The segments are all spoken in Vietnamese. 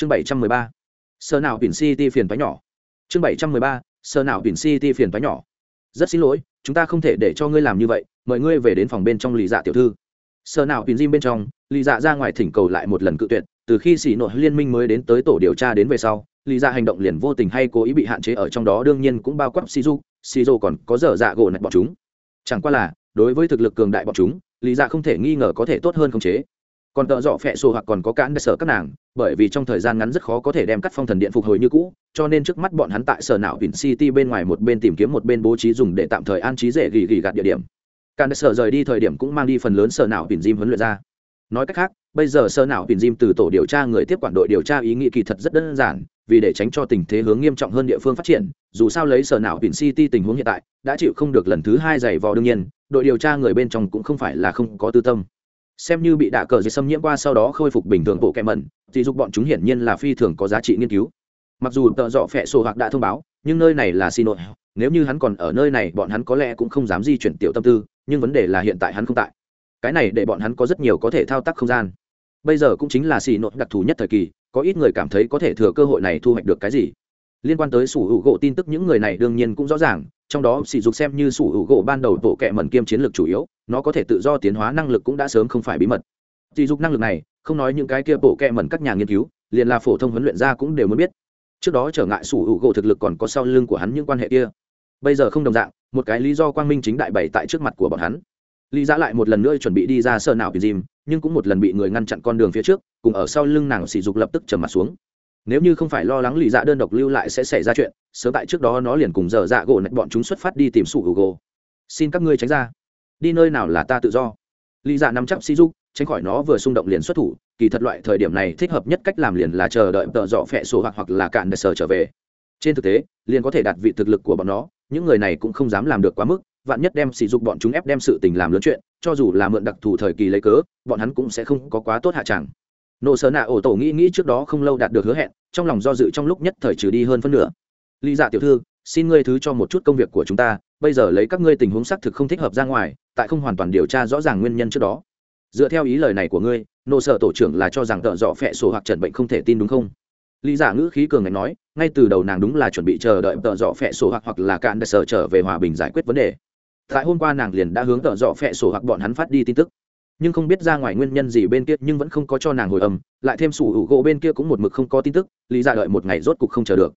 chương bảy trăm mười ba. Sơ nào biển city phiền toái nhỏ. Chương bảy trăm mười ba, sơ nào biển city phiền toái nhỏ. Rất xin lỗi, chúng ta không thể để cho ngươi làm như vậy, mời ngươi về đến phòng bên trong lì dạ tiểu thư. Sơ nào biển gym bên trong, lì dạ ra ngoài thỉnh cầu lại một lần cự tuyệt, từ khi xỉ nội liên minh mới đến tới tổ điều tra đến về sau, lì dạ hành động liền vô tình hay cố ý bị hạn chế ở trong đó, đương nhiên cũng bao quát shizu shizu còn có dở dạ gỗ nạch bọn chúng. Chẳng qua là, đối với thực lực cường đại bọn chúng lý dạ không thể nghi ngờ có thể tốt hơn khống chế còn tợ dọ phẹ sổ hoặc còn có cản để sở các nàng, bởi vì trong thời gian ngắn rất khó có thể đem cắt phong thần điện phục hồi như cũ, cho nên trước mắt bọn hắn tại sở não vin city bên ngoài một bên tìm kiếm một bên bố trí dùng để tạm thời an trí dễ gỉ gỉ gạt địa điểm. Cản để sở rời đi thời điểm cũng mang đi phần lớn sở não vin gym huấn luyện ra. Nói cách khác, bây giờ sở não vin gym từ tổ điều tra người tiếp quản đội điều tra ý nghĩ kỳ thật rất đơn giản, vì để tránh cho tình thế hướng nghiêm trọng hơn địa phương phát triển, dù sao lấy sở não vin city tình huống hiện tại, đã chịu không được lần thứ hai giày vò đương nhiên, đội điều tra người bên trong cũng không phải là không có tư tâm xem như bị đạ cờ dây xâm nhiễm qua sau đó khôi phục bình thường bộ kẹ mẩn, thì giúp bọn chúng hiển nhiên là phi thường có giá trị nghiên cứu. Mặc dù tợ dọ phẹ sổ hoặc đã thông báo, nhưng nơi này là xin nội nếu như hắn còn ở nơi này, bọn hắn có lẽ cũng không dám di chuyển tiểu tâm tư, nhưng vấn đề là hiện tại hắn không tại. Cái này để bọn hắn có rất nhiều có thể thao tác không gian. Bây giờ cũng chính là xì nội đặc thù nhất thời kỳ, có ít người cảm thấy có thể thừa cơ hội này thu hoạch được cái gì. Liên quan tới sủ hữu gỗ tin tức, những người này đương nhiên cũng rõ ràng trong đó, sỉ dục xem như sủ hữu gỗ ban đầu tổ kẹ mẩn kiêm chiến lược chủ yếu, nó có thể tự do tiến hóa năng lực cũng đã sớm không phải bí mật. Sỉ dục năng lực này, không nói những cái kia bộ kẹ mẩn các nhà nghiên cứu, liền là phổ thông huấn luyện ra cũng đều muốn biết. Trước đó trở ngại sủ hữu gỗ thực lực còn có sau lưng của hắn những quan hệ kia. Bây giờ không đồng dạng, một cái lý do quang minh chính đại bày tại trước mặt của bọn hắn. Lý giã lại một lần nữa chuẩn bị đi ra sơ nào vì dìm nhưng cũng một lần bị người ngăn chặn con đường phía trước, cùng ở sau lưng nàng sỉ dục lập tức trầm mặt xuống nếu như không phải lo lắng lì dạ đơn độc lưu lại sẽ xảy ra chuyện, sớm tại trước đó nó liền cùng dở dạ gỗ nạch bọn chúng xuất phát đi tìm sủ hữu gỗ xin các ngươi tránh ra. Đi nơi nào là ta tự do. Lì dạ nắm chắc si dục tránh khỏi nó vừa xung động liền xuất thủ. Kỳ thật loại thời điểm này thích hợp nhất cách làm liền là chờ đợi tợ dọ phẹ sổ hoặc hoặc là cạn đất sở trở về. Trên thực tế, liền có thể đạt vị thực lực của bọn nó, những người này cũng không dám làm được quá mức, vạn nhất đem sỉ dục bọn chúng ép đem sự tình làm lớn chuyện, cho dù là mượn đặc thù thời kỳ lấy cớ, bọn hắn cũng sẽ không có quá tốt hạ chẳng nổ sở nạ ổ tổ nghĩ nghĩ trước đó không lâu đạt được hứa hẹn, trong lòng do dự trong lúc nhất thời trừ đi hơn phân nửa. Lý dạ tiểu thư, xin ngươi thứ cho một chút công việc của chúng ta, bây giờ lấy các ngươi tình huống xác thực không thích hợp ra ngoài, tại không hoàn toàn điều tra rõ ràng nguyên nhân trước đó. Dựa theo ý lời này của ngươi nộ sở tổ trưởng là cho rằng tợ dọ phẹ sổ hoặc trần bệnh không thể tin đúng không? Lý giả dạ ngữ khí cường ngạch nói, ngay từ đầu nàng đúng là chuẩn bị chờ đợi tợ dọ phẹ sổ hoặc hoặc là cạn đất sở trở về hòa bình giải quyết vấn đề. Tại hôm qua nàng liền đã hướng tợ dọ phẹ sổ hoặc bọn hắn phát đi tin tức nhưng không biết ra ngoài nguyên nhân gì bên kia, nhưng vẫn không có cho nàng hồi âm, lại thêm sủ hữu gỗ bên kia cũng một mực không có tin tức, lý ra đợi một ngày rốt cục không chờ được.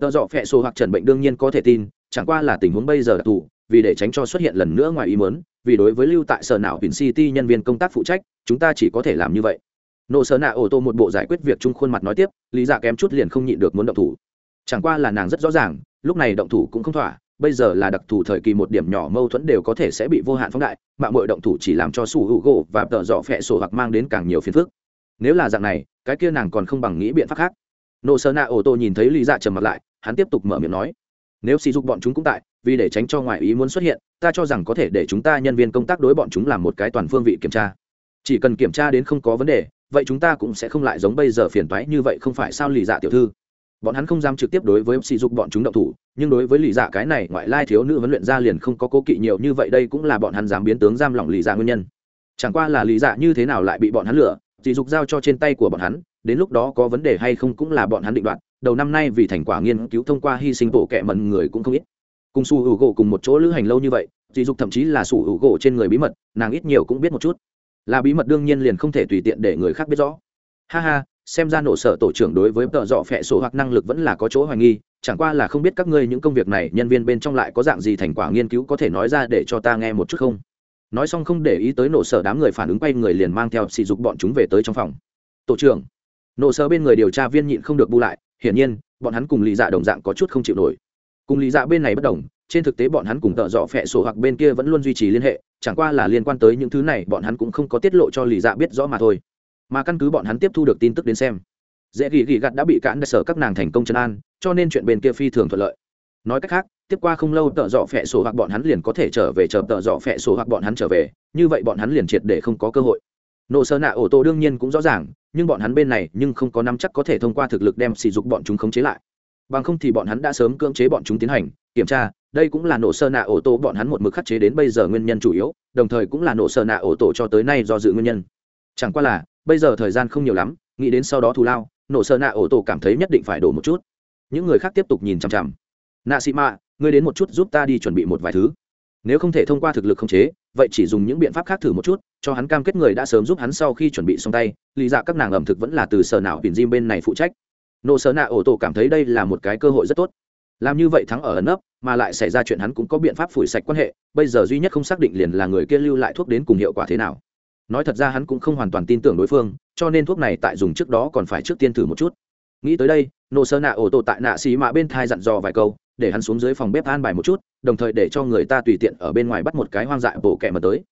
Tợ dọ phẹ sổ hoặc trần bệnh đương nhiên có thể tin, chẳng qua là tình huống bây giờ đặc thù vì để tránh cho xuất hiện lần nữa ngoài ý mớn vì đối với lưu tại sở não biển city nhân viên công tác phụ trách, chúng ta chỉ có thể làm như vậy. Nộ sở nạ ô tô một bộ giải quyết việc chung khuôn mặt nói tiếp, lý dạ kém chút liền không nhịn được muốn động thủ. Chẳng qua là nàng rất rõ ràng, lúc này động thủ cũng không thỏa bây giờ là đặc thù thời kỳ một điểm nhỏ mâu thuẫn đều có thể sẽ bị vô hạn phóng đại, mạng mọi động thủ chỉ làm cho sủ hữu gỗ và tợ dọ phẹ sổ hoặc mang đến càng nhiều phiền phức. Nếu là dạng này, cái kia nàng còn không bằng nghĩ biện pháp khác. Nộ sơ nạ ô tô nhìn thấy lý dạ trầm mặt lại, hắn tiếp tục mở miệng nói, nếu sỉ dục bọn chúng cũng tại, vì để tránh cho ngoại ý muốn xuất hiện, ta cho rằng có thể để chúng ta nhân viên công tác đối bọn chúng làm một cái toàn phương vị kiểm tra. Chỉ cần kiểm tra đến không có vấn đề, vậy chúng ta cũng sẽ không lại giống bây giờ phiền toái như vậy không phải sao lì dạ tiểu thư? Bọn hắn không dám trực tiếp đối với sỉ dục bọn chúng động thủ, nhưng đối với lì dạ cái này ngoại lai thiếu nữ huấn luyện ra liền không có cố kỵ nhiều như vậy đây cũng là bọn hắn dám biến tướng giam lỏng lì dạ nguyên nhân. Chẳng qua là lì dạ như thế nào lại bị bọn hắn lừa sỉ dục giao cho trên tay của bọn hắn, đến lúc đó có vấn đề hay không cũng là bọn hắn định đoạt, đầu năm nay vì thành quả nghiên cứu thông qua hy sinh bộ kệ mận người cũng không ít. Cùng su hữu gỗ cùng một chỗ lữ hành lâu như vậy sỉ dục thậm chí là su hữu gỗ trên người bí mật, nàng ít nhiều cũng biết một chút. Là bí mật đương nhiên liền không thể tùy tiện để người khác biết rõ. Ha ha xem ra nổ sở tổ trưởng đối với tợ dọ phẹ sổ hoặc năng lực vẫn là có chỗ hoài nghi, chẳng qua là không biết các ngươi những công việc này nhân viên bên trong lại có dạng gì thành quả nghiên cứu có thể nói ra để cho ta nghe một chút không? Nói xong không để ý tới nổ sở đám người phản ứng quay người liền mang theo sỉ dục bọn chúng về tới trong phòng. Tổ trưởng, nổ sở bên người điều tra viên nhịn không được bu lại, hiển nhiên, bọn hắn cùng lý dạ đồng dạng có chút không chịu nổi. Cùng lý dạ bên này bất đồng, trên thực tế bọn hắn cùng tợ dọ phẹ sổ hoặc bên kia vẫn luôn duy trì liên hệ, chẳng qua là liên quan tới những thứ này bọn hắn cũng không có tiết lộ cho lý dạ biết rõ mà thôi mà căn cứ bọn hắn tiếp thu được tin tức đến xem, dễ gỉ gỉ gặt đã bị cản sở các nàng thành công chân an, cho nên chuyện bên kia phi thường thuận lợi. Nói cách khác, tiếp qua không lâu tợ dọ phẹ sổ hoặc bọn hắn liền có thể trở về chờ tợ dọ phẹ sổ hoặc bọn hắn trở về, như vậy bọn hắn liền triệt để không có cơ hội. Nộ sơ nạ ổ tổ đương nhiên cũng rõ ràng, nhưng bọn hắn bên này nhưng không có nắm chắc có thể thông qua thực lực đem sỉ dục bọn chúng khống chế lại. Bằng không thì bọn hắn đã sớm cưỡng chế bọn chúng tiến hành, kiểm tra, đây cũng là nổ sơ nạ ổ tổ bọn hắn một mực khắc chế đến bây giờ nguyên nhân chủ yếu, đồng thời cũng là nổ sơ nạ ổ tổ cho tới nay do dự nguyên nhân chẳng qua là, bây giờ thời gian không nhiều lắm, nghĩ đến sau đó thù lao, nổ sơ nạ ổ tổ cảm thấy nhất định phải đổ một chút. Những người khác tiếp tục nhìn chằm chằm. Nạ xị mạ, ngươi đến một chút giúp ta đi chuẩn bị một vài thứ. Nếu không thể thông qua thực lực khống chế, vậy chỉ dùng những biện pháp khác thử một chút, cho hắn cam kết người đã sớm giúp hắn sau khi chuẩn bị xong tay. Lý dạ các nàng ẩm thực vẫn là từ sở Nào biển diêm bên này phụ trách. Nộ sở nạ ổ tổ cảm thấy đây là một cái cơ hội rất tốt. Làm như vậy thắng ở ẩn nấp, mà lại xảy ra chuyện hắn cũng có biện pháp phủi sạch quan hệ, bây giờ duy nhất không xác định liền là người kia lưu lại thuốc đến cùng hiệu quả thế nào nói thật ra hắn cũng không hoàn toàn tin tưởng đối phương, cho nên thuốc này tại dùng trước đó còn phải trước tiên thử một chút. Nghĩ tới đây nổ sơ nạ ổ tổ tại nạ xì mạ bên thai dặn dò vài câu, để hắn xuống dưới phòng bếp an bài một chút, đồng thời để cho người ta tùy tiện ở bên ngoài bắt một cái hoang dại bổ kẹ mà tới.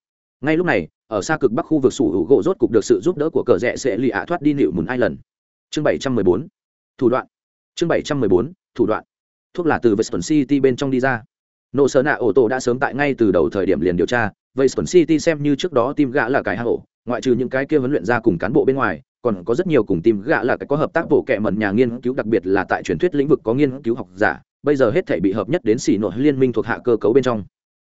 Ngay lúc này, ở xa cực bắc khu vực sủ hữu gỗ rốt cục được sự giúp đỡ của cờ rẽ sẽ lì ạ thoát đi nịu mùn hai lần chương bảy trăm mười bốn. Thủ đoạn. Chương bảy trăm mười bốn. Thủ đoạn. Thuốc là từ vestern city bên trong đi ra. Nổ sở nạ ổ tổ đã sớm tại ngay từ đầu thời điểm liền điều tra western city xem như trước đó Team gã là cái hạ ngoại trừ những cái kia huấn luyện ra cùng cán bộ bên ngoài, còn có rất nhiều cùng Team gã là cái có hợp tác bộ kệ mẩn nhà nghiên cứu, đặc biệt là tại truyền thuyết lĩnh vực có nghiên cứu học giả, bây giờ hết thảy bị hợp nhất đến xỉ nội liên minh thuộc hạ cơ cấu bên trong.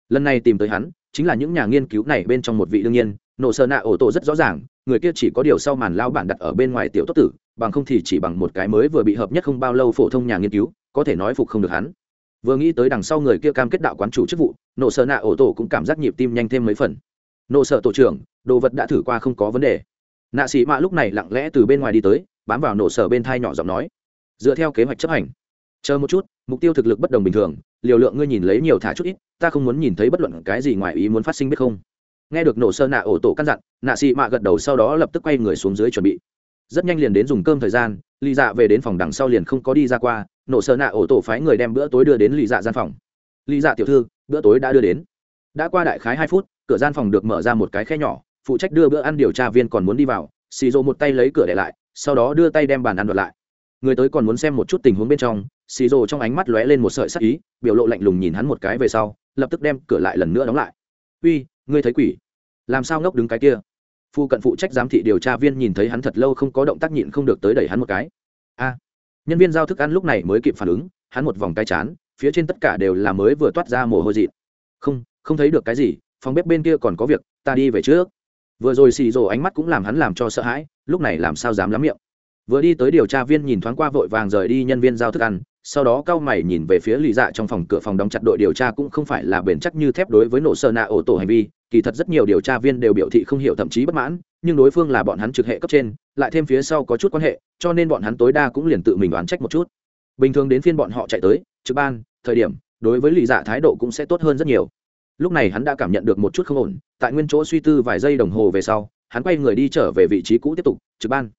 Lần này tìm tới hắn, chính là những nhà nghiên cứu này bên trong một vị đương nhiên, nổ sơ nạ ổ tổ rất rõ ràng, người kia chỉ có điều sau màn lao bản đặt ở bên ngoài tiểu tốt tử, bằng không thì chỉ bằng một cái mới vừa bị hợp nhất không bao lâu phổ thông nhà nghiên cứu, có thể nói phục không được hắn vừa nghĩ tới đằng sau người kia cam kết đạo quán chủ chức vụ, nổ sợ nạ ổ tổ cũng cảm giác nhịp tim nhanh thêm mấy phần. Nổ sợ tổ trưởng, đồ vật đã thử qua không có vấn đề. Nạ sĩ mạ lúc này lặng lẽ từ bên ngoài đi tới, bám vào nổ sở bên thai nhỏ giọng nói. Dựa theo kế hoạch chấp hành. Chờ một chút, mục tiêu thực lực bất đồng bình thường, liều lượng ngươi nhìn lấy nhiều thả chút ít, ta không muốn nhìn thấy bất luận cái gì ngoài ý muốn phát sinh biết không. Nghe được nổ sơ nạ ổ tổ căn dặn, nạ xị mạ gật đầu sau đó lập tức quay người xuống dưới chuẩn bị. Rất nhanh liền đến dùng cơm thời gian lì dạ về đến phòng đằng sau liền không có đi ra qua nổ sơ nạ ổ tổ phái người đem bữa tối đưa đến lì dạ gian phòng. Lì dạ tiểu thư, bữa tối đã đưa đến. Đã qua đại khái hai phút, cửa gian phòng được mở ra một cái khe nhỏ, phụ trách đưa bữa ăn điều tra viên còn muốn đi vào. Xì rộ một tay lấy cửa để lại, sau đó đưa tay đem bàn ăn đoạt lại. Người tới còn muốn xem một chút tình huống bên trong. Xì rộ trong ánh mắt lóe lên một sợi sắc ý, biểu lộ lạnh lùng nhìn hắn một cái về sau, lập tức đem cửa lại lần nữa đóng lại. Uy, ngươi thấy quỷ? Làm sao ngốc đứng cái kia? Phu cận phụ trách giám thị điều tra viên nhìn thấy hắn thật lâu không có động tác nhịn không được tới đẩy hắn một cái. A nhân viên giao thức ăn lúc này mới kịp phản ứng, hắn một vòng tay chán, phía trên tất cả đều là mới vừa toát ra mồ hôi dị không không thấy được cái gì, phòng bếp bên kia còn có việc, ta đi về trước. Vừa rồi xì rồ ánh mắt cũng làm hắn làm cho sợ hãi, lúc này làm sao dám lắm miệng. Vừa đi tới điều tra viên nhìn thoáng qua vội vàng rời đi nhân viên giao thức ăn sau đó cao mày nhìn về phía lì dạ trong phòng cửa phòng đóng chặt đội điều tra cũng không phải là bền chắc như thép đối với nổ sơ nạ ổ tổ hành vi, kỳ thật rất nhiều điều tra viên đều biểu thị không hiểu thậm chí bất mãn, nhưng đối phương là bọn hắn trực hệ cấp trên, lại thêm phía sau có chút quan hệ, cho nên bọn hắn tối đa cũng liền tự mình đoán trách một chút. Bình thường đến phiên bọn họ chạy tới, trực ban, thời điểm, đối với lì dạ thái độ cũng sẽ tốt hơn rất nhiều. Lúc này hắn đã cảm nhận được một chút không ổn, tại nguyên chỗ suy tư vài giây đồng hồ về sau, hắn quay người đi trở về vị trí cũ tiếp tục, trực ban.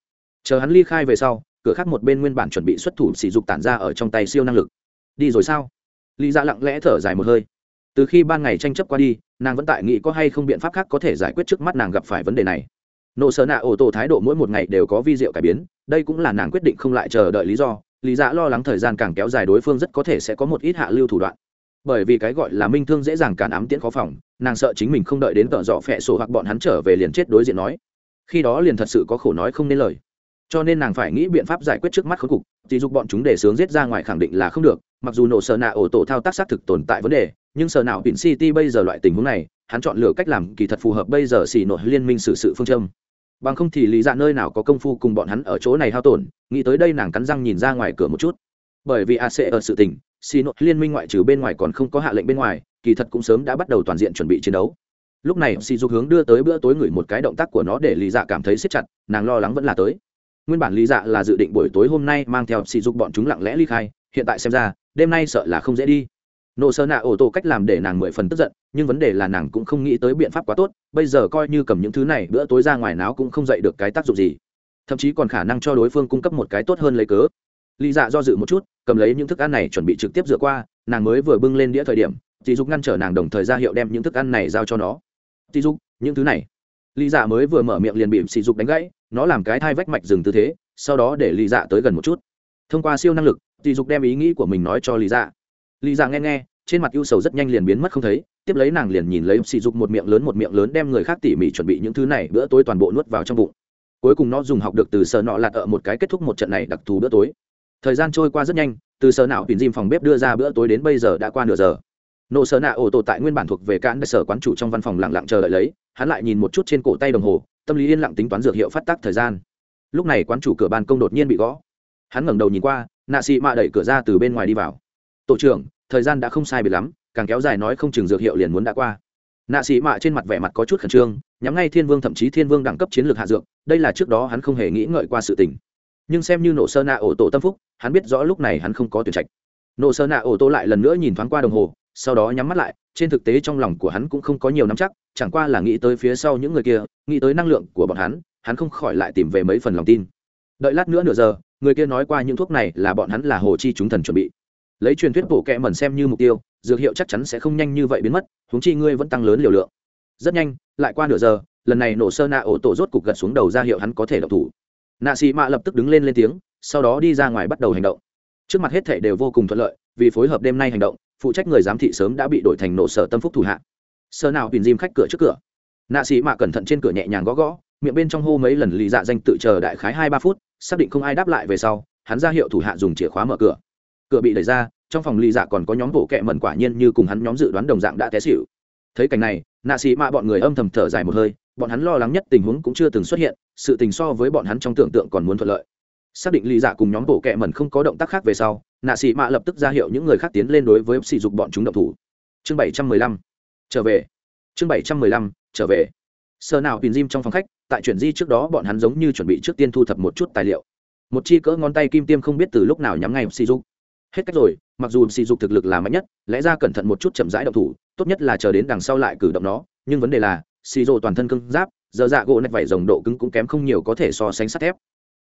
Chờ hắn ly khai về sau cửa khác một bên nguyên bản chuẩn bị xuất thủ sỉ dục tản ra ở trong tay siêu năng lực. Đi rồi sao? Lý dạ lặng lẽ thở dài một hơi. Từ khi ban ngày tranh chấp qua đi, nàng vẫn tại nghĩ có hay không biện pháp khác có thể giải quyết trước mắt nàng gặp phải vấn đề này. Nộ sở nạ ổ tổ thái độ mỗi một ngày đều có vi diệu cải biến, đây cũng là nàng quyết định không lại chờ đợi lý do. Lý dạ lo lắng thời gian càng kéo dài đối phương rất có thể sẽ có một ít hạ lưu thủ đoạn. Bởi vì cái gọi là minh thương dễ dàng cản ám tiễn khó phòng, nàng sợ chính mình không đợi đến tợ dọ phẹ sổ hoặc bọn hắn trở về liền chết đối diện nói. Khi đó liền thật sự có khổ nói không nên lời cho nên nàng phải nghĩ biện pháp giải quyết trước mắt khốn cục thì dục bọn chúng để sướng giết ra ngoài khẳng định là không được, mặc dù nổ sợ nạ ổ tổ thao tác xác thực tồn tại vấn đề, nhưng sợ nào pin city bây giờ loại tình huống này, hắn chọn lựa cách làm kỳ thật phù hợp bây giờ xỉ nội liên minh xử sự phương châm. Bằng không thì lý dạ nơi nào có công phu cùng bọn hắn ở chỗ này hao tổn, nghĩ tới đây nàng cắn răng nhìn ra ngoài cửa một chút. Bởi vì ac ở sự tình, xỉ nội liên minh ngoại trừ bên ngoài còn không có hạ lệnh bên ngoài, kỳ thật cũng sớm đã bắt đầu toàn diện chuẩn bị chiến đấu. Lúc này xì dục hướng đưa tới bữa tối ngửi một cái động tác của nó để lý dạ cảm thấy siết chặt, nàng lo lắng vẫn là tới nguyên bản lý dạ là dự định buổi tối hôm nay mang theo sỉ dục bọn chúng lặng lẽ ly khai, hiện tại xem ra, đêm nay sợ là không dễ đi. Nộ sơ nạ ổ tổ cách làm để nàng mười phần tức giận, nhưng vấn đề là nàng cũng không nghĩ tới biện pháp quá tốt, bây giờ coi như cầm những thứ này bữa tối ra ngoài náo cũng không dậy được cái tác dụng gì. Thậm chí còn khả năng cho đối phương cung cấp một cái tốt hơn lấy cớ. Lý dạ do dự một chút, cầm lấy những thức ăn này chuẩn bị trực tiếp dựa qua, nàng mới vừa bưng lên đĩa thời điểm dì dục ngăn trở nàng đồng thời ra hiệu đem những thức ăn này giao cho nó. Dì dục, những thứ này. Lý dạ mới vừa mở miệng liền bị sỉ dục đánh gãy nó làm cái thai vách mạch dừng tư thế, sau đó để lý dạ tới gần một chút. Thông qua siêu năng lực sỉ dục đem ý nghĩ của mình nói cho lý dạ. Lý dạ nghe nghe, trên mặt ưu sầu rất nhanh liền biến mất không thấy, tiếp lấy nàng liền nhìn lấy sỉ dục một miệng lớn một miệng lớn đem người khác tỉ mỉ chuẩn bị những thứ này bữa tối toàn bộ nuốt vào trong bụng. Cuối cùng nó dùng học được từ sờ nọ lạt ở một cái kết thúc một trận này đặc thù bữa tối. Thời gian trôi qua rất nhanh, từ sờ nào tìm dìm phòng bếp đưa ra bữa tối đến bây giờ đã qua nửa giờ. Nộ sờ nạ ổ tổ tại nguyên bản thuộc về cán sở quán chủ trong văn phòng lặng lặng chờ đợi lấy, hắn lại nhìn một chút trên cổ tay đồng hồ tâm lý yên lặng tính toán dược hiệu phát tác thời gian. Lúc này quán chủ cửa ban công đột nhiên bị gõ. Hắn ngẩng đầu nhìn qua, nạ xì mạ đẩy cửa ra từ bên ngoài đi vào. Tổ trưởng, thời gian đã không sai biệt lắm, càng kéo dài nói không chừng dược hiệu liền muốn đã qua. Nạ xì mạ trên mặt vẻ mặt có chút khẩn trương, nhắm ngay thiên vương thậm chí thiên vương đẳng cấp chiến lược hạ dược, đây là trước đó hắn không hề nghĩ ngợi qua sự tình. Nhưng xem như nổ sơ nạ ổ tổ tâm phúc, hắn biết rõ lúc này hắn không có tuyển trạch. Nổ sơ nạ ổ tổ lại lần nữa nhìn thoáng qua đồng hồ sau đó nhắm mắt lại, trên thực tế trong lòng của hắn cũng không có nhiều nắm chắc, chẳng qua là nghĩ tới phía sau những người kia, nghĩ tới năng lượng của bọn hắn hắn không khỏi lại tìm về mấy phần lòng tin. Đợi lát nữa nửa giờ, người kia nói qua những thuốc này là bọn hắn là hồ chi chúng thần chuẩn bị. Lấy truyền thuyết bổ kẹ mẩn xem như mục tiêu, dược hiệu chắc chắn sẽ không nhanh như vậy biến mất húng chi ngươi vẫn tăng lớn liều lượng. Rất nhanh, lại qua nửa giờ, lần này nổ sơ nạ ổ tổ rốt cục gật xuống đầu ra hiệu hắn có thể độc thủ. Nạ xì mạ lập tức đứng lên lên tiếng, sau đó đi ra ngoài bắt đầu hành động. Trước mặt hết thể đều vô cùng thuận lợi, vì phối hợp đêm nay hành động phụ trách người giám thị sớm đã bị đổi thành nổ sở tâm phúc thủ hạ. Sơ nào tìm dìm khách cửa trước cửa. Nạ sĩ mạ cẩn thận trên cửa nhẹ nhàng gõ gõ, miệng bên trong hô mấy lần lì dạ danh tự chờ đại khái hai ba phút, xác định không ai đáp lại về sau, hắn ra hiệu thủ hạ dùng chìa khóa mở cửa. Cửa bị đẩy ra, trong phòng lì dạ còn có nhóm bộ kẹ mẩn quả nhiên như cùng hắn nhóm dự đoán đồng dạng đã té xỉu. Thấy cảnh này, nạ sĩ mạ bọn người âm thầm thở dài một hơi, bọn hắn lo lắng nhất tình huống cũng chưa từng xuất hiện, sự tình so với bọn hắn trong tưởng tượng còn muốn thuận lợi xác định lì dạ cùng nhóm bộ kẹ mẩn không có động tác khác về sau, nạ Sĩ mạ lập tức ra hiệu những người khác tiến lên đối với sỉ dục bọn chúng động thủ. Chương bảy trăm mười lăm, trở về. Chương bảy trăm mười lăm, trở về. Sờ nào tìm diêm trong phòng khách, tại chuyển di trước đó bọn hắn giống như chuẩn bị trước tiên thu thập một chút tài liệu. Một chi cỡ ngón tay kim tiêm không biết từ lúc nào nhắm ngay sỉ dục. Hết cách rồi, mặc dù sỉ dục thực lực là mạnh nhất, lẽ ra cẩn thận một chút chậm rãi động thủ, tốt nhất là chờ đến đằng sau lại cử động nó. Nhưng vấn đề là, sỉ rộ toàn thân cứng giáp giờ dạ gỗ nạch vảy rồng độ cứng cũng kém không nhiều có thể so sánh sắt thép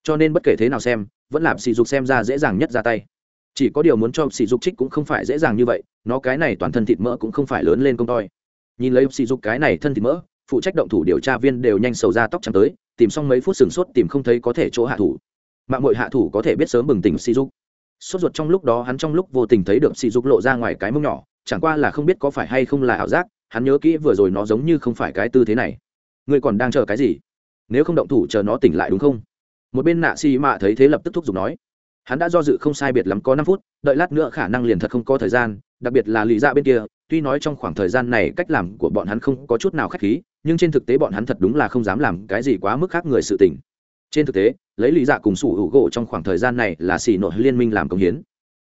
cho nên bất kể thế nào xem, vẫn làm sỉ dục xem ra dễ dàng nhất ra tay. Chỉ có điều muốn cho sỉ dục trích cũng không phải dễ dàng như vậy, nó cái này toàn thân thịt mỡ cũng không phải lớn lên công toi. Nhìn lấy sỉ dục cái này thân thịt mỡ, phụ trách động thủ điều tra viên đều nhanh sầu ra tóc trắng tới, tìm xong mấy phút sừng sốt tìm không thấy có thể chỗ hạ thủ. Mạng mội hạ thủ có thể biết sớm bừng tỉnh sỉ dục. Sốt ruột trong lúc đó hắn trong lúc vô tình thấy được sỉ dục lộ ra ngoài cái mông nhỏ, chẳng qua là không biết có phải hay không là ảo giác, hắn nhớ kỹ vừa rồi nó giống như không phải cái tư thế này. Ngươi còn đang chờ cái gì? Nếu không động thủ chờ nó tỉnh lại đúng không? Một bên nạ xì mạ thấy thế lập tức thúc giục nói, hắn đã do dự không sai biệt lắm có năm phút, đợi lát nữa khả năng liền thật không có thời gian, đặc biệt là lì dạ bên kia, tuy nói trong khoảng thời gian này cách làm của bọn hắn không có chút nào k h á c h khí, nhưng trên thực tế bọn hắn thật đúng là không dám làm cái gì quá mức khác người sự tình. Trên thực tế, lấy lì dạ cùng sủ hữu gỗ trong khoảng thời gian này là xì nội liên minh làm công hiến.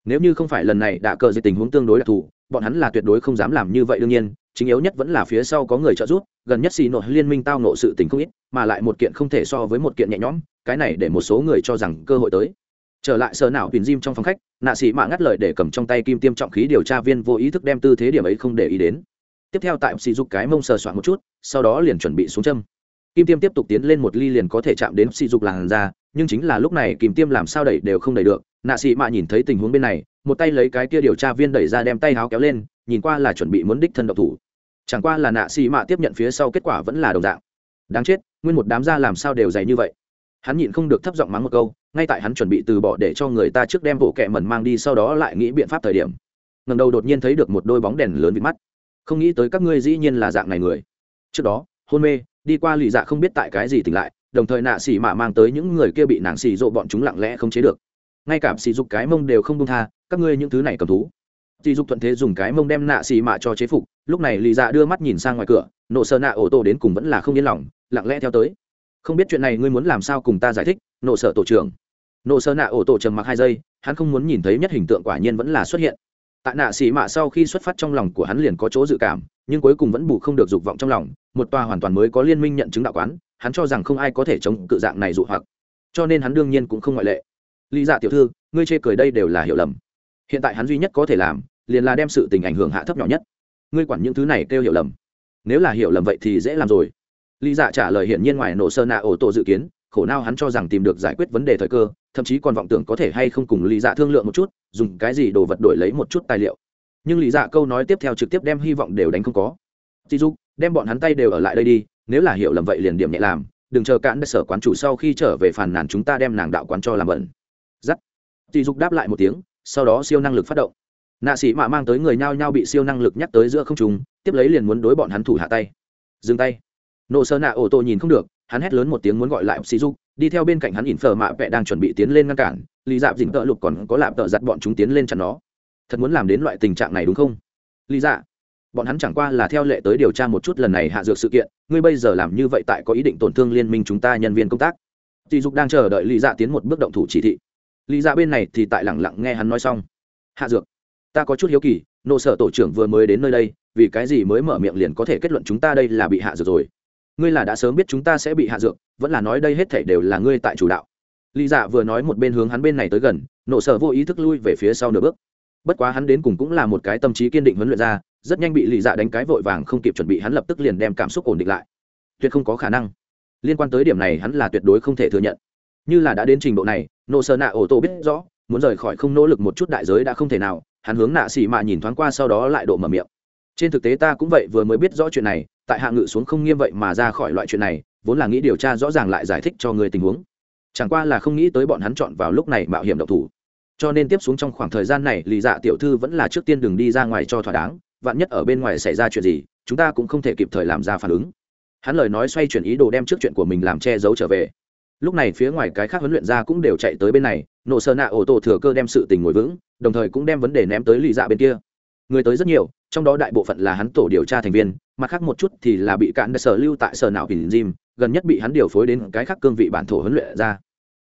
Nếu như không phải lần này đã cờ dây tình huống tương đối đặc thù, bọn hắn là tuyệt đối không dám làm như vậy đương nhiên chính yếu nhất vẫn là phía sau có người trợ giúp, gần nhất xì nội liên minh tao nộ sự tình không ít, mà lại một kiện không thể so với một kiện nhẹ nhõm, cái này để một số người cho rằng cơ hội tới. Trở lại sở nào tìm diêm trong phòng khách, nạ sĩ mạ ngắt lời để cầm trong tay kim tiêm trọng khí điều tra viên vô ý thức đem tư thế điểm ấy không để ý đến. Tiếp theo tại xì dục cái mông sờ soạn một chút, sau đó liền chuẩn bị xuống châm. Kim tiêm tiếp tục tiến lên một ly liền có thể chạm đến xì dục làn ra nhưng chính là lúc này kim tiêm làm sao đẩy đều không đẩy được. Nạ sĩ mạ nhìn thấy tình huống bên này, một tay lấy cái kia điều tra viên đẩy ra đem tay háo kéo lên, nhìn qua là chuẩn bị muốn đích thân độc thủ chẳng qua là nạ xì mạ tiếp nhận phía sau kết quả vẫn là đồng dạng. Đáng chết, nguyên một đám da làm sao đều dày như vậy. Hắn nhịn không được thấp giọng mắng một câu, ngay tại hắn chuẩn bị từ bỏ để cho người ta trước đem bộ kẹ mẩn mang đi sau đó lại nghĩ biện pháp thời điểm. Ngầm đầu đột nhiên thấy được một đôi bóng đèn lớn vịt mắt. Không nghĩ tới các ngươi dĩ nhiên là dạng này người. Trước đó, hôn mê, đi qua lì dạ không biết tại cái gì tỉnh lại, đồng thời nạ xì mạ mang tới những người kia bị nàng xì rộ bọn chúng lặng lẽ không chế được. Ngay cả xì dục cái mông đều không đông tha, các ngươi những thứ này cầm thú dì dục thuận thế dùng cái mông đem nạ xì mạ cho chế phục, lúc này lì dạ đưa mắt nhìn sang ngoài cửa, nộ sợ nạ ổ tổ đến cùng vẫn là không yên lòng, lặng lẽ theo tới. Không biết chuyện này ngươi muốn làm sao cùng ta giải thích, nộ sợ tổ trưởng. Nộ sợ nạ ổ tổ trầm mặc hai giây, hắn không muốn nhìn thấy nhất hình tượng quả nhiên vẫn là xuất hiện. Tại nạ xì mạ sau khi xuất phát trong lòng của hắn liền có chỗ dự cảm, nhưng cuối cùng vẫn bù không được dục vọng trong lòng, một tòa hoàn toàn mới có liên minh nhận chứng đạo quán, hắn cho rằng không ai có thể chống cự dạng này dụ hoặc. Cho nên hắn đương nhiên cũng không ngoại lệ. Lý dạ tiểu thư, ngươi chê cười đây đều là hiểu lầm. Hiện tại hắn duy nhất có thể làm liền là đem sự tình ảnh hưởng hạ thấp nhỏ nhất. Ngươi quản những thứ này kêu hiểu lầm. Nếu là hiểu lầm vậy thì dễ làm rồi. Lý dạ trả lời hiển nhiên ngoài nổ sơ nạ ổ tổ dự kiến, khổ nào hắn cho rằng tìm được giải quyết vấn đề thời cơ, thậm chí còn vọng tưởng có thể hay không cùng lý dạ thương lượng một chút, dùng cái gì đồ vật đổi lấy một chút tài liệu. Nhưng lý dạ câu nói tiếp theo trực tiếp đem hy vọng đều đánh không có. Dì dục, đem bọn hắn tay đều ở lại đây đi, nếu là hiểu lầm vậy liền điểm nhẹ làm, đừng chờ cản đất sở quán chủ sau khi trở về phàn nàn chúng ta đem nàng đạo quán cho làm bẩn. Giắt. Dì dục đáp lại một tiếng, sau đó siêu năng lực phát động nạ sĩ mạ mang tới người nhao nhao bị siêu năng lực nhắc tới giữa không trùng tiếp lấy liền muốn đối bọn hắn thủ hạ tay. Dừng tay. Nộ sơ nạ ô tô nhìn không được, hắn hét lớn một tiếng muốn gọi lại sĩ dục, đi theo bên cạnh hắn ỉn phở mạ vẽ đang chuẩn bị tiến lên ngăn cản lì dạp dình tợ lục còn có lạp tợ giặt bọn chúng tiến lên chặn nó. Thật muốn làm đến loại tình trạng này đúng không? Lý dạ bọn hắn chẳng qua là theo lệ tới điều tra một chút lần này hạ dược sự kiện, ngươi bây giờ làm như vậy tại có ý định tổn thương liên minh chúng ta nhân viên công tác. Dì dục đang chờ đợi lý dạ tiến một bước động thủ chỉ thị. Lý dạ bên này thì tại lẳng lặng nghe hắn nói xong. Hạ dược ta có chút hiếu kỳ nộ sở tổ trưởng vừa mới đến nơi đây, vì cái gì mới mở miệng liền có thể kết luận chúng ta đây là bị hạ dược rồi? Ngươi là đã sớm biết chúng ta sẽ bị hạ dược, vẫn là nói đây hết thể đều là ngươi tại chủ đạo. Lý dạ vừa nói một bên hướng hắn bên này tới gần nộ sở vô ý thức lui về phía sau nửa bước. Bất quá hắn đến cùng cũng là một cái tâm trí kiên định huấn luyện ra, rất nhanh bị lý dạ đánh cái vội vàng không kịp chuẩn bị hắn lập tức liền đem cảm xúc ổn định lại. Tuyệt không có khả năng. Liên quan tới điểm này hắn là tuyệt đối không thể thừa nhận. Như là đã đến trình độ này nộ sở nạ ổ tổ biết rõ, muốn rời khỏi không nỗ lực một chút đại giới đã không thể nào hắn hướng nạ xỉ mạ nhìn thoáng qua sau đó lại độ mở miệng. Trên thực tế ta cũng vậy vừa mới biết rõ chuyện này, tại hạ ngự xuống không nghiêm vậy mà ra khỏi loại chuyện này, vốn là nghĩ điều tra rõ ràng lại giải thích cho người tình huống. Chẳng qua là không nghĩ tới bọn hắn chọn vào lúc này mạo hiểm độc thủ. Cho nên tiếp xuống trong khoảng thời gian này, lì dạ tiểu thư vẫn là trước tiên đừng đi ra ngoài cho thỏa đáng, vạn nhất ở bên ngoài xảy ra chuyện gì, chúng ta cũng không thể kịp thời làm ra phản ứng. Hắn lời nói xoay chuyển ý đồ đem trước chuyện của mình làm che giấu trở về. Lúc này phía ngoài cái khác huấn luyện ra cũng đều chạy tới bên này, nổ sơ nạ ổ tổ thừa cơ đem sự tình ngồi vững đồng thời cũng đem vấn đề ném tới lì dạ bên kia. Người tới rất nhiều, trong đó đại bộ phận là hắn tổ điều tra thành viên, mặt khác một chút thì là bị cạn sở lưu tại sở não hình Jim gần nhất bị hắn điều phối đến cái khác cương vị bản thổ huấn luyện ra.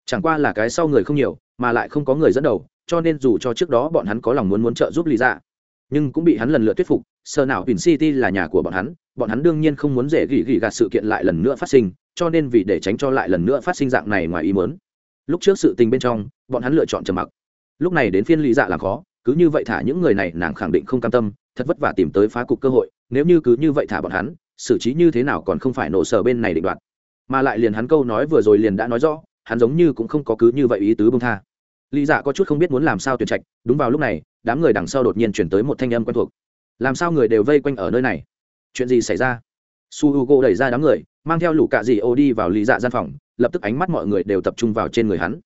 Chẳng qua là cái sau người không nhiều, mà lại không có người dẫn đầu, cho nên dù cho trước đó bọn hắn có lòng muốn muốn trợ giúp lý dạ nhưng cũng bị hắn lần lượt thuyết phục, sở não hình city là nhà của bọn hắn bọn hắn đương nhiên không muốn dễ gỉ gỉ gạt sự kiện lại lần nữa phát sinh, cho nên vì để tránh cho lại lần nữa phát sinh dạng này ngoài ý muốn. Lúc trước sự tình bên trong, bọn hắn lựa chọn trầm mặc lúc này đến phiên lý dạ làm khó, cứ như vậy thả những người này nàng khẳng định không cam tâm, thật vất vả tìm tới phá cục cơ hội, nếu như cứ như vậy thả bọn hắn, xử trí như thế nào còn không phải nổ sở bên này định đoạt. Mà lại liền hắn câu nói vừa rồi liền đã nói rõ, hắn giống như cũng không có cứ như vậy ý tứ bông tha. Lý dạ có chút không biết muốn làm sao tuyển trạch, đúng vào lúc này, đám người đằng sau đột nhiên chuyển tới một thanh âm quen thuộc. Làm sao người đều vây quanh ở nơi này? Chuyện gì xảy ra? Su h u g o đẩy ra đám người, mang theo lũ cạ dị ô đi vào lý dạ gian phòng, lập tức ánh mắt mọi người đều tập trung vào trên người hắn.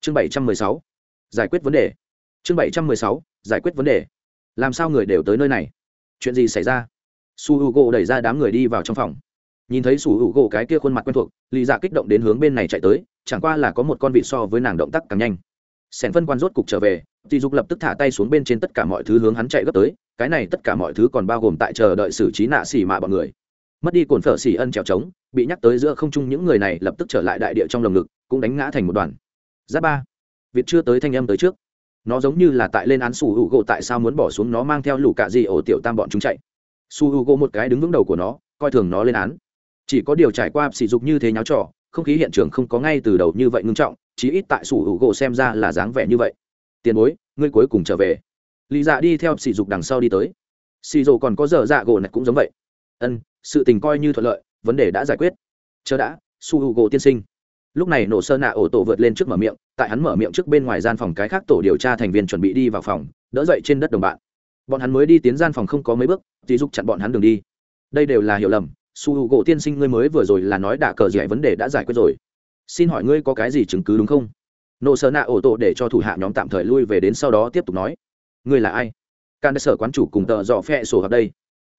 Chương bảy trăm mười sáu giải quyết vấn đề. Chương bảy trăm mười sáu, giải quyết vấn đề. Làm sao người đều tới nơi này? Chuyện gì xảy ra? Su h u gỗ đẩy ra đám người đi vào trong phòng. Nhìn thấy su h u gỗ cái kia khuôn mặt quen thuộc lì dạ kích động đến hướng bên này chạy tới, chẳng qua là có một con vị so với nàng động tác càng nhanh. Sẻn phân quan rốt cục trở về thì dục lập tức thả tay xuống bên trên tất cả mọi thứ hướng hắn chạy gấp tới, cái này tất cả mọi thứ còn bao gồm tại chờ đợi xử trí nạ xỉ mạ bọn người. Mất đi cồn phở xỉ ân trèo trống, bị nhắc tới giữa không trung những người này lập tức trở lại đại địa trong lồng ngực, cũng đánh ngã thành một đoàn. Giáp ba việt chưa tới thanh âm tới trước. Nó giống như là tại lên án su h u gỗ tại sao muốn bỏ xuống nó mang theo lũ cạ gì ổ tiểu tam bọn chúng chạy. Su h u gỗ một cái đứng vững đầu của nó, coi thường nó lên án. Chỉ có điều trải qua sỉ dục như thế nháo trò, không khí hiện trường không có ngay từ đầu như vậy ngưng trọng, chí ít tại su h u gỗ xem ra là dáng vẻ như vậy. Tiền bối, ngươi cuối cùng trở về. Lý dạ đi theo sỉ dục đằng sau đi tới. Sỉ dồ còn có dở dạ gỗ này cũng giống vậy. Ân, sự tình coi như thuận lợi, vấn đề đã giải quyết. Chờ đã, su h u gỗ tiên sinh lúc này nổ sơ nạ ổ tổ vượt lên trước mở miệng, tại hắn mở miệng trước bên ngoài gian phòng cái khác tổ điều tra thành viên chuẩn bị đi vào phòng, đỡ dậy trên đất đồng bạn. Bọn hắn mới đi tiến gian phòng không có mấy bước, thì giúp chặn bọn hắn đường đi. Đây đều là hiểu lầm, su h u gỗ tiên sinh ngươi mới vừa rồi là nói đả cờ giải vấn đề đã giải quyết rồi. Xin hỏi ngươi có cái gì chứng cứ đúng không? Nộ sơ nạ ổ tổ để cho thủ hạ nhóm tạm thời lui về đến sau đó tiếp tục nói. Ngươi là ai? Can sở quán chủ cùng tợ dọ phe sổ hợp đây.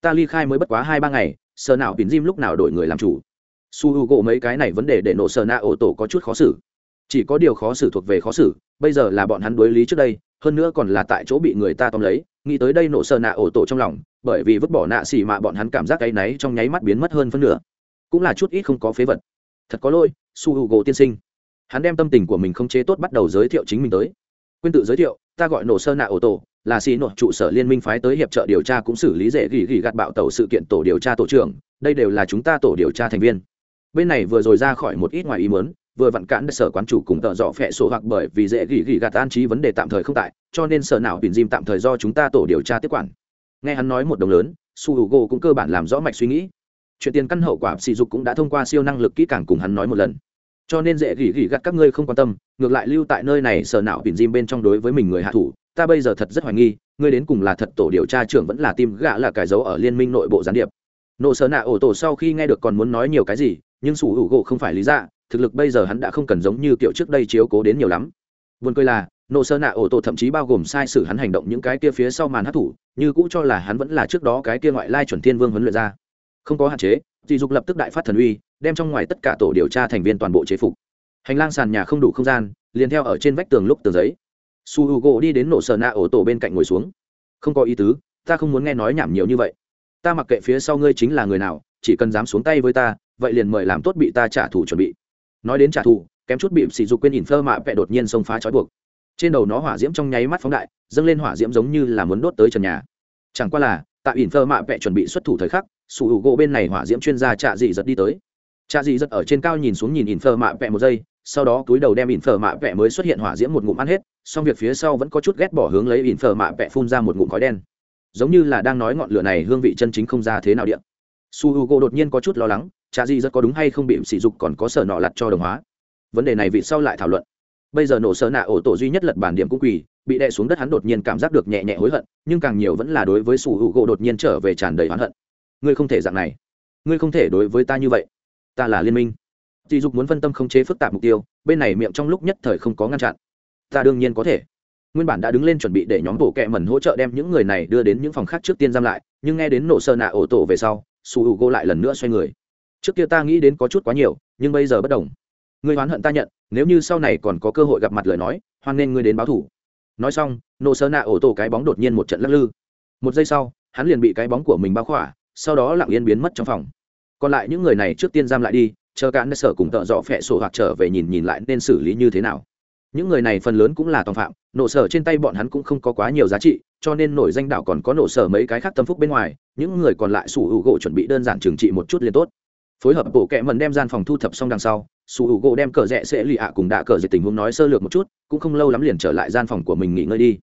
Ta ly khai mới bất quá hai ba ngày, sơ nào bỉn diêm lúc nào đổi người làm chủ? Su h u gỗ mấy cái này vấn đề để nổ sơ nạ ổ tổ có chút khó xử. Chỉ có điều khó xử thuộc về khó xử, bây giờ là bọn hắn đối lý trước đây, hơn nữa còn là tại chỗ bị người ta tóm lấy, nghĩ tới đây nổ sơ nạ ổ tổ trong lòng, bởi vì vứt bỏ nạ xỉ mạ bọn hắn cảm giác cái náy trong nháy mắt biến mất hơn phân nửa. Cũng là chút ít không có phế vật. Thật có lỗi, su h u gỗ tiên sinh. Hắn đem tâm tình của mình không chế tốt bắt đầu giới thiệu chính mình tới. Quên tự giới thiệu, ta gọi nổ sơ nạ ổ tổ, là xì nội trụ sở liên minh phái tới hiệp trợ điều tra cũng xử lý dễ gỉ gỉ gạt bạo tàu sự kiện tổ điều tra tổ trưởng, đây đều là chúng ta tổ điều tra thành viên bên này vừa rồi ra khỏi một ít ngoài ý muốn, vừa vặn cản sở quán chủ cùng tợ dọ phẹ sổ hoặc bởi vì dễ gỉ gỉ gạt an trí vấn đề tạm thời không tại, cho nên sở nào biển diêm tạm thời do chúng ta tổ điều tra tiếp quản. Nghe hắn nói một đồng lớn, su hữu u cũng cơ bản làm rõ mạch suy nghĩ. Chuyện tiền căn hậu quả sỉ dục cũng đã thông qua siêu năng lực kỹ càng cùng hắn nói một lần. Cho nên dễ gỉ gỉ gạt các ngươi không quan tâm, ngược lại lưu tại nơi này sở não biển diêm bên trong đối với mình người hạ thủ, ta bây giờ thật rất hoài nghi, ngươi đến cùng là thật tổ điều tra trưởng vẫn là tim gã là cải dấu ở liên minh nội bộ gián điệp. Nộ sở nạ ổ tổ sau khi nghe được còn muốn nói nhiều cái gì nhưng sủ hữu gỗ không phải lý dạ thực lực bây giờ hắn đã không cần giống như kiểu trước đây chiếu cố đến nhiều lắm. Vườn cười là nộ sơ nạ ổ tổ thậm chí bao gồm sai sử hắn hành động những cái kia phía sau màn hát thủ, như cũ cho là hắn vẫn là trước đó cái kia ngoại lai chuẩn thiên vương huấn luyện ra. Không có hạn chế dì dục lập tức đại phát thần uy, đem trong ngoài tất cả tổ điều tra thành viên toàn bộ chế phục. Hành lang sàn nhà không đủ không gian, liền theo ở trên vách tường lúc tường giấy. Su h u gỗ đi đến nổ sờ nạ ổ tổ bên cạnh ngồi xuống. Không có ý tứ, ta không muốn nghe nói nhảm nhiều như vậy. Ta mặc kệ phía sau ngươi chính là người nào, chỉ cần dám xuống tay với ta vậy liền mời làm tốt bị ta trả thù chuẩn bị. Nói đến trả thù, kém chút bị sỉ dục quên nhìn phơ mạ vẹ đột nhiên xông phá trói buộc. Trên đầu nó hỏa diễm trong nháy mắt phóng đại, dâng lên hỏa diễm giống như là muốn đốt tới trần nhà. Chẳng qua là, tại ỉn phơ mạ vẹ chuẩn bị xuất thủ thời khắc, sủ hữu gỗ bên này hỏa diễm chuyên gia trạ dị giật đi tới. Trạ dị giật ở trên cao nhìn xuống nhìn ỉn phơ mạ vẹ một giây, sau đó túi đầu đem ỉn phơ mạ vẹ mới xuất hiện hỏa diễm một ngụm ăn hết song việc phía sau vẫn có chút ghét bỏ hướng lấy ỉn phơ mạ vẹ phun ra một ngụm khói đen. Giống như là đang nói ngọn lửa này hương vị chân chính không ra thế nào điện su h u g o đột nhiên có chút lo lắng cha di rất có đúng hay không bị sỉ dục còn có sở nọ lặt cho đồng hóa. Vấn đề này vị sau lại thảo luận. Bây giờ nổ sở nạ ổ tổ duy nhất lật bản điểm cũng quỳ, bị đè xuống đất hắn đột nhiên cảm giác được nhẹ nhẹ hối hận, nhưng càng nhiều vẫn là đối với sủ hữu u đột nhiên trở về tràn đầy oán hận. Ngươi không thể dạng này. Ngươi không thể đối với ta như vậy. Ta là liên minh. Dì dục muốn phân tâm khống chế phức tạp mục tiêu, bên này miệng trong lúc nhất thời không có ngăn chặn. Ta đương nhiên có thể. Nguyên bản đã đứng lên chuẩn bị để nhóm bộ kẹ mẩn hỗ trợ đem những người này đưa đến những phòng khác trước tiên giam lại, nhưng nghe đến nổ sơ nạ ổ tổ về sau su h u lại lần nữa xoay người trước kia ta nghĩ đến có chút quá nhiều, nhưng bây giờ bất đồng. Người oán hận ta nhận, nếu như sau này còn có cơ hội gặp mặt lời nói, hoan nên ngươi đến báo thủ. Nói xong nổ sơ nạ ổ tổ cái bóng đột nhiên một trận lắc lư. Một giây sau, hắn liền bị cái bóng của mình bao khỏa, sau đó lặng yên biến mất trong phòng. Còn lại những người này trước tiên giam lại đi, chờ cả nơi sở cùng tợ dọ phẹ sổ hoặc trở về nhìn nhìn lại nên xử lý như thế nào. Những người này phần lớn cũng là tòng phạm, nổ sở trên tay bọn hắn cũng không có quá nhiều giá trị, cho nên nổi danh đạo còn có nổ sở mấy cái khác tâm phúc bên ngoài, những người còn lại sủ hữu gỗ chuẩn bị đơn giản trừng trị một chút liền tốt phối hợp bộ kệ mần đem gian phòng thu thập xong đằng sau, su h u gỗ đem cờ rẽ sẽ lì ạ cùng đạ cờ dịch tình huống nói sơ lược một chút, cũng không lâu lắm liền trở lại gian phòng của mình nghỉ ngơi đi.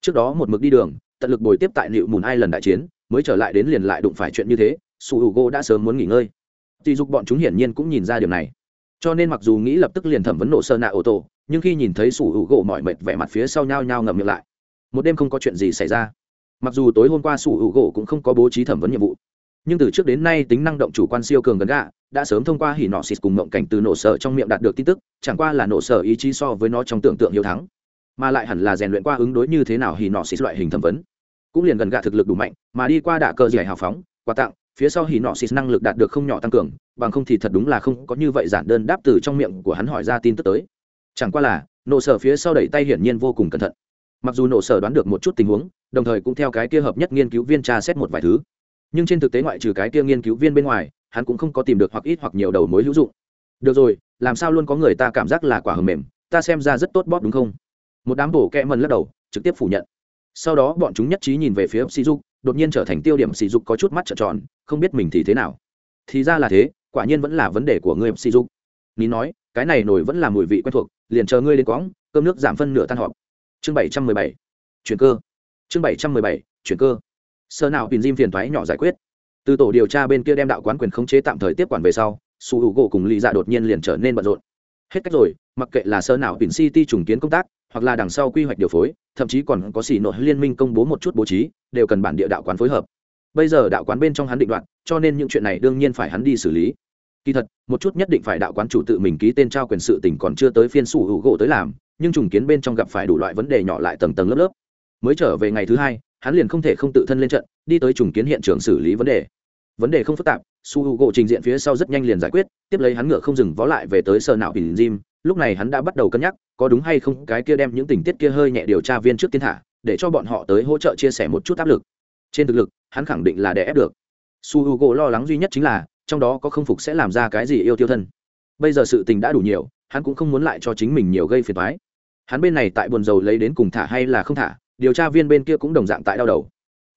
Trước đó một mực đi đường, tận lực bồi tiếp tại nịu mùn hai lần đại chiến, mới trở lại đến liền lại đụng phải chuyện như thế, su h u gỗ đã sớm muốn nghỉ ngơi. Dì dục bọn chúng hiển nhiên cũng nhìn ra điều này. Cho nên mặc dù nghĩ lập tức liền thẩm vấn nổ sơ nạ ô tô, nhưng khi nhìn thấy su h u gỗ mỏi mệt vẻ mặt phía sau nhau nhau ngậm miệng lại. Một đêm không có chuyện gì xảy ra. Mặc dù tối hôm qua su h u gỗ cũng không có bố trí thẩm vấn nhiệm vụ nhưng từ trước đến nay tính năng động chủ quan siêu cường gần gạ, đã sớm thông qua hỉ nọ xịt cùng mộng cảnh từ nổ sở trong miệng đạt được tin tức, chẳng qua là nổ sở ý chí so với nó trong tưởng tượng hiếu thắng, mà lại hẳn là rèn luyện qua ứng đối như thế nào hỉ nọ xịt loại hình thẩm vấn. Cũng liền gần gạ thực lực đủ mạnh, mà đi qua đạ cơ giải hào phóng, quà tặng, phía sau hỉ nọ xịt năng lực đạt được không nhỏ tăng cường, bằng không thì thật đúng là không có như vậy giản đơn đáp từ trong miệng của hắn hỏi ra tin tức tới. Chẳng qua là, nổ sở phía sau đẩy tay hiển nhiên vô cùng cẩn thận. Mặc dù nổ sở đoán được một chút tình huống, đồng thời cũng theo cái kia hợp nhất nghiên cứu viên tra xét một vài thứ nhưng trên thực tế ngoại trừ cái kia nghiên cứu viên bên ngoài, hắn cũng không có tìm được hoặc ít hoặc nhiều đầu mối hữu dụng. Được rồi, làm sao luôn có người ta cảm giác là quả hầm mềm, ta xem ra rất tốt bóp đúng không? Một đám bổ kẹ mần lắc đầu, trực tiếp phủ nhận. Sau đó bọn chúng nhất trí nhìn về phía sỉ dục, đột nhiên trở thành tiêu điểm sỉ dục có chút mắt trợn tròn, không biết mình thì thế nào. Thì ra là thế, quả nhiên vẫn là vấn đề của ngươi sỉ dục. Ní nói, cái này nổi vẫn là mùi vị quen thuộc, liền chờ ngươi lên quõng, cơm nước giảm phân nửa tan họp. Chương bảy trăm mười bảy, chuyển cơ. Chương bảy trăm mười bảy, chuyển cơ sơ nào tìm diêm phiền thoái nhỏ giải quyết. Từ tổ điều tra bên kia đem đạo quán quyền khống chế tạm thời tiếp quản về sau, su hữu gỗ cùng lý dạ đột nhiên liền trở nên bận rộn. Hết cách rồi, mặc kệ là sơ nào tìm city trùng kiến công tác, hoặc là đằng sau quy hoạch điều phối, thậm chí còn có xỉ nội liên minh công bố một chút bố trí, đều cần bản địa đạo quán phối hợp. Bây giờ đạo quán bên trong hắn định đoạn, cho nên những chuyện này đương nhiên phải hắn đi xử lý. Kỳ thật, một chút nhất định phải đạo quán chủ tự mình ký tên trao quyền sự tỉnh còn chưa tới phiên sủ hữu gỗ tới làm, nhưng trùng kiến bên trong gặp phải đủ loại vấn đề nhỏ lại tầng tầng lớp lớp. Mới trở về ngày thứ hai hắn liền không thể không tự thân lên trận, đi tới trùng kiến hiện trường xử lý vấn đề. Vấn đề không phức tạp, su h u gỗ trình diện phía sau rất nhanh liền giải quyết, tiếp lấy hắn ngựa không dừng vó lại về tới sơ não bình Jim. lúc này hắn đã bắt đầu cân nhắc, có đúng hay không cái kia đem những tình tiết kia hơi nhẹ điều tra viên trước tiên thả, để cho bọn họ tới hỗ trợ chia sẻ một chút áp lực. Trên thực lực, hắn khẳng định là đè ép được. Su h u gỗ lo lắng duy nhất chính là, trong đó có không phục sẽ làm ra cái gì yêu tiêu thân. Bây giờ sự tình đã đủ nhiều, hắn cũng không muốn lại cho chính mình nhiều gây phiền thoái hắn bên này tại buồn dầu lấy đến cùng thả hay là không thả điều tra viên bên kia cũng đồng dạng tại đau đầu.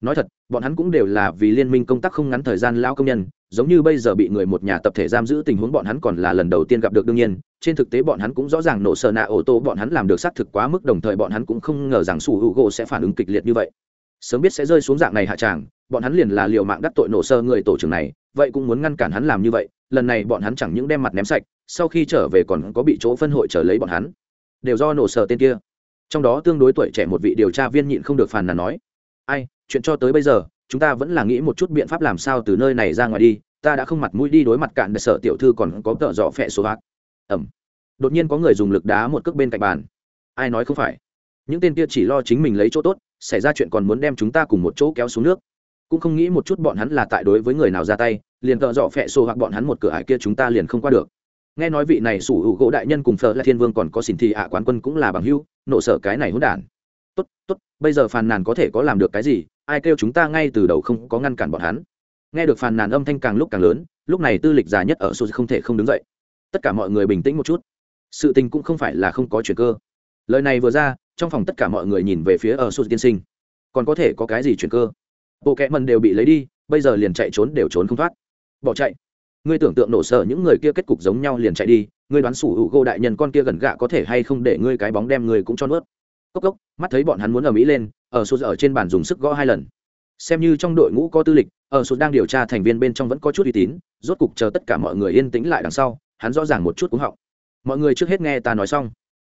Nói thật, bọn hắn cũng đều là vì liên minh công tác không ngắn thời gian lao công nhân, giống như bây giờ bị người một nhà tập thể giam giữ tình huống bọn hắn còn là lần đầu tiên gặp được đương nhiên, trên thực tế bọn hắn cũng rõ ràng nổ sợ nạ ô tô bọn hắn làm được xác thực quá mức đồng thời bọn hắn cũng không ngờ rằng sủ hữu gỗ sẽ phản ứng kịch liệt như vậy. Sớm biết sẽ rơi xuống dạng này hạ tràng, bọn hắn liền là liều mạng đắc tội nổ sơ người tổ trưởng này, vậy cũng muốn ngăn cản hắn làm như vậy, lần này bọn hắn chẳng những đem mặt ném sạch, sau khi trở về còn có bị chỗ phân hội trở lấy bọn hắn. Đều do nổ sợ tên kia trong đó tương đối tuổi trẻ một vị điều tra viên nhịn không được phàn nàn nói, ai, chuyện cho tới bây giờ, chúng ta vẫn là nghĩ một chút biện pháp làm sao từ nơi này ra ngoài đi, ta đã không mặt mũi đi đối mặt cạn để sợ tiểu thư còn có tợ dọ phẹ số hạt ẩm. Đột nhiên có người dùng lực đá một cước bên cạnh bàn. Ai nói không phải? Những tên kia chỉ lo chính mình lấy chỗ tốt, xảy ra chuyện còn muốn đem chúng ta cùng một chỗ kéo xuống nước. Cũng không nghĩ một chút bọn hắn là tại đối với người nào ra tay, liền tợ dọ phẹ xô hoặc bọn hắn một cửa ải kia chúng ta liền không qua được. Nghe nói vị này sủ hữu gỗ đại nhân cùng phở là thiên vương còn có xỉn thị ạ quán quân cũng là bằng hữu nộ sở cái này hỗn đản. Tốt tốt, bây giờ phàn nàn có thể có làm được cái gì? Ai kêu chúng ta ngay từ đầu không có ngăn cản bọn hắn? Nghe được phàn nàn âm thanh càng lúc càng lớn, lúc này tư lịch già nhất ở sô không thể không đứng dậy. Tất cả mọi người bình tĩnh một chút. Sự tình cũng không phải là không có chuyện cơ. Lời này vừa ra, trong phòng tất cả mọi người nhìn về phía ở sụt tiên sinh. Còn có thể có cái gì chuyện cơ? Bộ kẽ mần đều bị lấy đi, bây giờ liền chạy trốn đều trốn không thoát. Bỏ chạy ngươi tưởng tượng nổ sợ những người kia kết cục giống nhau liền chạy đi, ngươi đoán sủ hữu gô đại nhân con kia gần gạ có thể hay không để ngươi cái bóng đem ngươi cũng cho nuốt. Cốc cốc, mắt thấy bọn hắn muốn ở mỹ lên, ở sụt ở trên bàn dùng sức gõ hai lần. Xem như trong đội ngũ có tư lịch, ở sụt đang điều tra thành viên bên trong vẫn có chút uy tín, rốt cục chờ tất cả mọi người yên tĩnh lại đằng sau, hắn rõ ràng một chút cũng họng. Mọi người trước hết nghe ta nói xong.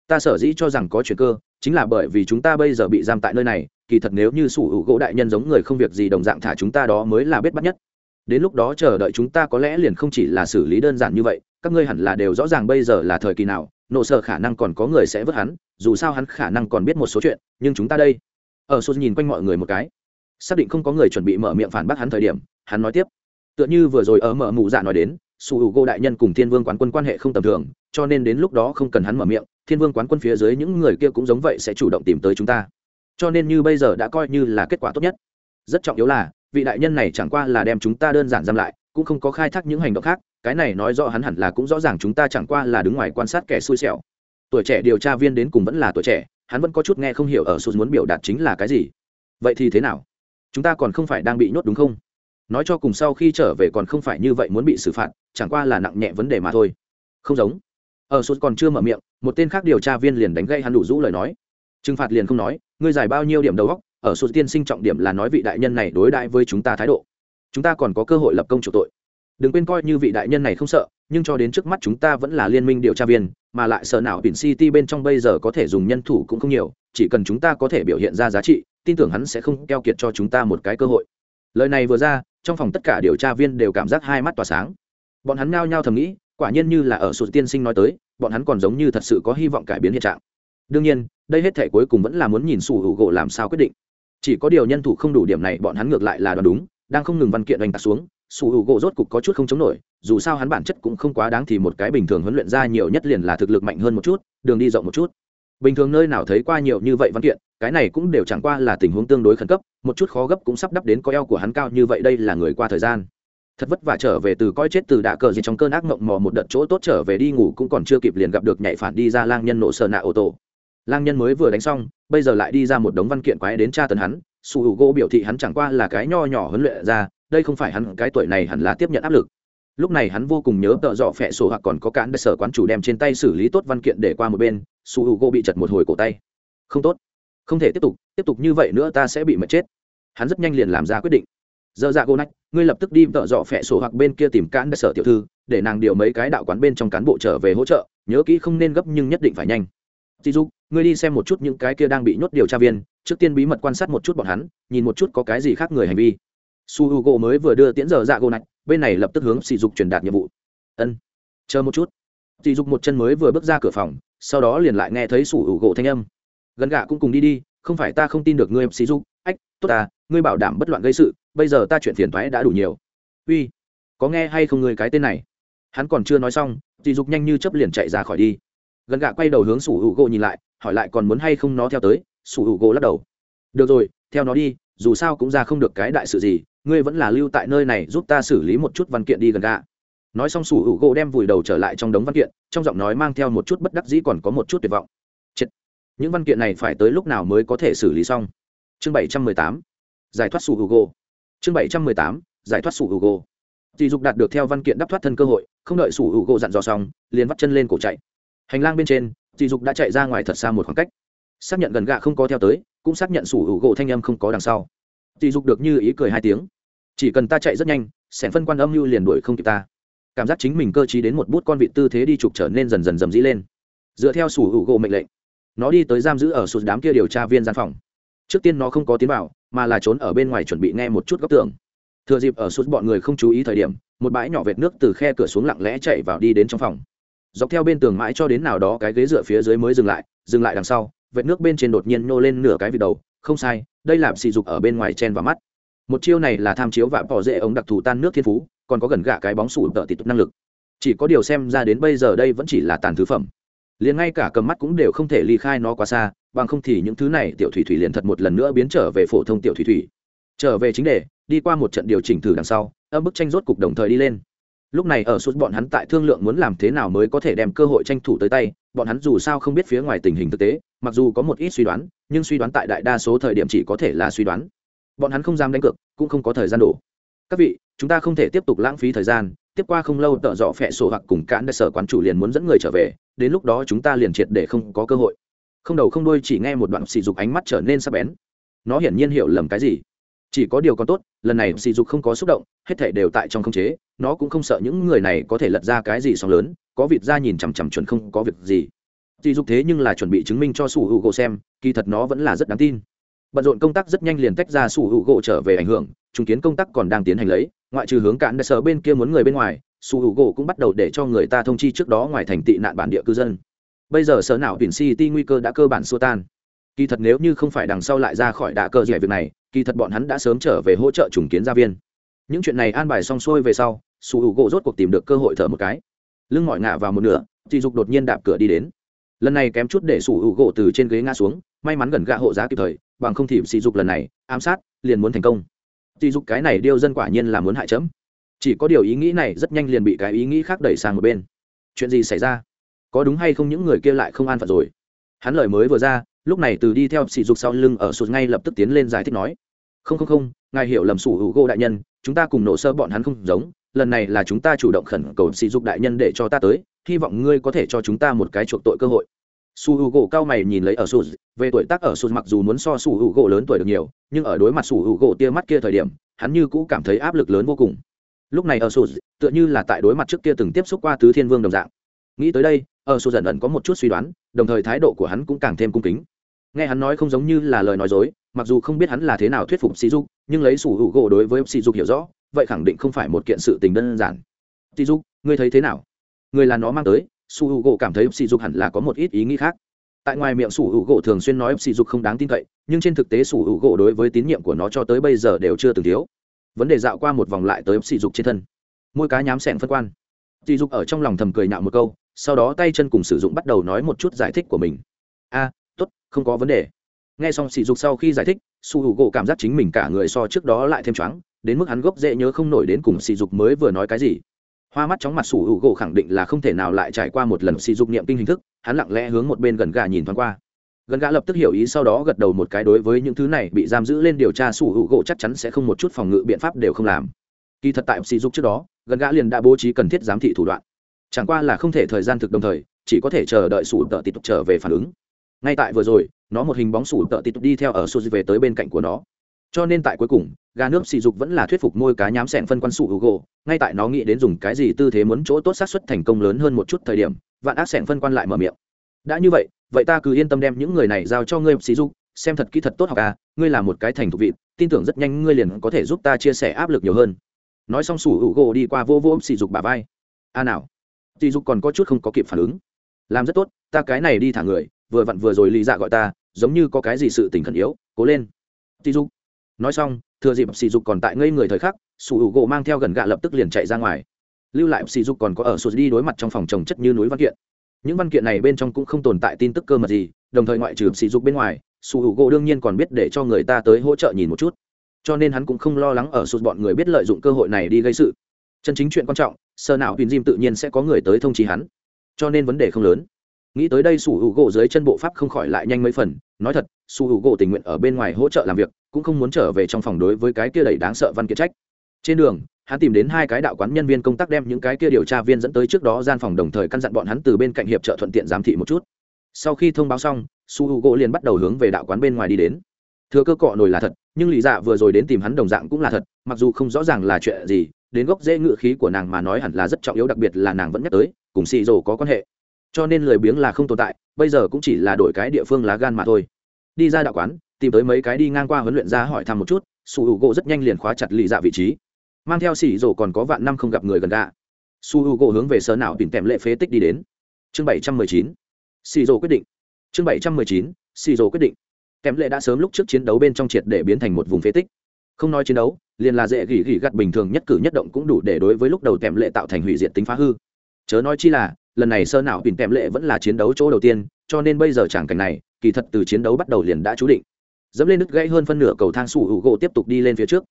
Ta sở dĩ cho rằng có chuyện cơ, chính là bởi vì chúng ta bây giờ bị giam tại nơi này, kỳ thật nếu như sủ hữu gỗ đại nhân giống người không việc gì đồng dạng thả chúng ta đó mới là biết bắt nhất đến lúc đó chờ đợi chúng ta có lẽ liền không chỉ là xử lý đơn giản như vậy, các ngươi hẳn là đều rõ ràng bây giờ là thời kỳ nào nộ sợ khả năng còn có người sẽ vớt hắn, dù sao hắn khả năng còn biết một số chuyện, nhưng chúng ta đây. Ở số nhìn quanh mọi người một cái. Xác định không có người chuẩn bị mở miệng phản bác hắn thời điểm, hắn nói tiếp. Tựa như vừa rồi ở mở mụ dạ nói đến, su h u gô đại nhân cùng thiên vương quán quân quan hệ không tầm thường, cho nên đến lúc đó không cần hắn mở miệng, thiên vương quán quân phía dưới những người kia cũng giống vậy sẽ chủ động tìm tới chúng ta. Cho nên như bây giờ đã coi như là kết quả tốt nhất. Rất trọng yếu là vị đại nhân này chẳng qua là đem chúng ta đơn giản giam lại, cũng không có khai thác những hành động khác, cái này nói rõ hắn hẳn là cũng rõ ràng chúng ta chẳng qua là đứng ngoài quan sát kẻ xui xẻo. Tuổi trẻ điều tra viên đến cùng vẫn là tuổi trẻ, hắn vẫn có chút nghe không hiểu ở sụt muốn biểu đạt chính là cái gì. Vậy thì thế nào? Chúng ta còn không phải đang bị nhốt đúng không? Nói cho cùng sau khi trở về còn không phải như vậy muốn bị xử phạt, chẳng qua là nặng nhẹ vấn đề mà thôi. Không giống. Ở sụt còn chưa mở miệng, một tên khác điều tra viên liền đánh gây hắn đủ rũ lời nói. Trừng phạt liền không nói, ngươi giải bao nhiêu điểm đầu góc ở sụt tiên sinh trọng điểm là nói vị đại nhân này đối đãi với chúng ta thái độ. Chúng ta còn có cơ hội lập công chủ tội. Đừng quên coi như vị đại nhân này không sợ, nhưng cho đến trước mắt chúng ta vẫn là liên minh điều tra viên, mà lại sợ nào biển city bên trong bây giờ có thể dùng nhân thủ cũng không nhiều, chỉ cần chúng ta có thể biểu hiện ra giá trị, tin tưởng hắn sẽ không keo kiệt cho chúng ta một cái cơ hội. Lời này vừa ra, trong phòng tất cả điều tra viên đều cảm giác hai mắt tỏa sáng. Bọn hắn ngao nhao thầm nghĩ, quả nhiên như là ở sụt tiên sinh nói tới, bọn hắn còn giống như thật sự có hy vọng cải biến hiện trạng. Đương nhiên, đây hết thể cuối cùng vẫn là muốn nhìn sủ hữu gỗ làm sao quyết định chỉ có điều nhân thủ không đủ điểm này, bọn hắn ngược lại là đoán đúng, đang không ngừng văn kiện oanh tạc xuống sủ hữu gỗ rốt cục có chút không chống nổi, dù sao hắn bản chất cũng không quá đáng thì một cái bình thường huấn luyện ra nhiều nhất liền là thực lực mạnh hơn một chút, đường đi rộng một chút. Bình thường nơi nào thấy qua nhiều như vậy văn kiện, cái này cũng đều chẳng qua là tình huống tương đối khẩn cấp, một chút khó gấp cũng sắp đắp đến coi eo của hắn cao như vậy, đây là người qua thời gian. Thật vất vả trở về từ coi chết từ đạ cờ gì trong cơn ác mộng mò một đợt chỗ tốt trở về đi ngủ cũng còn chưa kịp liền gặp được nhảy phản đi ra lang nhân nổ sờ nạ ô tô lang nhân mới vừa đánh xong, bây giờ lại đi ra một đống văn kiện quái đến tra tấn hắn, su h u gỗ biểu thị hắn chẳng qua là cái nho nhỏ huấn luyện ra, đây không phải hắn, cái tuổi này hẳn là tiếp nhận áp lực. Lúc này hắn vô cùng nhớ tợ dọ phẹ sổ hoặc còn có cán đại sở quán chủ đem trên tay xử lý tốt văn kiện để qua một bên, su h u gỗ bị chật một hồi cổ tay. Không tốt. Không thể tiếp tục tiếp tục như vậy nữa ta sẽ bị mệt chết. Hắn rất nhanh liền làm ra quyết định. Dơ dạ gô nách, ngươi lập tức đi tợ dọ phẹ sổ hoặc bên kia tìm cán đại sở tiểu thư, để nàng điều mấy cái đạo quán bên trong cán bộ trở về hỗ trợ, nhớ kỹ không nên gấp nhưng nhất định phải nhanh dì dục, ngươi đi xem một chút những cái kia đang bị nhốt điều tra viên, trước tiên bí mật quan sát một chút bọn hắn, nhìn một chút có cái gì khác người hành vi. Su h u gỗ mới vừa đưa tiễn giờ dạ gô nạch, bên này lập tức hướng sỉ dục truyền đạt nhiệm vụ. Ân, chờ một chút. Sỉ dục một chân mới vừa bước ra cửa phòng, sau đó liền lại nghe thấy su h u gỗ thanh âm. Gần gạ cũng cùng đi đi, không phải ta không tin được ngươi, sỉ dục. Ách, tốt ta, ngươi bảo đảm bất loạn gây sự, bây giờ ta chuyện phiền thoái đã đủ nhiều. Uy, có nghe hay không ngươi cái tên này? Hắn còn chưa nói xong, sỉ dục nhanh như chấp liền chạy ra khỏi đi gần gạ quay đầu hướng Sủ Hữu gỗ nhìn lại, hỏi lại còn muốn hay không nó theo tới, Sủ Hữu gỗ lắc đầu. Được rồi, theo nó đi, dù sao cũng ra không được cái đại sự gì, ngươi vẫn là lưu tại nơi này giúp ta xử lý một chút văn kiện đi gần gạ. Nói xong sủ hữu gỗ đem vùi đầu trở lại trong đống văn kiện, trong giọng nói mang theo một chút bất đắc dĩ còn có một chút tuyệt vọng. Chết. những văn kiện này phải tới lúc nào mới có thể xử lý xong? Chương bảy trăm mười tám. Giải thoát sủ hữu gỗ. Chương bảy trăm mười tám. Giải thoát sủ hữu gỗ. Dì dục đạt được theo văn kiện đắp thoát thân cơ hội, không đợi sủ hữu gỗ dặn dò xong, liền vắt chân lên cổ chạy hành lang bên trên dì dục đã chạy ra ngoài thật xa một khoảng cách. Xác nhận gần gạ không có theo tới, cũng xác nhận sủ hữu gỗ thanh âm không có đằng sau. Dì dục được như ý cười hai tiếng. Chỉ cần ta chạy rất nhanh sẽ phân quan âm mưu liền đuổi không kịp ta. Cảm giác chính mình cơ t đến một bút con vị tư thế đi trục trở nên dần dần dầm dĩ lên. Dựa theo sủ hữu gỗ mệnh lệnh, nó đi tới giam giữ ở sụt đám kia điều tra viên gian phòng. Trước tiên nó không có tiến vào, mà là trốn ở bên ngoài chuẩn bị nghe một chút góc tường. Thừa dịp ở sụt bọn người không chú ý thời điểm, một bãi nhỏ vệt nước từ khe cửa xuống lặng lẽ chạy vào đi đến trong phòng dọc theo bên tường mãi cho đến nào đó cái ghế dựa phía dưới mới dừng lại dừng lại đằng sau, vệt nước bên trên đột nhiên nô lên nửa cái vị đầu, không sai, đây là sỉ dục ở bên ngoài chen vào mắt. Một chiêu này là tham chiếu vạ bỏ dễ ống đặc thù tan nước thiên phú, còn có gần gạ cái bóng sủ tợ tịt tục năng lực. Chỉ có điều xem ra đến bây giờ đây vẫn chỉ là tàn thứ phẩm. Liền ngay cả cầm mắt cũng đều không thể ly khai nó quá xa, bằng không thì những thứ này tiểu thủy thủy liền thật một lần nữa biến trở về phổ thông tiểu thủy thủy. Trở về chính đề, đi qua một trận điều chỉnh thử đằng sau, âm bức tranh rốt cục đồng thời đi lên lúc này ở suốt bọn hắn tại thương lượng muốn làm thế nào mới có thể đem cơ hội tranh thủ tới tay, bọn hắn dù sao không biết phía ngoài tình hình thực tế, mặc dù có một ít suy đoán, nhưng suy đoán tại đại đa số thời điểm chỉ có thể là suy đoán. Bọn hắn không dám đánh cược, cũng không có thời gian đủ các vị, chúng ta không thể tiếp tục lãng phí thời gian, tiếp qua không lâu tợ dọ phẹ sổ hoặc cùng cản đại sở quán chủ liền muốn dẫn người trở về, đến lúc đó chúng ta liền triệt để không có cơ hội. Không đầu không đuôi chỉ nghe một đoạn sỉ dục ánh mắt trở nên sắc bén. Nó hiển nhiên hiểu lầm cái gì chỉ có điều còn tốt, lần này sỉ dục không có xúc động, hết thể đều tại trong không chế, nó cũng không sợ những người này có thể lật ra cái gì sóng lớn, có vịt ra nhìn chằm chằm chuẩn không có việc gì. Sỉ dục thế nhưng là chuẩn bị chứng minh cho sủ hữu gỗ xem, kỳ thật nó vẫn là rất đáng tin. Bận rộn công tác rất nhanh liền tách ra sủ hữu gỗ trở về ảnh hưởng chứng kiến công tác còn đang tiến hành lấy, ngoại trừ hướng cạn đã sở bên kia muốn người bên ngoài, sủ hữu gỗ cũng bắt đầu để cho người ta thông chi trước đó ngoài thành tị nạn bản địa cư dân. Bây giờ sở nào biển city nguy cơ đã cơ bản xua tan kỳ thật nếu như không phải đằng sau lại ra khỏi đạ cơ dẻ việc này, kỳ thật bọn hắn đã sớm trở về hỗ trợ trùng kiến gia viên. Những chuyện này an bài xong xuôi về sau, su hữu gỗ rốt cuộc tìm được cơ hội thở một cái. Lưng mỏi ngả vào một nửa thì dục đột nhiên đạp cửa đi đến. Lần này kém chút để su hữu gỗ từ trên ghế ngã xuống, may mắn gần gạ hộ giá kịp thời, bằng không thì sỉ dục lần này, ám sát, liền muốn thành công. Thì dục cái này điêu dân quả nhiên là muốn hại chấm. Chỉ có điều ý nghĩ này rất nhanh liền bị cái ý nghĩ khác đẩy sang một bên. Chuyện gì xảy ra? Có đúng hay không những người kia lại không an phận rồi? Hắn lời mới vừa ra lúc này từ đi theo sỉ dục sau lưng ở sụt ngay lập tức tiến lên giải thích nói, không không không, ngài hiểu lầm sủ hữu gỗ đại nhân, chúng ta cùng nổ sơ bọn hắn không giống, lần này là chúng ta chủ động khẩn cầu sỉ dục đại nhân để cho ta tới, hy vọng ngươi có thể cho chúng ta một cái chuộc tội cơ hội. Su hữu gỗ cao mày nhìn lấy ở sụt, về tuổi tác ở sụt mặc dù muốn so su hữu gỗ lớn tuổi được nhiều, nhưng ở đối mặt su hữu gỗ tia mắt kia thời điểm, hắn như cũ cảm thấy áp lực lớn vô cùng. Lúc này ở sụt, tựa như là tại đối mặt trước kia từng tiếp xúc qua tứ thiên vương đồng dạng. Nghĩ tới đây, ở sụt dần ẩn có một chút suy đoán, đồng thời thái độ của hắn cũng càng thêm cung kính nghe hắn nói không giống như là lời nói dối, mặc dù không biết hắn là thế nào thuyết phục sỉ dục nhưng lấy sủ hữu gỗ đối với sỉ dục hiểu rõ, vậy khẳng định không phải một kiện sự tình đơn giản. Sỉ dục ngươi thấy thế nào? Người là nó mang tới. Sủ hữu gỗ cảm thấy sỉ dục hẳn là có một ít ý nghĩ khác. Tại ngoài miệng sủ hữu gỗ thường xuyên nói sỉ dục không đáng tin cậy, nhưng trên thực tế sủ hữu gỗ đối với tín nhiệm của nó cho tới bây giờ đều chưa từng thiếu. Vấn đề dạo qua một vòng lại tới sỉ dục trên thân. Môi cá nhám sẹn phân quan. Sỉ dục ở trong lòng thầm cười nhạo một câu, sau đó tay chân cùng sử dụng bắt đầu nói một chút giải thích của mình. A tốt, không có vấn đề. Nghe xong sỉ dục sau khi giải thích, su h u gỗ cảm giác chính mình cả người so trước đó lại thêm choáng, đến mức hắn gốc dễ nhớ không nổi đến cùng sỉ dục mới vừa nói cái gì. Hoa mắt chóng mặt su h u gỗ khẳng định là không thể nào lại trải qua một lần sỉ dục niệm kinh hình thức, hắn lặng lẽ hướng một bên gần gà nhìn thoáng qua. Gần gã lập tức hiểu ý sau đó gật đầu một cái đối với những thứ này bị giam giữ lên điều tra su h gỗ chắc chắn sẽ không một chút phòng ngự biện pháp đều không làm. Kỳ thật tại sỉ dục trước đó, gần gã liền đã bố trí cần thiết giám thị thủ đoạn. Chẳng qua là không thể thời gian thực đồng thời, chỉ có thể chờ đợi sủ tợ tịt trở về phản ứng ngay tại vừa rồi, nó một hình bóng sủ tợ tịt đi theo ở sô về tới bên cạnh của nó. Cho nên tại cuối cùng, gà nước xì dục vẫn là thuyết phục môi cá nhám sẹn phân quan sủ hữu gỗ ngay tại nó nghĩ đến dùng cái gì tư thế muốn chỗ tốt xác suất thành công lớn hơn một chút thời điểm, vạn ác sẹn phân quan lại mở miệng. Đã như vậy vậy ta cứ yên tâm đem những người này giao cho ngươi, xì dục. Xem thật kỹ thật tốt học à ngươi là một cái thành thục vị, tin tưởng rất nhanh ngươi liền có thể giúp ta chia sẻ áp lực nhiều hơn. Nói xong sủ hữu gỗ đi qua vô vô xì dục bà vai. A nào. Xì dục còn có chút không có kịp phản ứng. Làm rất tốt, ta cái này đi thả người vừa vặn vừa rồi lý dạ gọi ta, giống như có cái gì sự tình khẩn yếu, cố lên. Dì dục. Nói xong, thừa dịp sỉ dục còn tại ngây người thời khắc, sủ hữu gỗ mang theo gần gạ lập tức liền chạy ra ngoài. Lưu lại sỉ dục còn có ở sụt đi đối mặt trong phòng trồng chất như núi văn kiện. Những văn kiện này bên trong cũng không tồn tại tin tức cơ mật gì, đồng thời ngoại trừ sỉ dục bên ngoài, sủ hữu gỗ đương nhiên còn biết để cho người ta tới hỗ trợ nhìn một chút. Cho nên hắn cũng không lo lắng ở sụt bọn người biết lợi dụng cơ hội này đi gây sự. Chân chính chuyện quan trọng, sơ nào huyền diêm tự nhiên sẽ có người tới thông trí hắn. Cho nên vấn đề không lớn nghĩ tới đây sủ hữu gỗ dưới chân bộ pháp không khỏi lại nhanh mấy phần, nói thật, sủ hữu gỗ tình nguyện ở bên ngoài hỗ trợ làm việc, cũng không muốn trở về trong phòng đối với cái kia đầy đáng sợ văn kiệt trách. Trên đường, hắn tìm đến hai cái đạo quán nhân viên công tác đem những cái kia điều tra viên dẫn tới trước đó gian phòng đồng thời căn dặn bọn hắn từ bên cạnh hiệp trợ thuận tiện giám thị một chút. Sau khi thông báo xong su h u gỗ liền bắt đầu hướng về đạo quán bên ngoài đi đến. Thừa cơ cọ nổi là thật, nhưng lì dạ vừa rồi đến tìm hắn đồng dạng cũng là thật, mặc dù không rõ ràng là chuyện gì, đến gốc dễ ngự khí của nàng mà nói hẳn là rất trọng yếu, đặc biệt là nàng vẫn nhắc tới, cùng xì rồ có quan hệ cho nên lười biếng là không tồn tại, bây giờ cũng chỉ là đổi cái địa phương lá gan mà thôi. Đi ra đạo quán, tìm tới mấy cái đi ngang qua huấn luyện ra hỏi thăm một chút, su hữu gỗ rất nhanh liền khóa chặt lì dạ vị trí. Mang theo xì rổ còn có vạn năm không gặp người gần gạ. Su hữu gỗ hướng về sở nào tìm kèm lệ phế tích đi đến. Chương bảy trăm mười chín. Xì rổ quyết định. Chương bảy trăm mười chín. Xì rổ quyết định. Kèm lệ đã sớm lúc trước chiến đấu bên trong triệt để biến thành một vùng phế tích. Không nói chiến đấu, liền là dễ gỉ gỉ gặt bình thường nhất cử nhất động cũng đủ để đối với lúc đầu tèm lệ tạo thành hủy diệt tính phá hư. Chớ nói chi là lần này sơ nào tìm tèm lệ vẫn là chiến đấu chỗ đầu tiên, cho nên bây giờ chẳng cảnh này, kỳ thật từ chiến đấu bắt đầu liền đã chú định. Dẫm lên đứt gãy hơn phân nửa cầu thang sủ hữu gỗ tiếp tục đi lên phía trước.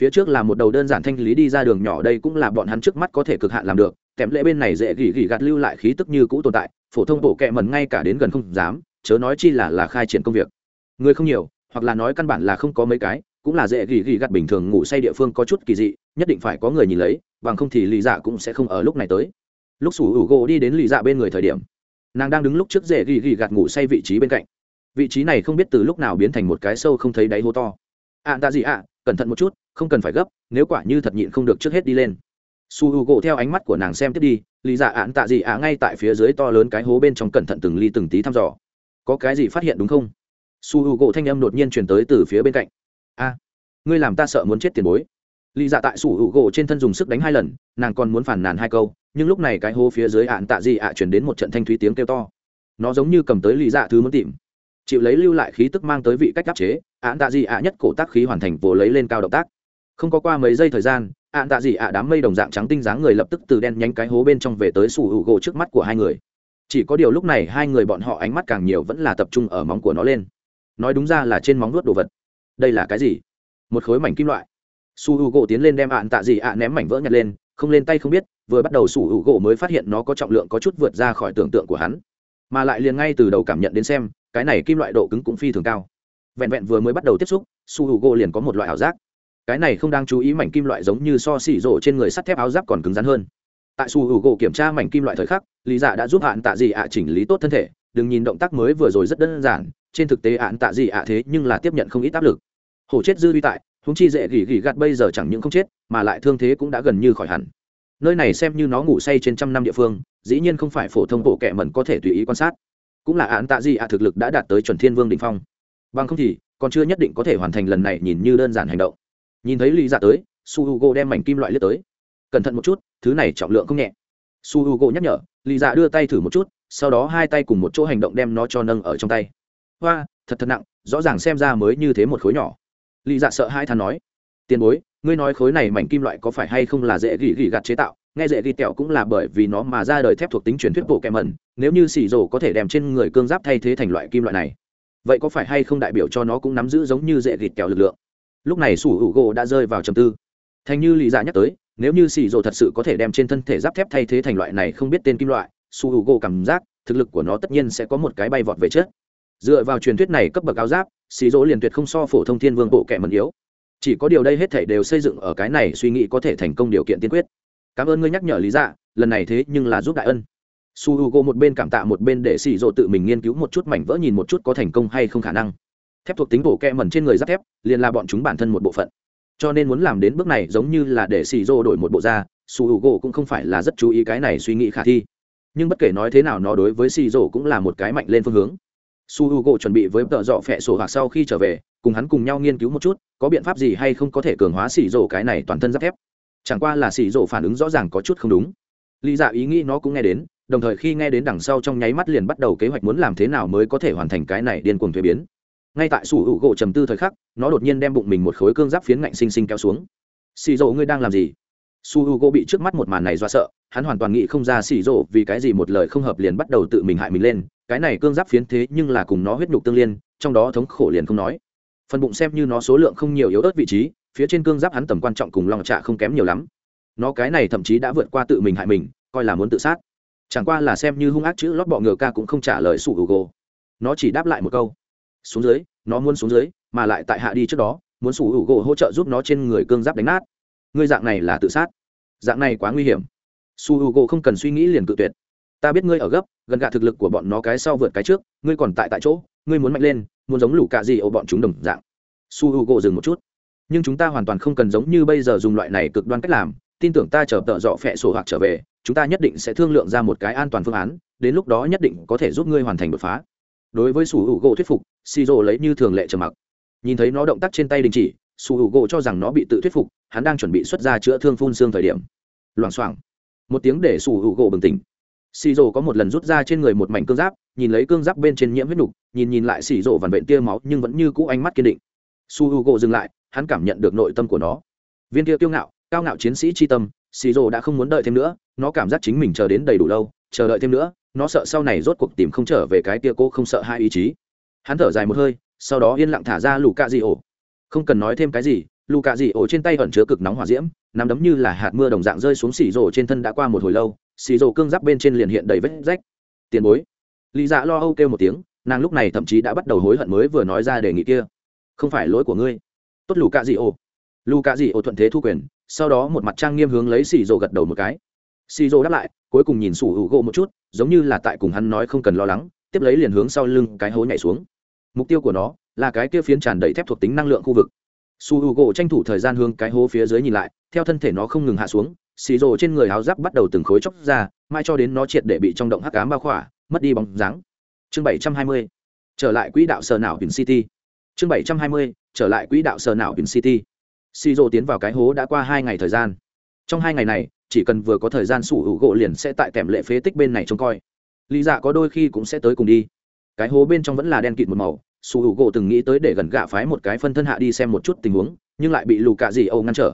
Phía trước là một đầu đơn giản thanh lý đi ra đường nhỏ đây cũng là bọn hắn trước mắt có thể cực hạn làm được kèm lệ bên này dễ gỉ gỉ gạt lưu lại khí tức như cũ tồn tại, phổ thông bộ kẹ mần ngay cả đến gần không dám, chớ nói chi là là khai triển công việc. Người không nhiều, hoặc là nói căn bản là không có mấy cái, cũng là dễ gỉ gỉ gạt bình thường ngủ say địa phương có chút kỳ dị, nhất định phải có người nhìn lấy, bằng không thì lì dạ cũng sẽ không ở lúc này tới lúc sủ hữu gỗ đi đến lì dạ bên người thời điểm nàng đang đứng lúc trước rễ gỉ gỉ gạt ngủ say vị trí bên cạnh. Vị trí này không biết từ lúc nào biến thành một cái sâu không thấy đáy hố to. À, ạ à, ta gì ạ cẩn thận một chút không cần phải gấp nếu quả như thật nhịn không được trước hết đi lên. Su h u gỗ theo ánh mắt của nàng xem tiếp đi lý dạ ạn tạ gì ạ ngay tại phía dưới to lớn cái hố bên trong cẩn thận từng ly từng tí thăm dò. Có cái gì phát hiện đúng không? Su h u gỗ thanh âm đột nhiên truyền tới từ phía bên cạnh. A ngươi làm ta sợ muốn chết tiền bối. Lý dạ tại su h u gỗ trên thân dùng sức đánh hai lần nàng còn muốn phản nàn hai câu nhưng lúc này cái hố phía dưới ạn tạ gì ạ chuyển đến một trận thanh thúy tiếng kêu to. Nó giống như cầm tới lý dạ thứ muốn tìm. Chịu lấy lưu lại khí tức mang tới vị cách áp chế, ạn tạ gì ạ nhất cổ tác khí hoàn thành vồ lấy lên cao động tác. Không có qua mấy giây thời gian, ạn tạ gì ạ đám mây đồng dạng trắng tinh dáng người lập tức từ đen nhánh cái hố bên trong về tới sủ hữu gỗ trước mắt của hai người. Chỉ có điều lúc này hai người bọn họ ánh mắt càng nhiều vẫn là tập trung ở móng của nó lên. Nói đúng ra là trên móng nuốt đồ vật. Đây là cái gì? Một khối mảnh kim loại. Su h u gỗ tiến lên đem ạn tạ gì ạ ném mảnh vỡ nhặt lên không lên tay không biết, vừa bắt đầu sủ hữu gỗ mới phát hiện nó có trọng lượng có chút vượt ra khỏi tưởng tượng của hắn. Mà lại liền ngay từ đầu cảm nhận đến xem, cái này kim loại độ cứng cũng phi thường cao. Vẹn vẹn vừa mới bắt đầu tiếp xúc, sủ hữu gỗ liền có một loại ảo giác. Cái này không đang chú ý mảnh kim loại giống như so xỉ rổ trên người sắt thép áo giáp còn cứng rắn hơn. Tại sủ hữu gỗ kiểm tra mảnh kim loại thời khắc, lý giả đã giúp hạn tạ dị ạ chỉnh lý tốt thân thể, đừng nhìn động tác mới vừa rồi rất đơn giản, trên thực tế hạn tạ dị ạ thế nhưng là tiếp nhận không ít áp lực. Hổ chết dư vi tại húng chi dễ gỉ gỉ gạt bây giờ chẳng những không chết, mà lại thương thế cũng đã gần như khỏi hẳn. Nơi này xem như nó ngủ say trên trăm năm địa phương, dĩ nhiên không phải phổ thông bộ kệ mẩn có thể tùy ý quan sát. Cũng là án tạ gì ạ thực lực đã đạt tới chuẩn thiên vương đ ỉ n h phong. Bằng không thì, còn chưa nhất định có thể hoàn thành lần này nhìn như đơn giản hành động. Nhìn thấy lý dạ tới, su h u g o đem mảnh kim loại lướt tới. Cẩn thận một chút, thứ này trọng lượng không nhẹ. Su h u g o nhắc nhở, lý dạ đưa tay thử một chút, sau đó hai tay cùng một chỗ hành động đem nó cho nâng ở trong tay. Hoa, thật thật nặng, rõ ràng xem ra mới như thế một khối nhỏ lý dạ sợ hai thằng nói, tiền bối, ngươi nói khối này mảnh kim loại có phải hay không là dễ gỉ gỉ gạt chế tạo? Nghe dễ ghi tẹo cũng là bởi vì nó mà ra đời thép thuộc tính truyền thuyết bộ kẹ mẩn, nếu như xì rổ có thể đem trên người cương giáp thay thế thành loại kim loại này, vậy có phải hay không đại biểu cho nó cũng nắm giữ giống như dễ ghi tẹo lực lượng? Lúc này sủ hữu gỗ đã rơi vào trầm tư. Thành như lý giả dạ nhắc tới, nếu như xì rổ thật sự có thể đem trên thân thể giáp thép thay thế thành loại này không biết tên kim loại, sủ hữu gỗ cảm giác thực lực của nó tất nhiên sẽ có một cái bay vọt về chết dựa vào truyền thuyết này cấp bậc áo giáp xì Dỗ liền tuyệt không so phổ thông thiên vương bộ kẻ mần yếu. Chỉ có điều đây hết thể đều xây dựng ở cái này suy nghĩ có thể thành công điều kiện tiên quyết. Cảm ơn ngươi nhắc nhở lý dạ lần này thế nhưng là giúp đại ân. Su h u g o một bên cảm tạ một bên để xì Dỗ tự mình nghiên cứu một chút mảnh vỡ nhìn một chút có thành công hay không khả năng. Thép thuộc tính bổ kẹ mẩn trên người giáp thép, liền là bọn chúng bản thân một bộ phận. Cho nên muốn làm đến bước này giống như là để xì Dỗ đổi một bộ da, su hữu gỗ cũng không phải là rất chú ý cái này suy nghĩ khả thi. Nhưng bất kể nói thế nào nó đối với xì Dỗ cũng là một cái mạnh lên phương hướng su hữu gỗ chuẩn bị với tợ dọ phẹ sổ hoặc sau khi trở về, cùng hắn cùng nhau nghiên cứu một chút, có biện pháp gì hay không có thể cường hóa xỉ rổ cái này toàn thân giáp thép? Chẳng qua là xỉ rổ phản ứng rõ ràng có chút không đúng. Lý dạ ý nghĩ nó cũng nghe đến, đồng thời khi nghe đến đằng sau trong nháy mắt liền bắt đầu kế hoạch muốn làm thế nào mới có thể hoàn thành cái này điên cuồng thuế biến. Ngay tại sủ hữu gỗ trầm tư thời khắc, nó đột nhiên đem bụng mình một khối cương giáp phiến ngạnh xinh xinh kéo xuống. Xì rộ ngươi đang làm gì? Su h u gỗ bị trước mắt một màn này do sợ, hắn hoàn toàn nghĩ không ra xì rộ vì cái gì một lời không hợp liền bắt đầu tự mình hại mình lên cái này cương giáp phiến thế nhưng là cùng nó huyết nhục tương liên, trong đó thống khổ liền không nói. Phần bụng xem như nó số lượng không nhiều yếu ớt vị trí, phía trên cương giáp hắn tầm quan trọng cùng lòng trạ không kém nhiều lắm. Nó cái này thậm chí đã vượt qua tự mình hại mình, coi là muốn tự sát. Chẳng qua là xem như hung ác chữ lót bọ ngựa ca cũng không trả lời sủ hữu gỗ nó chỉ đáp lại một câu. Xuống dưới, nó muốn xuống dưới, mà lại tại hạ đi trước đó, muốn sủ hữu gỗ hỗ trợ giúp nó trên người cương giáp đánh nát. Ngươi dạng này là tự sát. Dạng này quá nguy hiểm. Su hữu gỗ không cần suy nghĩ liền cự tuyệt ta biết ngươi ở gấp, gần gạ thực lực của bọn nó cái sau vượt cái trước, ngươi còn tại tại chỗ, ngươi muốn mạnh lên, muốn giống lũ cạ gì ổ bọn chúng đồng dạng. Su h u gộ dừng một chút. Nhưng chúng ta hoàn toàn không cần giống như bây giờ dùng loại này cực đoan cách làm, tin tưởng ta chờ tợ dọ phẹ sổ hoặc trở về, chúng ta nhất định sẽ thương lượng ra một cái an toàn phương án, đến lúc đó nhất định có thể giúp ngươi hoàn thành đột phá. Đối với su h u gộ thuyết phục si rô lấy như thường lệ trầm mặc. Nhìn thấy nó động tác trên tay đình chỉ, su h u gộ cho rằng nó bị tự thuyết phục, hắn đang chuẩn bị xuất ra chữa thương phun xương thời điểm. Loảng xoảng. Một tiếng để su h u gộ bừng tỉnh xì rồ có một lần rút ra trên người một mảnh cương giáp, nhìn lấy cương giáp bên trên nhiễm huyết nục, nhìn nhìn lại xì rồ vằn vện tia máu nhưng vẫn như cũ ánh mắt kiên định. Su U gỗ dừng lại, hắn cảm nhận được nội tâm của nó. Viên kia kiêu ngạo, cao ngạo chiến sĩ tri tâm, xì rồ đã không muốn đợi thêm nữa, nó cảm giác chính mình chờ đến đầy đủ lâu, chờ đợi thêm nữa, nó sợ sau này rốt cuộc tìm không trở về cái tia cô không sợ hai ý chí. Hắn thở dài một hơi, sau đó yên lặng thả ra lù cạ dị ổ không cần nói thêm cái gì lù cạ dị ổ trên tay ẩn chứa cực nóng hỏa diễm, nắm đấm như là hạt mưa đồng dạng rơi xuống xì rổ trên thân đã qua một hồi lâu xì rổ cương giáp bên trên liền hiện đầy vết rách. Tiền bối. Lý dạ lo âu kêu một tiếng nàng lúc này thậm chí đã bắt đầu hối hận mới vừa nói ra đề nghị kia. Không phải lỗi của ngươi. Tốt lù cạ dị ô, lù cạ dị ô thuận thế thu quyền sau đó một mặt trang nghiêm hướng lấy xì rổ gật đầu một cái. Xì rổ đáp lại cuối cùng nhìn sủ hữu gỗ một chút giống như là tại cùng hắn nói không cần lo lắng tiếp lấy liền hướng sau lưng cái hố nhảy xuống. Mục tiêu của nó là cái kia phiến tràn đầy thép thuộc tính năng lượng khu vực. Su h u gỗ tranh thủ thời gian hướng cái hố phía dưới nhìn lại theo thân thể nó không ngừng hạ xuống xì rồ trên người áo giáp bắt đầu từng khối chóc ra mai cho đến nó triệt để bị trong động hắc cám bao khỏa, mất đi bóng dáng. Chương bảy trăm hai mươi, trở lại quỹ đạo sờ não vin city. Chương bảy trăm hai mươi, trở lại quỹ đạo sờ não vin city. Xì rồ tiến vào cái hố đã qua hai ngày thời gian. Trong hai ngày này, chỉ cần vừa có thời gian sủ hữu gỗ liền sẽ tại tẻm lệ phế tích bên này trông coi. Lý dạ có đôi khi cũng sẽ tới cùng đi. Cái hố bên trong vẫn là đen kịt một màu, sủ hữu gỗ từng nghĩ tới để gần gạ phái một cái phân thân hạ đi xem một chút tình huống, nhưng lại bị lù cạ dì âu ngăn trở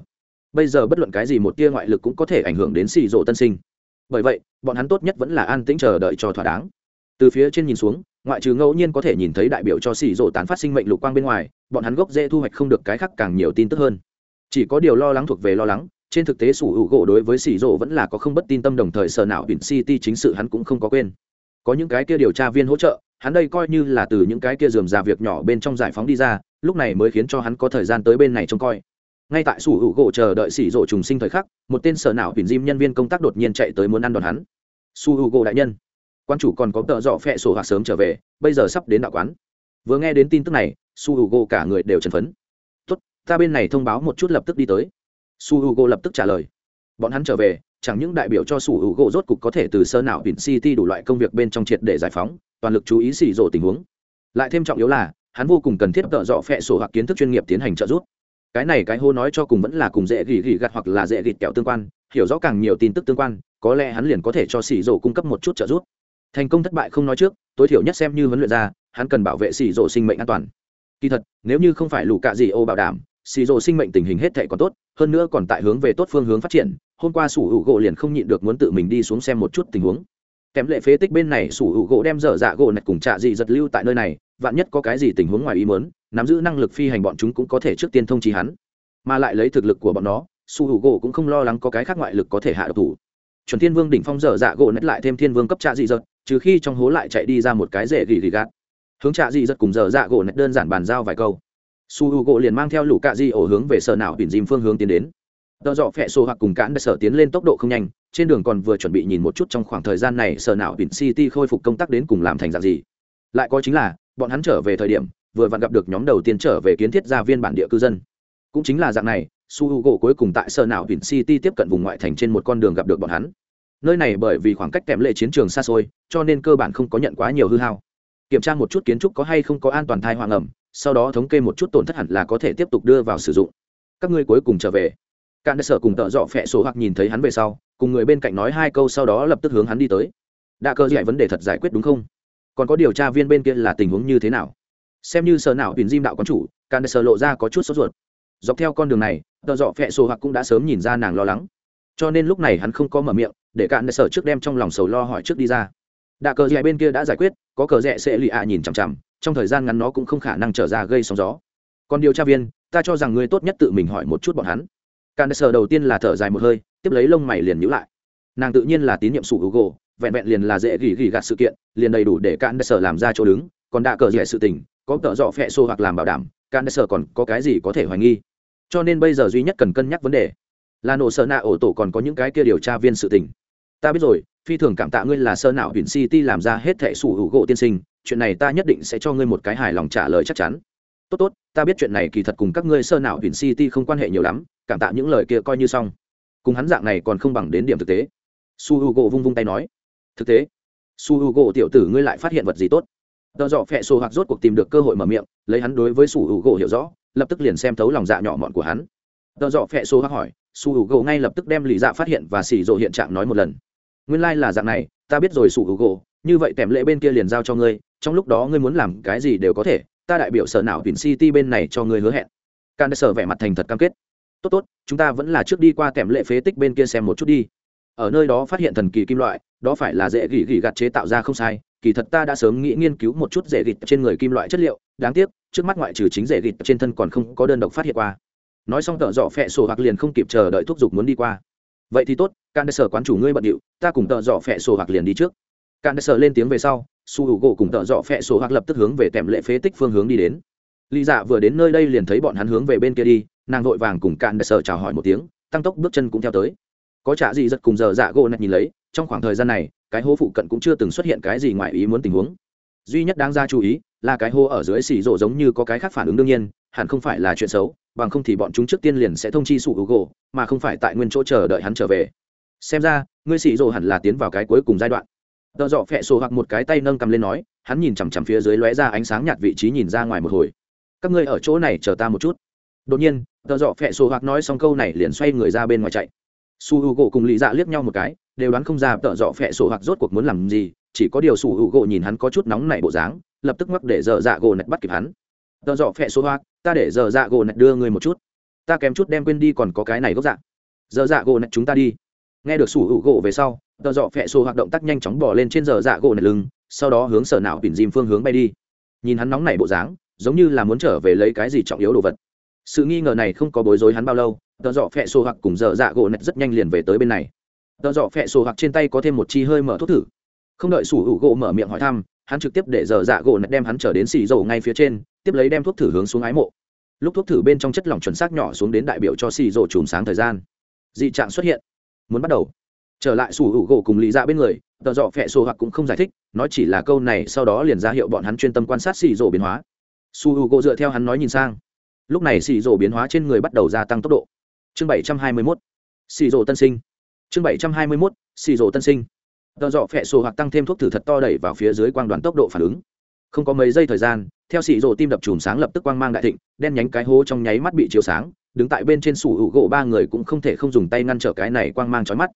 bây giờ bất luận cái gì một tia ngoại lực cũng có thể ảnh hưởng đến xì rộ tân sinh. Bởi vậy, bọn hắn tốt nhất vẫn là an tĩnh chờ đợi cho thỏa đáng. Từ phía trên nhìn xuống, ngoại trừ ngẫu nhiên có thể nhìn thấy đại biểu cho xì rộ tán phát sinh mệnh lục quang bên ngoài, bọn hắn gốc dễ thu hoạch không được cái khác càng nhiều tin tức hơn. Chỉ có điều lo lắng thuộc về lo lắng, trên thực tế sủ hữu gỗ đối với xì rộ vẫn là có không bất tin tâm đồng thời sở não biển city chính sự hắn cũng không có quên. Có những cái kia điều tra viên hỗ trợ, hắn đây coi như là từ những cái kia dườm già việc nhỏ bên trong giải phóng đi ra, lúc này mới khiến cho hắn có thời gian tới bên này trông coi ngay tại sủ hữu gỗ chờ đợi xỉ rộ trùng sinh thời khắc, một tên sở não biển diêm nhân viên công tác đột nhiên chạy tới muốn ăn đòn hắn. Su hữu gỗ đại nhân, quan chủ còn có tợ dọ phẹ sổ hoặc sớm trở về, bây giờ sắp đến đạo quán. Vừa nghe đến tin tức này su hữu gỗ cả người đều chấn phấn. Tốt, ta bên này thông báo một chút lập tức đi tới. Su hữu gỗ lập tức trả lời. Bọn hắn trở về, chẳng những đại biểu cho sủ hữu gỗ rốt cục có thể từ sơ nào biển city đủ loại công việc bên trong triệt để giải phóng, toàn lực chú ý xỉ rộ tình huống. Lại thêm trọng yếu là, hắn vô cùng cần thiết tợ dọ phẹ sổ hoặc kiến thức chuyên nghiệp tiến hành trợ giúp cái này cái hô nói cho cùng vẫn là cùng dễ gỉ gỉ gặt hoặc là dễ gỉ kẹo tương quan, hiểu rõ càng nhiều tin tức tương quan, có lẽ hắn liền có thể cho xỉ rộ cung cấp một chút trợ giúp. Thành công thất bại không nói trước, tối thiểu nhất xem như huấn luyện ra, hắn cần bảo vệ xỉ rộ sinh mệnh an toàn. Kỳ thật, nếu như không phải lù cạ gì ô bảo đảm, xì rồ sinh mệnh tình hình hết thể còn tốt, hơn nữa còn tại hướng về tốt phương hướng phát triển, hôm qua sủ hữu gỗ liền không nhịn được muốn tự mình đi xuống xem một chút tình huống. Kém lệ phế tích bên này sủ hữu gỗ đem dở dạ gỗ nạch cùng trạ dị giật lưu tại nơi này vạn nhất có cái gì tình huống ngoài ý mớn nắm giữ năng lực phi hành bọn chúng cũng có thể trước tiên thông trí hắn. Mà lại lấy thực lực của bọn nó, su hữu gỗ cũng không lo lắng có cái khác ngoại lực có thể hạ độc thủ. Chuẩn thiên vương đỉnh phong dở dạ gỗ nạch lại thêm thiên vương cấp trạ dị giật trừ khi trong hố lại chạy đi ra một cái rễ gỉ gỉ gạt. Hướng trạ dị giật cùng dở dạ gỗ nạch đơn giản bàn giao vài câu. Su h u gỗ liền mang theo lũ cạ di ổ hướng về sở nào biển dìm phương hướng tiến đến. Tợ dọ phẹ sổ hoặc cùng cán đã sở tiến lên tốc độ không nhanh, trên đường còn vừa chuẩn bị nhìn một chút trong khoảng thời gian này sở nào biển city khôi phục công tác đến cùng làm thành dạng gì. Lại có chính là bọn hắn trở về thời điểm, vừa vặn gặp được nhóm đầu tiên trở về kiến thiết gia viên bản địa cư dân. Cũng chính là dạng này, su h u gỗ cuối cùng tại sở nào biển city tiếp cận vùng ngoại thành trên một con đường gặp được bọn hắn. Nơi này bởi vì khoảng cách kèm lệ chiến trường xa xôi, cho nên cơ bản không có nhận quá nhiều hư hao. Kiểm tra một chút kiến trúc có hay không có an toàn thai hoang ẩm, sau đó thống kê một chút tổn thất hẳn là có thể tiếp tục đưa vào sử dụng. Các ngươi cuối cùng trở về. Cạn đã sở cùng tợ dọ phẹ sổ hoặc nhìn thấy hắn về sau, cùng người bên cạnh nói hai câu sau đó lập tức hướng hắn đi tới. Đã cơ dạy vấn đề thật giải quyết đúng không? Còn có điều tra viên bên kia là tình huống như thế nào? Xem như sở nào biển diêm đạo quán chủ càng sở lộ ra có chút sốt ruột. Dọc theo con đường này tờ dọ phẹ sổ hoặc cũng đã sớm nhìn ra nàng lo lắng. Cho nên lúc này hắn không có mở miệng, để cạn sở trước đem trong lòng sầu lo hỏi trước đi ra. Đạ cờ dạy bên kia đã giải quyết, có cờ rẽ sẽ lì ạ nhìn chằm chằm, trong thời gian ngắn nó cũng không khả năng trở ra gây sóng gió. Còn điều tra viên, ta cho rằng ngươi tốt nhất tự mình hỏi một chút bọn hắn. Cạn sở đầu tiên là thở dài một hơi, tiếp lấy lông mày liền nhữ lại. Nàng tự nhiên là tín nhiệm sủ hữu gỗ vẹn vẹn liền là dễ gỉ gỉ gạt sự kiện, liền đầy đủ để can sở làm ra chỗ đứng, còn đã cờ rẻ sự tình, có tợ dọ phẹ xô hoặc làm bảo đảm can sở còn có cái gì có thể hoài nghi. Cho nên bây giờ duy nhất cần cân nhắc vấn đề là nổ sợ nạ ổ tổ còn có những cái kia điều tra viên sự tình. Ta biết rồi, phi thường cảm tạ ngươi là sơ nào huyện city làm ra hết thệ sủ hữu gỗ tiên sinh, chuyện này ta nhất định sẽ cho ngươi một cái hài lòng trả lời chắc chắn. Tốt tốt, ta biết chuyện này kỳ thật cùng các ngươi sơ nào huyện city không quan hệ nhiều lắm, cảm tạ những lời kia coi như xong. Cùng hắn dạng này còn không bằng đến điểm thực tế. Su h u gỗ vung vung tay nói thực tế, su h u gỗ tiểu tử ngươi lại phát hiện vật gì tốt? Tờ dọ phẹ sổ hoặc rốt cuộc tìm được cơ hội mở miệng, lấy hắn đối với su h u gỗ hiểu rõ, lập tức liền xem thấu lòng dạ nhỏ mọn của hắn. Tờ dọ phẹ sổ hoặc hỏi, su h u gỗ ngay lập tức đem lì dạ phát hiện và xỉ rộ hiện trạng nói một lần. Nguyên lai là dạng này, ta biết rồi su h u gỗ như vậy tèm lễ bên kia liền giao cho ngươi, trong lúc đó ngươi muốn làm cái gì đều có thể, ta đại biểu sở nào vin city bên này cho ngươi hứa hẹn. Can sở vẻ mặt thành thật cam kết. Tốt tốt, chúng ta vẫn là trước đi qua tèm lễ phế tích bên kia xem một chút đi. Ở nơi đó phát hiện thần kỳ kim loại đó phải là dễ gỉ gỉ gạt chế tạo ra không sai, kỳ thật ta đã sớm nghĩ nghiên cứu một chút dễ gỉ trên người kim loại chất liệu, đáng tiếc, trước mắt ngoại trừ chính dễ gỉ trên thân còn không có đơn độc phát hiện qua. Nói xong tợ dọ phẹ sổ hoặc liền không kịp chờ đợi thúc giục muốn đi qua. Vậy thì tốt, can đại sở quán chủ ngươi bận điệu, ta cùng tợ dọ phẹ sổ hoặc liền đi trước. Can đại sở lên tiếng về sau, su hữu gỗ cùng tợ dọ phẹ sổ hoặc lập tức hướng về tèm lệ phế tích phương hướng đi đến. Lý dạ vừa đến nơi đây liền thấy bọn hắn hướng về bên kia đi, nàng vội vàng cùng can đại sở chào hỏi một tiếng, tăng tốc bước chân cũng theo tới có trả gì giật cùng giờ dạ gỗ nạch nhìn lấy, trong khoảng thời gian này, cái hố phụ cận cũng chưa từng xuất hiện cái gì ngoài ý muốn tình huống. Duy nhất đáng ra chú ý, là cái hố ở dưới xì rộ giống như có cái khác phản ứng đương nhiên, hẳn không phải là chuyện xấu, bằng không thì bọn chúng trước tiên liền sẽ thông chi sụ hữu gỗ mà không phải tại nguyên chỗ chờ đợi hắn trở về. Xem ra, ngươi xì rộ hẳn là tiến vào cái cuối cùng giai đoạn. Tợ dọ phẹ sổ hoặc một cái tay nâng cầm lên nói, hắn nhìn chằm chằm phía dưới lóe ra ánh sáng nhạt vị trí nhìn ra ngoài một hồi. Các ngươi ở chỗ này chờ ta một chút. Đột nhiên, tợ dọ phẹ sổ hoặc nói xong câu này liền xoay người ra bên ngoài chạy su h u gỗ cùng lì dạ liếc nhau một cái, đều đoán không ra tợ dọ phẹ sổ hoặc rốt cuộc muốn làm gì, chỉ có điều su h u gỗ nhìn hắn có chút nóng nảy bộ dáng, lập tức mắc để dở dạ gỗ nạch bắt kịp hắn. Tợ dọ phẹ sổ hoặc, ta để dở dạ gỗ nạch đưa người một chút. Ta kém chút đem quên đi còn có cái này gốc dạ. Dở dạ gỗ nạch chúng ta đi. Nghe được su h u gỗ về sau, tợ dọ phẹ sổ hoặc động tác nhanh chóng bỏ lên trên dở dạ gỗ nạch lưng, sau đó hướng sở não tìm dìm phương hướng bay đi. Nhìn hắn nóng nảy bộ dáng, giống như là muốn trở về lấy cái gì trọng yếu đồ vật. Sự nghi ngờ này không có bối rối hắn bao lâu tờ dọ phẹ sổ hoặc cùng dở dạ gỗ nạch rất nhanh liền về tới bên này. Tờ dọ phẹ sổ hoặc trên tay có thêm một chi hơi mở thuốc thử. Không đợi sủ hữu gỗ mở miệng hỏi thăm, hắn trực tiếp để dở dạ gỗ nạch đem hắn trở đến xì dầu ngay phía trên, tiếp lấy đem thuốc thử hướng xuống ái mộ. Lúc thuốc thử bên trong chất lỏng chuẩn xác nhỏ xuống đến đại biểu cho xì dầu chùm sáng thời gian. Dị trạng xuất hiện. Muốn bắt đầu. Trở lại sủ hữu gỗ cùng lý dạ bên người, tờ dọ phẹ sổ hoặc cũng không giải thích, nói chỉ là câu này sau đó liền ra hiệu bọn hắn chuyên tâm quan sát xì dầu biến hóa. Su h u gỗ dựa theo hắn nói nhìn sang. Lúc này xì rổ biến hóa trên người bắt đầu gia tăng tốc độ chương bảy trăm hai mươi mốt. Xì rổ tân sinh. Chương bảy trăm hai mươi mốt, xì rổ tân sinh. Tờ dọ phẹ sổ hoặc tăng thêm thuốc thử thật to đẩy vào phía dưới quang đoàn tốc độ phản ứng. Không có mấy giây thời gian, theo xì rổ tim đập chùm sáng lập tức quang mang đại thịnh, đen nhánh cái hố trong nháy mắt bị chiếu sáng, đứng tại bên trên sủ hữu gỗ ba người cũng không thể không dùng tay ngăn trở cái này quang mang trói mắt.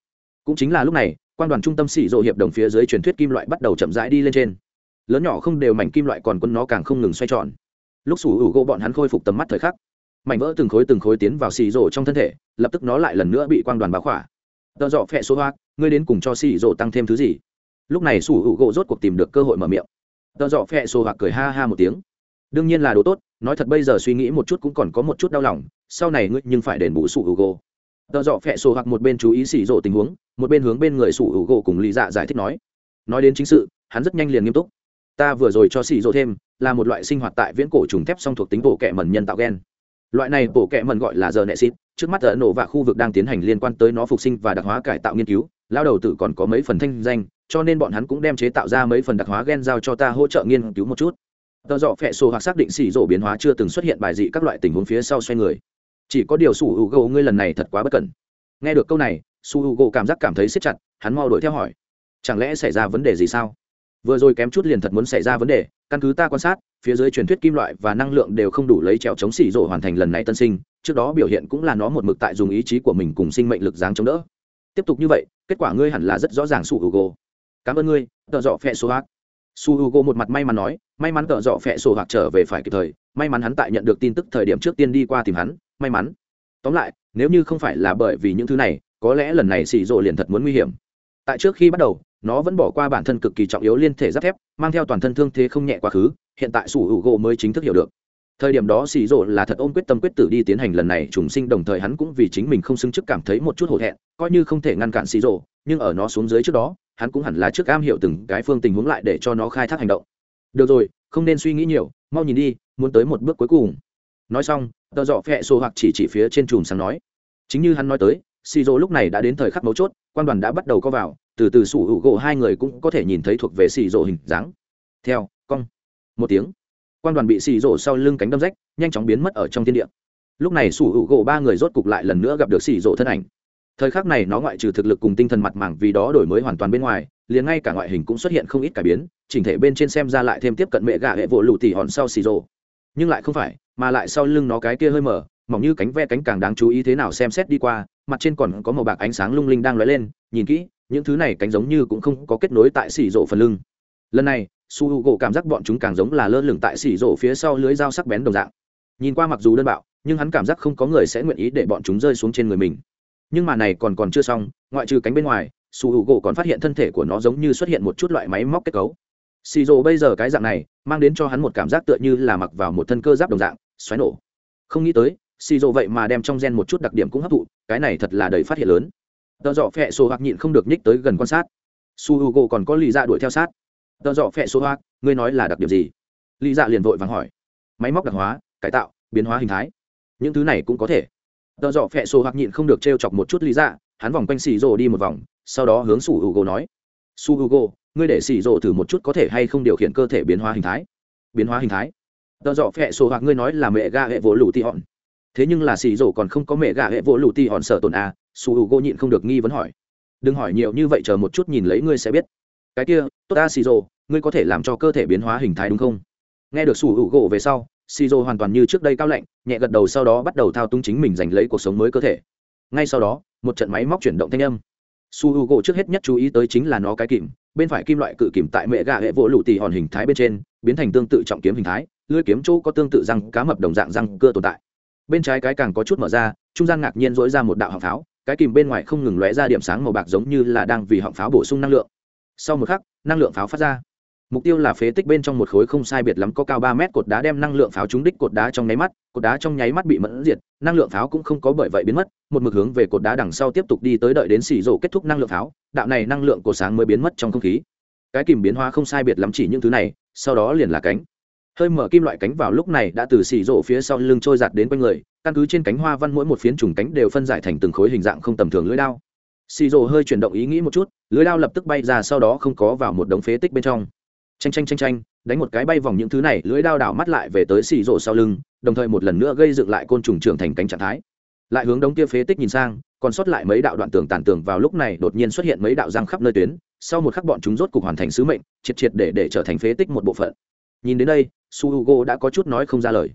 Cũng chính là lúc này, quang đoàn trung tâm xì rổ hiệp đồng phía dưới truyền thuyết kim loại bắt đầu chậm rãi đi lên trên. Lớn nhỏ không đều mảnh kim loại còn quân nó càng không ngừng xoay tròn. Lúc sủ hữu gỗ bọn hắn khôi phục tầm mắt thời khắc mảnh vỡ từng khối từng khối tiến vào xì rổ trong thân thể, lập tức nó lại lần nữa bị quang đoàn báo khỏa. Tợ dọ phẹ số hoa, ngươi đến cùng cho xì rổ tăng thêm thứ gì? Lúc này sủ hữu gỗ rốt cuộc tìm được cơ hội mở miệng. Tợ dọ phẹ số hoặc cười ha ha một tiếng. Đương nhiên là đồ tốt, nói thật bây giờ suy nghĩ một chút cũng còn có một chút đau lòng, sau này ngươi nhưng phải đền bù sủ hữu gỗ. Tợ dọ phẹ số hoặc một bên chú ý xì rổ tình huống, một bên hướng bên người sủ hữu gỗ cùng lý dạ giải thích nói. Nói đến chính sự, hắn rất nhanh liền nghiêm túc. Ta vừa rồi cho xì rổ thêm, là một loại sinh hoạt tại viễn cổ trùng thép song thuộc tính bộ kệ mẩn nhân tạo gen loại này bộ kệ mần gọi là giờ nệ xịt trước mắt ở nổ và khu vực đang tiến hành liên quan tới nó phục sinh và đặc hóa cải tạo nghiên cứu, lao đầu tử còn có mấy phần thanh danh, cho nên bọn hắn cũng đem chế tạo ra mấy phần đặc hóa gen giao cho ta hỗ trợ nghiên cứu một chút. Tờ dọ phẹ sổ hoặc xác định xỉ rổ biến hóa chưa từng xuất hiện bài dị các loại tình huống phía sau xoay người. Chỉ có điều su h u g ngươi lần này thật quá bất cẩn. Nghe được câu này, su h u g cảm giác cảm thấy siết chặt, hắn mau đuổi theo hỏi. Chẳng lẽ xảy ra vấn đề gì sao? Vừa rồi kém chút liền thật muốn xảy ra vấn đề, căn cứ ta quan sát phía dưới truyền thuyết kim loại và năng lượng đều không đủ lấy trèo chống xỉ rổ hoàn thành lần này tân sinh, trước đó biểu hiện cũng là nó một mực tại dùng ý chí của mình cùng sinh mệnh lực dáng chống đỡ. Tiếp tục như vậy, kết quả ngươi hẳn là rất rõ ràng su hugo. Cảm ơn ngươi, tợ dọ phẹ số hạc su hugo một mặt may mắn nói, may mắn tợ dọ phẹ sổ hạc trở về phải kịp thời, may mắn hắn tại nhận được tin tức thời điểm trước tiên đi qua tìm hắn, may mắn. Tóm lại, nếu như không phải là bởi vì những thứ này, có lẽ lần này xỉ rộ liền thật muốn nguy hiểm. Tại trước khi bắt đầu, nó vẫn bỏ qua bản thân cực kỳ trọng yếu liên thể giáp thép, mang theo toàn thân thương thế không nhẹ quá khứ hiện tại sủ hữu gỗ mới chính thức hiểu được. Thời điểm đó xì rộ là thật ôm quyết tâm quyết tử đi tiến hành lần này trùng sinh, đồng thời hắn cũng vì chính mình không xứng chức cảm thấy một chút hổ thẹn, coi như không thể ngăn cản xì rộ, nhưng ở nó xuống dưới trước đó, hắn cũng hẳn là trước am hiểu từng cái phương tình huống lại để cho nó khai thác hành động. Được rồi, không nên suy nghĩ nhiều, mau nhìn đi, muốn tới một bước cuối cùng. Nói xong, tờ dọ phẹ xô hoặc chỉ chỉ phía trên chùm sáng nói. Chính như hắn nói tới, xì rộ lúc này đã đến thời khắc mấu chốt, quan đoàn đã bắt đầu có vào, từ từ sủ hữu gỗ hai người cũng có thể nhìn thấy thuộc về xì rộ hình dáng. Theo một tiếng. Quan đoàn bị xì rổ sau lưng cánh đâm rách nhanh chóng biến mất ở trong thiên địa. Lúc này sủ hữu gỗ ba người rốt cục lại lần nữa gặp được xì rổ thân ảnh. Thời khắc này nó ngoại trừ thực lực cùng tinh thần mặt mảng vì đó đổi mới hoàn toàn bên ngoài liền ngay cả ngoại hình cũng xuất hiện không ít cải biến chỉnh thể bên trên xem ra lại thêm tiếp cận mẹ gà hệ vỗ lụ tỉ hòn sau xì rổ, nhưng lại không phải mà lại sau lưng nó cái kia hơi mở mỏng như cánh ve cánh càng đáng chú ý thế nào xem xét đi qua mặt trên còn có màu bạc ánh sáng lung linh đang lóe lên nhìn kỹ những thứ này cánh giống như cũng không có kết nối tại xì rộ phần lưng. Lần này su h u gỗ cảm giác bọn chúng càng giống là lơ lửng tại xỉ rổ phía sau lưới dao sắc bén đồng dạng. Nhìn qua mặc dù đơn bạo, nhưng hắn cảm giác không có người sẽ nguyện ý để bọn chúng rơi xuống trên người mình. Nhưng mà này còn còn chưa xong, ngoại trừ cánh bên ngoài, su h u gỗ còn phát hiện thân thể của nó giống như xuất hiện một chút loại máy móc kết cấu. Xì rộ bây giờ cái dạng này, mang đến cho hắn một cảm giác tựa như là mặc vào một thân cơ giáp đồng dạng, xoáy nổ. Không nghĩ tới xì rộ vậy mà đem trong gen một chút đặc điểm cũng hấp thụ, cái này thật là đầy phát hiện lớn. Tợ dọ phẹ số hoặc nhịn không được nhích tới gần quan sát. Su h u g o còn có lì ra đuổi theo sát tợ dọ phẹ số hoa, ngươi nói là đặc điểm gì? Lý dạ liền vội vàng hỏi. Máy móc đặc hóa cải tạo biến hóa hình thái. Những thứ này cũng có thể. Tợ dọ phẹ số hoặc nhịn không được t r e o chọc một chút lý dạ hắn vòng quanh xì rồ đi một vòng sau đó hướng su h u g o nói. Su h u g o ngươi để xì rồ thử một chút có thể hay không điều khiển cơ thể biến hóa hình thái? Biến hóa hình thái. Tợ dọ phẹ số hoặc ngươi nói là mẹ ga hệ vỗ lù ti hòn. Thế nhưng là xì rồ còn không có mẹ gà hệ vỗ lù ti hòn sợ tồn à? Su u g nhịn không được nghi vấn hỏi. Đừng hỏi nhiều như vậy chờ một chút nhìn lấy ngươi sẽ biết cái kia tốt ta xì rồ ngươi có thể làm cho cơ thể biến hóa hình thái đúng không nghe được sủ hữu gỗ về sau Shizo hoàn toàn như trước đây cao lạnh, nhẹ gật đầu sau đó bắt đầu thao túng chính mình giành lấy cuộc sống mới cơ thể. Ngay sau đó, một trận máy móc chuyển động thanh âm. Su Hugo trước hết nhất chú ý tới chính là nó cái kìm, bên phải kim loại cự kìm tại mẹ gà hệ vỗ lụ tỷ hòn hình thái bên trên, biến thành tương tự trọng kiếm hình thái, lưỡi kiếm chỗ có tương tự răng cá mập đồng dạng răng cưa tồn tại. Bên trái cái càng có chút mở ra, trung gian ngạc nhiên dỗi ra một đạo họng pháo, cái kìm bên ngoài không ngừng lóe ra điểm sáng màu bạc giống như là đang vì họng pháo bổ sung năng lượng. Sau một khắc, năng lượng pháo phát ra. Mục tiêu là phế tích bên trong một khối không sai biệt lắm có cao ba mét cột đá đem năng lượng pháo trúng đích cột đá trong nháy mắt cột đá trong nháy mắt bị mẫn diệt năng lượng pháo cũng không có bởi vậy biến mất một mực hướng về cột đá đằng sau tiếp tục đi tới đợi đến xỉ rổ kết thúc năng lượng pháo đạo này năng lượng của sáng mới biến mất trong không khí. Cái kìm biến hóa không sai biệt lắm chỉ những thứ này sau đó liền là cánh. Hơi mở kim loại cánh vào lúc này đã từ xỉ rổ phía sau lưng trôi giạt đến quanh người căn cứ trên cánh hoa văn mỗi một phiến trùng cánh đều phân giải thành từng khối hình dạng không tầm thường lưỡi đao xì rồ hơi chuyển động ý nghĩ một chút, lưới đao lập tức bay ra sau đó không có vào một đống phế tích bên trong. Tranh tranh tranh tranh đánh một cái bay vòng những thứ này lưỡi đao đảo mắt lại về tới xì rồ sau lưng, đồng thời một lần nữa gây dựng lại côn trùng trưởng thành cánh trạng thái. Lại hướng đống kia phế tích nhìn sang, còn sót lại mấy đạo đoạn tường tàn tường vào lúc này đột nhiên xuất hiện mấy đạo răng khắp nơi tuyến, sau một khắc bọn chúng rốt cục hoàn thành sứ mệnh, triệt triệt để để trở thành phế tích một bộ phận. Nhìn đến đây, su hugo đã có chút nói không ra lời.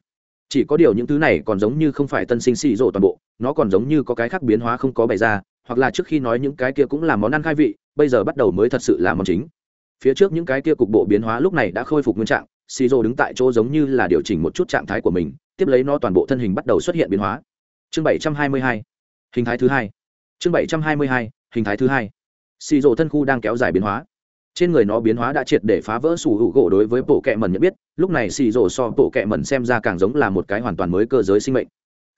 Chỉ có điều những thứ này còn giống như không phải tân sinh xì rồ toàn bộ, nó còn giống như có cái khác biến hóa không có bày ra hoặc là trước khi nói những cái kia cũng là món ăn khai vị, bây giờ bắt đầu mới thật sự là món chính. Phía trước những cái kia cục bộ biến hóa lúc này đã khôi phục nguyên trạng xì rô đứng tại chỗ giống như là điều chỉnh một chút trạng thái của mình, tiếp lấy nó toàn bộ thân hình bắt đầu xuất hiện biến hóa. Chương bảy trăm hai mươi hai, hình thái thứ hai. Chương bảy trăm hai mươi hai, hình thái thứ hai. Xì rô thân khu đang kéo dài biến hóa. Trên người nó biến hóa đã triệt để phá vỡ sủ hữu gỗ đối với bộ kẹ mẩn nhận biết, lúc này xì so bộ kẹ mẩn xem ra càng giống là một cái hoàn toàn mới cơ giới sinh mệnh.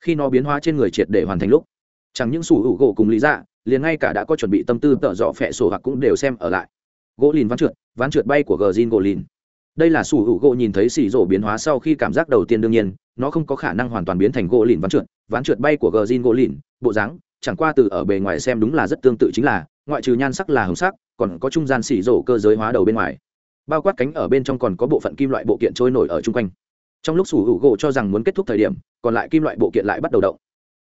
Khi nó biến hóa trên người triệt để hoàn thành lúc chẳng những sủ hữu gỗ cùng lý dạ liền ngay cả đã có chuẩn bị tâm tư tợ dọ phẹ sổ hoặc cũng đều xem ở lại. Gỗ lìn ván trượt ván trượt bay của gờ zin gỗ lìn. Đây là sủ hữu gỗ nhìn thấy xì rổ biến hóa sau khi cảm giác đầu tiên đương nhiên, nó không có khả năng hoàn toàn biến thành gỗ lìn ván trượt. Ván trượt bay của gờ zin gỗ lìn, bộ dáng, chẳng qua từ ở bề ngoài xem đúng là rất tương tự chính là, ngoại trừ nhan sắc là hồng sắc, còn có trung gian xì rổ cơ giới hóa đầu bên ngoài. Bao quát cánh ở bên trong còn có bộ phận kim loại bộ kiện trôi nổi ở chung quanh. Trong lúc sủ hữu gỗ cho rằng muốn kết thúc thời điểm, còn lại kim loại bộ kiện lại bắt đầu động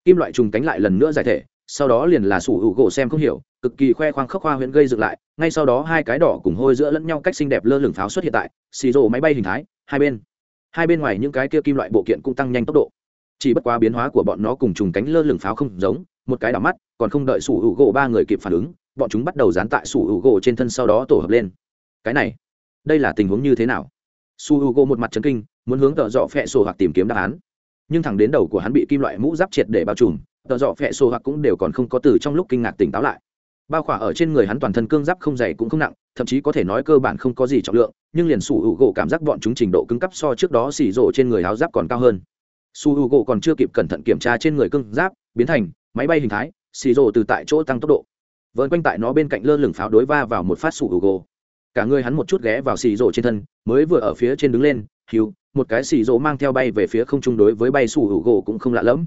kim loại trùng cánh lại lần nữa giải thể, sau đó liền là sủ hữu gỗ xem không hiểu, cực kỳ khoe khoang khốc hoa huyễn gây dựng lại, ngay sau đó hai cái đỏ cùng hôi giữa lẫn nhau cách xinh đẹp lơ lửng pháo xuất hiện tại xì rộ máy bay hình thái, hai bên. Hai bên ngoài những cái kia kim loại bộ kiện cũng tăng nhanh tốc độ. Chỉ bất quá biến hóa của bọn nó cùng trùng cánh lơ lửng pháo không giống, một cái đỏ mắt, còn không đợi sủ hữu gỗ ba người kịp phản ứng, bọn chúng bắt đầu dán tại sủ hữu gỗ trên thân sau đó tổ hợp lên. Cái này, đây là tình huống như thế nào? Su hữu gỗ một mặt trấn kinh, muốn hướng tợ dọ phẹ sổ hoặc tìm kiếm đáp án nhưng thẳng đến đầu của hắn bị kim loại mũ giáp triệt để bao trùm tợ dọ phẹ sổ hoặc cũng đều còn không có từ trong lúc kinh ngạc tỉnh táo lại. Bao khỏa ở trên người hắn toàn thân cương giáp không dày cũng không nặng, thậm chí có thể nói cơ bản không có gì trọng lượng, nhưng liền sủ hữu gỗ cảm giác bọn chúng trình độ cứng cấp so trước đó xỉ rộ trên người áo giáp còn cao hơn. Su hữu gỗ còn chưa kịp cẩn thận kiểm tra trên người cương giáp, biến thành máy bay hình thái xỉ rộ từ tại chỗ tăng tốc độ. Vợn quanh tại nó bên cạnh lơ lửng pháo đối va vào một phát sủ hữu gỗ cả người hắn một chút ghé vào xỉ rộ trên thân, mới vừa ở phía trên đứng lên hiu một cái xì rỗ mang theo bay về phía không trung đối với bay sủ hữu gỗ cũng không lạ lẫm.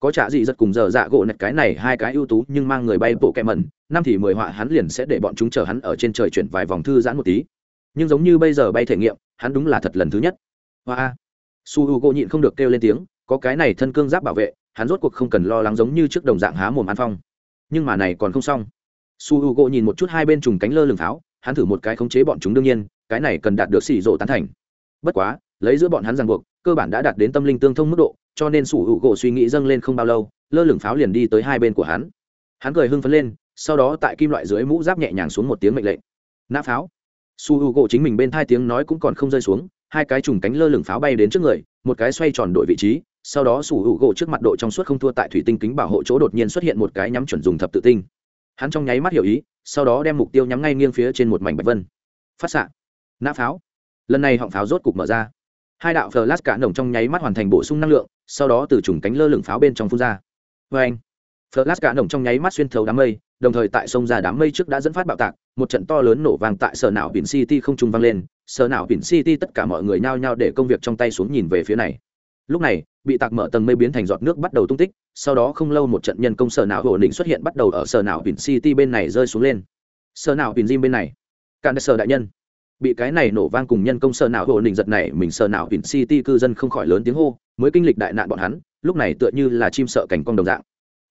Có trả gì rất cùng giờ dạ gỗ nạch cái này hai cái ưu tú nhưng mang người bay bộ kẹ mẩn, năm thì mười họa hắn liền sẽ để bọn chúng chờ hắn ở trên trời chuyển vài vòng thư giãn một tí. Nhưng giống như bây giờ bay thể nghiệm, hắn đúng là thật lần thứ nhất. Hoa su h u gỗ nhịn không được kêu lên tiếng, có cái này thân cương giáp bảo vệ, hắn rốt cuộc không cần lo lắng giống như trước đồng dạng há mồm ăn phong. Nhưng mà này còn không xong. Su h u gỗ nhìn một chút hai bên trùng cánh lơ lường pháo, hắn thử một cái khống chế bọn chúng đương nhiên, cái này cần đạt được xỉ rộ tán thành. Bất quá lấy giữa bọn hắn ràng buộc, cơ bản đã đạt đến tâm linh tương thông mức độ, cho nên sủ hữu gỗ suy nghĩ dâng lên không bao lâu, lơ lửng pháo liền đi tới hai bên của hắn. Hắn cười hưng phấn lên, sau đó tại kim loại dưới mũ giáp nhẹ nhàng xuống một tiếng mệnh lệnh. Nã pháo. Su Hữu gỗ chính mình bên thai tiếng nói cũng còn không rơi xuống, hai cái trùng cánh lơ lửng pháo bay đến trước người, một cái xoay tròn đội vị trí, sau đó sủ hữu gỗ trước mặt độ trong suốt không thua tại thủy tinh kính bảo hộ chỗ đột nhiên xuất hiện một cái nhắm chuẩn dùng thập tự tinh. Hắn trong nháy mắt hiểu ý, sau đó đem mục tiêu nhắm ngay nghiêng phía trên một mảnh bạch vân. Phát xạ. Nã pháo. Lần này họng pháo rốt cục mở ra hai đạo flash cả nồng trong nháy mắt hoàn thành bổ sung năng lượng, sau đó từ trùng cánh lơ lửng pháo bên trong phun ra. Vê anh, flash cả nồng trong nháy mắt xuyên thấu đám mây, đồng thời tại sông ra đám mây trước đã dẫn phát bạo tạc, một trận to lớn nổ vang tại sở não biển city không trung vang lên, sở não biển city tất cả mọi người nhao nhao để công việc trong tay xuống nhìn về phía này. Lúc này, bị tạc mở tầng mây biến thành giọt nước bắt đầu tung tích, sau đó không lâu một trận nhân công sở não ổn định xuất hiện bắt đầu ở sở não biển city bên này rơi xuống lên. Sở não biển gym bên này. Cạn sở đại nhân bị cái này nổ vang cùng nhân công sở não ổn nình giật này, mình sở não biển city cư dân không khỏi lớn tiếng hô, mới kinh lịch đại nạn bọn hắn, lúc này tựa như là chim sợ cảnh cong đồng dạng.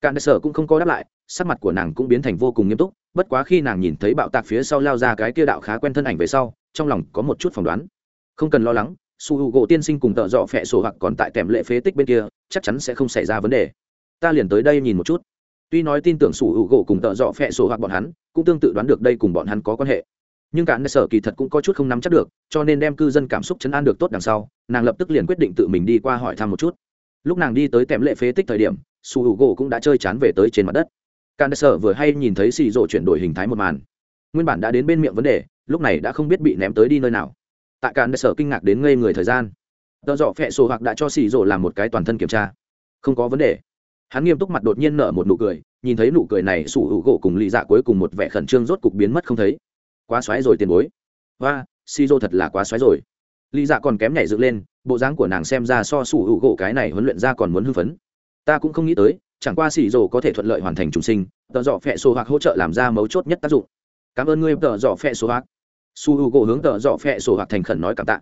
Cạn sở cũng không có đáp lại, sắc mặt của nàng cũng biến thành vô cùng nghiêm túc, bất quá khi nàng nhìn thấy bạo tạc phía sau lao ra cái kia đạo khá quen thân ảnh về sau, trong lòng có một chút phỏng đoán. Không cần lo lắng, su h u gỗ tiên sinh cùng tợ dọ phẹ sổ hoặc còn tại kèm lệ phế tích bên kia, chắc chắn sẽ không xảy ra vấn đề. Ta liền tới đây nhìn một chút. Tuy nói tin tưởng su h u gỗ cùng tợ dọ phẹ sổ hoặc bọn hắn, cũng tương tự đoán được đây cùng bọn hắn có quan hệ nhưng cả sở kỳ thật cũng có chút không nắm chắc được, cho nên đem cư dân cảm xúc chấn an được tốt đằng sau, nàng lập tức liền quyết định tự mình đi qua hỏi thăm một chút. Lúc nàng đi tới tèm lệ phế tích thời điểm, su h u gỗ cũng đã chơi chán về tới trên mặt đất. Can sở vừa hay nhìn thấy xì rộ chuyển đổi hình thái một màn. Nguyên bản đã đến bên miệng vấn đề, lúc này đã không biết bị ném tới đi nơi nào. Tại cạn sở kinh ngạc đến ngây người thời gian tợ dọ phẹ sổ hoặc đã cho xì rộ làm một cái toàn thân kiểm tra. Không có vấn đề. Hắn nghiêm túc mặt đột nhiên nở một nụ cười, nhìn thấy nụ cười này sủ hữu gỗ cùng lì dạ cuối cùng một vẻ khẩn trương rốt cục biến mất không thấy quá xoáy rồi tiền bối. Và xì rô thật là quá xoáy rồi. Lý dạ còn kém nhảy dựng lên, bộ dáng của nàng xem ra so sủ hữu gỗ cái này huấn luyện ra còn muốn hưng phấn. Ta cũng không nghĩ tới, chẳng qua xì rô có thể thuận lợi hoàn thành trùng sinh tờ dọ phẹ số hoặc hỗ trợ làm ra mấu chốt nhất tác dụng. Cảm ơn ngươi tờ dọ phẹ số hoặc. Su hữu u gỗ hướng tờ dọ phẹ số hoặc thành khẩn nói cảm tạ.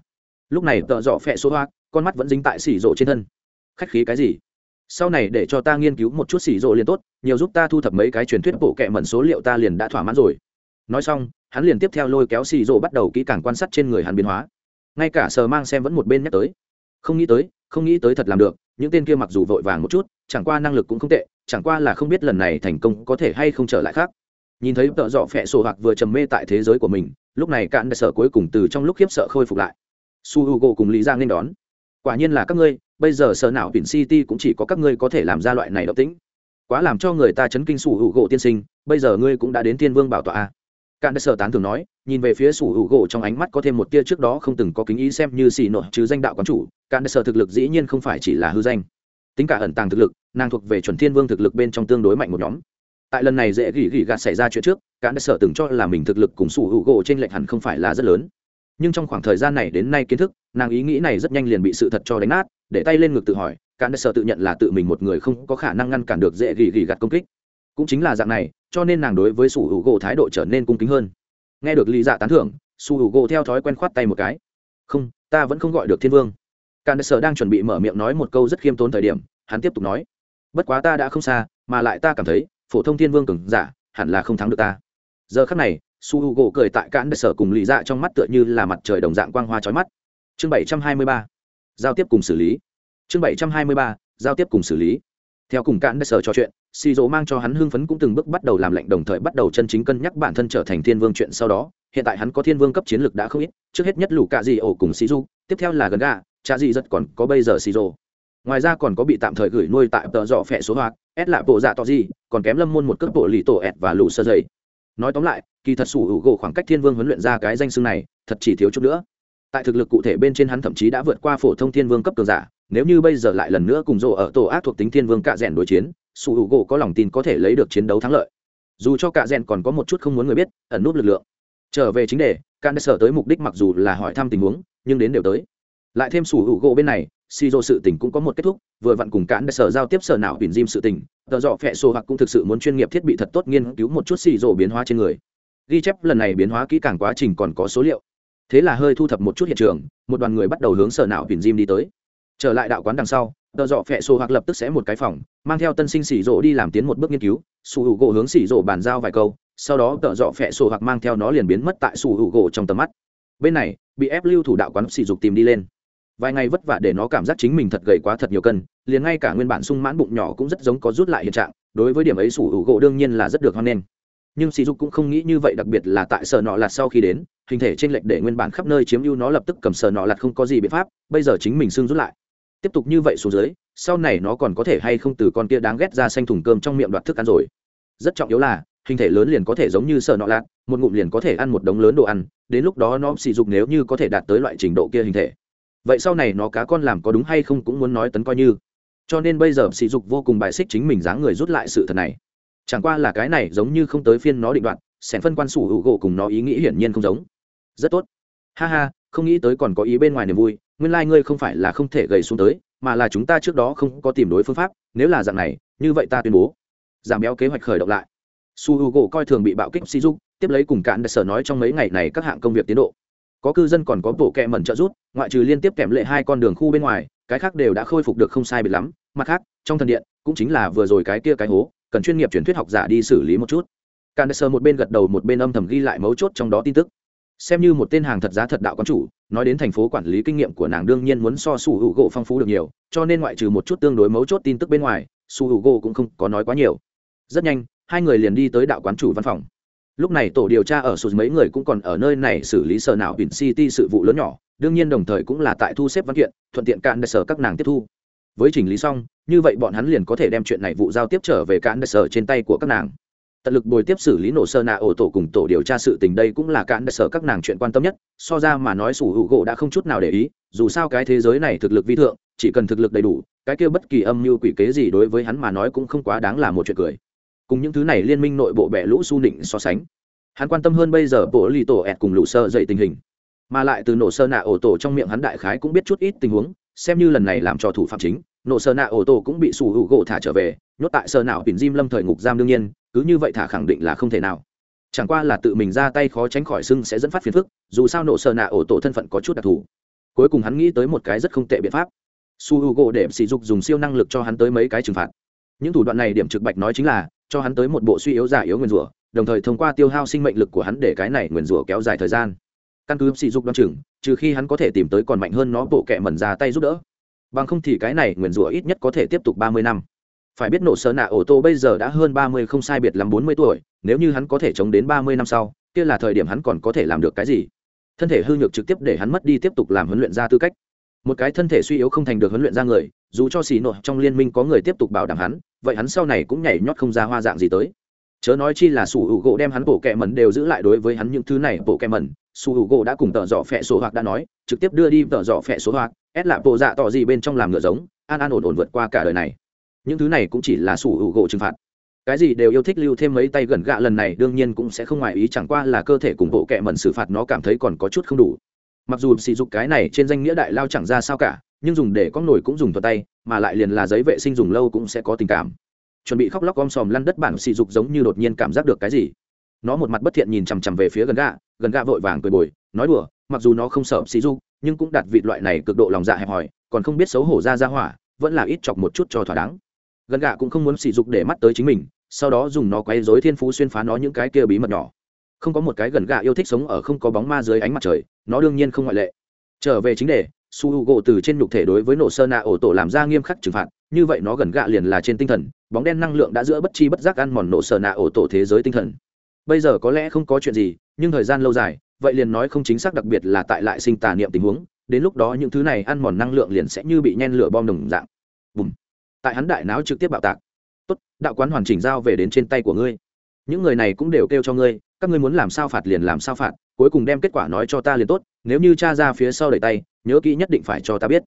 Lúc này tờ dọ phẹ số hoặc, con mắt vẫn dính tại xỉ rộ trên thân. Khách khí cái gì? Sau này để cho ta nghiên cứu một chút xỉ rộ liền tốt, nhiều giúp ta thu thập mấy cái truyền thuyết bộ kệ mẩn số liệu ta liền đã thỏa mãn rồi. Nói xong hắn liền tiếp theo lôi kéo xì rộ bắt đầu kỹ càng quan sát trên người hắn biến hóa. Ngay cả sờ mang xem vẫn một bên nhắc tới. Không nghĩ tới, không nghĩ tới thật làm được, những tên kia mặc dù vội vàng một chút, chẳng qua năng lực cũng không tệ, chẳng qua là không biết lần này thành công có thể hay không trở lại khác. Nhìn thấy tợ dọ phẹ sổ hoặc vừa trầm mê tại thế giới của mình, lúc này cạn đại sở cuối cùng từ trong lúc khiếp sợ khôi phục lại. Su h u g o cùng lý giang nên đón. Quả nhiên là các ngươi, bây giờ sở nào biển city cũng chỉ có các ngươi có thể làm ra loại này độc tính quá làm cho người ta chấn kinh su h u g o tiên sinh, bây giờ ngươi cũng đã đến thiên vương bảo tọa a cạn đất sở tán thường nói nhìn về phía sủ hữu gỗ trong ánh mắt có thêm một tia trước đó không từng có kính ý xem như xì nổi, chứ danh đạo quán chủ cạn đất sở thực lực dĩ nhiên không phải chỉ là hư danh. Tính cả ẩn tàng thực lực nàng thuộc về chuẩn thiên vương thực lực bên trong tương đối mạnh một nhóm. Tại lần này dễ gỉ gỉ gạt xảy ra chuyện trước cạn đất sở từng cho là mình thực lực cùng sủ hữu gỗ trên lệnh hẳn không phải là rất lớn. Nhưng trong khoảng thời gian này đến nay kiến thức nàng ý nghĩ này rất nhanh liền bị sự thật cho đánh nát để tay lên ngực tự hỏi cạn đất sở tự nhận là tự mình một người không có khả năng ngăn cản được dễ gỉ gỉ gạt công kích cũng chính là dạng này, cho nên nàng đối với Sưu U gỗ thái độ trở nên cung kính hơn. Nghe được lý dạ tán thưởng Sưu U gỗ theo thói quen khoát tay một cái. Không, ta vẫn không gọi được thiên vương. Càn sở đang chuẩn bị mở miệng nói một câu rất khiêm tốn thời điểm, hắn tiếp tục nói, bất quá ta đã không xa, mà lại ta cảm thấy, phổ thông thiên vương cường giả, hẳn là không thắng được ta. Giờ khắc này, su h u gỗ cười tại Càn sở cùng Lý dạ trong mắt tựa như là mặt trời đồng dạng quang hoa trói mắt. Chương bảy trăm hai mươi ba. Giao tiếp cùng xử lý. Chương bảy trăm hai mươi ba. Giao tiếp cùng xử lý theo cùng cạn đất sở trò chuyện xì dỗ mang cho hắn hưng phấn cũng từng bước bắt đầu làm lệnh đồng thời bắt đầu chân chính cân nhắc bản thân trở thành thiên vương chuyện sau đó. Hiện tại hắn có thiên vương cấp chiến lược đã không ít, trước hết nhất lũ cạ dị ổ cùng xì du tiếp theo là gần gà cha dị rất còn có bây giờ xì dỗ ngoài ra còn có bị tạm thời gửi nuôi tại tờ dọ phẹ số hoạt ép lạ bộ dạ to gì, còn kém lâm môn một cước bộ lì tổ ẹt và lũ sơ dày. Nói tóm lại, kỳ thật sủ hữu gỗ khoảng cách thiên vương huấn luyện ra cái danh xưng này, thật chỉ thiếu chút nữa. Tại thực lực cụ thể bên trên hắn thậm chí đã vượt qua phổ thông thiên vương cấp cường giả nếu như bây giờ lại lần nữa cùng rộ ở tổ ác thuộc tính thiên vương cạ rèn đối chiến, sủ hữu gỗ có lòng tin có thể lấy được chiến đấu thắng lợi. Dù cho cạ rèn còn có một chút không muốn người biết, ẩn nút lực lượng. Trở về chính đề can sở tới mục đích mặc dù là hỏi thăm tình huống, nhưng đến đều tới. Lại thêm sủ hữu gỗ bên này si dô sự tình cũng có một kết thúc, vừa vặn cùng cán sở giao tiếp sở nào biển diêm sự tình, tờ dọ phẹ sô hoặc cũng thực sự muốn chuyên nghiệp thiết bị thật tốt nghiên cứu một chút si dô biến hóa trên người. Ghi chép lần này biến hóa kỹ càng quá trình còn có số liệu. Thế là hơi thu thập một chút hiện trường, một đoàn người bắt đầu hướng sở nào biển diêm đi tới trở lại đạo quán đằng sau, tờ dọ phẹ sổ hoặc lập tức sẽ một cái phòng, mang theo tân sinh xỉ rỗ đi làm tiến một bước nghiên cứu. Sủ hữu gỗ hướng xỉ rỗ bàn giao vài câu, sau đó tờ dọ phẹ sổ hoặc mang theo nó liền biến mất tại sủ hữu gỗ trong tầm mắt. Bên này, bị ép lưu thủ đạo quán sỉ dục tìm đi lên. Vài ngày vất vả để nó cảm giác chính mình thật gầy quá thật nhiều cân, liền ngay cả nguyên bản sung mãn bụng nhỏ cũng rất giống có rút lại hiện trạng, đối với điểm ấy sủ hữu gỗ đương nhiên là rất được hoan nghênh. Nhưng sỉ dục cũng không nghĩ như vậy, đặc biệt là tại sở nọ lạt sau khi đến, hình thể trên lệch để nguyên bản khắp nơi chiếm ưu nó lập tức cầm sở nọ lạt không có gì biện pháp, bây giờ chính mình xưng rút lại tiếp tục như vậy xuống dưới, sau này nó còn có thể hay không từ con kia đáng ghét ra xanh thùng cơm trong miệng đoạt thức ăn rồi. Rất trọng yếu là, hình thể lớn liền có thể giống như sở nọ lạc một ngụm liền có thể ăn một đống lớn đồ ăn, đến lúc đó nó sỉ dục nếu như có thể đạt tới loại trình độ kia hình thể. Vậy sau này nó cá con làm có đúng hay không cũng muốn nói tấn coi như. Cho nên bây giờ sỉ dục vô cùng bài xích chính mình dáng người rút lại sự thật này. Chẳng qua là cái này giống như không tới phiên nó định đoạt sẽ phân quan sủ hữu gỗ cùng nó ý nghĩ hiển nhiên không giống. Rất tốt. Ha ha, không nghĩ tới còn có ý bên ngoài niềm vui nguyên lai、like、ngươi không phải là không thể gầy xuống tới, mà là chúng ta trước đó không có tìm đối phương pháp, nếu là dạng này, như vậy ta tuyên bố. Giảm béo kế hoạch khởi động lại. Su h u gỗ coi thường bị bạo kích si dục tiếp lấy cùng cạn đại sở nói trong mấy ngày này các hạng công việc tiến độ. Có cư dân còn có bộ kẹ mẩn trợ rút ngoại trừ liên tiếp kèm lệ hai con đường khu bên ngoài, cái khác đều đã khôi phục được không sai biệt lắm. Mặt khác, trong thần điện, cũng chính là vừa rồi cái kia cái hố, cần chuyên nghiệp truyền thuyết học giả đi xử lý một chút. Cạn đại sở một bên gật đầu một bên âm thầm ghi lại mấu chốt trong đó tin tức xem như một tên hàng thật giá thật đạo quán chủ, nói đến thành phố quản lý kinh nghiệm của nàng đương nhiên muốn so su hữu gỗ phong phú được nhiều, cho nên ngoại trừ một chút tương đối mấu chốt tin tức bên ngoài, su hữu gỗ cũng không có nói quá nhiều. Rất nhanh, hai người liền đi tới đạo quán chủ văn phòng. Lúc này tổ điều tra ở sụt mấy người cũng còn ở nơi này xử lý sở nào biển city sự vụ lớn nhỏ, đương nhiên đồng thời cũng là tại thu xếp văn kiện, thuận tiện cạn đại sở các nàng tiếp thu. Với chỉnh lý xong, như vậy bọn hắn liền có thể đem chuyện này vụ giao tiếp trở về cạn đại sở trên tay của các nàng tận lực bồi tiếp xử lý nổ sơ nạ ổ tổ cùng tổ điều tra sự tình đây cũng là cạn đại sở các nàng chuyện quan tâm nhất, so ra mà nói sủ hữu gỗ đã không chút nào để ý, dù sao cái thế giới này thực lực vi thượng, chỉ cần thực lực đầy đủ, cái kia bất kỳ âm mưu quỷ kế gì đối với hắn mà nói cũng không quá đáng là một chuyện cười. Cùng những thứ này liên minh nội bộ bẻ lũ su nịnh so sánh, hắn quan tâm hơn bây giờ bộ lì tổ ẹt cùng lũ sơ dậy tình hình. Mà lại từ nổ sơ nạ ổ tổ trong miệng hắn đại khái cũng biết chút ít tình huống, xem như lần này làm cho thủ phạm chính nổ sơ nạ ổ tổ cũng bị sủ hữu gỗ thả trở về, nhốt tại sơ nào pin diêm lâm thời ngục giam đương nhiên, cứ như vậy thả khẳng định là không thể nào. Chẳng qua là tự mình ra tay khó tránh khỏi sưng sẽ dẫn phát phiền phức, dù sao nổ sơ nạ ổ tổ thân phận có chút đặc thù. Cuối cùng hắn nghĩ tới một cái rất không tệ biện pháp. Su h u gỗ để sỉ dục dùng siêu năng lực cho hắn tới mấy cái trừng phạt. Những thủ đoạn này điểm trực bạch nói chính là, cho hắn tới một bộ suy yếu giả yếu nguyền rủa, đồng thời thông qua tiêu hao sinh mệnh lực của hắn để cái này nguyền rủa kéo dài thời gian. Căn cứ sỉ dục đoan chừng, trừ khi hắn có thể tìm tới còn mạnh hơn nó, bộ kệ mẩn ra tay giúp đỡ bằng không thì cái này nguyền rủa ít nhất có thể tiếp tục ba mươi năm. Phải biết nổ sơ nạ ô tô bây giờ đã hơn ba mươi không sai biệt lắm bốn mươi tuổi, nếu như hắn có thể chống đến ba mươi năm sau, kia là thời điểm hắn còn có thể làm được cái gì? Thân thể hư nhược trực tiếp để hắn mất đi tiếp tục làm huấn luyện ra tư cách. Một cái thân thể suy yếu không thành được huấn luyện ra người, dù cho xì nội trong liên minh có người tiếp tục bảo đảm hắn, vậy hắn sau này cũng nhảy nhót không ra hoa dạng gì tới. Chớ nói chi là sủ hữu gỗ đem hắn bổ kẹ mẩn đều giữ lại đối với hắn những thứ này bổ kẹ mẩn, sủ hữu gỗ đã cùng tợ dọ phẹ số hoặc đã nói, trực tiếp đưa đi tợ dọ phẹ số hoặc ép lạp bộ dạ tỏ gì bên trong làm ngựa giống, an an ổn ổn vượt qua cả đời này. Những thứ này cũng chỉ là sủ hữu gỗ trừng phạt. Cái gì đều yêu thích lưu thêm mấy tay gần gạ lần này, đương nhiên cũng sẽ không ngoài ý, chẳng qua là cơ thể cùng bộ kệ mẩn xử phạt nó cảm thấy còn có chút không đủ. Mặc dù sỉ dục cái này trên danh nghĩa đại lao chẳng ra sao cả, nhưng dùng để con nổi cũng dùng thuật tay, mà lại liền là giấy vệ sinh dùng lâu cũng sẽ có tình cảm. Chuẩn bị khóc lóc om sòm lăn đất bản sỉ dục giống như đột nhiên cảm giác được cái gì. Nó một mặt bất thiện nhìn chằm chằm về phía gần gạ gần gạ vội vàng cười bồi, nói đùa, mặc dù nó không sợ sỉ dục nhưng cũng đặt vị loại này cực độ lòng dạ hẹp hòi, còn không biết xấu hổ ra ra hỏa, vẫn là ít chọc một chút cho thỏa đáng. Gần gạ cũng không muốn sỉ dục để mắt tới chính mình, sau đó dùng nó quay dối thiên phú xuyên phá nó những cái kia bí mật nhỏ. Không có một cái gần gạ yêu thích sống ở không có bóng ma dưới ánh mặt trời, nó đương nhiên không ngoại lệ. Trở về chính đề, su h u gỗ từ trên nhục thể đối với nổ sơ nạ ổ tổ làm ra nghiêm khắc trừng phạt, như vậy nó gần gạ liền là trên tinh thần, bóng đen năng lượng đã giữa bất chi bất giác ăn mòn nổ sơ nạ ổ tổ thế giới tinh thần. Bây giờ có lẽ không có chuyện gì, nhưng thời gian lâu dài vậy liền nói không chính xác đặc biệt là tại lại sinh tà niệm tình huống, đến lúc đó những thứ này ăn mòn năng lượng liền sẽ như bị nhen lửa bom đồng dạng. Bùm. Tại hắn đại não trực tiếp bạo tạc. Tốt, đạo quán hoàn chỉnh giao về đến trên tay của ngươi. Những người này cũng đều kêu cho ngươi, các ngươi muốn làm sao phạt liền làm sao phạt, cuối cùng đem kết quả nói cho ta liền tốt, nếu như cha ra phía sau đẩy tay, nhớ kỹ nhất định phải cho ta biết.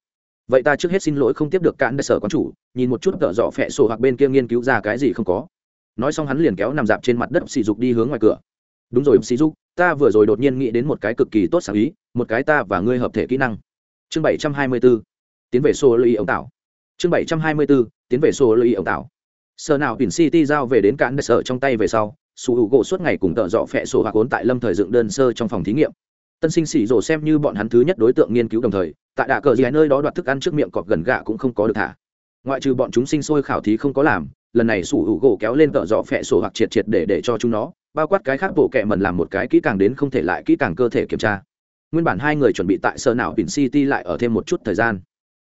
Vậy ta trước hết xin lỗi không tiếp được cạn đại sở quán chủ, nhìn một chút tợ dọ phẹ sổ hoặc bên kia nghiên cứu ra cái gì không có. Nói xong hắn liền kéo nằm dạp trên mặt đất sỉ dục đi hướng ngoài cửa đúng rồi sĩ dục ta vừa rồi đột nhiên nghĩ đến một cái cực kỳ tốt sáng ý, một cái ta và ngươi hợp thể kỹ năng. Chương bảy trăm hai mươi 724 tiến về sô lưu ông tạo chương bảy trăm hai mươi 724 tiến về sô lưu ông tạo sở nào biển city giao về đến cạn đại sở trong tay về sau, su hữu gỗ suốt ngày cùng tợ dọ phẹ sổ hoặc ốn tại lâm thời dựng đơn sơ trong phòng thí nghiệm. Tân sinh xỉ rổ xem như bọn hắn thứ nhất đối tượng nghiên cứu đồng thời, tại đạ cờ gì nơi đó đoạt thức ăn trước miệng cọp gần gạ cũng không có được thả. Ngoại trừ bọn chúng sinh sôi khảo thí không có làm, lần này sủ hữu gỗ kéo lên tợ dọ phẹ sổ hoặc triệt triệt để để cho chúng nó bao quát cái khác bộ kệ mần làm một cái kỹ càng đến không thể lại kỹ càng cơ thể kiểm tra. Nguyên bản hai người chuẩn bị tại sở nào pin city lại ở thêm một chút thời gian.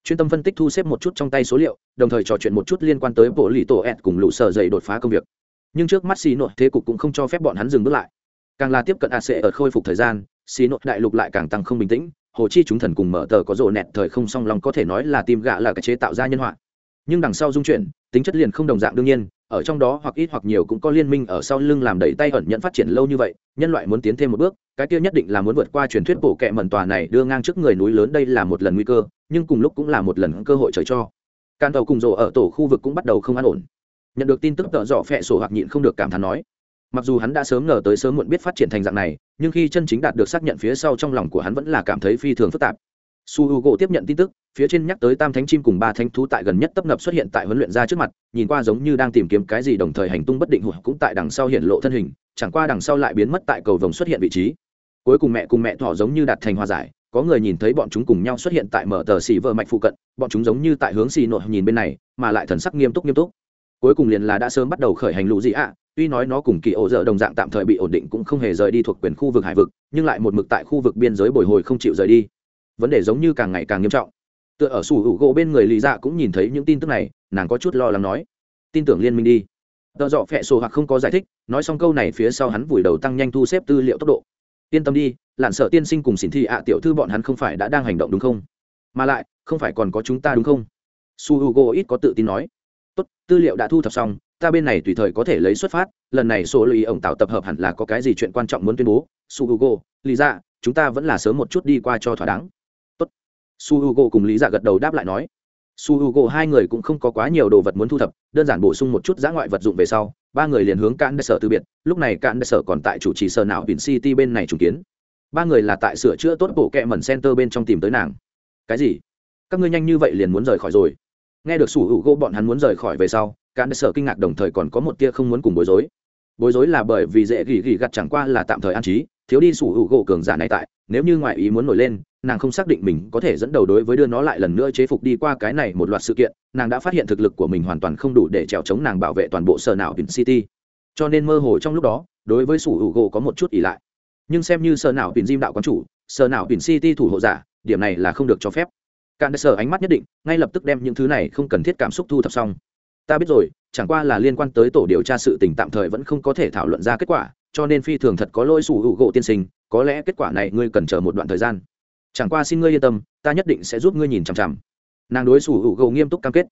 Chuyên tâm phân tích thu xếp một chút trong tay số liệu, đồng thời trò chuyện một chút liên quan tới bộ lì tổ ẹt cùng lũ sở dậy đột phá công việc. Nhưng trước mắt xì nội thế cục cũng không cho phép bọn hắn dừng bước lại. Càng là tiếp cận a sệ ở khôi phục thời gian xì nội đại lục lại càng tăng không bình tĩnh, hồ chi chúng thần cùng mở tờ có rộ nẹt thời không song lòng có thể nói là tim gạ là cái chế tạo ra nhân họa nhưng đằng sau dung chuyển, tính chất liền không đồng dạng đương nhiên, ở trong đó hoặc ít hoặc nhiều cũng có liên minh ở sau lưng làm đẩy tay ẩn nhận phát triển lâu như vậy, nhân loại muốn tiến thêm một bước, cái kia nhất định là muốn vượt qua truyền thuyết bổ kẹ mẩn tòa này đưa ngang trước người núi lớn đây là một lần nguy cơ, nhưng cùng lúc cũng là một lần cơ hội trời cho. Can tàu cùng rộ ở tổ khu vực cũng bắt đầu không an ổn. Nhận được tin tức tợ dọ phẹ sổ hoặc nhịn không được cảm thán nói, mặc dù hắn đã sớm ngờ tới sớm muộn biết phát triển thành dạng này, nhưng khi chân chính đạt được xác nhận phía sau trong lòng của hắn vẫn là cảm thấy phi thường phức tạp su h u gỗ tiếp nhận tin tức, phía trên nhắc tới tam thánh chim cùng ba thánh thú tại gần nhất tấp nập xuất hiện tại huấn luyện ra trước mặt, nhìn qua giống như đang tìm kiếm cái gì đồng thời hành tung bất định hụt cũng tại đằng sau hiện lộ thân hình, chẳng qua đằng sau lại biến mất tại cầu vồng xuất hiện vị trí. Cuối cùng mẹ cùng mẹ thỏ giống như đạt thành hòa giải, có người nhìn thấy bọn chúng cùng nhau xuất hiện tại mở tờ xì vợ mạch phụ cận, bọn chúng giống như tại hướng xì nội nhìn bên này, mà lại thần sắc nghiêm túc nghiêm túc. Cuối cùng liền là đã sớm bắt đầu khởi hành lũ gì ạ, tuy nói nó cùng kỳ ổ dở đồng dạng tạm thời bị ổn định cũng không hề rời đi thuộc quyền khu vực hải vực, nhưng lại một mực tại khu vực biên giới bồi hồi không chịu rời đi vấn đề giống như càng ngày càng nghiêm trọng. Tựa ở sủ hữu gỗ bên người lý dạ cũng nhìn thấy những tin tức này, nàng có chút lo lắng nói, tin tưởng liên minh đi. Tợ dọ phẹ sổ hoặc không có giải thích, nói xong câu này phía sau hắn vùi đầu tăng nhanh thu xếp tư liệu tốc độ. Yên tâm đi lặn sợ tiên sinh cùng xỉn thị ạ tiểu thư bọn hắn không phải đã đang hành động đúng không? Mà lại, không phải còn có chúng ta đúng không? Su h u g o ít có tự tin nói, tốt, tư liệu đã thu thập xong, ta bên này tùy thời có thể lấy xuất phát, lần này số lưu ý ổng tạo tập hợp hẳn là có cái gì chuyện quan trọng muốn tuyên bố. Su h u g o lý ra chúng ta vẫn là sớm một chút đi qua cho thỏa đáng su h u g o cùng lý dạ gật đầu đáp lại nói, su h u g o hai người cũng không có quá nhiều đồ vật muốn thu thập, đơn giản bổ sung một chút giã ngoại vật dụng về sau, ba người liền hướng cạn đại sở từ biệt, lúc này cạn đại sở còn tại chủ trì sở não vin city bên này trùng kiến. Ba người là tại sửa chữa tốt bộ kẹ mẩn center bên trong tìm tới nàng. Cái gì? Các ngươi nhanh như vậy liền muốn rời khỏi rồi? Nghe được sủ hữu gỗ bọn hắn muốn rời khỏi về sau cả sở kinh ngạc đồng thời còn có một tia không muốn cùng bối rối. Bối rối là bởi vì dễ gỉ gỉ gặt chẳng qua là tạm thời an trí thiếu đi sủ hữu gỗ cường giả này tại, nếu như ngoại ý muốn nổi lên, nàng không xác định mình có thể dẫn đầu đối với đưa nó lại lần nữa chế phục đi qua cái này một loạt sự kiện, nàng đã phát hiện thực lực của mình hoàn toàn không đủ để trèo chống nàng bảo vệ toàn bộ sở não vin city. Cho nên mơ hồ trong lúc đó, đối với sủ hữu gỗ có một chút ỉ lại. Nhưng xem như sở nào biển diêm đạo quán chủ, sở nào biển city thủ hộ giả, điểm này là không được cho phép. Cạn sở ánh mắt nhất định, ngay lập tức đem những thứ này không cần thiết cảm xúc thu thập xong. Ta biết rồi, chẳng qua là liên quan tới tổ điều tra sự tình tạm thời vẫn không có thể thảo luận ra kết quả cho nên phi thường thật có lỗi sủ hữu gỗ tiên sinh, có lẽ kết quả này ngươi cần chờ một đoạn thời gian. Chẳng qua xin ngươi yên tâm, ta nhất định sẽ giúp ngươi nhìn chằm chằm. Nàng đối sủ hữu gỗ nghiêm túc cam kết.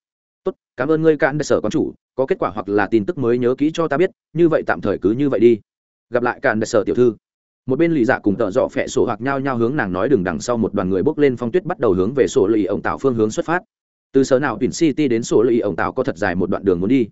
Tốt, cảm ơn ngươi, cạn sở quán chủ, có kết quả hoặc là tin tức mới nhớ kỹ cho ta biết, như vậy tạm thời cứ như vậy đi. Gặp lại cạn sở tiểu thư, một bên lì dạ cùng tợ dọ phẹ sổ hoặc nhau nhau hướng nàng nói đừng đằng sau một đoàn người bốc lên phong tuyết bắt đầu hướng về sổ lì ổng tạo phương hướng xuất phát. Từ sở nào tuyển city đến sổ lì ổng tạo có thật dài một đoạn đường muốn đi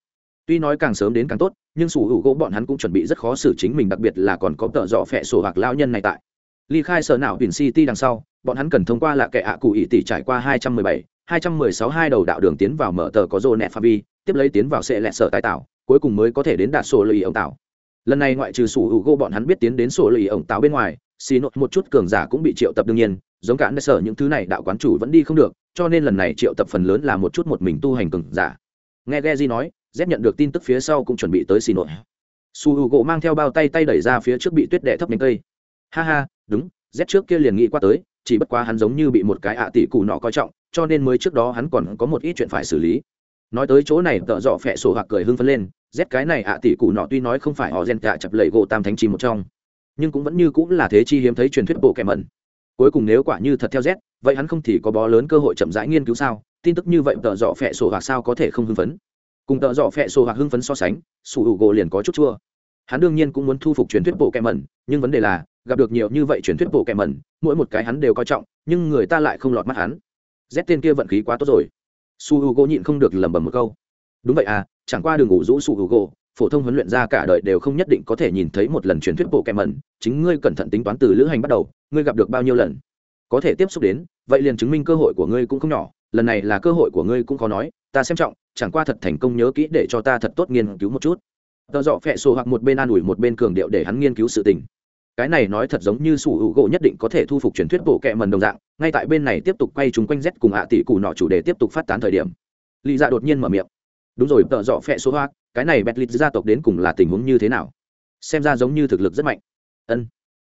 tuy nói càng sớm đến càng tốt, nhưng sủ hữu gỗ bọn hắn cũng chuẩn bị rất khó xử chính mình, đặc biệt là còn có tợ dọ phẹ sổ hoặc lao nhân này tại. Ly khai sở nào tuyển city đằng sau, bọn hắn cần thông qua là kẻ ạ cụ ỷ tỷ trải qua hai trăm mười bảy, hai trăm mười sáu hai đầu đạo đường tiến vào mở tờ có rô nẹt pha vi, tiếp lấy tiến vào sẽ lẹ sở tái tạo, cuối cùng mới có thể đến đạt sổ lì ổng tạo. Lần này ngoại trừ sủ hữu gỗ bọn hắn biết tiến đến sổ lì ổng tạo bên ngoài, xì nốt một chút cường giả cũng bị triệu tập đương nhiên, giống cả nơi sở những thứ này đạo quán chủ vẫn đi không được, cho nên lần này triệu tập phần lớn là một chút một mình tu hành cường giả. Nghe ghe di nói z nhận được tin tức phía sau cũng chuẩn bị tới xì lỗi. su hữu gỗ mang theo bao tay tay đẩy ra phía trước bị tuyết đệ thấp nhánh cây. Ha ha, đúng, z trước kia liền nghĩ qua tới, chỉ bất quá hắn giống như bị một cái ạ tỷ cụ nọ coi trọng, cho nên mới trước đó hắn còn có một ít chuyện phải xử lý. Nói tới chỗ này, tợ dọ phẹ sổ hoặc cười hưng phấn lên, z cái này ạ tỷ cụ nọ tuy nói không phải họ gen cả chập lầy gỗ tam thánh chi một trong, nhưng cũng vẫn như cũng là thế chi hiếm thấy truyền thuyết bộ kẻ mẩn. Cuối cùng nếu quả như thật theo z, vậy hắn không thì có bó lớn cơ hội chậm rãi nghiên cứu sao? Tin tức như vậy, tợ dọ phẹ sổ hoặc sao có thể không hưng phấn? Cùng tợ dọ phẹ sổ hoặc hưng phấn so sánh, sủ hữu gỗ liền có chút chua. Hắn đương nhiên cũng muốn thu phục truyền thuyết bộ kẹ mẩn, nhưng vấn đề là, gặp được nhiều như vậy truyền thuyết bộ kẹ mẩn, mỗi một cái hắn đều coi trọng, nhưng người ta lại không lọt mắt hắn. Z tên kia vận khí quá tốt rồi. Su h u gỗ nhịn không được lẩm bẩm một câu. Đúng vậy à chẳng qua đường ngủ rũ su h u gỗ, phổ thông huấn luyện ra cả đời đều không nhất định có thể nhìn thấy một lần truyền thuyết bộ kẹ mẩn, chính ngươi cẩn thận tính toán từ lữ hành bắt đầu, ngươi gặp được bao nhiêu lần. Có thể tiếp xúc đến, vậy liền chứng minh cơ hội của ngươi cũng không nhỏ, lần này là cơ hội của ngươi cũng khó nói ta xem trọng, chẳng qua thật thành công nhớ kỹ để cho ta thật tốt nghiên cứu một chút. Tờ dọ phẹ sổ hoặc một bên an ủi một bên cường điệu để hắn nghiên cứu sự tình. Cái này nói thật giống như sủ hữu gỗ nhất định có thể thu phục truyền thuyết bộ kẹ mần đồng dạng, ngay tại bên này tiếp tục quay chúng quanh z cùng hạ tỷ cụ nọ chủ đề tiếp tục phát tán thời điểm. Lì dạ đột nhiên mở miệng. Đúng rồi tợ dọ phẹ số hoa, cái này bet lít gia tộc đến cùng là tình huống như thế nào? Xem ra giống như thực lực rất mạnh. Ân.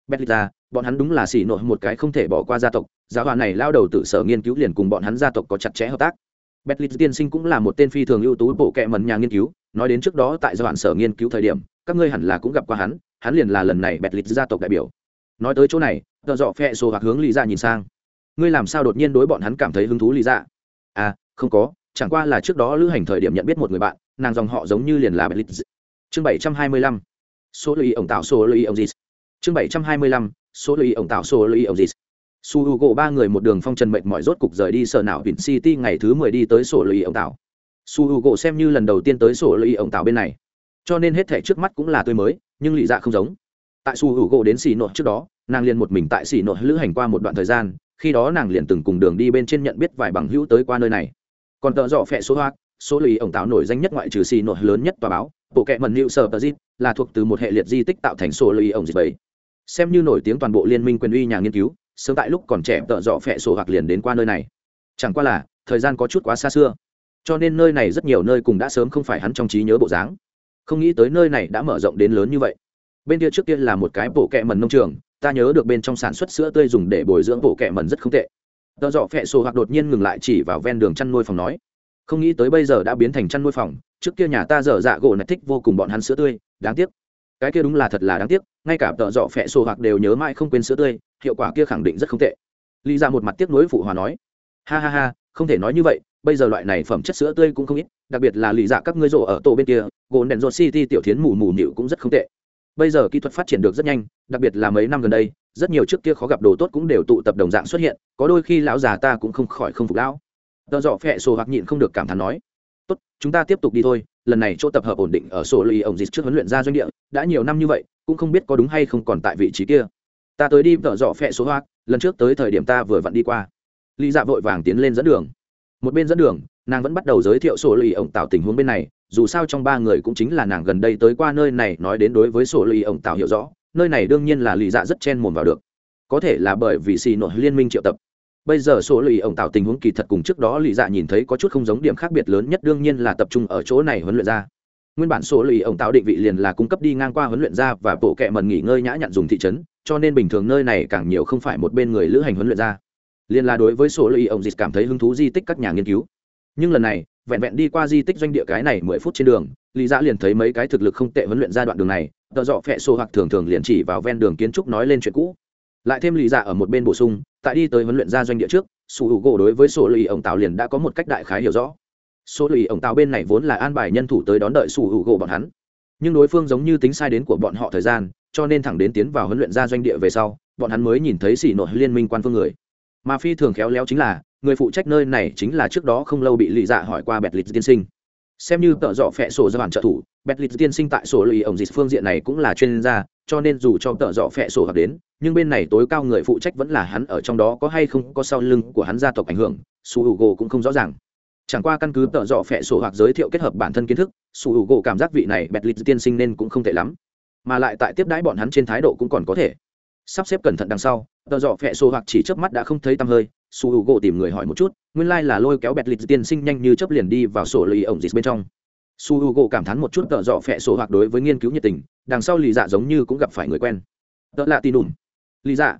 Bet lít gia, bọn hắn đúng là xỉ nội một cái không thể bỏ qua gia tộc, giáo hòa này lao đầu tự sở nghiên cứu liền cùng bọn hắn gia tộc có chặt chẽ hợp tác. Betlit tiên sinh cũng là một tên phi thường ưu tú bộ kệ mẩn nhà nghiên cứu, nói đến trước đó tại giai đoạn sở nghiên cứu thời điểm, các ngươi hẳn là cũng gặp qua hắn, hắn liền là lần này Betlit gia tộc đại biểu. Nói tới chỗ này, Tở dọ Phệ Sồ hoặc hướng lý Dạ nhìn sang. Ngươi làm sao đột nhiên đối bọn hắn cảm thấy hứng thú lý Dạ? À, không có, chẳng qua là trước đó lữ hành thời điểm nhận biết một người bạn nàng dòng họ giống như liền là bẹt chương bảy trăm hai mươi lăm số lưu ý ổng tạo số lưu ý ổng gì chương bảy trăm hai mươi lăm số lưu ý ổng tạo số lưu ý ổng gì su h u gỗ ba người một đường phong trần mệnh mọi rốt cục rời đi sở não vịnh city ngày thứ mười đi tới sổ lưu ổng tạo su h u gỗ xem như lần đầu tiên tới sổ lưu ổng tạo bên này. Cho nên hết thẻ trước mắt cũng là tươi mới, nhưng lì dạ không giống. Tại su h u gỗ đến xì nội trước đó, nàng liền một mình tại xì nội lữ hành qua một đoạn thời gian, khi đó nàng liền từng cùng đường đi bên trên nhận biết vài bằng hữu tới qua nơi này. Còn tợ dọ phẹ số hoa số lì ổng tạo nổi danh nhất ngoại trừ xì nội lớn nhất tòa báo, bộ kệ mần hữu sở tờ dít là thuộc từ một hệ liệt di tích tạo thành sổ lì ổng dịch bảy. Xem như nổi tiếng toàn bộ liên minh quyền uy nhà nghiên cứu sớm tại lúc còn trẻ tợ dọ phẹ sổ hoặc liền đến qua nơi này. Chẳng qua là, thời gian có chút quá xa xưa. Cho nên nơi này rất nhiều nơi cùng đã sớm không phải hắn trong trí nhớ bộ dáng. Không nghĩ tới nơi này đã mở rộng đến lớn như vậy. Bên kia trước kia là một cái bộ kẹ mần nông trường, ta nhớ được bên trong sản xuất sữa tươi dùng để bồi dưỡng bộ kẹ mần rất không tệ. Tợ dọ phẹ sổ hoặc đột nhiên ngừng lại chỉ vào ven đường chăn nuôi phòng nói, không nghĩ tới bây giờ đã biến thành chăn nuôi phòng, trước kia nhà ta dở dạ gỗ nạch thích vô cùng bọn hắn sữa tươi, đáng tiếc cái kia đúng là thật là đáng tiếc, ngay cả tợ dọ phẹ sổ hoặc đều nhớ mãi không quên sữa tươi, hiệu quả kia khẳng định rất không tệ. Lý ra một mặt tiếc nuối phụ hòa nói, ha ha ha, không thể nói như vậy, bây giờ loại này phẩm chất sữa tươi cũng không ít, đặc biệt là lý dạ các ngươi rộ ở tổ bên kia gồn đèn rột city tiểu thiến mù mù nịu cũng rất không tệ. Bây giờ kỹ thuật phát triển được rất nhanh, đặc biệt là mấy năm gần đây, rất nhiều trước kia khó gặp đồ tốt cũng đều tụ tập đồng dạng xuất hiện, có đôi khi lão già ta cũng không khỏi không phục lão. Tợ dọ phẹ sổ hoặc nhịn không được cảm thán nói tốt, chúng ta tiếp tục đi thôi, lần này chỗ tập hợp ổn định ở sổ lì ổng dịch trước huấn luyện ra doanh địa, đã nhiều năm như vậy, cũng không biết có đúng hay không còn tại vị trí kia. Ta tới đi tợ dọ phẹ số hoa, lần trước tới thời điểm ta vừa vặn đi qua. Lý dạ vội vàng tiến lên dẫn đường. Một bên dẫn đường, nàng vẫn bắt đầu giới thiệu sổ lì ổng tạo tình huống bên này, dù sao trong ba người cũng chính là nàng gần đây tới qua nơi này nói đến đối với sổ lì ổng tạo hiểu rõ, nơi này đương nhiên là lý dạ rất chen mồm vào được. Có thể là bởi vì xì nội liên minh triệu tập bây giờ số lì ổng tạo tình huống kỳ thật cùng trước đó lì dạ nhìn thấy có chút không giống điểm khác biệt lớn nhất đương nhiên là tập trung ở chỗ này huấn luyện ra. Nguyên bản số lì ổng tạo định vị liền là cung cấp đi ngang qua huấn luyện ra và bộ kệ mần nghỉ ngơi nhã nhặn dùng thị trấn, cho nên bình thường nơi này càng nhiều không phải một bên người lữ hành huấn luyện ra. Liền là đối với số lì ổng dịch cảm thấy hứng thú di tích các nhà nghiên cứu. Nhưng lần này, vẹn vẹn đi qua di tích doanh địa cái này mười phút trên đường lý dạ liền thấy mấy cái thực lực không tệ huấn luyện ra đoạn đường này, tợ dọ phẹ xô hoặc thường thường liền chỉ vào ven đường kiến trúc nói lên chuyện cũ. Lại thêm lý dạ ở một bên bổ sung tại đi tới huấn luyện ra doanh địa trước, sủ hữu gỗ đối với sổ lì ổng tàu liền đã có một cách đại khái hiểu rõ. Sổ lì ổng tàu bên này vốn là an bài nhân thủ tới đón đợi sủ hữu gỗ bọn hắn. Nhưng đối phương giống như tính sai đến của bọn họ thời gian, cho nên thẳng đến tiến vào huấn luyện ra doanh địa về sau, bọn hắn mới nhìn thấy xỉ nội liên minh quan phương người. Mà phi thường khéo léo chính là, người phụ trách nơi này chính là trước đó không lâu bị lì dạ hỏi qua bẹt lịch tiên sinh. Xem như tợ dọ phẹ sổ ra bản trợ thủ, bẹt lịch tiên sinh tại sổ lì ổng dịch phương diện này cũng là chuyên gia cho nên dù cho tợ dọ phẹ sổ hoặc đến, nhưng bên này tối cao người phụ trách vẫn là hắn ở trong đó có hay không có sau lưng của hắn gia tộc ảnh hưởng, su h u gỗ cũng không rõ ràng. Chẳng qua căn cứ tợ dọ phẹ sổ hoặc giới thiệu kết hợp bản thân kiến thức, su h u gỗ cảm giác vị này bẹt lịch tiên sinh nên cũng không tệ lắm. Mà lại tại tiếp đãi bọn hắn trên thái độ cũng còn có thể. Sắp xếp cẩn thận đằng sau, tợ dọ phẹ sổ hoặc chỉ chớp mắt đã không thấy tăm hơi, su h u gỗ tìm người hỏi một chút, nguyên lai、like、là lôi kéo bẹt lịch tiên sinh nhanh như chấp liền đi vào sổ lì ổng dịch bên trong su h u gỗ cảm thán một chút tợ dọ phẹ sổ hoặc đối với nghiên cứu nhiệt tình, đằng sau lì dạ giống như cũng gặp phải người quen. Tợ lạ tin đùm lý dạ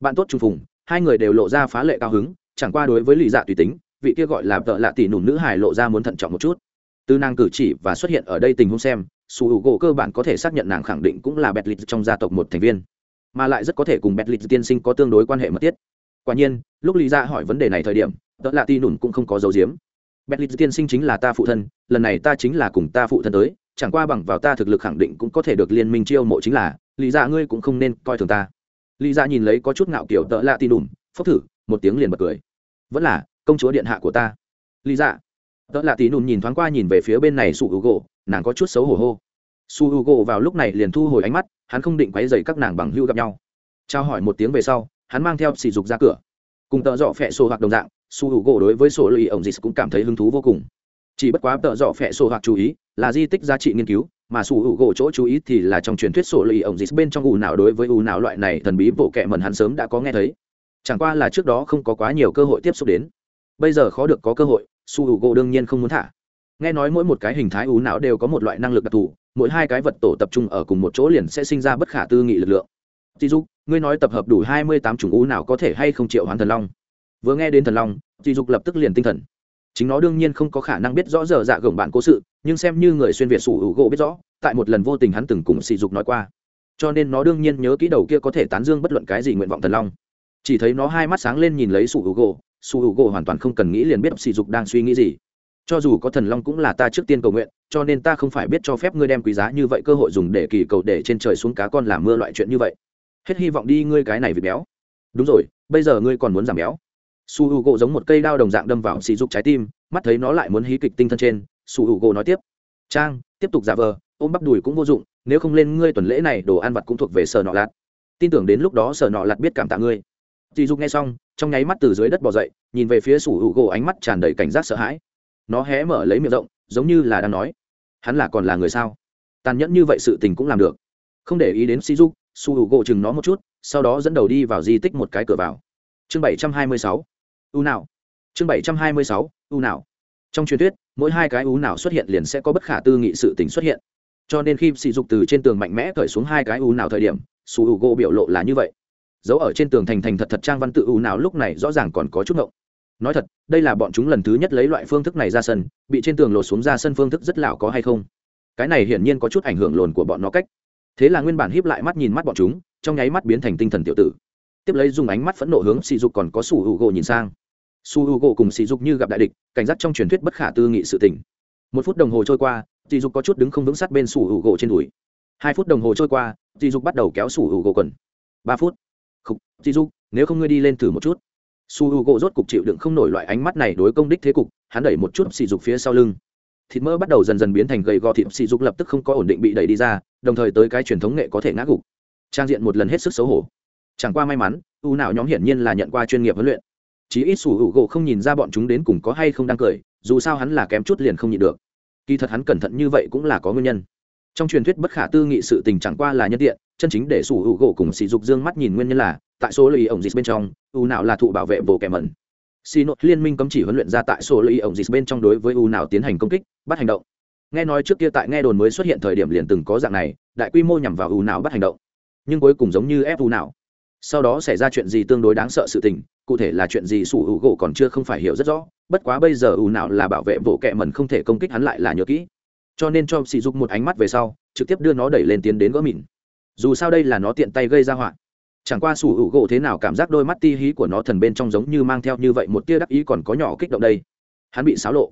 bạn tốt trùng phùng, hai người đều lộ ra phá lệ cao hứng, chẳng qua đối với lý dạ tùy tính, vị kia gọi là tợ lạ tỷ nùm nữ hải lộ ra muốn thận trọng một chút. Từ nàng cử chỉ và xuất hiện ở đây tình huống xem, su hữu gỗ cơ bản có thể xác nhận nàng khẳng định cũng là bẹt lịch trong gia tộc một thành viên, mà lại rất có thể cùng bẹt lịch tiên sinh có tương đối quan hệ mật thiết. Quả nhiên, lúc lý dạ hỏi vấn đề này thời điểm, tợ lạ tỷ nùm cũng không có dấu diếm. Bentley tiên sinh chính là ta phụ thân lần này ta chính là cùng ta phụ thân tới chẳng qua bằng vào ta thực lực khẳng định cũng có thể được liên minh chiêu mộ chính là lý dạ ngươi cũng không nên coi thường ta. Lý dạ nhìn lấy có chút ngạo kiểu tợ lạ tin đùm phốc thử một tiếng liền bật cười. Vẫn là công chúa điện hạ của ta. Lý dạ. tợ lạ tí đùm nhìn thoáng qua nhìn về phía bên này su Hugo, nàng có chút xấu hổ hô. Su Hugo vào lúc này liền thu hồi ánh mắt hắn không định quấy rầy các nàng bằng hữu gặp nhau. Trao hỏi một tiếng về sau hắn mang theo sỉ dục ra cửa. Cùng tợ dọ phệ sổ hoặc đồng dạng su h u gỗ đối với sổ lì ổng dịch cũng cảm thấy hứng thú vô cùng. Chỉ bất quá tợ dọ phẹ sổ hoặc chú ý là di tích giá trị nghiên cứu, mà su h u gỗ chỗ chú ý thì là trong truyền thuyết sổ lì ổng dịch bên trong ù nào đối với ù nào loại này thần bí bộ kệ mần hắn sớm đã có nghe thấy. Chẳng qua là trước đó không có quá nhiều cơ hội tiếp xúc đến. Bây giờ khó được có cơ hội, su hữu gỗ đương nhiên không muốn thả. Nghe nói mỗi một cái hình thái ú não đều có một loại năng lực đặc thù, mỗi hai cái vật tổ tập trung ở cùng một chỗ liền sẽ sinh ra bất khả tư nghị lực lượng. Tí dụ ngươi nói tập hợp đủ hai mươi tám chủng ú nào có thể hay không triệu hoàn thần long? Vừa nghe đến thần long dị dục lập tức liền tinh thần. Chính nó đương nhiên không có khả năng biết rõ giờ dạ gồng bạn cố sự, nhưng xem như người xuyên việt sủ hữu gỗ biết rõ, tại một lần vô tình hắn từng cùng sỉ dục nói qua. Cho nên nó đương nhiên nhớ kỹ đầu kia có thể tán dương bất luận cái gì nguyện vọng thần long. Chỉ thấy nó hai mắt sáng lên nhìn lấy sủ hữu gỗ, sủ hữu gỗ hoàn toàn không cần nghĩ liền biết sỉ dục đang suy nghĩ gì. Cho dù có thần long cũng là ta trước tiên cầu nguyện, cho nên ta không phải biết cho phép ngươi đem quý giá như vậy cơ hội dùng để kỳ cầu để trên trời xuống cá con làm mưa loại chuyện như vậy. Hết hy vọng đi ngươi cái này vì béo. Đúng rồi, bây giờ ngươi còn muốn giảm béo su h u gỗ giống một cây đao đồng dạng đâm vào xì dục trái tim, mắt thấy nó lại muốn hí kịch tinh thân trên, su h u gỗ nói tiếp. Trang, tiếp tục giả vờ, ôm bắp đùi cũng vô dụng, nếu không lên ngươi tuần lễ này đồ ăn vặt cũng thuộc về sở nọ lạt. Tin tưởng đến lúc đó sở nọ lạt biết cảm tạ ngươi. Dì dục nghe xong, trong nháy mắt từ dưới đất bỏ dậy, nhìn về phía sủ hữu gỗ ánh mắt tràn đầy cảnh giác sợ hãi. Nó hé mở lấy miệng rộng, giống như là đang nói, hắn là còn là người sao? Tàn nhẫn như vậy sự tình cũng làm được. Không để ý đến si dục, su hữu gỗ chừng nó một chút, sau đó dẫn đầu đi vào di tích một cái cửa vào. Chương bảy trăm hai mươi sáu u nào? Chương bảy trăm hai mươi sáu, u nào? Trong truyền thuyết, mỗi hai cái u nào xuất hiện liền sẽ có bất khả tư nghị sự tình xuất hiện. Cho nên khi sỉ dục từ trên tường mạnh mẽ cởi xuống hai cái u nào thời điểm, su u gỗ biểu lộ là như vậy. Dấu ở trên tường thành thành thật thật trang văn tự u nào lúc này rõ ràng còn có chút ngộng. Nói thật, đây là bọn chúng lần thứ nhất lấy loại phương thức này ra sân, bị trên tường lột xuống ra sân phương thức rất lào có hay không? Cái này hiển nhiên có chút ảnh hưởng lồn của bọn nó cách. Thế là nguyên bản híp lại mắt nhìn mắt bọn chúng, trong nháy mắt biến thành tinh thần tiểu tử. Tiếp lấy dùng ánh mắt phẫn nộ hướng sỉ dục còn có sủ hữu gỗ nhìn sang su u gỗ cùng sỉ dục như gặp đại địch, cảnh giác trong truyền thuyết bất khả tư nghị sự tình. Một phút đồng hồ trôi qua sỉ dục có chút đứng không vững sát bên su u gỗ trên đùi. Hai phút đồng hồ trôi qua sỉ dục bắt đầu kéo su u gỗ quần. Ba phút. Không sỉ dục, nếu không ngươi đi lên thử một chút. Su h u gỗ rốt cục chịu đựng không nổi loại ánh mắt này đối công đích thế cục, hắn đẩy một chút sỉ dục phía sau lưng. Thịt mỡ bắt đầu dần dần biến thành gầy gò thịt sỉ dục lập tức không có ổn định bị đẩy đi ra, đồng thời tới cái truyền thống nghệ có thể ngã gục. Trang diện một lần hết sức xấu hổ. Chẳng qua may mắn, u nào nhóm hiển nhiên là nhận qua chuyên nghiệp huấn luyện chí ít sủ hữu gỗ không nhìn ra bọn chúng đến cùng có hay không đang cười, dù sao hắn là kém chút liền không nhịn được. Kỳ thật hắn cẩn thận như vậy cũng là có nguyên nhân. Trong truyền thuyết bất khả tư nghị sự tình chẳng qua là nhân tiện, chân chính để sủ hữu gỗ cùng sỉ dục dương mắt nhìn nguyên nhân là, tại số lợi ổng dịch bên trong, u nào là thụ bảo vệ bộ kẻ mẩn xì nội liên minh cấm chỉ huấn luyện ra tại số lợi ổng dịch bên trong đối với u nào tiến hành công kích, bắt hành động. Nghe nói trước kia tại nghe đồn mới xuất hiện thời điểm liền từng có dạng này, đại quy mô nhằm vào u nào bắt hành động. Nhưng cuối cùng giống như ép u nào sau đó xảy ra chuyện gì tương đối đáng sợ sự tình cụ thể là chuyện gì sủ hữu gỗ còn chưa không phải hiểu rất rõ, bất quá bây giờ u nào là bảo vệ bộ kẹ mẩn không thể công kích hắn lại là nhớ kỹ. Cho nên cho sỉ dục một ánh mắt về sau, trực tiếp đưa nó đẩy lên tiến đến gỡ mìn. Dù sao đây là nó tiện tay gây ra họa. Chẳng qua sủ hữu gỗ thế nào cảm giác đôi mắt ti hí của nó thần bên trong giống như mang theo như vậy một tia đắc ý còn có nhỏ kích động đây. Hắn bị xáo lộ.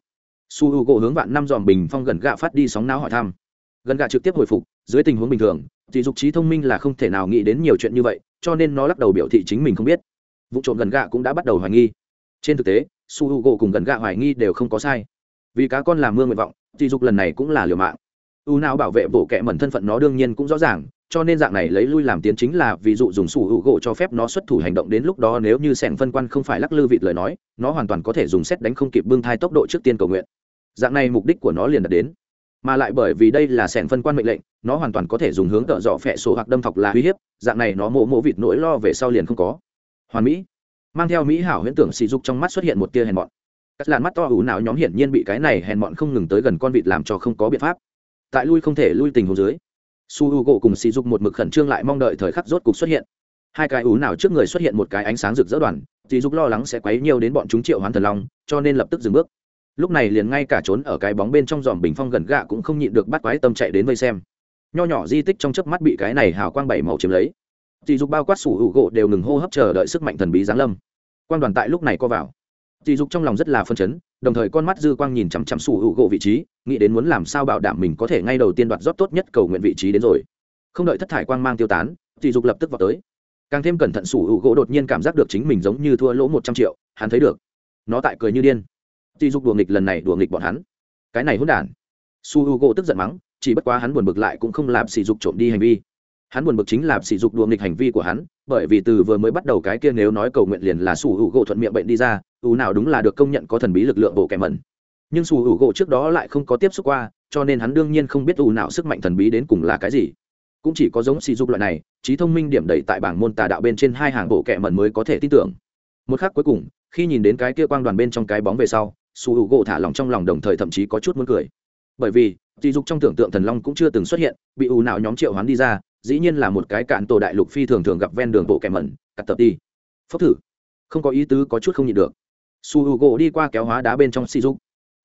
Su hữu gỗ hướng vạn năm dòm bình phong gần gạ phát đi sóng não hỏi thăm. Gần gạ trực tiếp hồi phục, dưới tình huống bình thường thì dục trí thông minh là không thể nào nghĩ đến nhiều chuyện như vậy, cho nên nó lắc đầu biểu thị chính mình không biết vụ trộm gần gạ cũng đã bắt đầu hoài nghi. Trên thực tế, su h u gỗ cùng gần gạ hoài nghi đều không có sai. Vì cá con làm mưa nguyện vọng, thì dục lần này cũng là liều mạng. U nào bảo vệ bộ kệ mẩn thân phận nó đương nhiên cũng rõ ràng, cho nên dạng này lấy lui làm tiến chính là ví dụ dùng sủ hữu gỗ cho phép nó xuất thủ hành động đến lúc đó nếu như sẻng phân quan không phải lắc lư vịt lời nói, nó hoàn toàn có thể dùng xét đánh không kịp bưng thai tốc độ trước tiên cầu nguyện. Dạng này mục đích của nó liền đạt đến. Mà lại bởi vì đây là sẻng phân quan mệnh lệnh, nó hoàn toàn có thể dùng hướng tợ dọ phẹ sổ hoặc đâm thọc là uy hiếp, dạng này nó mộ mộ vịt nỗi lo về sau liền không có hoàn mỹ. Mang theo mỹ hảo huyễn tưởng sỉ dục trong mắt xuất hiện một tia hèn mọn. Các làn mắt to ủ nào nhóm hiển nhiên bị cái này hèn mọn không ngừng tới gần con vịt làm cho không có biện pháp. Tại lui không thể lui tình hồ dưới, su h u gỗ cùng sỉ dục một mực khẩn trương lại mong đợi thời khắc rốt cục xuất hiện. Hai cái ủ nào trước người xuất hiện một cái ánh sáng rực rỡ đoàn, sỉ dục lo lắng sẽ quấy nhiều đến bọn chúng triệu hoán thần long, cho nên lập tức dừng bước. Lúc này liền ngay cả trốn ở cái bóng bên trong dòm bình phong gần gạ cũng không nhịn được bắt quái tâm chạy đến vây xem. Nho nhỏ di tích trong chớp mắt bị cái này hào quang bảy màu chiếm lấy. Tỷ dục bao quát sủ hữu gỗ đều ngừng hô hấp chờ đợi sức mạnh thần bí giáng lâm. Quan đoàn tại lúc này co vào. Tỷ dục trong lòng rất là phân chấn, đồng thời con mắt dư quang nhìn chằm chằm sủ hữu gỗ vị trí, nghĩ đến muốn làm sao bảo đảm mình có thể ngay đầu tiên đoạt rót tốt nhất cầu nguyện vị trí đến rồi. Không đợi thất thải quang mang tiêu tán, tỷ dục lập tức vào tới. Càng thêm cẩn thận sủ hữu gỗ đột nhiên cảm giác được chính mình giống như thua lỗ một trăm triệu, hắn thấy được. Nó tại cười như điên. Tỷ dục đùa nghịch lần này đùa nghịch bọn hắn. Cái này hỗn đản. Su Hugo tức giận mắng, chỉ bất quá hắn buồn bực lại cũng không làm sỉ dục trộm đi hành vi hắn buồn bực chính là sỉ dục đùa nghịch hành vi của hắn, bởi vì từ vừa mới bắt đầu cái kia nếu nói cầu nguyện liền là sủ hữu gỗ thuận miệng bệnh đi ra ưu nào đúng là được công nhận có thần bí lực lượng bộ kẻ mẩn. Nhưng sủ hữu gỗ trước đó lại không có tiếp xúc qua, cho nên hắn đương nhiên không biết ưu nào sức mạnh thần bí đến cùng là cái gì. Cũng chỉ có giống sỉ dục loại này, trí thông minh điểm đầy tại bảng môn tà đạo bên trên hai hàng bộ kẻ mẩn mới có thể tin tưởng. Một khác cuối cùng, khi nhìn đến cái kia quang đoàn bên trong cái bóng về sau, sủ hữu gỗ thả lòng trong lòng đồng thời thậm chí có chút muốn cười. Bởi vì, sỉ dục trong tưởng tượng thần long cũng chưa từng xuất hiện, bị ưu nào nhóm triệu hoán đi ra dĩ nhiên là một cái cạn tổ đại lục phi thường thường gặp ven đường bộ kẻ mẩn, cắt tập đi. Phốc thử. Không có ý tứ, có chút không nhịn được. Su h u gỗ đi qua kéo hóa đá bên trong si dục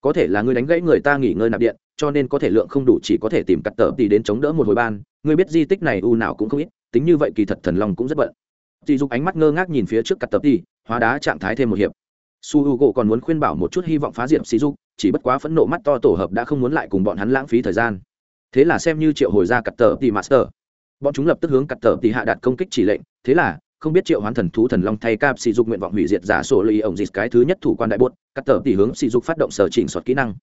có thể là ngươi đánh gãy người ta nghỉ ngơi nạp điện, cho nên có thể lượng không đủ, chỉ có thể tìm cắt tờ tì đến chống đỡ một hồi ban. Ngươi biết di tích này u nào cũng không ít, tính như vậy kỳ thật thần long cũng rất bận. Dì dục ánh mắt ngơ ngác nhìn phía trước cắt tập đi, hóa đá trạng thái thêm một hiệp. Su h u gỗ còn muốn khuyên bảo một chút hy vọng phá diệm sỉ dục chỉ bất quá phẫn nộ mắt to tổ hợp đã không muốn lại cùng bọn hắn lãng phí thời gian. Thế là xem như triệu hồi ra cặp tờ đi, master bọn chúng lập tức hướng cặt tờ tỷ hạ đạt công kích chỉ lệnh, thế là, không biết triệu hoán thần thú thần long thay cap sỉ dục nguyện vọng hủy diệt giả sổ lì ổng dịch cái thứ nhất thủ quan đại bốt cắt tờ tỷ hướng sỉ dục phát động sở chỉnh soạt kỹ năng.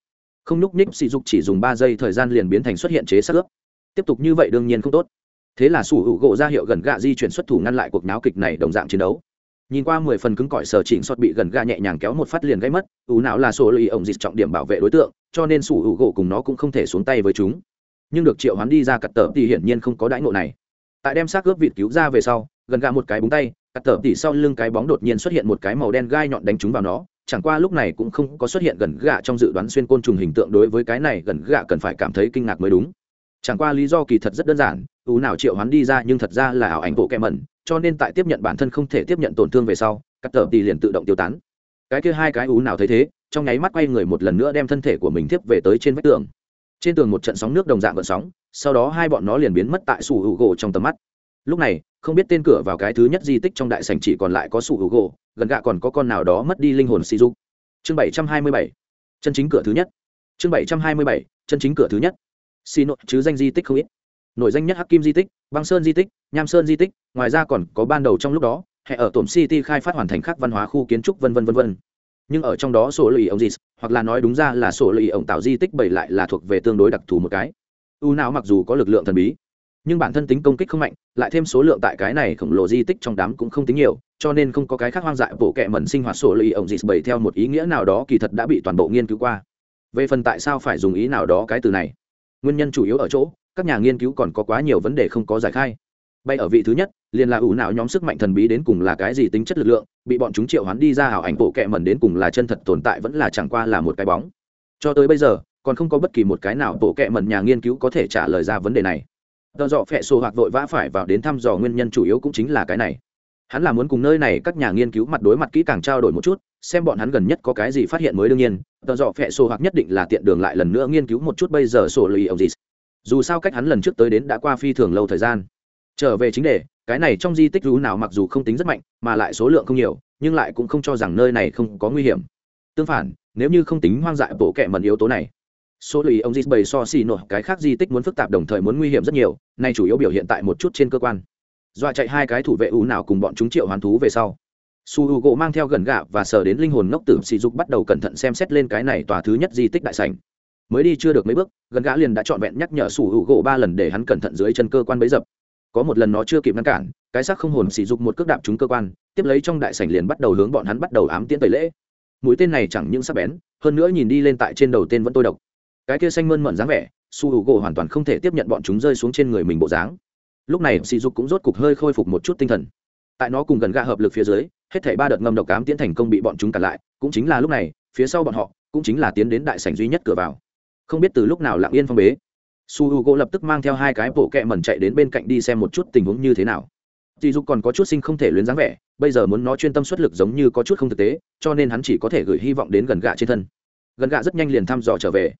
Không nhúc ních sỉ dục chỉ dùng ba giây thời gian liền biến thành xuất hiện chế sát ướp. Tiếp tục như vậy đương nhiên không tốt. Thế là sủ hữu gỗ ra hiệu gần gạ di chuyển xuất thủ ngăn lại cuộc náo kịch này đồng dạng chiến đấu. Nhìn qua mười phần cứng cỏi sở chỉnh sọt bị gần gạ nhẹ nhàng kéo một phát liền gây mất ủ não là sổ lì ổng dịch trọng điểm bảo vệ đối tượng, cho nên sủ hữu gỗ cùng nó cũng không thể xuống tay với chúng nhưng được triệu hoán đi ra cắt tờ thì hiển nhiên không có đãi ngộ này. Tại đem xác ướp vịt cứu ra về sau, gần gà một cái búng tay, cắt tở tỉ sau lưng cái bóng đột nhiên xuất hiện một cái màu đen gai nhọn đánh trúng vào nó. Chẳng qua lúc này cũng không có xuất hiện gần gạ trong dự đoán xuyên côn trùng hình tượng đối với cái này gần gạ cần phải cảm thấy kinh ngạc mới đúng. Chẳng qua lý do kỳ thật rất đơn giản ú nào triệu hoán đi ra nhưng thật ra là ảo ảnh bộ kẹ mẩn, cho nên tại tiếp nhận bản thân không thể tiếp nhận tổn thương về sau, cắt tở tỉ liền tự động tiêu tán. Cái kia hai cái ú nào thấy thế, trong nháy mắt quay người một lần nữa đem thân thể của mình tiếp về tới trên vách tường trên tường một trận sóng nước đồng dạng vận sóng, sau đó hai bọn nó liền biến mất tại sủ hữu gỗ trong tầm mắt. Lúc này, không biết tên cửa vào cái thứ nhất di tích trong đại sành chỉ còn lại có sủ hữu gỗ, gần gạ còn có con nào đó mất đi linh hồn si dục chương bảy trăm hai mươi bảy. Chân chính cửa thứ nhất. Chương bảy trăm hai mươi bảy. Chân chính cửa thứ nhất. Xì nội chứ danh di tích không ít. Nổi danh nhất hắc kim di tích, băng sơn di tích, nham sơn di tích, ngoài ra còn có ban đầu trong lúc đó, hệ ở tổm city khai phát hoàn thành khắc văn hóa khu kiến trúc vân vân vân vân nhưng ở trong đó sổ lì ông gì hoặc là nói đúng ra là sổ lì ông tạo di tích bảy lại là thuộc về tương đối đặc thù một cái. U não mặc dù có lực lượng thần bí, nhưng bản thân tính công kích không mạnh, lại thêm số lượng tại cái này khổng lồ di tích trong đám cũng không tính nhiều, cho nên không có cái khác hoang dại bổ kệ mẩn sinh hoạt sổ lì ổng dịt bảy theo một ý nghĩa nào đó kỳ thật đã bị toàn bộ nghiên cứu qua. Về phần tại sao phải dùng ý nào đó cái từ này, nguyên nhân chủ yếu ở chỗ, các nhà nghiên cứu còn có quá nhiều vấn đề không có giải khai bay ở vị thứ nhất, liền là ủ não nhóm sức mạnh thần bí đến cùng là cái gì tính chất lực lượng, bị bọn chúng triệu hoán đi ra hảo ảnh bộ kẹ mẩn đến cùng là chân thật tồn tại vẫn là chẳng qua là một cái bóng. Cho tới bây giờ, còn không có bất kỳ một cái nào bộ kẹ mẩn nhà nghiên cứu có thể trả lời ra vấn đề này. Tờ dọ phẹ sổ hoặc vội vã phải vào đến thăm dò nguyên nhân chủ yếu cũng chính là cái này. Hắn là muốn cùng nơi này các nhà nghiên cứu mặt đối mặt kỹ càng trao đổi một chút, xem bọn hắn gần nhất có cái gì phát hiện mới đương nhiên. Tờ dọ phẹ sổ hoặc nhất định là tiện đường lại lần nữa nghiên cứu một chút bây giờ sổ lì ông gì. Dù sao cách hắn lần trước tới đến đã qua phi thường lâu thời gian trở về chính đề, cái này trong di tích rú nào mặc dù không tính rất mạnh, mà lại số lượng không nhiều, nhưng lại cũng không cho rằng nơi này không có nguy hiểm. Tương phản, nếu như không tính hoang dại bộ kệ mần yếu tố này, số lì ông di bày so xì nổi, cái khác di tích muốn phức tạp đồng thời muốn nguy hiểm rất nhiều, nay chủ yếu biểu hiện tại một chút trên cơ quan. Dọa chạy hai cái thủ vệ ú nào cùng bọn chúng triệu hoàn thú về sau. Su h u gỗ mang theo gần gạ và sờ đến linh hồn ngốc tử sỉ dục bắt đầu cẩn thận xem xét lên cái này tòa thứ nhất di tích đại sành mới đi chưa được mấy bước, gần gã liền đã trọn vẹn nhắc nhở su h u gỗ ba lần để hắn cẩn thận dưới chân cơ quan bấy dập có một lần nó chưa kịp ngăn cản, cái xác không hồn sỉ dục một cước đạp trúng cơ quan, tiếp lấy trong đại sảnh liền bắt đầu hướng bọn hắn bắt đầu ám tiễn tẩy lễ. Mũi tên này chẳng những sắc bén, hơn nữa nhìn đi lên tại trên đầu tên vẫn tôi độc. Cái kia xanh mơn mận dáng vẻ, su h u gỗ hoàn toàn không thể tiếp nhận bọn chúng rơi xuống trên người mình bộ dáng. Lúc này sỉ dục cũng rốt cục hơi khôi phục một chút tinh thần. Tại nó cùng gần gạ hợp lực phía dưới, hết thảy ba đợt ngâm độc cám tiến thành công bị bọn chúng cản lại, cũng chính là lúc này, phía sau bọn họ, cũng chính là tiến đến đại sảnh duy nhất cửa vào. Không biết từ lúc nào lặng yên phong bế su h u gỗ lập tức mang theo hai cái bộ kẹ mẩn chạy đến bên cạnh đi xem một chút tình huống như thế nào. Dì dục còn có chút sinh không thể luyến dáng vẻ, bây giờ muốn nó chuyên tâm xuất lực giống như có chút không thực tế, cho nên hắn chỉ có thể gửi hy vọng đến gần gạ trên thân. Gần gạ rất nhanh liền thăm dò trở về.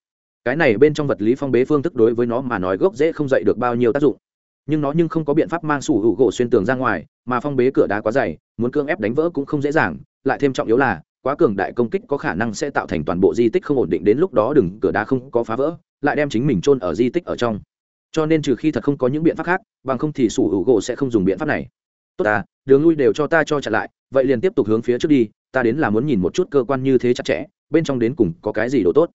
Cái này bên trong vật lý phong bế phương thức đối với nó mà nói gốc dễ không dậy được bao nhiêu tác dụng. Nhưng nó nhưng không có biện pháp mang sủ hữu gỗ xuyên tường ra ngoài, mà phong bế cửa đá quá dày, muốn cưỡng ép đánh vỡ cũng không dễ dàng, lại thêm trọng yếu là, quá cường đại công kích có khả năng sẽ tạo thành toàn bộ di tích không ổn định đến lúc đó đừng, cửa đá không có phá vỡ lại đem chính mình chôn ở di tích ở trong. Cho nên trừ khi thật không có những biện pháp khác bằng không thì sủ hữu gỗ sẽ không dùng biện pháp này. Tốt à đường lui đều cho ta cho trả lại vậy liền tiếp tục hướng phía trước đi ta đến là muốn nhìn một chút cơ quan như thế chặt chẽ bên trong đến cùng có cái gì đồ tốt.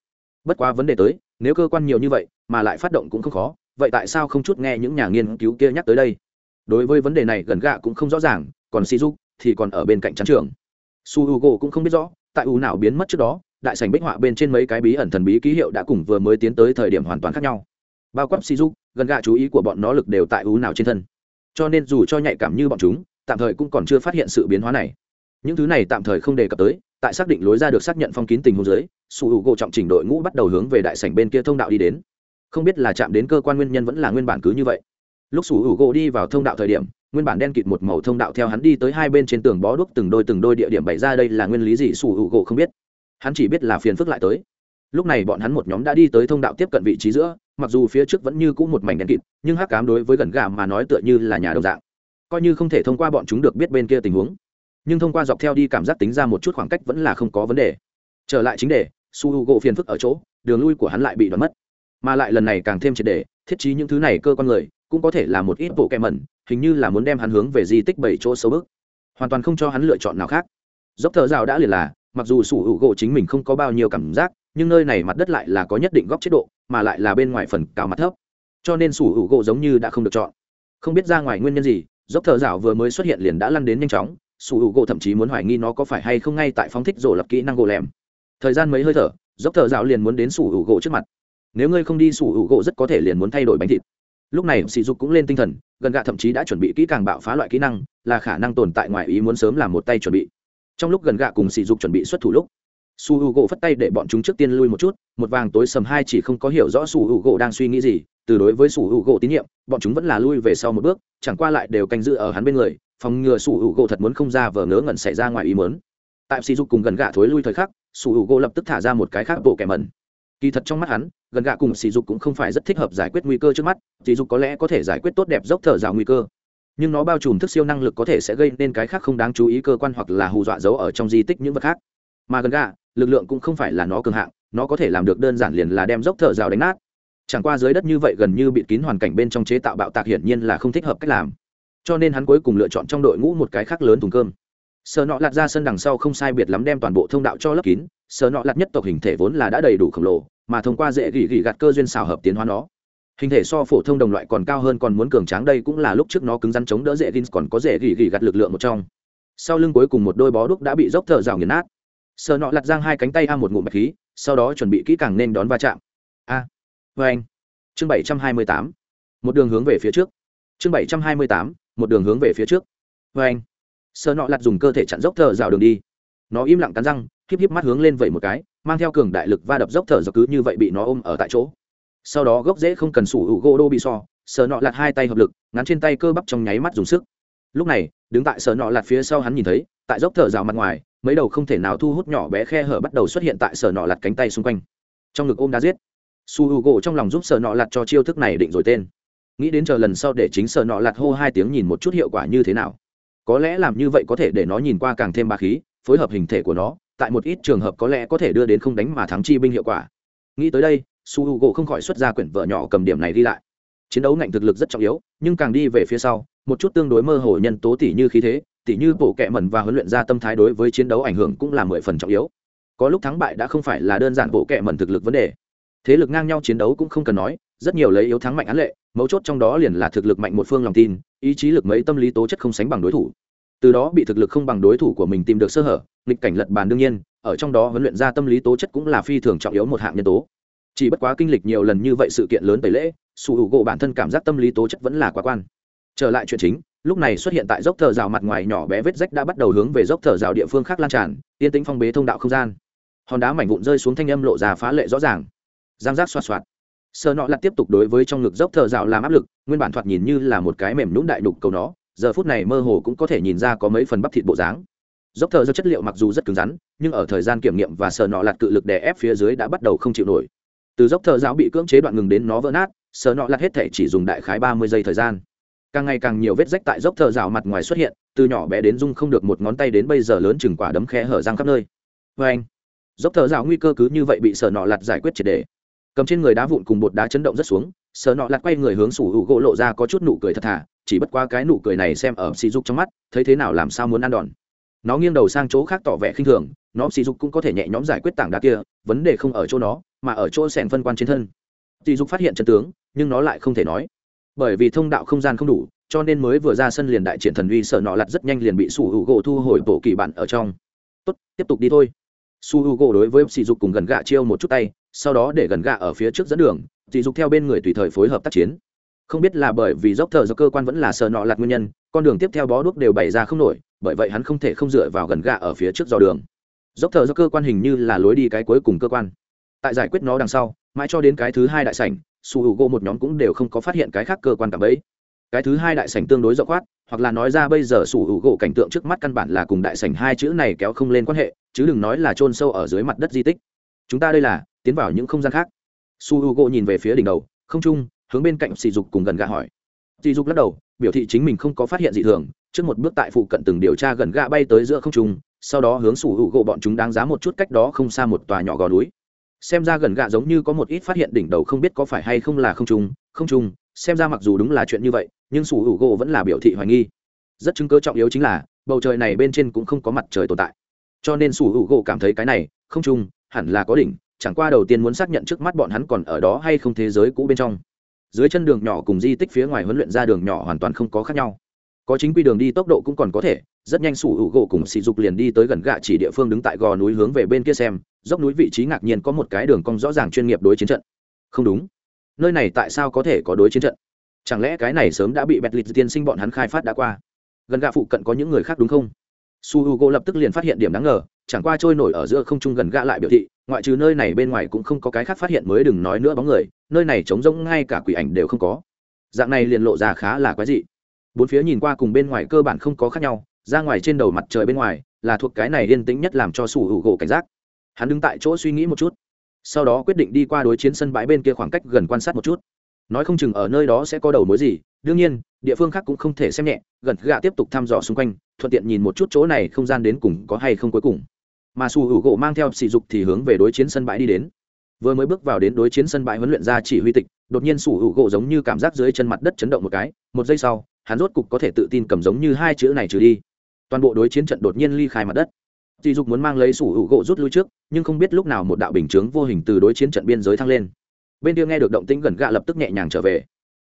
Bất quá vấn đề tới nếu cơ quan nhiều như vậy mà lại phát động cũng không khó vậy tại sao không chút nghe những nhà nghiên cứu kia nhắc tới đây? Đối với vấn đề này gần gạ cũng không rõ ràng còn si du, thì còn ở bên cạnh trắng trường. Su h u g o cũng không biết rõ tại u nào biến mất trước đó đại sảnh bích họa bên trên mấy cái bí ẩn thần bí ký hiệu đã cùng vừa mới tiến tới thời điểm hoàn toàn khác nhau. Bao quát si dục gần gạ chú ý của bọn nó lực đều tại ú nào trên thân. Cho nên dù cho nhạy cảm như bọn chúng, tạm thời cũng còn chưa phát hiện sự biến hóa này. Những thứ này tạm thời không đề cập tới, tại xác định lối ra được xác nhận phong kín tình huống dưới, su hữu gỗ trọng trình đội ngũ bắt đầu hướng về đại sảnh bên kia thông đạo đi đến. Không biết là chạm đến cơ quan nguyên nhân vẫn là nguyên bản cứ như vậy. Lúc su hữu gỗ đi vào thông đạo thời điểm, nguyên bản đen kịt một màu thông đạo theo hắn đi tới hai bên trên tường bó đuốc từng đôi từng đôi địa điểm bày ra đây là nguyên lý gì su hữu gỗ không biết hắn chỉ biết là phiền phức lại tới. Lúc này bọn hắn một nhóm đã đi tới thông đạo tiếp cận vị trí giữa, mặc dù phía trước vẫn như cũ một mảnh đen kịt, nhưng hắc cám đối với gần gà mà nói tựa như là nhà đồng dạng. Coi như không thể thông qua bọn chúng được biết bên kia tình huống, nhưng thông qua dọc theo đi cảm giác tính ra một chút khoảng cách vẫn là không có vấn đề. Trở lại chính đề, su h u gỗ phiền phức ở chỗ, đường lui của hắn lại bị đoán mất. Mà lại lần này càng thêm triệt đề, thiết trí những thứ này cơ quan người, cũng có thể là một ít bộ kẹ mẩn, hình như là muốn đem hắn hướng về di tích bảy chỗ xấu bức hoàn toàn không cho hắn lựa chọn nào khác. Dốc thợ rào đã liền là mặc dù sủ hữu gỗ chính mình không có bao nhiêu cảm giác, nhưng nơi này mặt đất lại là có nhất định góc chế độ, mà lại là bên ngoài phần cao mặt thấp. Cho nên sủ hữu gỗ giống như đã không được chọn. Không biết ra ngoài nguyên nhân gì, dốc thợ rảo vừa mới xuất hiện liền đã lăn đến nhanh chóng, sủ hữu gỗ thậm chí muốn hoài nghi nó có phải hay không ngay tại phóng thích rổ lập kỹ năng gỗ lẻm. Thời gian mấy hơi thở, dốc thợ rảo liền muốn đến sủ hữu gỗ trước mặt. Nếu ngươi không đi, sủ hữu gỗ rất có thể liền muốn thay đổi bánh thịt. Lúc này, sỉ dục cũng lên tinh thần, gần gạ thậm chí đã chuẩn bị kỹ càng bạo phá loại kỹ năng, là khả năng tồn tại ngoài ý muốn sớm làm một tay chuẩn bị trong lúc gần gạ cùng sỉ dục chuẩn bị xuất thủ lúc, su h u gỗ phất tay để bọn chúng trước tiên lui một chút, một vàng tối sầm hai chỉ không có hiểu rõ su h u gỗ đang suy nghĩ gì, từ đối với su h u gỗ tín nhiệm, bọn chúng vẫn là lui về sau một bước, chẳng qua lại đều canh giữ ở hắn bên người, phòng ngừa su h u gỗ thật muốn không ra vờ ngớ ngẩn xảy ra ngoài ý muốn. Tại sỉ dục cùng gần gạ thối lui thời khắc, su h u gỗ lập tức thả ra một cái khác bộ kẻ mẩn. Kỳ thật trong mắt hắn, gần gạ cùng sỉ dục cũng không phải rất thích hợp giải quyết nguy cơ trước mắt, sỉ dục có lẽ có thể giải quyết tốt đẹp dốc thở rào nguy cơ nhưng nó bao trùm thức siêu năng lực có thể sẽ gây nên cái khác không đáng chú ý cơ quan hoặc là hù dọa giấu ở trong di tích những vật khác. Mà gần gà, lực lượng cũng không phải là nó cường hạng, nó có thể làm được đơn giản liền là đem dốc thở rào đánh nát. Chẳng qua dưới đất như vậy gần như bịt kín hoàn cảnh bên trong chế tạo bạo tạc hiển nhiên là không thích hợp cách làm. Cho nên hắn cuối cùng lựa chọn trong đội ngũ một cái khác lớn thùng cơm. Sợ nọ lặt ra sân đằng sau không sai biệt lắm đem toàn bộ thông đạo cho lấp kín sợ nọ lặt nhất tộc hình thể vốn là đã đầy đủ khổng lồ, mà thông qua dễ gỉ gỉ gạt cơ duyên xào hợp tiến hóa nó hình thể so phổ thông đồng loại còn cao hơn còn muốn cường tráng đây cũng là lúc trước nó cứng rắn chống đỡ dễ gin còn có dễ gỉ gỉ gạt lực lượng một trong. Sau lưng cuối cùng một đôi bó đúc đã bị dốc thở rào nghiền nát. Sợ nọ lặt giang hai cánh tay a một ngụm bạch khí sau đó chuẩn bị kỹ càng nên đón va chạm. A. À, vê anh. Chương bảy trăm hai mươi tám. Một đường hướng về phía trước. Chương bảy trăm hai mươi tám. Một đường hướng về phía trước. Vê anh. Sợ nọ lặt dùng cơ thể chặn dốc thở rào đường đi. Nó im lặng cắn răng híp híp mắt hướng lên vậy một cái mang theo cường đại lực va đập dốc thở dọc cứ như vậy bị nó ôm ở tại chỗ sau đó gốc rễ không cần sủ hữu gỗ đô bị so sờ nọ lạt hai tay hợp lực, ngắn trên tay cơ bắp trong nháy mắt dùng sức. Lúc này, đứng tại sờ nọ lạt phía sau hắn nhìn thấy, tại dốc thở rào mặt ngoài, mấy đầu không thể nào thu hút nhỏ bé khe hở bắt đầu xuất hiện tại sờ nọ lạt cánh tay xung quanh. Trong ngực ôm đá giết. Su hữu u gỗ trong lòng giúp sờ nọ lạt cho chiêu thức này định rồi tên. Nghĩ đến chờ lần sau để chính sờ nọ lạt hô hai tiếng nhìn một chút hiệu quả như thế nào. Có lẽ làm như vậy có thể để nó nhìn qua càng thêm ba khí, phối hợp hình thể của nó, tại một ít trường hợp có lẽ có thể đưa đến không đánh mà thắng chi binh hiệu quả. Nghĩ tới đây su h u gỗ không khỏi xuất ra quyển vợ nhỏ cầm điểm này đi lại. Chiến đấu ngạnh thực lực rất trọng yếu, nhưng càng đi về phía sau, một chút tương đối mơ hồ nhân tố tỷ như khí thế tỷ như bổ kẹ mẩn và huấn luyện ra tâm thái đối với chiến đấu ảnh hưởng cũng là mười phần trọng yếu. Có lúc thắng bại đã không phải là đơn giản bộ kẹ mẩn thực lực vấn đề. Thế lực ngang nhau chiến đấu cũng không cần nói, rất nhiều lấy yếu thắng mạnh án lệ, mấu chốt trong đó liền là thực lực mạnh một phương lòng tin, ý chí lực mấy tâm lý tố chất không sánh bằng đối thủ. Từ đó bị thực lực không bằng đối thủ của mình tìm được sơ hở, nghịch cảnh lật bàn đương nhiên, ở trong đó huấn luyện ra tâm lý tố chất cũng là phi thường trọng yếu một hạng nhân tố chỉ bất quá kinh lịch nhiều lần như vậy sự kiện lớn tẩy lễ, sủ hữu gỗ bản thân cảm giác tâm lý tố chất vẫn là quá quan. Trở lại chuyện chính, lúc này xuất hiện tại dốc thờ rào mặt ngoài nhỏ bé vết rách đã bắt đầu hướng về dốc thờ rào địa phương khác lan tràn, yên tĩnh phong bế thông đạo không gian. Hòn đá mảnh vụn rơi xuống thanh âm lộ ra phá lệ rõ ràng. Giang giác xoa xoạt. Sơ nọ lặt tiếp tục đối với trong ngực dốc thờ rào làm áp lực, nguyên bản thoạt nhìn như là một cái mềm nhũng đại đục cầu nó, giờ phút này mơ hồ cũng có thể nhìn ra có mấy phần bắp thịt bộ dáng. Dốc thờ do chất liệu mặc dù rất cứng rắn, nhưng ở thời gian kiểm nghiệm và sờ nọ lạt cự lực đè ép phía dưới đã bắt đầu không chịu nổi từ dốc thờ giáo bị cưỡng chế đoạn ngừng đến nó vỡ nát, sờ nọ lạt hết thể chỉ dùng đại khái ba mươi giây thời gian. Càng ngày càng nhiều vết rách tại dốc thờ rào mặt ngoài xuất hiện, từ nhỏ bé đến dung không được một ngón tay đến bây giờ lớn chừng quả đấm khe hở răng khắp nơi. Vê anh, dốc thờ rào nguy cơ cứ như vậy bị sờ nọ lạt giải quyết triệt đề cầm trên người đá vụn cùng bột đá chấn động rất xuống, sờ nọ lạt quay người hướng sủ hữu gỗ lộ ra có chút nụ cười thật thà, chỉ bất qua cái nụ cười này xem ở sỉ dục trong mắt, thấy thế nào làm sao muốn ăn đòn. Nó nghiêng đầu sang chỗ khác tỏ vẻ khinh thường, nó sỉ dục cũng có thể nhẹ nhõm giải quyết tảng đá kia, vấn đề không ở chỗ nó mà ở chỗ sẻn phân quan trên thân. Dị dục phát hiện chân tướng, nhưng nó lại không thể nói. Bởi vì thông đạo không gian không đủ, cho nên mới vừa ra sân liền đại triển thần uy, sợ nọ lặt rất nhanh liền bị su hữu gỗ thu hồi bộ kỳ bạn ở trong. Tốt, tiếp tục đi thôi. Su hữu gỗ đối với sỉ dục cùng gần gạ chiêu một chút tay, sau đó để gần gạ ở phía trước dẫn đường sỉ dục theo bên người tùy thời phối hợp tác chiến. Không biết là bởi vì dốc thờ do cơ quan vẫn là sợ nọ lạt nguyên nhân, con đường tiếp theo bó đuốc đều bày ra không nổi, bởi vậy hắn không thể không dựa vào gần gạ ở phía trước dò đường. Dốc thờ do cơ quan hình như là lối đi cái cuối cùng cơ quan tại giải quyết nó đằng sau, mãi cho đến cái thứ hai đại sảnh su hữu gỗ một nhóm cũng đều không có phát hiện cái khác cơ quan cảm ấy cái thứ hai đại sảnh tương đối rộng khoát, hoặc là nói ra bây giờ sủ hữu gỗ cảnh tượng trước mắt căn bản là cùng đại sảnh hai chữ này kéo không lên quan hệ, chứ đừng nói là chôn sâu ở dưới mặt đất di tích. Chúng ta đây là, tiến vào những không gian khác. Su hữu gỗ nhìn về phía đỉnh đầu, không trung hướng bên cạnh sỉ dục cùng gần gà hỏi. Sỉ dục lắc đầu, biểu thị chính mình không có phát hiện gì thường, trước một bước tại phụ cận từng điều tra gần gà bay tới giữa không trung, sau đó hướng sủ hữu gỗ bọn chúng đáng giá một chút cách đó không xa một tòa nhỏ gò núi xem ra gần gạ giống như có một ít phát hiện đỉnh đầu không biết có phải hay không là không trùng không trùng xem ra mặc dù đúng là chuyện như vậy, nhưng sủ hữu gỗ vẫn là biểu thị hoài nghi. Rất chứng cớ trọng yếu chính là, bầu trời này bên trên cũng không có mặt trời tồn tại. Cho nên sủ hữu gỗ cảm thấy cái này, không trùng hẳn là có đỉnh, chẳng qua đầu tiên muốn xác nhận trước mắt bọn hắn còn ở đó hay không thế giới cũ bên trong. Dưới chân đường nhỏ cùng di tích phía ngoài huấn luyện ra đường nhỏ hoàn toàn không có khác nhau. Có chính quy đường đi tốc độ cũng còn có thể rất nhanh sủ hữu gỗ cùng sỉ dục liền đi tới gần gạ chỉ địa phương đứng tại gò núi hướng về bên kia xem, dốc núi vị trí ngạc nhiên có một cái đường cong rõ ràng chuyên nghiệp đối chiến trận. Không đúng. Nơi này tại sao có thể có đối chiến trận? Chẳng lẽ cái này sớm đã bị bẹt lịch tiên sinh bọn hắn khai phát đã qua? Gần gạ phụ cận có những người khác đúng không? Su h u g o lập tức liền phát hiện điểm đáng ngờ, chẳng qua trôi nổi ở giữa không trung gần gạ lại biểu thị, ngoại trừ nơi này bên ngoài cũng không có cái khác phát hiện mới đừng nói nữa bóng người, nơi này trống rỗng ngay cả quỷ ảnh đều không có. Dạng này liền lộ ra khá là quái dị. Bốn phía nhìn qua cùng bên ngoài cơ bản không có khác nhau ra ngoài trên đầu mặt trời bên ngoài, là thuộc cái này yên tĩnh nhất làm cho sủ hữu gỗ cảnh giác. Hắn đứng tại chỗ suy nghĩ một chút, sau đó quyết định đi qua đối chiến sân bãi bên kia khoảng cách gần quan sát một chút. Nói không chừng ở nơi đó sẽ có đầu mối gì, đương nhiên, địa phương khác cũng không thể xem nhẹ, gần gạ tiếp tục thăm dò xung quanh, thuận tiện nhìn một chút chỗ này không gian đến cùng có hay không cuối cùng. Mà su hữu gỗ mang theo sỉ dục thì hướng về đối chiến sân bãi đi đến. Vừa mới bước vào đến đối chiến sân bãi huấn luyện ra chỉ huy tịch, đột nhiên su hữu gỗ giống như cảm giác dưới chân mặt đất chấn động một cái, một giây sau, hắn rốt cục có thể tự tin cầm giống như hai chữ này trừ đi toàn bộ đối chiến trận đột nhiên ly khai mặt đất. Dì dục muốn mang lấy sủ hữu gỗ rút lui trước, nhưng không biết lúc nào một đạo bình chướng vô hình từ đối chiến trận biên giới thăng lên. Bên kia nghe được động tĩnh gần gạ lập tức nhẹ nhàng trở về.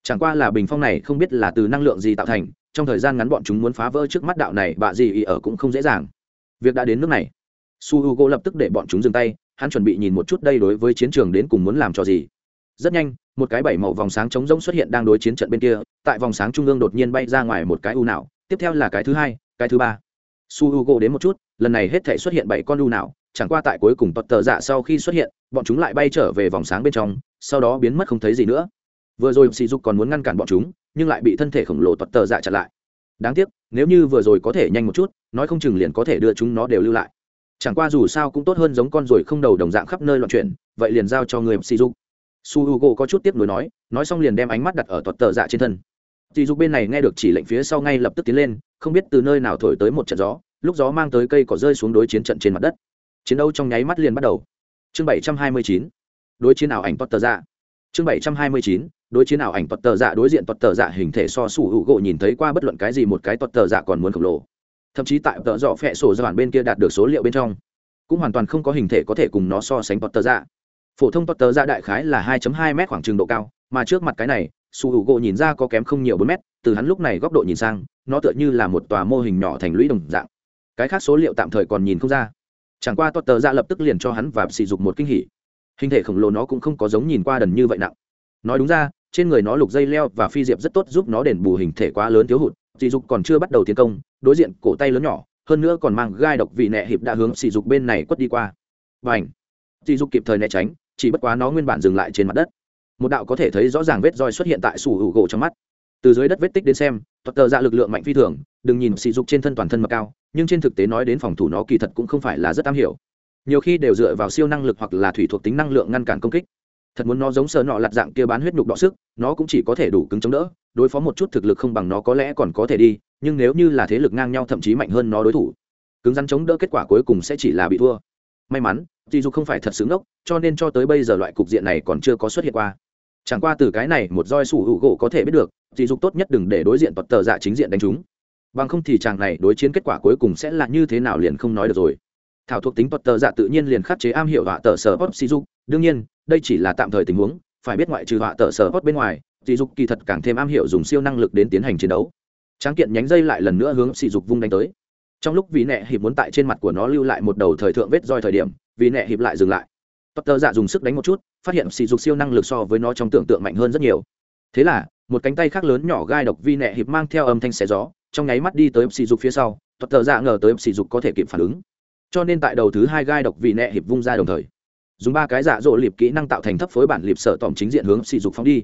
Chẳng qua là bình phong này không biết là từ năng lượng gì tạo thành, trong thời gian ngắn bọn chúng muốn phá vỡ trước mắt đạo này, bạ gì ý ở cũng không dễ dàng. Việc đã đến nước này. Su h u g o lập tức để bọn chúng dừng tay, hắn chuẩn bị nhìn một chút đây đối với chiến trường đến cùng muốn làm cho gì. Rất nhanh, một cái bảy màu vòng sáng trống rỗng xuất hiện đang đối chiến trận bên kia, tại vòng sáng trung ương đột nhiên bay ra ngoài một cái u não, tiếp theo là cái thứ hai cái thứ ba. Su h u g o đến một chút lần này hết thể xuất hiện bảy con u nào, chẳng qua tại cuối cùng tọt tờ dạ sau khi xuất hiện bọn chúng lại bay trở về vòng sáng bên trong sau đó biến mất không thấy gì nữa. Vừa rồi sỉ dục còn muốn ngăn cản bọn chúng nhưng lại bị thân thể khổng lồ tọt tờ dạ chặn lại. Đáng tiếc nếu như vừa rồi có thể nhanh một chút nói không chừng liền có thể đưa chúng nó đều lưu lại. Chẳng qua dù sao cũng tốt hơn giống con ruồi không đầu đồng dạng khắp nơi loạn chuyển vậy liền giao cho người sỉ dục. Su h u g o có chút tiếp nối nói nói xong liền đem ánh mắt đặt ở tọt tờ dạ trên thân. Tỷ dục bên này nghe được chỉ lệnh phía sau ngay lập tức tiến lên, không biết từ nơi nào thổi tới một trận gió, lúc gió mang tới cây cỏ rơi xuống đối chiến trận trên mặt đất. Chiến đấu trong nháy mắt liền bắt đầu. Chương bảy trăm hai mươi chín, đối chiến ảo ảnh Potter tờ dạ. Chương bảy trăm hai mươi chín, đối chiến ảo ảnh Potter tờ dạ đối diện Potter tờ dạ hình thể so sủ hữu gỗ nhìn thấy qua bất luận cái gì một cái Potter tờ dạ còn muốn khổng lồ. Thậm chí tại tờ dọ phệ sổ giản bên kia đạt được số liệu bên trong, cũng hoàn toàn không có hình thể có thể cùng nó so sánh Potter tờ dạ. Phổ thông Potter tờ dạ đại khái là 2.2 mét khoảng trường độ cao, mà trước mặt cái này su hữu gỗ nhìn ra có kém không nhiều bốn mét, từ hắn lúc này góc độ nhìn sang, nó tựa như là một tòa mô hình nhỏ thành lũy đồng dạng. Cái khác số liệu tạm thời còn nhìn không ra. Chẳng qua tuật tờ dạ lập tức liền cho hắn và sỉ dục một kinh hỉ. Hình thể khổng lồ nó cũng không có giống nhìn qua đần như vậy nặng. Nói đúng ra, trên người nó lục dây leo và phi diệp rất tốt giúp nó đền bù hình thể quá lớn thiếu hụt, sỉ dục còn chưa bắt đầu tiến công, đối diện cổ tay lớn nhỏ, hơn nữa còn mang gai độc vị nẹ hiệp đã hướng sỉ dục bên này quất đi qua. Và ảnh sỉ dục kịp thời né tránh, chỉ bất quá nó nguyên bản dừng lại trên mặt đất một đạo có thể thấy rõ ràng vết roi xuất hiện tại sủ hữu gỗ trong mắt. Từ dưới đất vết tích đến xem thuật tờ ra lực lượng mạnh phi thường, đừng nhìn sỉ dục trên thân toàn thân mà cao, nhưng trên thực tế nói đến phòng thủ nó kỳ thật cũng không phải là rất am hiểu. Nhiều khi đều dựa vào siêu năng lực hoặc là thủy thuộc tính năng lượng ngăn cản công kích. Thật muốn nó giống sờ nọ lặt dạng kia bán huyết nhục đọ sức, nó cũng chỉ có thể đủ cứng chống đỡ, đối phó một chút thực lực không bằng nó có lẽ còn có thể đi, nhưng nếu như là thế lực ngang nhau thậm chí mạnh hơn nó đối thủ, cứng rắn chống đỡ kết quả cuối cùng sẽ chỉ là bị thua. May mắn thì dù không phải thật xứng ốc cho nên cho tới bây giờ loại cục diện này còn chưa có xuất hiện qua chẳng qua từ cái này một roi sủ hữu gỗ có thể biết được, dị dục tốt nhất đừng để đối diện tật tờ dạ chính diện đánh chúng. Bằng không thì chàng này đối chiến kết quả cuối cùng sẽ là như thế nào liền không nói được rồi. Thảo thuộc tính tật tờ dạ tự nhiên liền khắc chế am hiểu họa tờ sở hot dị dục. Đương nhiên, đây chỉ là tạm thời tình huống, phải biết ngoại trừ họa tờ sở hot bên ngoài, dị dục kỳ thật càng thêm am hiểu dùng siêu năng lực đến tiến hành chiến đấu. Tráng kiện nhánh dây lại lần nữa hướng sỉ dục vung đánh tới. Trong lúc vì nẹ hiệp muốn tại trên mặt của nó lưu lại một đầu thời thượng vết roi thời điểm vì nẹ hiệp lại dừng lại tờ dạ dùng sức đánh một chút, phát hiện sỉ dục siêu năng lực so với nó trong tưởng tượng mạnh hơn rất nhiều. Thế là, một cánh tay khác lớn nhỏ gai độc vi nẹ hiệp mang theo âm thanh xé gió, trong nháy mắt đi tới sỉ dục phía sau tuật tờ dạ ngờ tới sỉ dục có thể kịp phản ứng. Cho nên tại đầu thứ hai gai độc vi nẹ hiệp vung ra đồng thời, dùng ba cái dạ dỗ liệp kỹ năng tạo thành thấp phối bản liệp sở tỏm chính diện hướng sỉ dục phóng đi.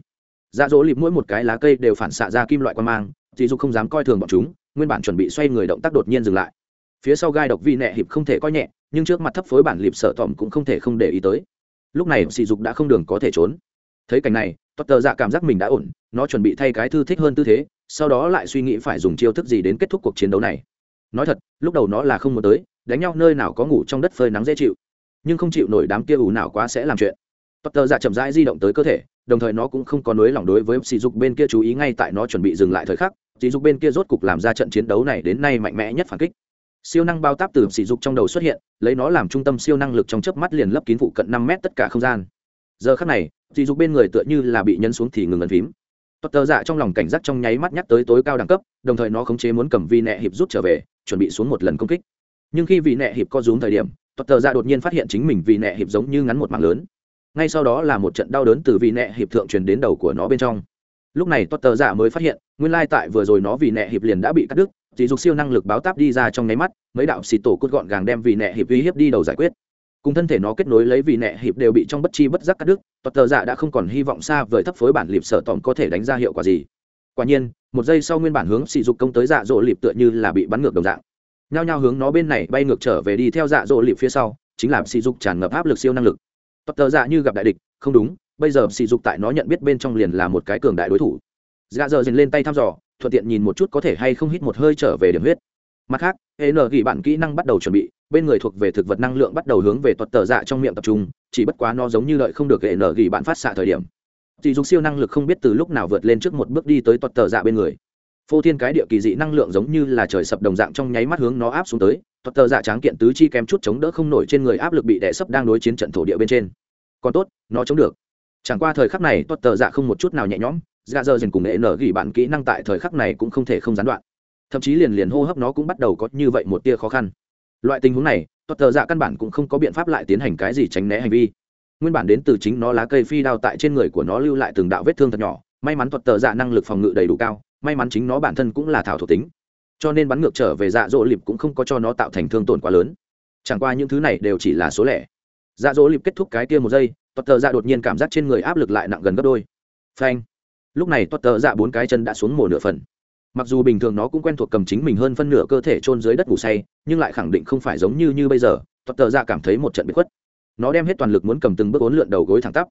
Dạ dỗ liệp mỗi một cái lá cây đều phản xạ ra kim loại quan mang, sỉ dục không dám coi thường bọn chúng, nguyên bản chuẩn bị xoay người động tác đột nhiên dừng lại. Phía sau gai độc vi nẹ hiệp không thể coi nhẹ nhưng trước mặt thấp phối bản lịp sở tỏm cũng không thể không để ý tới. Lúc này, sỉ dục đã không đường có thể trốn. Thấy cảnh này tốt tờ dạ cảm giác mình đã ổn, nó chuẩn bị thay cái thư thích hơn tư thế, sau đó lại suy nghĩ phải dùng chiêu thức gì đến kết thúc cuộc chiến đấu này. Nói thật, lúc đầu nó là không muốn tới, đánh nhau nơi nào có ngủ trong đất phơi nắng dễ chịu. Nhưng không chịu nổi đám kia ủ nào quá sẽ làm chuyện. Potter dạ chậm rãi di động tới cơ thể, đồng thời nó cũng không có nối lỏng đối với sỉ dục bên kia chú ý ngay tại nó chuẩn bị dừng lại thời khắc. Sỉ dục bên kia rốt cục làm ra trận chiến đấu này đến nay mạnh mẽ nhất phản kích siêu năng bao táp từ sỉ dục trong đầu xuất hiện lấy nó làm trung tâm siêu năng lực trong chớp mắt liền lấp kín phụ cận năm mét tất cả không gian giờ khắc này sỉ dục bên người tựa như là bị nhấn xuống thì ngừng ấn phím Potter dạ trong lòng cảnh giác trong nháy mắt nhắc tới tối cao đẳng cấp, đồng thời nó khống chế muốn cầm vi nẹ hiệp rút trở về, chuẩn bị xuống một lần công kích. Nhưng khi vị nẹ hiệp co rúm thời điểm, Potter dạ đột nhiên phát hiện chính mình vị nẹ hiệp giống như ngắn một mạng lớn. Ngay sau đó là một trận đau đớn từ vị nẹ hiệp thượng truyền đến đầu của nó bên trong. Lúc này Potter dạ mới phát hiện, nguyên lai tại vừa rồi nó vì nẹ hiệp liền đã bị cắt đứt, chỉ dục siêu năng lực báo táp đi ra trong nháy mắt, mấy đạo xì tổ cốt gọn gàng đem vị nệ hiệp uy hiếp đi đầu giải quyết. Cùng thân thể nó kết nối lấy vị nệ hiệp đều bị trong bất chi bất giác cắt đứt toật tờ dạ đã không còn hy vọng xa vời thấp phối bản liệp sở tỏm có thể đánh ra hiệu quả gì. Quả nhiên một giây sau nguyên bản hướng xì dục công tới dạ dỗ liệp tựa như là bị bắn ngược đồng dạng. Nhao nhao hướng nó bên này bay ngược trở về đi theo dạ dỗ liệp phía sau chính là sỉ dục tràn ngập áp lực siêu năng lực. Tập tờ dạ như gặp đại địch không đúng bây giờ sỉ dục tại nó nhận biết bên trong liền là một cái cường đại đối thủ. Dạ dờ dình lên tay thăm dò thuận tiện nhìn một chút có thể hay không hít một hơi trở về điểm huyết. Mặt khác hệ n gỉ bạn kỹ năng bắt đầu chuẩn bị, bên người thuộc về thực vật năng lượng bắt đầu hướng về tuật tờ dạ trong miệng tập trung, chỉ bất quá nó giống như lợi không được hệ n gỉ bạn phát xạ thời điểm. Chỉ dùng siêu năng lực không biết từ lúc nào vượt lên trước một bước đi tới tuật tờ dạ bên người. Phô thiên cái địa kỳ dị năng lượng giống như là trời sập đồng dạng trong nháy mắt hướng nó áp xuống tới, tuật tờ dạ tráng kiện tứ chi kém chút chống đỡ không nổi trên người áp lực bị đè sấp đang đối chiến trận thổ địa bên trên. Còn tốt, nó chống được. Chẳng qua thời khắc này tuật tờ dạ không một chút nào nhẹ nhõm dạ dơ dần cùng nghệ nở gỉ bản kỹ năng tại thời khắc này cũng không thể không gián đoạn. Thậm chí liền liền hô hấp nó cũng bắt đầu có như vậy một tia khó khăn. Loại tình huống này tốt tờ dạ căn bản cũng không có biện pháp lại tiến hành cái gì tránh né hành vi. Nguyên bản đến từ chính nó lá cây phi đao tại trên người của nó lưu lại từng đạo vết thương thật nhỏ, may mắn thuật tờ dạ năng lực phòng ngự đầy đủ cao, may mắn chính nó bản thân cũng là thảo thuộc tính. Cho nên bắn ngược trở về dạ dỗ lịp cũng không có cho nó tạo thành thương tổn quá lớn. Chẳng qua những thứ này đều chỉ là số lẻ. Dạ dỗ lịp kết thúc cái kia một giây thuật tờ dạ đột nhiên cảm giác trên người áp lực lại nặng gần gấp đôi. Phanh lúc này thuật tờ dạ bốn cái chân đã xuống mồ nửa phần. Mặc dù bình thường nó cũng quen thuộc cầm chính mình hơn phân nửa cơ thể trôn dưới đất ngủ say, nhưng lại khẳng định không phải giống như như bây giờ thuật tờ dạ cảm thấy một trận bị khuất. Nó đem hết toàn lực muốn cầm từng bước ốn lượn đầu gối thẳng tắp.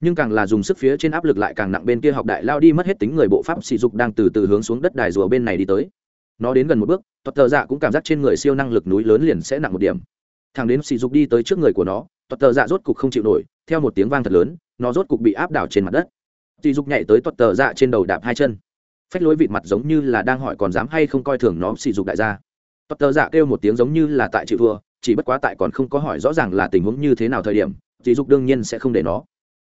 Nhưng càng là dùng sức phía trên áp lực lại càng nặng bên kia học đại lao đi mất hết tính người bộ pháp sỉ dục đang từ từ hướng xuống đất đài rùa bên này đi tới. Nó đến gần một bước thuật tờ dạ cũng cảm giác trên người siêu năng lực núi lớn liền sẽ nặng một điểm. Thằng đến sỉ dục đi tới trước người của nó thuật tờ dạ rốt cục không chịu nổi, theo một tiếng vang thật lớn, nó rốt cục bị áp đảo trên mặt đất tỷ dục nhảy tới thuật tờ dạ trên đầu đạp hai chân. Phách lối vịt mặt giống như là đang hỏi còn dám hay không coi thường nó, sỉ dục đại gia. Tốt tờ dạ kêu một tiếng giống như là tại chịu thua, chỉ bất quá tại còn không có hỏi rõ ràng là tình huống như thế nào thời điểm tỷ dục đương nhiên sẽ không để nó.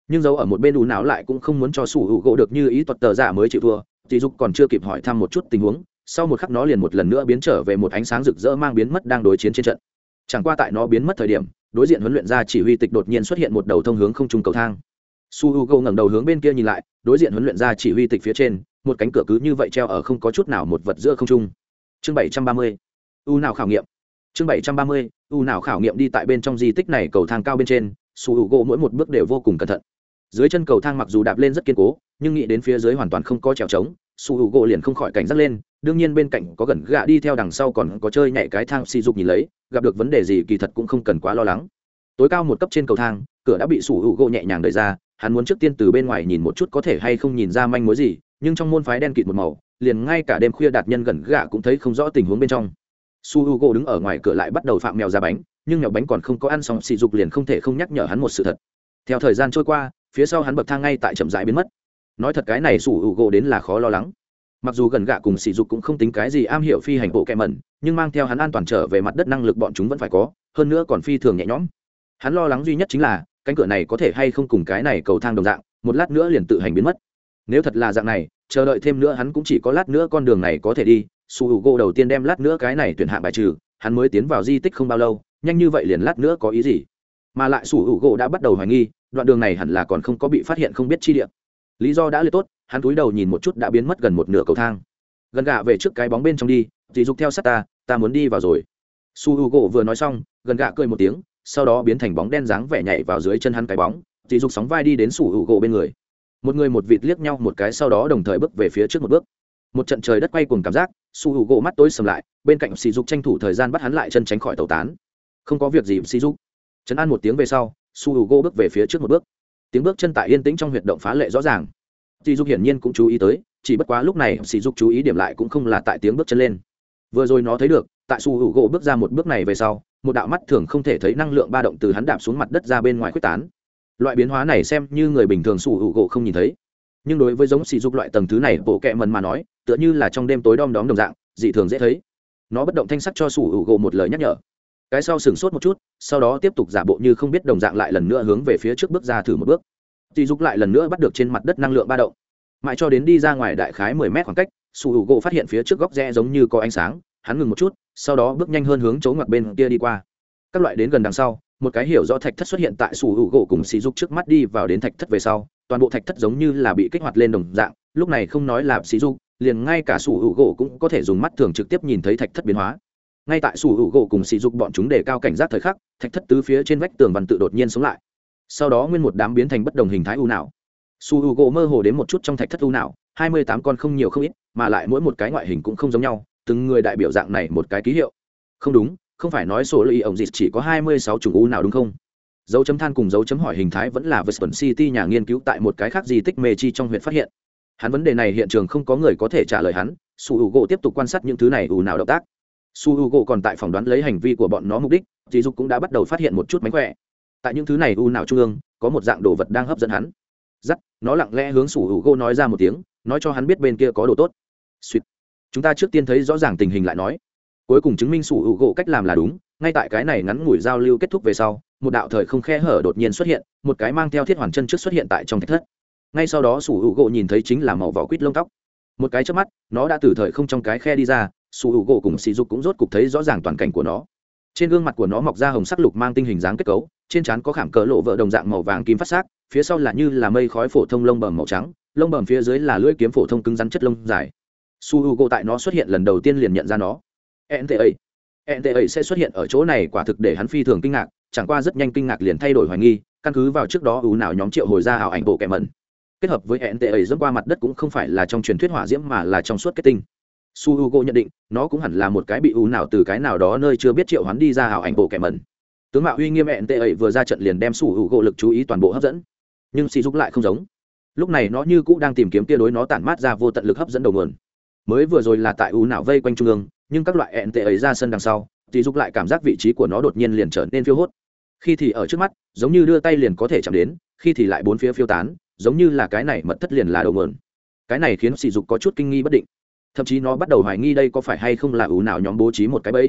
Nhưng dấu ở một bên đủ não lại cũng không muốn cho sủ hữu gỗ được như ý tuật tờ dạ mới chịu thua tỷ dục còn chưa kịp hỏi thăm một chút tình huống, sau một khắc nó liền một lần nữa biến trở về một ánh sáng rực rỡ mang biến mất đang đối chiến trên trận. Chẳng qua tại nó biến mất thời điểm, đối diện huấn luyện ra chỉ huy tịch đột nhiên xuất hiện một đầu thông hướng không trung cầu thang su h u g ngẩng đầu hướng bên kia nhìn lại, đối diện huấn luyện ra chỉ huy tịch phía trên, một cánh cửa cứ như vậy treo ở không có chút nào một vật giữa không trung. Chương bảy trăm ba mươi, u nào khảo nghiệm. Chương bảy trăm ba mươi, u nào khảo nghiệm đi tại bên trong di tích này cầu thang cao bên trên, su h u g mỗi một bước đều vô cùng cẩn thận. Dưới chân cầu thang mặc dù đạp lên rất kiên cố, nhưng nghĩ đến phía dưới hoàn toàn không có trèo trống, su h u g liền không khỏi cảnh giác lên, đương nhiên bên cạnh có gần gạ đi theo đằng sau còn có chơi nhảy cái thang xì dục nhìn lấy, gặp được vấn đề gì kỳ thật cũng không cần quá lo lắng tối cao một cấp trên cầu thang, cửa đã bị sủ hữu gỗ nhẹ nhàng đẩy ra, hắn muốn trước tiên từ bên ngoài nhìn một chút có thể hay không nhìn ra manh mối gì, nhưng trong môn phái đen kịt một màu, liền ngay cả đêm khuya đạt nhân gần gạ cũng thấy không rõ tình huống bên trong. Su h u g o đứng ở ngoài cửa lại bắt đầu phạm mèo ra bánh, nhưng mèo bánh còn không có ăn xong sỉ dục liền không thể không nhắc nhở hắn một sự thật. Theo thời gian trôi qua, phía sau hắn bậc thang ngay tại chậm rãi biến mất. Nói thật cái này su h u g o đến là khó lo lắng. Mặc dù gần gạ cùng sỉ dục cũng không tính cái gì am hiểu phi hành bộ kẹ mẩn nhưng mang theo hắn an toàn trở về mặt đất năng lực bọn chúng vẫn phải có, hơn nữa còn phi thường nhẹ nhõm hắn lo lắng duy nhất chính là, cánh cửa này có thể hay không cùng cái này cầu thang đồng dạng, một lát nữa liền tự hành biến mất. Nếu thật là dạng này, chờ đợi thêm nữa hắn cũng chỉ có lát nữa con đường này có thể đi. Su h u gỗ đầu tiên đem lát nữa cái này tuyển hạ bài trừ, hắn mới tiến vào di tích không bao lâu, nhanh như vậy liền lát nữa có ý gì? Mà lại su h u gỗ đã bắt đầu hoài nghi, đoạn đường này hẳn là còn không có bị phát hiện không biết chi địa. Lý do đã liệt tốt, hắn cúi đầu nhìn một chút đã biến mất gần một nửa cầu thang. Gần gạ về trước cái bóng bên trong đi, dì dục theo sát ta ta muốn đi vào rồi. Su h u gỗ vừa nói xong, gần gạ cười một tiếng sau đó biến thành bóng đen dáng vẻ nhảy vào dưới chân hắn cái bóng dì dục sóng vai đi đến sủ hữu u gỗ bên người. Một người một vịt liếc nhau một cái sau đó đồng thời bước về phía trước một bước. Một trận trời đất quay cùng cảm giác, sủ hữu gỗ mắt tối sầm lại, bên cạnh sỉ dục tranh thủ thời gian bắt hắn lại chân tránh khỏi tẩu tán. Không có việc gì, sỉ dục. Chấn an một tiếng về sau, sủ hữu gỗ bước về phía trước một bước. Tiếng bước chân tại yên tĩnh trong huyệt động phá lệ rõ ràng. Sỉ dục hiển nhiên cũng chú ý tới, chỉ bất quá lúc này sỉ dục chú ý điểm lại cũng không là tại tiếng bước chân lên. Vừa rồi nó thấy được, tại sủ hữu gỗ bước ra một bước này về sau một đạo mắt thường không thể thấy năng lượng ba động từ hắn đạp xuống mặt đất ra bên ngoài quyết tán. Loại biến hóa này xem như người bình thường sủ hữu gỗ không nhìn thấy. Nhưng đối với giống sỉ dục loại tầng thứ này, bộ kẹ mần mà nói, tựa như là trong đêm tối đom đóm đồng dạng, dị thường dễ thấy. Nó bất động thanh sắc cho sủ hữu gỗ một lời nhắc nhở. Cái sau sửng sốt một chút, sau đó tiếp tục giả bộ như không biết đồng dạng lại lần nữa hướng về phía trước bước ra thử một bước. Sỉ dục lại lần nữa bắt được trên mặt đất năng lượng ba động. Mãi cho đến đi ra ngoài đại khái mười mét khoảng cách, sủ hữu gỗ phát hiện phía trước góc rẽ giống như có ánh sáng hắn ngừng một chút, sau đó bước nhanh hơn hướng chỗ ngoặt bên kia đi qua. Các loại đến gần đằng sau, một cái hiểu rõ thạch thất xuất hiện tại sủ hữu gỗ cùng xì dục trước mắt đi vào đến thạch thất về sau, toàn bộ thạch thất giống như là bị kích hoạt lên đồng dạng, lúc này không nói là xì dục, liền ngay cả sủ hữu gỗ cũng có thể dùng mắt thường trực tiếp nhìn thấy thạch thất biến hóa. Ngay tại sủ hữu gỗ cùng xì dục bọn chúng đề cao cảnh giác thời khắc, thạch thất tứ phía trên vách tường văn tự đột nhiên sống lại. Sau đó nguyên một đám biến thành bất đồng hình thái u nào su h gỗ mơ hồ đến một chút trong thạch thất u nào hai mươi tám con không nhiều không ít, mà lại mỗi một cái ngoại hình cũng không giống nhau từng người đại biểu dạng này một cái ký hiệu không đúng không phải nói số lợi ổng dịch chỉ có hai mươi sáu chủng u nào đúng không dấu chấm than cùng dấu chấm hỏi hình thái vẫn là Western City nhà nghiên cứu tại một cái khác di tích mê chi trong huyện phát hiện. Hắn vấn đề này hiện trường không có người có thể trả lời hắn, Su Hugo tiếp tục quan sát những thứ này u nào động tác. Su Hugo còn tại phỏng đoán lấy hành vi của bọn nó mục đích, Dĩ Dục cũng đã bắt đầu phát hiện một chút mánh khỏe. Tại những thứ này u nào trung ương, có một dạng đồ vật đang hấp dẫn hắn. Dắt, nó lặng lẽ hướng Su Hugo nói ra một tiếng, nói cho hắn biết bên kia có đồ tốt. Sweet. Chúng ta trước tiên thấy rõ ràng tình hình lại nói. Cuối cùng chứng minh sủ hữu gỗ cách làm là đúng, ngay tại cái này ngắn ngủi giao lưu kết thúc về sau, một đạo thời không khe hở đột nhiên xuất hiện, một cái mang theo thiết hoàn chân trước xuất hiện tại trong thạch thất. Ngay sau đó sủ hữu gỗ nhìn thấy chính là màu vỏ quýt lông tóc. Một cái trước mắt, nó đã từ thời không trong cái khe đi ra, sủ hữu gỗ cùng sỉ dục cũng rốt cục thấy rõ ràng toàn cảnh của nó. Trên gương mặt của nó mọc ra hồng sắc lục mang tinh hình dáng kết cấu, trên trán có khảm cỡ lộ vợ đồng dạng màu vàng kim phát sắc phía sau là như là mây khói phổ thông lông bầm màu trắng, lông bầm phía dưới là lưỡi kiếm phổ thông cứng rắn chất lông dài su h u gỗ tại nó xuất hiện lần đầu tiên liền nhận ra nó. Nta nta sẽ xuất hiện ở chỗ này quả thực để hắn phi thường kinh ngạc, chẳng qua rất nhanh kinh ngạc liền thay đổi hoài nghi, căn cứ vào trước đó ưu nào nhóm triệu hồi ra ảo ảnh bộ kẻ mẩn. Kết hợp với nta dẫn qua mặt đất cũng không phải là trong truyền thuyết hỏa diễm mà là trong suốt kết tinh. Su h u g o nhận định, nó cũng hẳn là một cái bị ưu nào từ cái nào đó nơi chưa biết triệu hắn đi ra ảo ảnh bộ kẻ mẩn. Tướng mạo uy nghiêm nta vừa ra trận liền đem su h u g o lực chú ý toàn bộ hấp dẫn. Nhưng sỉ dục lại không giống. Lúc này nó như cũ đang tìm kiếm tia đối nó tản mát ra vô tận lực hấp dẫn đầu nguồn mới vừa rồi là tại ưu nào vây quanh trung ương, nhưng các loại ẹn tệ ấy ra sân đằng sau, thì dục lại cảm giác vị trí của nó đột nhiên liền trở nên phiêu hốt. Khi thì ở trước mắt, giống như đưa tay liền có thể chạm đến, khi thì lại bốn phía phiêu tán, giống như là cái này mật thất liền là đầu mượn cái này khiến sỉ dục có chút kinh nghi bất định. Thậm chí nó bắt đầu hoài nghi đây có phải hay không là ủ nào nhóm bố trí một cái bẫy.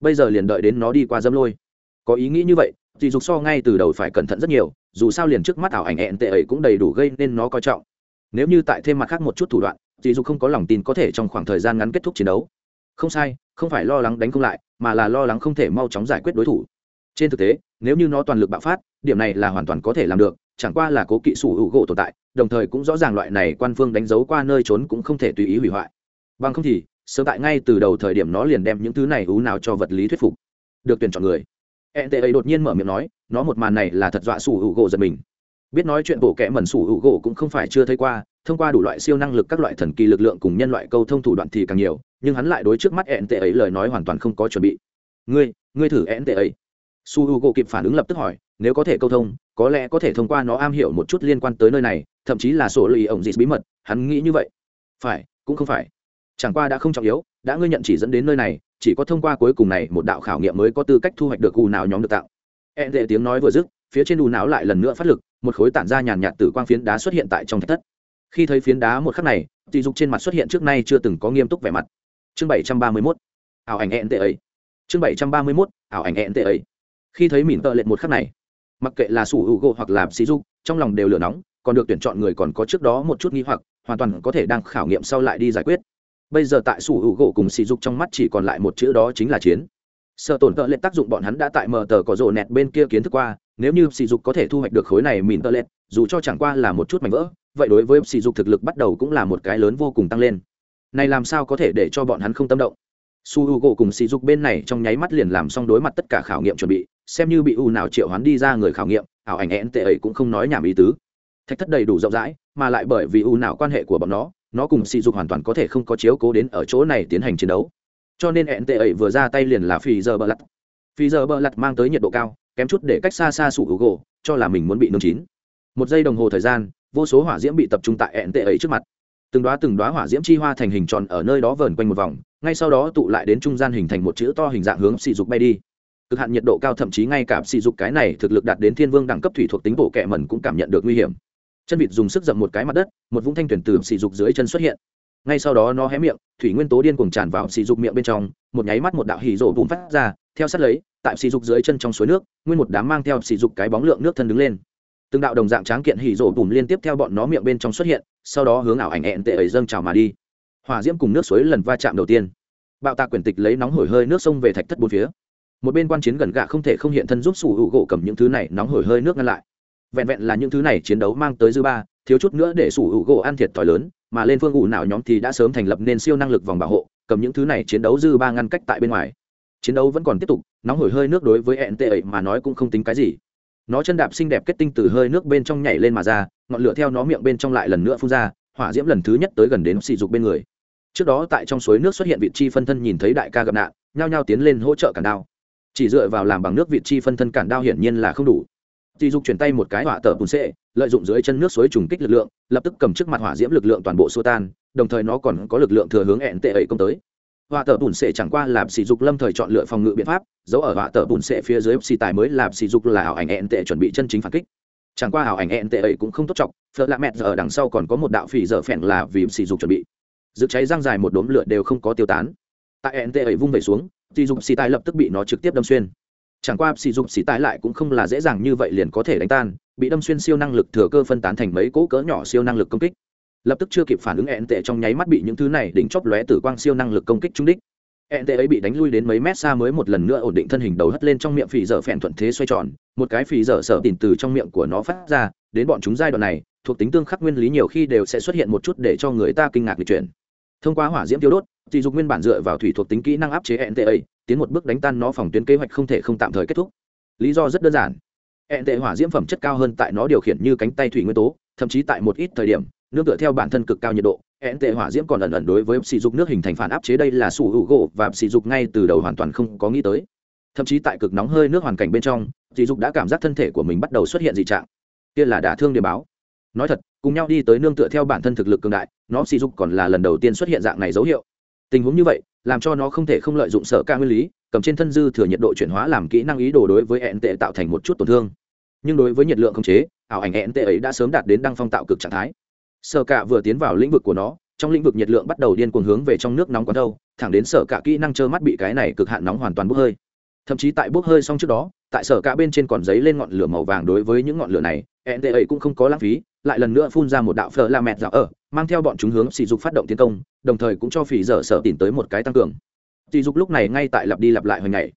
Bây giờ liền đợi đến nó đi qua dâm lôi. Có ý nghĩ như vậy, sỉ dục so ngay từ đầu phải cẩn thận rất nhiều, dù sao liền trước mắt ảo ảnh ẹn tệ ấy cũng đầy đủ gây nên nó coi trọng. Nếu như tại thêm mặt khác một chút thủ đoạn dì dục không có lòng tin có thể trong khoảng thời gian ngắn kết thúc chiến đấu. Không sai, không phải lo lắng đánh không lại, mà là lo lắng không thể mau chóng giải quyết đối thủ. Trên thực tế, nếu như nó toàn lực bạo phát, điểm này là hoàn toàn có thể làm được, chẳng qua là cố kỵ sủ hữu gỗ tồn tại, đồng thời cũng rõ ràng loại này quan phương đánh dấu qua nơi trốn cũng không thể tùy ý hủy hoại. Bằng không thì, sớm tại ngay từ đầu thời điểm nó liền đem những thứ này ú nào cho vật lý thuyết phục. Được tuyển chọn người. E tệ ấy đột nhiên mở miệng nói, nó một màn này là thật dọa sủ hữu gỗ giật mình biết nói chuyện bộ kẽ mẩn sủ hữu gỗ cũng không phải chưa thấy qua, thông qua đủ loại siêu năng lực các loại thần kỳ lực lượng cùng nhân loại câu thông thủ đoạn thì càng nhiều, nhưng hắn lại đối trước mắt ẹn tệ ấy lời nói hoàn toàn không có chuẩn bị. Ngươi ngươi thử ẹn tệ ấy. Su h u gỗ kịp phản ứng lập tức hỏi, nếu có thể câu thông, có lẽ có thể thông qua nó am hiểu một chút liên quan tới nơi này, thậm chí là sổ lì ổng dịt bí mật, hắn nghĩ như vậy. Phải, cũng không phải. Chẳng qua đã không trọng yếu, đã ngươi nhận chỉ dẫn đến nơi này, chỉ có thông qua cuối cùng này một đạo khảo nghiệm mới có tư cách thu hoạch được ù nào nhóm được tạo. Ẹn tệ tiếng nói vừa dứt phía trên đù não lại lần nữa phát lực, một khối tản ra nhàn nhạt từ quang phiến đá xuất hiện tại trong thạch thất. Khi thấy phiến đá một khắc này tỷ dục trên mặt xuất hiện trước nay chưa từng có nghiêm túc vẻ mặt. Chương bảy trăm ba mươi mốt, ảo ảnh ẹn tệ ấy. Chương bảy trăm ba mươi mốt, ảo ảnh ẹn tệ ấy. Khi thấy mỉn tợ lệ một khắc này, mặc kệ là sủ hữu gỗ hoặc là sĩ dục, trong lòng đều lửa nóng, còn được tuyển chọn người còn có trước đó một chút nghi hoặc, hoàn toàn có thể đang khảo nghiệm sau lại đi giải quyết. Bây giờ tại sủ hữu gỗ cùng sĩ dục trong mắt chỉ còn lại một chữ đó chính là chiến. Sợ tổn tợ lệ tác dụng bọn hắn đã tại mờ tờ có rộ nẹt bên kia kiến thức qua nếu như sỉ dục có thể thu hoạch được khối này mìn tơ lệch dù cho chẳng qua là một chút mảnh vỡ, vậy đối với sỉ dục thực lực bắt đầu cũng là một cái lớn vô cùng tăng lên. Này làm sao có thể để cho bọn hắn không tâm động? Su h u gỗ cùng sỉ dục bên này trong nháy mắt liền làm xong đối mặt tất cả khảo nghiệm chuẩn bị, xem như bị u nào triệu hoán đi ra người khảo nghiệm, ảo ảnh ẹn tệ ấy cũng không nói nhảm ý tứ. Thách thất đầy đủ rộng rãi, mà lại bởi vì u nào quan hệ của bọn nó nó cùng sỉ dục hoàn toàn có thể không có chiếu cố đến ở chỗ này tiến hành chiến đấu. Cho nên ẹn tệ ấy vừa ra tay liền là phi giờ bờ lặt phi giờ bờ lặt mang tới nhiệt độ cao kém chút để cách xa xa sủ hữu gỗ, cho là mình muốn bị nương chín. Một giây đồng hồ thời gian, vô số hỏa diễm bị tập trung tại ẹn tệ ấy trước mặt. Từng đoá từng đoá hỏa diễm chi hoa thành hình tròn ở nơi đó vờn quanh một vòng, ngay sau đó tụ lại đến trung gian hình thành một chữ to hình dạng hướng sỉ dục bay đi. Cực hạn nhiệt độ cao thậm chí ngay cả sỉ dục cái này thực lực đạt đến thiên vương đẳng cấp thủy thuộc tính bộ kẹ mẩn cũng cảm nhận được nguy hiểm. Chân vịt dùng sức dậm một cái mặt đất, một vũng thanh tuyển từ sỉ dục dưới chân xuất hiện ngay sau đó nó hé miệng, thủy nguyên tố điên cuồng tràn vào xì dục miệng bên trong, một nháy mắt một đạo hỉ rổ bùn phát ra, theo sát lấy, tại xì dục dưới chân trong suối nước, nguyên một đám mang theo xì dục cái bóng lượng nước thân đứng lên. Từng đạo đồng dạng tráng kiện hỉ rổ bùn liên tiếp theo bọn nó miệng bên trong xuất hiện, sau đó hướng ảo ảnh ẹn tệ ấy dâng trào mà đi. Hòa diễm cùng nước suối lần va chạm đầu tiên. Bạo tạc quyển tịch lấy nóng hổi hơi nước sông về thạch thất bốn phía. Một bên quan chiến gần gạ không thể không hiện thân giúp sủ hữu gỗ cầm những thứ này nóng hổi hơi nước ngăn lại. Vẹn vẹn là những thứ này chiến đấu mang tới dư ba, thiếu chút nữa để sủ hữu gỗ ăn thiệt thòi lớn mà lên phương ủ nào nhóm thì đã sớm thành lập nên siêu năng lực vòng bảo hộ, cầm những thứ này chiến đấu dư ba ngăn cách tại bên ngoài. Chiến đấu vẫn còn tiếp tục, nóng hổi hơi nước đối với ẹn tệ ấy mà nói cũng không tính cái gì. Nó chân đạp xinh đẹp kết tinh từ hơi nước bên trong nhảy lên mà ra, ngọn lửa theo nó miệng bên trong lại lần nữa phun ra, hỏa diễm lần thứ nhất tới gần đến sỉ dục bên người. Trước đó tại trong suối nước xuất hiện vị chi phân thân nhìn thấy đại ca gặp nạn, nhao nhao tiến lên hỗ trợ cản đao. Chỉ dựa vào làm bằng nước vị chi phân thân cản đao hiển nhiên là không đủ dì dục chuyển tay một cái hỏa tờ bùn xệ lợi dụng dưới chân nước suối trùng kích lực lượng, lập tức cầm trước mặt hỏa diễm lực lượng toàn bộ xô tan, đồng thời nó còn có lực lượng thừa hướng ẹn tệ ấy công tới. Hỏa tờ bùn sệ chẳng qua là sỉ dục lâm thời chọn lựa phòng ngự biện pháp giấu ở hỏa tờ bùn sệ phía dưới xì tài mới là sỉ dục là ảo ảnh ẹn tệ chuẩn bị chân chính phản kích. Chẳng qua ảo ảnh ẹn tệ ấy cũng không tốt trọng phở lạ mẹt giờ ở đằng sau còn có một đạo phỉ dở phèn là vì sỉ dục chuẩn bị. Dự cháy răng dài một đốm lửa đều không có tiêu tán. Tại ẹn tệ ấy vung về xuống, sỉ dục xì tài lập tức bị nó trực tiếp đâm xuyên chẳng qua, sỉ dục xì tái lại cũng không là dễ dàng như vậy liền có thể đánh tan, bị đâm xuyên siêu năng lực thừa cơ phân tán thành mấy cỗ cỡ nhỏ siêu năng lực công kích. Lập tức chưa kịp phản ứng ẹn tệ trong nháy mắt bị những thứ này đỉnh chóp lóe tử quang siêu năng lực công kích trúng đích. Ẹn tệ ấy bị đánh lui đến mấy mét xa mới một lần nữa ổn định thân hình đầu hất lên trong miệng phì dở phèn thuận thế xoay tròn, một cái phì dở sở tìm từ trong miệng của nó phát ra, đến bọn chúng giai đoạn này, thuộc tính tương khắc nguyên lý nhiều khi đều sẽ xuất hiện một chút để cho người ta kinh ngạc lịch chuyển. Thông qua hỏa diễm tiêu đốt thì dục nguyên bản dựa vào thủy thuộc tính kỹ năng áp chế ẹn tệ ấy tiến một bước đánh tan nó phòng tuyến kế hoạch không thể không tạm thời kết thúc. Lý do rất đơn giản. Hẹn tệ hỏa diễm phẩm chất cao hơn tại nó điều khiển như cánh tay thủy nguyên tố, thậm chí tại một ít thời điểm nương tựa theo bản thân cực cao nhiệt độ, hẹn tệ hỏa diễm còn ẩn ẩn đối với sỉ dục nước hình thành phản áp chế đây là sủ hữu gỗ và sỉ dục ngay từ đầu hoàn toàn không có nghĩ tới. Thậm chí tại cực nóng hơi nước hoàn cảnh bên trong, sỉ dục đã cảm giác thân thể của mình bắt đầu xuất hiện dị trạng. Kia là đả thương địa báo. Nói thật, cùng nhau đi tới nương tựa theo bản thân thực lực cường đại, nó sỉ dục còn là lần đầu tiên xuất hiện dạng này dấu hiệu. Tình huống như vậy làm cho nó không thể không lợi dụng sở ca nguyên lý, cầm trên thân dư thừa nhiệt độ chuyển hóa làm kỹ năng ý đồ đối với ẹn tệ tạo thành một chút tổn thương. Nhưng đối với nhiệt lượng không chế, ảo ảnh ẹn tệ ấy đã sớm đạt đến đăng phong tạo cực trạng thái. Sở cả vừa tiến vào lĩnh vực của nó, trong lĩnh vực nhiệt lượng bắt đầu điên cuồng hướng về trong nước nóng quán đâu, thẳng đến sở cả kỹ năng trơ mắt bị cái này cực hạn nóng hoàn toàn bốc hơi. Thậm chí tại bốc hơi xong trước đó, tại sở cả bên trên còn giấy lên ngọn lửa màu vàng đối với những ngọn lửa này ẹn tệ ấy cũng không có lãng phí lại lần nữa phun ra một đạo phở la mẹt dạo ở, mang theo bọn chúng hướng sỉ dục phát động tiến công, đồng thời cũng cho phỉ dở sở tìm tới một cái tăng cường. Sỉ dục lúc này ngay tại lặp đi lặp lại hồi ngày.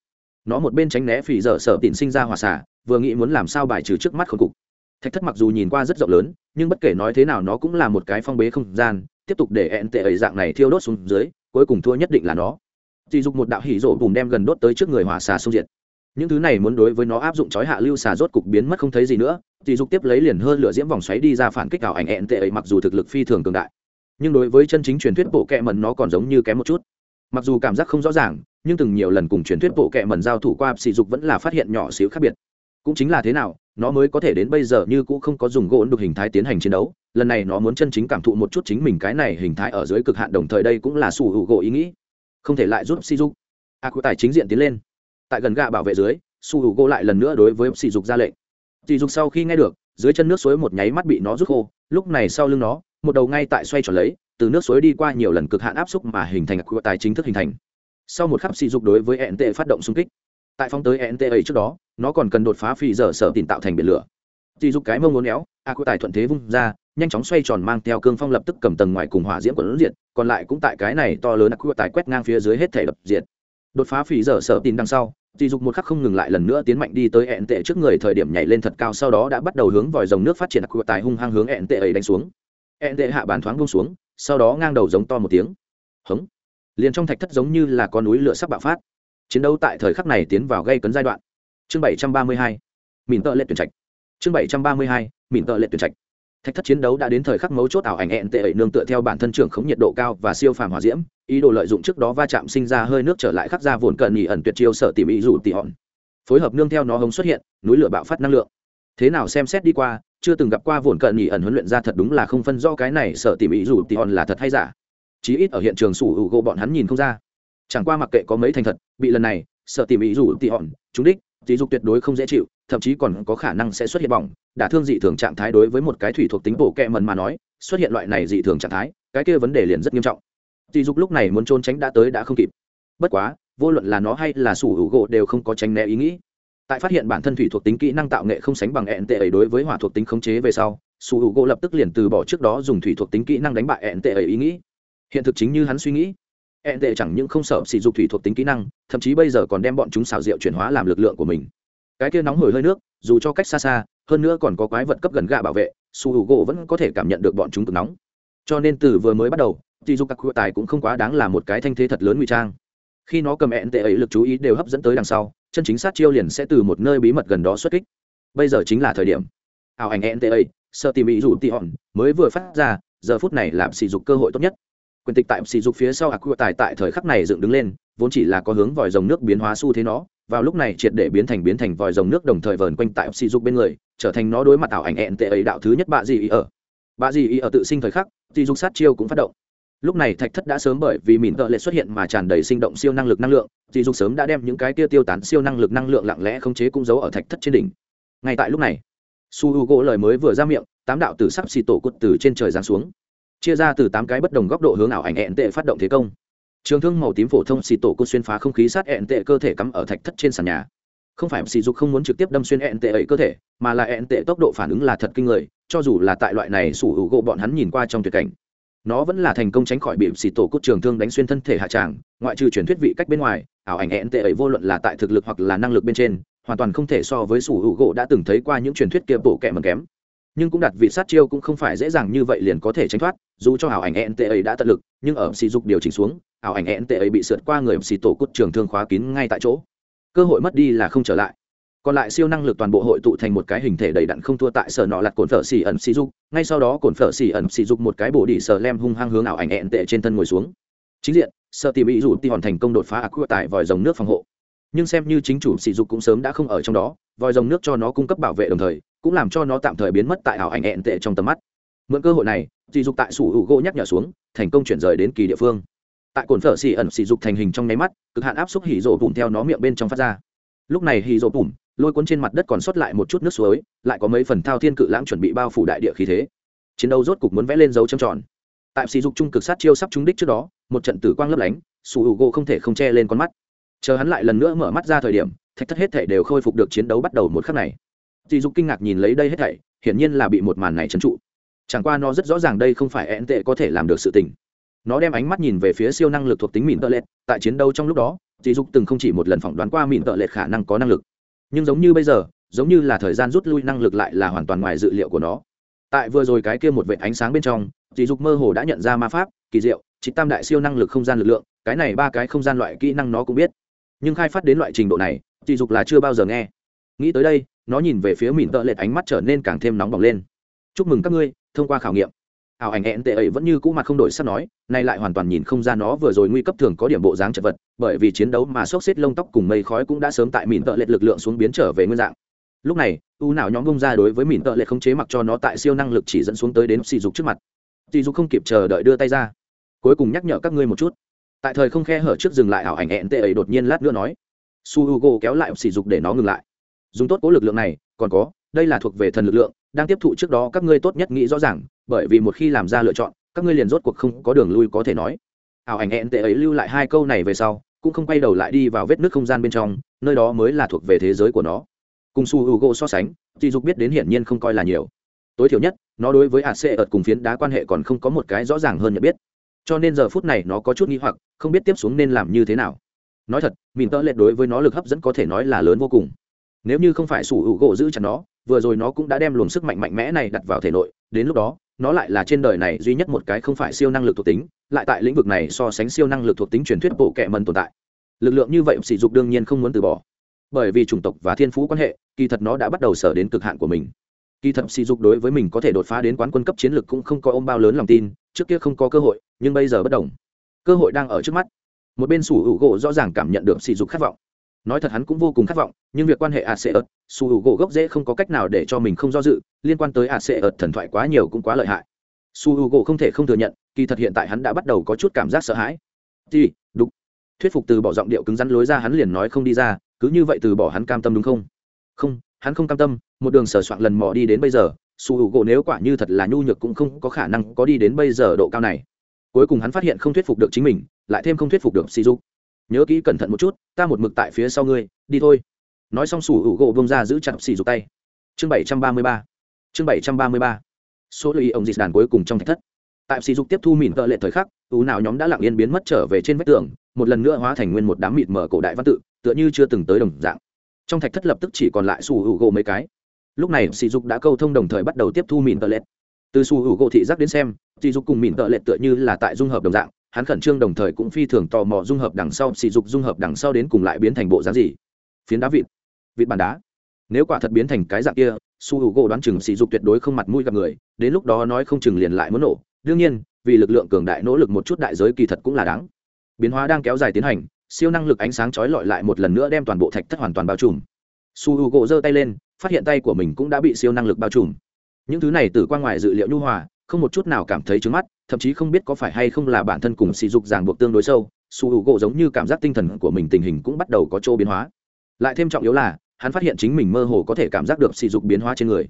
Nó một bên tránh né phỉ dở sở tìm sinh ra hòa xả vừa nghĩ muốn làm sao bài trừ trước mắt khốn cục. Thạch thất mặc dù nhìn qua rất rộng lớn, nhưng bất kể nói thế nào nó cũng là một cái phong bế không gian, tiếp tục để ẹn tệ ấy dạng này thiêu đốt xuống dưới, cuối cùng thua nhất định là nó. Sỉ dục một đạo hỉ rộ bùm đem gần đốt tới trước người hỏa xà xung diệt. Những thứ này muốn đối với nó áp dụng chói hạ lưu xà rốt cục biến mất không thấy gì nữa chỉ dục tiếp lấy liền hơn lửa diễm vòng xoáy đi ra phản kích ảo ảnh ẹn tệ ấy, mặc dù thực lực phi thường cường đại, nhưng đối với chân chính truyền thuyết bộ kệ mẩn nó còn giống như kém một chút. Mặc dù cảm giác không rõ ràng, nhưng từng nhiều lần cùng truyền thuyết bộ kệ mẩn giao thủ qua, sỉ dục vẫn là phát hiện nhỏ xíu khác biệt. Cũng chính là thế nào, nó mới có thể đến bây giờ như cũ không có dùng gỗ đục hình thái tiến hành chiến đấu. Lần này nó muốn chân chính cảm thụ một chút chính mình cái này hình thái ở dưới cực hạn đồng thời đây cũng là sủ hữu gỗ ý nghĩ. Không thể lại giúp sử dục. A cụ tài chính diện tiến lên. Tại gần gạ bảo vệ dưới su hữu gỗ lại lần nữa đối với sỉ dục ra lệnh sỉ dục sau khi nghe được, dưới chân nước suối một nháy mắt bị nó rút khô, lúc này sau lưng nó, một đầu ngay tại xoay tròn lấy, từ nước suối đi qua nhiều lần cực hạn áp xúc mà hình thành khu tài chính thức hình thành. Sau một khắc sỉ dục đối với ENT phát động xung kích. Tại phóng tới ENT ấy trước đó, nó còn cần đột phá phi giờ sở tỉnh tạo thành biển lửa. Chỉ dục cái mông uốn éo, a khu tài thuận thế vung ra, nhanh chóng xoay tròn mang theo cương phong lập tức cầm tầng ngoài cùng hỏa diễm của lớn diệt, còn lại cũng tại cái này to lớn a cụ tài quét ngang phía dưới hết thể lập diệt. Đột phá phi giờ sở tỉnh đằng sau Tỷ dục một khắc không ngừng lại lần nữa tiến mạnh đi tới ẹn tệ trước người thời điểm nhảy lên thật cao sau đó đã bắt đầu hướng vòi rồng nước phát triển a cụ tài hung hăng hướng ẹn tệ ấy đánh xuống. ẹn tệ hạ bàn thoáng buông xuống sau đó ngang đầu giống to một tiếng. Hống. Liền trong thạch thất giống như là con núi lửa sắp bạo phát. Chiến đấu tại thời khắc này tiến vào gây cấn giai đoạn. Chương 732, mỉn tợ lệ tuyển trạch. Chương 732, mỉn tợ lệ tuyển trạch thạch thất chiến đấu đã đến thời khắc mấu chốt ảo ảnh hẹn tệ ẩy nương tựa theo bản thân trưởng khống nhiệt độ cao và siêu phàm hỏa diễm, ý đồ lợi dụng trước đó va chạm sinh ra hơi nước trở lại khắc ra vồn cận nghỉ ẩn tuyệt chiêu sở tìm ý rủ tỉ hòn. Phối hợp nương theo nó hống xuất hiện, núi lửa bạo phát năng lượng. Thế nào xem xét đi qua, chưa từng gặp qua vồn cận nghỉ ẩn huấn luyện ra thật đúng là không phân do cái này sở tìm ý rủ tỉ hòn là thật hay giả. Chí ít ở hiện trường sủ hữu gỗ bọn hắn nhìn không ra. Chẳng qua mặc kệ có mấy thành thật, bị lần này sợ tìm ý rủ tỉ hòn chúng đích dị dục tuyệt đối không dễ chịu, thậm chí còn có khả năng sẽ xuất hiện bỏng. Đả thương dị thường trạng thái đối với một cái thủy thuộc tính bổ kẹ mần mà nói, xuất hiện loại này dị thường trạng thái, cái kia vấn đề liền rất nghiêm trọng. Dị dục lúc này muốn trốn tránh đã tới đã không kịp. Bất quá, vô luận là nó hay là sủ hữu gỗ đều không có tránh né ý nghĩ. Tại phát hiện bản thân thủy thuộc tính kỹ năng tạo nghệ không sánh bằng ẹn tệ ấy đối với hỏa thuộc tính khống chế về sau, sủ hữu gỗ lập tức liền từ bỏ trước đó dùng thủy thuộc tính kỹ năng đánh bại ẹn tệ ấy ý nghĩ. Hiện thực chính như hắn suy nghĩ. E ẹn tệ chẳng những không sợ sỉ dục thủy thuộc tính kỹ năng, thậm chí bây giờ còn đem bọn chúng xào rượu chuyển hóa làm lực lượng của mình. Cái kia nóng hổi hơi nước, dù cho cách xa xa, hơn nữa còn có quái vật cấp gần gạ bảo vệ, su hữu gỗ vẫn có thể cảm nhận được bọn chúng cực nóng. Cho nên từ vừa mới bắt đầu thì dù các khu tài cũng không quá đáng là một cái thanh thế thật lớn nguy trang. Khi nó cầm e ẹn tệ ấy lực chú ý đều hấp dẫn tới đằng sau, chân chính sát chiêu liền sẽ từ một nơi bí mật gần đó xuất kích. Bây giờ chính là thời điểm. Ảo ảnh e ẹn tệ ấy, sợ tìm ý rủ tị hòn mới vừa phát ra, giờ phút này làm sỉ dục cơ hội tốt nhất quyền tịch tại sỉ dục phía sau ạc tài tại thời khắc này dựng đứng lên, vốn chỉ là có hướng vòi rồng nước biến hóa xu thế nó, vào lúc này triệt để biến thành biến thành vòi rồng nước đồng thời vờn quanh tại sỉ dục bên người, trở thành nó đối mặt ảo ảnh ẹn tệ ấy đạo thứ nhất bạ gì ý ở. Bạ gì ý ở tự sinh thời khắc, sỉ dục sát chiêu cũng phát động. Lúc này thạch thất đã sớm bởi vì mìn tợ lệ xuất hiện mà tràn đầy sinh động siêu năng lực năng lượng dì dục sớm đã đem những cái tia tiêu tán siêu năng lực năng lượng lặng lẽ không chế cung giấu ở thạch thất trên đỉnh. Ngay tại lúc này, su h u gỗ lời mới vừa ra miệng, tám đạo tử sắp xì tổ cốt từ trên trời giáng xuống chia ra từ tám cái bất đồng góc độ hướng ảo ảnh ẹn tệ phát động thế công. Trường thương màu tím phổ thông xì tổ cút xuyên phá không khí sát ẹn tệ cơ thể cắm ở thạch thất trên sàn nhà. Không phải sỉ dục không muốn trực tiếp đâm xuyên ẹn tệ ấy cơ thể, mà là ẹn tệ tốc độ phản ứng là thật kinh người, cho dù là tại loại này sủ hữu gỗ bọn hắn nhìn qua trong tuyệt cảnh. Nó vẫn là thành công tránh khỏi bị xì tổ cốt trường thương đánh xuyên thân thể hạ tràng, ngoại trừ truyền thuyết vị cách bên ngoài, ảo ảnh ẹn tệ ấy vô luận là tại thực lực hoặc là năng lực bên trên, hoàn toàn không thể so với sủ hữu gỗ đã từng thấy qua những truyền thuyết kia bộ kẹ mần kém nhưng cũng đặt vị sát chiêu cũng không phải dễ dàng như vậy liền có thể tránh thoát, dù cho ảo ảnh ẹn ấy đã tận lực, nhưng ở sỉ dục điều chỉnh xuống, ảo ảnh ẹn ấy bị sượt qua người sỉ tổ cốt trường thương khóa kín ngay tại chỗ. Cơ hội mất đi là không trở lại. Còn lại siêu năng lực toàn bộ hội tụ thành một cái hình thể đầy đặn không thua tại sở nọ lặt cồn phở xì ẩn xì dục, ngay sau đó cồn phở xì ẩn xì dục một cái bổ đỉ sờ lem hung hăng hướng ảo ảnh ẹn tệ trên thân ngồi xuống. Chính diện sợ tìm ý rủ ti hoàn thành công đột phá ác quy tại vòi rồng nước phòng hộ. Nhưng xem như chính chủ xì dục cũng sớm đã không ở trong đó, vòi rồng nước cho nó cung cấp bảo vệ đồng thời cũng làm cho nó tạm thời biến mất tại ảo ảnh hẹn tệ trong tầm mắt. Mượn cơ hội này dị dục tại sủ hữu gỗ nhắc nhở xuống, thành công chuyển rời đến kỳ địa phương. Tại cồn phở xì ẩn, xì dục thành hình trong nháy mắt, cực hạn áp xúc hỉ rổ bùn theo nó miệng bên trong phát ra. Lúc này hỉ rổ bùn, lôi cuốn trên mặt đất còn sót lại một chút nước suối, lại có mấy phần thao thiên cự lãng chuẩn bị bao phủ đại địa khí thế. Chiến đấu rốt cục muốn vẽ lên dấu trầm tròn. Tại sỉ dục trung cực sát chiêu sắp trúng đích trước đó, một trận tử quang lấp lánh, sủ hữu gỗ không thể không che lên con mắt. Chờ hắn lại lần nữa mở mắt ra thời điểm, thạch thất hết thể đều khôi phục được chiến đấu bắt đầu một khắc này sỉ dục kinh ngạc nhìn lấy đây hết thảy, hiển nhiên là bị một màn này trấn trụ. Chẳng qua nó rất rõ ràng đây không phải ẹn tệ có thể làm được sự tình. Nó đem ánh mắt nhìn về phía siêu năng lực thuộc tính mìn tợ lệ tại chiến đấu trong lúc đó dì dục từng không chỉ một lần phỏng đoán qua mìn tợ lệ khả năng có năng lực. Nhưng giống như bây giờ, giống như là thời gian rút lui năng lực lại là hoàn toàn ngoài dự liệu của nó. Tại vừa rồi cái kia một vệ ánh sáng bên trong dì dục mơ hồ đã nhận ra ma pháp, kỳ diệu, chỉ tam đại siêu năng lực không gian lực lượng, cái này ba cái không gian loại kỹ năng nó cũng biết. Nhưng khai phát đến loại trình độ này dì dục là chưa bao giờ nghe. Nghĩ tới đây nó nhìn về phía mìn tợ lệch ánh mắt trở nên càng thêm nóng bỏng lên. Chúc mừng các ngươi, thông qua khảo nghiệm. Ảo ảnh hẹn tệ ấy vẫn như cũ mặt không đổi sắt nói, nay lại hoàn toàn nhìn không ra nó vừa rồi nguy cấp thường có điểm bộ dáng chật vật, bởi vì chiến đấu mà xốc xếp lông tóc cùng mây khói cũng đã sớm tại mìn tợ lệch lực lượng xuống biến trở về nguyên dạng. Lúc này, u nào nhóm bông ra đối với mìn tợ lệ không chế mặc cho nó tại siêu năng lực chỉ dẫn xuống tới đến sỉ dục trước mặt. Sỉ dục không kịp chờ đợi đưa tay ra. Cuối cùng nhắc nhở các ngươi một chút. Tại thời không khe hở trước dừng lại, ảo ảnh hẹn tệ ấy đột nhiên lát nữa nói. Su h u g o kéo lại sỉ dục để nó ngừng lại dùng tốt cố lực lượng này, còn có, đây là thuộc về thần lực lượng, đang tiếp thụ trước đó các ngươi tốt nhất nghĩ rõ ràng, bởi vì một khi làm ra lựa chọn, các ngươi liền rốt cuộc không có đường lui có thể nói. Ảo ảnh hẹn tệ ấy lưu lại hai câu này về sau, cũng không quay đầu lại đi vào vết nước không gian bên trong, nơi đó mới là thuộc về thế giới của nó. Cùng su h u g o so sánh chị dục biết đến hiển nhiên không coi là nhiều. Tối thiểu nhất, nó đối với hạt xệ ợt cùng phiến đá quan hệ còn không có một cái rõ ràng hơn nhận biết. Cho nên giờ phút này nó có chút nghi hoặc, không biết tiếp xuống nên làm như thế nào. Nói thật mìn tơ lệ đối với nó lực hấp dẫn có thể nói là lớn vô cùng nếu như không phải sủ hữu gỗ giữ chặt nó, vừa rồi nó cũng đã đem luồng sức mạnh mạnh mẽ này đặt vào thể nội, đến lúc đó, nó lại là trên đời này duy nhất một cái không phải siêu năng lực thuộc tính, lại tại lĩnh vực này so sánh siêu năng lực thuộc tính truyền thuyết bộ kệ mần tồn tại. Lực lượng như vậy sỉ dục đương nhiên không muốn từ bỏ. Bởi vì chủng tộc và thiên phú quan hệ, kỳ thật nó đã bắt đầu sở đến cực hạn của mình. Kỳ thật sỉ dục đối với mình có thể đột phá đến quán quân cấp chiến lực cũng không có ôm bao lớn lòng tin, trước kia không có cơ hội, nhưng bây giờ bất đồng. Cơ hội đang ở trước mắt. Một bên sủ hữu gỗ rõ ràng cảm nhận được sỉ dục khát vọng nói thật hắn cũng vô cùng khát vọng, nhưng việc quan hệ ạt sệ ợt su U gỗ gốc dễ không có cách nào để cho mình không do dự, liên quan tới ạt sệ ợt thần thoại quá nhiều cũng quá lợi hại. Su U gỗ không thể không thừa nhận, kỳ thật hiện tại hắn đã bắt đầu có chút cảm giác sợ hãi. Thì đục thuyết phục từ bỏ giọng điệu cứng rắn lối ra hắn liền nói không đi ra, cứ như vậy từ bỏ hắn cam tâm đúng không? Không, hắn không cam tâm, một đường sờ soạn lần mò đi đến bây giờ, su U gỗ nếu quả như thật là nhu nhược cũng không có khả năng có đi đến bây giờ độ cao này. Cuối cùng hắn phát hiện không thuyết phục được chính mình, lại thêm không thuyết phục được sỉ dục nhớ kỹ cẩn thận một chút, ta một mực tại phía sau ngươi, đi thôi. Nói xong sủ hữu gỗ bông ra giữ chặt xì dục tay. Chương bảy trăm ba mươi ba. Chương bảy trăm ba mươi ba. Số lưu ý ông dịch đàn cuối cùng trong thạch thất. Tại sỉ dục tiếp thu mìn cỡ lệ thời khắc, ú nào nhóm đã lặng yên biến mất trở về trên vách tường, một lần nữa hóa thành nguyên một đám mịt mở cổ đại văn tự, tựa như chưa từng tới đồng dạng. Trong thạch thất lập tức chỉ còn lại su hữu gỗ mấy cái. Lúc này, sỉ dục đã câu thông đồng thời bắt đầu tiếp thu mìn tợ lệ. Từ su hữu gỗ thị giác đến xem, sỉ dục cùng mìn tợ lệ tựa như là tại dung hợp đồng dạng hắn khẩn trương đồng thời cũng phi thường tò mò dung hợp đằng sau, sỉ dục dung hợp đằng sau đến cùng lại biến thành bộ dáng gì. Phiến đá vịt vịt bàn đá. Nếu quả thật biến thành cái dạng kia, su h u gỗ đoán chừng sỉ dục tuyệt đối không mặt mũi gặp người, đến lúc đó nói không chừng liền lại muốn nổ. Đương nhiên, vì lực lượng cường đại nỗ lực một chút đại giới kỳ thật cũng là đáng. Biến hóa đang kéo dài tiến hành, siêu năng lực ánh sáng chói lọi lại một lần nữa đem toàn bộ thạch thất hoàn toàn bao trùm. Su h u gỗ giơ tay lên, phát hiện tay của mình cũng đã bị siêu năng lực bao trùm. Những thứ này từ qua ngoài dự liệu nhu hòa không một chút nào cảm thấy trướng mắt, thậm chí không biết có phải hay không là bản thân cùng sỉ dục ràng buộc tương đối sâu, su h u gỗ giống như cảm giác tinh thần của mình tình hình cũng bắt đầu có chỗ biến hóa. Lại thêm trọng yếu là, hắn phát hiện chính mình mơ hồ có thể cảm giác được sỉ dục biến hóa trên người.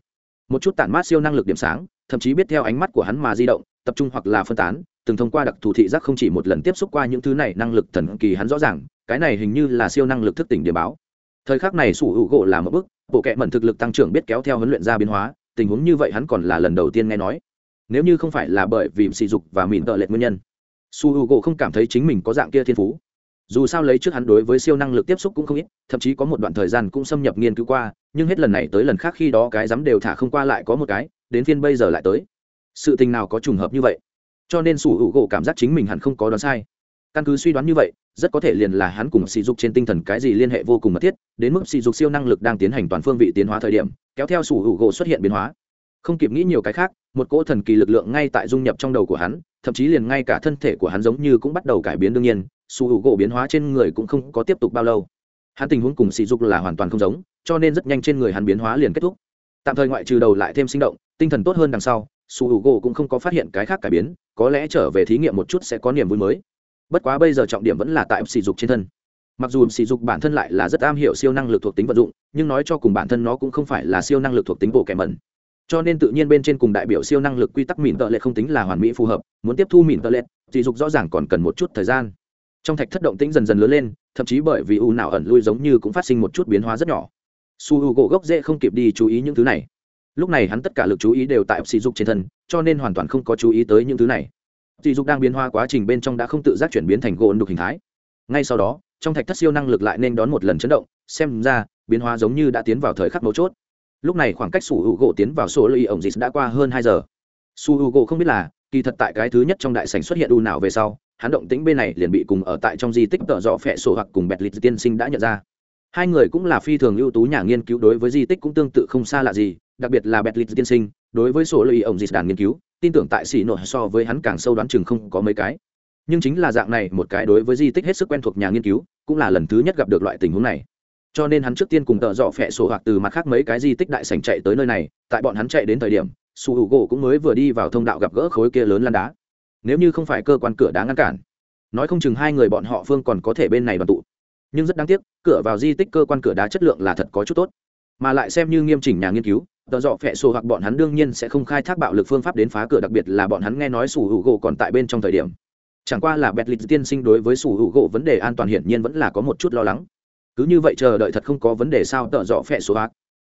Một chút tản mát siêu năng lực điểm sáng, thậm chí biết theo ánh mắt của hắn mà di động, tập trung hoặc là phân tán, từng thông qua đặc thù thị giác không chỉ một lần tiếp xúc qua những thứ này năng lực thần kỳ hắn rõ ràng, cái này hình như là siêu năng lực thức tỉnh điểm báo. Thời khắc này sủ hữu gỗ là một bước, bộ kệ mẩn thực lực tăng trưởng biết kéo theo huấn luyện ra biến hóa, tình huống như vậy hắn còn là lần đầu tiên nghe nói nếu như không phải là bởi vì sỉ dục và mìn tợ lệ nguyên nhân. Su hữu gỗ không cảm thấy chính mình có dạng kia thiên phú. Dù sao lấy trước hắn đối với siêu năng lực tiếp xúc cũng không ít, thậm chí có một đoạn thời gian cũng xâm nhập nghiên cứu qua, nhưng hết lần này tới lần khác khi đó cái dám đều thả không qua lại có một cái, đến phiên bây giờ lại tới. Sự tình nào có trùng hợp như vậy? Cho nên sủ hữu gỗ cảm giác chính mình hẳn không có đoán sai. Căn cứ suy đoán như vậy, rất có thể liền là hắn cùng sỉ dục trên tinh thần cái gì liên hệ vô cùng mật thiết, đến mức sỉ dục siêu năng lực đang tiến hành toàn phương vị tiến hóa thời điểm, kéo theo sủ hữu gỗ xuất hiện biến hóa không kịp nghĩ nhiều cái khác, một cỗ thần kỳ lực lượng ngay tại dung nhập trong đầu của hắn, thậm chí liền ngay cả thân thể của hắn giống như cũng bắt đầu cải biến đương nhiên su hữu gỗ biến hóa trên người cũng không có tiếp tục bao lâu. Hắn tình huống cùng sỉ dục là hoàn toàn không giống, cho nên rất nhanh trên người hắn biến hóa liền kết thúc. Tạm thời ngoại trừ đầu lại thêm sinh động, tinh thần tốt hơn đằng sau su hữu gỗ cũng không có phát hiện cái khác cải biến, có lẽ trở về thí nghiệm một chút sẽ có niềm vui mới. Bất quá bây giờ trọng điểm vẫn là tại sỉ dục trên thân. Mặc dù sỉ dục bản thân lại là rất am hiểu siêu năng lực thuộc tính vận dụng, nhưng nói cho cùng bản thân nó cũng không phải là siêu năng lực thuộc tính bộ kẻ mẩn cho nên tự nhiên bên trên cùng đại biểu siêu năng lực quy tắc mìn tợ lệ không tính là hoàn mỹ phù hợp, muốn tiếp thu mìn tợ lệ dị dục rõ ràng còn cần một chút thời gian. Trong thạch thất động tĩnh dần dần lớn lên, thậm chí bởi vì u nào ẩn lui giống như cũng phát sinh một chút biến hóa rất nhỏ. Su u gỗ gốc dễ không kịp đi chú ý những thứ này. Lúc này hắn tất cả lực chú ý đều tại sỉ dục trên thân, cho nên hoàn toàn không có chú ý tới những thứ này. Sỉ dục đang biến hóa quá trình bên trong đã không tự giác chuyển biến thành gỗ đục hình thái. Ngay sau đó, trong thạch thất siêu năng lực lại nên đón một lần chấn động, xem ra, biến hóa giống như đã tiến vào thời khắc mấu chốt lúc này khoảng cách su h u gỗ tiến vào số lì ổng dịch đã qua hơn hai giờ. Su h u gỗ không biết là, kỳ thật tại cái thứ nhất trong đại sảnh xuất hiện u nào về sau, hắn động tĩnh bên này liền bị cùng ở tại trong di tích tợ dọ phẹ sổ hoặc cùng bẹt lịch tiên sinh đã nhận ra. Hai người cũng là phi thường ưu tú nhà nghiên cứu đối với di tích cũng tương tự không xa lạ gì, đặc biệt là bẹt lịch tiên sinh, đối với sổ lợi ổng dịch đàn nghiên cứu, tin tưởng tại xỉ nội so với hắn càng sâu đoán chừng không có mấy cái. Nhưng chính là dạng này, một cái đối với di tích hết sức quen thuộc nhà nghiên cứu, cũng là lần thứ nhất gặp được loại tình huống này cho nên hắn trước tiên cùng tợ dọ phẹ sổ hoặc từ mặt khác mấy cái di tích đại sành chạy tới nơi này, tại bọn hắn chạy đến thời điểm, su hữu gỗ cũng mới vừa đi vào thông đạo gặp gỡ khối kia lớn lan đá. Nếu như không phải cơ quan cửa đá ngăn cản, nói không chừng hai người bọn họ phương còn có thể bên này đoàn tụ. Nhưng rất đáng tiếc, cửa vào di tích cơ quan cửa đá chất lượng là thật có chút tốt. Mà lại xem như nghiêm chỉnh nhà nghiên cứu tờ dọ phẹ sổ hoặc bọn hắn đương nhiên sẽ không khai thác bạo lực phương pháp đến phá cửa, đặc biệt là bọn hắn nghe nói sủ hữu gỗ còn tại bên trong thời điểm. Chẳng qua là bẹt lịch tiên sinh đối với sủ hữu gỗ vấn đề an toàn hiển nhiên vẫn là có một chút lo lắng cứ như vậy chờ đợi thật không có vấn đề sao tợ dọ phẹ sổ ác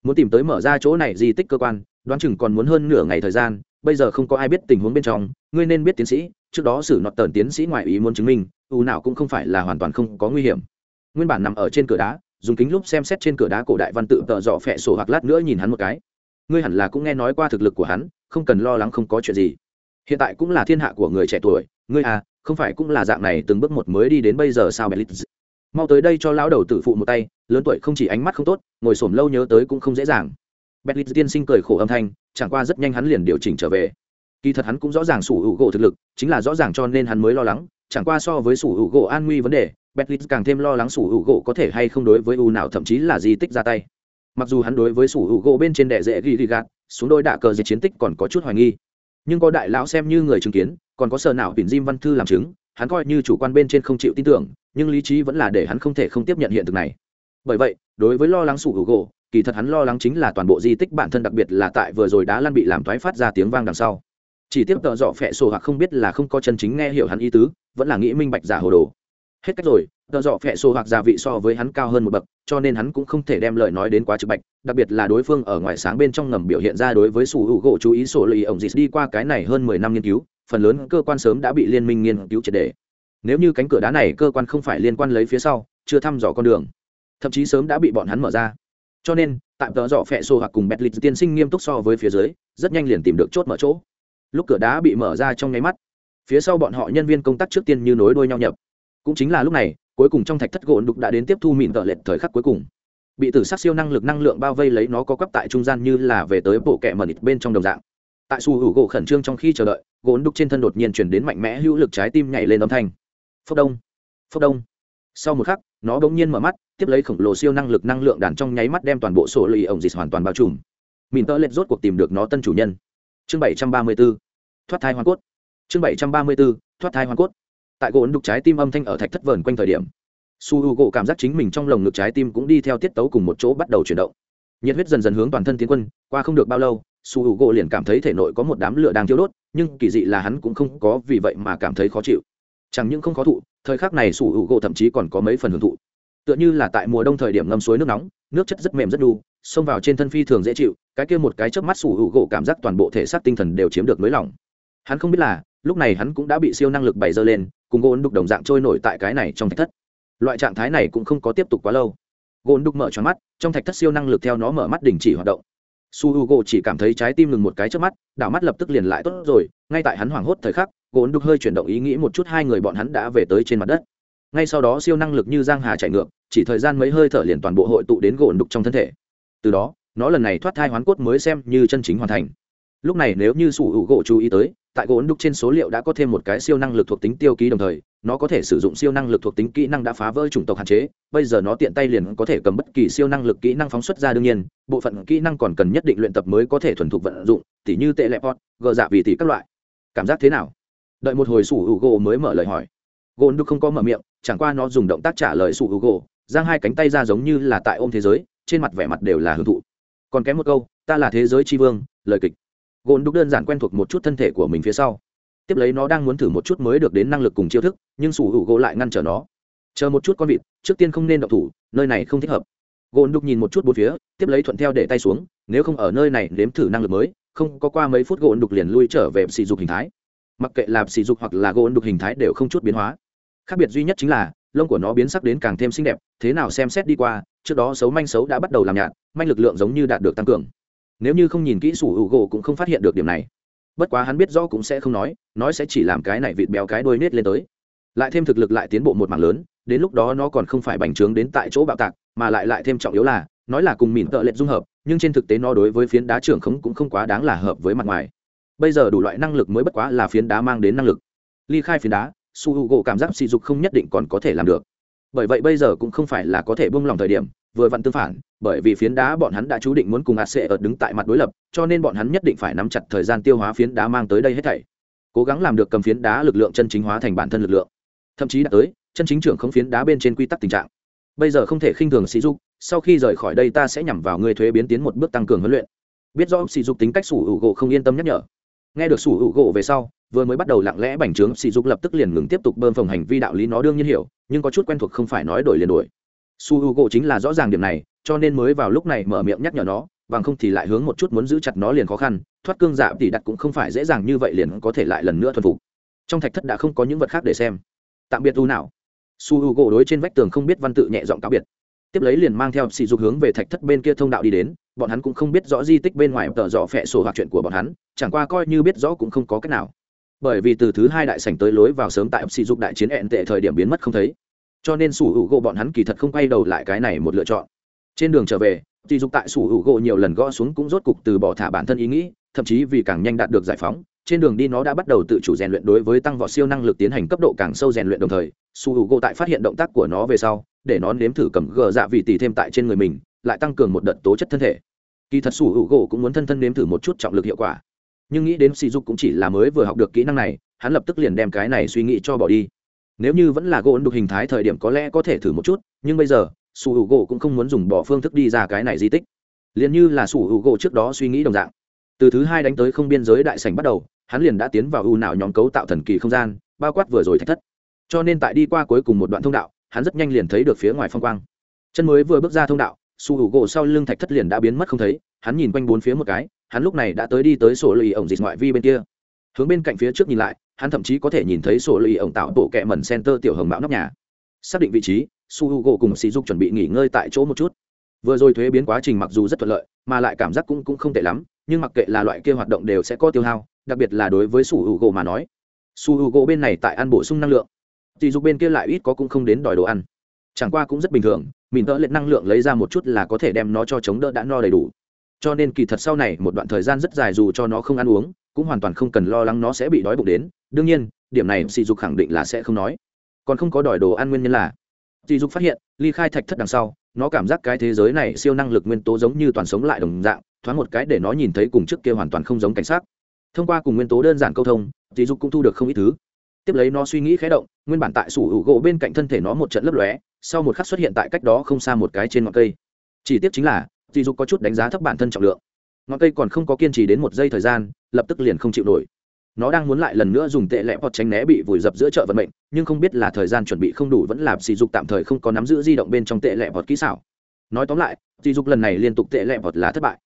muốn tìm tới mở ra chỗ này di tích cơ quan, đoán chừng còn muốn hơn nửa ngày thời gian, bây giờ không có ai biết tình huống bên trong, ngươi nên biết tiến sĩ, trước đó xử nọt tờn tiến sĩ ngoại ý muốn chứng minh u nào cũng không phải là hoàn toàn không có nguy hiểm. Nguyên bản nằm ở trên cửa đá, dùng kính lúc xem xét trên cửa đá cổ đại văn tự tợ dọ phẹ sổ hoặc lát nữa nhìn hắn một cái. Ngươi hẳn là cũng nghe nói qua thực lực của hắn, không cần lo lắng không có chuyện gì. Hiện tại cũng là thiên hạ của người trẻ tuổi, ngươi à không phải cũng là dạng này từng bước một mới đi đến bây giờ sao bè lít mau tới đây cho lão đầu tử phụ một tay lớn tuổi không chỉ ánh mắt không tốt ngồi xổm lâu nhớ tới cũng không dễ dàng Bentley tiên sinh cười khổ âm thanh, chẳng qua rất nhanh hắn liền điều chỉnh trở về. Kỳ thật hắn cũng rõ ràng sủ hữu gỗ thực lực, chính là rõ ràng cho nên hắn mới lo lắng, chẳng qua so với sủ hữu gỗ an nguy vấn đề, Bentley càng thêm lo lắng sủ hữu gỗ có thể hay không đối với u nào thậm chí là di tích ra tay. Mặc dù hắn đối với sủ hữu gỗ bên trên đệ dễ ghi ghi gạt, xuống đôi đạ cờ diệt chiến tích còn có chút hoài nghi. Nhưng có đại lão xem như người chứng kiến, còn có sở nào biển Jim Văn Thư làm chứng, hắn coi như chủ quan bên trên không chịu tin tưởng, nhưng lý trí vẫn là để hắn không thể không tiếp nhận hiện thực này. Bởi vậy, đối với lo lắng sủ hữu gỗ kỳ thật hắn lo lắng chính là toàn bộ di tích bản thân đặc biệt là tại vừa rồi đá lan bị làm thoái phát ra tiếng vang đằng sau. Chỉ tiếp tợ dọ phẹ sổ hoặc không biết là không có chân chính nghe hiểu hắn ý tứ, vẫn là nghĩ minh bạch giả hồ đồ. Hết cách rồi, tợ dọ phẹ sổ hoặc gia vị so với hắn cao hơn một bậc, cho nên hắn cũng không thể đem lời nói đến quá trực bạch, đặc biệt là đối phương ở ngoài sáng bên trong ngầm biểu hiện ra đối với sủ hữu gỗ chú ý sổ lì ổng dịt đi qua cái này hơn mười năm nghiên cứu, phần lớn cơ quan sớm đã bị liên minh nghiên cứu triệt đề nếu như cánh cửa đá này cơ quan không phải liên quan lấy phía sau, chưa thăm dò con đường, thậm chí sớm đã bị bọn hắn mở ra. Cho nên tại tợ dọ phẹ sổ hoặc cùng bẹt lịch tiên sinh nghiêm túc so với phía dưới, rất nhanh liền tìm được chốt mở chỗ. Lúc cửa đá bị mở ra trong nháy mắt, phía sau bọn họ nhân viên công tác trước tiên như nối đuôi nhau nhập. Cũng chính là lúc này, cuối cùng trong thạch thất gỗ đục đã đến tiếp thu mịn tợ lệch thời khắc cuối cùng. Bị tử sát siêu năng lực năng lượng bao vây lấy nó có quắp tại trung gian như là về tới bộ kẹ mờ nịt bên trong đồng dạng. Tại su hữu gỗ khẩn trương trong khi chờ đợi, gỗ đục trên thân đột nhiên chuyển đến mạnh mẽ hữu lực trái tim nhảy lên âm thanh phốc đông phốc đông. Sau một khắc, nó bỗng nhiên mở mắt, tiếp lấy khổng lồ siêu năng lực năng lượng đàn trong nháy mắt đem toàn bộ sổ lì ổng dịch hoàn toàn bao trùm. Mìn tơ lệch rốt cuộc tìm được nó tân chủ nhân. Chương bảy trăm ba mươi b ố thoát thai hoa cốt. Chương bảy trăm ba mươi b ố thoát thai hoa cốt. Tại gỗ đục trái tim âm thanh ở thạch thất vờn quanh thời điểm, su h u gỗ cảm giác chính mình trong lồng ngực trái tim cũng đi theo tiết tấu cùng một chỗ bắt đầu chuyển động. Nhiệt huyết dần dần hướng toàn thân tiến quân, qua không được bao lâu, su h u gỗ liền cảm thấy thể nội có một đám lửa đang thiêu đốt, nhưng kỳ dị là hắn cũng không có vì vậy mà cảm thấy khó chịu chẳng những không khó thụ, thời khắc này sủ hữu gỗ thậm chí còn có mấy phần hưởng thụ. Tựa như là tại mùa đông thời điểm ngâm suối nước nóng, nước chất rất mềm rất đu, xông vào trên thân phi thường dễ chịu, cái kia một cái chớp mắt sủ hữu gỗ cảm giác toàn bộ thể xác tinh thần đều chiếm được nới lỏng hắn không biết là, lúc này hắn cũng đã bị siêu năng lực bày dơ lên, cùng gôn đục đồng dạng trôi nổi tại cái này trong thạch thất. Loại trạng thái này cũng không có tiếp tục quá lâu. Gôn đục mở cho mắt, trong thạch thất siêu năng lực theo nó mở mắt đình chỉ hoạt động. Su h u chỉ cảm thấy trái tim ngừng một cái trước mắt, đảo mắt lập tức liền lại tốt rồi, ngay tại hắn hoảng hốt thời khắc gôn đục hơi chuyển động ý nghĩ một chút, hai người bọn hắn đã về tới trên mặt đất. Ngay sau đó, siêu năng lực như giang hà chạy ngược, chỉ thời gian mấy hơi thở liền toàn bộ hội tụ đến gôn đục trong thân thể. Từ đó, nó lần này thoát thai hoán cốt mới xem như chân chính hoàn thành. Lúc này, nếu như sủ hữu gỗ chú ý tới, tại gỗ đục trên số liệu đã có thêm một cái siêu năng lực thuộc tính tiêu ký đồng thời, nó có thể sử dụng siêu năng lực thuộc tính kỹ năng đã phá vỡ chủng tộc hạn chế. Bây giờ nó tiện tay liền có thể cầm bất kỳ siêu năng lực kỹ năng phóng xuất ra đương nhiên, bộ phận kỹ năng còn cần nhất định luyện tập mới có thể thuần thục vận dụng, tỉ như tệ lẹp gờ dạ vì tỷ các loại. Cảm giác thế nào? Đợi một hồi sủ hữu gỗ mới mở lời hỏi. Gôn đúc không có mở miệng, chẳng qua nó dùng động tác trả lời sủ hữu gỗ, giang hai cánh tay ra giống như là tại ôm thế giới, trên mặt vẻ mặt đều là hưởng thụ. Còn kém một câu, ta là thế giới tri vương, lời kịch. Gôn đúc đơn giản quen thuộc một chút thân thể của mình phía sau. Tiếp lấy nó đang muốn thử một chút mới được đến năng lực cùng chiêu thức, nhưng sủ hữu gỗ lại ngăn trở nó. Chờ một chút con vịt, trước tiên không nên động thủ, nơi này không thích hợp. Gôn đúc nhìn một chút bốn phía, tiếp lấy thuận theo để tay xuống, nếu không ở nơi này nếm thử năng lực mới, không có qua mấy phút gôn đục liền lui trở về sỉ dục hình thái mặc kệ là sỉ dục hoặc là gỗ đục hình thái đều không chút biến hóa. Khác biệt duy nhất chính là, lông của nó biến sắc đến càng thêm xinh đẹp, thế nào xem xét đi qua, trước đó xấu manh xấu đã bắt đầu làm nhạt, manh lực lượng giống như đạt được tăng cường. Nếu như không nhìn kỹ sủ hữu gỗ cũng không phát hiện được điểm này. Bất quá hắn biết rõ cũng sẽ không nói nói sẽ chỉ làm cái này vịt béo cái đôi nết lên tới. Lại thêm thực lực lại tiến bộ một mảng lớn, đến lúc đó nó còn không phải bành trướng đến tại chỗ bạo tạc, mà lại lại thêm trọng yếu là, nói là cùng mìn tợ lệch dung hợp, nhưng trên thực tế nó đối với phiến đá trưởng khống cũng không quá đáng là hợp với mặt ngoài bây giờ đủ loại năng lực mới bất quá là phiến đá mang đến năng lực. Ly khai phiến đá, su h u gỗ cảm giác sỉ dục không nhất định còn có thể làm được. Bởi vậy bây giờ cũng không phải là có thể buông lòng thời điểm, vừa vặn tương phản, bởi vì phiến đá bọn hắn đã chú định muốn cùng a sệ ở đứng tại mặt đối lập, cho nên bọn hắn nhất định phải nắm chặt thời gian tiêu hóa phiến đá mang tới đây hết thảy. Cố gắng làm được cầm phiến đá lực lượng chân chính hóa thành bản thân lực lượng. Thậm chí đã tới, chân chính trưởng không phiến đá bên trên quy tắc tình trạng. Bây giờ không thể khinh thường sỉ dục sau khi rời khỏi đây ta sẽ nhằm vào người thuế biến tiến một bước tăng cường huấn luyện. Biết rõ sỉ dục tính cách sủ hữu gỗ không yên tâm nhắc nhở nghe được sủ hữu gỗ về sau, vừa mới bắt đầu lặng lẽ bành trướng, sỉ dục lập tức liền ngừng tiếp tục bơm phồng hành vi đạo lý nó đương nhiên hiểu, nhưng có chút quen thuộc không phải nói đổi liền đổi. Su hữu u gỗ chính là rõ ràng điểm này, cho nên mới vào lúc này mở miệng nhắc nhở nó, bằng không thì lại hướng một chút muốn giữ chặt nó liền khó khăn, thoát cương dạ thì đặt cũng không phải dễ dàng như vậy liền có thể lại lần nữa thuần phục. Trong thạch thất đã không có những vật khác để xem. Tạm biệt u nào. Su h u gỗ đối trên vách tường không biết văn tự nhẹ giọng cáo biệt tiếp lấy liền mang theo sỉ dục hướng về thạch thất bên kia thông đạo đi đến, bọn hắn cũng không biết rõ di tích bên ngoài tờ dọ phẹ sổ hoặc chuyện của bọn hắn, chẳng qua coi như biết rõ cũng không có cách nào. Bởi vì từ thứ hai đại sảnh tới lối vào sớm tại sỉ dục đại chiến ẹn tệ thời điểm biến mất không thấy. Cho nên sủ hữu gỗ bọn hắn kỳ thật không quay đầu lại cái này một lựa chọn. Trên đường trở về, sỉ dục tại sủ hữu gỗ nhiều lần gõ xuống cũng rốt cục từ bỏ thả bản thân ý nghĩ, thậm chí vì càng nhanh đạt được giải phóng, trên đường đi nó đã bắt đầu tự chủ rèn luyện đối với tăng võ siêu năng lực tiến hành cấp độ càng sâu rèn luyện đồng thời su hữu gỗ tại phát hiện động tác của nó về sau để nó nếm thử cầm gờ dạ vị tỷ thêm tại trên người mình, lại tăng cường một đợt tố chất thân thể. Kỳ thật sủ hữu gỗ cũng muốn thân thân nếm thử một chút trọng lực hiệu quả. Nhưng nghĩ đến sỉ dục cũng chỉ là mới vừa học được kỹ năng này, hắn lập tức liền đem cái này suy nghĩ cho bỏ đi. Nếu như vẫn là gỗ đục hình thái thời điểm có lẽ có thể thử một chút, nhưng bây giờ, sủ hữu gỗ cũng không muốn dùng bỏ phương thức đi ra cái này di tích. Liền như là sủ hữu gỗ trước đó suy nghĩ đồng dạng. Từ thứ hai đánh tới không biên giới đại sảnh bắt đầu, hắn liền đã tiến vào ưu nào nhóm cấu tạo thần kỳ không gian, bao quát vừa rồi thách thất. Cho nên tại đi qua cuối cùng một đoạn thông đạo hắn rất nhanh liền thấy được phía ngoài phong quang. Chân mới vừa bước ra thông đạo, su hữu gỗ sau lưng thạch thất liền đã biến mất không thấy, hắn nhìn quanh bốn phía một cái, hắn lúc này đã tới đi tới sổ lì ổng dịch ngoại vi bên kia. Hướng bên cạnh phía trước nhìn lại, hắn thậm chí có thể nhìn thấy sổ lì ổng tạo bộ kẹ mẩn center tiểu hồng mạo nóc nhà. Xác định vị trí, su h u gỗ cùng sỉ dục chuẩn bị nghỉ ngơi tại chỗ một chút. Vừa rồi thuế biến quá trình mặc dù rất thuận lợi, mà lại cảm giác cũng cũng không tệ lắm, nhưng mặc kệ là loại kia hoạt động đều sẽ có tiêu hao, đặc biệt là đối với su h u gỗ mà nói. Su h u gỗ bên này tại ăn bổ sung năng lượng. Tỷ dục bên kia lại ít có cũng không đến đòi đồ ăn chẳng qua cũng rất bình thường mình tỡ lệ năng lượng lấy ra một chút là có thể đem nó cho chống đỡ đã no đầy đủ cho nên kỳ thật sau này một đoạn thời gian rất dài dù cho nó không ăn uống cũng hoàn toàn không cần lo lắng nó sẽ bị đói bụng đến đương nhiên điểm này sỉ dục khẳng định là sẽ không nói còn không có đòi đồ ăn nguyên nhân là Tỷ dục phát hiện, ly khai thạch thất đằng sau, nó cảm giác cái thế giới này siêu năng lực nguyên tố giống như toàn sống lại đồng dạng, thoáng một cái để nó nhìn thấy cùng trước kia hoàn toàn không giống cảnh sát. Thông qua cùng nguyên tố đơn giản câu thông, Tỷ dục cũng thu được không ít thứ. Tiếp lấy nó suy nghĩ khé động, nguyên bản tại sủ hữu gỗ bên cạnh thân thể nó một trận lấp lóe, sau một khắc xuất hiện tại cách đó không xa một cái trên ngọn cây. Chỉ tiếc chính là, dì dục có chút đánh giá thấp bản thân trọng lượng. Ngọn cây còn không có kiên trì đến một giây thời gian, lập tức liền không chịu nổi nó đang muốn lại lần nữa dùng tệ lẽ hoặc tránh né bị vùi dập giữa chợ vận mệnh nhưng không biết là thời gian chuẩn bị không đủ vẫn làm sỉ dục tạm thời không có nắm giữ di động bên trong tệ lẽ hoặc kỹ xảo nói tóm lại sỉ dục lần này liên tục tệ lẽ hoặc là thất bại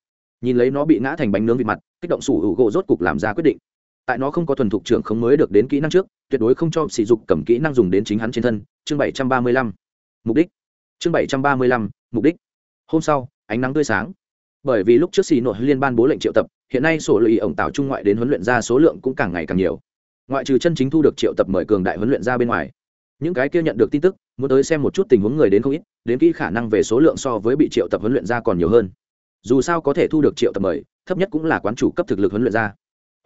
nhìn lấy nó bị ngã thành bánh nướng vịt mặt kích động sủ hữu gỗ rốt cục làm ra quyết định tại nó không có thuần thục trưởng không mới được đến kỹ năng trước, tuyệt đối không cho sỉ dục cầm kỹ năng dùng đến chính hắn trên thân. Chương bảy trăm ba mươi lăm. Mục đích. Chương bảy trăm ba mươi lăm. Mục đích. Hôm sau, ánh nắng tươi sáng. Bởi vì lúc trước xì nội liên ban bố lệnh triệu tập, hiện nay sổ lụy ổng tạo trung ngoại đến huấn luyện ra số lượng cũng càng ngày càng nhiều. Ngoại trừ chân chính thu được triệu tập mời cường đại huấn luyện ra bên ngoài. Những cái kia nhận được tin tức, muốn tới xem một chút tình huống người đến không ít, đến kỹ khả năng về số lượng so với bị triệu tập huấn luyện ra còn nhiều hơn. Dù sao có thể thu được triệu tập mời, thấp nhất cũng là quán chủ cấp thực lực huấn luyện ra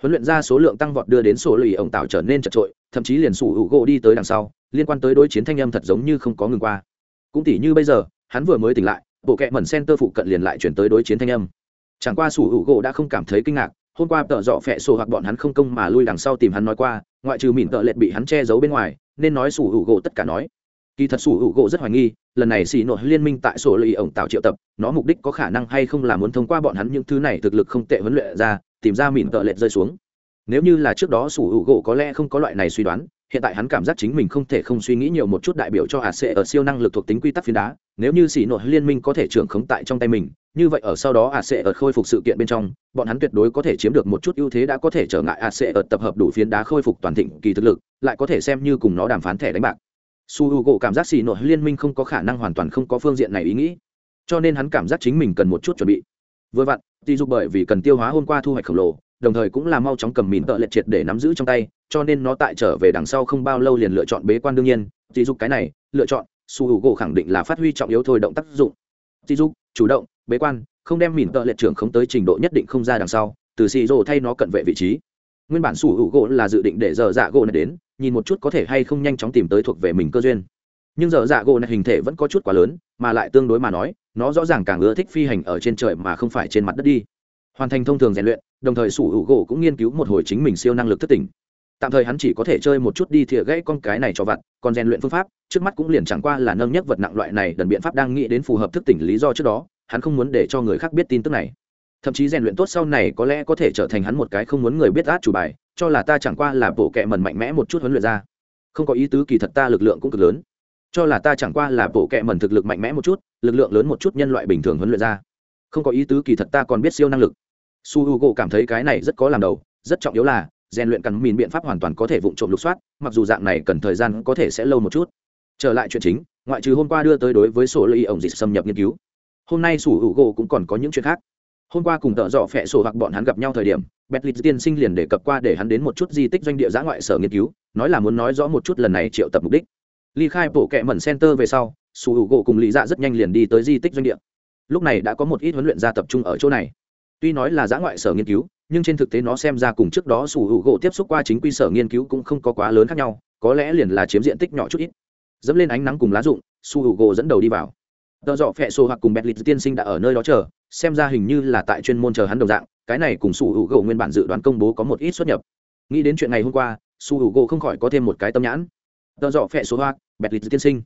huấn luyện ra số lượng tăng vọt đưa đến sổ lì ổng tạo trở nên chật trội, thậm chí liền sủ hữu gỗ đi tới đằng sau, liên quan tới đối chiến thanh âm thật giống như không có ngừng qua. Cũng tỉ như bây giờ, hắn vừa mới tỉnh lại, bộ kệ mẩn center phụ cận liền lại chuyển tới đối chiến thanh âm. Chẳng qua sủ hữu gỗ đã không cảm thấy kinh ngạc, hôm qua tợ dọ phẹ sổ hoặc bọn hắn không công mà lui đằng sau tìm hắn nói qua, ngoại trừ mìn tợ lệch bị hắn che giấu bên ngoài, nên nói sủ hữu gỗ tất cả nói. Kỳ thật sủ hữu gỗ rất hoài nghi, lần này xì nội liên minh tại sổ lì ổng tạo triệu tập, nó mục đích có khả năng hay không là muốn thông qua bọn hắn những thứ này thực lực không tệ huấn luyện ra tìm ra mìn tợ lệch rơi xuống. Nếu như là trước đó sủ hữu gỗ có lẽ không có loại này suy đoán, hiện tại hắn cảm giác chính mình không thể không suy nghĩ nhiều một chút đại biểu cho hạt sệ ở siêu năng lực thuộc tính quy tắc phiến đá, nếu như xỉ nội liên minh có thể trưởng khống tại trong tay mình, như vậy ở sau đó hạt sệ ở khôi phục sự kiện bên trong, bọn hắn tuyệt đối có thể chiếm được một chút ưu thế đã có thể trở ngại hạt sệ ở tập hợp đủ phiến đá khôi phục toàn thịnh kỳ thực lực, lại có thể xem như cùng nó đàm phán thẻ đánh bạc. Su h u gỗ cảm giác xỉ nội liên minh không có khả năng hoàn toàn không có phương diện này ý nghĩ, cho nên hắn cảm giác chính mình cần một chút chuẩn bị. Vừa vặn tỷ dục bởi vì cần tiêu hóa hôm qua thu hoạch khổng lồ, đồng thời cũng là mau chóng cầm mìn tợ lệ triệt để nắm giữ trong tay, cho nên nó tại trở về đằng sau không bao lâu liền lựa chọn bế quan đương nhiên. Tỷ dục cái này, lựa chọn, su hữu gỗ khẳng định là phát huy trọng yếu thôi động tác dụng. Tỷ dục, chủ động, bế quan, không đem mìn tợ lệ trưởng không tới trình độ nhất định không ra đằng sau, từ xì rồ thay nó cận vệ vị trí. Nguyên bản su hữu gỗ là dự định để giờ dạ gỗ này đến, nhìn một chút có thể hay không nhanh chóng tìm tới thuộc về mình cơ duyên nhưng giờ dạ gỗ này hình thể vẫn có chút quá lớn, mà lại tương đối mà nói, nó rõ ràng càng ưa thích phi hành ở trên trời mà không phải trên mặt đất đi. Hoàn thành thông thường rèn luyện, đồng thời sủ hữu gỗ cũng nghiên cứu một hồi chính mình siêu năng lực thất tỉnh. Tạm thời hắn chỉ có thể chơi một chút đi thìa gãy con cái này cho vặt, còn rèn luyện phương pháp, trước mắt cũng liền chẳng qua là nâng nhất vật nặng loại này đần biện pháp đang nghĩ đến phù hợp thức tỉnh lý do trước đó, hắn không muốn để cho người khác biết tin tức này. Thậm chí rèn luyện tốt sau này có lẽ có thể trở thành hắn một cái không muốn người biết át chủ bài, cho là ta chẳng qua là bộ kệ mần mạnh mẽ một chút huấn luyện ra. Không có ý tứ kỳ thật ta lực lượng cũng cực lớn cho là ta chẳng qua là bộ kệ mẩn thực lực mạnh mẽ một chút, lực lượng lớn một chút nhân loại bình thường huấn luyện ra. Không có ý tứ kỳ thật ta còn biết siêu năng lực. Su h u cảm thấy cái này rất có làm đầu, rất trọng yếu là, rèn luyện cắn mìn biện pháp hoàn toàn có thể vụng trộm lục soát, mặc dù dạng này cần thời gian có thể sẽ lâu một chút. Trở lại chuyện chính, ngoại trừ hôm qua đưa tới đối với sổ lợi ổng dịch xâm nhập nghiên cứu, hôm nay sủ hữu gỗ cũng còn có những chuyện khác. Hôm qua cùng tợ dọ phẹ sổ hoặc bọn hắn gặp nhau thời điểm betlit tiên sinh liền đề cập qua để hắn đến một chút di tích doanh địa giã ngoại sở nghiên cứu, nói là muốn nói rõ một chút lần này triệu tập mục đích ly khai bộ kệ mẩn center về sau sủ hữu gỗ cùng lý dạ rất nhanh liền đi tới di tích doanh địa. Lúc này đã có một ít huấn luyện gia tập trung ở chỗ này. Tuy nói là giã ngoại sở nghiên cứu, nhưng trên thực tế nó xem ra cùng trước đó sủ hữu gỗ tiếp xúc qua chính quy sở nghiên cứu cũng không có quá lớn khác nhau, có lẽ liền là chiếm diện tích nhỏ chút ít. Dẫm lên ánh nắng cùng lá rụng, su hữu gỗ dẫn đầu đi vào. Tợ dọ phẹ sô hoặc cùng bẹt lịch tiên sinh đã ở nơi đó chờ, xem ra hình như là tại chuyên môn chờ hắn đồng dạng, cái này cùng su hữu gỗ nguyên bản dự đoán công bố có một ít xuất nhập. Nghĩ đến chuyện ngày hôm qua, su hữu gỗ không khỏi có thêm một cái tâm nhãn tợ dọ phẹ số hoa, bẹt lịch tiên sinh.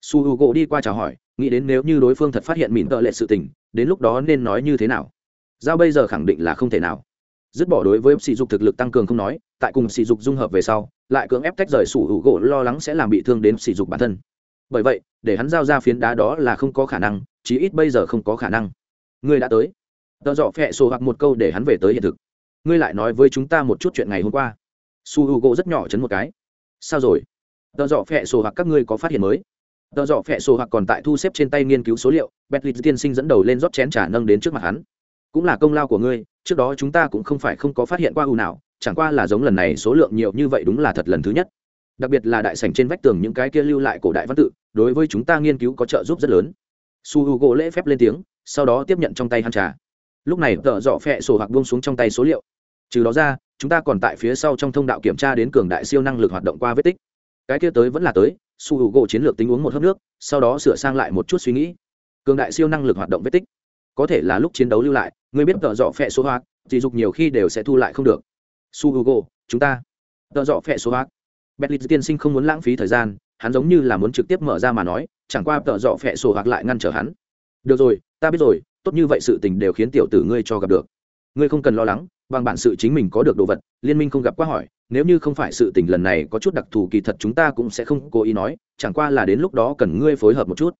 Su h u gỗ đi qua chào hỏi, nghĩ đến nếu như đối phương thật phát hiện mìn tợ lệ sự tình, đến lúc đó nên nói như thế nào? Giao bây giờ khẳng định là không thể nào. Dứt bỏ đối với sỉ dục thực lực tăng cường không nói, tại cùng sỉ dục dung hợp về sau, lại cưỡng ép tách rời sủ hữu gỗ lo lắng sẽ làm bị thương đến sỉ dục bản thân. Bởi vậy, để hắn giao ra phiến đá đó là không có khả năng, chí ít bây giờ không có khả năng. Ngươi đã tới. Tợ dọ phẹ sổ hoặc một câu để hắn về tới hiện thực. Ngươi lại nói với chúng ta một chút chuyện ngày hôm qua. Su h u gỗ rất nhỏ chấn một cái. Sao rồi? Tờ dọ phẹ sổ hoặc các ngươi có phát hiện mới. Tờ dọ phẹ sổ hoặc còn tại thu xếp trên tay nghiên cứu số liệu bentley tiên sinh dẫn đầu lên rót chén trả nâng đến trước mặt hắn. Cũng là công lao của ngươi, trước đó chúng ta cũng không phải không có phát hiện qua u nào, chẳng qua là giống lần này số lượng nhiều như vậy đúng là thật lần thứ nhất. Đặc biệt là đại sảnh trên vách tường những cái kia lưu lại cổ đại văn tự, đối với chúng ta nghiên cứu có trợ giúp rất lớn. Su h u gỗ lễ phép lên tiếng, sau đó tiếp nhận trong tay hắn trà. Lúc này tợ dọ phẹ sổ hoặc buông xuống trong tay số liệu. Trừ đó ra, chúng ta còn tại phía sau trong thông đạo kiểm tra đến cường đại siêu năng lực hoạt động qua vết tích cái kia tới vẫn là tới su h u gỗ chiến lược tính uống một hớp nước sau đó sửa sang lại một chút suy nghĩ. Cường đại siêu năng lực hoạt động vết tích. Có thể là lúc chiến đấu lưu lại người biết tợ dọ phẹ số hoạt dị dục nhiều khi đều sẽ thu lại không được. Su h u gỗ chúng ta. Tợ dọ phẹ số hoạt Bentley tiên sinh không muốn lãng phí thời gian, hắn giống như là muốn trực tiếp mở ra mà nói, chẳng qua tợ dọ phệ sổ hoặc lại ngăn trở hắn. Được rồi, ta biết rồi, tốt như vậy sự tình đều khiến tiểu tử ngươi cho gặp được. Ngươi không cần lo lắng, bằng bản sự chính mình có được đồ vật, liên minh không gặp quá hỏi, nếu như không phải sự tình lần này có chút đặc thù kỳ thật chúng ta cũng sẽ không cố ý nói, chẳng qua là đến lúc đó cần ngươi phối hợp một chút.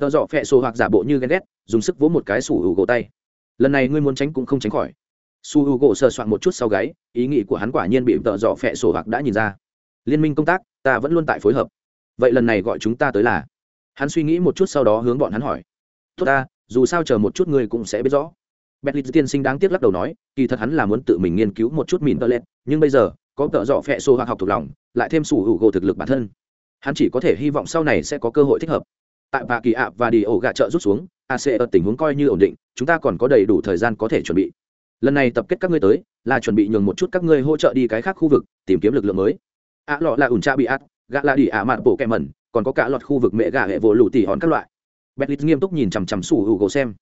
tờ dọ phẹ sổ hoặc giả bộ như ghen ghét, dùng sức vỗ một cái sủ hữu gỗ tay. Lần này ngươi muốn tránh cũng không tránh khỏi. Su Hugo sờ soạn một chút sau gáy, ý nghĩ của hắn quả nhiên bị tờ dọ phẹ sổ hoặc đã nhìn ra liên minh công tác ta vẫn luôn tại phối hợp vậy lần này gọi chúng ta tới là hắn suy nghĩ một chút sau đó hướng bọn hắn hỏi tốt ta dù sao chờ một chút ngươi cũng sẽ biết rõ Bentley tiên sinh đáng tiếc lắc đầu nói, kỳ thật hắn là muốn tự mình nghiên cứu một chút mìn toilet, lên, nhưng bây giờ, có tợ dọ phệ số hoặc học thuộc lòng, lại thêm sủ hữu gỗ thực lực bản thân. Hắn chỉ có thể hy vọng sau này sẽ có cơ hội thích hợp. Tại Bà Kỳ ạ và Đi ổ gạ trợ rút xuống, AC ở tình huống coi như ổn định, chúng ta còn có đầy đủ thời gian có thể chuẩn bị. Lần này tập kết các ngươi tới, là chuẩn bị nhường một chút các ngươi hỗ trợ đi cái khác khu vực, tìm kiếm lực lượng mới ạ lọ là ủn cha bị ác, gạ là đi ạ mạn bộ kẹm mẩn còn có cả loạt khu vực mẹ gà hệ vô lũ tỷ hòn các loại Bentley nghiêm túc nhìn chằm chằm sủ hữu gỗ xem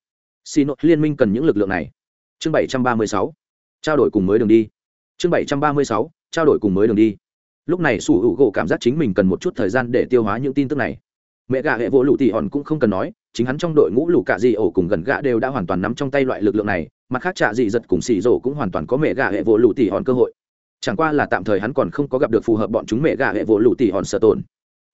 xin liên minh cần những lực lượng này. Chương bảy trăm ba mươi sáu. Trao đổi cùng mới đường đi. Chương bảy trăm ba mươi sáu, trao đổi cùng mới đường đi. Lúc này sủ hữu gỗ cảm giác chính mình cần một chút thời gian để tiêu hóa những tin tức này. Mẹ gà hệ vỗ lụ tỉ hòn cũng không cần nói, chính hắn trong đội ngũ lũ cạ dị ổ cùng gần gạ đều đã hoàn toàn nắm trong tay loại lực lượng này, mặt khác trạ dị giật cùng xì rổ cũng hoàn toàn có mẹ gà hệ vỗ lụ tỉ hòn cơ hội. Chẳng qua là tạm thời hắn còn không có gặp được phù hợp bọn chúng mẹ gà hệ vỗ lụ tỉ hòn sợ tồn.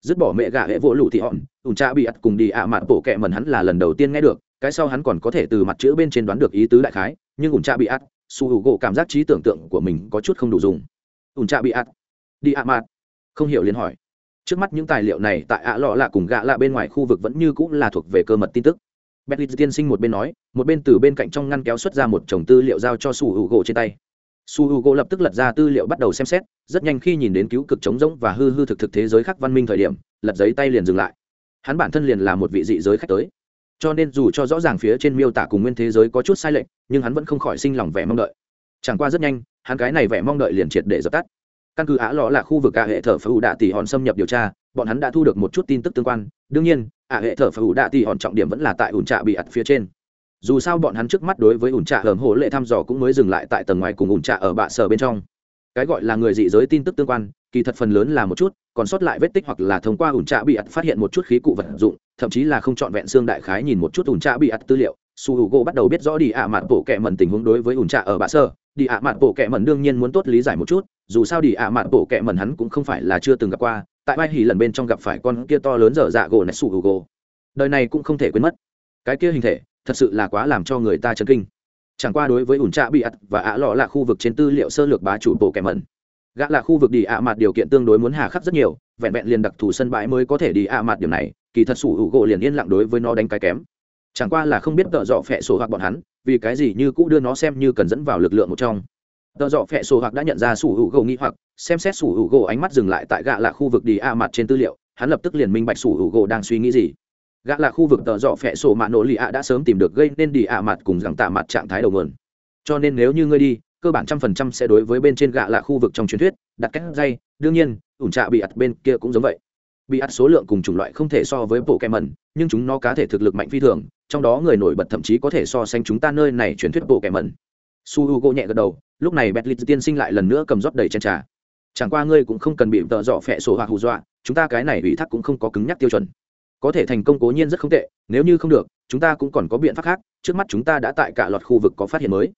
Dứt bỏ mẹ gà hệ vỗ lụ tỉ hòn ủn cha bị ắt cùng đi ạ à mạn bộ kẹ mần hắn là lần đầu tiên nghe được cái sau hắn còn có thể từ mặt chữ bên trên đoán được ý tứ đại khái nhưng ủn trạ bị ắt su hữu gỗ cảm giác trí tưởng tượng của mình có chút không đủ dùng. Ủn trạ bị ắt đi ạ à không hiểu liền hỏi. Trước mắt những tài liệu này tại ạ lọ lạ cùng gạ lạ bên ngoài khu vực vẫn như cũng là thuộc về cơ mật tin tức. Bentley tiên sinh một bên nói, một bên từ bên cạnh trong ngăn kéo xuất ra một chồng tư liệu giao cho Su Hữu gỗ trên tay. Su h u g o lập tức lật ra tư liệu bắt đầu xem xét rất nhanh khi nhìn đến cứu cực chống rỗng và hư hư thực thực thế giới khác văn minh thời điểm lật giấy tay liền dừng lại. Hắn bản thân liền là một vị dị giới khách tới cho nên dù cho rõ ràng phía trên miêu tả cùng nguyên thế giới có chút sai lệch, nhưng hắn vẫn không khỏi sinh lòng vẻ mong đợi. Chẳng qua rất nhanh, hắn cái này vẻ mong đợi liền triệt để dập tắt. Căn cứ á lõ là khu vực ạ hệ thờ phá ủ đạ tỷ hòn xâm nhập điều tra, bọn hắn đã thu được một chút tin tức tương quan. Đương nhiên ạ hệ thờ phá ủ đạ tỷ hòn trọng điểm vẫn là tại ủn trạ bị ặt phía trên. Dù sao bọn hắn trước mắt đối với ủn trạ hởm hồ lệ thăm dò cũng mới dừng lại tại tầng ngoài cùng ủn trạ ở bạ sở bên trong. Cái gọi là người dị giới tin tức tương quan, kỳ thật phần lớn là một chút, còn sót lại vết tích hoặc là thông qua ủn trạ bị ặt phát hiện một chút khí cụ vật dụng thậm chí là không trọn vẹn xương đại khái nhìn một chút ủn trạ bị ắt tư liệu. Su hữu gỗ bắt đầu biết rõ đi ạ à mạn bộ kẹ mẩn tình huống đối với ủn trạ ở bạ sơ. Đi ạ à mạn bộ kẹ mẩn đương nhiên muốn tốt lý giải một chút, dù sao đi ạ à mạn bộ kẹ mẩn hắn cũng không phải là chưa từng gặp qua, tại vai hỉ lần bên trong gặp phải con kia to lớn dở dạ gỗ này su hữu gỗ đời này cũng không thể quên mất. Cái kia hình thể, thật sự là quá làm cho người ta chấn kinh. Chẳng qua đối với ủn trạ bị ắt và ạ lọ là khu vực trên tư liệu sơ lược bá chủ bộ kẻ mẩn gã là khu vực đi ạ mặt điều kiện tương đối muốn hà khắc rất nhiều, vẹn vẹn liền đặc thù sân bãi mới có thể đi ạ mặt điểm này, kỳ thật sủ hữu gỗ liền yên lặng đối với nó đánh cái kém. Chẳng qua là không biết tợ dọ phẹ sổ hoặc bọn hắn, vì cái gì như cũ đưa nó xem như cần dẫn vào lực lượng một trong. Tợ dọ phẹ sổ hoặc đã nhận ra sủ hữu gỗ nghĩ hoặc, xem xét sủ hữu gỗ ánh mắt dừng lại tại gã là khu vực đi ạ mặt trên tư liệu, hắn lập tức liền minh bạch sủ hữu gỗ đang suy nghĩ gì. Gã là khu vực tợ dọ phẹ sổ mạ nổ lì ạ đã sớm tìm được gây nên đi ạ mặt cùng rằng tạ mặt trạng thái đầu nguồn. Cho nên nếu như ngươi đi cơ bản trăm phần trăm sẽ đối với bên trên gạ là khu vực trong truyền thuyết, đặt cách dây, đương nhiên, ủn trạ bị ặt bên kia cũng giống vậy. Bị ặt số lượng cùng chủng loại không thể so với bộ kem mẩn nhưng chúng nó cá thể thực lực mạnh phi thường, trong đó người nổi bật thậm chí có thể so sánh chúng ta nơi này truyền thuyết bộ kem mẩn su h u gỗ nhẹ gật đầu, lúc này betlit tiên sinh lại lần nữa cầm rót đầy chen trà. Chẳng qua ngươi cũng không cần bị vợ dọ phẹ sổ hoặc hù dọa, chúng ta cái này ủy thác cũng không có cứng nhắc tiêu chuẩn. Có thể thành công cố nhiên rất không tệ, nếu như không được, chúng ta cũng còn có biện pháp khác, trước mắt chúng ta đã tại cả loạt khu vực có phát hiện mới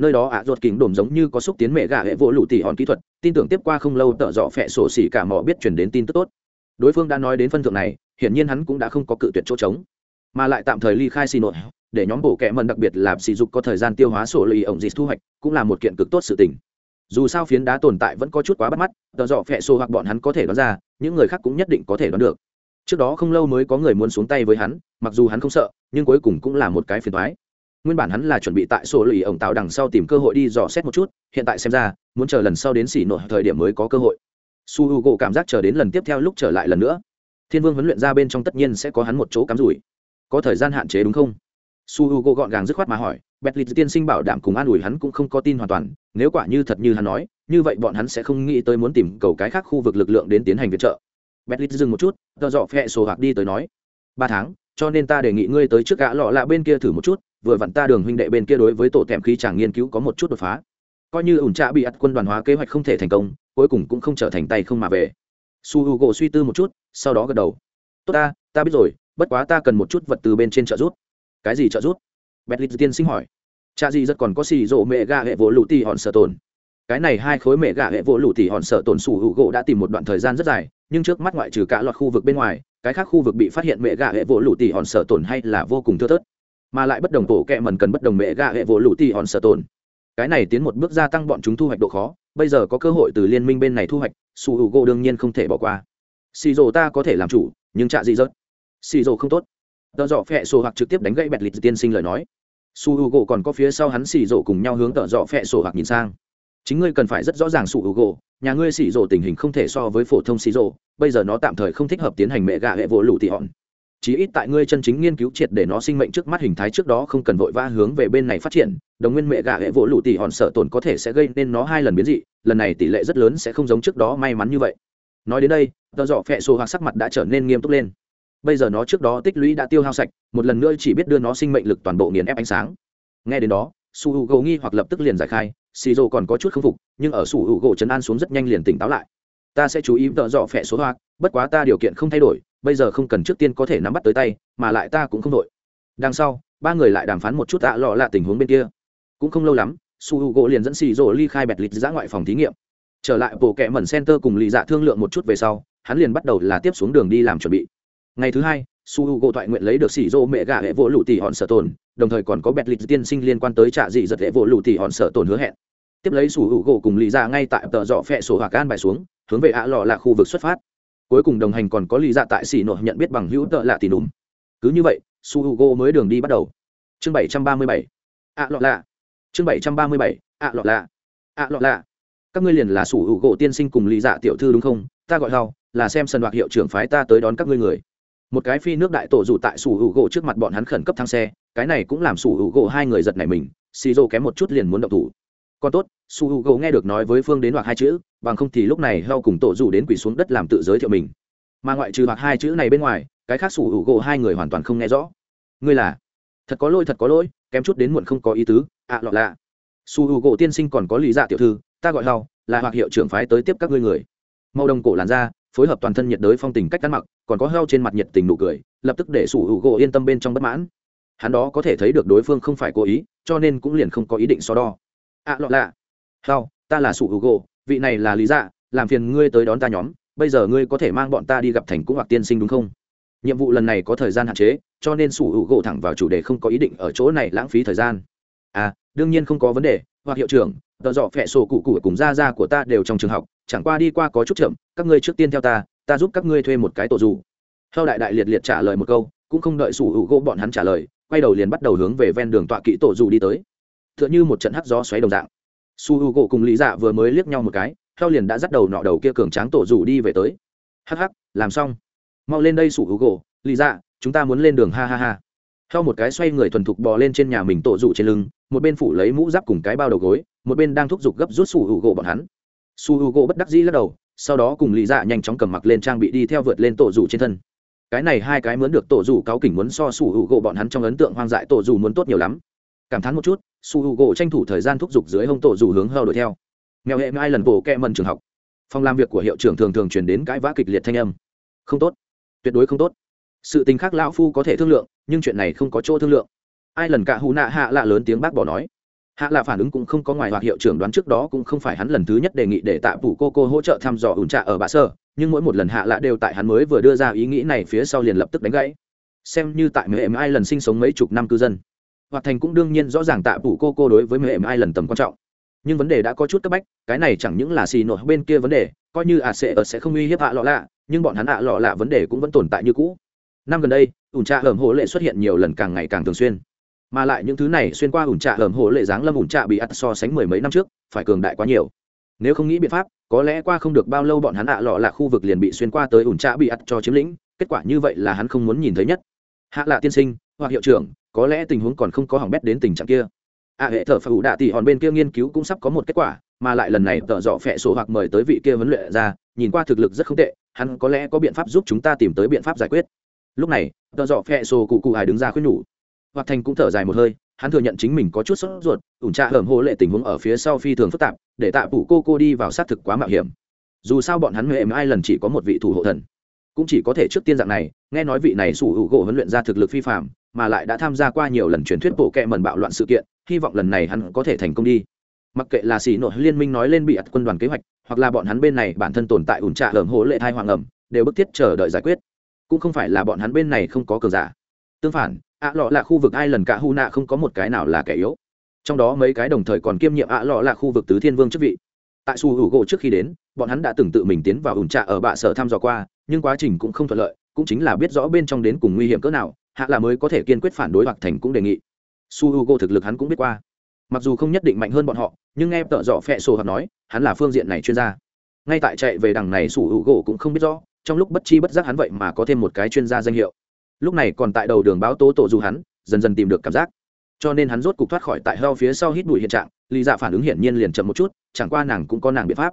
nơi đó ạ, ruột kính đồm giống như có xúc tiến mẹ gà hệ vỗ lụ tỉ hòn kỹ thuật, tin tưởng tiếp qua không lâu tợ dọ phẹ sổ xỉ cả mỏ biết chuyển đến tin tức tốt. Đối phương đã nói đến phân thượng này, hiển nhiên hắn cũng đã không có cự tuyệt chỗ trống. Mà lại tạm thời ly khai xì nội, để nhóm bộ kệ mần đặc biệt là sỉ dục có thời gian tiêu hóa sổ lì ổng dịch thu hoạch, cũng là một kiện cực tốt sự tình. Dù sao phiến đá tồn tại vẫn có chút quá bắt mắt, tợ dọ phẹ sổ hoặc bọn hắn có thể đoán ra, những người khác cũng nhất định có thể đoán được. Trước đó không lâu mới có người muốn xuống tay với hắn, mặc dù hắn không sợ, nhưng cuối cùng cũng là một cái phiền thoái nguyên bản hắn là chuẩn bị tại sổ lì ổng tạo đằng sau tìm cơ hội đi dò xét một chút, hiện tại xem ra, muốn chờ lần sau đến xỉ nội thời điểm mới có cơ hội. Su h u gỗ cảm giác chờ đến lần tiếp theo lúc trở lại lần nữa. Thiên vương huấn luyện ra bên trong tất nhiên sẽ có hắn một chỗ cắm rủi. Có thời gian hạn chế đúng không? Su h u gỗ gọn gàng dứt khoát mà hỏi. Bẹt lịch tiên sinh bảo đảm cùng an ủi hắn cũng không có tin hoàn toàn, nếu quả như thật như hắn nói, như vậy bọn hắn sẽ không nghĩ tới muốn tìm cầu cái khác khu vực lực lượng đến tiến hành viện trợ. Bẹt lịch dừng một chút tờ dọ phe sổ hoặc đi tới nói. Ba tháng cho nên ta đề nghị ngươi tới trước gã lọ lạ bên kia thử một chút, vừa vặn ta đường huynh đệ bên kia đối với tổ tèm khí chàng nghiên cứu có một chút đột phá. Coi như ủn trạ bị ắt quân đoàn hóa kế hoạch không thể thành công, cuối cùng cũng không trở thành tay không mà về. Su h u gỗ suy tư một chút, sau đó gật đầu. Tốt ta ta biết rồi, bất quá ta cần một chút vật từ bên trên trợ rút cái gì trợ rút betlit tiên sinh hỏi. Cha gì rất còn có xì rộ mẹ gà hệ vỗ lụ tì hòn sợ tồn. Cái này hai khối mẹ gà hệ vỗ lụ tì hòn sợ tồn su h u gỗ đã tìm một đoạn thời gian rất dài, nhưng trước mắt ngoại trừ cả loạt khu vực bên ngoài cái khác khu vực bị phát hiện mẹ gà hệ vỗ lụ tỉ hòn sợ tồn hay là vô cùng thưa thớt, mà lại bất đồng tổ kẹ mần cần bất đồng mẹ gà hệ vỗ lụ tỉ hòn sợ tồn cái này tiến một bước gia tăng bọn chúng thu hoạch độ khó, bây giờ có cơ hội từ liên minh bên này thu hoạch, su h u gỗ đương nhiên không thể bỏ qua. Xì rồ ta có thể làm chủ, nhưng chạ gì rớt xì rồ không tốt. Tợ dọ phẹ sổ hoặc trực tiếp đánh gãy bẹt lịch tiên sinh lời nói. Su h u gỗ còn có phía sau hắn xì rồ cùng nhau hướng tợ dọ phẹ sổ hoặc nhìn sang chính ngươi cần phải rất rõ ràng sụ hữu gỗ nhà ngươi xì rồ tình hình không thể so với phổ thông xì rồ, bây giờ nó tạm thời không thích hợp tiến hành mẹ gà hệ vỗ lụ tị hòn. Chí ít tại ngươi chân chính nghiên cứu triệt để nó sinh mệnh trước mắt hình thái trước đó không cần vội vã hướng về bên này phát triển, đồng nguyên mẹ gà hệ vỗ lụ tị hòn sợ tổn có thể sẽ gây nên nó hai lần biến dị, lần này tỷ lệ rất lớn sẽ không giống trước đó may mắn như vậy. Nói đến đây, tờ dọ phẹ xô hoặc sắc mặt đã trở nên nghiêm túc lên. Bây giờ nó trước đó tích lũy đã tiêu hao sạch, một lần nữa chỉ biết đưa nó sinh mệnh lực toàn bộ nghiền ép ánh sáng. Nghe đến đó su h u nghi hoặc lập tức liền giải khai xì dô còn có chút k phục, nhưng ở sủ hữu u gỗ chấn an xuống rất nhanh liền tỉnh táo lại. Ta sẽ chú ý tợ dọ phẹ số hoa, bất quá ta điều kiện không thay đổi, bây giờ không cần trước tiên có thể nắm bắt tới tay, mà lại ta cũng không đội. Đằng sau, ba người lại đàm phán một chút tạ lọ là tình huống bên kia. Cũng không lâu lắm su h u gỗ liền dẫn xì rỗ ly khai bẹt lịch ra ngoại phòng thí nghiệm. Trở lại bộ kẹ mẩn center cùng lì dạ thương lượng một chút về sau, hắn liền bắt đầu là tiếp xuống đường đi làm chuẩn bị. Ngày thứ hai su h u gỗ thoại nguyện lấy được xỉ rô mẹ gà hệ vỗ lụ tỉ hòn sở tồn, đồng thời còn có bẹt lịch tiên sinh liên quan tới trạ dị giật hệ vỗ lụ tỉ hòn sở tồn hứa hẹn. Tiếp lấy su h u gỗ cùng lì ra dạ ngay tại tờ dọ phẹ sổ hỏa can bài xuống, hướng về ạ lọ là khu vực xuất phát. Cuối cùng đồng hành còn có lý ra tại xỉ nội nhận biết bằng hữu tợ lạ tỷ đúng. cứ như vậy, su h u g o mới đường đi bắt đầu. Chương bảy trăm ba mươi bảy. Ạ lọ lạ. Chương bảy trăm ba mươi bảy. Ạ lọ lạ. Ạ lọ lạ. Các ngươi liền là su h u g o tiên sinh cùng lý dạ tiểu thư đúng không? Ta gọi hao là xem sân đoạt hiệu trưởng phái ta tới đón các ngươi người một cái phi nước đại tổ dù tại sủ hữu gỗ trước mặt bọn hắn khẩn cấp thang xe cái này cũng làm sủ hữu gỗ hai người giật này mình xì rô kém một chút liền muốn động thủ. Còn tốt su h u nghe được nói với phương đến hoặc hai chữ bằng không thì lúc này heo cùng tổ dù đến quỳ xuống đất làm tự giới thiệu mình. Mà ngoại trừ hoặc hai chữ này bên ngoài cái khác su h u hai người hoàn toàn không nghe rõ. Ngươi là? Thật có lỗi thật có lỗi kém chút đến muộn không có ý tứ ạ à, lọ lạ. Su h u tiên sinh còn có lý dạ tiểu thư ta gọi heo là hoặc hiệu trưởng phái tới tiếp các ngươi người. Màu đồng cổ làn da phối hợp toàn thân nhiệt đới phong tình cách ăn mặc, còn có heo trên mặt nhiệt tình nụ cười, lập tức để sủ hữu gỗ yên tâm bên trong bất mãn. Hắn đó có thể thấy được đối phương không phải cố ý, cho nên cũng liền không có ý định so đo. Ạ lọ lạ. Heo ta là sủ hữu gỗ, vị này là lý dạ làm phiền ngươi tới đón ta nhóm, bây giờ ngươi có thể mang bọn ta đi gặp thành cũng hoặc tiên sinh đúng không? Nhiệm vụ lần này có thời gian hạn chế, cho nên sủ hữu gỗ thẳng vào chủ đề không có ý định ở chỗ này lãng phí thời gian. À đương nhiên không có vấn đề, hoặc hiệu trưởng tờ dọ phẹ sổ cụ cụ cùng gia gia của ta đều trong trường học, chẳng qua đi qua có chút chậm, các ngươi trước tiên theo ta ta giúp các ngươi thuê một cái tổ dù theo đại đại liệt liệt trả lời một câu, cũng không đợi sủ hữu gỗ bọn hắn trả lời, quay đầu liền bắt đầu hướng về ven đường tọa kỹ tổ dù đi tới. Tựa như một trận hắc gió xoáy đồng dạng. Su hữu u gỗ cùng lý dạ vừa mới liếc nhau một cái theo liền đã dắt đầu nọ đầu kia cường tráng tổ dù đi về tới. Hắc hắc, làm xong. Mau lên đây sủ hữu u gỗ, lý dạ chúng ta muốn lên đường, ha ha ha theo một cái xoay người thuần thục bò lên trên nhà mình tổ rủ trên lưng, một bên phủ lấy mũ giáp cùng cái bao đầu gối, một bên đang thúc giục gấp rút su h u gỗ bọn hắn. Su h u gỗ bất đắc dĩ lắc đầu, sau đó cùng lý dạ nhanh chóng cầm mặc lên trang bị đi theo vượt lên tổ rủ trên thân. Cái này hai cái mướn được tổ rủ cáo kỉnh muốn so su h u gỗ bọn hắn trong ấn tượng hoang dại tổ rủ muốn tốt nhiều lắm. Cảm thán một chút, su h u gỗ tranh thủ thời gian thúc giục dưới hông tổ dù hướng heo đuổi theo. Nghèo hệ mai lần bổ kẹ mần trường học. Phòng làm việc của hiệu trưởng thường thường truyền đến cãi vã kịch liệt thanh âm. Không tốt. Tuyệt đối không tốt. Sự tình khác lão phu có thể thương lượng nhưng chuyện này không có chỗ thương lượng. Ai lần cả hù nạ hạ lạ lớn tiếng bác bỏ nói. Hạ lạ phản ứng cũng không có ngoài hoặc hiệu trưởng đoán trước đó cũng không phải hắn lần thứ nhất đề nghị để tạ phủ cô cô hỗ trợ thăm dò ủn trạ ở bạ sơ, nhưng mỗi một lần hạ lạ đều tại hắn mới vừa đưa ra ý nghĩ này phía sau liền lập tức đánh gãy. Xem như tại mềm ai lần sinh sống mấy chục năm cư dân, hoạt thành cũng đương nhiên rõ ràng tạ phủ cô cô đối với mềm ai lần tầm quan trọng. Nhưng vấn đề đã có chút cấp bách, cái này chẳng những là xì nổi bên kia vấn đề, coi như ạ sẽ ở sẽ không uy hiếp hạ lọ lạ, nhưng bọn hắn ạ lọ lạ vấn đề cũng vẫn tồn tại như cũ. Năm gần đây ủn trạ hởm hổ lệ xuất hiện nhiều lần càng ngày càng thường xuyên. Mà lại những thứ này xuyên qua ủn trạ hởm hổ lệ dáng lâm ủn trạ bị ắt so sánh mười mấy năm trước, phải cường đại quá nhiều. Nếu không nghĩ biện pháp, có lẽ qua không được bao lâu bọn hắn ạ lọ là khu vực liền bị xuyên qua tới ủn trạ bị ắt cho chiếm lĩnh, kết quả như vậy là hắn không muốn nhìn thấy nhất. Hạ lạ tiên sinh, hoặc hiệu trưởng, có lẽ tình huống còn không có hỏng bét đến tình trạng kia. A hệ thở phải ủ đạ tỷ hòn bên kia nghiên cứu cũng sắp có một kết quả, mà lại lần này tợ dọ phẹ sổ hoặc mời tới vị kia huấn luyện ra nhìn qua thực lực rất không tệ, hắn có lẽ có biện pháp giúp chúng ta tìm tới biện pháp giải quyết lúc này, tợ dọ phẹ sổ cụ cụ hải đứng ra khuyên nhủ. Hoặc thành cũng thở dài một hơi, hắn thừa nhận chính mình có chút sốt ruột, ủn trạ hởm hô lệ tình huống ở phía sau phi thường phức tạp, để tạ phủ cô cô đi vào xác thực quá mạo hiểm. Dù sao bọn hắn huệ ai lần chỉ có một vị thủ hộ thần. Cũng chỉ có thể trước tiên dạng này, nghe nói vị này sủ hữu gỗ huấn luyện ra thực lực phi phạm mà lại đã tham gia qua nhiều lần truyền thuyết bộ kệ mần bạo loạn sự kiện, hy vọng lần này hắn có thể thành công đi. Mặc kệ là xì nội liên minh nói lên bị ặt quân đoàn kế hoạch, hoặc là bọn hắn bên này bản thân tồn tại ủn trạ hởm hố lệ thai hoàng ẩm, đều bức thiết chờ đợi giải quyết cũng không phải là bọn hắn bên này không có cờ giả. Tương phản, ạ lọ là khu vực ai lần cả hu nạ không có một cái nào là kẻ yếu. Trong đó mấy cái đồng thời còn kiêm nhiệm ạ lọ là khu vực tứ thiên vương chức vị. Tại su hữu gỗ trước khi đến, bọn hắn đã từng tự mình tiến vào ủn trạ ở bạ sở thăm dò qua, nhưng quá trình cũng không thuận lợi, cũng chính là biết rõ bên trong đến cùng nguy hiểm cỡ nào, hạ là mới có thể kiên quyết phản đối hoặc thành cũng đề nghị. Su hữu u thực lực hắn cũng biết qua. Mặc dù không nhất định mạnh hơn bọn họ, nhưng nghe tợ dọ phẹ sổ hoặc nói, hắn là phương diện này chuyên gia. Ngay tại chạy về đằng này su hữu u cũng không biết rõ trong lúc bất chi bất giác hắn vậy mà có thêm một cái chuyên gia danh hiệu. Lúc này còn tại đầu đường báo tố tổ dù hắn, dần dần tìm được cảm giác. Cho nên hắn rốt cục thoát khỏi tại heo phía sau hít bụi hiện trạng lì dạ phản ứng hiển nhiên liền chậm một chút, chẳng qua nàng cũng có nàng biện pháp.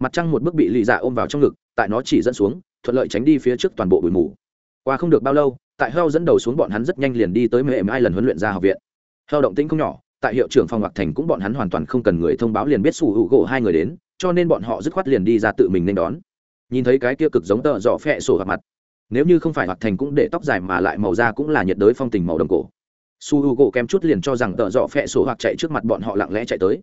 Mặt trăng một bước bị lì dạ ôm vào trong ngực, tại nó chỉ dẫn xuống, thuận lợi tránh đi phía trước toàn bộ bụi mù. Qua không được bao lâu, tại heo dẫn đầu xuống bọn hắn rất nhanh liền đi tới mềm ai lần huấn luyện ra học viện. Heo động tĩnh không nhỏ, tại hiệu trưởng phòng hoặc thành cũng bọn hắn hoàn toàn không cần người thông báo liền biết sủ hữu gỗ hai người đến, cho nên bọn họ dứt khoát liền đi ra tự mình nên đón nhìn thấy cái kia cực giống tợ dọ phẹ sổ hoặc mặt. Nếu như không phải Hoạt thành cũng để tóc dài mà lại màu da cũng là nhiệt đới phong tình màu đồng cổ. Su h u gỗ kém chút liền cho rằng tợ dọ phẹ sổ hoặc chạy trước mặt bọn họ lặng lẽ chạy tới.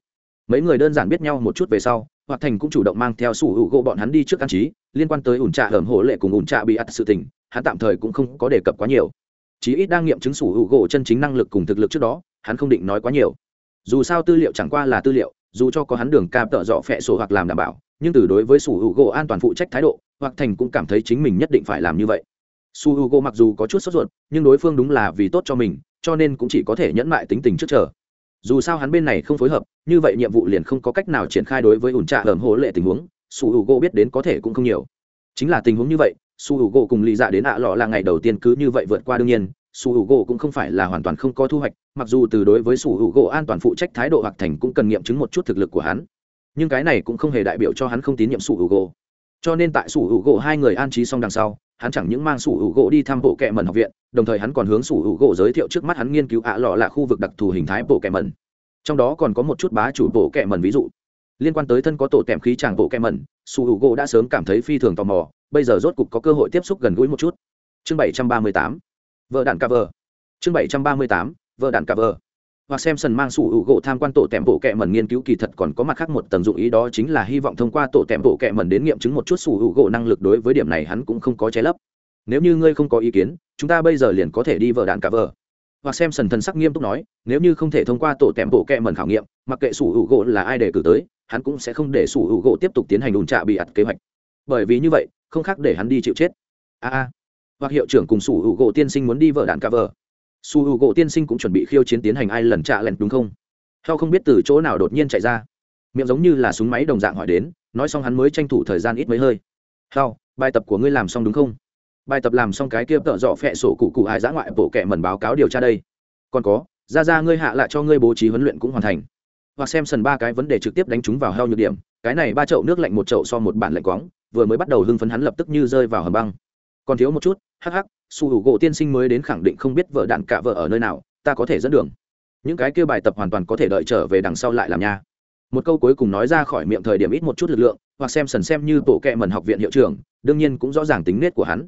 Mấy người đơn giản biết nhau một chút về sau, Hoạt thành cũng chủ động mang theo su h u gỗ bọn hắn đi trước an trí, liên quan tới ủn trạ hởm hổ lệ cùng ủn trạ bị ắt sự tình, hắn tạm thời cũng không có đề cập quá nhiều. Chí ít đang nghiệm chứng su h u gỗ chân chính năng lực cùng thực lực trước đó, hắn không định nói quá nhiều. Dù sao tư liệu chẳng qua là tư liệu, dù cho có hắn đường cam tợ dọ phẹ sổ hoặc làm đảm bảo nhưng từ đối với sủ U gỗ an toàn phụ trách thái độ hoặc thành cũng cảm thấy chính mình nhất định phải làm như vậy. Su U gỗ mặc dù có chút sốt ruột, nhưng đối phương đúng là vì tốt cho mình, cho nên cũng chỉ có thể nhẫn mại tính tình trước chờ. Dù sao hắn bên này không phối hợp, như vậy nhiệm vụ liền không có cách nào triển khai đối với ủn trạ hởm hố lệ tình huống, su U gỗ biết đến có thể cũng không nhiều. Chính là tình huống như vậy, su h u gỗ cùng lì dạ đến ạ lọ là ngày đầu tiên cứ như vậy vượt qua đương nhiên, su h u gỗ cũng không phải là hoàn toàn không có thu hoạch, mặc dù từ đối với su h u gỗ an toàn phụ trách thái độ hoặc thành cũng cần nghiệm chứng một chút thực lực của hắn nhưng cái này cũng không hề đại biểu cho hắn không tín nhiệm sủ hữu gỗ. Cho nên tại sủ hữu gỗ hai người an trí xong đằng sau hắn chẳng những mang sủ hữu gỗ đi thăm bộ kệ mẩn học viện đồng thời hắn còn hướng sủ hữu gỗ giới thiệu trước mắt hắn nghiên cứu ạ lọ là khu vực đặc thù hình thái bộ kệ mẩn, trong đó còn có một chút bá chủ bộ kệ mẩn ví dụ. Liên quan tới thân có tổ tèm khí tràng bộ kệ mẩn sủ hữu gỗ đã sớm cảm thấy phi thường tò mò bây giờ rốt cục có cơ hội tiếp xúc gần gũi một chút. Chương bảy trăm ba mươi tám. Vợ đạn cover. Chương bảy trăm ba mươi tám. Vợ đạn cover hoặc xem sần mang sủ hữu gỗ tham quan tổ tẻm bộ kệ mẩn nghiên cứu kỳ thật còn có mặt khác một tầng dụng ý đó chính là hy vọng thông qua tổ tẻm bộ kệ mẩn đến nghiệm chứng một chút sủ hữu gỗ năng lực đối với điểm này hắn cũng không có che lấp. Nếu như ngươi không có ý kiến, chúng ta bây giờ liền có thể đi vợ đạn cả vợ. Hoặc xem sần thần sắc nghiêm túc nói, nếu như không thể thông qua tổ tẻm bộ kệ mẩn khảo nghiệm, mặc kệ sủ hữu gỗ là ai để cử tới, hắn cũng sẽ không để sủ hữu gỗ tiếp tục tiến hành đùn trạ bị ặt kế hoạch. Bởi vì như vậy, không khác để hắn đi chịu chết. A a. Hoặc hiệu trưởng cùng sủ hữu gỗ tiên sinh muốn đi vợ đạn cả vợ su U gỗ tiên sinh cũng chuẩn bị khiêu chiến tiến hành ai lần trạ lẹn đúng không? Heo không biết từ chỗ nào đột nhiên chạy ra. Miệng giống như là súng máy đồng dạng hỏi đến, nói xong hắn mới tranh thủ thời gian ít mấy hơi. Heo bài tập của ngươi làm xong đúng không? Bài tập làm xong cái kia tợ dọ phẹ sổ cụ cụ ai dã ngoại bộ kệ mẩn báo cáo điều tra đây. Còn có, ra ra ngươi hạ lại cho ngươi bố trí huấn luyện cũng hoàn thành. Hoặc xem sần ba cái vấn đề trực tiếp đánh chúng vào heo nhược điểm, cái này ba chậu nước lạnh một chậu so một bản lạnh quóng vừa mới bắt đầu hưng phấn hắn lập tức như rơi vào hầm băng. Còn thiếu một chút hắc hắc, su hữu gỗ tiên sinh mới đến khẳng định không biết vợ đạn cả vợ ở nơi nào, ta có thể dẫn đường. Những cái kia bài tập hoàn toàn có thể đợi trở về đằng sau lại làm nha. Một câu cuối cùng nói ra khỏi miệng thời điểm ít một chút lực lượng, hoặc xem sần xem như tổ kẹ mần học viện hiệu trưởng, đương nhiên cũng rõ ràng tính nết của hắn.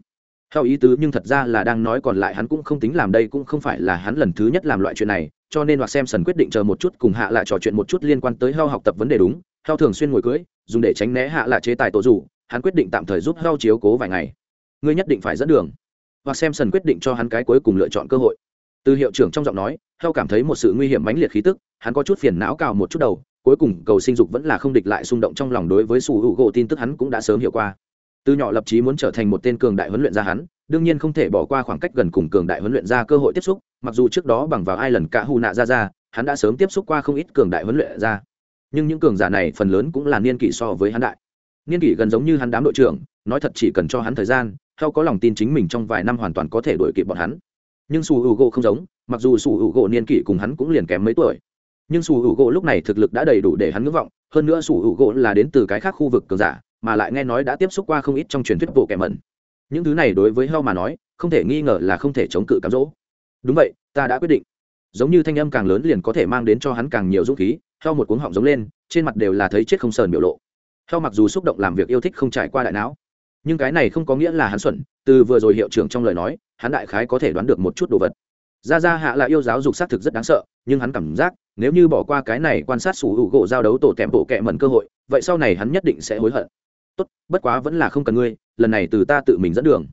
Theo ý tứ nhưng thật ra là đang nói còn lại hắn cũng không tính làm đây cũng không phải là hắn lần thứ nhất làm loại chuyện này, cho nên hoặc xem sần quyết định chờ một chút cùng hạ lại trò chuyện một chút liên quan tới heo học tập vấn đề đúng heo thường xuyên ngồi cưới, dùng để tránh né hạ lại chế tài tổ dù hắn quyết định tạm thời giúp heo chiếu cố vài ngày. Ngươi nhất định phải dẫn đường hoặc xem sần quyết định cho hắn cái cuối cùng lựa chọn cơ hội. Từ hiệu trưởng trong giọng nói, heo cảm thấy một sự nguy hiểm mãnh liệt khí tức, hắn có chút phiền não cào một chút đầu, cuối cùng cầu sinh dục vẫn là không địch lại xung động trong lòng đối với sủ hữu gỗ tin tức hắn cũng đã sớm hiểu qua. Từ nhỏ lập chí muốn trở thành một tên cường đại huấn luyện gia hắn, đương nhiên không thể bỏ qua khoảng cách gần cùng cường đại huấn luyện ra cơ hội tiếp xúc, mặc dù trước đó bằng vào ai lần cả hù nạ ra ra hắn đã sớm tiếp xúc qua không ít cường đại huấn luyện ra nhưng những cường giả này phần lớn cũng là niên kỷ so với hắn đại. Niên kỷ gần giống như hắn đám đội trưởng, nói thật chỉ cần cho hắn thời gian theo có lòng tin chính mình trong vài năm hoàn toàn có thể đuổi kịp bọn hắn. Nhưng su hữu gỗ không giống, mặc dù su hữu gỗ niên kỷ cùng hắn cũng liền kém mấy tuổi. Nhưng su hữu gỗ lúc này thực lực đã đầy đủ để hắn ngưỡng vọng, hơn nữa su hữu gỗ là đến từ cái khác khu vực cường giả, mà lại nghe nói đã tiếp xúc qua không ít trong truyền thuyết bộ kẻ mẩn. Những thứ này đối với heo mà nói, không thể nghi ngờ là không thể chống cự cám dỗ. Đúng vậy, ta đã quyết định. Giống như thanh âm càng lớn liền có thể mang đến cho hắn càng nhiều dũng khí, heo một cuống họng giống lên, trên mặt đều là thấy chết không sờn biểu lộ. Heo mặc dù xúc động làm việc yêu thích không trải qua đại não nhưng cái này không có nghĩa là hắn xuẩn, từ vừa rồi hiệu trưởng trong lời nói, hắn đại khái có thể đoán được một chút đồ vật. Ra ra hạ là yêu giáo dục xác thực rất đáng sợ, nhưng hắn cảm giác, nếu như bỏ qua cái này quan sát sủ hữu gỗ giao đấu tổ tèm bộ kẹ mẩn cơ hội, vậy sau này hắn nhất định sẽ hối hận. Tốt, bất quá vẫn là không cần ngươi, lần này từ ta tự mình dẫn đường.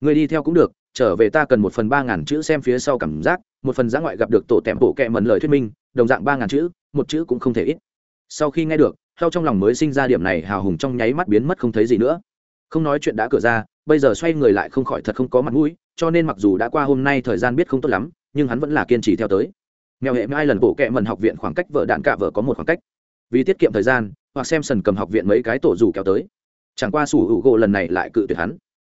Ngươi đi theo cũng được, trở về ta cần một phần ba ngàn chữ xem phía sau cảm giác, một phần giã ngoại gặp được tổ tèm bộ kẹ mẩn lời thuyết minh, đồng dạng ba ngàn chữ, một chữ cũng không thể ít. Sau khi nghe được, theo trong lòng mới sinh ra điểm này hào hùng trong nháy mắt biến mất không thấy gì nữa không nói chuyện đã cửa ra, bây giờ xoay người lại không khỏi thật không có mặt mũi, cho nên mặc dù đã qua hôm nay thời gian biết không tốt lắm, nhưng hắn vẫn là kiên trì theo tới. Mèo hệ mai lần bộ kệ mần học viện khoảng cách vợ đạn cả vợ có một khoảng cách. Vì tiết kiệm thời gian, hoặc xem sần cầm học viện mấy cái tổ dù kéo tới. Chẳng qua sủ hữu gỗ lần này lại cự tuyệt hắn.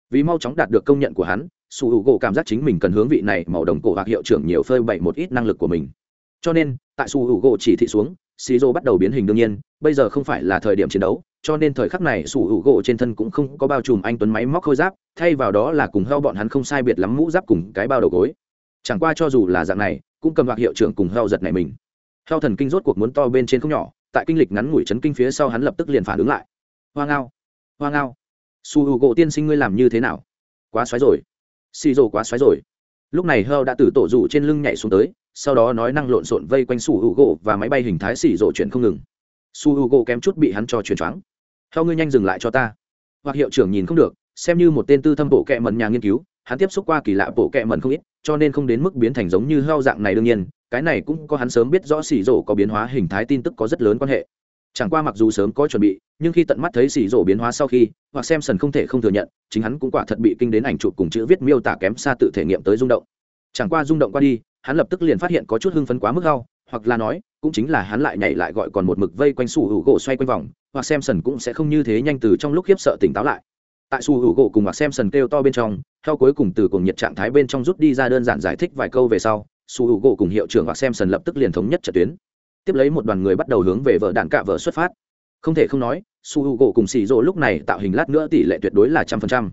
Vì mau chóng đạt được công nhận của hắn, sủ hữu gỗ cảm giác chính mình cần hướng vị này màu đồng cổ hoặc hiệu trưởng nhiều phơi bậy một ít năng lực của mình. Cho nên, tại sủ hữu gỗ chỉ thị xuống xì rô bắt đầu biến hình đương nhiên, bây giờ không phải là thời điểm chiến đấu cho nên thời khắc này sủ hữu gỗ trên thân cũng không có bao trùm anh tuấn máy móc khôi giáp, thay vào đó là cùng heo bọn hắn không sai biệt lắm mũ giáp cùng cái bao đầu gối. Chẳng qua cho dù là dạng này, cũng cầm đoạt hiệu trưởng cùng heo giật này mình. Heo thần kinh rốt cuộc muốn to bên trên không nhỏ, tại kinh lịch ngắn ngủi chấn kinh phía sau hắn lập tức liền phản ứng lại. Hoa ngao hoa ngao. Su hữu u gỗ tiên sinh ngươi làm như thế nào? Quá xoáy rồi. Xì rồ quá xoáy rồi. Lúc này heo đã từ tổ rủ trên lưng nhảy xuống tới, sau đó nói năng lộn xộn vây quanh su hữu u gỗ và máy bay hình thái xì rồ chuyển không ngừng. Su h u gỗ kém chút bị hắn cho chuyển choáng. Hao ngươi nhanh dừng lại cho ta. Hoặc hiệu trưởng nhìn không được, xem như một tên tư thâm bộ kệ mần nhà nghiên cứu, hắn tiếp xúc qua kỳ lạ bộ kệ mần không ít, cho nên không đến mức biến thành giống như heo dạng này đương nhiên, cái này cũng có hắn sớm biết rõ xì rổ có biến hóa hình thái tin tức có rất lớn quan hệ. Chẳng qua mặc dù sớm có chuẩn bị, nhưng khi tận mắt thấy xì rổ biến hóa sau khi, hoặc xem sần không thể không thừa nhận, chính hắn cũng quả thật bị kinh đến ảnh chụp cùng chữ viết miêu tả kém xa tự thể nghiệm tới rung động. Chẳng qua rung động qua đi, hắn lập tức liền phát hiện có chút hưng phấn quá mức đau hoặc là nói, cũng chính là hắn lại nhảy lại gọi còn một mực vây quanh su hữu gỗ xoay quanh vòng, hoặc xem sần cũng sẽ không như thế nhanh từ trong lúc khiếp sợ tỉnh táo lại. Tại su hữu gỗ cùng hoặc xem sần kêu to bên trong, theo cuối cùng từ cùng nhiệt trạng thái bên trong rút đi ra đơn giản giải thích vài câu về sau, su hữu gỗ cùng hiệu trưởng hoặc xem sần lập tức liền thống nhất trận tuyến. Tiếp lấy một đoàn người bắt đầu hướng về vợ đạn cạ vợ xuất phát. Không thể không nói, su hữu u gỗ cùng xì rỗ lúc này tạo hình lát nữa tỷ lệ tuyệt đối là trăm phần trăm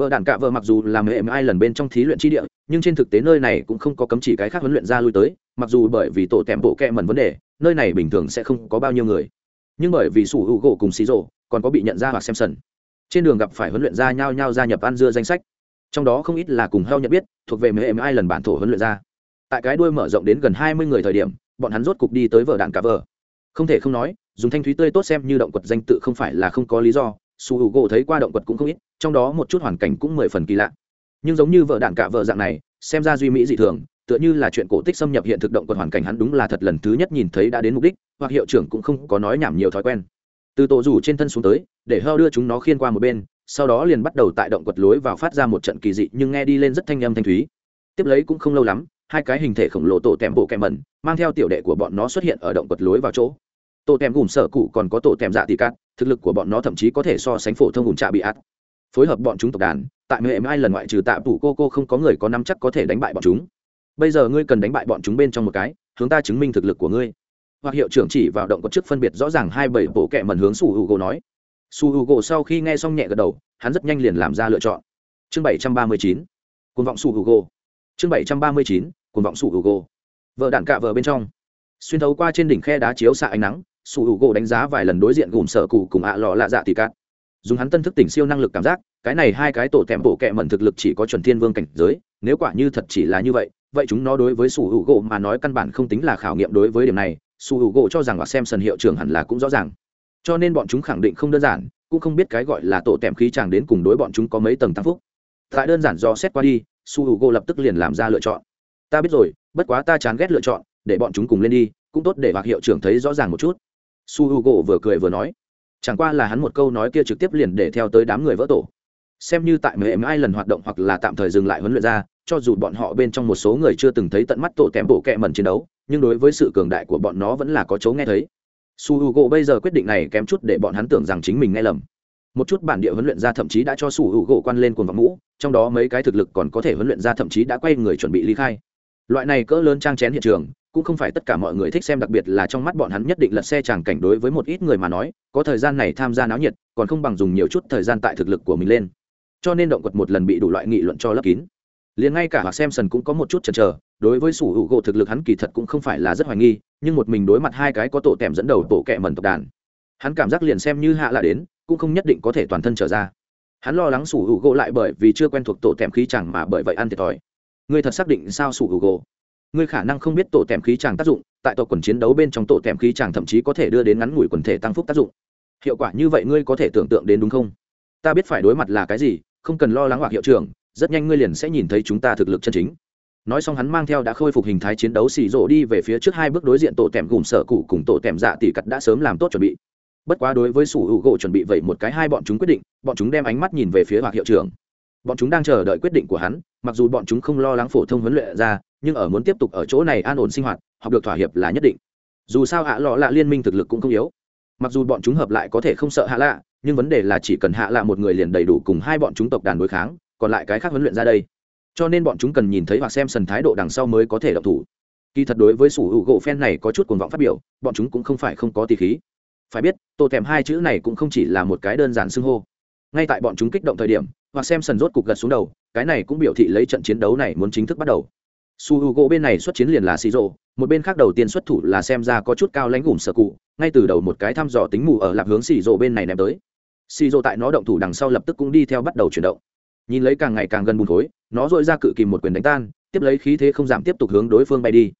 vợ đạn cạ vợ mặc dù làm mềm ai lần bên trong thí luyện tri địa, nhưng trên thực tế nơi này cũng không có cấm chỉ cái khác huấn luyện ra lui tới, mặc dù bởi vì tổ tèm bộ kẹ mẩn vấn đề, nơi này bình thường sẽ không có bao nhiêu người. Nhưng bởi vì sủ hữu gỗ cùng xì rộ còn có bị nhận ra hoặc xem sần trên đường gặp phải huấn luyện ra nhao nhao gia nhập ăn dưa danh sách. Trong đó không ít là cùng heo nhận biết, thuộc về mềm ai lần bản thổ huấn luyện ra tại cái đuôi mở rộng đến gần hai mươi người thời điểm, bọn hắn rốt cục đi tới vợ đạn cả vợ. Không thể không nói, dùng thanh thúy tươi tốt xem như động quật danh tự không phải là không có lý do su h u gỗ thấy qua động vật cũng không ít, trong đó một chút hoàn cảnh cũng mười phần kỳ lạ. Nhưng giống như vợ đạn cả vợ dạng này, xem ra duy mỹ dị thường, tựa như là chuyện cổ tích xâm nhập hiện thực động quật hoàn cảnh hắn đúng là thật lần thứ nhất nhìn thấy đã đến mục đích, hoặc hiệu trưởng cũng không có nói nhảm nhiều thói quen. Từ tổ rủ trên thân xuống tới, để hơ đưa chúng nó khiên qua một bên, sau đó liền bắt đầu tại động quật lối vào phát ra một trận kỳ dị nhưng nghe đi lên rất thanh âm thanh thúy. Tiếp lấy cũng không lâu lắm, hai cái hình thể khổng lồ tổ tèm bộ kèm mẩn, mang theo tiểu đệ của bọn nó xuất hiện ở động quật lối vào chỗ. Tổ tèm gùm sở cụ còn có tổ tèm dạ tì cát thực lực của bọn nó thậm chí có thể so sánh phổ thông ủn trạ bị ạt. Phối hợp bọn chúng tộc đàn, tại mười ai lần ngoại trừ tạ phủ cô cô không có người có năm chắc có thể đánh bại bọn chúng. Bây giờ ngươi cần đánh bại bọn chúng bên trong một cái, hướng ta chứng minh thực lực của ngươi. Hoặc hiệu trưởng chỉ vào động có chức phân biệt rõ ràng hai bảy bộ kệ mần hướng su hữu gỗ nói. Su hữu gỗ sau khi nghe xong nhẹ gật đầu, hắn rất nhanh liền làm ra lựa chọn. Chương bảy trăm ba mươi chín. Cuồng vọng su hữu gỗ chương bảy trăm ba mươi chín. Cuồng vọng su hữu gỗ vợ đạn cạ vợ bên trong. Xuyên thấu qua trên đỉnh khe đá chiếu xạ ánh nắng sủ hữu gỗ đánh giá vài lần đối diện gùm sở cụ cùng ạ lọ lạ dạ tỷ cát dùng hắn tân thức tỉnh siêu năng lực cảm giác, cái này hai cái tổ tèm bộ kẹ mẩn thực lực chỉ có chuẩn thiên vương cảnh giới, nếu quả như thật chỉ là như vậy vậy chúng nó đối với sủ hữu gỗ mà nói căn bản không tính là khảo nghiệm đối với điểm này, sủ hữu gỗ cho rằng và xem sần hiệu trưởng hẳn là cũng rõ ràng. Cho nên bọn chúng khẳng định không đơn giản, cũng không biết cái gọi là tổ tèm khí chàng đến cùng đối bọn chúng có mấy tầng tăng phúc. Tại đơn giản do xét qua đi su hữu gỗ lập tức liền làm ra lựa chọn. Ta biết rồi, bất quá ta chán ghét lựa chọn, để bọn chúng cùng lên đi, cũng tốt để bạc hiệu trưởng thấy rõ ràng một chút su h u gỗ vừa cười vừa nói, chẳng qua là hắn một câu nói kia trực tiếp liền để theo tới đám người vỡ tổ. Xem như tại mười ai lần hoạt động hoặc là tạm thời dừng lại huấn luyện ra, cho dù bọn họ bên trong một số người chưa từng thấy tận mắt tổ kém bộ kẹ mẩn chiến đấu, nhưng đối với sự cường đại của bọn nó vẫn là có chấu nghe thấy. Su h u gỗ bây giờ quyết định này kém chút để bọn hắn tưởng rằng chính mình nghe lầm. Một chút bản địa huấn luyện ra thậm chí đã cho su h u gỗ quan lên cuồng vọng mũ, trong đó mấy cái thực lực còn có thể huấn luyện ra thậm chí đã quay người chuẩn bị ly khai. Loại này cỡ lớn trang chén hiện trường cũng không phải tất cả mọi người thích xem, đặc biệt là trong mắt bọn hắn nhất định lật xe tràng cảnh đối với một ít người mà nói, có thời gian này tham gia náo nhiệt, còn không bằng dùng nhiều chút thời gian tại thực lực của mình lên. Cho nên động quật một lần bị đủ loại nghị luận cho lấp kín. Liền ngay cả hoặc xem sần cũng có một chút chần chờ, đối với sủ hữu gỗ thực lực hắn kỳ thật cũng không phải là rất hoài nghi, nhưng một mình đối mặt hai cái có tổ tèm dẫn đầu tổ kẹ mần tộc đàn, hắn cảm giác liền xem như hạ là đến, cũng không nhất định có thể toàn thân trở ra. Hắn lo lắng sủ hữu gỗ lại bởi vì chưa quen thuộc tổ tèm khí chẳng mà bởi vậy ăn thiệt thòi. Ngươi thật xác định sao sủ hữu gỗ? Ngươi khả năng không biết tổ tèm khí tràng tác dụng, tại tổ quần chiến đấu bên trong tổ tèm khí tràng thậm chí có thể đưa đến ngắn ngủi quần thể tăng phúc tác dụng. Hiệu quả như vậy ngươi có thể tưởng tượng đến đúng không? Ta biết phải đối mặt là cái gì, không cần lo lắng hoặc hiệu trưởng, rất nhanh ngươi liền sẽ nhìn thấy chúng ta thực lực chân chính. Nói xong hắn mang theo đã khôi phục hình thái chiến đấu xì rộ đi về phía trước hai bước đối diện tổ tèm gùm sở cụ cùng tổ tèm dạ tỷ cắt đã sớm làm tốt chuẩn bị. Bất quá đối với sủ hữu gỗ chuẩn bị vậy một cái hai bọn chúng quyết định, bọn chúng đem ánh mắt nhìn về phía hoặc hiệu trưởng. Bọn chúng đang chờ đợi quyết định của hắn, mặc dù bọn chúng không lo lắng phổ thông huấn luyện ra nhưng ở muốn tiếp tục ở chỗ này an ổn sinh hoạt, học được thỏa hiệp là nhất định. Dù sao hạ lọ lạ liên minh thực lực cũng không yếu. Mặc dù bọn chúng hợp lại có thể không sợ hạ lạ, nhưng vấn đề là chỉ cần hạ lạ một người liền đầy đủ cùng hai bọn chúng tộc đàn đối kháng, còn lại cái khác huấn luyện ra đây. Cho nên bọn chúng cần nhìn thấy hoặc xem sần thái độ đằng sau mới có thể độc thủ. Kỳ thật đối với sủ hữu gỗ phen này có chút cuồng vọng phát biểu, bọn chúng cũng không phải không có tỷ khí. Phải biết, tô thèm hai chữ này cũng không chỉ là một cái đơn giản xưng hô. Ngay tại bọn chúng kích động thời điểm, hoặc xem sần rốt cục gật xuống đầu, cái này cũng biểu thị lấy trận chiến đấu này muốn chính thức bắt đầu su h u gỗ bên này xuất chiến liền là xì rộ một bên khác đầu tiên xuất thủ là xem ra có chút cao lãnh gùm sở cụ, ngay từ đầu một cái thăm dò tính mù ở lạc hướng xì rộ bên này ném tới. Xì rộ tại nó động thủ đằng sau lập tức cũng đi theo bắt đầu chuyển động. Nhìn lấy càng ngày càng gần bùn khối nó dội ra cự kìm một quyền đánh tan, tiếp lấy khí thế không giảm tiếp tục hướng đối phương bay đi.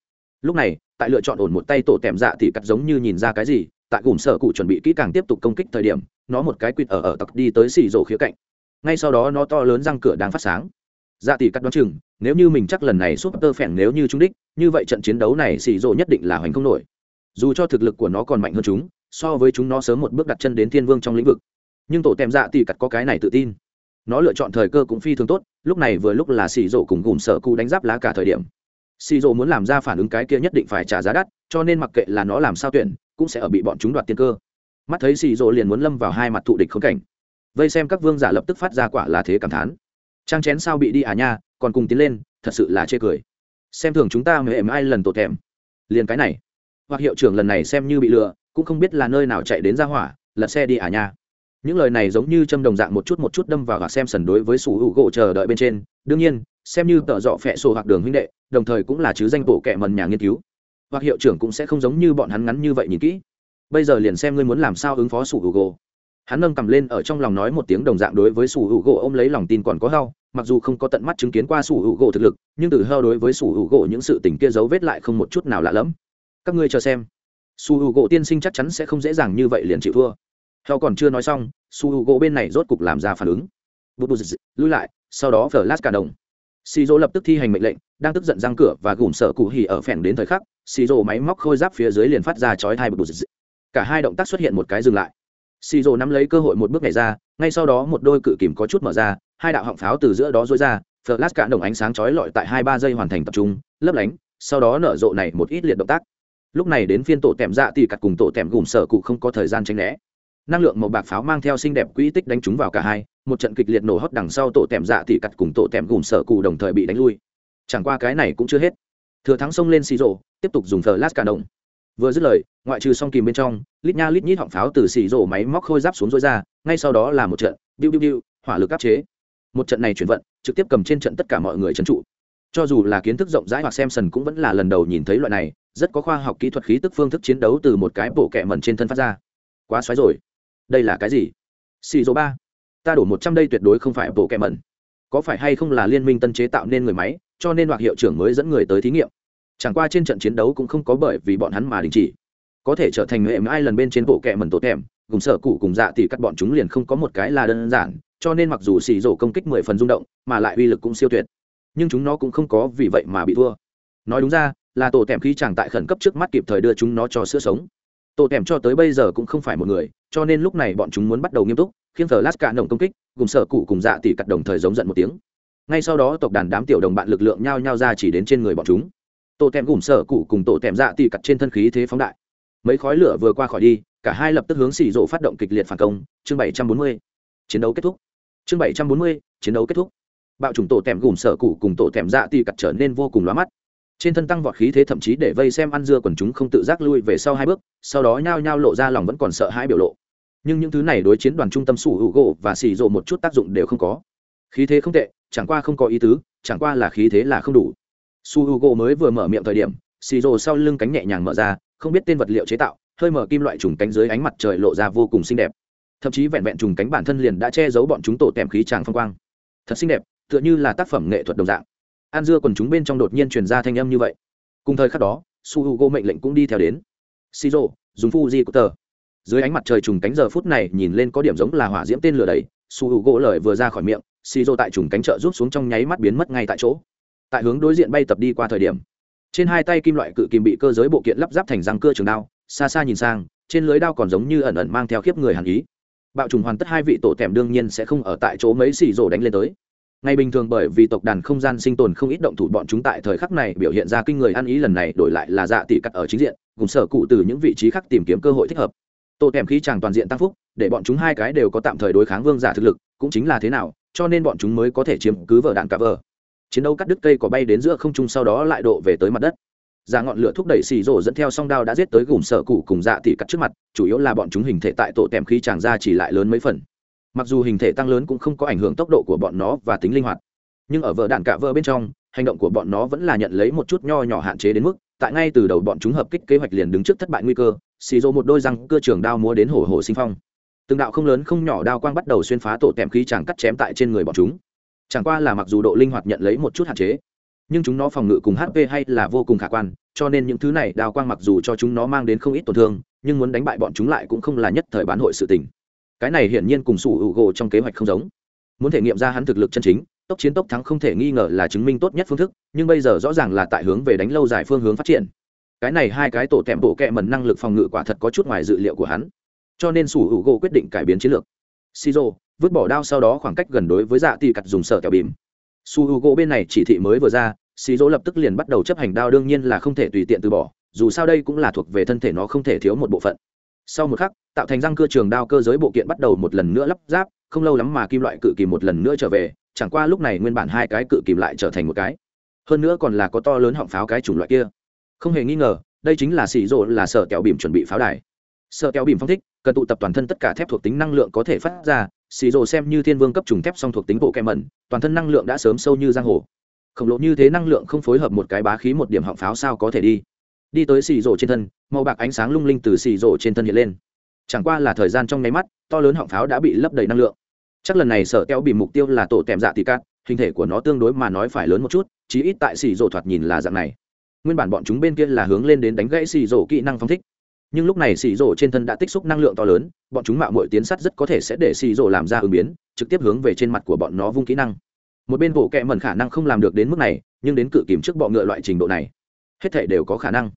Lúc này, tại lựa chọn ổn một tay tổ tèm dạ thì cắt giống như nhìn ra cái gì, tại gùm sở cụ chuẩn bị kỹ càng tiếp tục công kích thời điểm, nó một cái quịt ở ở tặc đi tới xì rộ khía cạnh. Ngay sau đó nó to lớn răng cửa đang phát sáng dạ tỷ cắt đoán chừng, nếu như mình chắc lần này súp tơ phèn nếu như trúng đích, như vậy trận chiến đấu này xì rộ nhất định là hoành không nổi. Dù cho thực lực của nó còn mạnh hơn chúng, so với chúng nó sớm một bước đặt chân đến thiên vương trong lĩnh vực. Nhưng tổ tem dạ tỷ cắt có cái này tự tin. Nó lựa chọn thời cơ cũng phi thường tốt, lúc này vừa lúc là xì rộ cùng gùm sợ cụ đánh giáp lá cả thời điểm. Xì rộ muốn làm ra phản ứng cái kia nhất định phải trả giá đắt, cho nên mặc kệ là nó làm sao tuyển, cũng sẽ ở bị bọn chúng đoạt tiên cơ. Mắt thấy xì rộ liền muốn lâm vào hai mặt thụ địch khốn cảnh. Vây xem các vương giả lập tức phát ra quả là thế cảm thán trang chén sao bị đi à nha, còn cùng tiến lên, thật sự là chê cười. Xem thường chúng ta mới mềm ai lần tổ thèm. Liền cái này. Hoặc hiệu trưởng lần này xem như bị lừa, cũng không biết là nơi nào chạy đến ra hỏa lật xe đi à nha. Những lời này giống như châm đồng dạng một chút một chút đâm vào hoặc xem sần đối với sủ hữu gỗ chờ đợi bên trên. Đương nhiên, xem như tợ dọ phẹ sổ hoặc đường huynh đệ, đồng thời cũng là chứ danh bộ kệ mần nhà nghiên cứu. Hoặc hiệu trưởng cũng sẽ không giống như bọn hắn ngắn như vậy nhìn kỹ. Bây giờ liền xem ngươi muốn làm sao ứng phó sủ hữu gỗ. Hắn nâng cầm lên ở trong lòng nói một tiếng đồng dạng đối với sủ hữu gỗ ôm lấy lòng tin còn có hao mặc dù không có tận mắt chứng kiến qua sủ hữu gỗ thực lực, nhưng từ hơ đối với sủ hữu gỗ những sự tình kia dấu vết lại không một chút nào lạ lẫm. Các ngươi chờ xem. Su hữu gỗ tiên sinh chắc chắn sẽ không dễ dàng như vậy liền chịu thua. Heo còn chưa nói xong su hữu gỗ bên này rốt cục làm ra phản ứng. Bút bút lui lại, sau đó phở lát cả đồng. Xì dỗ lập tức thi hành mệnh lệnh, đang tức giận răng cửa và gùm sợ cụ hỉ ở phèn đến thời khắc xì dỗ máy móc khôi giáp phía dưới liền phát ra chói hai bút bút cả hai động tác xuất hiện một cái dừng lại xì rồ nắm lấy cơ hội một bước nhảy ra, ngay sau đó một đôi cự kìm có chút mở ra, hai đạo họng pháo từ giữa đó dối ra, flash cả đồng ánh sáng chói lọi tại hai ba giây hoàn thành tập trung, lấp lánh, sau đó nở rộ này một ít liệt động tác. Lúc này đến phiên tổ tèm dạ thì cặt cùng tổ tèm gùm sở cụ không có thời gian tránh né. Năng lượng màu bạc pháo mang theo xinh đẹp quỹ tích đánh trúng vào cả hai, một trận kịch liệt nổ hót đằng sau tổ tèm dạ thì cặt cùng tổ tèm gùm sở cụ đồng thời bị đánh lui. Chẳng qua cái này cũng chưa hết. Thừa thắng xông lên xì rộ tiếp tục dùng flash cả đồng vừa dứt lời, ngoại trừ song kìm bên trong, lít nha lít nhít họng pháo từ xì rổ máy móc khôi giáp xuống dối ra, ngay sau đó là một trận biu biu biu hỏa lực áp chế. Một trận này chuyển vận, trực tiếp cầm trên trận tất cả mọi người trấn trụ. Cho dù là kiến thức rộng rãi hoặc xem sần cũng vẫn là lần đầu nhìn thấy loại này, rất có khoa học kỹ thuật khí tức phương thức chiến đấu từ một cái bộ kẹ mẩn trên thân phát ra. Quá xoáy rồi. Đây là cái gì? Xì rổ ba. Ta đổ một trăm đây tuyệt đối không phải bộ kẹ mẩn. Có phải hay không là liên minh tân chế tạo nên người máy, cho nên hoặc hiệu trưởng mới dẫn người tới thí nghiệm? Chẳng qua trên trận chiến đấu cũng không có bởi vì bọn hắn mà đình chỉ. Có thể trở thành hệ ai lần bên trên bộ kẹ mẩn tốt kèm cùng sở cụ cùng dạ thì cắt bọn chúng liền không có một cái là đơn giản, cho nên mặc dù xì rổ công kích mười phần rung động, mà lại uy lực cũng siêu tuyệt. Nhưng chúng nó cũng không có vì vậy mà bị thua. Nói đúng ra, là tổ tèm khí chẳng tại khẩn cấp trước mắt kịp thời đưa chúng nó cho sữa sống. Tổ tèm cho tới bây giờ cũng không phải một người, cho nên lúc này bọn chúng muốn bắt đầu nghiêm túc, khiến thờ lát cả nồng công kích cùng sở cụ cùng dạ tỷ cắt đồng thời giống giận một tiếng. Ngay sau đó tộc đàn đám tiểu đồng bạn lực lượng nhao nhao ra chỉ đến trên người bọn chúng tổ tèm gùm sở cụ cùng tổ tèm dạ tì cặt trên thân khí thế phóng đại. Mấy khói lửa vừa qua khỏi đi, cả hai lập tức hướng xì rộ phát động kịch liệt phản công. Chương bảy trăm bốn mươi, chiến đấu kết thúc. Chương bảy trăm bốn mươi, chiến đấu kết thúc. Bạo chủng tổ tèm gùm sở cụ cùng tổ tèm dạ tì cặt trở nên vô cùng lóa mắt. Trên thân tăng vọt khí thế thậm chí để vây xem ăn dưa quần chúng không tự giác lui về sau hai bước, sau đó nhao nhao lộ ra lòng vẫn còn sợ hãi biểu lộ. Nhưng những thứ này đối chiến đoàn trung tâm sủ hữu gỗ và xì rộ một chút tác dụng đều không có. Khí thế không tệ, chẳng qua không có ý tứ, chẳng qua là khí thế là không đủ su h u gỗ mới vừa mở miệng thời điểm xì rồ sau lưng cánh nhẹ nhàng mở ra, không biết tên vật liệu chế tạo, hơi mở kim loại trùng cánh dưới ánh mặt trời lộ ra vô cùng xinh đẹp. Thậm chí vẹn vẹn trùng cánh bản thân liền đã che giấu bọn chúng tổ tèm khí tràng phong quang. Thật xinh đẹp, tựa như là tác phẩm nghệ thuật đồng dạng. An dưa còn chúng bên trong đột nhiên truyền ra thanh âm như vậy. Cùng thời khắc đó, su h u g o mệnh lệnh cũng đi theo đến. Xì rồ dùng fuji của tờ dưới ánh mặt trời trùng cánh giờ phút này nhìn lên có điểm giống là hỏa diễm tên lửa đầy su h u gỗ lời vừa ra khỏi miệng xì rô tại trùng cánh trợ rút xuống trong nháy mắt biến mất ngay tại chỗ tại hướng đối diện bay tập đi qua thời điểm. Trên hai tay kim loại cự kim bị cơ giới bộ kiện lắp ráp thành răng cưa trường đao, xa xa nhìn sang, trên lưới đao còn giống như ẩn ẩn mang theo khiếp người hàn ý. Bạo trùng hoàn tất hai vị tổ tèm đương nhiên sẽ không ở tại chỗ mấy xì rổ đánh lên tới. Ngày bình thường bởi vì tộc đàn không gian sinh tồn không ít động thủ bọn chúng tại thời khắc này biểu hiện ra kinh người ăn ý lần này đổi lại là dạ tỷ cắt ở chính diện, cùng sở cụ từ những vị trí khác tìm kiếm cơ hội thích hợp. Tổ tèm khí chàng toàn diện tăng phúc, để bọn chúng hai cái đều có tạm thời đối kháng vương giả thực lực, cũng chính là thế nào, cho nên bọn chúng mới có thể chiếm cứ vợ đạn cả vợ chiến đấu cắt đứt cây có bay đến giữa không trung sau đó lại độ về tới mặt đất. Giả ngọn lửa thúc đẩy xì rổ dẫn theo song đao đã giết tới gùm sở cụ cùng dạ tỷ cắt trước mặt, chủ yếu là bọn chúng hình thể tại tổ tèm khí chàng ra chỉ lại lớn mấy phần. Mặc dù hình thể tăng lớn cũng không có ảnh hưởng tốc độ của bọn nó và tính linh hoạt, nhưng ở vợ đạn cả vợ bên trong, hành động của bọn nó vẫn là nhận lấy một chút nho nhỏ hạn chế đến mức, tại ngay từ đầu bọn chúng hợp kích kế hoạch liền đứng trước thất bại nguy cơ, xì rô một đôi răng, cưa trường đao múa đến hổ hổ sinh phong. Từng đạo không lớn không nhỏ đao quang bắt đầu xuyên phá tổ tèm khí chàng cắt chém tại trên người bọn chúng chẳng qua là mặc dù độ linh hoạt nhận lấy một chút hạn chế, nhưng chúng nó phòng ngự cùng hp hay là vô cùng khả quan, cho nên những thứ này đào quang mặc dù cho chúng nó mang đến không ít tổn thương, nhưng muốn đánh bại bọn chúng lại cũng không là nhất thời bán hội sự tình. Cái này hiển nhiên cùng sủ hữu gỗ trong kế hoạch không giống. Muốn thể nghiệm ra hắn thực lực chân chính, tốc chiến tốc thắng không thể nghi ngờ là chứng minh tốt nhất phương thức, nhưng bây giờ rõ ràng là tại hướng về đánh lâu dài phương hướng phát triển. Cái này hai cái tổ tẹm bộ kẹ mần năng lực phòng ngự quả thật có chút ngoài dự liệu của hắn. Cho nên sủ hữu gỗ quyết định cải biến chiến lược. Shizu vứt bỏ đao sau đó khoảng cách gần đối với dạ tì cặt dùng sở kẹo bìm. Su hữu gỗ bên này chỉ thị mới vừa ra shizu lập tức liền bắt đầu chấp hành đao đương nhiên là không thể tùy tiện từ bỏ, dù sao đây cũng là thuộc về thân thể nó không thể thiếu một bộ phận. Sau một khắc, tạo thành răng cưa trường đao cơ giới bộ kiện bắt đầu một lần nữa lắp ráp, không lâu lắm mà kim loại cự kỳ một lần nữa trở về, chẳng qua lúc này nguyên bản hai cái cự kìm lại trở thành một cái. Hơn nữa còn là có to lớn họng pháo cái chủng loại kia. Không hề nghi ngờ, đây chính là xì rộ là sợ kẹo bìm chuẩn bị pháo đài. Sợ kẹo bìm phong thích, cần tụ tập toàn thân tất cả thép thuộc tính năng lượng có thể phát ra xì rồ xem như thiên vương cấp trùng thép song thuộc tính bộ kẹ mẩn, toàn thân năng lượng đã sớm sâu như giang hồ. Khổng lồ như thế năng lượng không phối hợp một cái bá khí một điểm họng pháo sao có thể đi? Đi tới xì rồ trên thân, màu bạc ánh sáng lung linh từ xì rồ trên thân hiện lên. Chẳng qua là thời gian trong nháy mắt, to lớn họng pháo đã bị lấp đầy năng lượng. Chắc lần này sở keo bị mục tiêu là tổ tèm dạ tì cát hình thể của nó tương đối mà nói phải lớn một chút, chí ít tại xì rổ thoạt nhìn là dạng này. Nguyên bản bọn chúng bên kia là hướng lên đến đánh gãy xì rổ kỹ năng phong thích nhưng lúc này xì rổ trên thân đã tích xúc năng lượng to lớn, bọn chúng mạo mội tiến sắt rất có thể sẽ để xì rổ làm ra ứng biến, trực tiếp hướng về trên mặt của bọn nó vung kỹ năng. Một bên bộ kẹ mẩn khả năng không làm được đến mức này, nhưng đến cự kìm trước bọ ngựa loại trình độ này, hết thể đều có khả năng.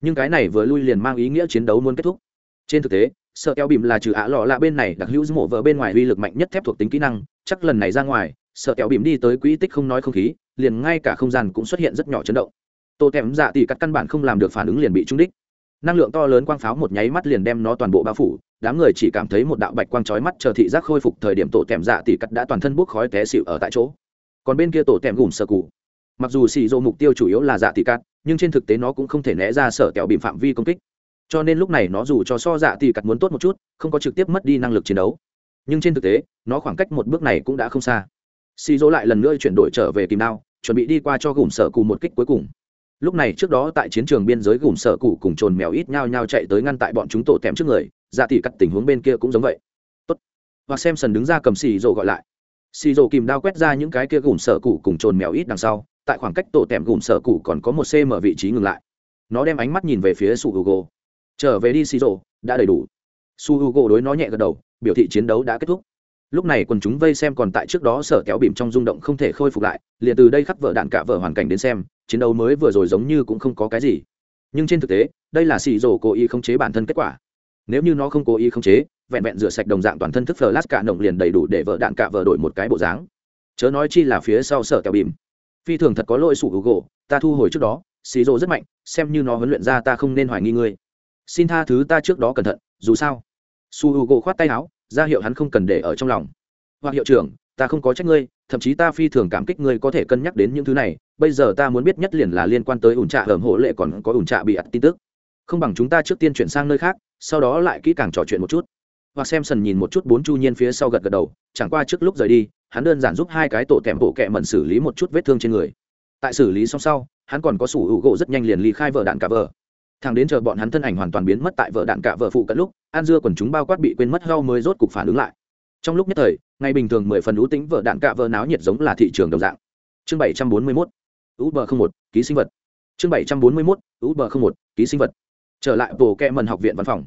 Nhưng cái này vừa lui liền mang ý nghĩa chiến đấu muốn kết thúc. Trên thực tế, sợ keo bìm là trừ ả lọ lạ bên này, đặc hữu mổ vợ bên ngoài uy lực mạnh nhất thép thuộc tính kỹ năng, chắc lần này ra ngoài, sợ keo bìm đi tới quỹ tích không nói không khí, liền ngay cả không gian cũng xuất hiện rất nhỏ chấn động. Tô kém dạ thì các căn bản không làm được phản ứng liền bị trúng đích năng lượng to lớn quang pháo một nháy mắt liền đem nó toàn bộ bao phủ, đám người chỉ cảm thấy một đạo bạch quang chói mắt chờ thị giác khôi phục thời điểm tổ tèm dạ tỉ cắt đã toàn thân bốc khói té xịu ở tại chỗ. Còn bên kia tổ tèm gùm sơ cụ. Mặc dù xì dô mục tiêu chủ yếu là dạ tỉ cắt, nhưng trên thực tế nó cũng không thể né ra sở kẹo bìm phạm vi công kích. Cho nên lúc này nó dù cho so dạ tỉ cắt muốn tốt một chút, không có trực tiếp mất đi năng lực chiến đấu. Nhưng trên thực tế, nó khoảng cách một bước này cũng đã không xa. Xì dô lại lần nữa chuyển đổi trở về kìm đao, chuẩn bị đi qua cho gùm sở cụ một kích cuối cùng lúc này trước đó tại chiến trường biên giới gùm sở cụ cùng trồn mèo ít nhau nhau chạy tới ngăn tại bọn chúng tổ tèm trước người dạ tỷ cắt tình huống bên kia cũng giống vậy. Tốt. và xem sần đứng ra cầm xì rồ gọi lại. Xì rồ kìm đao quét ra những cái kia gùm sở cụ cùng trồn mèo ít đằng sau, tại khoảng cách tổ tèm gùm sở cụ còn có một cm vị trí ngừng lại. Nó đem ánh mắt nhìn về phía su hugo. Trở về đi, xì rồ đã đầy đủ. Su hugo đối nó nhẹ gật đầu, biểu thị chiến đấu đã kết thúc. Lúc này quần chúng vây xem còn tại trước đó sở kéo bìm trong rung động không thể khôi phục lại, liền từ đây khắc vợ đạn cả vợ hoàn cảnh đến xem chiến đấu mới vừa rồi giống như cũng không có cái gì. Nhưng trên thực tế, đây là xì rổ cố ý khống chế bản thân kết quả. Nếu như nó không cố ý khống chế, vẹn vẹn rửa sạch đồng dạng toàn thân thức flash cả nồng liền đầy đủ để vợ đạn cả vợ đổi một cái bộ dáng. Chớ nói chi là phía sau sở kẹo bìm. Phi thường thật có lỗi sủ hữu gỗ ta thu hồi trước đó, xì rổ rất mạnh, xem như nó huấn luyện ra ta không nên hoài nghi ngươi. Xin tha thứ ta trước đó cẩn thận, dù sao. Su h u gỗ khoát tay áo, ra hiệu hắn không cần để ở trong lòng. Hoặc hiệu trưởng ta không có trách ngươi, thậm chí ta phi thường cảm kích ngươi có thể cân nhắc đến những thứ này, bây giờ ta muốn biết nhất liền là liên quan tới ủn trạ hởm hộ lệ còn có ủn trạ bị ặt tin tức. Không bằng chúng ta trước tiên chuyển sang nơi khác, sau đó lại kỹ càng trò chuyện một chút. Hoặc xem sần nhìn một chút bốn chu nhiên phía sau gật gật đầu, chẳng qua trước lúc rời đi, hắn đơn giản giúp hai cái tổ kèm bộ kẹ mẩn xử lý một chút vết thương trên người. Tại xử lý xong sau, hắn còn có sủ hữu gỗ rất nhanh liền ly khai vợ đạn cả vợ. Thằng đến chờ bọn hắn thân ảnh hoàn toàn biến mất tại vợ đạn cả vợ phụ cận lúc, an dưa quần chúng bao quát bị quên mất heo mới rốt cục phản ứng lại trong lúc nhất thời, ngày bình thường mười phần ú tính vợ đạn cả vợ náo nhiệt giống là thị trường đồng dạng. Chương bảy trăm bốn mươi mốt, ú bờ không một, ký sinh vật. Chương bảy trăm bốn mươi mốt, ú bờ không một, ký sinh vật. Trở lại bộ kẹ mần học viện văn phòng.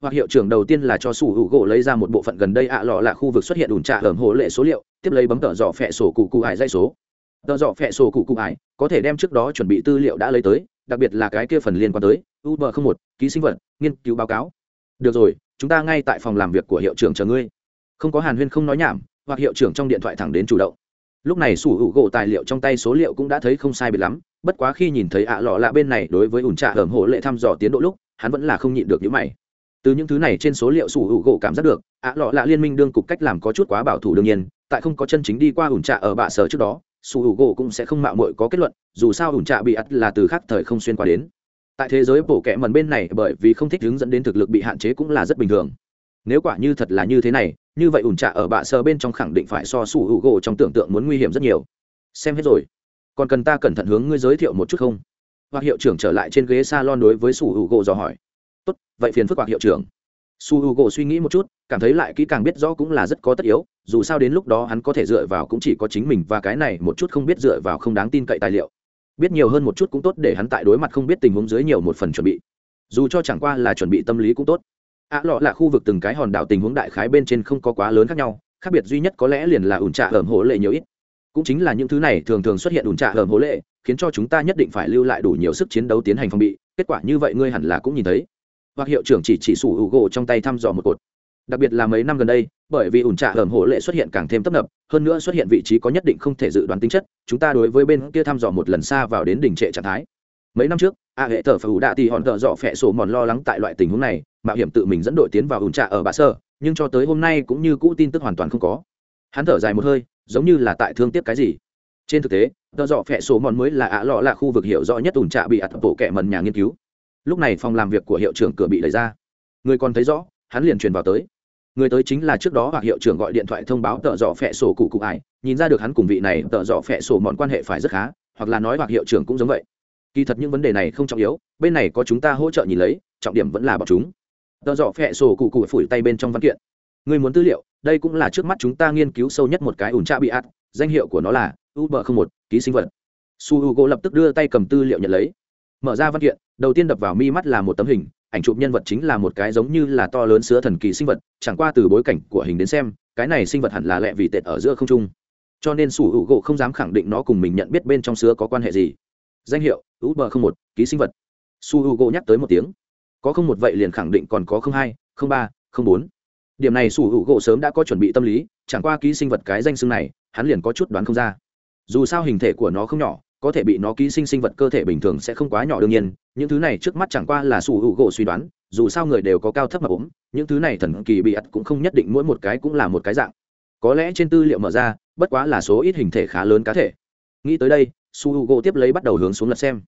Hoặc hiệu trưởng đầu tiên là cho sủ hữu gỗ lấy ra một bộ phận gần đây ạ à lọ là khu vực xuất hiện ủn trạ ẩm hộ lệ số liệu, tiếp lấy bấm tờ dọ phẹ sổ cụ cụ ải dây số. Tờ dọ phẹ sổ cụ cụ ải, có thể đem trước đó chuẩn bị tư liệu đã lấy tới, đặc biệt là cái kia phần liên quan tới uber không một, ký sinh vật, nghiên cứu báo cáo. Được rồi, chúng ta ngay tại phòng làm việc của hiệu trưởng chờ ngươi không có hàn huyên không nói nhảm, hoặc hiệu trưởng trong điện thoại thẳng đến chủ động. Lúc này sủ hữu gỗ tài liệu trong tay số liệu cũng đã thấy không sai biệt lắm, bất quá khi nhìn thấy ạ à lọ lạ bên này đối với ủn trạ hởm hộ lệ thăm dò tiến độ lúc, hắn vẫn là không nhịn được những mày. Từ những thứ này trên số liệu sủ hữu gỗ cảm giác được, ạ à lọ lạ liên minh đương cục cách làm có chút quá bảo thủ đương nhiên, tại không có chân chính đi qua ủn trạ ở bạ sở trước đó, sủ hữu gỗ cũng sẽ không mạo mội có kết luận, dù sao ủn trạ bị ắt là từ khác thời không xuyên qua đến. Tại thế giới bổ kẽ mần bên này, bởi vì không thích hướng dẫn đến thực lực bị hạn chế cũng là rất bình thường. Nếu quả như thật là như thế này như vậy ủn trạ ở bạ sờ bên trong khẳng định phải so sủ hữu gỗ trong tưởng tượng muốn nguy hiểm rất nhiều. Xem hết rồi. Còn cần ta cẩn thận hướng ngươi giới thiệu một chút không? Hoặc hiệu trưởng trở lại trên ghế s a lon đối với sủ hữu gỗ dò hỏi. Tốt, vậy phiền phức hoặc hiệu trưởng. Su h u gỗ suy nghĩ một chút, cảm thấy lại kỹ càng biết rõ cũng là rất có tất yếu, dù sao đến lúc đó hắn có thể dựa vào cũng chỉ có chính mình và cái này một chút không biết dựa vào không đáng tin cậy tài liệu. Biết nhiều hơn một chút cũng tốt để hắn tại đối mặt không biết tình huống dưới nhiều một phần chuẩn bị. Dù cho chẳng qua là chuẩn bị tâm lý cũng tốt ạ à, lọ là khu vực từng cái hòn đảo tình huống đại khái bên trên không có quá lớn khác nhau khác biệt duy nhất có lẽ liền là ủn trạ hởm hố lệ nhiều ít. Cũng chính là những thứ này thường thường xuất hiện ủn trạ hởm hố lệ khiến cho chúng ta nhất định phải lưu lại đủ nhiều sức chiến đấu tiến hành phòng bị kết quả như vậy ngươi hẳn là cũng nhìn thấy. Hoặc hiệu trưởng chỉ chỉ sủ hữu gỗ trong tay thăm dò một cột. Đặc biệt là mấy năm gần đây bởi vì ủn trạ hởm hổ lệ xuất hiện càng thêm tấp nập hơn nữa xuất hiện vị trí có nhất định không thể dự đoán tính chất chúng ta đối với bên kia thăm dò một lần xa vào đến đỉnh trệ trạng thái. Mấy năm trước a hệ thờ phù đạ thì hòn tợ dọ phẹ sổ mòn lo lắng tại loại tình huống này, mạo hiểm tự mình dẫn đội tiến vào ủn trạ ở bạ sơ, nhưng cho tới hôm nay cũng như cũ tin tức hoàn toàn không có. Hắn thở dài một hơi, giống như là tại thương tiếc cái gì. Trên thực tế tợ dọ phẹ sổ mòn mới là ạ lọ là khu vực hiểu rõ nhất ủn trạ bị ạt bộ kẻ mần nhà nghiên cứu. Lúc này phòng làm việc của hiệu trưởng cửa bị đẩy ra. Người còn thấy rõ, hắn liền truyền vào tới. Người tới chính là trước đó hoặc hiệu trưởng gọi điện thoại thông báo tợ dọ phẹ sổ cụ cụ ải, nhìn ra được hắn cùng vị này tợ dọ phẹ sổ mọn quan hệ phải rất khá, hoặc là nói hoặc hiệu trưởng cũng giống vậy kỳ thật những vấn đề này không trọng yếu, bên này có chúng ta hỗ trợ nhìn lấy, trọng điểm vẫn là bọn chúng. Tờ dọ phẹ sổ cụ cụ phủi tay bên trong văn kiện. Người muốn tư liệu, đây cũng là trước mắt chúng ta nghiên cứu sâu nhất một cái ủn tra bị ạt, danh hiệu của nó là uber không một ký sinh vật. Su h u g o lập tức đưa tay cầm tư liệu nhận lấy. Mở ra văn kiện, đầu tiên đập vào mi mắt là một tấm hình, ảnh chụp nhân vật chính là một cái giống như là to lớn sứa thần kỳ sinh vật, chẳng qua từ bối cảnh của hình đến xem, cái này sinh vật hẳn là lẹ vì tệ ở giữa không trung. Cho nên sủ U gỗ không dám khẳng định nó cùng mình nhận biết bên trong sứa có quan hệ gì danh hiệu, Uber không một, ký sinh vật. Su hữu nhắc tới một tiếng. Có không một vậy liền khẳng định còn có không hai, không ba, không bốn. Điểm này Su hữu sớm đã có chuẩn bị tâm lý, chẳng qua ký sinh vật cái danh xưng này, hắn liền có chút đoán không ra. Dù sao hình thể của nó không nhỏ, có thể bị nó ký sinh sinh vật cơ thể bình thường sẽ không quá nhỏ đương nhiên, những thứ này trước mắt chẳng qua là Su hữu suy đoán, dù sao người đều có cao thấp mà ốm, những thứ này thần kỳ bị ắt cũng không nhất định mỗi một cái cũng là một cái dạng. Có lẽ trên tư liệu mở ra, bất quá là số ít hình thể khá lớn cá thể. Nghĩ tới đây su h u gỗ tiếp lấy bắt đầu hướng xuống lật xem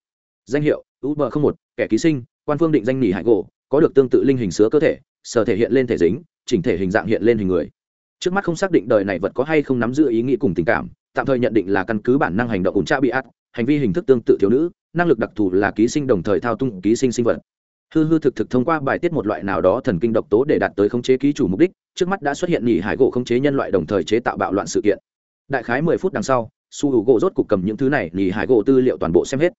danh hiệu Uber không một, kẻ ký sinh, quan phương định danh nỉ hải gỗ, có được tương tự linh hình sứa cơ thể, sở thể hiện lên thể dính, chỉnh thể hình dạng hiện lên hình người. Trước mắt không xác định đời này vật có hay không nắm giữ ý nghĩ cùng tình cảm, tạm thời nhận định là căn cứ bản năng hành động ủn tra bị át hành vi hình thức tương tự thiếu nữ, năng lực đặc thù là ký sinh đồng thời thao tung ký sinh sinh vật. Hư hư thực thực thông qua bài tiết một loại nào đó thần kinh độc tố để đạt tới khống chế ký chủ mục đích, trước mắt đã xuất hiện nghỉ hải gỗ khống chế nhân loại đồng thời chế tạo bạo loạn sự kiện. Đại khái mười phút đằng sau su h u gỗ rốt cục cầm những thứ này nhị hải gỗ tư liệu toàn bộ xem hết.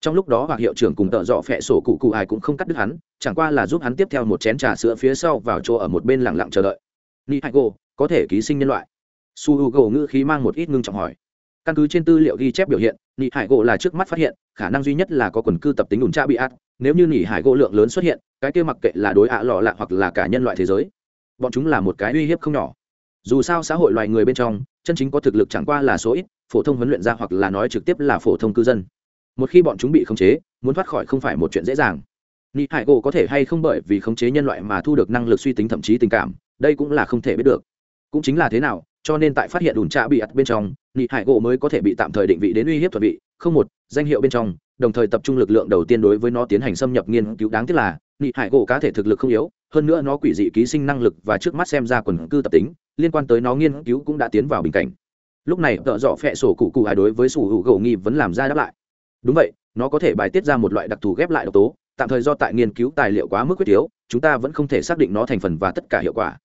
Trong lúc đó hoặc hiệu trưởng cùng tợ dọ phẹ sổ cụ cụ ai cũng không cắt đứt hắn, chẳng qua là giúp hắn tiếp theo một chén trà sữa phía sau vào chỗ ở một bên lẳng lặng chờ đợi. Nhị hải gỗ, có thể ký sinh nhân loại? Su h u gỗ ngữ khí mang một ít ngưng trọng hỏi. Căn cứ trên tư liệu ghi chép biểu hiện nhị hải gỗ là trước mắt phát hiện, khả năng duy nhất là có quần cư tập tính ủn tra bị át nếu như nhị hải gỗ lượng lớn xuất hiện, cái kia mặc kệ là đối ạ lọ lạ hoặc là cả nhân loại thế giới, bọn chúng là một cái uy hiếp không nhỏ. Dù sao xã hội loài người bên trong, chân chính có thực lực chẳng qua là số ít phổ thông huấn luyện ra hoặc là nói trực tiếp là phổ thông cư dân. Một khi bọn chúng bị khống chế, muốn thoát khỏi không phải một chuyện dễ dàng. Nị hải gỗ có thể hay không bởi vì khống chế nhân loại mà thu được năng lực suy tính thậm chí tình cảm, đây cũng là không thể biết được. Cũng chính là thế nào, cho nên tại phát hiện ủn trạ bị ặt bên trong, nị hải gỗ mới có thể bị tạm thời định vị đến uy hiếp thuật vị, không một, danh hiệu bên trong, đồng thời tập trung lực lượng đầu tiên đối với nó tiến hành xâm nhập nghiên cứu đáng tiếc là, nị hải gỗ cá thể thực lực không yếu, hơn nữa nó quỷ dị ký sinh năng lực và trước mắt xem ra quần cư tập tính, liên quan tới nó nghiên cứu cũng đã tiến vào bình cảnh lúc này tợ dọ phẹ sổ cụ cụ ai đối với sủ hữu gỗ nghi vẫn làm ra đáp lại. Đúng vậy, nó có thể bài tiết ra một loại đặc thù ghép lại độc tố, tạm thời do tại nghiên cứu tài liệu quá mức quyết yếu, chúng ta vẫn không thể xác định nó thành phần và tất cả hiệu quả.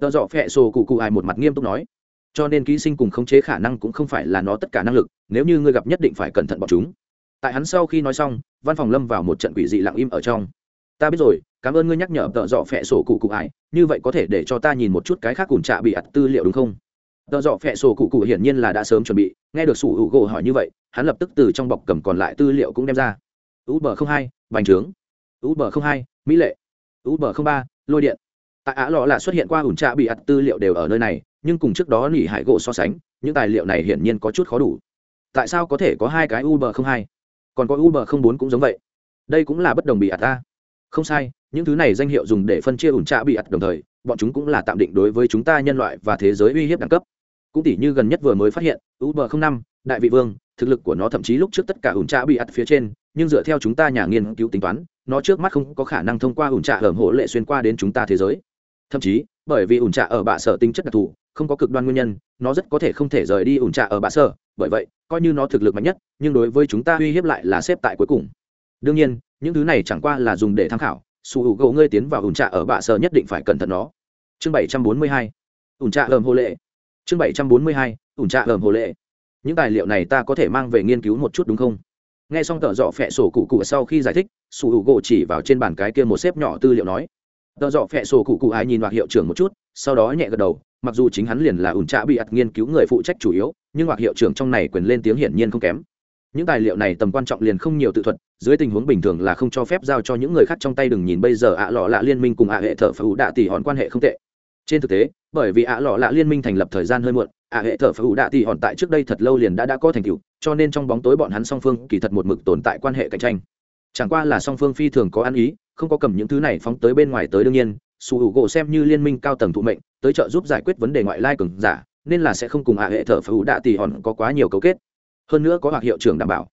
Tợ dọ phẹ sổ cụ cụ ai một mặt nghiêm túc nói. Cho nên ký sinh cùng khống chế khả năng cũng không phải là nó tất cả năng lực, nếu như ngươi gặp nhất định phải cẩn thận bọn chúng. Tại hắn sau khi nói xong, văn phòng lâm vào một trận quỷ dị lặng im ở trong. Ta biết rồi, cảm ơn ngươi nhắc nhở tợ dọ phẹ sổ cụ cụ ải như vậy có thể để cho ta nhìn một chút cái khác cùng trạ bị ặt tư liệu đúng không? Tợ dọ phẹ sổ cụ cụ hiển nhiên là đã sớm chuẩn bị, nghe được sủ hữu gỗ hỏi như vậy, hắn lập tức từ trong bọc cầm còn lại tư liệu cũng đem ra. Uber bờ hai, bành trướng. Uber bờ hai, mỹ lệ. Uber bờ ba, lôi điện. Tại á lọ là xuất hiện qua ủn trạ bị ặt tư liệu đều ở nơi này, nhưng cùng trước đó nỉ hải gỗ so sánh, những tài liệu này hiển nhiên có chút khó đủ. Tại sao có thể có hai cái uber không hai? Còn có uber không bốn cũng giống vậy. Đây cũng là bất đồng bị ạt ta. Không sai, những thứ này danh hiệu dùng để phân chia ủn trạ bị ạt đồng thời, bọn chúng cũng là tạm định đối với chúng ta nhân loại và thế giới uy hiếp đẳng cấp cũng tỷ như gần nhất vừa mới phát hiện, uber không năm, đại vị vương, thực lực của nó thậm chí lúc trước tất cả ủn trạ bị ạt phía trên, nhưng dựa theo chúng ta nhà nghiên cứu tính toán, nó trước mắt không có khả năng thông qua ủn trạ hởm hộ lệ xuyên qua đến chúng ta thế giới. Thậm chí, bởi vì ủn trạ ở bạ sở tính chất đặc thù, không có cực đoan nguyên nhân, nó rất có thể không thể rời đi ủn trạ ở bạ sở. Bởi vậy, coi như nó thực lực mạnh nhất, nhưng đối với chúng ta uy hiếp lại là xếp tại cuối cùng. Đương nhiên, những thứ này chẳng qua là dùng để tham khảo. Su hữu gỗ ngươi tiến vào ủn trạ ở bạ sở nhất định phải cẩn thận nó. Chương bảy trăm bốn mươi hai. Ủn trạ hởm hộ lệ chương bảy trăm bốn mươi hai, ủn trạ ờm hồ lệ. Những tài liệu này ta có thể mang về nghiên cứu một chút đúng không? Nghe xong tợ dọ phẹ sổ cụ cụ sau khi giải thích, sủ hữu gỗ chỉ vào trên bàn cái kia một xếp nhỏ tư liệu nói. Tợ dọ phẹ sổ cụ cụ ai nhìn hoặc hiệu trưởng một chút, sau đó nhẹ gật đầu, mặc dù chính hắn liền là ủn trạ bị ạt nghiên cứu người phụ trách chủ yếu, nhưng hoặc hiệu trưởng trong này quyền lên tiếng hiển nhiên không kém. Những tài liệu này tầm quan trọng liền không nhiều tự thuật, dưới tình huống bình thường là không cho phép giao cho những người khác trong tay đừng nhìn bây giờ ạ lọ lạ liên minh cùng ạ hệ thở phải ủ đạ tỷ hòn quan hệ không tệ trên thực tế, bởi vì ạ lọ lạ liên minh thành lập thời gian hơi muộn, ạ hệ thờ phải ủ đạ thì hòn tại trước đây thật lâu liền đã đã có thành tựu, cho nên trong bóng tối bọn hắn song phương kỳ thật một mực tồn tại quan hệ cạnh tranh. Chẳng qua là song phương phi thường có ăn ý, không có cầm những thứ này phóng tới bên ngoài tới đương nhiên, su hữu gỗ xem như liên minh cao tầng thụ mệnh, tới trợ giúp giải quyết vấn đề ngoại lai cường giả, nên là sẽ không cùng ạ hệ thờ phải ủ đạ thì hòn có quá nhiều cấu kết. Hơn nữa có hoặc hiệu trưởng đảm bảo.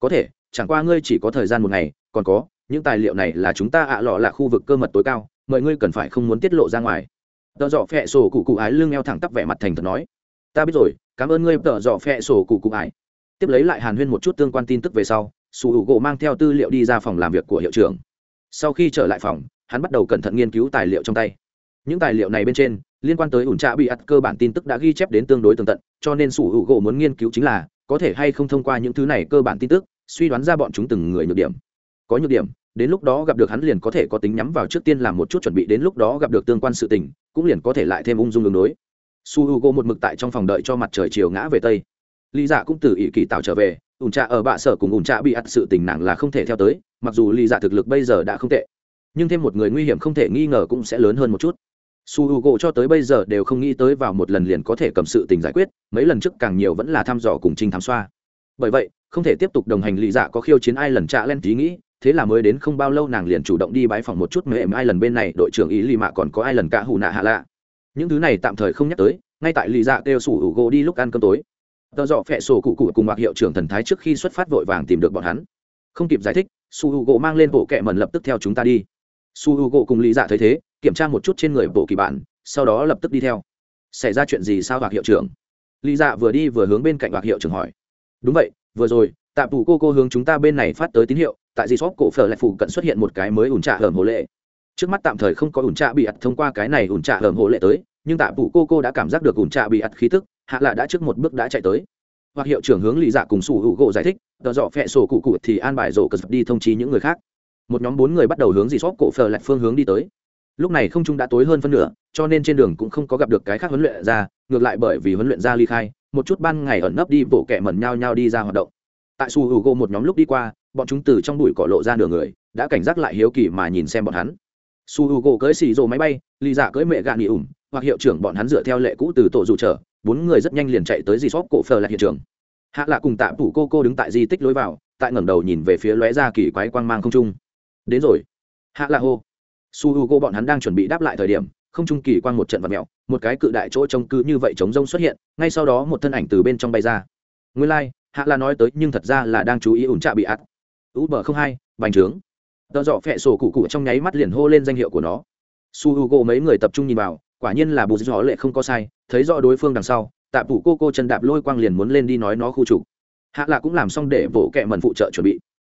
Có thể, chẳng qua ngươi chỉ có thời gian một ngày, còn có, những tài liệu này là chúng ta ạ lọ là khu vực cơ mật tối cao, mọi ngươi cần phải không muốn tiết lộ ra ngoài tợ dọ phẹ sổ cụ cụ ái lưng eo thẳng tắp vẻ mặt thành thật nói, ta biết rồi, cảm ơn ngươi, tợ dọ phẹ sổ cụ cụ ái. Tiếp lấy lại hàn huyên một chút tương quan tin tức về sau, sủ hữu gỗ mang theo tư liệu đi ra phòng làm việc của hiệu trưởng. Sau khi trở lại phòng, hắn bắt đầu cẩn thận nghiên cứu tài liệu trong tay. Những tài liệu này bên trên, liên quan tới ủn trạ bị ắt cơ bản tin tức đã ghi chép đến tương đối tường tận, cho nên sủ hữu gỗ muốn nghiên cứu chính là, có thể hay không thông qua những thứ này cơ bản tin tức, suy đoán ra bọn chúng từng người nhược điểm. Có nhược điểm đến lúc đó gặp được hắn liền có thể có tính nhắm vào trước tiên làm một chút chuẩn bị, đến lúc đó gặp được tương quan sự tình, cũng liền có thể lại thêm ung dung đường đối. Su h u g o một mực tại trong phòng đợi cho mặt trời chiều ngã về tây. Lý dạ cũng từ ỵ kỳ tạo trở về, ủn trạ ở bạ sở cùng ủn trạ bị ắt sự tình nàng là không thể theo tới, mặc dù lý dạ thực lực bây giờ đã không tệ, nhưng thêm một người nguy hiểm không thể nghi ngờ cũng sẽ lớn hơn một chút. Su h u cho tới bây giờ đều không nghĩ tới vào một lần liền có thể cầm sự tình giải quyết, mấy lần trước càng nhiều vẫn là thăm dò cùng trinh thám xoa. Bởi vậy, không thể tiếp tục đồng hành, Lý dạ có khiêu chiến ai lần trạ len tí nghĩ thế là mới đến không bao lâu nàng liền chủ động đi bái phòng một chút mềm ai lần bên này, đội trưởng ý lì mạ còn có ai lần cả hù nạ hạ lạ. Những thứ này tạm thời không nhắc tới, ngay tại lì dạ kêu sủ hữu gỗ đi lúc ăn cơm tối. Tờ dọ phẹ sổ cụ cụ cùng mặc hiệu trưởng thần thái trước khi xuất phát vội vàng tìm được bọn hắn. Không kịp giải thích su h u gỗ mang lên bộ kẹ mần lập tức theo chúng ta đi. Su h u gỗ cùng lý dạ thấy thế, kiểm tra một chút trên người bộ kỳ bản, sau đó lập tức đi theo. Xảy ra chuyện gì sao hoặc hiệu trưởng? Lý dạ vừa đi vừa hướng bên cạnh hoặc hiệu trưởng hỏi. Đúng vậy, vừa rồi tạm tù cô cô hướng chúng ta bên này phát tới tín hiệu, tại di xóp cổ phở lại phủ cận xuất hiện một cái mới ủn trạ hởm hồ lệ. Trước mắt tạm thời không có ủn trạ bị ặt thông qua cái này ủn trạ hởm hồ lệ tới, nhưng tạm tù cô cô đã cảm giác được ủn trạ bị ặt khí tức, hạ lạ đã trước một bước đã chạy tới. Hoặc hiệu trưởng hướng lý dạ cùng sủ hữu gỗ giải thích, tờ dọ phẹ sổ cụ cụ thì an bài rổ cờ đi thông trí những người khác. Một nhóm bốn người bắt đầu hướng dì xóp cổ phở lại phương hướng đi tới. Lúc này không trung đã tối hơn phân nửa, cho nên trên đường cũng không có gặp được cái khác huấn luyện ra, ngược lại bởi vì huấn luyện ra ly khai, một chút ban ngày ẩn nấp đi bộ kẻ mẩn nhau nhau đi ra hoạt động tại su hữu gỗ một nhóm lúc đi qua bọn chúng từ trong bụi cỏ lộ ra nửa người đã cảnh giác lại hiếu kỳ mà nhìn xem bọn hắn. Su hữu gỗ cưỡi xì rồ máy bay lì dạ cưỡi mẹ gạn nghỉ ủng hoặc hiệu trưởng bọn hắn dựa theo lệ cũ từ tổ dù trở bốn người rất nhanh liền chạy tới dì xóp cổ phờ lại hiện trường. Hạ lạ cùng tạ phủ cô cô đứng tại di tích lối vào tại ngẩng đầu nhìn về phía lóe ra kỳ quái quang mang không trung. Đến rồi. Hạ lạ hô. Su h u cô bọn hắn đang chuẩn bị đáp lại thời điểm không trung kỳ quang một trận vật mẹo một cái cự đại chỗ trông cứ như vậy chống rông xuất hiện ngay sau đó một thân ảnh từ bên trong bay ra. Nguyên lai、like, hạ là nói tới, nhưng thật ra là đang chú ý ủn trạ bị ắt u bờ không hai, bành trướng. Tợ dọ phẹ sổ cụ cụ trong nháy mắt liền hô lên danh hiệu của nó. Su h u cô mấy người tập trung nhìn vào, quả nhiên là bù gió lệ không có sai, thấy rõ đối phương đằng sau, tạ phủ cô cô chân đạp lôi quang liền muốn lên đi nói nó khu trục. Hạ là cũng làm xong để vỗ kẹ mần phụ trợ chuẩn bị.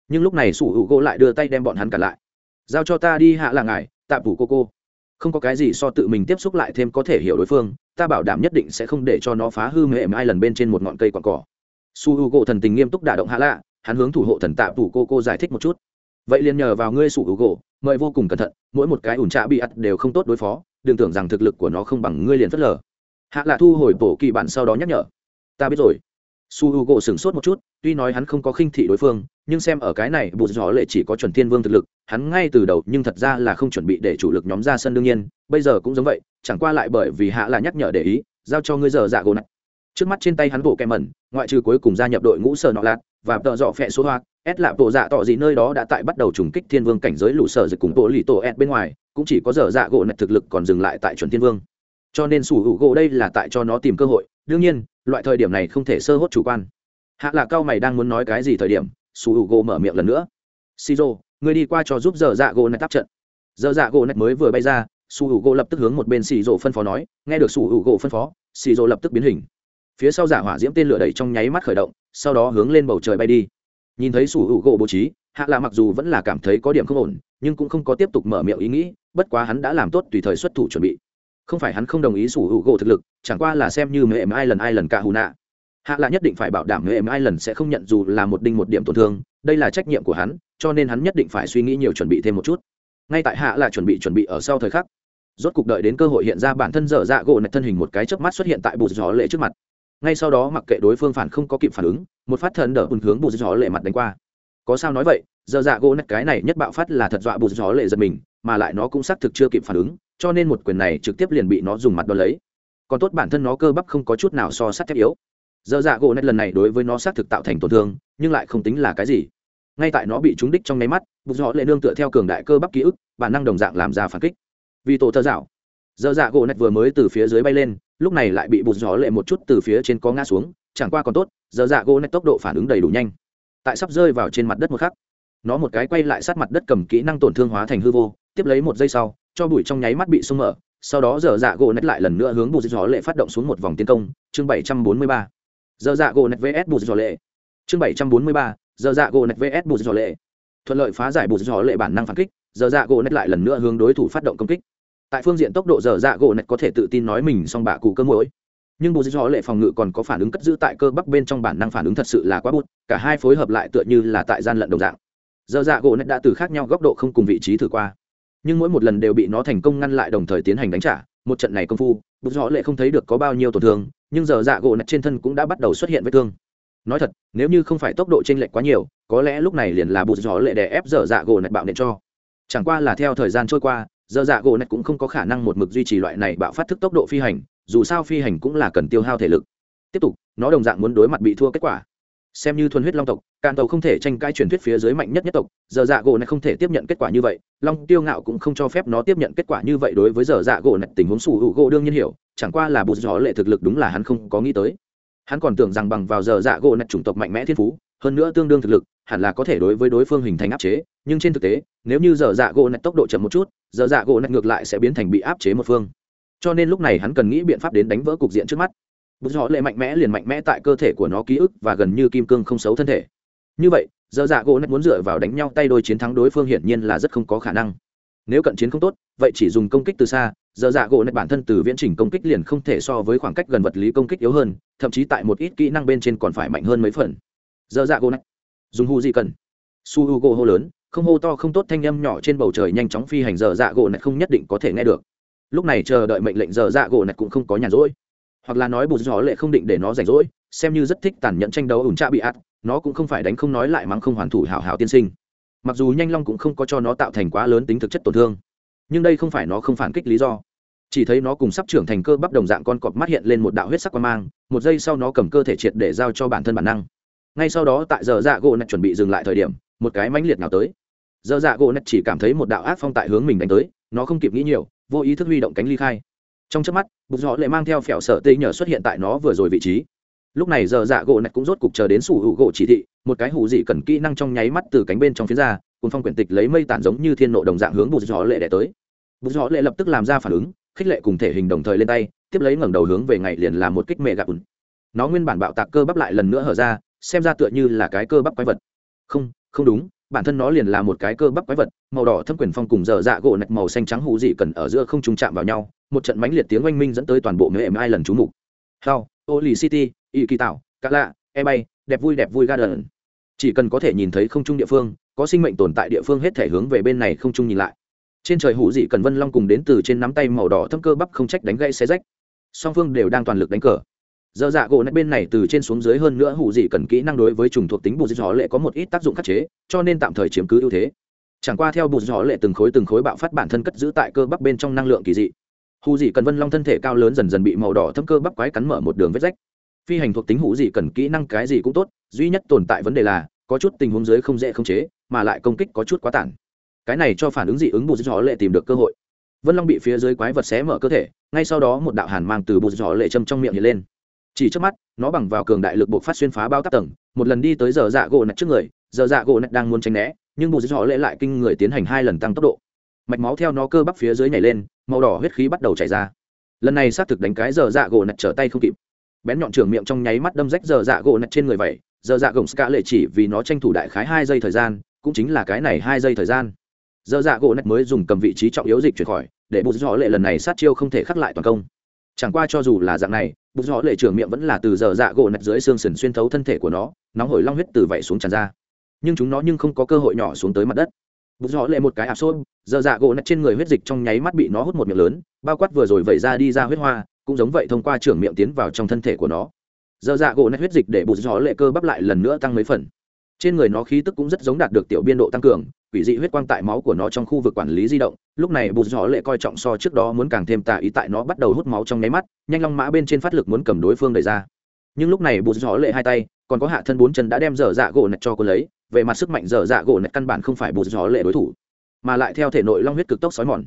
Nhưng lúc này sủ hữu gỗ lại đưa tay đem bọn hắn cả lại. Giao cho ta đi, hạ là ngài, tạ phủ cô cô. Không có cái gì so tự mình tiếp xúc lại thêm có thể hiểu đối phương, ta bảo đảm nhất định sẽ không để cho nó phá hư mệ ai lần bên trên một ngọn cây quọn cỏ su h u gỗ thần tình nghiêm túc đả động hạ lạ, hắn hướng thủ hộ thần tạ thủ cô cô giải thích một chút. Vậy liền nhờ vào ngươi su h u gỗ, mời vô cùng cẩn thận, mỗi một cái ủn trạ bị ắt đều không tốt đối phó, đừng tưởng rằng thực lực của nó không bằng ngươi liền phớt lờ. Hạ lạ thu hồi bổ kỳ bản sau đó nhắc nhở. Ta biết rồi. Su h u gỗ sửng sốt một chút, tuy nói hắn không có khinh thị đối phương, nhưng xem ở cái này bụt gió lệ chỉ có chuẩn thiên vương thực lực, hắn ngay từ đầu nhưng thật ra là không chuẩn bị để chủ lực nhóm ra sân đương nhiên, bây giờ cũng giống vậy, chẳng qua lại bởi vì hạ là nhắc nhở để ý, giao cho ngươi giờ dạ gỗ này trước mắt trên tay hắn bộ kẹ mẩn, ngoại trừ cuối cùng gia nhập đội ngũ sở nọ lạt và tợ dọ phẹ số hoa ép lạp bộ dạ tỏ gì nơi đó đã tại bắt đầu trùng kích thiên vương cảnh giới lũ sở dịch cùng bộ lì tổ ép bên ngoài, cũng chỉ có giờ dạ gỗ nạch thực lực còn dừng lại tại chuẩn thiên vương. Cho nên sủ hữu gỗ đây là tại cho nó tìm cơ hội. Đương nhiên, loại thời điểm này không thể sơ hốt chủ quan. Hạ là cao mày đang muốn nói cái gì thời điểm, sủ hữu gỗ mở miệng lần nữa. Shizu người đi qua cho giúp giờ dạ gỗ này tác trận. Giờ dạ gỗ nạch mới vừa bay ra, sủ hữu gỗ lập tức hướng một bên xì rộ phân phó nói. Nghe được sủ hữu gỗ phân phó xì lập tức biến hình phía sau giả hỏa diễm tên lửa đẩy trong nháy mắt khởi động, sau đó hướng lên bầu trời bay đi. Nhìn thấy sủ hữu gỗ bố trí, hạ lạ mặc dù vẫn là cảm thấy có điểm không ổn, nhưng cũng không có tiếp tục mở miệng ý nghĩ, bất quá hắn đã làm tốt tùy thời xuất thủ chuẩn bị. Không phải hắn không đồng ý sủ hữu gỗ thực lực, chẳng qua là xem như mềm ai lần ai lần cả hù nạ. Hạ lạ nhất định phải bảo đảm mềm ai lần sẽ không nhận dù là một đinh một điểm tổn thương, đây là trách nhiệm của hắn, cho nên hắn nhất định phải suy nghĩ nhiều chuẩn bị thêm một chút. Ngay tại hạ là chuẩn bị chuẩn bị ở sau thời khắc, rốt cuộc đợi đến cơ hội hiện ra bản thân dở dạ gỗ nạch thân hình một cái chớp mắt xuất hiện tại bụt gió lệ trước mặt ngay sau đó mặc kệ đối phương phản không có kịp phản ứng, một phát thần đỡ bùn hướng bù gió lệ mặt đánh qua. Có sao nói vậy, giờ dạ gỗ nát cái này nhất bạo phát là thật dọa bù gió lệ giật mình, mà lại nó cũng xác thực chưa kịp phản ứng, cho nên một quyền này trực tiếp liền bị nó dùng mặt đo lấy. Còn tốt bản thân nó cơ bắp không có chút nào so sắt thép yếu. Dơ dạ gỗ nát lần này đối với nó xác thực tạo thành tổn thương, nhưng lại không tính là cái gì. Ngay tại nó bị trúng đích trong nháy mắt bù gió lệ nương tựa theo cường đại cơ bắp ký ức, bản năng đồng dạng làm ra phản kích. Vì tổ thơ dạo Dở dạ gỗ nét vừa mới từ phía dưới bay lên, lúc này lại bị bụt gió lệ một chút từ phía trên có ngã xuống, chẳng qua còn tốt, dở dạ gỗ nét tốc độ phản ứng đầy đủ nhanh. Tại sắp rơi vào trên mặt đất một khắc, nó một cái quay lại sát mặt đất cầm kỹ năng tổn thương hóa thành hư vô, tiếp lấy một giây sau, cho bụi trong nháy mắt bị xung mở, sau đó dở dạ gỗ nét lại lần nữa hướng bụt gió lệ phát động xuống một vòng tiến công, chương bảy trăm bốn mươi ba. Dở dạ gỗ nét vs bụt gió lệ. Chương bảy trăm bốn mươi ba, dở dạ gỗ nét vs bụt gió lệ. Thuận lợi phá giải bụt gió lệ bản năng phản kích, dở dạ gỗ nét lại lần nữa hướng đối thủ phát động công kích tại phương diện tốc độ dở dạ gỗ nạch có thể tự tin nói mình xong bạ cụ cơ mũi nhưng bù gió lệ phòng ngự còn có phản ứng cất giữ tại cơ bắp bên trong bản năng phản ứng thật sự là quá bút cả hai phối hợp lại tựa như là tại gian lận đồng dạng. Dở dạ gỗ nạch đã từ khác nhau góc độ không cùng vị trí thử qua. Nhưng mỗi một lần đều bị nó thành công ngăn lại đồng thời tiến hành đánh trả, một trận này công phu bút rõ lệ không thấy được có bao nhiêu tổn thương, nhưng giờ dạ gỗ nạch trên thân cũng đã bắt đầu xuất hiện vết thương. Nói thật, nếu như không phải tốc độ t r ê n lệch quá nhiều, có lẽ lúc này liền là bút rõ lệ đè ép giờ dạ gỗ nạch bạo nện cho. Chẳng qua là theo thời gian trôi qua giờ dạ gỗ này cũng không có khả năng một mực duy trì loại này bạo phát thức tốc độ phi hành, dù sao phi hành cũng là cần tiêu hao thể lực. Tiếp tục, nó đồng dạng muốn đối mặt bị thua kết quả. Xem như thuần huyết long tộc, càn tàu không thể tranh cãi truyền thuyết phía dưới mạnh nhất nhất tộc, giờ dạ gỗ này không thể tiếp nhận kết quả như vậy, long tiêu ngạo cũng không cho phép nó tiếp nhận kết quả như vậy đối với giờ dạ gỗ này tình huống sủ hữu gỗ đương nhiên hiểu, chẳng qua là bụt gió lệ thực lực đúng là hắn không có nghĩ tới. Hắn còn tưởng rằng bằng vào giờ dạ gỗ này chủng tộc mạnh mẽ thiên phú hơn nữa tương đương thực lực, hẳn là có thể đối với đối phương hình thành áp chế, nhưng trên thực tế, nếu như giờ dạ gỗ nạch tốc độ chậm một chút, giờ dạ gỗ nạch ngược lại sẽ biến thành bị áp chế một phương. Cho nên lúc này hắn cần nghĩ biện pháp đến đánh vỡ cục diện trước mắt. Bút họ lệ mạnh mẽ liền mạnh mẽ tại cơ thể của nó ký ức và gần như kim cương không xấu thân thể. Như vậy, giờ dạ gỗ nạch muốn dựa vào đánh nhau tay đôi chiến thắng đối phương hiển nhiên là rất không có khả năng. Nếu cận chiến không tốt, vậy chỉ dùng công kích từ xa, giờ dạ gỗ nạch bản thân từ viễn trình công kích liền không thể so với khoảng cách gần vật lý công kích yếu hơn, thậm chí tại một ít kỹ năng bên trên còn phải mạnh hơn mấy phần dơ dạ gỗ nách. Dùng hù gì cần. Su hu gỗ hô lớn, không hô to không tốt thanh âm nhỏ trên bầu trời nhanh chóng phi hành dơ dạ gỗ nách không nhất định có thể nghe được. Lúc này chờ đợi mệnh lệnh dơ dạ gỗ nách cũng không có nhàn rỗi. Hoặc là nói bù gió lệ không định để nó rảnh rỗi, xem như rất thích tàn nhẫn tranh đấu ủn tra bị ạt, nó cũng không phải đánh không nói lại mắng không hoàn thủ hảo hảo tiên sinh. Mặc dù nhanh long cũng không có cho nó tạo thành quá lớn tính thực chất tổn thương, nhưng đây không phải nó không phản kích lý do. Chỉ thấy nó cùng sắp trưởng thành cơ bắp đồng dạng con cọp mắt hiện lên một đạo huyết sắc quan mang, một giây sau nó cầm cơ thể triệt để giao cho bản thân bản năng ngay sau đó tại giờ dạ gỗ nạch chuẩn bị dừng lại thời điểm, một cái mãnh liệt nào tới. Giờ dạ gỗ nạch chỉ cảm thấy một đạo ác phong tại hướng mình đánh tới, nó không kịp nghĩ nhiều, vô ý thức huy động cánh ly khai. Trong trước mắt bục dọ lại mang theo phèo sở tây nhờ xuất hiện tại nó vừa rồi vị trí. Lúc này giờ dạ gỗ nạch cũng rốt cục chờ đến sủ hữu gỗ chỉ thị, một cái hủ dị cần kỹ năng trong nháy mắt từ cánh bên trong phía ra cùng phong quyển tịch lấy mây tản giống như thiên nộ đồng dạng hướng bục dọ lệ đẻ tới. Bục dọ lệ lập tức làm ra phản ứng, khích lệ cùng thể hình đồng thời lên tay, tiếp lấy ngẩng đầu hướng về ngày liền làm một kích mẹ gạp nó nguyên bản bạo tạc cơ bắp lại lần nữa hở ra xem ra tựa như là cái cơ bắp quái vật. Không không đúng, bản thân nó liền là một cái cơ bắp quái vật, màu đỏ thâm quyền phong cùng dở dạ gỗ nạch màu xanh trắng hụ dị cần ở giữa không trùng chạm vào nhau, một trận mãnh liệt tiếng oanh minh dẫn tới toàn bộ mê em ai lần trú mục. Hao ô lì city y kỳ tạo cá lạ e bay đẹp vui đẹp vui garden. Chỉ cần có thể nhìn thấy không trung địa phương, có sinh mệnh tồn tại địa phương hết thể hướng về bên này không trung nhìn lại. Trên trời hủ dị cần vân long cùng đến từ trên nắm tay màu đỏ thâm cơ bắp không trách đánh gây xe rách. Song phương đều đang toàn lực đánh cờ dơ dạ gỗ nét bên này từ trên xuống dưới hơn nữa hủ gì cần kỹ năng đối với trùng thuộc tính bù dị gió lệ có một ít tác dụng khắc chế, cho nên tạm thời chiếm cứ ưu thế. Chẳng qua theo bù dị gió lệ từng khối từng khối bạo phát bản thân cất giữ tại cơ bắp bên trong năng lượng kỳ dị. Hủ gì cần vân long thân thể cao lớn dần dần bị màu đỏ thâm cơ bắp quái cắn mở một đường vết rách. Phi hành thuộc tính hủ gì cần kỹ năng cái gì cũng tốt, duy nhất tồn tại vấn đề là, có chút tình huống dưới không dễ khống chế, mà lại công kích có chút quá tản. Cái này cho phản ứng dị ứng bù dị gió lệ tìm được cơ hội. Vân long bị phía dưới quái vật xé mở cơ thể, ngay sau đó một đạo hàn mang từ bù dị gió lệ châm trong miệng hiện lên chỉ trước mắt, nó bằng vào cường đại lực buộc phát xuyên phá bao tác tầng, một lần đi tới giờ dạ gỗ nạch trước người, giờ dạ gỗ nạch đang muốn tránh né, nhưng bù dị họ lệ lại kinh người tiến hành hai lần tăng tốc độ. Mạch máu theo nó cơ bắp phía dưới nhảy lên, màu đỏ huyết khí bắt đầu chảy ra. Lần này xác thực đánh cái giờ dạ gỗ nạch trở tay không kịp. Bén nhọn trưởng miệng trong nháy mắt đâm rách giờ dạ gỗ nạch trên người vậy, giờ dạ gồng ska lệ chỉ vì nó tranh thủ đại khái hai giây thời gian, cũng chính là cái này hai giây thời gian. Giờ dạ gỗ nạch mới dùng cầm vị trí trọng yếu dịch chuyển khỏi, để bù dị họ lệ lần này sát chiêu không thể khắc lại toàn công chẳng qua cho dù là dạng này bụng rõ lệ trưởng miệng vẫn là từ giờ dạ gỗ nạch dưới xương sườn xuyên thấu thân thể của nó, nóng hổi long huyết từ vậy xuống tràn ra. Nhưng chúng nó nhưng không có cơ hội nhỏ xuống tới mặt đất. Bụng rõ lệ một cái áp xôn giờ dạ gỗ nạch trên người huyết dịch trong nháy mắt bị nó hút một miệng lớn, bao quát vừa rồi vẩy ra đi ra huyết hoa, cũng giống vậy thông qua trưởng miệng tiến vào trong thân thể của nó. Giờ dạ gỗ nạch huyết dịch để bụng rõ lệ cơ bắp lại lần nữa tăng mấy phần. Trên người nó khí tức cũng rất giống đạt được tiểu biên độ tăng cường quỷ dị huyết quang tại máu của nó trong khu vực quản lý di động, lúc này bụt gió lệ coi trọng so trước đó muốn càng thêm tà ý tại nó bắt đầu hút máu trong nháy mắt, nhanh long mã bên trên phát lực muốn cầm đối phương đẩy ra. Nhưng lúc này bụt gió lệ hai tay, còn có hạ thân bốn chân đã đem dở dạ gỗ nạch cho cô lấy, về mặt sức mạnh dở dạ gỗ nạch căn bản không phải bụt gió lệ đối thủ, mà lại theo thể nội long huyết cực tốc xói mòn.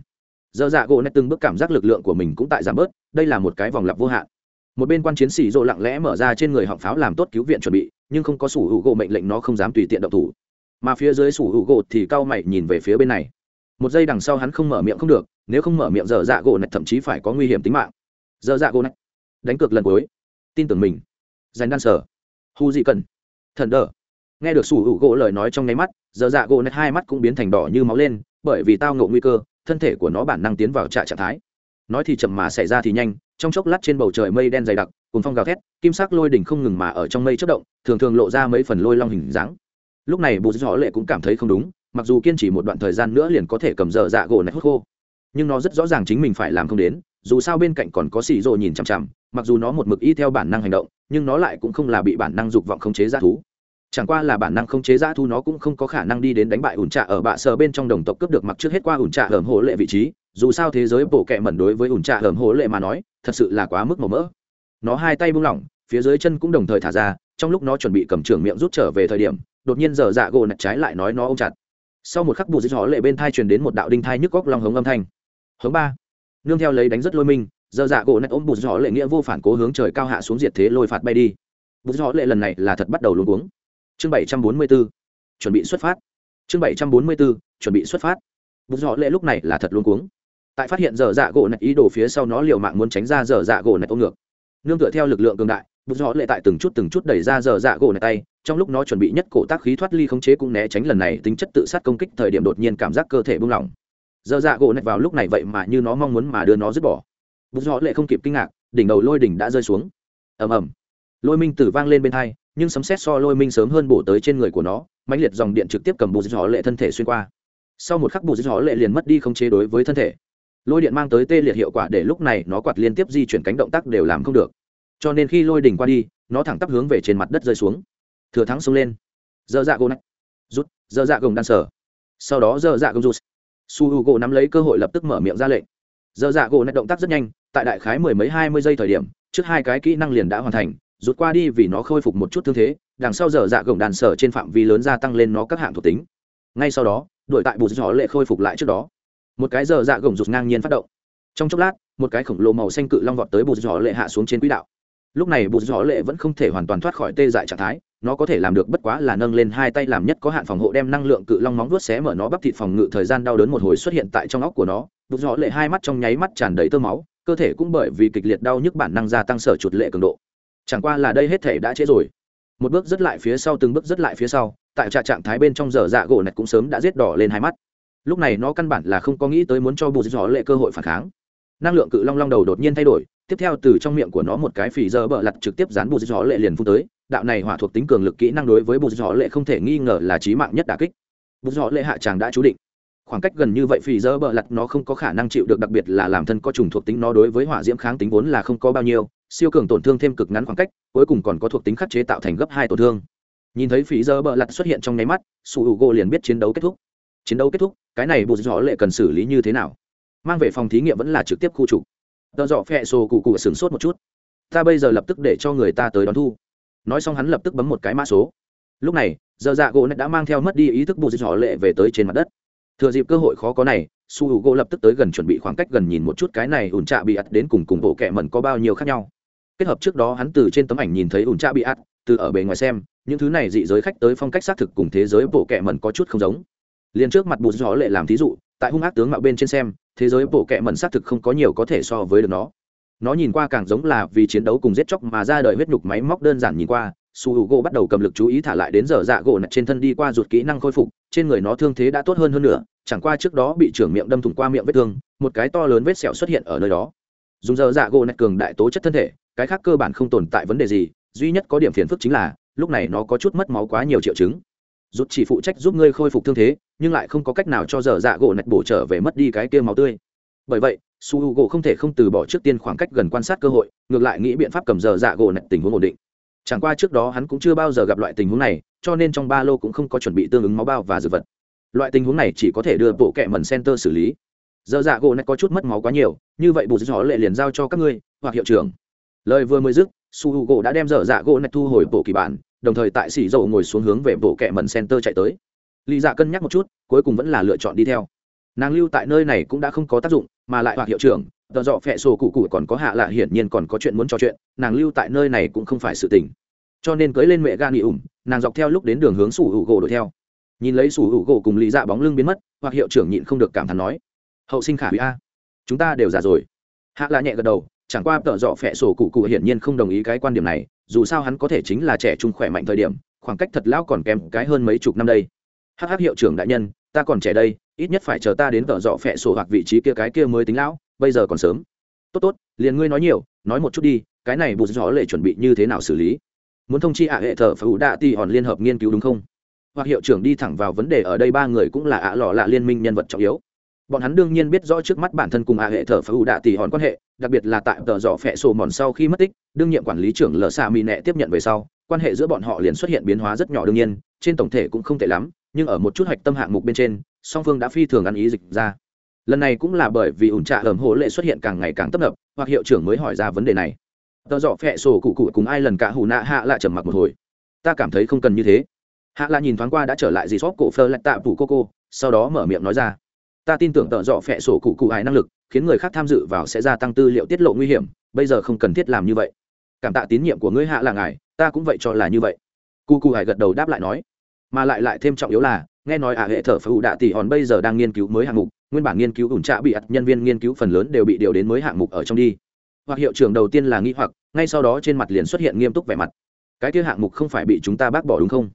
Dở dạ gỗ nạch từng bước cảm giác lực lượng của mình cũng tại giảm bớt, đây là một cái vòng lặp vô hạn. Một bên quan chiến sĩ rộ lặng lẽ mở ra trên người họng pháo làm tốt cứu viện chuẩn bị, nhưng không có sủ hữu gỗ mệnh lệnh nó không dám tùy tiện động thủ mà phía dưới sủ hữu gỗ thì cau mày nhìn về phía bên này. Một giây đằng sau hắn không mở miệng không được, nếu không mở miệng dở dạ gỗ này thậm chí phải có nguy hiểm tính mạng. Dở dạ gỗ này đánh cược lần cuối. Tin tưởng mình. Dành đan sở. Hu dị cần. Thần đờ. Nghe được sủ hữu gỗ lời nói trong nháy mắt, dở dạ gỗ này hai mắt cũng biến thành đỏ như máu lên, bởi vì tao ngộ nguy cơ, thân thể của nó bản năng tiến vào trạng thái. Nói thì chậm mà xảy ra thì nhanh, trong chốc lát trên bầu trời mây đen dày đặc cùng phong gào thét, kim sắc lôi đỉnh không ngừng mà ở trong mây chất động, thường thường lộ ra mấy phần lôi long hình dáng lúc này bù dọ lệ cũng cảm thấy không đúng, mặc dù kiên trì một đoạn thời gian nữa liền có thể cầm dở dạ gỗ này hút khô. Nhưng nó rất rõ ràng chính mình phải làm không đến, dù sao bên cạnh còn có xì rồ nhìn chằm chằm, mặc dù nó một mực y theo bản năng hành động, nhưng nó lại cũng không là bị bản năng dục vọng khống chế g thú. Chẳng qua là bản năng khống chế g thú nó cũng không có khả năng đi đến đánh bại ủn trạ ở bạ sờ bên trong đồng tộc cướp được mặc trước hết qua ủn trạ hởm hổ lệ vị trí, dù sao thế giới bổ kẹ mẩn đối với ủn trạ hởm hổ lệ mà nói, thật sự là quá mức màu mỡ. Nó hai tay buông lỏng, phía dưới chân cũng đồng thời thả ra, trong lúc nó chuẩn bị cầm trường miệng rút trở về thời điểm đột nhiên dở dạ gỗ nạch trái lại nói nó ôm chặt. Sau một khắc bù dĩ họ lệ bên thai truyền đến một đạo đinh thai nhức góc lòng hống âm thanh. Hướng ba. Nương theo lấy đánh rất lôi minh, dở dạ gỗ nạch ôm bù gió lệ nghĩa vô phản cố hướng trời cao hạ xuống diệt thế lôi phạt bay đi. Bù gió lệ lần này là thật bắt đầu luôn uống chương bảy trăm bốn mươi 744 chuẩn bị xuất phát. Chương bảy trăm bốn mươi 744 chuẩn bị xuất phát. Bù gió lệ lúc này là thật luôn cuống. Tại phát hiện dở dạ gỗ nạch ý đồ phía sau nó liều mạng muốn tránh ra dở dạ gỗ nạch ôm ngược. Nương tựa theo lực lượng cường đại bút gió lệ tại từng chút từng chút đẩy ra dở dạ gỗ này tay trong lúc nó chuẩn bị nhất cổ tác khí thoát ly khống chế cũng né tránh lần này tính chất tự sát công kích thời điểm đột nhiên cảm giác cơ thể buông lỏng. Dơ dạ gỗ này vào lúc này vậy mà như nó mong muốn mà đưa nó dứt bỏ. Bút gió lệ không kịp kinh ngạc, đỉnh đầu lôi đỉnh đã rơi xuống. Ầm ầm. Lôi minh tử vang lên bên thai nhưng sấm xét so lôi minh sớm hơn bổ tới trên người của nó, mãnh liệt dòng điện trực tiếp cầm bù gió lệ thân thể xuyên qua. Sau một khắc bù gió lệ liền mất đi khống chế đối với thân thể. Lôi điện mang tới tê liệt hiệu quả để lúc này nó quạt liên tiếp di chuyển cánh động tác đều làm không được. Cho nên khi lôi đỉnh qua đi, nó thẳng tắp hướng về trên mặt đất rơi xuống thừa thắng xông lên. Dơ dạ gỗ nách rút dơ dạ gồng đan sở. Sau đó dơ dạ gồng rút. Su h u gỗ nắm lấy cơ hội lập tức mở miệng ra lệnh. Dơ dạ gỗ nách động tác rất nhanh, tại đại khái mười mấy hai mươi giây thời điểm, trước hai cái kỹ năng liền đã hoàn thành, rút qua đi vì nó khôi phục một chút thương thế, đằng sau dơ dạ gồng đàn sở trên phạm vi lớn gia tăng lên nó các hạng thuộc tính. Ngay sau đó, đội tại bù gió lệ khôi phục lại trước đó. Một cái dơ dạ gồng rụt ngang nhiên phát động. Trong chốc lát, một cái khổng lồ màu xanh cự long vọt tới bù gió lệ hạ xuống trên quỹ đạo. Lúc này bù gió lệ vẫn không thể hoàn toàn thoát khỏi tê dại trạng thái nó có thể làm được bất quá là nâng lên hai tay làm nhất có hạn phòng hộ đem năng lượng cự long móng vuốt xé mở nó bắp thịt phòng ngự thời gian đau đớn một hồi xuất hiện tại trong óc của nó. Bù rõ lệ hai mắt trong nháy mắt tràn đầy tơ máu, cơ thể cũng bởi vì kịch liệt đau nhức bản năng gia tăng sở chuột lệ cường độ. Chẳng qua là đây hết thể đã trễ rồi. Một bước rất lại phía sau, từng bước rất lại phía sau, tại trạ trạng thái bên trong giờ dạ gỗ này cũng sớm đã giết đỏ lên hai mắt. Lúc này nó căn bản là không có nghĩ tới muốn cho bụt rõ lệ cơ hội phản kháng. Năng lượng cự long long đầu đột nhiên thay đổi, tiếp theo từ trong miệng của nó một cái phì dơ bợ lặt trực tiếp dán bụt rõ lệ liền phun tới đạo này hỏa thuộc tính cường lực kỹ năng đối với bù gió lệ không thể nghi ngờ là trí mạng nhất đà kích. Bù gió lệ hạ tràng đã chú định. Khoảng cách gần như vậy phì dơ bờ lặt nó không có khả năng chịu được đặc biệt là làm thân có trùng thuộc tính nó đối với hỏa diễm kháng tính vốn là không có bao nhiêu, siêu cường tổn thương thêm cực ngắn khoảng cách, cuối cùng còn có thuộc tính khắc chế tạo thành gấp hai tổn thương. Nhìn thấy phí dơ bờ lặt xuất hiện trong nháy mắt su h u gỗ liền biết chiến đấu kết thúc. Chiến đấu kết thúc, cái này bù gió lệ cần xử lý như thế nào? Mang về phòng thí nghiệm vẫn là trực tiếp khu trục. Tờ dọ phẹ sổ cụ cụ sửng sốt một chút. Ta bây giờ lập tức để cho người ta tới đón thu nói xong hắn lập tức bấm một cái mã số. Lúc này, giờ dạ gỗ đã mang theo mất đi ý thức bù dọ lệ về tới trên mặt đất. Thừa dịp cơ hội khó có này, su h u gỗ lập tức tới gần chuẩn bị khoảng cách gần nhìn một chút cái này ủn trạ bị ắt đến cùng cùng bộ kẹ mẩn có bao nhiêu khác nhau. Kết hợp trước đó hắn từ trên tấm ảnh nhìn thấy ủn trạ bị ắt, từ ở bề ngoài xem, những thứ này dị giới khách tới phong cách xác thực cùng thế giới bộ kẹ mẩn có chút không giống. Liền trước mặt bù gió lệ làm thí dụ, tại hung ác tướng mạo bên trên xem, thế giới bộ kẹ mẩn xác thực không có nhiều có thể so với được nó nó nhìn qua càng giống là vì chiến đấu cùng giết chóc mà ra đời huyết nhục máy móc đơn giản nhìn qua, su h u gỗ bắt đầu cầm lực chú ý thả lại đến giờ dạ gỗ nặt trên thân đi qua ruột kỹ năng khôi phục, trên người nó thương thế đã tốt hơn hơn nữa, chẳng qua trước đó bị trưởng miệng đâm thủng qua miệng vết thương, một cái to lớn vết sẹo xuất hiện ở nơi đó. Dùng giờ dạ gỗ nặt cường đại tố chất thân thể, cái khác cơ bản không tồn tại vấn đề gì, duy nhất có điểm phiền phức chính là, lúc này nó có chút mất máu quá nhiều triệu chứng. Rút chỉ phụ trách giúp ngươi khôi phục thương thế, nhưng lại không có cách nào cho giờ dạ gỗ nạch bổ trở về mất đi cái kia máu tươi bởi vậy, su h u gỗ không thể không từ bỏ trước tiên khoảng cách gần quan sát cơ hội, ngược lại nghĩ biện pháp cầm giờ dạ gỗ này tình huống ổn định. Chẳng qua trước đó hắn cũng chưa bao giờ gặp loại tình huống này, cho nên trong ba lô cũng không có chuẩn bị tương ứng máu bao và dược vật. Loại tình huống này chỉ có thể đưa bộ kẹ mần center xử lý. Giờ dạ gỗ này có chút mất máu quá nhiều, như vậy bù gió lệ liền giao cho các ngươi, hoặc hiệu trưởng. Lời vừa mới dứt, su h u gỗ đã đem giờ dạ gỗ này thu hồi bộ kỳ bản, đồng thời tại xỉ dầu ngồi xuống hướng về bộ kẹ mần center chạy tới. Lý dạ cân nhắc một chút, cuối cùng vẫn là lựa chọn đi theo. Nàng lưu tại nơi này cũng đã không có tác dụng mà lại hoặc hiệu trưởng tờ dọ phẹ sổ cụ cụ còn có hạ lạ hiển nhiên còn có chuyện muốn trò chuyện, nàng lưu tại nơi này cũng không phải sự tình. Cho nên cưới lên mẹ gan nghỉ ủng nàng dọc theo lúc đến đường hướng sủ hữu gỗ đuổi theo. Nhìn lấy sủ hữu gỗ cùng lý dạ bóng lưng biến mất, hoặc hiệu trưởng nhịn không được cảm thán nói, hậu sinh khả hủy a, chúng ta đều già rồi. Hạ lạ nhẹ gật đầu, chẳng qua tợ dọ phẹ sổ cụ cụ hiển nhiên không đồng ý cái quan điểm này, dù sao hắn có thể chính là trẻ trung khỏe mạnh thời điểm, khoảng cách thật lão còn kém cái hơn mấy chục năm đây. Hh hiệu trưởng đại nhân ta còn trẻ đây, ít nhất phải chờ ta đến tợ dọ phẹ sổ hoặc vị trí kia cái kia mới tính lão, bây giờ còn sớm. Tốt tốt, liền ngươi nói nhiều, nói một chút đi, cái này bụt rõ lệ chuẩn bị như thế nào xử lý? Muốn thông chi ạ hệ thờ phải ủ đạ ti hòn liên hợp nghiên cứu đúng không? Hoặc hiệu trưởng đi thẳng vào vấn đề ở đây ba người cũng là ạ lọ lạ liên minh nhân vật trọng yếu. Bọn hắn đương nhiên biết rõ trước mắt bản thân cùng ạ hệ thờ phải ủ đạ ti hòn quan hệ, đặc biệt là tại tờ dọ phẹ sổ mòn sau khi mất tích, đương nhiệm quản lý trưởng lờ xa mỹ nẹ tiếp nhận về sau, quan hệ giữa bọn họ liền xuất hiện biến hóa rất nhỏ đương nhiên, trên tổng thể cũng không tệ lắm nhưng ở một chút hạch tâm hạng mục bên trên, song phương đã phi thường ăn ý dịch ra. Lần này cũng là bởi vì ủn trạ ẩm hộ lệ xuất hiện càng ngày càng tấp nập, hoặc hiệu trưởng mới hỏi ra vấn đề này. Tờ dọ phẹ sổ cụ cụ cùng ai lần cả hù nạ hạ lại trầm mặc một hồi. Ta cảm thấy không cần như thế. Hạ lại nhìn thoáng qua đã trở lại dì xóp cổ phơ lại tạ phủ cô cô, sau đó mở miệng nói ra. Ta tin tưởng tờ dọ phẹ sổ cụ cụ ai năng lực, khiến người khác tham dự vào sẽ gia tăng tư liệu tiết lộ nguy hiểm, bây giờ không cần thiết làm như vậy. Cảm tạ tín nhiệm của ngươi hạ là ngài, ta cũng vậy cho là như vậy. Cụ cụ hải gật đầu đáp lại nói mà lại lại thêm trọng yếu là, nghe nói ả hệ thở phù đạ tỷ hòn bây giờ đang nghiên cứu mới hạng mục, nguyên bản nghiên cứu ủn trạ bị ặt nhân viên nghiên cứu phần lớn đều bị điều đến mới hạng mục ở trong đi. Hoặc hiệu trưởng đầu tiên là nghĩ hoặc, ngay sau đó trên mặt liền xuất hiện nghiêm túc vẻ mặt. Cái kia hạng mục không phải bị chúng ta bác bỏ đúng không?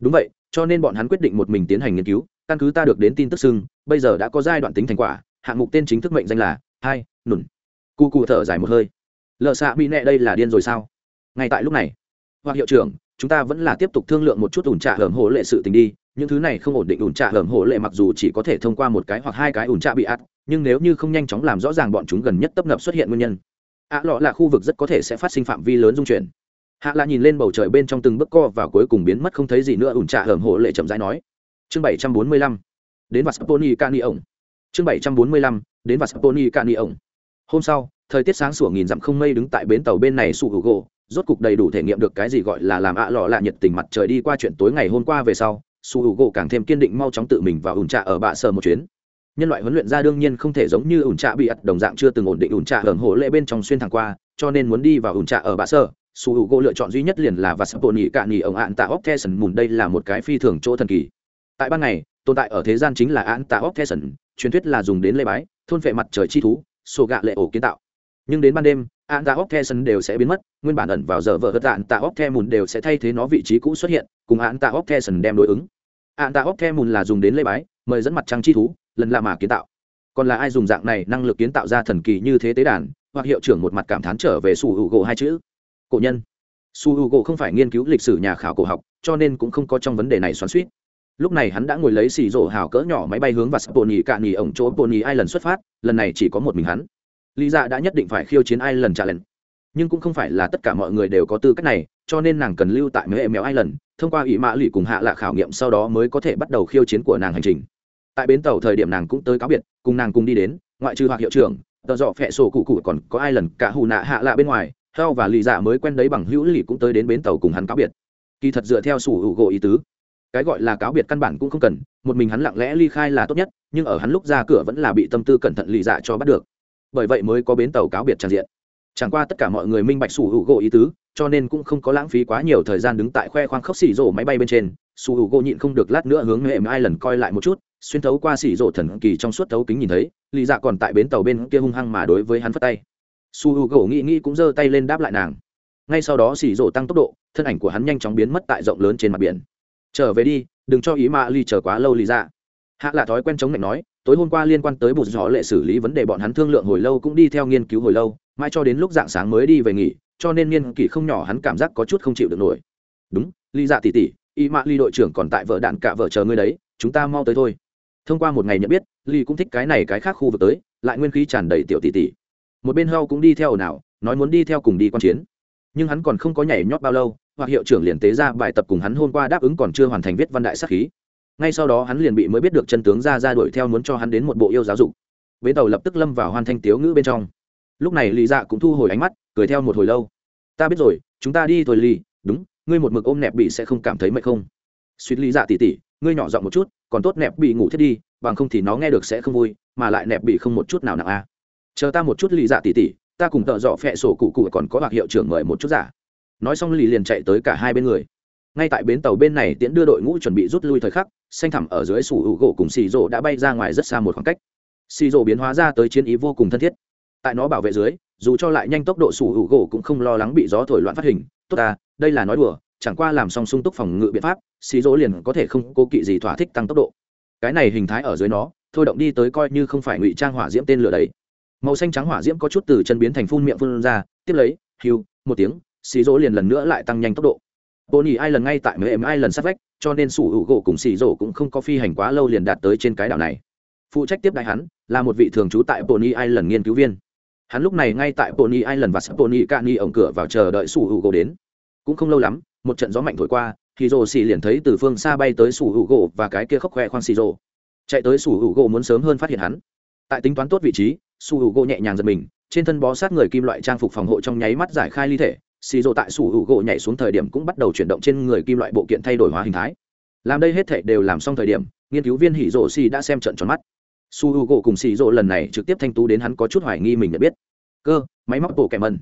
Đúng vậy, cho nên bọn hắn quyết định một mình tiến hành nghiên cứu, căn cứ ta được đến tin tức xưng, bây giờ đã có giai đoạn tính thành quả, hạng mục tên chính thức mệnh danh là hai nùn cu cu thở dài một hơi. Lợ xạ bị nẹ đây là điên rồi sao? Ngay tại lúc này, hoặc hiệu trưởng chúng ta vẫn là tiếp tục thương lượng một chút ủn trạ hởm hổ lệ sự tình đi, những thứ này không ổn định ủn trạ hởm hổ lệ mặc dù chỉ có thể thông qua một cái hoặc hai cái ủn trạ bị ắt, nhưng nếu như không nhanh chóng làm rõ ràng bọn chúng gần nhất tấp nập xuất hiện nguyên nhân, ạ lọ là khu vực rất có thể sẽ phát sinh phạm vi lớn dung chuyển. Hạ lạ nhìn lên bầu trời bên trong từng bức co và cuối cùng biến mất không thấy gì nữa, ủn trạ hởm hổ lệ chậm rãi nói. Chương bảy trăm bốn mươi lăm, đến vặt pony cani ổng chương bảy trăm bốn mươi lăm, đến vặt pony cani ổng hôm sau, thời tiết sáng sủa nghìn dặm không mây đứng tại bến tàu bên này sụ hữu gỗ rốt cục đầy đủ thể nghiệm được cái gì gọi là làm ạ lọ lạ nhiệt tình mặt trời đi qua chuyện tối ngày hôm qua về sau, su hữu gỗ càng thêm kiên định mau chóng tự mình vào ủn trạ ở bạ sở một chuyến. Nhân loại huấn luyện ra đương nhiên không thể giống như ủn trạ bị ắt đồng dạng chưa từng ổn định ủn trạ hởm hổ lệ bên trong xuyên thẳng qua, cho nên muốn đi vào ủn trạ ở bạ sở, su hữu gỗ lựa chọn duy nhất liền là và sắp bộ nhị cạn nhị ổng ạn tạ óc the sần mùn đây là một cái phi thường chỗ thần kỳ. Tại ban ngày, tồn tại ở thế gian chính là ạn tạ óc the sần, truyền thuyết là dùng đến lê bái, thôn vệ mặt trời chi thú, sổ gạ lệ ổ kiến tạo. Nhưng đến ban đêm ạn tạ óc the đều sẽ biến mất, nguyên bản ẩn vào giờ vợ hớt ạn tạ óc the mùn đều sẽ thay thế nó vị trí cũ xuất hiện, cùng ạn tạ óc the đem đối ứng. Ạn tạ óc the mùn là dùng đến lê bái, mời dẫn mặt trăng chi thú, lần là mà kiến tạo. Còn là ai dùng dạng này năng lực kiến tạo ra thần kỳ như thế tế đàn, hoặc hiệu trưởng một mặt cảm thán trở về sủ hữu gỗ hai chữ. Cổ nhân. Su h u gỗ không phải nghiên cứu lịch sử nhà khảo cổ học, cho nên cũng không có trong vấn đề này xoắn suýt lúc này hắn đã ngồi lấy xì rổ hào cỡ nhỏ máy bay hướng vào nhì cạn nghỉ ổng chỗ poni ai lần xuất phát, lần này chỉ có một mình hắn lý dạ đã nhất định phải khiêu chiến ai lần trả lần nhưng cũng không phải là tất cả mọi người đều có tư cách này, cho nên nàng cần lưu tại mễ mèo ai lần thông qua ủy mã lụy cùng hạ lạ khảo nghiệm sau đó mới có thể bắt đầu khiêu chiến của nàng hành trình. Tại bến tàu thời điểm nàng cũng tới cáo biệt, cùng nàng cùng đi đến, ngoại trừ hoặc hiệu trưởng, tờ dọ phẹ sổ cụ cụ còn có ai lần cả hù nạ hạ lạ bên ngoài theo và lì dạ mới quen đấy bằng hữu lì cũng tới đến bến tàu cùng hắn cáo biệt. Kỳ thật dựa theo sủ hữu gỗ ý tứ, cái gọi là cáo biệt căn bản cũng không cần, một mình hắn lặng lẽ ly khai là tốt nhất, nhưng ở hắn lúc ra cửa vẫn là bị tâm tư cẩn thận lì dạ cho bắt được bởi vậy mới có bến tàu cáo biệt tràn diện. Chẳng qua tất cả mọi người minh bạch sủ hữu gỗ ý tứ, cho nên cũng không có lãng phí quá nhiều thời gian đứng tại khoe khoang khóc xỉ rổ máy bay bên trên. Sủ hữu gỗ nhịn không được lát nữa hướng hệ ai lần coi lại một chút, xuyên thấu qua xỉ rổ thần kỳ trong suốt thấu kính nhìn thấy lì dạ còn tại bến tàu bên kia hung hăng mà đối với hắn phất tay. Su h u gỗ nghĩ nghĩ cũng giơ tay lên đáp lại nàng. Ngay sau đó xỉ rổ tăng tốc độ, thân ảnh của hắn nhanh chóng biến mất tại rộng lớn trên mặt biển. Trở về đi, đừng cho ý mạ ly chờ quá lâu lì dạ. Hạ là thói quen chống lạnh nói tối hôm qua liên quan tới bụt gió lệ xử lý vấn đề bọn hắn thương lượng hồi lâu cũng đi theo nghiên cứu hồi lâu mai cho đến lúc dạng sáng mới đi về nghỉ, cho nên niên kỷ không nhỏ hắn cảm giác có chút không chịu được nổi. Đúng ly dạ tỉ tỉ y mạ ly đội trưởng còn tại vợ đạn cả vợ chờ ngươi đấy, chúng ta mau tới thôi. Thông qua một ngày nhận biết ly cũng thích cái này cái khác khu vực tới, lại nguyên khí tràn đầy tiểu tỷ tỷ. Một bên hâu cũng đi theo ồn ào, nói muốn đi theo cùng đi q u a n chiến. Nhưng hắn còn không có nhảy nhót bao lâu, hoặc hiệu trưởng liền tế ra bài tập cùng hắn hôm qua đáp ứng còn chưa hoàn thành viết văn đại sắc khí ngay sau đó hắn liền bị mới biết được chân tướng ra ra đuổi theo muốn cho hắn đến một bộ yêu giáo dục. Bến tàu lập tức lâm vào hoàn thanh tiếu ngữ bên trong. Lúc này lì dạ cũng thu hồi ánh mắt, cười theo một hồi lâu. Ta biết rồi, chúng ta đi thôi lì đúng, ngươi một mực ôm nẹp bị sẽ không cảm thấy mệt không? Suýt lý dạ tỉ tỉ, ngươi nhỏ giọng một chút, còn tốt nẹp bị ngủ thiết đi, bằng không thì nó nghe được sẽ không vui, mà lại nẹp bị không một chút nào nặng a chờ ta một chút lì dạ tỉ tỉ, ta cùng tợ dọ phẹ sổ cụ cụ còn có hoặc hiệu trưởng mời một chút giả. Nói xong lì liền chạy tới cả hai bên người ngay tại bến tàu bên này tiễn đưa đội ngũ chuẩn bị rút lui thời khắc, xanh thẳm ở dưới sủ hữu gỗ cùng xì rộ đã bay ra ngoài rất xa một khoảng cách. Xì rộ biến hóa ra tới chiến ý vô cùng thân thiết. Tại nó bảo vệ dưới, dù cho lại nhanh tốc độ sủ hữu gỗ cũng không lo lắng bị gió thổi loạn phát hình. Tốt ta, đây là nói đùa, chẳng qua làm xong sung túc phòng ngự biện pháp, xì rỗ liền có thể không cố kỵ gì thỏa thích tăng tốc độ. Cái này hình thái ở dưới nó, thôi động đi tới coi như không phải ngụy trang hỏa diễm tên lửa đấy. Màu xanh trắng hỏa diễm có chút từ chân biến thành phun miệng phun ra, tiếp lấy, hiu, một tiếng, xì rỗ liền lần nữa lại tăng nhanh tốc độ. Pony Island ngay tại Mềm em sát vách, cho nên sủ hữu gỗ cùng Sỉ Dỗ cũng không có phi hành quá lâu liền đạt tới trên cái đảo này. Phụ trách tiếp đại hắn là một vị thường trú tại Pony Island nghiên cứu viên. Hắn lúc này ngay tại Pony Island và Pony Cani ổng cửa vào chờ đợi sủ hữu gỗ đến. Cũng không lâu lắm, một trận gió mạnh thổi qua, thì rồ Sỉ liền thấy từ phương xa bay tới sủ hữu gỗ và cái kia khóc khoe khoang Sỉ Dỗ. chạy tới sủ hữu gỗ muốn sớm hơn phát hiện hắn. Tại tính toán tốt vị trí, Sủ Hữu gỗ nhẹ nhàng giật mình, trên thân bó sát người kim loại trang phục phòng hộ trong nháy mắt giải khai ly thể xì rộ tại sủ hữu gỗ nhảy xuống thời điểm cũng bắt đầu chuyển động trên người kim loại bộ kiện thay đổi hóa hình thái. Làm đây hết thể đều làm xong thời điểm, nghiên cứu viên hỉ rộ xì đã xem trận tròn mắt. Su hữu gỗ cùng xì rộ lần này trực tiếp thanh tú đến hắn có chút hoài nghi mình nhận biết. Cơ, máy móc bộ kẻ mần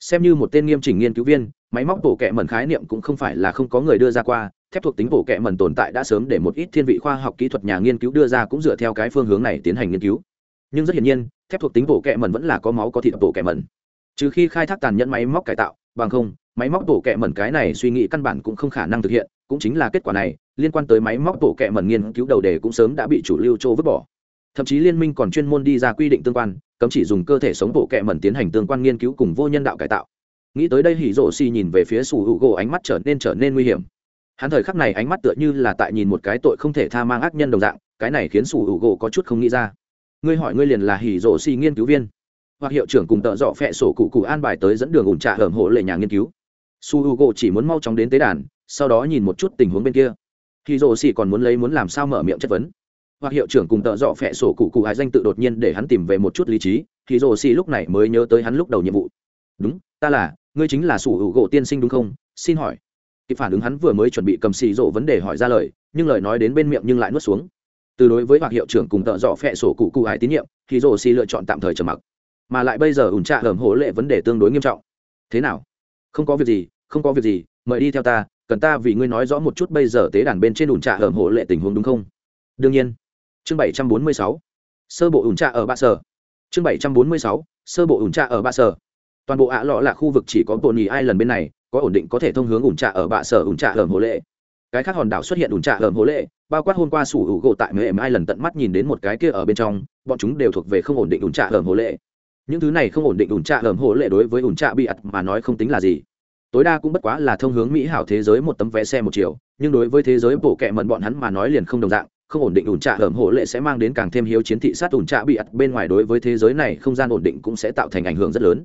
xem như một tên nghiêm chỉnh nghiên cứu viên, máy móc bộ kẻ mần khái niệm cũng không phải là không có người đưa ra qua, thép thuộc tính bộ kẻ mần tồn tại đã sớm để một ít thiên vị khoa học kỹ thuật nhà nghiên cứu đưa ra cũng dựa theo cái phương hướng này tiến hành nghiên cứu. Nhưng rất hiển nhiên, thép thuộc tính bộ kẻ mần vẫn là có máu có thịt bộ kẻ mần trừ khi khai thác tàn nhẫn máy móc cải tạo bằng không, máy móc tổ kẹ mẩn cái này suy nghĩ căn bản cũng không khả năng thực hiện, cũng chính là kết quả này, liên quan tới máy móc tổ kẹ mẩn nghiên cứu đầu đề cũng sớm đã bị chủ lưu châu vứt bỏ. Thậm chí liên minh còn chuyên môn đi ra quy định tương quan, cấm chỉ dùng cơ thể sống bộ kẹ mẩn tiến hành tương quan nghiên cứu cùng vô nhân đạo cải tạo. Nghĩ tới đây hỉ rổ xì nhìn về phía sủ hữu gỗ ánh mắt trở nên trở nên nguy hiểm. Hắn thời khắc này ánh mắt tựa như là tại nhìn một cái tội không thể tha mang ác nhân đồng dạng, cái này khiến sủ hữu gỗ có chút không nghĩ ra. Ngươi hỏi ngươi liền là hỉ rổ xì nghiên cứu viên hoặc hiệu trưởng cùng tợ dọ phẹ sổ cụ cụ an bài tới dẫn đường ủn trà hởm hộ lệ nhà nghiên cứu. Su h u gỗ chỉ muốn mau chóng đến tế đàn, sau đó nhìn một chút tình huống bên kia. Khi rổ xì còn muốn lấy muốn làm sao mở miệng chất vấn. Hoặc hiệu trưởng cùng tợ dọ phẹ sổ cụ cụ hải danh tự đột nhiên để hắn tìm về một chút lý trí khi rồ xì lúc này mới nhớ tới hắn lúc đầu nhiệm vụ. Đúng, ta là, ngươi chính là sủ hữu gỗ tiên sinh đúng không? Xin hỏi. Kịp phản ứng hắn vừa mới chuẩn bị cầm xì rộ vấn đề hỏi ra lời, nhưng lời nói đến bên miệng nhưng lại nuốt xuống. Từ đối với hoặc hiệu trưởng cùng tợ dọ phẹ sổ cụ cụ hải tín nhiệm khi rồ xì lựa chọn tạm thời trầm mặc mà lại bây giờ ủn trạ hởm hổ lệ vấn đề tương đối nghiêm trọng. Thế nào? Không có việc gì, không có việc gì, mời đi theo ta, cần ta vì ngươi nói rõ một chút bây giờ tế đàn bên trên ủn trạ hởm hổ lệ tình huống đúng không? Đương nhiên. Chương bảy trăm bốn mươi sáu. Sơ bộ ủn trạ ở ba sở. Chương bảy trăm bốn mươi sáu. Sơ bộ ủn trạ ở ba sở. Toàn bộ ạ lọ là khu vực chỉ có bộ nhì ai lần bên này, có ổn định có thể thông hướng ủn trạ ở bạ sở ủn trạ hởm hổ lệ. Cái khác hòn đảo xuất hiện ủn trạ hởm hồ lệ, bao quát hôm qua sủ hữu gỗ tại em ai lần tận mắt nhìn đến một cái kia ở bên trong, bọn chúng đều thuộc về không ổn định ủn trạ hởm hồ lệ những thứ này không ổn định ủn trạ hởm hổ lệ đối với ủn trạ bị ặt mà nói không tính là gì. Tối đa cũng bất quá là thông hướng mỹ hảo thế giới một tấm vé xe một chiều, nhưng đối với thế giới bổ kẹ mận bọn hắn mà nói liền không đồng dạng, không ổn định ủn trạ hởm hộ lệ sẽ mang đến càng thêm hiếu chiến thị sát ủn trạ bị ặt bên ngoài đối với thế giới này không gian ổn định cũng sẽ tạo thành ảnh hưởng rất lớn.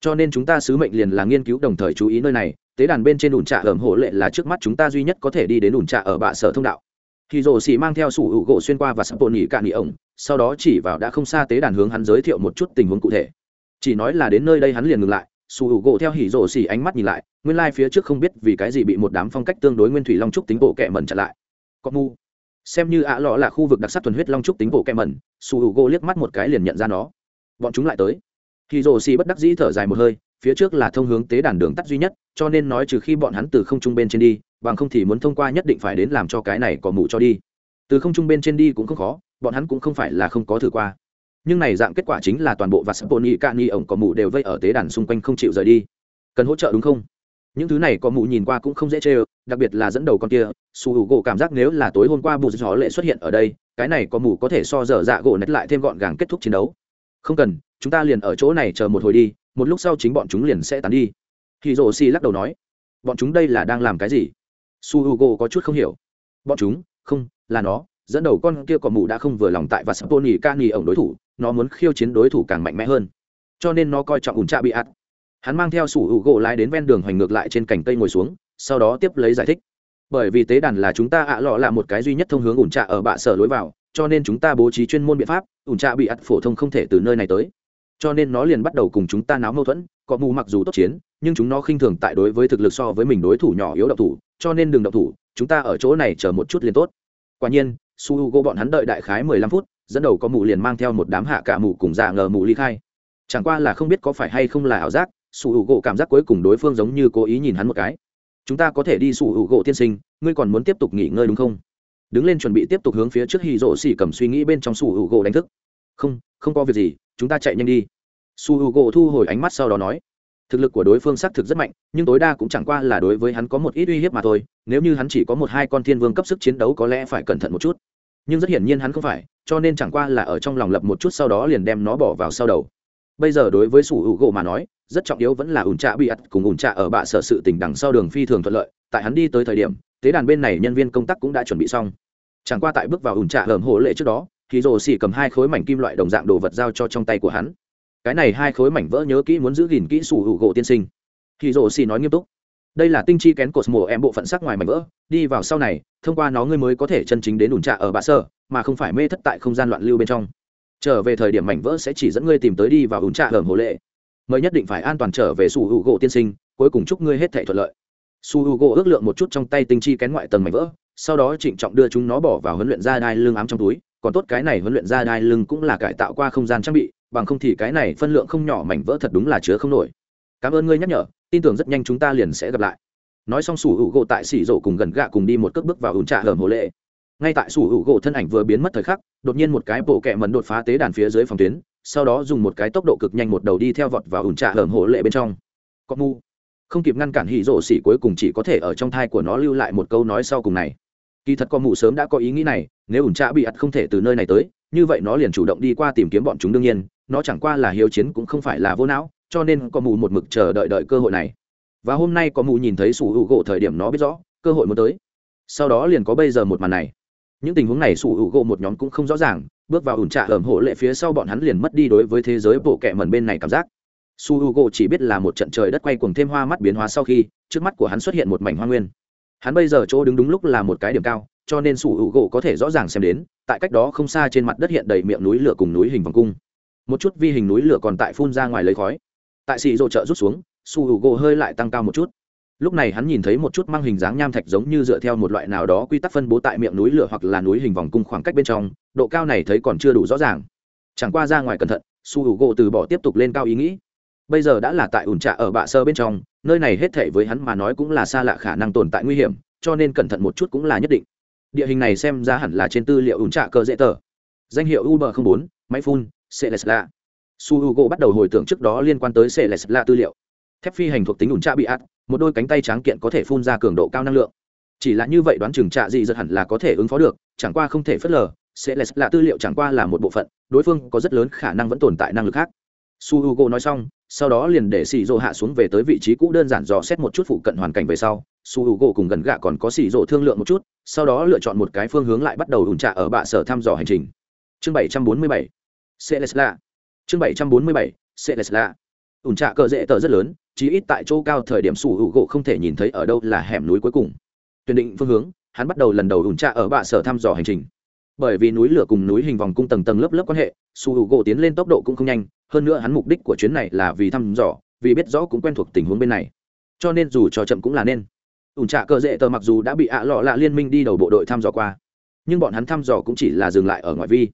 Cho nên chúng ta sứ mệnh liền là nghiên cứu đồng thời chú ý nơi này, tế đàn bên trên ủn trạ hởm hộ lệ là trước mắt chúng ta duy nhất có thể đi đến ủn trạ ở bạ sở thông đạo. Thì rồ xì mang theo sủ hữu gỗ xuyên qua và sắp bồn nhị cạn nhị ổng sau đó chỉ vào đã không xa tế đàn hướng hắn giới thiệu một chút tình huống cụ thể. Chỉ nói là đến nơi đây hắn liền ngừng lại sủ hữu gỗ theo hỉ rổ xỉ ánh mắt nhìn lại, nguyên lai phía trước không biết vì cái gì bị một đám phong cách tương đối nguyên thủy long trúc tính bộ kẹ mẩn chặn lại. Có mu. Xem như ạ lọ là khu vực đặc sắc thuần huyết long trúc tính bộ kẹ mẩn, su h u liếc mắt một cái liền nhận ra nó. Bọn chúng lại tới. Hỉ rổ xỉ bất đắc dĩ thở dài một hơi, phía trước là thông hướng tế đàn đường tắt duy nhất, cho nên nói trừ khi bọn hắn từ không trung bên trên đi, bằng không thì muốn thông qua nhất định phải đến làm cho cái này có mù cho đi từ không trung bên trên đi cũng không khó, bọn hắn cũng không phải là không có thử qua. Nhưng này dạng kết quả chính là toàn bộ và sắp bồn nhị cạn nhị ổng có mụ đều vây ở tế đàn xung quanh không chịu rời đi. Cần hỗ trợ đúng không? Những thứ này có mụ nhìn qua cũng không dễ chê ơ đặc biệt là dẫn đầu con kia, su h u gỗ cảm giác nếu là tối hôm qua bù gió lệ xuất hiện ở đây, cái này có mụ có thể so dở dạ gỗ nét lại thêm gọn gàng kết thúc chiến đấu. Không cần, chúng ta liền ở chỗ này chờ một hồi đi, một lúc sau chính bọn chúng liền sẽ tán đi. Thì rồ xì lắc đầu nói. Bọn chúng đây là đang làm cái gì? Su h u gỗ có chút không hiểu. Bọn chúng, không là nó, dẫn đầu con kia cỏ mù đã không vừa lòng tại và sắp tôn nhì ca nhì ổng đối thủ, nó muốn khiêu chiến đối thủ càng mạnh mẽ hơn. Cho nên nó coi trọng ủn trạ bị ạt hắn mang theo sủ hữu gỗ lái đến ven đường hoành ngược lại trên cành cây ngồi xuống, sau đó tiếp lấy giải thích. Bởi vì tế đàn là chúng ta ạ à lọ là một cái duy nhất thông hướng ủn trạ ở bạ sở lối vào, cho nên chúng ta bố trí chuyên môn biện pháp ủn trạ bị ạt phổ thông không thể từ nơi này tới. Cho nên nó liền bắt đầu cùng chúng ta náo mâu thuẫn có mù mặc dù tốt chiến, nhưng chúng nó khinh thường tại đối với thực lực so với mình đối thủ nhỏ yếu độc thủ, cho nên đừng độc thủ, chúng ta ở chỗ này chờ một chút liền tốt quả nhiên, su h u g o bọn hắn đợi đại khái mười lăm phút, dẫn đầu có mù liền mang theo một đám hạ cả mù cùng dạ ngờ mù ly khai. Chẳng qua là không biết có phải hay không là ảo giác sủ hữu gỗ cảm giác cuối cùng đối phương giống như cố ý nhìn hắn một cái. Chúng ta có thể đi sủ hữu gỗ tiên sinh, ngươi còn muốn tiếp tục nghỉ ngơi đúng không? Đứng lên chuẩn bị tiếp tục hướng phía trước hì rỗ xỉ cầm suy nghĩ bên trong sủ hữu gỗ đánh thức. Không không có việc gì, chúng ta chạy nhanh đi. Su hữu gỗ thu hồi ánh mắt sau đó nói thực lực của đối phương xác thực rất mạnh, nhưng tối đa cũng chẳng qua là đối với hắn có một ít uy hiếp mà thôi, nếu như hắn chỉ có một hai con thiên vương cấp sức chiến đấu có lẽ phải cẩn thận một chút. Nhưng rất hiển nhiên hắn không phải, cho nên chẳng qua là ở trong lòng lập một chút sau đó liền đem nó bỏ vào sau đầu. Bây giờ đối với sủ hữu gỗ mà nói, rất trọng yếu vẫn là ủn trạ bị ắt cùng ủn trạ ở bạ sở sự tỉnh đằng sau đường phi thường thuận lợi, tại hắn đi tới thời điểm, tế đàn bên này nhân viên công tác cũng đã chuẩn bị xong. Chẳng qua tại bước vào ủn trạ lởm hồ lệ trước đó thì rồ xỉ cầm hai khối mảnh kim loại đồng dạng đồ vật giao cho trong tay của hắn cái này hai khối mảnh vỡ nhớ kỹ muốn giữ gìn kỹ sủ hữu gỗ tiên sinh. Thì rồ xì nói nghiêm túc. Đây là tinh chi kén cột mùa em bộ phận sắc ngoài mảnh vỡ, đi vào sau này, thông qua nó ngươi mới có thể chân chính đến ủn trạ ở bạ sở, mà không phải mê thất tại không gian loạn lưu bên trong. Trở về thời điểm mảnh vỡ sẽ chỉ dẫn ngươi tìm tới đi vào ủn trạ hởm hồ lệ. Mời nhất định phải an toàn trở về sủ hữu gỗ tiên sinh, cuối cùng chúc ngươi hết thể thuận lợi. Su h u gỗ ước lượng một chút trong tay tinh chi kén ngoại tầng mảnh vỡ, sau đó trịnh trọng đưa chúng nó bỏ vào huấn luyện ra đai lưng ám trong túi, còn tốt cái này huấn luyện ra đai lưng cũng là cải tạo qua không gian trang bị bằng không thì cái này phân lượng không nhỏ mảnh vỡ thật đúng là chứa không nổi. Cảm ơn ngươi nhắc nhở, tin tưởng rất nhanh chúng ta liền sẽ gặp lại. Nói xong sủ hữu gỗ tại xỉ rổ cùng gần gạ cùng đi một cước bước vào ủn trà hởm hồ lệ. Ngay tại sủ hữu gỗ thân ảnh vừa biến mất thời khắc, đột nhiên một cái bộ kẹ mần đột phá tế đàn phía dưới phòng tuyến, sau đó dùng một cái tốc độ cực nhanh một đầu đi theo vọt vào ủn trà hởm hồ lệ bên trong. Có mu. Không kịp ngăn cản hỉ rổ xỉ cuối cùng chỉ có thể ở trong thai của nó lưu lại một câu nói sau cùng này kỳ thật có mụ sớm đã có ý nghĩ này, nếu ủn trạ bị ắt không thể từ nơi này tới, như vậy nó liền chủ động đi qua tìm kiếm bọn chúng đương nhiên, nó chẳng qua là hiếu chiến cũng không phải là vô não, cho nên có mù một mực chờ đợi đợi cơ hội này. Và hôm nay có mù nhìn thấy sủ hữu gỗ thời điểm nó biết rõ, cơ hội muốn tới. Sau đó liền có bây giờ một màn này. Những tình huống này sủ hữu gỗ một nhóm cũng không rõ ràng, bước vào ủn trạ ẩm hộ lệ phía sau bọn hắn liền mất đi đối với thế giới bộ kẹ mần bên này cảm giác. Su h u g o chỉ biết là một trận trời đất quay cùng thêm hoa mắt biến hóa sau khi, trước mắt của hắn xuất hiện một mảnh hoa nguyên hắn bây giờ chỗ đứng đúng lúc là một cái điểm cao, cho nên sủ hữu gỗ có thể rõ ràng xem đến, tại cách đó không xa trên mặt đất hiện đầy miệng núi lửa cùng núi hình vòng cung. Một chút vi hình núi lửa còn tại phun ra ngoài lấy khói. Tại xì rộ trợ rút xuống, sủ hữu gỗ hơi lại tăng cao một chút. Lúc này hắn nhìn thấy một chút mang hình dáng nham thạch giống như dựa theo một loại nào đó quy tắc phân bố tại miệng núi lửa hoặc là núi hình vòng cung khoảng cách bên trong, độ cao này thấy còn chưa đủ rõ ràng. Chẳng qua ra ngoài cẩn thận su h u gỗ từ bỏ tiếp tục lên cao ý nghĩ. Bây giờ đã là tại ủn trạ ở bạ sơ bên trong nơi này hết thể với hắn mà nói cũng là xa lạ khả năng tồn tại nguy hiểm, cho nên cẩn thận một chút cũng là nhất định. Địa hình này xem ra hẳn là trên tư liệu ủn trạ cơ dễ tờ. Danh hiệu uber bốn, máy phun celesla su Hugo bắt đầu hồi tưởng trước đó liên quan tới celesla tư liệu. Thép phi hành thuộc tính ủn trạ bị ạt, một đôi cánh tay tráng kiện có thể phun ra cường độ cao năng lượng. Chỉ là như vậy đoán chừng trạ gì rất hẳn là có thể ứng phó được, chẳng qua không thể phớt lờ celesla tư liệu chẳng qua là một bộ phận, đối phương có rất lớn khả năng vẫn tồn tại năng lực khác su h u g o nói xong, sau đó liền để xì rộ hạ xuống về tới vị trí cũ đơn giản dò xét một chút phụ cận hoàn cảnh về sau. Su h u gỗ cùng gần gạ còn có xì rộ thương lượng một chút, sau đó lựa chọn một cái phương hướng lại bắt đầu ủn trạ ở bạ sở thăm dò hành trình. Chương bảy trăm bốn mươi bảy celesla chương bảy trăm bốn mươi bảy celesla ủn trạ cờ dễ tờ rất lớn, chí ít tại chỗ cao thời điểm su h u gỗ không thể nhìn thấy ở đâu là hẻm núi cuối cùng. Tuyển định phương hướng, hắn bắt đầu lần đầu ủn trạ ở bạ sở thăm dò hành trình. Bởi vì núi lửa cùng núi hình vòng cung tầng tầng lớp lớp quan hệ, su h u gỗ tiến lên tốc độ cũng không nhanh hơn nữa hắn mục đích của chuyến này là vì thăm dò, vì biết rõ cũng quen thuộc tình huống bên này. Cho nên dù cho chậm cũng là nên. Ủn trạ cờ dễ tờ mặc dù đã bị ạ lọ lạ liên minh đi đầu bộ đội thăm dò qua, nhưng bọn hắn thăm dò cũng chỉ là dừng lại ở ngoại vi.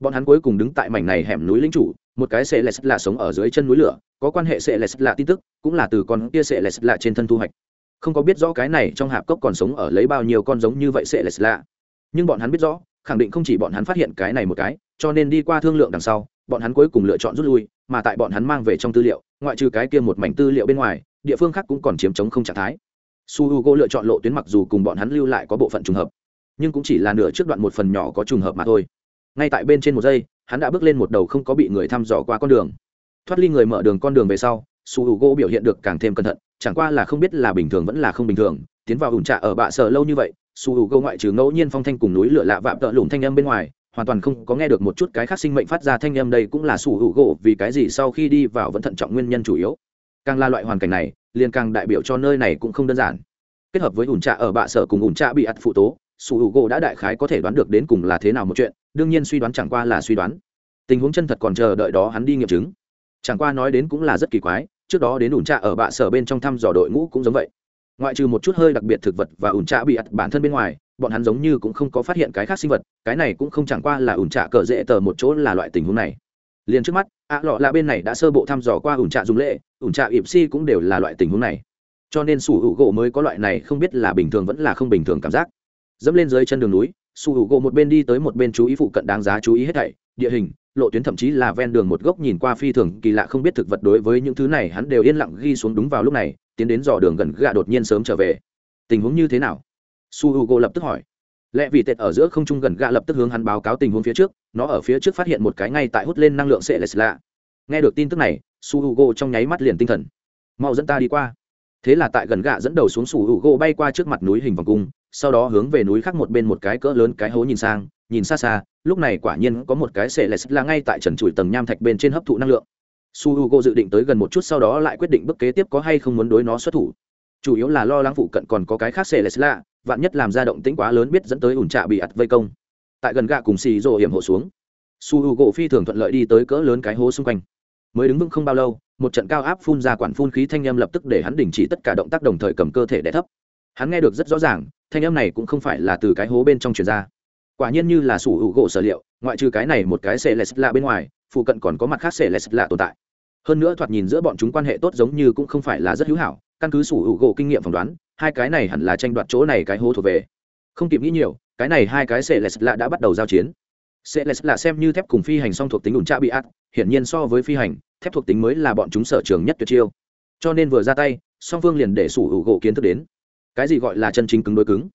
Bọn hắn cuối cùng đứng tại mảnh này hẻm núi lính chủ, một cái sẽ lệ lạ sống ở dưới chân núi lửa, có quan hệ sẽ lệ lạ tin tức, cũng là từ con kia sẽ lệ lạ trên thân thu hoạch. Không có biết rõ cái này trong hạp cốc còn sống ở lấy bao nhiêu con giống như vậy sẽ lệ lạ. Nhưng bọn hắn biết rõ, khẳng định không chỉ bọn hắn phát hiện cái này một cái, cho nên đi qua thương lượng đằng sau bọn hắn cuối cùng lựa chọn rút lui, mà tại bọn hắn mang về trong tư liệu, ngoại trừ cái kia một mảnh tư liệu bên ngoài, địa phương khác cũng còn chiếm chống không trạng thái. Su h u g o lựa chọn lộ tuyến mặc dù cùng bọn hắn lưu lại có bộ phận trùng hợp, nhưng cũng chỉ là nửa trước đoạn một phần nhỏ có trùng hợp mà thôi. Ngay tại bên trên một giây, hắn đã bước lên một đầu không có bị người thăm dò qua con đường. Thoát ly người mở đường con đường về sau, su h u g o biểu hiện được càng thêm cẩn thận, chẳng qua là không biết là bình thường vẫn là không bình thường, tiến vào ủn trạ ở bạ sở lâu như vậy, su h u g o ngoại trừ ngẫu nhiên phong thanh cùng núi lửa lạ vạm tợ lủng thanh âm bên ngoài hoàn toàn không có nghe được một chút cái khác sinh mệnh phát ra thanh âm đây cũng là sủ hữu gỗ, vì cái gì sau khi đi vào vẫn thận trọng nguyên nhân chủ yếu. Càng là loại hoàn cảnh này, liền càng đại biểu cho nơi này cũng không đơn giản. Kết hợp với ủn trạ ở bạ sở cùng ủn trạ bị ắt phụ tố, sủ hữu gỗ đã đại khái có thể đoán được đến cùng là thế nào một chuyện, đương nhiên suy đoán chẳng qua là suy đoán. Tình huống chân thật còn chờ đợi đó hắn đi nghiệm chứng. Chẳng qua nói đến cũng là rất kỳ quái, trước đó đến ủn trạ ở bạ sở bên trong thăm dò đội ngũ cũng giống vậy. Ngoại trừ một chút hơi đặc biệt thực vật và ủn trạ bị ắt bản thân bên ngoài bọn hắn giống như cũng không có phát hiện cái khác sinh vật, cái này cũng không chẳng qua là ủn trạ cờ dễ tờ một chỗ là loại tình huống này. Liền trước mắt, ạ lọ là bên này đã sơ bộ thăm dò qua ủn trạ dùng lệ, ủn trạ ịp si cũng đều là loại tình huống này. Cho nên sủ hữu gỗ mới có loại này không biết là bình thường vẫn là không bình thường cảm giác. Dẫm lên dưới chân đường núi, sủ hữu gỗ một bên đi tới một bên chú ý phụ cận đáng giá chú ý hết thảy, địa hình, lộ tuyến thậm chí là ven đường một gốc nhìn qua phi thường kỳ lạ không biết thực vật đối với những thứ này hắn đều yên lặng ghi xuống đúng vào lúc này, tiến đến dò đường gần gạ đột nhiên sớm trở về. Tình huống như thế nào? Su h u g o lập tức hỏi. Lẽ vì tệt ở giữa không trung gần gạ lập tức hướng hắn báo cáo tình huống phía trước, nó ở phía trước phát hiện một cái ngay tại hút lên năng lượng sệ lệ lạ. Nghe được tin tức này, su h u g o trong nháy mắt liền tinh thần. Mau dẫn ta đi qua. Thế là tại gần gạ dẫn đầu xuống su h u g o bay qua trước mặt núi hình vòng cung, sau đó hướng về núi khác một bên một cái cỡ lớn cái hố nhìn sang, nhìn xa xa, lúc này quả nhiên có một cái sệ lệ là ngay tại trần trụi tầng nham thạch bên trên hấp thụ năng lượng. Su h u g o dự định tới gần một chút sau đó lại quyết định bước kế tiếp có hay không muốn đối nó xuất thủ. Chủ yếu là lo lắng phụ cận còn có cái khác sệ lệ lạ vạn nhất làm ra động tĩnh quá lớn biết dẫn tới ủn trạ bị ặt vây công. Tại gần gạ cùng xì rồ hiểm hộ xuống, su h u gỗ phi thường thuận lợi đi tới cỡ lớn cái hố xung quanh. Mới đứng vững không bao lâu, một trận cao áp phun ra quản phun khí thanh âm lập tức để hắn đình chỉ tất cả động tác đồng thời cầm cơ thể đẻ thấp. Hắn nghe được rất rõ ràng, thanh âm này cũng không phải là từ cái hố bên trong truyền ra. Quả nhiên như là sủ hữu gỗ sở liệu, ngoại trừ cái này một cái xe lệch lạ bên ngoài, phụ cận còn có mặt khác xe lệch lạ tồn tại. Hơn nữa thoạt nhìn giữa bọn chúng quan hệ tốt giống như cũng không phải là rất hữu hảo căn cứ sủ hữu gỗ kinh nghiệm phỏng đoán, hai cái này hẳn là tranh đoạt chỗ này cái hố thuộc về. Không kịp nghĩ nhiều, cái này hai cái sệ lệ lạ đã bắt đầu giao chiến. Sẽ lạ xem như thép cùng phi hành song thuộc tính ủn tra bị át, hiển nhiên so với phi hành, thép thuộc tính mới là bọn chúng sở trường nhất tuyệt chiêu. Cho nên vừa ra tay, song phương liền để sủ hữu gỗ kiến thức đến. Cái gì gọi là chân chính cứng đối cứng?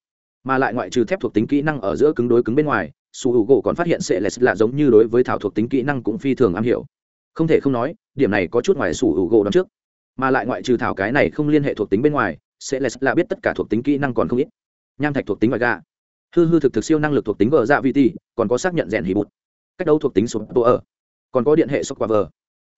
Mà lại ngoại trừ thép thuộc tính kỹ năng ở giữa cứng đối cứng bên ngoài, sủ hữu gỗ còn phát hiện sẽ lạ giống như đối với thảo thuộc tính kỹ năng cũng phi thường am hiểu. Không thể không nói, điểm này có chút ngoài sủ hữu gỗ đón trước mà lại ngoại trừ thảo cái này không liên hệ thuộc tính bên ngoài, sẽ là là biết tất cả thuộc tính kỹ năng còn không ít. Nham thạch thuộc tính ngoài gà hư hư thực thực siêu năng lực thuộc tính vờ dạ vi ti còn có xác nhận rèn hì bụt. Cách đâu thuộc tính sụp tổ ở. Còn có điện hệ sốc qua vờ.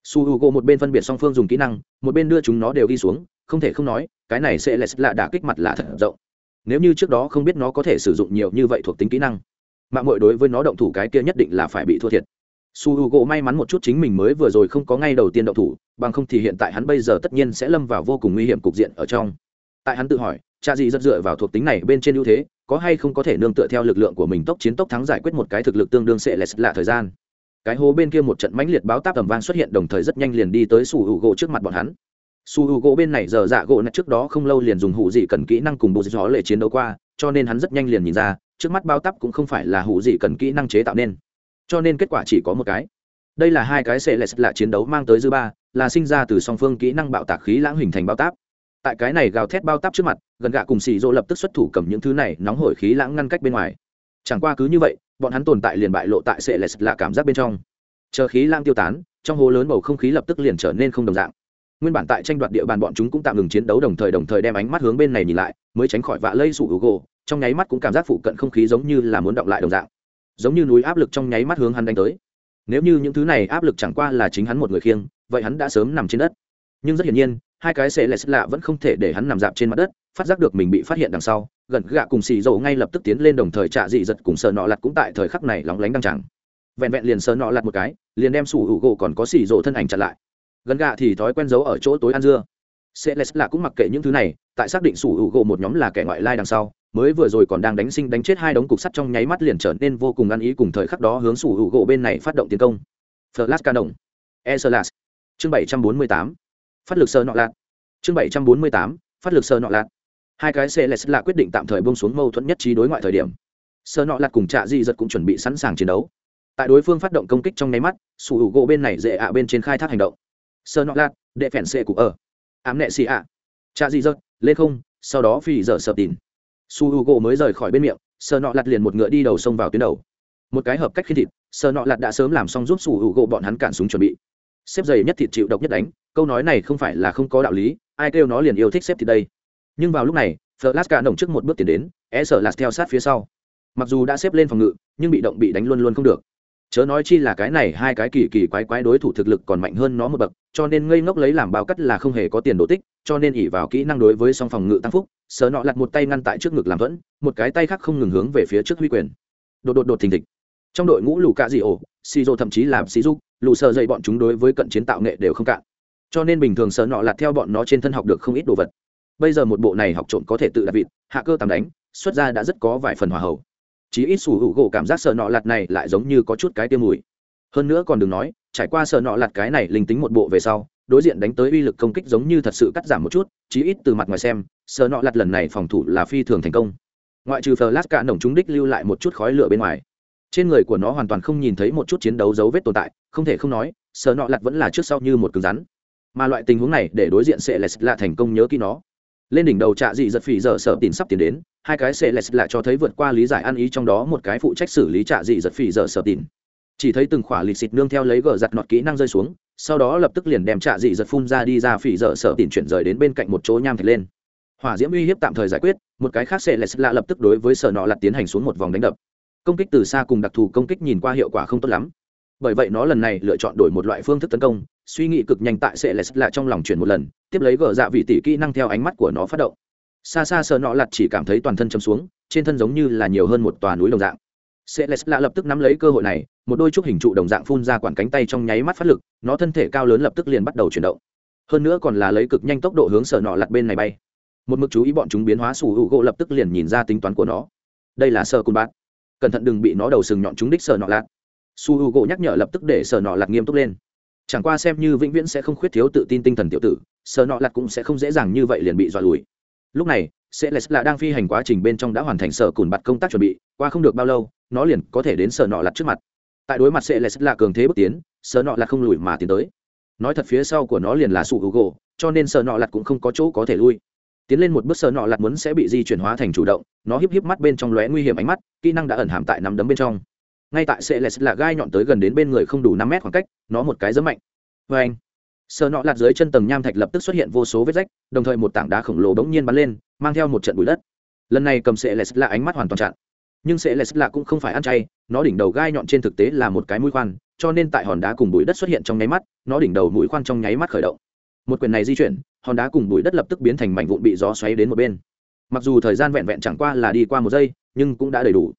Su h u g một bên phân biệt song phương dùng kỹ năng, một bên đưa chúng nó đều đi xuống, không thể không nói, cái này sẽ là là đả kích mặt là thật rộng. Nếu như trước đó không biết nó có thể sử dụng nhiều như vậy thuộc tính kỹ năng, mạng mội đối với nó động thủ cái kia nhất định là phải bị thua thiệt su h u gỗ may mắn một chút chính mình mới vừa rồi không có ngay đầu tiên động thủ, bằng không thì hiện tại hắn bây giờ tất nhiên sẽ lâm vào vô cùng nguy hiểm cục diện ở trong. Tại hắn tự hỏi, cha gì rất dựa vào thuộc tính này bên trên ưu thế, có hay không có thể nương tựa theo lực lượng của mình tốc chiến tốc thắng giải quyết một cái thực lực tương đương sẽ lẹt lạ thời gian. Cái hố bên kia một trận mãnh liệt báo táp tầm vang xuất hiện đồng thời rất nhanh liền đi tới su hữu gỗ trước mặt bọn hắn. Su hữu gỗ bên này giờ dạ gỗ nạch trước đó không lâu liền dùng hụ dị cần kỹ năng cùng bộ gió lệ chiến đấu qua, cho nên hắn rất nhanh liền nhìn ra, trước mắt báo tắp cũng không phải là hụ dị cần kỹ năng chế tạo nên cho nên kết quả chỉ có một cái. Đây là hai cái sẽ lẹt lạ chiến đấu mang tới dư ba, là sinh ra từ song phương kỹ năng bạo tạc khí lãng hình thành bao táp. Tại cái này gào thét bao táp trước mặt, gần gạ cùng xì rô lập tức xuất thủ cầm những thứ này nóng hổi khí lãng ngăn cách bên ngoài. Chẳng qua cứ như vậy, bọn hắn tồn tại liền bại lộ tại sệ lệ là cảm giác bên trong. Chờ khí lãng tiêu tán, trong hố lớn bầu không khí lập tức liền trở nên không đồng dạng. Nguyên bản tại tranh đoạt địa bàn bọn chúng cũng tạm ngừng chiến đấu đồng thời đồng thời đem ánh mắt hướng bên này nhìn lại, mới tránh khỏi vạ lây sụ gỗ trong nháy mắt cũng cảm giác phụ cận không khí giống như là muốn động lại đồng dạng giống như núi áp lực trong nháy mắt hướng hắn đánh tới. Nếu như những thứ này áp lực chẳng qua là chính hắn một người khiêng, vậy hắn đã sớm nằm trên đất. Nhưng rất hiển nhiên, hai cái xệ lệ lạ vẫn không thể để hắn nằm dạp trên mặt đất, phát giác được mình bị phát hiện đằng sau, gần gạ cùng xì dầu ngay lập tức tiến lên đồng thời trạ dị giật cùng sờ nọ lặt cũng tại thời khắc này lóng lánh đăng chẳng vẹn vẹn liền sờ nọ lặt một cái, liền đem sủ hữu gỗ còn có xì dầu thân ảnh chặn lại. Gần gạ thì thói quen giấu ở chỗ tối ăn dưa. Sẽ lệ lạ cũng mặc kệ những thứ này, tại xác định sủ hữu gỗ một nhóm là kẻ ngoại lai đằng sau mới vừa rồi còn đang đánh sinh đánh chết hai đống cục sắt trong nháy mắt liền trở nên vô cùng ăn ý cùng thời khắc đó hướng sủ hữu gỗ bên này phát động tiến công. Flash canon eslas chương bảy trăm bốn mươi tám. Phát lực sơ nọ lạc chương bảy trăm bốn mươi tám. Phát lực sơ nọ lạc hai cái xe lệch là quyết định tạm thời bông xuống mâu thuẫn nhất trí đối ngoại thời điểm. Sơ nọ lạc cùng trạ di giật cũng chuẩn bị sẵn sàng chiến đấu. Tại đối phương phát động công kích trong nháy mắt, sủ hữu gỗ bên này dễ ạ bên trên khai thác hành động. Sơ nọ lạc đệ phèn xệ cụ ở. Ám nệ xì ạ. Trạ di giật, lên không, sau đó phi dở sập tìn su h u gỗ mới rời khỏi bên miệng sơ nọ lặt liền một ngựa đi đầu sông vào tuyến đầu. Một cái hợp cách khi thịt sơ nọ lặt đã sớm làm xong giúp su h u gỗ bọn hắn cản súng chuẩn bị. Xếp giày nhất thịt chịu độc nhất đánh, câu nói này không phải là không có đạo lý, ai kêu nó liền yêu thích xếp thì đây. Nhưng vào lúc này flash cả nồng trước một bước tiến đến e sợ lạt theo sát phía sau. Mặc dù đã xếp lên phòng ngự, nhưng bị động bị đánh luôn luôn không được. Chớ nói chi là cái này hai cái kỳ kỳ quái quái đối thủ thực lực còn mạnh hơn nó một bậc, cho nên ngây ngốc lấy làm bao cắt là không hề có tiền đổ tích, cho nên ỉ vào kỹ năng đối với song phòng ngự tăng phúc sờ nọ lặt một tay ngăn tại trước ngực làm thuẫn, một cái tay khác không ngừng hướng về phía trước huy quyền. Đột đột đột thình thịch. Trong đội ngũ lù cạ dị ổ xì rô thậm chí làm xì giúp lù sợ dậy bọn chúng đối với cận chiến tạo nghệ đều không cạn. Cho nên bình thường sở nọ lặt theo bọn nó trên thân học được không ít đồ vật. Bây giờ một bộ này học trộm có thể tự đặt vịt, hạ cơ tàm đánh, xuất ra đã rất có vài phần hòa hậu. Chí ít sủ hữu gỗ cảm giác sợ nọ lặt này lại giống như có chút cái tiêm mùi. Hơn nữa còn đừng nói, trải qua sợ nọ lặt cái này linh tính một bộ về sau đối diện đánh tới uy lực công kích giống như thật sự cắt giảm một chút, chí ít từ mặt ngoài xem sợ nọ lạt lần này phòng thủ là phi thường thành công. Ngoại trừ flash cả nồng chúng đích lưu lại một chút khói lửa bên ngoài. Trên người của nó hoàn toàn không nhìn thấy một chút chiến đấu dấu vết tồn tại, không thể không nói sợ nọ lặt vẫn là trước sau như một cứng rắn. Mà loại tình huống này để đối diện sẽ là thành công nhớ kỹ nó. Lên đỉnh đầu trạ dị giật phỉ giờ sợ tìm sắp tiến đến, hai cái sẽ lại cho thấy vượt qua lý giải ăn ý trong đó một cái phụ trách xử lý trạ dị giật phỉ giờ sợ tìm. Chỉ thấy từng khỏa lịt xịt nương theo lấy gờ giặt nọt kỹ năng rơi xuống sau đó lập tức liền đem trạ dị giật phun ra đi ra phỉ dở sở tìm chuyển rời đến bên cạnh một chỗ nham thạch lên. Hỏa diễm uy hiếp tạm thời giải quyết, một cái khác sẽ lạ lập tức đối với sở nọ lặt tiến hành xuống một vòng đánh đập. Công kích từ xa cùng đặc thù công kích nhìn qua hiệu quả không tốt lắm. Bởi vậy nó lần này lựa chọn đổi một loại phương thức tấn công, suy nghĩ cực nhanh tại sẽ lệch lại trong lòng chuyển một lần, tiếp lấy gờ dạ vị tỷ kỹ năng theo ánh mắt của nó phát động. Xa xa sợ nọ lặt chỉ cảm thấy toàn thân chấm xuống, trên thân giống như là nhiều hơn một tòa núi đồng dạng sẽ lập tức nắm lấy cơ hội này, một đôi trúc hình trụ đồng dạng phun ra quản cánh tay trong nháy mắt phát lực, nó thân thể cao lớn lập tức liền bắt đầu chuyển động. Hơn nữa còn là lấy cực nhanh tốc độ hướng sở nọ lặt bên này bay. Một mực chú ý bọn chúng biến hóa, sủ hữu gỗ lập tức liền nhìn ra tính toán của nó. Đây là sơ cùn bát. Cẩn thận đừng bị nó đầu sừng nhọn chúng đích sở nọ lạt. Su hữu u gỗ nhắc nhở lập tức để sở nọ lạt nghiêm túc lên. Chẳng qua xem như vĩnh viễn sẽ không khuyết thiếu tự tin tinh thần tiểu tử, sở nọ lạt cũng sẽ không dễ dàng như vậy liền bị dọa lùi. Lúc này sẽ là đang phi hành quá trình bên trong đã hoàn thành sở cùn bặt công tác chuẩn bị, qua không được bao lâu, nó liền có thể đến sở nọ lặt trước mặt. Tại đối mặt sẽ lệ là cường thế bước tiến, sở nọ lặt không lùi mà tiến tới. Nói thật phía sau của nó liền là sụ hữu gỗ cho nên sở nọ lặt cũng không có chỗ có thể lui. Tiến lên một bước sở nọ lặt muốn sẽ bị di chuyển hóa thành chủ động, nó híp híp mắt bên trong lóe nguy hiểm ánh mắt, kỹ năng đã ẩn hàm tại nắm đấm bên trong. Ngay tại sẽ là gai nhọn tới gần đến bên người không đủ năm mét khoảng cách, nó một cái rất mạnh. Vê anh sợ nọ lạt dưới chân tầng nham thạch lập tức xuất hiện vô số vết rách, đồng thời một tảng đá khổng lồ bỗng nhiên bắn lên, mang theo một trận bụi đất. Lần này cầm sẽ là ánh mắt hoàn toàn chặn. Nhưng sẽ là cũng không phải ăn chay, nó đỉnh đầu gai nhọn trên thực tế là một cái mũi khoan, cho nên tại hòn đá cùng bụi đất xuất hiện trong nháy mắt, nó đỉnh đầu mũi khoan trong nháy mắt khởi động. Một quyền này di chuyển, hòn đá cùng bụi đất lập tức biến thành mảnh vụn bị gió xoáy đến một bên. Mặc dù thời gian vẹn vẹn chẳng qua là đi qua một giây, nhưng cũng đã đầy đủ.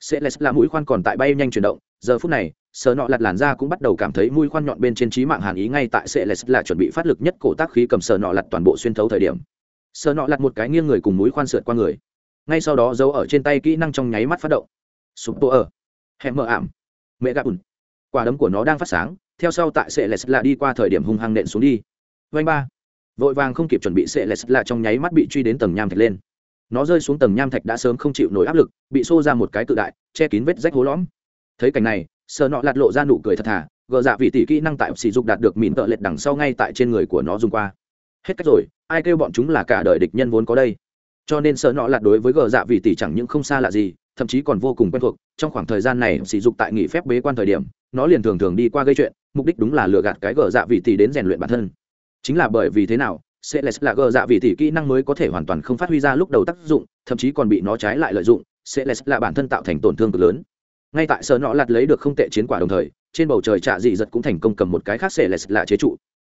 Sẽ là mũi khoan còn tại bay nhanh chuyển động, giờ phút này sờ nọ lặt làn ra cũng bắt đầu cảm thấy mũi khoan nhọn bên trên trí mạng hàn ý ngay tại sẽ là chuẩn bị phát lực nhất cổ tác khí cầm sờ nọ lặt toàn bộ xuyên thấu thời điểm. Sờ nọ lặt một cái nghiêng người cùng mũi khoan sượt qua người. Ngay sau đó giấu ở trên tay kỹ năng trong nháy mắt phát động. Sụp tô ở. Hẹn mờ ảm. Mẹ gà ùn quả đấm của nó đang phát sáng, theo sau tại sệ lẹt là đi qua thời điểm hung hăng nện xuống đi. Vanh ba. Vội vàng không kịp chuẩn bị sệ lẹt là trong nháy mắt bị truy đến tầng nham thạch lên. Nó rơi xuống tầng nham thạch đã sớm không chịu nổi áp lực, bị xô ra một cái cự đại, che kín vết rách hố lõm. Thấy cảnh này sợ nọ lạt lộ ra nụ cười thật thà, gờ dạ vị tỷ kỹ năng tại sỉ dục đạt được mìn tợ lệch đằng sau ngay tại trên người của nó dùng qua. Hết cách rồi, ai kêu bọn chúng là cả đời địch nhân vốn có đây? Cho nên sợ nọ lạt đối với gờ dạ vị tỷ chẳng những không xa lạ gì, thậm chí còn vô cùng quen thuộc. Trong khoảng thời gian này, sỉ dục tại nghỉ phép bế quan thời điểm, nó liền thường thường đi qua gây chuyện, mục đích đúng là lừa gạt cái gờ dạ vị tỷ đến rèn luyện bản thân. Chính là bởi vì thế nào sẽ là gờ dạ vị tỷ kỹ năng mới có thể hoàn toàn không phát huy ra lúc đầu tác dụng, thậm chí còn bị nó trái lại lợi dụng. Sẽ là bản thân tạo thành tổn thương cực lớn ngay tại sở nọ lạt lấy được không tệ chiến quả đồng thời, trên bầu trời trạ dị giật cũng thành công cầm một cái khác sẽ lạ chế trụ.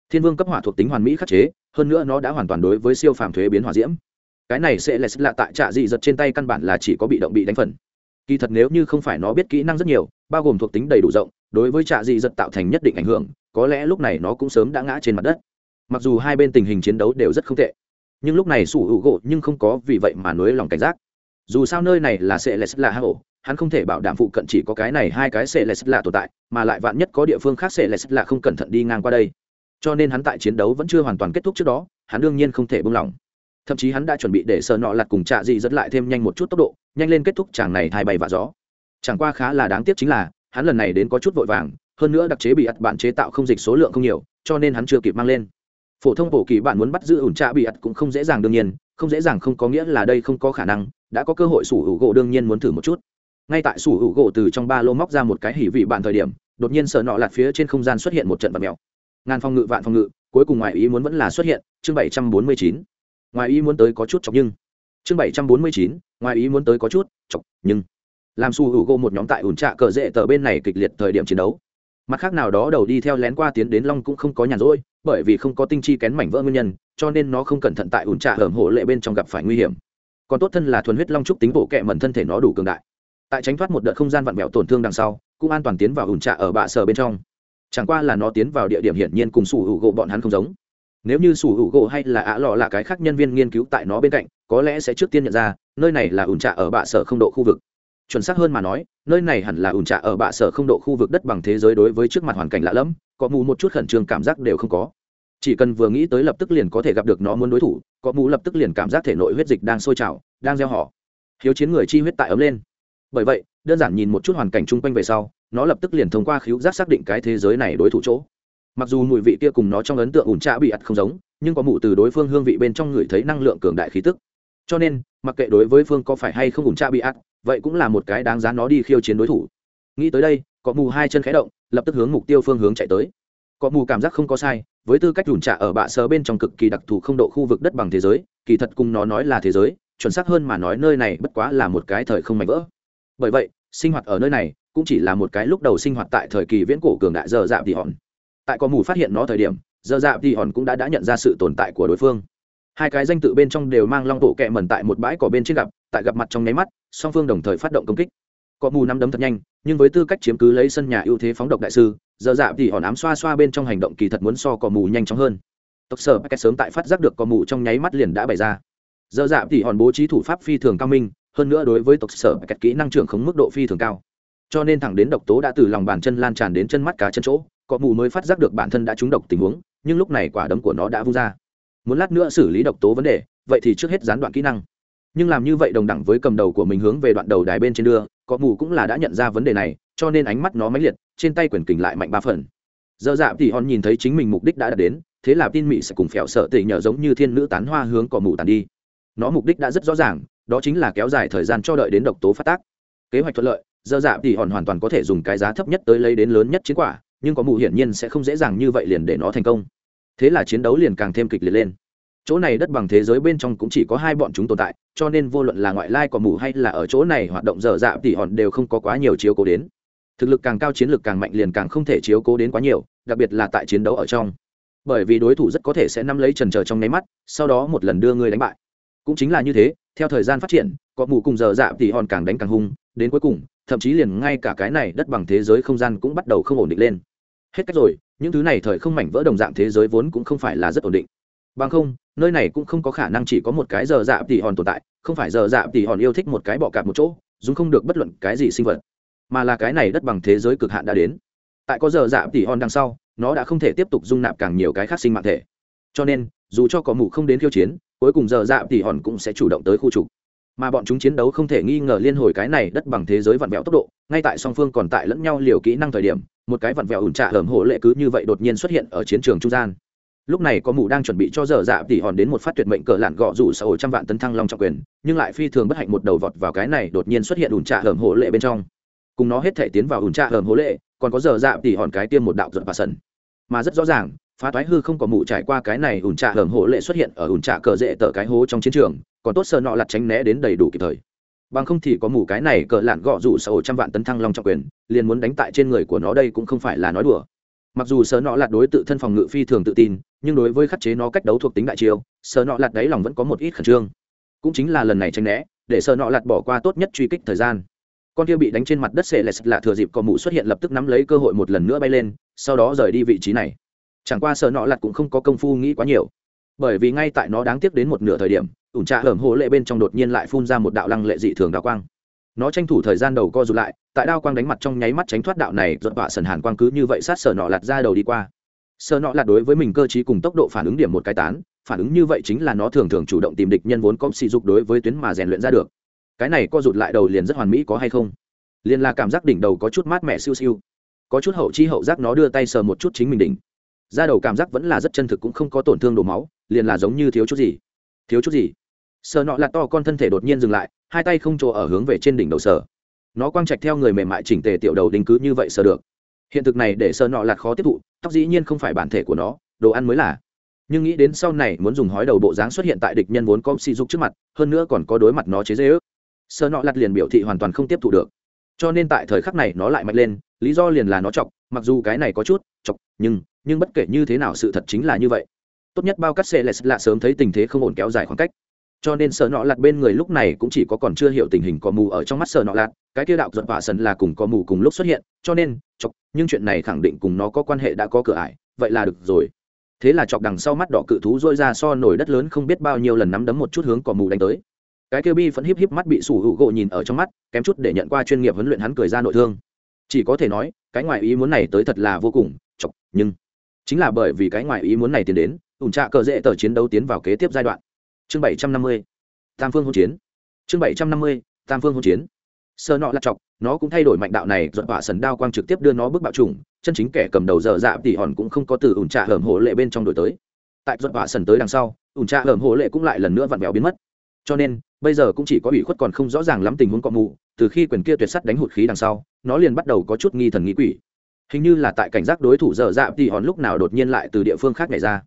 Thiên vương cấp hỏa thuộc tính hoàn mỹ khắc chế, hơn nữa nó đã hoàn toàn đối với siêu phàm thuế biến hỏa diễm. Cái này sẽ là tại trạ dị giật trên tay căn bản là chỉ có bị động bị đánh phần. Kỳ thật nếu như không phải nó biết kỹ năng rất nhiều, bao gồm thuộc tính đầy đủ rộng, đối với trạ dị giật tạo thành nhất định ảnh hưởng, có lẽ lúc này nó cũng sớm đã ngã trên mặt đất. Mặc dù hai bên tình hình chiến đấu đều rất không tệ, nhưng lúc này sủ hữu gỗ nhưng không có vì vậy mà nối lòng cảnh giác. Dù sao nơi này là sẽ là hạ ổ hắn không thể bảo đảm phụ cận chỉ có cái này hai cái sẽ là tồn tại, mà lại vạn nhất có địa phương khác sẽ là không cẩn thận đi ngang qua đây. Cho nên hắn tại chiến đấu vẫn chưa hoàn toàn kết thúc trước đó, hắn đương nhiên không thể buông lỏng. Thậm chí hắn đã chuẩn bị để sợ nọ lặt cùng trạ dị dẫn lại thêm nhanh một chút tốc độ, nhanh lên kết thúc chàng này thay bay và gió. Chẳng qua khá là đáng tiếc chính là, hắn lần này đến có chút vội vàng, hơn nữa đặc chế bị ắt bạn chế tạo không dịch số lượng không nhiều, cho nên hắn chưa kịp mang lên. Phổ thông bổ kỳ bạn muốn bắt giữ ủn trạ bị ắt cũng không dễ dàng đương nhiên, không dễ dàng không có nghĩa là đây không có khả năng, đã có cơ hội sủ hữu gỗ đương nhiên muốn thử một chút ngay tại sủ hữu gỗ từ trong ba lô móc ra một cái hỉ vị bạn thời điểm, đột nhiên sợ nọ lạt phía trên không gian xuất hiện một trận vật mèo. Ngàn phong ngự, vạn phong ngự, cuối cùng ngoài ý muốn vẫn là xuất hiện, chương bảy trăm bốn mươi chín. Ngoài ý muốn tới có chút chọc nhưng. Chương bảy trăm bốn mươi chín, ngoài ý muốn tới có chút chọc nhưng. Làm su hữu gỗ một nhóm tại ủn trạ cờ rễ tờ bên này kịch liệt thời điểm chiến đấu. Mặt khác nào đó đầu đi theo lén qua tiến đến long cũng không có nhàn rỗi, bởi vì không có tinh chi kén mảnh vỡ nguyên nhân, cho nên nó không cẩn thận tại ủn trạ hởm hổ lệ bên trong gặp phải nguy hiểm. Còn tốt thân là thuần huyết long trúc tính bộ kệ mẩn thân thể nó đủ cường đại tại tránh thoát một đợt không gian vặn vẹo tổn thương đằng sau, cũng an toàn tiến vào ủn trạ ở bạ sở bên trong. Chẳng qua là nó tiến vào địa điểm hiển nhiên cùng sủ hữu gỗ bọn hắn không giống. Nếu như sủ hữu gỗ hay là ạ lọ là cái khác nhân viên nghiên cứu tại nó bên cạnh, có lẽ sẽ trước tiên nhận ra, nơi này là ủn trạ ở bạ sở không độ khu vực. Chuẩn xác hơn mà nói, nơi này hẳn là ủn trạ ở bạ sở không độ khu vực đất bằng thế giới đối với trước mặt hoàn cảnh lạ lẫm, có mù một chút khẩn trương cảm giác đều không có. Chỉ cần vừa nghĩ tới lập tức liền có thể gặp được nó muốn đối thủ, có mù lập tức liền cảm giác thể nội huyết dịch đang sôi trào, đang gieo họ. Hiếu chiến người chi huyết tại ấm lên bởi vậy, đơn giản nhìn một chút hoàn cảnh chung quanh về sau, nó lập tức liền thông qua khíu giác xác định cái thế giới này đối thủ chỗ. Mặc dù mùi vị kia cùng nó trong ấn tượng ủn trạ bị ặt không giống, nhưng có mụ từ đối phương hương vị bên trong người thấy năng lượng cường đại khí tức. Cho nên, mặc kệ đối với phương có phải hay không ủn trạ bị ặt vậy cũng là một cái đáng giá nó đi khiêu chiến đối thủ. Nghĩ tới đây, có mù hai chân khé động, lập tức hướng mục tiêu phương hướng chạy tới. Có mù cảm giác không có sai, với tư cách ủn trạ ở bạ sờ bên trong cực kỳ đặc thù không độ khu vực đất bằng thế giới, kỳ thật cùng nó nói là thế giới, chuẩn xác hơn mà nói nơi này bất quá là một cái thời không mạnh vỡ bởi vậy, sinh hoạt ở nơi này cũng chỉ là một cái lúc đầu sinh hoạt tại thời kỳ viễn cổ cường đại dơ dạp thì hòn. Tại có mù phát hiện nó thời điểm, dơ dạp thì hòn cũng đã đã nhận ra sự tồn tại của đối phương. Hai cái danh tự bên trong đều mang long bộ kẹ mẩn tại một bãi cỏ bên trên gặp, tại gặp mặt trong nháy mắt, song phương đồng thời phát động công kích. Có mù nắm đấm thật nhanh, nhưng với tư cách chiếm cứ lấy sân nhà ưu thế phóng độc đại sư, dơ dạp thì hòn ám xoa xoa bên trong hành động kỳ thật muốn so cỏ mù nhanh chóng hơn. Tộc sở cách sớm tại phát giác được cỏ mù trong nháy mắt liền đã bày ra. Dơ dạp thì hòn bố trí thủ pháp phi thường cao minh hơn nữa đối với tộc sở packet kỹ năng trưởng khống mức độ phi thường cao. Cho nên thẳng đến độc tố đã từ lòng bàn chân lan tràn đến chân mắt cá chân chỗ cọ mù mới phát giác được bản thân đã trúng độc tình huống, nhưng lúc này quả đấm của nó đã vung ra. Muốn lát nữa xử lý độc tố vấn đề, vậy thì trước hết gián đoạn kỹ năng. Nhưng làm như vậy đồng đẳng với cầm đầu của mình hướng về đoạn đầu đài bên trên đưa cọ mù cũng là đã nhận ra vấn đề này, cho nên ánh mắt nó máy liệt, trên tay quyền kình lại mạnh ba phần. Dơ dạ thì hòn nhìn thấy chính mình mục đích đã đạt đến, thế là tin mỹ sẽ cùng phèo sợ tỉ nhờ giống như thiên nữ tán hoa hướng cọ mù tàn đi. Nó mục đích đã rất rõ ràng đó chính là kéo dài thời gian cho đợi đến độc tố phát tác. Kế hoạch thuận lợi, dơ dạ thì hòn hoàn toàn có thể dùng cái giá thấp nhất tới lấy đến lớn nhất chiến quả, nhưng có mù hiển nhiên sẽ không dễ dàng như vậy liền để nó thành công. Thế là chiến đấu liền càng thêm kịch liệt lên. Chỗ này đất bằng thế giới bên trong cũng chỉ có hai bọn chúng tồn tại, cho nên vô luận là ngoại lai có mù hay là ở chỗ này hoạt động dở dạ thì hòn đều không có quá nhiều chiếu cố đến. Thực lực càng cao chiến lược càng mạnh liền càng không thể chiếu cố đến quá nhiều, đặc biệt là tại chiến đấu ở trong. Bởi vì đối thủ rất có thể sẽ nắm lấy trần trờ trong nháy mắt, sau đó một lần đưa ngươi đánh bại. Cũng chính là như thế theo thời gian phát triển, có mù cùng giờ dạ thì hòn càng đánh càng hung, đến cuối cùng, thậm chí liền ngay cả cái này đất bằng thế giới không gian cũng bắt đầu không ổn định lên. Hết cách rồi, những thứ này thời không mảnh vỡ đồng dạng thế giới vốn cũng không phải là rất ổn định. Bằng không, nơi này cũng không có khả năng chỉ có một cái giờ dạ tỉ hòn tồn tại, không phải giờ dạ tỉ hòn yêu thích một cái bọ cạp một chỗ, dùng không được bất luận cái gì sinh vật. Mà là cái này đất bằng thế giới cực hạn đã đến. Tại có giờ dạ tỉ hòn đằng sau, nó đã không thể tiếp tục dung nạp càng nhiều cái khác sinh mạng thể. Cho nên, dù cho có mù không đến khiêu chiến cuối cùng giờ dạ tỉ hòn cũng sẽ chủ động tới khu trục. Mà bọn chúng chiến đấu không thể nghi ngờ liên hồi cái này đất bằng thế giới vặn vẹo tốc độ, ngay tại song phương còn tại lẫn nhau liều kỹ năng thời điểm, một cái vặn vẹo ủn trạ hởm hổ lệ cứ như vậy đột nhiên xuất hiện ở chiến trường trung gian. Lúc này có mù đang chuẩn bị cho dở dạ tỉ hòn đến một phát tuyệt mệnh cờ lạn gọ rủ sau trăm vạn tấn thăng long trọng quyền, nhưng lại phi thường bất hạnh một đầu vọt vào cái này đột nhiên xuất hiện ủn trạ hởm hổ lệ bên trong. Cùng nó hết thể tiến vào ủn trạ hởm hổ lệ, còn có dở dạ tỉ hòn cái tiêm một đạo giật và sần. Mà rất rõ ràng phá toái hư không có mụ trải qua cái này ủn trạ hởm hổ lệ xuất hiện ở ủn trạ cờ rễ tờ cái hố trong chiến trường, còn tốt sợ nọ lặt tránh né đến đầy đủ kịp thời. Bằng không thì có mù cái này cờ lạn gọ rủ sau trăm vạn tấn thăng long trọng quyền, liền muốn đánh tại trên người của nó đây cũng không phải là nói đùa. Mặc dù sơ nọ lạt đối tự thân phòng ngự phi thường tự tin, nhưng đối với khắc chế nó cách đấu thuộc tính đại chiêu sơ nọ lạt đáy lòng vẫn có một ít khẩn trương. Cũng chính là lần này tranh né, để sơ nọ lạt bỏ qua tốt nhất truy kích thời gian. Con kia bị đánh trên mặt đất sệ lẹt là thừa dịp có mụ xuất hiện lập tức nắm lấy cơ hội một lần nữa bay lên, sau đó rời đi vị trí này chẳng qua sơ nọ lạt cũng không có công phu nghĩ quá nhiều. Bởi vì ngay tại nó đáng tiếc đến một nửa thời điểm, ủn trà hởm hồ lệ bên trong đột nhiên lại phun ra một đạo lăng lệ dị thường đào quang. Nó tranh thủ thời gian đầu co rụt lại, tại đao quang đánh mặt trong nháy mắt tránh thoát đạo này dọn vạ sần hàn quang cứ như vậy sát sở nọ lạt ra đầu đi qua. Sở nọ lạt đối với mình cơ t cùng tốc độ phản ứng điểm một cái tán, phản ứng như vậy chính là nó thường thường chủ động tìm địch nhân vốn có sỉ dục đối với tuyến mà rèn luyện ra được. Cái này co rụt lại đầu liền rất hoàn mỹ có hay không? Liền là cảm giác đỉnh đầu có chút mát mẻ siêu siêu, có chút hậu chi hậu giác nó đưa tay sờ một chút chính mình đỉnh da đầu cảm giác vẫn là rất chân thực cũng không có tổn thương đổ máu, liền là giống như thiếu chút gì. Thiếu chút gì? Sợ nọ lạt to con thân thể đột nhiên dừng lại, hai tay không chỗ ở hướng về trên đỉnh đầu sở. Nó quang trạch theo người mềm mại chỉnh tề tiểu đầu đinh cứ như vậy sờ được. Hiện thực này để sợ nọ lạt khó tiếp thụ, tóc dĩ nhiên không phải bản thể của nó, đồ ăn mới là. Nhưng nghĩ đến sau này muốn dùng hói đầu bộ dáng xuất hiện tại địch nhân vốn có sỉ dục trước mặt, hơn nữa còn có đối mặt nó chế dễ ước. Sợ nọ lạt liền biểu thị hoàn toàn không tiếp thụ được. Cho nên tại thời khắc này nó lại mạnh lên, lý do liền là nó chọc, mặc dù cái này có chút chọc, nhưng nhưng bất kể như thế nào sự thật chính là như vậy. Tốt nhất bao cắt xe lạ sớm thấy tình thế không ổn kéo dài khoảng cách. Cho nên sợ nọ lạt bên người lúc này cũng chỉ có còn chưa hiểu tình hình có mù ở trong mắt sợ nọ lạt, cái kia đạo giận vả sần là cùng có mù cùng lúc xuất hiện, cho nên, chọc, nhưng chuyện này khẳng định cùng nó có quan hệ đã có cửa ải, vậy là được rồi. Thế là chọc đằng sau mắt đỏ cự thú dôi ra so nổi đất lớn không biết bao nhiêu lần nắm đấm một chút hướng cỏ mù đánh tới. Cái kia bi vẫn híp híp mắt bị sủ hữu gỗ nhìn ở trong mắt, kém chút để nhận qua chuyên nghiệp huấn luyện hắn cười ra nội thương. Chỉ có thể nói, cái ngoại ý muốn này tới thật là vô cùng, chọc, nhưng chính là bởi vì cái ngoài ý muốn này tiến đến, ủn trạ cờ dễ tờ chiến đấu tiến vào kế tiếp giai đoạn. Chương bảy trăm năm mươi, tam phương hỗn chiến. Chương bảy trăm năm mươi, tam phương hỗn chiến. Sơ nọ lặt chọc, nó cũng thay đổi mạnh đạo này dọn bạ sần đao quang trực tiếp đưa nó bước bạo trùng, chân chính kẻ cầm đầu dở dạ tỉ hòn cũng không có từ ủn trạ hởm hổ lệ bên trong đổi tới. Tại dọn bạ sần tới đằng sau, ủn trạ hởm hổ lệ cũng lại lần nữa vặn vẹo biến mất. Cho nên, bây giờ cũng chỉ có ủy khuất còn không rõ ràng lắm tình huống cọ mù, từ khi quyền kia tuyệt sắt đánh hụt khí đằng sau, nó liền bắt đầu có chút nghi thần nghĩ quỷ hình như là tại cảnh giác đối thủ dở dạ thì hòn lúc nào đột nhiên lại từ địa phương khác nhảy ra.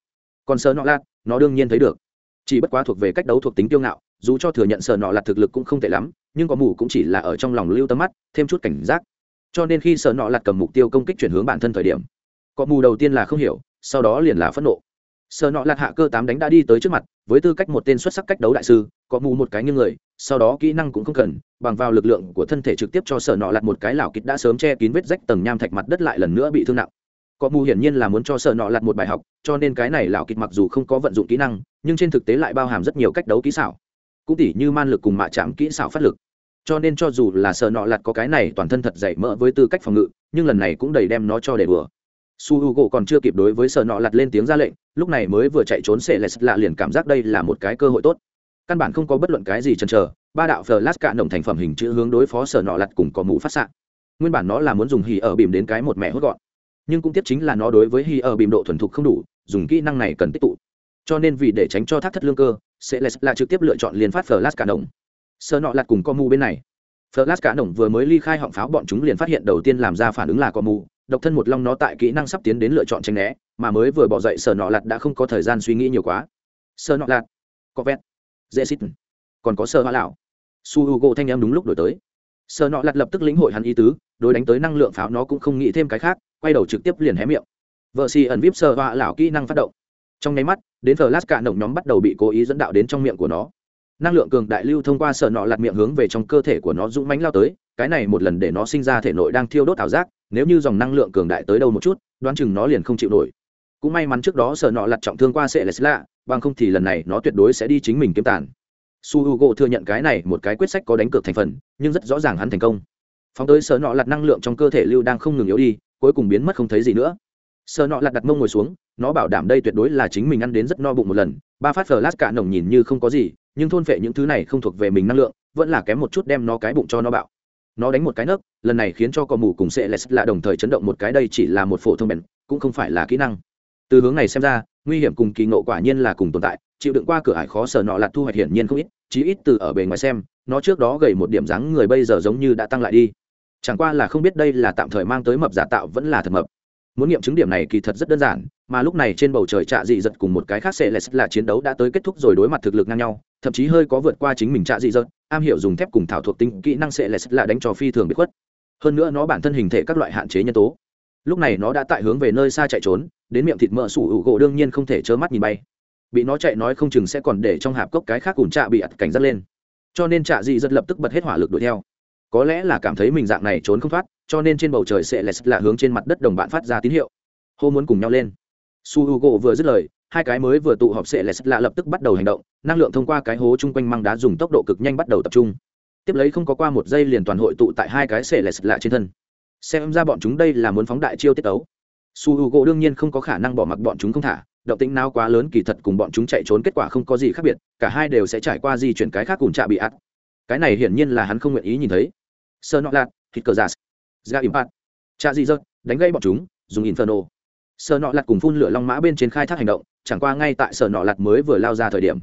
Còn sờ nọ lạt, nó đương nhiên thấy được. Chỉ bất quá thuộc về cách đấu thuộc tính kiêu ngạo, dù cho thừa nhận sờ nọ là thực lực cũng không tệ lắm, nhưng có mù cũng chỉ là ở trong lòng lưu tâm mắt, thêm chút cảnh giác. Cho nên khi sờ nọ lạt cầm mục tiêu công kích chuyển hướng bản thân thời điểm, có mù đầu tiên là không hiểu, sau đó liền là phẫn nộ sợ nọ Lạt hạ cơ tám đánh đã đi tới trước mặt, với tư cách một tên xuất sắc cách đấu đại sư, có mù một cái như người, sau đó kỹ năng cũng không cần, bằng vào lực lượng của thân thể trực tiếp cho sợ nọ Lạt một cái lảo kịch đã sớm che kín vết rách tầng nham thạch mặt đất lại lần nữa bị thương nặng. Có mù hiển nhiên là muốn cho sợ nọ Lạt một bài học, cho nên cái này lảo kịch mặc dù không có vận dụng kỹ năng, nhưng trên thực tế lại bao hàm rất nhiều cách đấu kỹ xảo. Cũng tỉ như man lực cùng mạ chạm kỹ xảo phát lực. Cho nên cho dù là sợ nọ Lạt có cái này toàn thân thật dày mỡ với tư cách phòng ngự, nhưng lần này cũng đầy đem nó cho để bừa su h u gỗ còn chưa kịp đối với sợ nọ lặt lên tiếng ra lệnh, lúc này mới vừa chạy trốn xệ lệ lạ liền cảm giác đây là một cái cơ hội tốt. Căn bản không có bất luận cái gì chần chờ, ba đạo vờ lát cạn nồng thành phẩm hình chữ hướng đối phó sở nọ lặt cùng có mũ phát xạ. Nguyên bản nó là muốn dùng hì ở bìm đến cái một mẹ hốt gọn, nhưng cũng tiếp chính là nó đối với hì ở bìm độ thuần thục không đủ, dùng kỹ năng này cần tích tụ. Cho nên vì để tránh cho thác thất lương cơ sẽ là trực tiếp lựa chọn liền phát vờ lát cạn nồng. Sở nọ lặt cùng có mũ bên này. Vờ lát cạn nồng vừa mới ly khai họng pháo bọn chúng liền phát hiện đầu tiên làm ra phản ứng là có mũ độc thân một long nó tại kỹ năng sắp tiến đến lựa chọn tranh né, mà mới vừa bỏ dậy, sở nọ lạt đã không có thời gian suy nghĩ nhiều quá. Sở nọ lạt, có vẹt dễ xít còn có sơ hoa lão. Su h u g o thanh em đúng lúc đổi tới. Sơ nọ lạt lập tức lĩnh hội hắn ý tứ, đối đánh tới năng lượng pháo nó cũng không nghĩ thêm cái khác, quay đầu trực tiếp liền hé miệng. Vợ xì ẩn vip sơ hoa lão kỹ năng phát động. Trong nháy mắt, đến thờ lát cả nồng nhóm bắt đầu bị cố ý dẫn đạo đến trong miệng của nó. Năng lượng cường đại lưu thông qua sợ nọ lạt miệng hướng về trong cơ thể của nó dũng mánh lao tới, cái này một lần để nó sinh ra thể nội đang thiêu đốt ảo giác nếu như dòng năng lượng cường đại tới đâu một chút, đoán chừng nó liền không chịu nổi. Cũng may mắn trước đó sợ nọ lặt trọng thương qua sẽ lạ, bằng không thì lần này nó tuyệt đối sẽ đi chính mình kiếm tàn. Su h u g o thừa nhận cái này một cái quyết sách có đánh cược thành phần, nhưng rất rõ ràng hắn thành công. Phóng tới sợ nọ lặt năng lượng trong cơ thể lưu đang không ngừng yếu đi, cuối cùng biến mất không thấy gì nữa. Sợ nọ lặt đặt mông ngồi xuống, nó bảo đảm đây tuyệt đối là chính mình ăn đến rất no bụng một lần. Ba phát phở lát cả nồng nhìn như không có gì, nhưng thôn phệ những thứ này không thuộc về mình năng lượng, vẫn là kém một chút đem nó cái bụng cho nó bạo nó đánh một cái nấc, lần này khiến cho cò mù cùng sệ lès là đồng thời chấn động một cái, đây chỉ là một phổ thông bèn, cũng không phải là kỹ năng. Từ hướng này xem ra, nguy hiểm cùng kỳ ngộ quả nhiên là cùng tồn tại, chịu đựng qua cửa ải khó sở nọ lạt thu hoạch hiển nhiên không ít, chí ít từ ở bề ngoài xem, nó trước đó gầy một điểm dáng người bây giờ giống như đã tăng lại đi. Chẳng qua là không biết đây là tạm thời mang tới mập giả tạo vẫn là thật mập muốn nghiệm chứng điểm này kỳ thật rất đơn giản, mà lúc này trên bầu trời trạ dị giật cùng một cái khác sẽ là chiến đấu đã tới kết thúc rồi đối mặt thực lực ngang nhau, thậm chí hơi có vượt qua chính mình trạ dị giật am hiểu dùng thép cùng thảo thuộc tinh kỹ năng sẽ là đánh cho phi thường bị khuất. Hơn nữa nó bản thân hình thể các loại hạn chế nhân tố. Lúc này nó đã tại hướng về nơi xa chạy trốn, đến miệng thịt mỡ sủ hữu gỗ đương nhiên không thể trơ mắt nhìn bay. Bị nó chạy nói không chừng sẽ còn để trong hạp cốc cái khác cùng trạ bị ặt cảnh dắt lên. Cho nên trạ dị giật lập tức bật hết hỏa lực đuổi theo. Có lẽ là cảm thấy mình dạng này trốn không thoát cho nên trên bầu trời sẽ là hướng trên mặt đất đồng bạn phát ra tín hiệu. Hô muốn cùng nhau lên. Su h u g o vừa dứt lời, hai cái mới vừa tụ họp sẽ là lập tức bắt đầu hành động, năng lượng thông qua cái hố chung quanh măng đá dùng tốc độ cực nhanh bắt đầu tập trung. Tiếp lấy không có qua một giây liền toàn hội tụ tại hai cái sẽ là trên thân. Xem ra bọn chúng đây là muốn phóng đại chiêu tiết tấu. Su h u g o đương nhiên không có khả năng bỏ mặc bọn chúng không thả, động tĩnh nào quá lớn kỳ thật cùng bọn chúng chạy trốn kết quả không có gì khác biệt, cả hai đều sẽ trải qua di chuyển cái khác cùng trạ bị ắt. Cái này hiển nhiên là hắn không nguyện ý nhìn thấy. Sơ nọ lạt thịt cờ giả ra impact cha di dơ đánh gây bọn chúng, dùng inferno. Sợ nọ lặt cùng phun lửa long mã bên trên khai thác hành động, chẳng qua ngay tại sợ nọ lặt mới vừa lao ra thời điểm.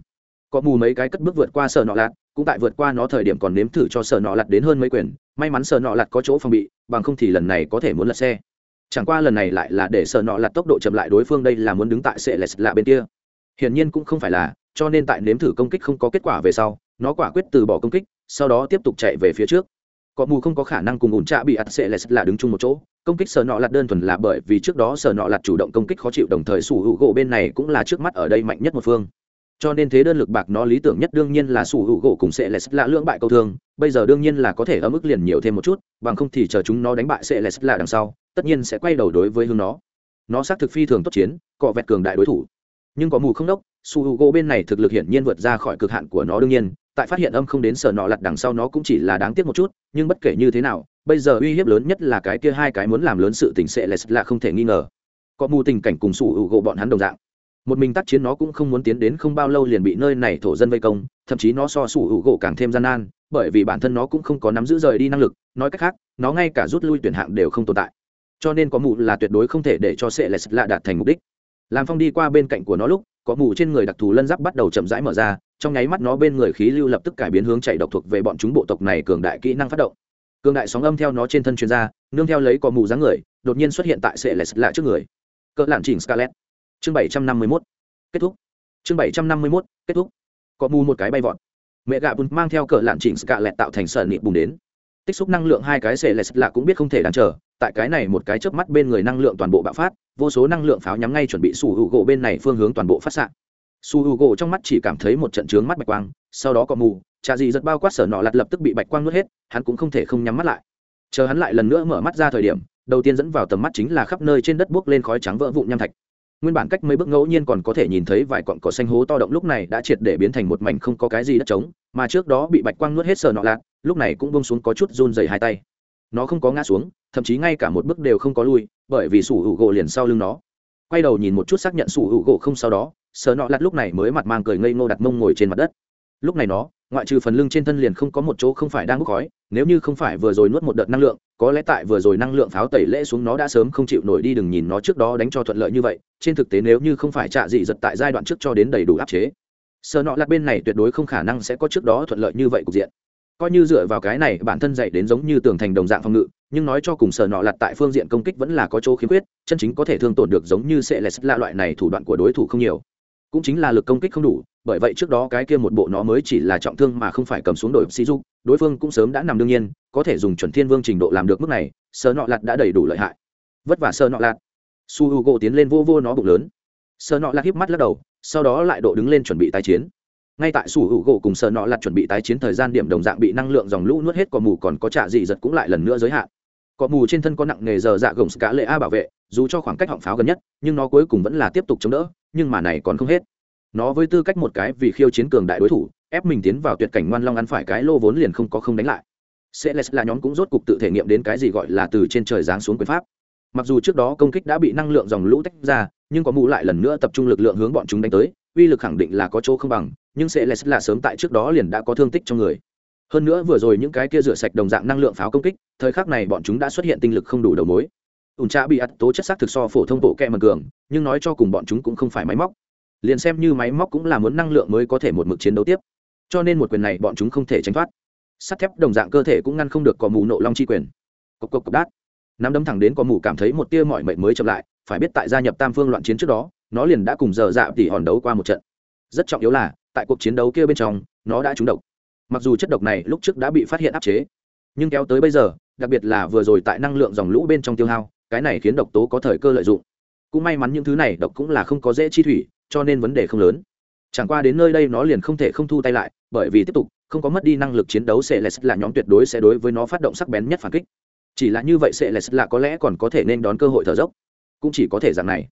Có mù mấy cái cất bước vượt qua sợ nọ lặt cũng tại vượt qua nó thời điểm còn nếm thử cho sợ nọ lặt đến hơn mấy quyền, may mắn sợ nọ lặt có chỗ phòng bị, bằng không thì lần này có thể muốn lật xe. Chẳng qua lần này lại là để sợ nọ lặt tốc độ chậm lại đối phương đây là muốn đứng tại sệ lẹt lạ bên kia. Hiển nhiên cũng không phải là, cho nên tại nếm thử công kích không có kết quả về sau, nó quả quyết từ bỏ công kích, sau đó tiếp tục chạy về phía trước có mù không có khả năng cùng ủn trạ bị ạt sệ lẹt là đứng chung một chỗ. Công kích sở nọ lạt đơn thuần là bởi vì trước đó sở nọ lạt chủ động công kích khó chịu, đồng thời sủ hữu gỗ bên này cũng là trước mắt ở đây mạnh nhất một phương. Cho nên thế đơn lực bạc nó lý tưởng nhất đương nhiên là sủ hữu gỗ cùng sẽ lệ là lưỡng bại câu thương. Bây giờ đương nhiên là có thể ở mức liền nhiều thêm một chút, bằng không thì chờ chúng nó đánh bại sẽ lệ là đằng sau, tất nhiên sẽ quay đầu đối với hướng nó. Nó xác thực phi thường tốt chiến, cọ vẹt cường đại đối thủ. Nhưng có mù không đốc su h u gỗ bên này thực lực hiển nhiên vượt ra khỏi cực hạn của nó đương nhiên tại phát hiện âm không đến sở nọ lặt đằng sau nó cũng chỉ là đáng tiếc một chút, nhưng bất kể như thế nào, bây giờ uy hiếp lớn nhất là cái kia hai cái muốn làm lớn sự tình sẽ là không thể nghi ngờ. Có mù tình cảnh cùng sủ hữu gộ bọn hắn đồng dạng. Một mình tác chiến nó cũng không muốn tiến đến không bao lâu liền bị nơi này thổ dân vây công, thậm chí nó so sủ hữu gỗ càng thêm gian nan, bởi vì bản thân nó cũng không có nắm giữ rời đi năng lực, nói cách khác, nó ngay cả rút lui tuyển hạng đều không tồn tại. Cho nên có mù là tuyệt đối không thể để cho sẽ lạ đạt thành mục đích. Làm phong đi qua bên cạnh của nó lúc, có mù trên người đặc thù lân giáp bắt đầu chậm rãi mở ra trong nháy mắt nó bên người khí lưu lập tức cải biến hướng chạy độc thuộc về bọn chúng bộ tộc này cường đại kỹ năng phát động. Cường đại sóng âm theo nó trên thân chuyên gia nương theo lấy cò mù dáng người, đột nhiên xuất hiện tại sệ lệ lạ trước người. Cỡ lạn chỉnh scarlet chương bảy trăm năm mươi mốt. Kết thúc. Chương bảy trăm năm mươi mốt. Kết thúc. Cò mù một cái bay vọt. Mẹ gạ bùn mang theo cỡ lạn chỉnh scarlet tạo thành sợn nịt bùng đến. Tích xúc năng lượng hai cái sệ lệ lạ cũng biết không thể đáng chờ tại cái này một cái chớp mắt bên người năng lượng toàn bộ bạo phát, vô số năng lượng pháo nhắm ngay chuẩn bị sủ hữu gỗ bên này phương hướng toàn bộ phát s su h u gỗ trong mắt chỉ cảm thấy một trận trướng mắt bạch quang, sau đó có mù trà gì giật bao quát sở nọ lặt lập tức bị bạch quang nuốt hết, hắn cũng không thể không nhắm mắt lại. Chờ hắn lại lần nữa mở mắt ra thời điểm, đầu tiên dẫn vào tầm mắt chính là khắp nơi trên đất buốc lên khói trắng vỡ vụn nham thạch. Nguyên bản cách mấy bước ngẫu nhiên còn có thể nhìn thấy vài cọn cỏ xanh hố to động lúc này đã triệt để biến thành một mảnh không có cái gì đất trống, mà trước đó bị bạch quang nuốt hết sờ nọ lạt, lúc này cũng bông xuống có chút run dày hai tay. Nó không có ngã xuống, thậm chí ngay cả một bước đều không có lui, bởi vì sủ hữu gỗ liền sau lưng nó. Quay đầu nhìn một chút xác nhận sủ hữu gỗ không sau đó sờ nọ lặt lúc này mới mặt mang cười ngây ngô đặt mông ngồi trên mặt đất. Lúc này nó, ngoại trừ phần lưng trên thân liền không có một chỗ không phải đang bốc khói, nếu như không phải vừa rồi nuốt một đợt năng lượng, có lẽ tại vừa rồi năng lượng pháo tẩy lễ xuống nó đã sớm không chịu nổi đi đừng nhìn nó trước đó đánh cho thuận lợi như vậy, trên thực tế nếu như không phải trạ dị giật tại giai đoạn trước cho đến đầy đủ áp chế sợ nọ lặt bên này tuyệt đối không khả năng sẽ có trước đó thuận lợi như vậy cục diện. Coi như dựa vào cái này, bản thân dạy đến giống như tường thành đồng dạng phòng ngự, nhưng nói cho cùng sở nọ lặt tại phương diện công kích vẫn là có chỗ khiếm khuyết, chân chính có thể thương tổn được giống như sẽ là loại này thủ đoạn của đối thủ không nhiều cũng chính là lực công kích không đủ, bởi vậy trước đó cái kia một bộ nó mới chỉ là trọng thương mà không phải cầm xuống đội sĩ dục, đối phương cũng sớm đã nằm đương nhiên, có thể dùng chuẩn thiên vương trình độ làm được mức này, sơ nọ lạt đã đầy đủ lợi hại. Vất vả sơ nọ lạt. Su h u gỗ tiến lên vô vô nó bụng lớn. Sơ nọ lạt híp mắt lắc đầu, sau đó lại độ đứng lên chuẩn bị tái chiến. Ngay tại su h u gỗ cùng sơ nọ lạt chuẩn bị tái chiến thời gian điểm đồng dạng bị năng lượng dòng lũ nuốt hết cỏ mù còn có trả gì giật cũng lại lần nữa giới hạn. Cỏ mù trên thân có nặng nghề giờ dạ gồng cá lệ a bảo vệ, dù cho khoảng cách họng pháo gần nhất, nhưng nó cuối cùng vẫn là tiếp tục chống đỡ nhưng mà này còn không hết nó với tư cách một cái vì khiêu chiến cường đại đối thủ ép mình tiến vào tuyệt cảnh ngoan long ăn phải cái lô vốn liền không có không đánh lại sẽ là nhóm cũng rốt cục tự thể nghiệm đến cái gì gọi là từ trên trời giáng xuống quyền pháp. Mặc dù trước đó công kích đã bị năng lượng dòng lũ tách ra, nhưng có mũ lại lần nữa tập trung lực lượng hướng bọn chúng đánh tới, uy lực khẳng định là có chỗ không bằng, nhưng Celeste là sớm tại trước đó liền đã có thương tích trong người. Hơn nữa vừa rồi những cái kia rửa sạch đồng dạng năng lượng pháo công kích, thời khắc này bọn chúng đã xuất hiện tinh lực không đủ đầu mối ủn trạ bị ắt tố chất xác thực so phổ thông bộ kẹ mần cường, nhưng nói cho cùng bọn chúng cũng không phải máy móc. Liền xem như máy móc cũng là muốn năng lượng mới có thể một mực chiến đấu tiếp. Cho nên một quyền này bọn chúng không thể tránh thoát. Sắt thép đồng dạng cơ thể cũng ngăn không được có mù nộ long chi quyền. Cộc cộc cộc đát. Nắm đấm thẳng đến có mù cảm thấy một tia mọi mệnh mới chậm lại phải biết tại gia nhập tam phương loạn chiến trước đó nó liền đã cùng giờ dạ tỉ hòn đấu qua một trận. Rất trọng yếu là tại cuộc chiến đấu kia bên trong nó đã trúng độc. Mặc dù chất độc này lúc trước đã bị phát hiện áp chế nhưng kéo tới bây giờ đặc biệt là vừa rồi tại năng lượng dòng lũ bên trong tiêu hao cái này khiến độc tố có thời cơ lợi dụng. Cũng may mắn những thứ này độc cũng là không có dễ chi thủy, cho nên vấn đề không lớn. Chẳng qua đến nơi đây nó liền không thể không thu tay lại, bởi vì tiếp tục, không có mất đi năng lực chiến đấu sẽ là nhóm tuyệt đối sẽ đối với nó phát động sắc bén nhất phản kích. Chỉ là như vậy sẽ là có lẽ còn có thể nên đón cơ hội thở dốc. Cũng chỉ có thể dạng này.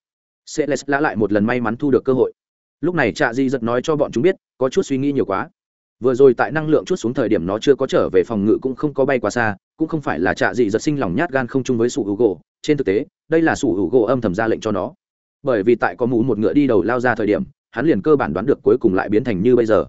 Sẽ là lại một lần may mắn thu được cơ hội. Lúc này trạ di giật nói cho bọn chúng biết, có chút suy nghĩ nhiều quá. Vừa rồi tại năng lượng chút xuống thời điểm nó chưa có trở về phòng ngự cũng không có bay quá xa, cũng không phải là trạ dị giật sinh lòng nhát gan không chung với sụ hữu gỗ trên thực tế, đây là sủ hữu gỗ âm thầm ra lệnh cho nó. Bởi vì tại có mũ một ngựa đi đầu lao ra thời điểm, hắn liền cơ bản đoán được cuối cùng lại biến thành như bây giờ.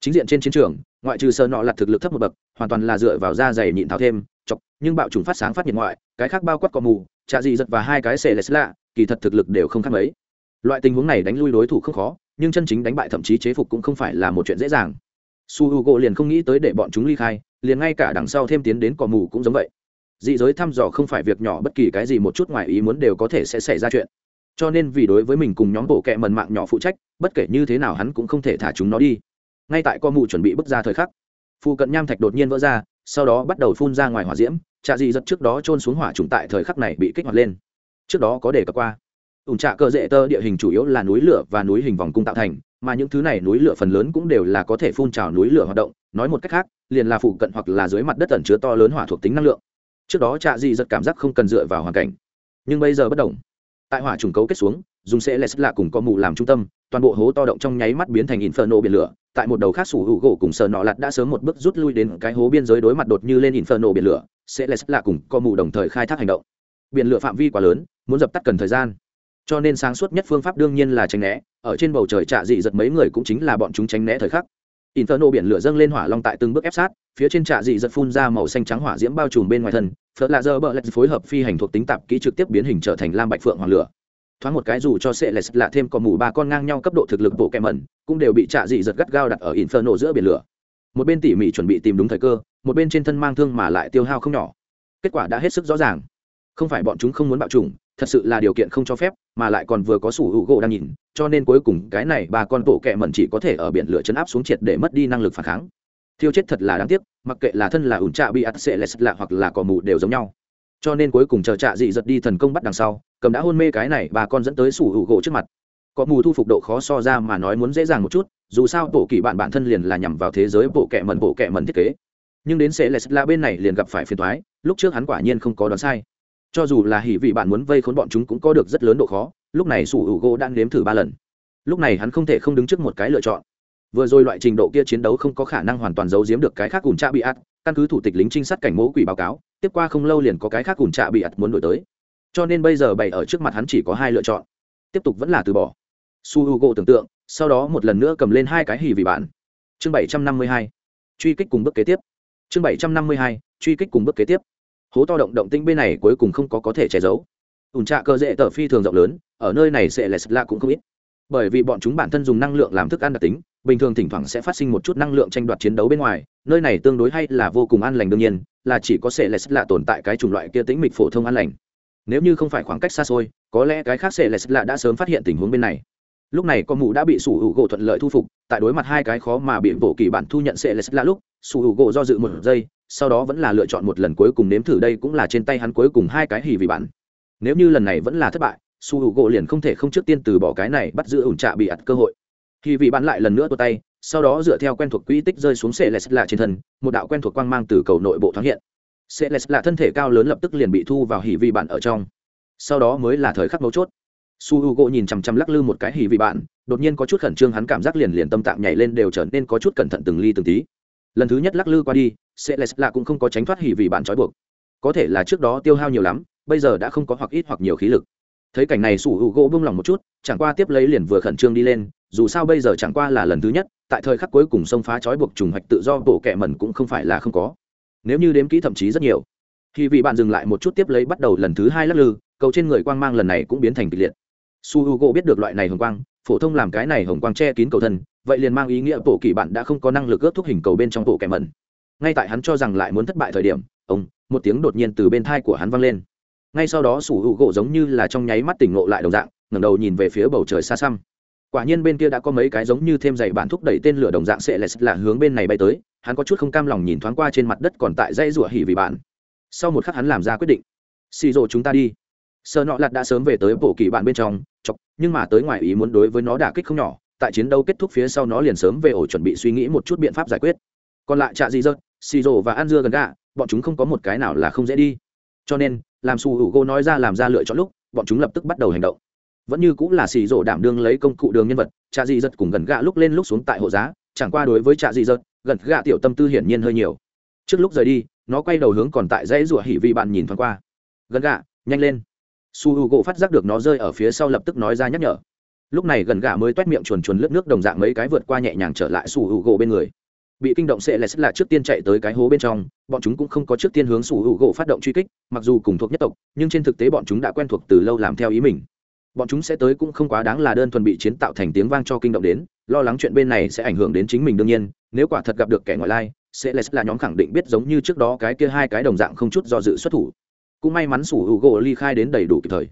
Chính diện trên chiến trường, ngoại trừ sơ nọ lặt thực lực thấp một bậc, hoàn toàn là dựa vào da dày nhịn tháo thêm, chọc, nhưng bạo trùng phát sáng phát nhiệt ngoại, cái khác bao quát có mù trà dị giật và hai cái xề lệ lạ, kỳ thật thực lực đều không khác mấy. Loại tình huống này đánh lui đối thủ không khó, nhưng chân chính đánh bại thậm chí chế phục cũng không phải là một chuyện dễ dàng. Su h u gỗ liền không nghĩ tới để bọn chúng ly khai, liền ngay cả đằng sau thêm tiến đến cỏ mù cũng giống vậy dị giới thăm dò không phải việc nhỏ, bất kỳ cái gì một chút ngoài ý muốn đều có thể sẽ xảy ra chuyện. Cho nên vì đối với mình cùng nhóm bộ kệ mần mạng nhỏ phụ trách, bất kể như thế nào hắn cũng không thể thả chúng nó đi. Ngay tại co mụ chuẩn bị bước ra thời khắc phụ cận nham thạch đột nhiên vỡ ra, sau đó bắt đầu phun ra ngoài hỏa diễm, trạ dị giật trước đó trôn xuống hỏa trùng tại thời khắc này bị kích hoạt lên. Trước đó có đề cập qua, ủng trạ cơ dễ tơ địa hình chủ yếu là núi lửa và núi hình vòng cung tạo thành, mà những thứ này núi lửa phần lớn cũng đều là có thể phun trào núi lửa hoạt động. Nói một cách khác, liền là phụ cận hoặc là dưới mặt đất ẩn chứa to lớn hỏa thuộc tính năng lượng trước đó trạ dị giật cảm giác không cần dựa vào hoàn cảnh. Nhưng bây giờ bất đồng tại hỏa trùng cấu kết xuống, dùng sẽ lệ lạ cùng có mù làm trung tâm, toàn bộ hố to động trong nháy mắt biến thành inferno biển lửa. Tại một đầu khác sủ hữu gỗ cùng sờ nọ lặt đã sớm một bước rút lui đến cái hố biên giới đối mặt đột như lên inferno biển lửa, sẽ lệ lạ cùng có mù đồng thời khai thác hành động. Biển lửa phạm vi quá lớn, muốn dập tắt cần thời gian. Cho nên sáng suốt nhất phương pháp đương nhiên là tránh né, ở trên bầu trời trạ dị giật mấy người cũng chính là bọn chúng tránh né thời khắc inferno biển lửa dâng lên hỏa long tại từng bước ép sát, phía trên trạ dị giật phun ra màu xanh trắng hỏa diễm bao trùm bên ngoài thân phớt lạ dơ bờ lạch phối hợp phi hành thuộc tính tạp kỹ trực tiếp biến hình trở thành lam bạch phượng hoàng lửa. Thoáng một cái dù cho sẽ lệch lạ thêm còn mù ba con ngang nhau cấp độ thực lực bộ kẹm ẩn cũng đều bị trạ dị giật gắt gao đặt ở inferno giữa biển lửa. Một bên tỉ mỉ chuẩn bị tìm đúng thời cơ, một bên trên thân mang thương mà lại tiêu hao không nhỏ. Kết quả đã hết sức rõ ràng. Không phải bọn chúng không muốn bạo trùng thật sự là điều kiện không cho phép, mà lại còn vừa có sủ hữu gỗ đang nhìn, cho nên cuối cùng cái này ba con bộ kẹ mẩn chỉ có thể ở biển lửa chấn áp xuống triệt để mất đi năng lực phản kháng. Thiêu chết thật là đáng tiếc, mặc kệ là thân là ủn trạ bị ắt sẽ lệ lạ hoặc là cỏ mù đều giống nhau. Cho nên cuối cùng chờ trạ dị giật đi thần công bắt đằng sau, cầm đã hôn mê cái này bà con dẫn tới sủ hữu gỗ trước mặt. Cỏ mù thu phục độ khó so ra mà nói muốn dễ dàng một chút, dù sao bộ kỳ bạn bản thân liền là nhằm vào thế giới bộ kẹ mẩn bộ kẹ mẩn thiết kế. Nhưng đến sẽ lạ bên này liền gặp phải phiền thoái lúc trước hắn quả nhiên không có đoán sai cho dù là hỉ vị bạn muốn vây khốn bọn chúng cũng có được rất lớn độ khó. Lúc này sủ hữu gỗ đang nếm thử ba lần. Lúc này hắn không thể không đứng trước một cái lựa chọn. Vừa rồi loại trình độ kia chiến đấu không có khả năng hoàn toàn giấu giếm được cái khác cùng cha bị ắt căn cứ thủ tịch lính trinh sát cảnh mẫu quỷ báo cáo, tiếp qua không lâu liền có cái khác cùng trạ bị ạt muốn đổi tới. Cho nên bây giờ bày ở trước mặt hắn chỉ có hai lựa chọn. Tiếp tục vẫn là từ bỏ. Su h u g o tưởng tượng, sau đó một lần nữa cầm lên hai cái hì vì bạn. Chương bảy trăm năm mươi hai, truy kích cùng bước kế tiếp. Chương bảy trăm năm mươi hai, truy kích cùng bước kế tiếp hố to động động tinh bên này cuối cùng không có có thể che giấu. Ủn trạ cơ dễ tờ phi thường rộng lớn, ở nơi này sẽ lệ lạ cũng không ít. Bởi vì bọn chúng bản thân dùng năng lượng làm thức ăn đặc tính, bình thường thỉnh thoảng sẽ phát sinh một chút năng lượng tranh đoạt chiến đấu bên ngoài, nơi này tương đối hay là vô cùng an lành đương nhiên, là chỉ có sẽ lệ lạ tồn tại cái chủng loại kia tính mịch phổ thông an lành. Nếu như không phải khoảng cách xa xôi, có lẽ cái khác sẽ lệ lạ đã sớm phát hiện tình huống bên này. Lúc này con mụ đã bị sủ hữu gỗ thuận lợi thu phục, tại đối mặt hai cái khó mà bị bộ kỳ bản thu nhận sẽ lệ lạ lúc, sủ hữu gỗ do dự một giây sau đó vẫn là lựa chọn một lần cuối cùng nếm thử đây cũng là trên tay hắn cuối cùng hai cái hì vì bản nếu như lần này vẫn là thất bại, su h u gỗ liền không thể không trước tiên từ bỏ cái này bắt giữ ủn trạ bị ặt cơ hội. Hì vị bản lại lần nữa tua tay, sau đó dựa theo quen thuộc quỹ tích rơi xuống sệ lệ lạ trên thân, một đạo quen thuộc quang mang từ cầu nội bộ thoáng hiện. Sệ lệ lạ thân thể cao lớn lập tức liền bị thu vào hì vị bản ở trong. Sau đó mới là thời khắc mấu chốt. Su h u gỗ nhìn chằm chằm lắc lư một cái hì vị bạn, đột nhiên có chút khẩn trương, hắn cảm giác liền liền tâm tạng nhảy lên đều trở nên có chút cẩn thận từng ly từng tí lần thứ nhất lắc lư qua đi, sẽ lạ cũng không có tránh thoát hỉ vì bạn trói buộc. Có thể là trước đó tiêu hao nhiều lắm, bây giờ đã không có hoặc ít hoặc nhiều khí lực. Thấy cảnh này sủ hữu gỗ bông lòng một chút, chẳng qua tiếp lấy liền vừa khẩn trương đi lên, dù sao bây giờ chẳng qua là lần thứ nhất, tại thời khắc cuối cùng xông phá trói buộc trùng hoạch tự do bộ kẹ mẩn cũng không phải là không có. Nếu như đếm kỹ thậm chí rất nhiều. Khi vị bạn dừng lại một chút tiếp lấy bắt đầu lần thứ hai lắc lư, cầu trên người quang mang lần này cũng biến thành kịch liệt. Su h u gỗ biết được loại này hồng quang phổ thông làm cái này hồng quang che kín cầu thân, vậy liền mang ý nghĩa bộ kỳ bạn đã không có năng lực ướp thuốc hình cầu bên trong bộ kẻ mẩn. Ngay tại hắn cho rằng lại muốn thất bại thời điểm, ông, một tiếng đột nhiên từ bên thai của hắn vang lên. Ngay sau đó sủ hữu gỗ giống như là trong nháy mắt tỉnh ngộ lại đồng dạng, ngẩng đầu nhìn về phía bầu trời xa xăm. Quả nhiên bên kia đã có mấy cái giống như thêm dày bản thúc đẩy tên lửa đồng dạng sẽ là hướng bên này bay tới, hắn có chút không cam lòng nhìn thoáng qua trên mặt đất còn tại dây rủa hỉ vì bạn. Sau một khắc hắn làm ra quyết định. Xì rộ chúng ta đi. Sợ nọ lạt đã sớm về tới bộ kỳ bạn bên trong, chọc nhưng mà tới ngoài ý muốn đối với nó đả kích không nhỏ, tại chiến đấu kết thúc phía sau nó liền sớm về ổ chuẩn bị suy nghĩ một chút biện pháp giải quyết. Còn lại trạ dị dơ xì rồ và ăn dưa gần gà bọn chúng không có một cái nào là không dễ đi. Cho nên, làm su hữu gô nói ra làm ra lựa chọn lúc, bọn chúng lập tức bắt đầu hành động. Vẫn như cũng là xì rổ đảm đương lấy công cụ đường nhân vật, trạ dị dật cùng gần gạ lúc lên lúc xuống tại hộ giá, chẳng qua đối với trạ dị dật, gần gạ tiểu tâm tư hiển nhiên hơi nhiều. Trước lúc rời đi, nó quay đầu hướng còn tại dãy rủa hỉ vị bạn nhìn thoáng qua. Gần gạ, nhanh lên su h u gỗ phát giác được nó rơi ở phía sau lập tức nói ra nhắc nhở. Lúc này gần gạ mới t u é t miệng chuồn chuồn lướt nước đồng dạng mấy cái vượt qua nhẹ nhàng trở lại su h u gỗ bên người. Bị kinh động sẽ là trước tiên chạy tới cái hố bên trong, bọn chúng cũng không có trước tiên hướng su h u gỗ phát động truy kích, mặc dù cùng thuộc nhất tộc, nhưng trên thực tế bọn chúng đã quen thuộc từ lâu làm theo ý mình. Bọn chúng sẽ tới cũng không quá đáng là đơn thuần bị chiến tạo thành tiếng vang cho kinh động đến, lo lắng chuyện bên này sẽ ảnh hưởng đến chính mình đương nhiên, nếu quả thật gặp được kẻ ngoại lai sẽ là nhóm khẳng định biết giống như trước đó cái kia hai cái đồng dạng không chút do dự xuất thủ cũng may mắn sủ hữu gỗ ly khai đến đầy đủ kịp thời.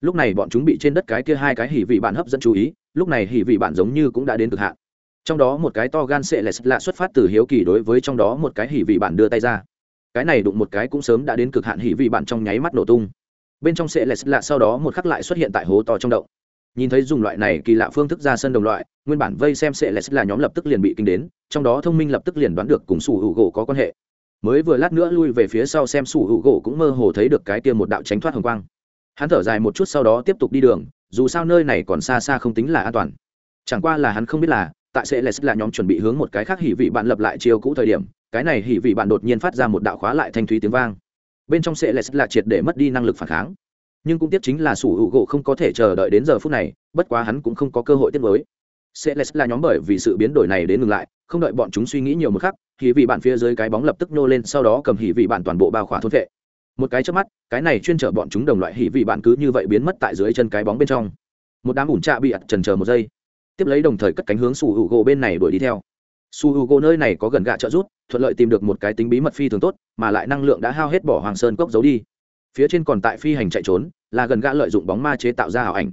Lúc này bọn chúng bị trên đất cái kia hai cái hỉ vị bạn hấp dẫn chú ý, lúc này hỉ vị bạn giống như cũng đã đến cực hạn. Trong đó một cái to gan sệ lệ lạ xuất phát từ hiếu kỳ đối với trong đó một cái hỉ vị bạn đưa tay ra. Cái này đụng một cái cũng sớm đã đến cực hạn hỉ vị bạn trong nháy mắt nổ tung. Bên trong sệ lệ lạ sau đó một khắc lại xuất hiện tại hố to trong động. Nhìn thấy dùng loại này kỳ lạ phương thức ra sân đồng loại, nguyên bản vây xem sệ lệ là nhóm lập tức liền bị kinh đến, trong đó thông minh lập tức liền đoán được cùng sủ hữu gỗ có quan hệ mới vừa lát nữa lui về phía sau xem sủ hữu gỗ cũng mơ hồ thấy được cái kia một đạo tránh thoát hồng quang. Hắn thở dài một chút sau đó tiếp tục đi đường, dù sao nơi này còn xa xa không tính là an toàn. Chẳng qua là hắn không biết là, tại sẽ là nhóm chuẩn bị hướng một cái khác hỉ vị bạn lập lại chiều cũ thời điểm, cái này hỉ vị bạn đột nhiên phát ra một đạo khóa lại thanh thúy tiếng vang. Bên trong sẽ là triệt để mất đi năng lực phản kháng. Nhưng cũng tiếc chính là sủ hữu gỗ không có thể chờ đợi đến giờ phút này, bất quá hắn cũng không có cơ hội tiếp mới. Sẽ là nhóm bởi vì sự biến đổi này đến ngừng lại, không đợi bọn chúng suy nghĩ nhiều một khắc hỉ vị bạn phía dưới cái bóng lập tức nô lên, sau đó cầm hỉ vị bạn toàn bộ bao khỏa thôn vệ. Một cái trước mắt, cái này chuyên chở bọn chúng đồng loại hỉ vị bạn cứ như vậy biến mất tại dưới chân cái bóng bên trong. Một đám ủn trạ bị ặt trần chờ một giây. Tiếp lấy đồng thời cất cánh hướng su h u gỗ bên này đuổi đi theo. Su h u gỗ nơi này có gần gạ trợ rút thuận lợi tìm được một cái tính bí mật phi thường tốt, mà lại năng lượng đã hao hết bỏ hoàng sơn cốc giấu đi. Phía trên còn tại phi hành chạy trốn, là gần gã lợi dụng bóng ma chế tạo ra ảo ảnh.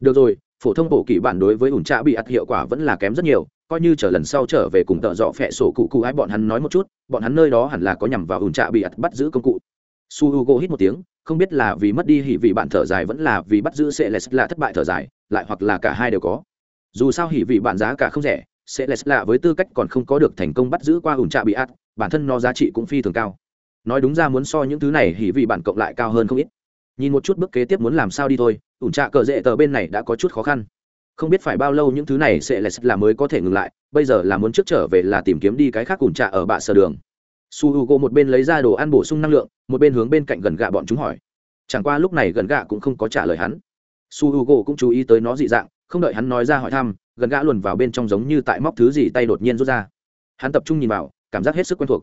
Được rồi, phổ thông bộ kỷ bản đối với ủn trạ bị ặt hiệu quả vẫn là kém rất nhiều coi như chờ lần sau trở về cùng tợ dọ phẹ sổ cụ cụ ái, bọn hắn nói một chút, bọn hắn nơi đó hẳn là có nhằm vào ủn trạ bị ặt bắt giữ công cụ. Su h u g o hít một tiếng, không biết là vì mất đi hỉ vị bạn thở dài vẫn là vì bắt giữ sẽ là thất bại thở dài, lại hoặc là cả hai đều có. Dù sao hỉ vị bạn giá cả không rẻ sẽ là với tư cách còn không có được thành công bắt giữ qua ủn trạ bị ạt, bản thân nó giá trị cũng phi thường cao. Nói đúng ra muốn so những thứ này hỉ vị bạn cộng lại cao hơn không ít. Nhìn một chút bước kế tiếp muốn làm sao đi thôi, ủn trạ cờ rễ tờ bên này đã có chút khó khăn không biết phải bao lâu những thứ này sẽ là mới có thể ngừng lại, bây giờ là muốn trước trở về là tìm kiếm đi cái khác cùng trạ ở bạ sở đường. Su h u g o một bên lấy ra đồ ăn bổ sung năng lượng, một bên hướng bên cạnh gần gạ bọn chúng hỏi. Chẳng qua lúc này gần gạ cũng không có trả lời hắn. Su h u g o cũng chú ý tới nó dị dạng, không đợi hắn nói ra hỏi thăm, gần gã luồn vào bên trong giống như tại móc thứ gì tay đột nhiên rút ra. Hắn tập trung nhìn vào, cảm giác hết sức quen thuộc.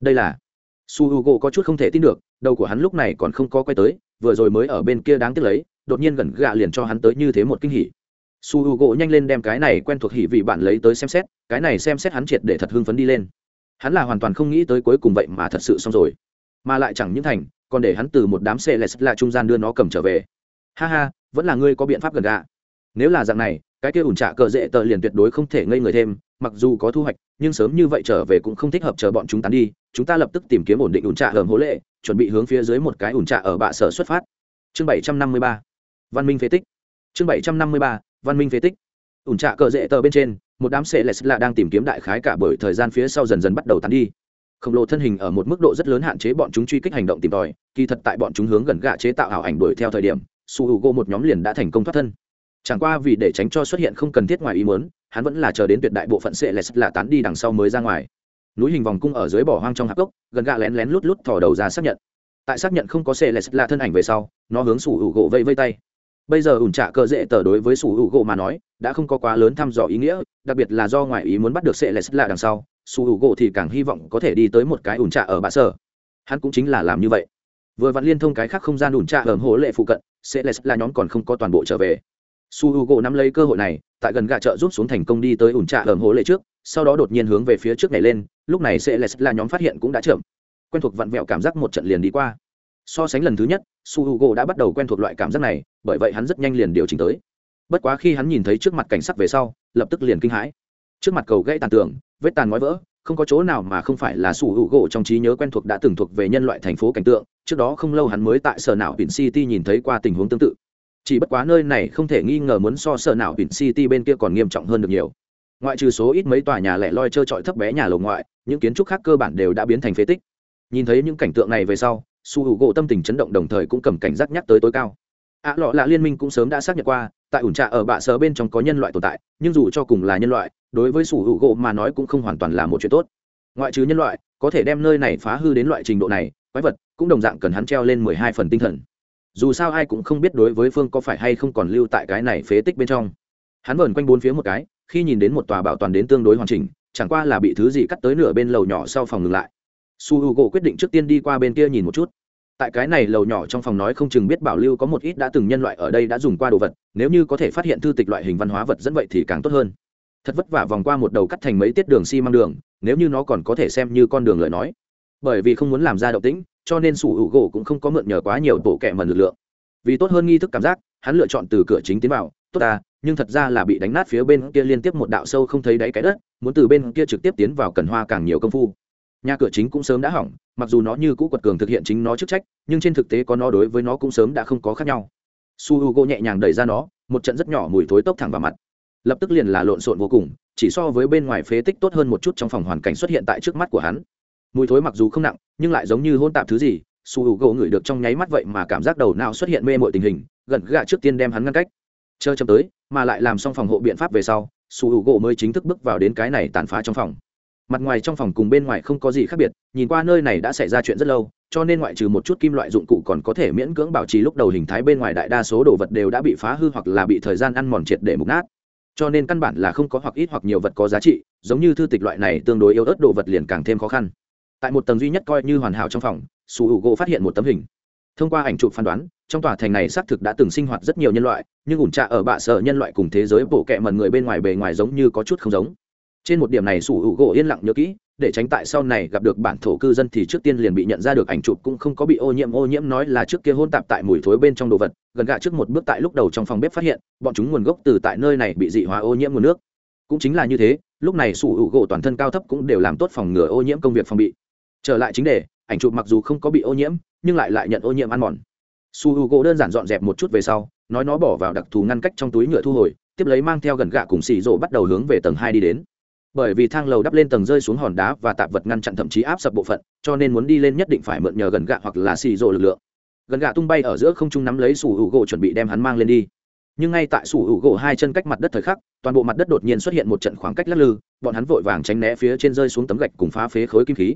Đây là su h u g o có chút không thể tin được, đầu của hắn lúc này còn không có quay tới, vừa rồi mới ở bên kia đáng tiếc lấy, đột nhiên gần gạ liền cho hắn tới như thế một kinh hỉ su h u gỗ nhanh lên đem cái này quen thuộc hỉ vị bạn lấy tới xem xét, cái này xem xét hắn triệt để thật hưng phấn đi lên. Hắn là hoàn toàn không nghĩ tới cuối cùng vậy mà thật sự xong rồi. Mà lại chẳng những thành, còn để hắn từ một đám xe lẹt là trung gian đưa nó cầm trở về. Ha ha, vẫn là ngươi có biện pháp gần gà nếu là dạng này, cái kia ủn trạ cờ dễ tờ liền tuyệt đối không thể ngây người thêm, mặc dù có thu hoạch, nhưng sớm như vậy trở về cũng không thích hợp chờ bọn chúng tán đi, chúng ta lập tức tìm kiếm ổn định ủn trạ hởm hố lệ, chuẩn bị hướng phía dưới một cái ủn trạ ở bạ sở xuất phát. Chương bảy trăm năm mươi ba. Văn minh phế tích. Chương bảy trăm năm mươi ba văn minh phế tích. Ủn trạ cờ dễ tờ bên trên, một đám sệ lệch là đang tìm kiếm đại khái cả bởi thời gian phía sau dần dần bắt đầu tán đi. Khổng lồ thân hình ở một mức độ rất lớn hạn chế bọn chúng truy kích hành động tìm tòi, kỳ thật tại bọn chúng hướng gần gạ chế tạo ảo ảnh đuổi theo thời điểm, su h u g o một nhóm liền đã thành công thoát thân. Chẳng qua vì để tránh cho xuất hiện không cần thiết ngoài ý muốn, hắn vẫn là chờ đến tuyệt đại bộ phận sệ lệch là tán đi đằng sau mới ra ngoài. Núi hình vòng cung ở dưới bỏ hoang trong hạp gốc, gần gạ lén lén lút lút thò đầu ra xác nhận. Tại xác nhận không có sệ lệch là thân ảnh về sau, nó hướng sủ hữu gỗ vây vây tay bây giờ ủn trạ cơ dễ tờ đối với sủ hữu gỗ mà nói, đã không có quá lớn thăm dò ý nghĩa, đặc biệt là do ngoại ý muốn bắt được sệ lẹt là đằng sau, sủ hữu gỗ thì càng hy vọng có thể đi tới một cái ủn trạ ở bạ sở. Hắn cũng chính là làm như vậy. Vừa vặn liên thông cái khác không gian ủn trạ ở hồ lệ phụ cận sệ lẹt là nhóm còn không có toàn bộ trở về. Su h u gỗ nắm lấy cơ hội này, tại gần gạ chợ rút xuống thành công đi tới ủn trạ ở hố lệ trước, sau đó đột nhiên hướng về phía trước này lên, lúc này sẽ là nhóm phát hiện cũng đã chậm. Quen thuộc vặn vẹo cảm giác một trận liền đi qua so sánh lần thứ nhất, su h u gỗ đã bắt đầu quen thuộc loại cảm giác này, bởi vậy hắn rất nhanh liền điều chỉnh tới. Bất quá khi hắn nhìn thấy trước mặt cảnh sắc về sau, lập tức liền kinh hãi. Trước mặt cầu gãy tàn tường vết tàn nói vỡ, không có chỗ nào mà không phải là su h u gỗ trong trí nhớ quen thuộc đã từng thuộc về nhân loại thành phố cảnh tượng, trước đó không lâu hắn mới tại sở não biển city nhìn thấy qua tình huống tương tự. Chỉ bất quá nơi này không thể nghi ngờ muốn so sở nào biển city bên kia còn nghiêm trọng hơn được nhiều. Ngoại trừ số ít mấy tòa nhà lẻ loi trơ trọi thấp bé nhà lầu ngoại, những kiến trúc khác cơ bản đều đã biến thành phế tích. Nhìn thấy những cảnh tượng này về sau su h u gỗ tâm tình chấn động đồng thời cũng cầm cảnh giác nhắc tới tối cao. Ạ à, lọ là liên minh cũng sớm đã xác nhận qua tại ủn trạ ở bạ sở bên trong có nhân loại tồn tại nhưng dù cho cùng là nhân loại đối với su h u gỗ mà nói cũng không hoàn toàn là một chuyện tốt. Ngoại trừ nhân loại có thể đem nơi này phá hư đến loại trình độ này quái vật cũng đồng dạng cần hắn treo lên mười hai phần tinh thần. Dù sao ai cũng không biết đối với phương có phải hay không còn lưu tại cái này phế tích bên trong. Hắn vờn quanh bốn phía một cái khi nhìn đến một tòa bảo toàn đến tương đối hoàn chỉnh chẳng qua là bị thứ gì cắt tới nửa bên lầu nhỏ sau phòng ngừng lại su h u gỗ quyết định trước tiên đi qua bên kia nhìn một chút. Tại cái này lầu nhỏ trong phòng nói không chừng biết bảo lưu có một ít đã từng nhân loại ở đây đã dùng qua đồ vật, nếu như có thể phát hiện thư tịch loại hình văn hóa vật dẫn vậy thì càng tốt hơn. Thật vất vả vòng qua một đầu cắt thành mấy tiết đường xi、si、măng đường, nếu như nó còn có thể xem như con đường lời nói. Bởi vì không muốn làm ra động tĩnh, cho nên sủ hữu gỗ cũng không có mượn nhờ quá nhiều bộ kẹ mần lực lượng. Vì tốt hơn nghi thức cảm giác, hắn lựa chọn từ cửa chính tiến vào. Tốt ta, nhưng thật ra là bị đánh nát phía bên kia liên tiếp một đạo sâu không thấy đáy cái đất, muốn từ bên kia trực tiếp tiến vào cần hoa càng nhiều công phu nhà cửa chính cũng sớm đã hỏng, mặc dù nó như cũ quật cường thực hiện chính nó chức trách, nhưng trên thực tế có nó đối với nó cũng sớm đã không có khác nhau. Su h u g o nhẹ nhàng đẩy ra nó, một trận rất nhỏ mùi thối tốc thẳng vào mặt. Lập tức liền là lộn xộn vô cùng, chỉ so với bên ngoài phế tích tốt hơn một chút trong phòng hoàn cảnh xuất hiện tại trước mắt của hắn. Mùi thối mặc dù không nặng, nhưng lại giống như hôn tạp thứ gì, su h u gỗ ngửi được trong nháy mắt vậy mà cảm giác đầu nào xuất hiện mê mội tình hình, gần gạ trước tiên đem hắn ngăn cách. Chờ chậm tới, mà lại làm xong phòng hộ biện pháp về sau, su h u gỗ mới chính thức bước vào đến cái này tàn phá trong phòng mặt ngoài trong phòng cùng bên ngoài không có gì khác biệt, nhìn qua nơi này đã xảy ra chuyện rất lâu, cho nên ngoại trừ một chút kim loại dụng cụ còn có thể miễn cưỡng bảo trì lúc đầu hình thái bên ngoài đại đa số đồ vật đều đã bị phá hư hoặc là bị thời gian ăn mòn triệt để mục nát. Cho nên căn bản là không có hoặc ít hoặc nhiều vật có giá trị, giống như thư tịch loại này tương đối yếu ớt đồ vật liền càng thêm khó khăn. Tại một tầng duy nhất coi như hoàn hảo trong phòng, su hữu gỗ phát hiện một tấm hình. Thông qua ảnh chụp phán đoán, trong tòa thành này xác thực đã từng sinh hoạt rất nhiều nhân loại, nhưng ủn trạ ở bạ sợ nhân loại cùng thế giới bộ kệ mần người bên ngoài bề ngoài giống như có chút không giống trên một điểm này sủ hữu gỗ yên lặng nhớ kỹ, để tránh tại sau này gặp được bản thổ cư dân thì trước tiên liền bị nhận ra được ảnh chụp cũng không có bị ô nhiễm. Ô nhiễm nói là trước kia hôn tạp tại mùi thối bên trong đồ vật, gần gạ trước một bước tại lúc đầu trong phòng bếp phát hiện, bọn chúng nguồn gốc từ tại nơi này bị dị hóa ô nhiễm nguồn nước. Cũng chính là như thế, lúc này sủ hữu gỗ toàn thân cao thấp cũng đều làm tốt phòng ngừa ô nhiễm công việc phòng bị. Trở lại chính đề, ảnh chụp mặc dù không có bị ô nhiễm, nhưng lại lại nhận ô nhiễm ăn mòn. Su hữu u gỗ đơn giản dọn dẹp một chút về sau, nói nó bỏ vào đặc thù ngăn cách trong túi nhựa thu hồi, tiếp lấy mang theo gần gạ cùng xì rộ bắt đầu hướng về tầng hai đi đến bởi vì thang lầu đắp lên tầng rơi xuống hòn đá và tạp vật ngăn chặn thậm chí áp sập bộ phận, cho nên muốn đi lên nhất định phải mượn nhờ gần gạ hoặc là xì rộ lực lượng. Gần gạ tung bay ở giữa không trung nắm lấy sủ hữu gỗ chuẩn bị đem hắn mang lên đi. Nhưng ngay tại sủ hữu gỗ hai chân cách mặt đất thời khắc, toàn bộ mặt đất đột nhiên xuất hiện một trận khoảng cách lắc lư, bọn hắn vội vàng tránh né phía trên rơi xuống tấm gạch cùng phá phế khối kim khí.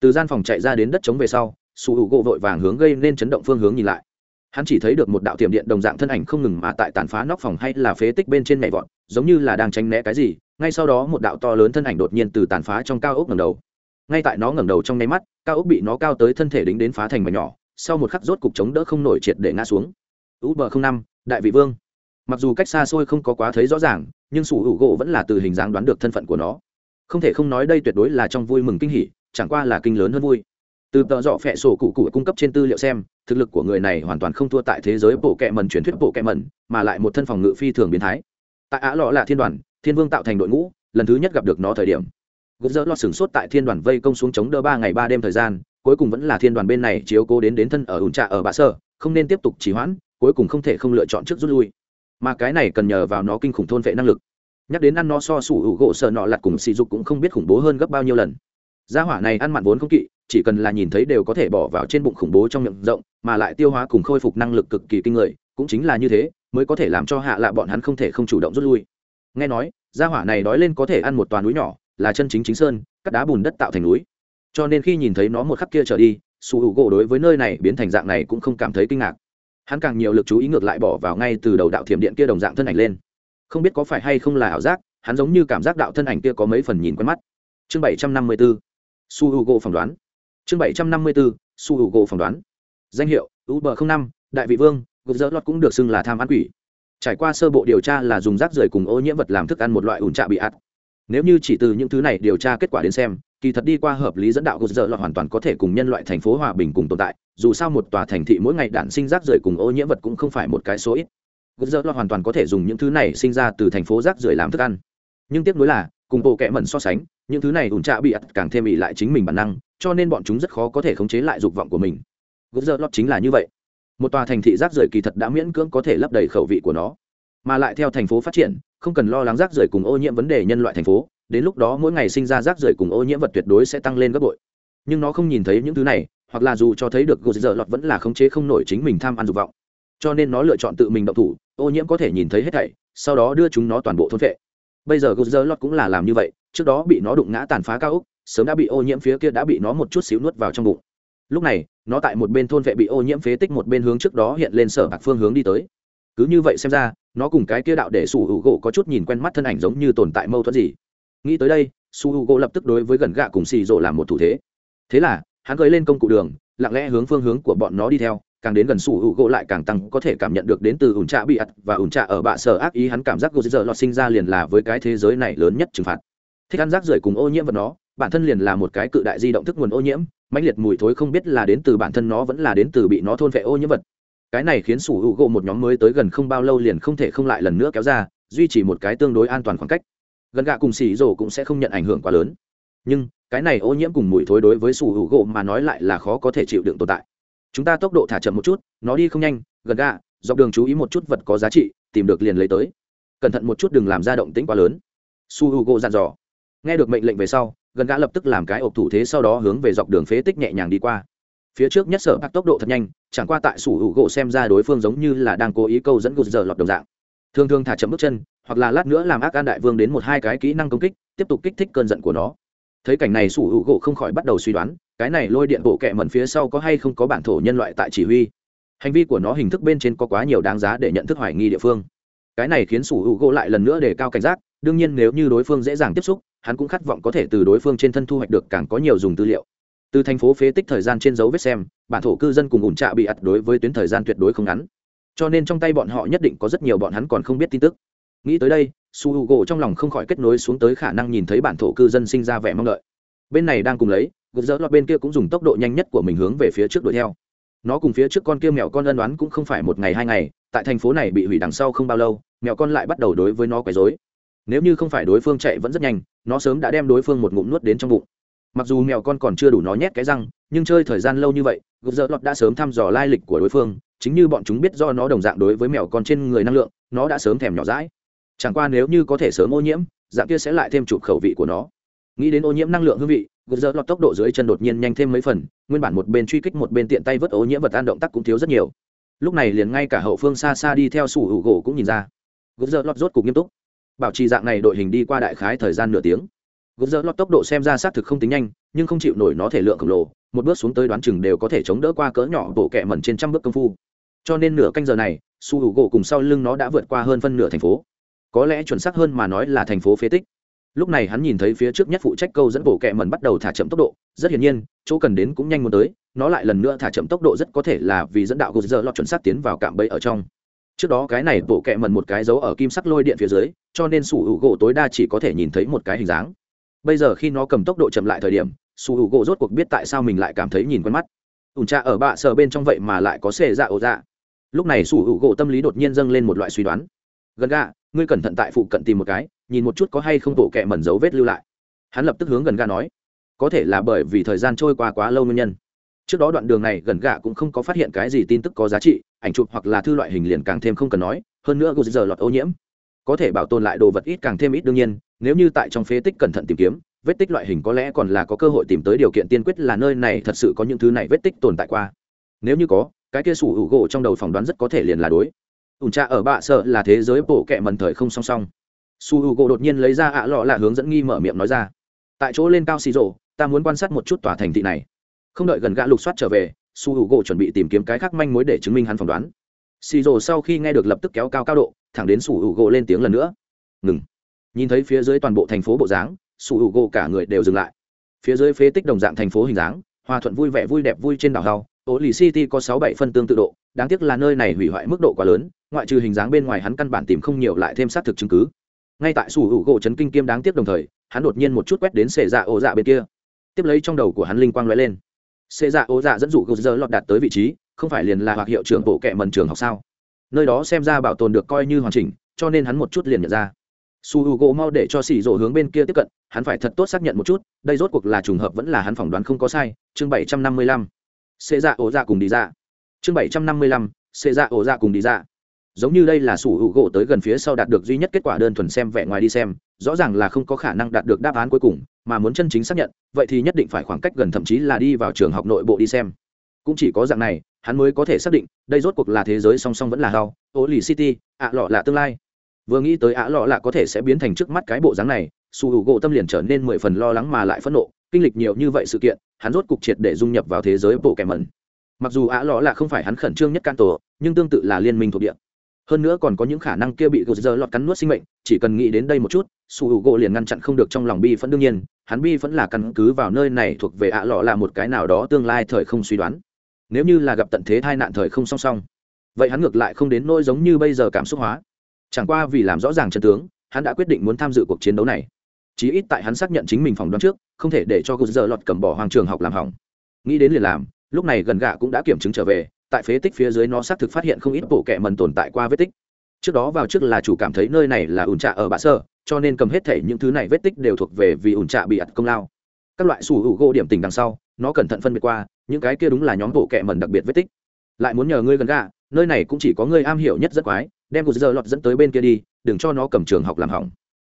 Từ gian phòng chạy ra đến đất chống về sau, sủ hữu gỗ vội vàng hướng gây nên chấn động phương hướng nhìn lại hắn chỉ thấy được một đạo tiềm điện đồng dạng thân ảnh không ngừng mà tại tàn phá nóc phòng hay là phế tích bên trên mẹ vọt, giống như là đang tránh né cái gì. Ngay sau đó một đạo to lớn thân ảnh đột nhiên từ tàn phá trong cao ốc ngẩng đầu. Ngay tại nó ngẩng đầu trong nháy mắt, cao ốc bị nó cao tới thân thể đính đến phá thành mà nhỏ, sau một khắc rốt cục chống đỡ không nổi triệt để ngã xuống. U bờ không năm, đại vị vương. Mặc dù cách xa xôi không có quá thấy rõ ràng, nhưng sủ hữu gỗ vẫn là từ hình dáng đoán được thân phận của nó. Không thể không nói đây tuyệt đối là trong vui mừng kinh hỉ, chẳng qua là kinh lớn hơn vui từ tợ dọ phẹ sổ cụ cụ cung cấp trên tư liệu xem, thực lực của người này hoàn toàn không thua tại thế giới bộ kệ mần truyền thuyết bộ kệ mần mà lại một thân phòng ngự phi thường biến thái. Tại á lọ là thiên đoàn, thiên vương tạo thành đội ngũ, lần thứ nhất gặp được nó thời điểm. Gấp dỡ lọt sửng sốt tại thiên đoàn vây công xuống chống đỡ ba ngày ba đêm thời gian, cuối cùng vẫn là thiên đoàn bên này chiếu cố đến đến thân ở ủn trạ ở bạ sơ không nên tiếp tục trì hoãn, cuối cùng không thể không lựa chọn trước rút lui. Mà cái này cần nhờ vào nó kinh khủng thôn vệ năng lực. Nhắc đến ăn nó so sủ hữu gỗ sợ nọ lặt cùng sỉ dục cũng không biết khủng bố hơn gấp bao nhiêu lần. Gia hỏa này ăn mặn vốn không kỵ chỉ cần là nhìn thấy đều có thể bỏ vào trên bụng khủng bố trong miệng rộng, mà lại tiêu hóa cùng khôi phục năng lực cực kỳ kinh người, cũng chính là như thế, mới có thể làm cho hạ lạ bọn hắn không thể không chủ động rút lui. Nghe nói, gia hỏa này đói lên có thể ăn một toàn núi nhỏ, là chân chính chính sơn, cắt đá bùn đất tạo thành núi. Cho nên khi nhìn thấy nó một khắc kia trở đi, su hữu gỗ đối với nơi này biến thành dạng này cũng không cảm thấy kinh ngạc. Hắn càng nhiều lực chú ý ngược lại bỏ vào ngay từ đầu đạo thiểm điện kia đồng dạng thân ảnh lên. Không biết có phải hay không là ảo giác, hắn giống như cảm giác đạo thân ảnh kia có mấy phần nhìn quen mắt. Chương bảy trăm năm mươi b ố su h phỏng đoán chương bảy trăm năm mươi b ố su h phỏng đoán. Danh hiệu, uber b năm, đại vị vương, gục dỡ lọt cũng được xưng là tham ăn quỷ. Trải qua sơ bộ điều tra là dùng rác rưởi cùng ô nhiễm vật làm thức ăn một loại ủn trạ bị ạt. Nếu như chỉ từ những thứ này điều tra kết quả đến xem, kỳ thật đi qua hợp lý dẫn đạo gục giờ lọt hoàn toàn có thể cùng nhân loại thành phố hòa bình cùng tồn tại, dù sao một tòa thành thị mỗi ngày đản sinh rác rưởi cùng ô nhiễm vật cũng không phải một cái số ít. Gục giờ lọt hoàn toàn có thể dùng những thứ này sinh ra từ thành phố rác rưởi làm thức ăn. Nhưng tiếc nuối là cùng bộ kệ mẩn so sánh, những thứ này ủn trạ bị ắt càng thêm bị lại chính mình bản năng, cho nên bọn chúng rất khó có thể khống chế lại dục vọng của mình. Gột giờ lọt chính là như vậy. Một tòa thành thị rác rưởi kỳ thật đã miễn cưỡng có thể lấp đầy khẩu vị của nó, mà lại theo thành phố phát triển, không cần lo lắng rác rưởi cùng ô nhiễm vấn đề nhân loại thành phố, đến lúc đó mỗi ngày sinh ra rác rưởi cùng ô nhiễm vật tuyệt đối sẽ tăng lên gấp bội. Nhưng nó không nhìn thấy những thứ này, hoặc là dù cho thấy được gột giờ lọt vẫn là khống chế không nổi chính mình tham ăn dục vọng. Cho nên nó lựa chọn tự mình động thủ, ô nhiễm có thể nhìn thấy hết thảy, sau đó đưa chúng nó toàn bộ thôn vệ bây giờ gột giờ cũng là làm như vậy, trước đó bị nó đụng ngã tàn phá cao ốc, sớm đã bị ô nhiễm phía kia đã bị nó một chút xíu nuốt vào trong bụng. Lúc này, nó tại một bên thôn vệ bị ô nhiễm phế tích một bên hướng trước đó hiện lên sở bạc phương hướng đi tới. Cứ như vậy xem ra, nó cùng cái kia đạo để sủ hữu gỗ có chút nhìn quen mắt thân ảnh giống như tồn tại mâu thuẫn gì. Nghĩ tới đây, su h u gỗ lập tức đối với gần gạ cùng xì rộ làm một thủ thế. Thế là, hắn gới lên công cụ đường, lặng lẽ hướng phương hướng của bọn nó đi theo càng đến gần sủ hữu u gỗ lại càng tăng có thể cảm nhận được đến từ ủn trạ bị ặt và ủn trạ ở bạ sở ác ý hắn cảm giác gỗ dơ lọt sinh ra liền là với cái thế giới này lớn nhất trừng phạt. Thích ăn rác rưởi cùng ô nhiễm vật nó, bản thân liền là một cái cự đại di động thức nguồn ô nhiễm, mãnh liệt mùi thối không biết là đến từ bản thân nó vẫn là đến từ bị nó thôn vệ ô nhiễm vật. Cái này khiến sủ hữu gỗ một nhóm mới tới gần không bao lâu liền không thể không lại lần nữa kéo ra, duy trì một cái tương đối an toàn khoảng cách. Gần gạ cùng xì rổ cũng sẽ không nhận ảnh hưởng quá lớn. Nhưng, cái này ô nhiễm cùng mùi thối đối với sủ hữu gỗ mà nói lại là khó có thể chịu đựng tồn tại chúng ta tốc độ thả chậm một chút, nó đi không nhanh, gần gà, dọc đường chú ý một chút vật có giá trị, tìm được liền lấy tới. Cẩn thận một chút đừng làm ra động tĩnh quá lớn. Su h u gỗ dặn dò. Nghe được mệnh lệnh về sau, gần gã lập tức làm cái ộc thủ thế sau đó hướng về dọc đường phế tích nhẹ nhàng đi qua. Phía trước nhất sở bạc tốc độ thật nhanh, chẳng qua tại sủ hữu gỗ xem ra đối phương giống như là đang cố ý câu dẫn gột giờ lọt đồng dạng. Thường thường thả chậm bước chân, hoặc là lát nữa làm ác an đại vương đến một hai cái kỹ năng công kích, tiếp tục kích thích cơn giận của nó thấy cảnh này sủ hữu gỗ không khỏi bắt đầu suy đoán, cái này lôi điện bộ kẹ mẩn phía sau có hay không có bản thổ nhân loại tại chỉ huy. Hành vi của nó hình thức bên trên có quá nhiều đáng giá để nhận thức hoài nghi địa phương. Cái này khiến sủ hữu gỗ lại lần nữa để cao cảnh giác, đương nhiên nếu như đối phương dễ dàng tiếp xúc, hắn cũng khát vọng có thể từ đối phương trên thân thu hoạch được càng có nhiều dùng tư liệu. Từ thành phố phế tích thời gian trên dấu vết xem, bản thổ cư dân cùng ủn trạ bị ặt đối với tuyến thời gian tuyệt đối không ngắn. Cho nên trong tay bọn họ nhất định có rất nhiều bọn hắn còn không biết tin tức. Nghĩ tới đây su h u gỗ trong lòng không khỏi kết nối xuống tới khả năng nhìn thấy bản thổ cư dân sinh ra vẻ mong đợi. Bên này đang cùng lấy gục dỡ lọt bên kia cũng dùng tốc độ nhanh nhất của mình hướng về phía trước đuổi theo. Nó cùng phía trước con kia mèo con ân đoán cũng không phải một ngày hai ngày, tại thành phố này bị hủy đằng sau không bao lâu, mèo con lại bắt đầu đối với nó quấy dối nếu như không phải đối phương chạy vẫn rất nhanh, nó sớm đã đem đối phương một ngụm nuốt đến trong bụng. Mặc dù mèo con còn chưa đủ nó nhét cái răng, nhưng chơi thời gian lâu như vậy gục dỡ lọt đã sớm thăm dò lai lịch của đối phương, chính như bọn chúng biết do nó đồng dạng đối với mèo con trên người năng lượng, nó đã sớm thèm nhỏ rãi chẳng qua nếu như có thể sớm ô nhiễm, dạng kia sẽ lại thêm chụp khẩu vị của nó. Nghĩ đến ô nhiễm năng lượng hương vị gục dỡ lọt tốc độ dưới chân đột nhiên nhanh thêm mấy phần, nguyên bản một bên truy kích một bên tiện tay vớt ô nhiễm vật an động tác cũng thiếu rất nhiều. Lúc này liền ngay cả hậu phương xa xa đi theo sủ hữu gỗ cũng nhìn ra. Gục dỡ lọt rốt cục nghiêm túc. Bảo trì dạng này đội hình đi qua đại khái thời gian nửa tiếng. Gốc dỡ lọt tốc độ xem ra xác thực không tính nhanh, nhưng không chịu nổi nó thể lượng khổng lồ, một bước xuống tới đoán chừng đều có thể chống đỡ qua cỡ nhỏ bộ kẹ mẩn trên trăm bước công phu. Cho nên nửa canh giờ này su hữu gỗ cùng sau lưng nó đã vượt qua hơn phân nửa thành phố có lẽ chuẩn xác hơn mà nói là thành phố phế tích. Lúc này hắn nhìn thấy phía trước nhất phụ trách câu dẫn bộ kẹ mần bắt đầu thả chậm tốc độ, rất hiển nhiên, chỗ cần đến cũng nhanh muốn tới, nó lại lần nữa thả chậm tốc độ rất có thể là vì dẫn đạo gô giờ lọt chuẩn xác tiến vào cạm bẫy ở trong. Trước đó cái này bộ kẹ mần một cái dấu ở kim sắc lôi điện phía dưới, cho nên sủ hữu gỗ tối đa chỉ có thể nhìn thấy một cái hình dáng. Bây giờ khi nó cầm tốc độ chậm lại thời điểm sủ hữu gỗ rốt cuộc biết tại sao mình lại cảm thấy nhìn quen mắt. Ủn trà ở bạ sờ bên trong vậy mà lại có xệ dạ ổ dạ. Lúc này sủ hữu gỗ tâm lý đột nhiên dâng lên một loại suy đoán. Gần gà ngươi cẩn thận tại phụ cận tìm một cái, nhìn một chút có hay không bộ kẹ mẩn dấu vết lưu lại. Hắn lập tức hướng gần gà nói. Có thể là bởi vì thời gian trôi qua quá lâu nguyên nhân. Trước đó đoạn đường này gần gà cũng không có phát hiện cái gì tin tức có giá trị, ảnh chụp hoặc là thư loại hình liền càng thêm không cần nói, hơn nữa gô giờ lọt ô nhiễm. Có thể bảo tồn lại đồ vật ít càng thêm ít đương nhiên, nếu như tại trong phế tích cẩn thận tìm kiếm, vết tích loại hình có lẽ còn là có cơ hội tìm tới điều kiện tiên quyết là nơi này thật sự có những thứ này vết tích tồn tại qua. Nếu như có, cái kia sủ hữu gỗ trong đầu phỏng đoán rất có thể liền là đối ủn trạ ở bạ sợ là thế giới bộ kệ mần thời không song song. Su hữu gỗ đột nhiên lấy ra ạ lọ là hướng dẫn nghi mở miệng nói ra. Tại chỗ lên cao xì rộ ta muốn quan sát một chút tòa thành thị này. Không đợi gần gã lục soát trở về, su hữu gỗ chuẩn bị tìm kiếm cái khác manh mối để chứng minh hắn phỏng đoán. Xì rộ sau khi nghe được lập tức kéo cao cao độ, thẳng đến su hữu gỗ lên tiếng lần nữa. Ngừng. Nhìn thấy phía dưới toàn bộ thành phố bộ dáng, su hữu gỗ cả người đều dừng lại. Phía dưới phế tích đồng dạng thành phố hình dáng, hòa thuận vui vẻ vui đẹp vui trên đảo hào ố lì city có sáu bảy phân tương tự độ đáng tiếc là nơi này hủy hoại mức độ quá lớn, ngoại trừ hình dáng bên ngoài hắn căn bản tìm không nhiều lại thêm xác thực chứng cứ. Ngay tại sủ hữu gỗ chấn kinh kiêm đáng tiếc đồng thời, hắn đột nhiên một chút quét đến xệ dạ ô dạ bên kia. Tiếp lấy trong đầu của hắn linh quang lóe lên. Xệ dạ ô dạ dẫn dụ gô dơ lọt đạt tới vị trí, không phải liền là hoặc hiệu trưởng bộ kệ mần trường học sao? Nơi đó xem ra bảo tồn được coi như hoàn chỉnh, cho nên hắn một chút liền nhận ra. Su h u gỗ mau để cho xì rổ hướng bên kia tiếp cận, hắn phải thật tốt xác nhận một chút, đây rốt cuộc là trùng hợp vẫn là hắn phỏng đoán không có sai, chương bảy trăm năm mươi lăm. Xệ dạ ố dạ cùng đi ra chương bảy trăm năm mươi lăm xệ dạ ổ dạ cùng đi ra giống như đây là sủ hữu gỗ tới gần phía sau đạt được duy nhất kết quả đơn thuần xem vẻ ngoài đi xem, rõ ràng là không có khả năng đạt được đáp án cuối cùng, mà muốn chân chính xác nhận, vậy thì nhất định phải khoảng cách gần thậm chí là đi vào trường học nội bộ đi xem. Cũng chỉ có dạng này, hắn mới có thể xác định, đây rốt cuộc là thế giới song song vẫn là hao ô lì city, ạ lọ là tương lai. Vừa nghĩ tới ạ lọ là có thể sẽ biến thành trước mắt cái bộ dáng này su hữu gỗ tâm liền trở nên mười phần lo lắng mà lại phẫn nộ, kinh lịch nhiều như vậy sự kiện, hắn rốt cục triệt để dung nhập vào thế giới bộ kẻ mẩn mặc dù ạ lọ là không phải hắn khẩn trương nhất can tổ nhưng tương tự là liên minh thuộc địa. Hơn nữa còn có những khả năng kia bị gột giờ lọt cắn nuốt sinh mệnh, chỉ cần nghĩ đến đây một chút, su h u gỗ liền ngăn chặn không được trong lòng bi vẫn đương nhiên, hắn bi vẫn là căn cứ vào nơi này thuộc về ạ lọ là một cái nào đó tương lai thời không suy đoán. Nếu như là gặp tận thế tai nạn thời không song song, vậy hắn ngược lại không đến nỗi giống như bây giờ cảm xúc hóa. Chẳng qua vì làm rõ ràng chân tướng, hắn đã quyết định muốn tham dự cuộc chiến đấu này. Chí ít tại hắn xác nhận chính mình phỏng đoán trước, không thể để cho gột giờ lọt cầm bỏ hoàng trường học làm hỏng. Nghĩ đến liền làm lúc này gần gạ cũng đã kiểm chứng trở về, tại phế tích phía dưới nó xác thực phát hiện không ít bộ kẹ mần tồn tại qua vết tích. Trước đó vào trước là chủ cảm thấy nơi này là ủn trạ ở bạ sơ, cho nên cầm hết thể những thứ này vết tích đều thuộc về vì ủn trạ bị ặt công lao. Các loại sủ hữu gỗ điểm tình đằng sau, nó cẩn thận phân biệt qua, những cái kia đúng là nhóm bộ kẹ mần đặc biệt vết tích. Lại muốn nhờ ngươi gần gạ, nơi này cũng chỉ có ngươi am hiểu nhất rất quái, đem một giờ lọt dẫn tới bên kia đi, đừng cho nó cầm trường học làm hỏng.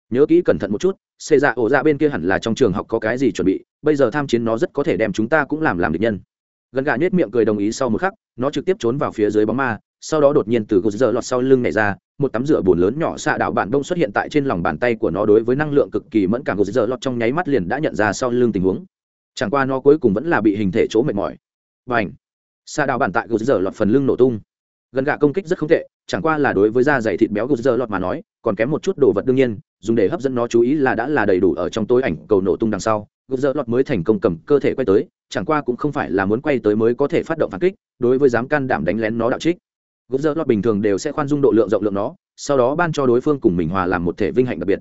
Nhớ kỹ cẩn thận một chút xê dạ ổ dạ bên kia hẳn là trong trường học có cái gì chuẩn bị, bây giờ tham chiến nó rất có thể đem chúng ta cũng làm làm địch nhân gần gà nhếch miệng cười đồng ý sau một khắc, nó trực tiếp trốn vào phía dưới bóng ma, sau đó đột nhiên từ gột giờ lọt sau lưng này ra, một tấm rửa buồn lớn nhỏ xạ đạo bản đông xuất hiện tại trên lòng bàn tay của nó đối với năng lượng cực kỳ mẫn cảm gột giờ lọt trong nháy mắt liền đã nhận ra sau lưng tình huống. Chẳng qua nó cuối cùng vẫn là bị hình thể chỗ mệt mỏi. Và ảnh xạ đạo bản tại gột giờ lọt phần lưng nổ tung. Gần gà công kích rất không tệ, chẳng qua là đối với da dày thịt béo gột giờ lọt mà nói, còn kém một chút đồ vật đương nhiên, dùng để hấp dẫn nó chú ý là đã là đầy đủ ở trong tối ảnh cầu nổ tung đằng sau. Gục dỡ lọt mới thành công cầm cơ thể quay tới, chẳng qua cũng không phải là muốn quay tới mới có thể phát động phản kích, đối với dám can đảm đánh lén nó đạo trích. Gục dỡ lọt bình thường đều sẽ khoan dung độ lượng rộng lượng nó, sau đó ban cho đối phương cùng mình hòa làm một thể vinh hạnh đặc biệt.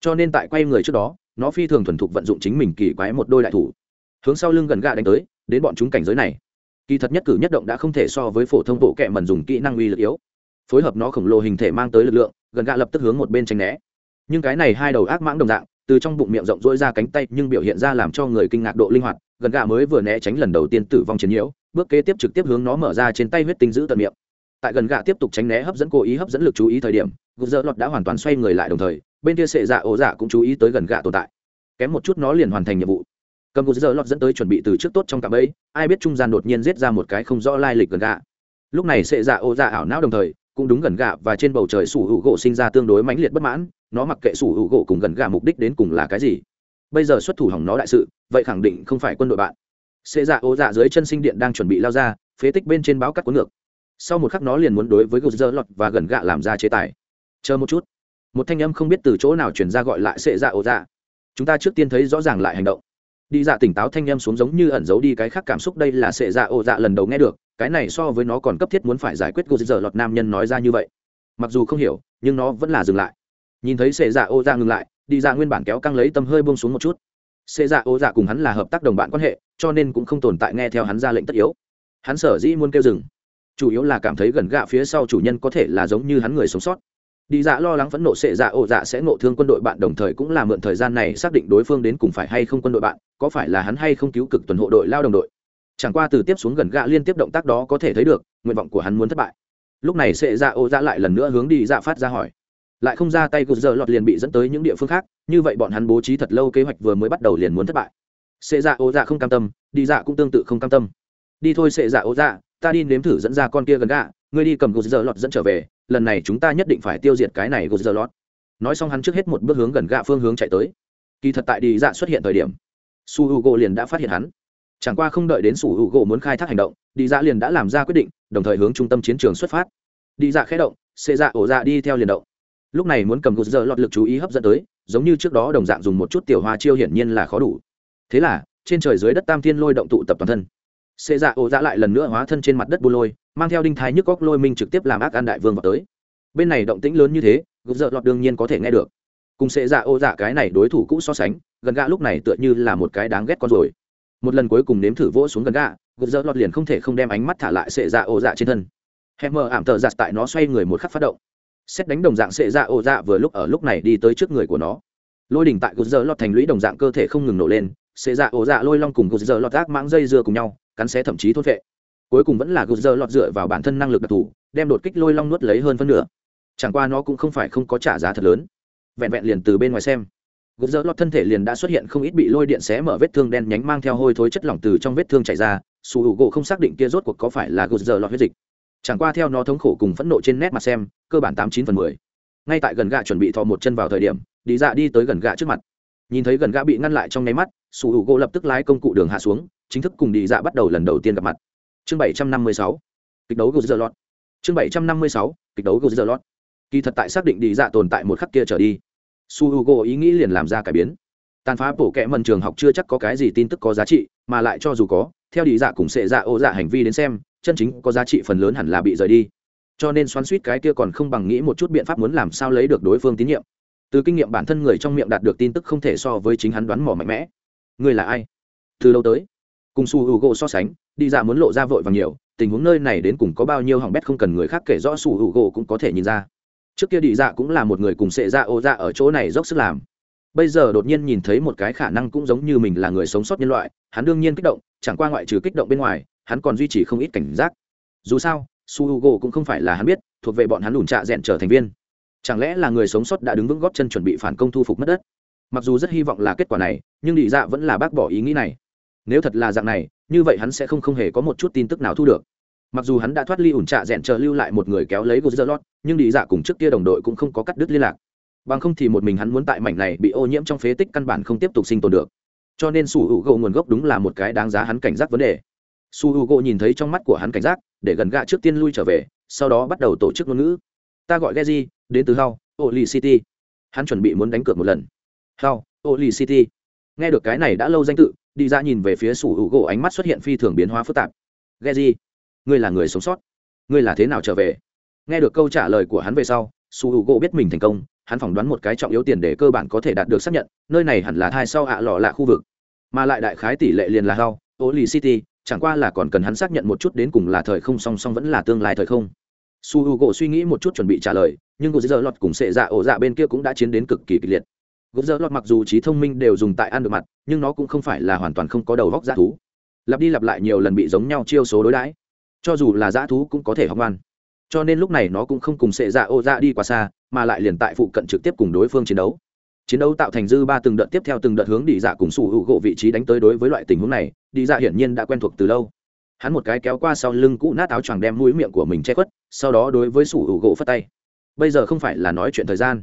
Cho nên tại quay người trước đó, nó phi thường thuần thục vận dụng chính mình kỳ quái một đôi đại thủ. Hướng sau lưng gần gà đánh tới, đến bọn chúng cảnh giới này. Kỳ thật nhất cử nhất động đã không thể so với phổ thông bộ kệ mần dùng kỹ năng uy lực yếu. Phối hợp nó khổng lồ hình thể mang tới lực lượng, gần gà lập tức hướng một bên tranh né. Nhưng cái này hai đầu ác mãng đồng dạng từ trong bụng miệng rộng rỗi ra cánh tay nhưng biểu hiện ra làm cho người kinh ngạc độ linh hoạt, gần gà mới vừa né tránh lần đầu tiên tử vong chiến nhiễu, bước kế tiếp trực tiếp hướng nó mở ra trên tay huyết tinh giữ tận miệng. Tại gần gà tiếp tục tránh né hấp dẫn cố ý hấp dẫn lực chú ý thời điểm, gục dơ lọt đã hoàn toàn xoay người lại đồng thời, bên kia sệ dạ ổ dạ cũng chú ý tới gần gà tồn tại. Kém một chút nó liền hoàn thành nhiệm vụ. Cầm gục dơ lọt dẫn tới chuẩn bị từ trước tốt trong cạm ấy ai biết trung gian đột nhiên giết ra một cái không rõ lai lịch gần gà. Lúc này sệ dạ ổ dạ ảo não đồng thời cũng đúng gần gà và trên bầu trời sủ hữu gỗ sinh ra tương đối mãnh liệt bất mãn, nó mặc kệ sủ hữu gỗ cùng gần gà mục đích đến cùng là cái gì. Bây giờ xuất thủ hỏng nó đại sự, vậy khẳng định không phải quân đội bạn. Xê dạ ô dạ dưới chân sinh điện đang chuẩn bị lao ra, phế tích bên trên báo cắt cuốn ngược. Sau một khắc nó liền muốn đối với gục dơ lọt và gần gạ làm ra chế tài. Chờ một chút. Một thanh âm không biết từ chỗ nào chuyển ra gọi lại sệ dạ ô dạ. Chúng ta trước tiên thấy rõ ràng lại hành động. Đi dạ tỉnh táo thanh âm xuống giống như ẩn giấu đi cái khác cảm xúc, đây là sệ dạ ô dạ lần đầu nghe được cái này so với nó còn cấp thiết muốn phải giải quyết gục dơ lọt nam nhân nói ra như vậy. Mặc dù không hiểu, nhưng nó vẫn là dừng lại. Nhìn thấy xệ dạ ô dạ ngừng lại, đi ra nguyên bản kéo căng lấy tâm hơi buông xuống một chút. Xệ dạ ô dạ cùng hắn là hợp tác đồng bạn quan hệ, cho nên cũng không tồn tại nghe theo hắn ra lệnh tất yếu. Hắn sở dĩ muốn kêu dừng, chủ yếu là cảm thấy gần gạ phía sau chủ nhân có thể là giống như hắn người sống sót. Đi dạ lo lắng phẫn nộ sệ dạ ổ dạ sẽ nộ thương quân đội bạn, đồng thời cũng là mượn thời gian này xác định đối phương đến cùng phải hay không quân đội bạn, có phải là hắn hay không cứu cực tuần hộ đội lao đồng đội chẳng qua từ tiếp xuống gần gạ liên tiếp động tác đó có thể thấy được, nguyện vọng của hắn muốn thất bại. Lúc này sệ dạ Ô dạ lại lần nữa hướng đi dạ phát ra hỏi. Lại không ra tay gục giờ lọt liền bị dẫn tới những địa phương khác, như vậy bọn hắn bố trí thật lâu kế hoạch vừa mới bắt đầu liền muốn thất bại. Sệ dạ Ô dạ không cam tâm, đi dạ cũng tương tự không cam tâm. Đi thôi sệ dạ Ô dạ ta đi nếm thử dẫn ra con kia gần gạ, ngươi đi cầm gục giờ lọt dẫn trở về, lần này chúng ta nhất định phải tiêu diệt cái này gục giờ lọt. Nói xong hắn trước hết một bước hướng gần gạ phương hướng chạy tới. Kỳ thật tại đi dạ xuất hiện thời điểm, su h u g o liền đã phát hiện hắn chẳng qua không đợi đến sủ hữu gỗ muốn khai thác hành động đi dạ liền đã làm ra quyết định, đồng thời hướng trung tâm chiến trường xuất phát. Đi dạ khé động, xê dạ ổ dạ đi theo liền động. Lúc này muốn cầm gục giờ lọt lực chú ý hấp dẫn tới, giống như trước đó đồng dạng dùng một chút tiểu hoa chiêu hiển nhiên là khó đủ. Thế là, trên trời dưới đất tam thiên lôi động tụ tập toàn thân. Xê dạ ổ dạ lại lần nữa hóa thân trên mặt đất bu lôi, mang theo đinh thái nhức góc lôi minh trực tiếp làm ác an đại vương vào tới. Bên này động tĩnh lớn như thế gục giờ lọt đương nhiên có thể nghe được. Cùng xê dạ ổ dạ cái này đối thủ cũ so sánh, gần gạ lúc này tựa như là một cái đáng ghét con rồi một lần cuối cùng nếm thử vỗ xuống gần gạ gục dợ lọt liền không thể không đem ánh mắt thả lại sệ dạ ô dạ trên thân. Hẹn mờ ảm thợ giặt tại nó xoay người một khắc phát động. Xét đánh đồng dạng xệ dạ ô dạ vừa lúc ở lúc này đi tới trước người của nó. Lôi đỉnh tại gục dợ lọt thành lũy đồng dạng cơ thể không ngừng nổ lên xệ dạ ô dạ lôi long cùng gục dợ lọt gác mãng dây dưa cùng nhau, cắn xé thậm chí thốt vệ cuối cùng vẫn là gục dơ lọt dựa vào bản thân năng lực đặc thù, đem đột kích lôi long nuốt lấy hơn phân nửa. Chẳng qua nó cũng không phải không có trả giá thật lớn. Vẹn vẹn liền từ bên ngoài xem gục dỡ lọt thân thể liền đã xuất hiện không ít bị lôi điện xé mở vết thương đen nhánh mang theo hôi thối chất lỏng từ trong vết thương chảy ra, su hữu gỗ không xác định kia rốt cuộc có phải là gục dỡ lọt huyết dịch. Chẳng qua theo nó thống khổ cùng phẫn nộ trên nét mặt xem, cơ bản tám chín phần mười. Ngay tại gần gạ chuẩn bị thò một chân vào thời điểm đi dạ đi tới gần gạ trước mặt. Nhìn thấy gần gạ bị ngăn lại trong nháy mắt, su hữu gỗ lập tức lái công cụ đường hạ xuống, chính thức cùng đi dạ bắt đầu lần đầu tiên gặp mặt. Chương bảy trăm năm mươi sáu. Kịch đấu gozzer lọt. Chương bảy trăm năm mươi sáu. Kịch đấu gozzer lọt. Kỳ thật tại xác định đi dạ tồn tại một khắc kia trở đi su h u g o ý nghĩ liền làm ra cải biến. Tàn phá bổ kẽ mần trường học chưa chắc có cái gì tin tức có giá trị, mà lại cho dù có, theo đi dạ cùng sệ dạ ô dạ hành vi đến xem, chân chính có giá trị phần lớn hẳn là bị rời đi. Cho nên xoắn suýt cái kia còn không bằng nghĩ một chút biện pháp muốn làm sao lấy được đối phương tín nhiệm. Từ kinh nghiệm bản thân người trong miệng đạt được tin tức không thể so với chính hắn đoán mò mạnh mẽ. Người là ai? Từ lâu tới? Cùng su hữu gỗ so sánh, đi dạ muốn lộ ra vội và nhiều, tình huống nơi này đến cùng có bao nhiêu hỏng bét không cần người khác kể rõ su hữu gỗ cũng có thể nhìn ra trước kia đi dạ cũng là một người cùng sệ dạ ô dạ ở chỗ này dốc sức làm. Bây giờ đột nhiên nhìn thấy một cái khả năng cũng giống như mình là người sống sót nhân loại, hắn đương nhiên kích động, chẳng qua ngoại trừ kích động bên ngoài, hắn còn duy trì không ít cảnh giác. Dù sao, su h u g o cũng không phải là hắn biết, thuộc về bọn hắn lùn trạ rẽn trở thành viên. Chẳng lẽ là người sống sót đã đứng vững góp chân chuẩn bị phản công thu phục mất đất? Mặc dù rất hy vọng là kết quả này, nhưng đi dạ vẫn là bác bỏ ý nghĩ này. Nếu thật là dạng này, như vậy hắn sẽ không không hề có một chút tin tức nào thu được mặc dù hắn đã thoát ly ủn trạ rẽn chờ lưu lại một người kéo lấy gozerlot nhưng đi dạ cùng trước kia đồng đội cũng không có cắt đứt liên lạc. Bằng không thì một mình hắn muốn tại mảnh này bị ô nhiễm trong phế tích căn bản không tiếp tục sinh tồn được. Cho nên su hữu gỗ nguồn gốc đúng là một cái đáng giá hắn cảnh giác vấn đề. Su hữu gỗ nhìn thấy trong mắt của hắn cảnh giác, để gần gạ trước tiên lui trở về, sau đó bắt đầu tổ chức ngôn ngữ. Ta gọi geji, đến từ hau ô lì city. Hắn chuẩn bị muốn đánh cược một lần. Hau ô lì city. Nghe được cái này đã lâu danh tự, đi ra nhìn về phía su hữu gỗ ánh mắt xuất hiện phi thường biến hóa phức tạp. Ghe ngươi là người sống sót. Ngươi là thế nào trở về? Nghe được câu trả lời của hắn về sau, su hữu gỗ biết mình thành công, hắn phỏng đoán một cái trọng yếu tiền để cơ bản có thể đạt được xác nhận, nơi này hẳn là thai sau ạ à lò lạ khu vực. Mà lại đại khái tỷ lệ liền là hao ô lì city chẳng qua là còn cần hắn xác nhận một chút đến cùng là thời không song song vẫn là tương lai thời không. Su h u gỗ suy nghĩ một chút chuẩn bị trả lời, nhưng gỗ Dơ lọt cùng sệ dạ ổ dạ bên kia cũng đã chiến đến cực kỳ kịch liệt. Gỗ Dơ lọt mặc dù trí thông minh đều dùng tại ăn được mặt, nhưng nó cũng không phải là hoàn toàn không có đầu vóc g thú. Lặp đi lặp lại nhiều lần bị giống nhau chiêu số đối đãi cho dù là dã thú cũng có thể học ngoan. Cho nên lúc này nó cũng không cùng sệ dạ ô dạ đi quá xa, mà lại liền tại phụ cận trực tiếp cùng đối phương chiến đấu. Chiến đấu tạo thành dư ba từng đợt tiếp theo từng đợt hướng đi dạ cùng sủ hữu gỗ vị trí đánh tới đối với loại tình huống này đi dạ hiển nhiên đã quen thuộc từ lâu. Hắn một cái kéo qua sau lưng cũ nát áo choàng đem mũi miệng của mình che khuất, sau đó đối với sủ hữu gỗ phất tay. Bây giờ không phải là nói chuyện thời gian.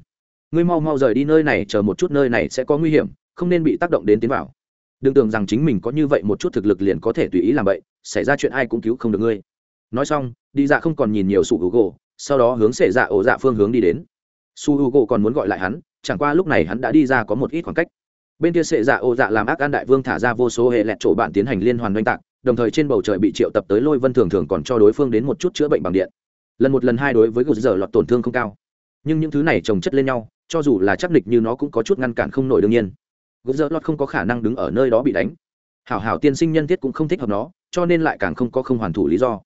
Ngươi mau mau rời đi nơi này, chờ một chút nơi này sẽ có nguy hiểm, không nên bị tác động đến tiến vào. Đừng tưởng rằng chính mình có như vậy một chút thực lực liền có thể tùy ý làm vậy, xảy ra chuyện ai cũng cứu không được ngươi nói xong, đi dạ không còn nhìn nhiều su gỗ sau đó hướng xệ dạ ổ dạ phương hướng đi đến. Su gỗ còn muốn gọi lại hắn, chẳng qua lúc này hắn đã đi ra có một ít khoảng cách. Bên kia xệ dạ ổ dạ làm ác an đại vương thả ra vô số hệ lẹt chỗ bạn tiến hành liên hoàn oanh tạc, đồng thời trên bầu trời bị triệu tập tới lôi vân thường thường còn cho đối phương đến một chút chữa bệnh bằng điện. Lần một lần hai đối với gục giờ lọt tổn thương không cao. Nhưng những thứ này trồng chất lên nhau, cho dù là chắc địch như nó cũng có chút ngăn cản không nổi đương nhiên. Gục giờ lọt không có khả năng đứng ở nơi đó bị đánh. Hảo hảo tiên sinh nhân thiết cũng không thích hợp nó, cho nên lại càng không có không hoàn thủ lý do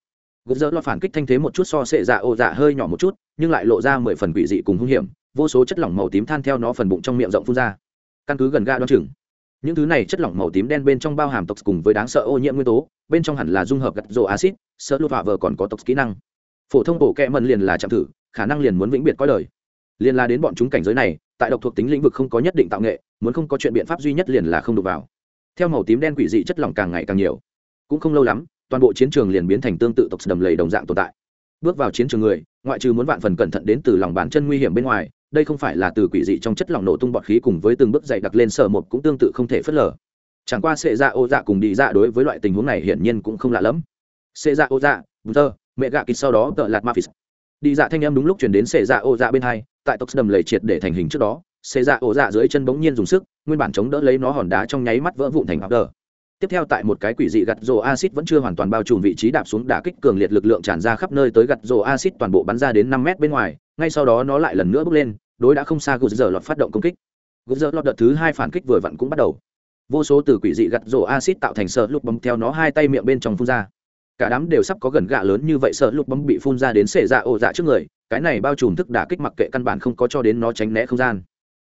gờ dỡ lo phản kích thanh thế một chút so sệ dạ ô dạ hơi nhỏ một chút, nhưng lại lộ ra mười phần quỷ dị cùng hung hiểm, vô số chất lỏng màu tím than theo nó phần bụng trong miệng rộng phun ra. Căn cứ gần ga đoan chừng, những thứ này chất lỏng màu tím đen bên trong bao hàm tộc cùng với đáng sợ ô nhiễm nguyên tố, bên trong hẳn là dung hợp gặt rộ acid sợ lụt vạ vờ còn có tộc kỹ năng. Phổ thông bộ kẹ mần liền là chạm thử, khả năng liền muốn vĩnh biệt coi đời. Liền là đến bọn chúng cảnh giới này, tại độc thuộc tính lĩnh vực không có nhất định tạo nghệ, muốn không có chuyện biện pháp duy nhất liền là không đụng vào. Theo màu tím đen quỷ dị chất lỏng càng ngày càng nhiều. Cũng không lâu lắm toàn bộ chiến trường liền biến thành tương tự tộc đầm lầy đồng dạng tồn tại. Bước vào chiến trường người, ngoại trừ muốn vạn phần cẩn thận đến từ lòng bàn chân nguy hiểm bên ngoài, đây không phải là từ quỷ dị trong chất lỏng nổ tung bọt khí cùng với từng bước dày đặc lên sở một cũng tương tự không thể phớt lờ. Chẳng qua sệ dạ ô dạ cùng đi dạ đối với loại tình huống này hiển nhiên cũng không lạ lắm sệ dạ ô dạ bù tơ mẹ gạ kịt sau đó tợ lạt mafis. Đi dạ thanh em đúng lúc chuyển đến sệ dạ ô dạ bên hai, tại tộc đầm lầy triệt để thành hình trước đó, sệ dạ ô dạ dưới chân bỗng nhiên dùng sức, nguyên bản chống đỡ lấy nó hòn đá trong nháy mắt vỡ vụn thành áo đờ tiếp theo tại một cái quỷ dị gặt rồ acid vẫn chưa hoàn toàn bao trùm vị trí đạp xuống đả kích cường liệt lực lượng tràn ra khắp nơi tới gặt rồ acid toàn bộ bắn ra đến năm mét bên ngoài, ngay sau đó nó lại lần nữa bước lên, đối đã không xa gục giờ lọt phát động công kích. Gục giờ lọt đợt thứ hai phản kích vừa vặn cũng bắt đầu. Vô số từ quỷ dị gặt rổ acid tạo thành sợ lục bấm theo nó hai tay miệng bên trong phun ra. Cả đám đều sắp có gần gạ lớn như vậy, sợ lục bấm bị phun ra đến xệ dạ ổ dạ trước người, cái này bao trùm thức đả kích mặc kệ căn bản không có cho đến nó tránh né không gian.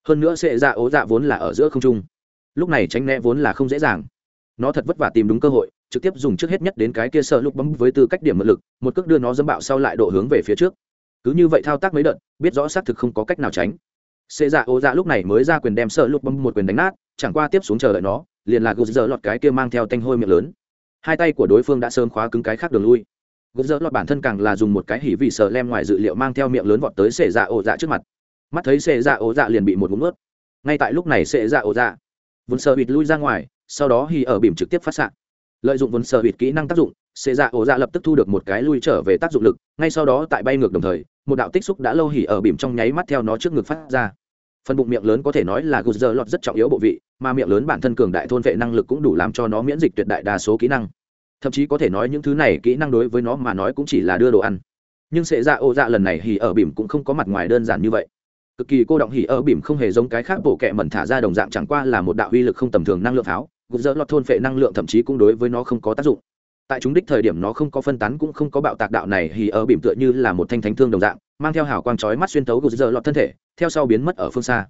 Hơn nữa xệ dạ ổ dạ vốn là ở giữa không trung. Lúc này tránh né vốn là không dễ dàng nó thật vất vả tìm đúng cơ hội, trực tiếp dùng trước hết nhất đến cái kia sợ lục bấm với tư cách điểm mượn lực, một cước đưa nó dâm bạo sau lại độ hướng về phía trước. Cứ như vậy thao tác mấy đợt, biết rõ xác thực không có cách nào tránh. Xệ dạ ô dạ lúc này mới ra quyền đem sợ lục bấm một quyền đánh nát, chẳng qua tiếp xuống chờ đợi nó, liền là gục dỡ lọt cái kia mang theo tanh hôi miệng lớn. Hai tay của đối phương đã sớm khóa cứng cái khác đường lui. Gục dỡ lọt bản thân càng là dùng một cái hỉ vị sợ lem ngoài dự liệu mang theo miệng lớn vọt tới xệ dạ ô dạ trước mặt. Mắt thấy xệ dạ ô dạ liền bị một ngụm ướt ngay tại lúc này xệ dạ ô dạ vốn sợ bịt lui ra ngoài sau đó hỉ ở bìm trực tiếp phát s lợi dụng vốn sở bịt kỹ năng tác dụng xệ dạ ổ dạ lập tức thu được một cái lui trở về tác dụng lực, ngay sau đó tại bay ngược đồng thời, một đạo tích xúc đã lâu hỉ ở bìm trong nháy mắt theo nó trước ngực phát ra. Phần bụng miệng lớn có thể nói là gút giờ lọt rất trọng yếu bộ vị, mà miệng lớn bản thân cường đại thôn vệ năng lực cũng đủ làm cho nó miễn dịch tuyệt đại đa số kỹ năng. Thậm chí có thể nói những thứ này kỹ năng đối với nó mà nói cũng chỉ là đưa đồ ăn. Nhưng sệ dạ ô dạ lần này hỉ ở bìm cũng không có mặt ngoài đơn giản như vậy. Cực kỳ cô động hỉ ở bìm không hề giống cái khác bộ kẹ mẩn thả ra đồng dạng chẳng qua là một đạo uy lực không tầm thường năng lượng pháo gục dỡ lọt thôn phệ năng lượng thậm chí cũng đối với nó không có tác dụng. Tại chúng đích thời điểm nó không có phân tán cũng không có bạo tạc đạo này thì ở bìm tựa như là một thanh thánh thương đồng dạng, mang theo hào quang chói mắt xuyên tấu gục dỡ lọt thân thể, theo sau biến mất ở phương xa.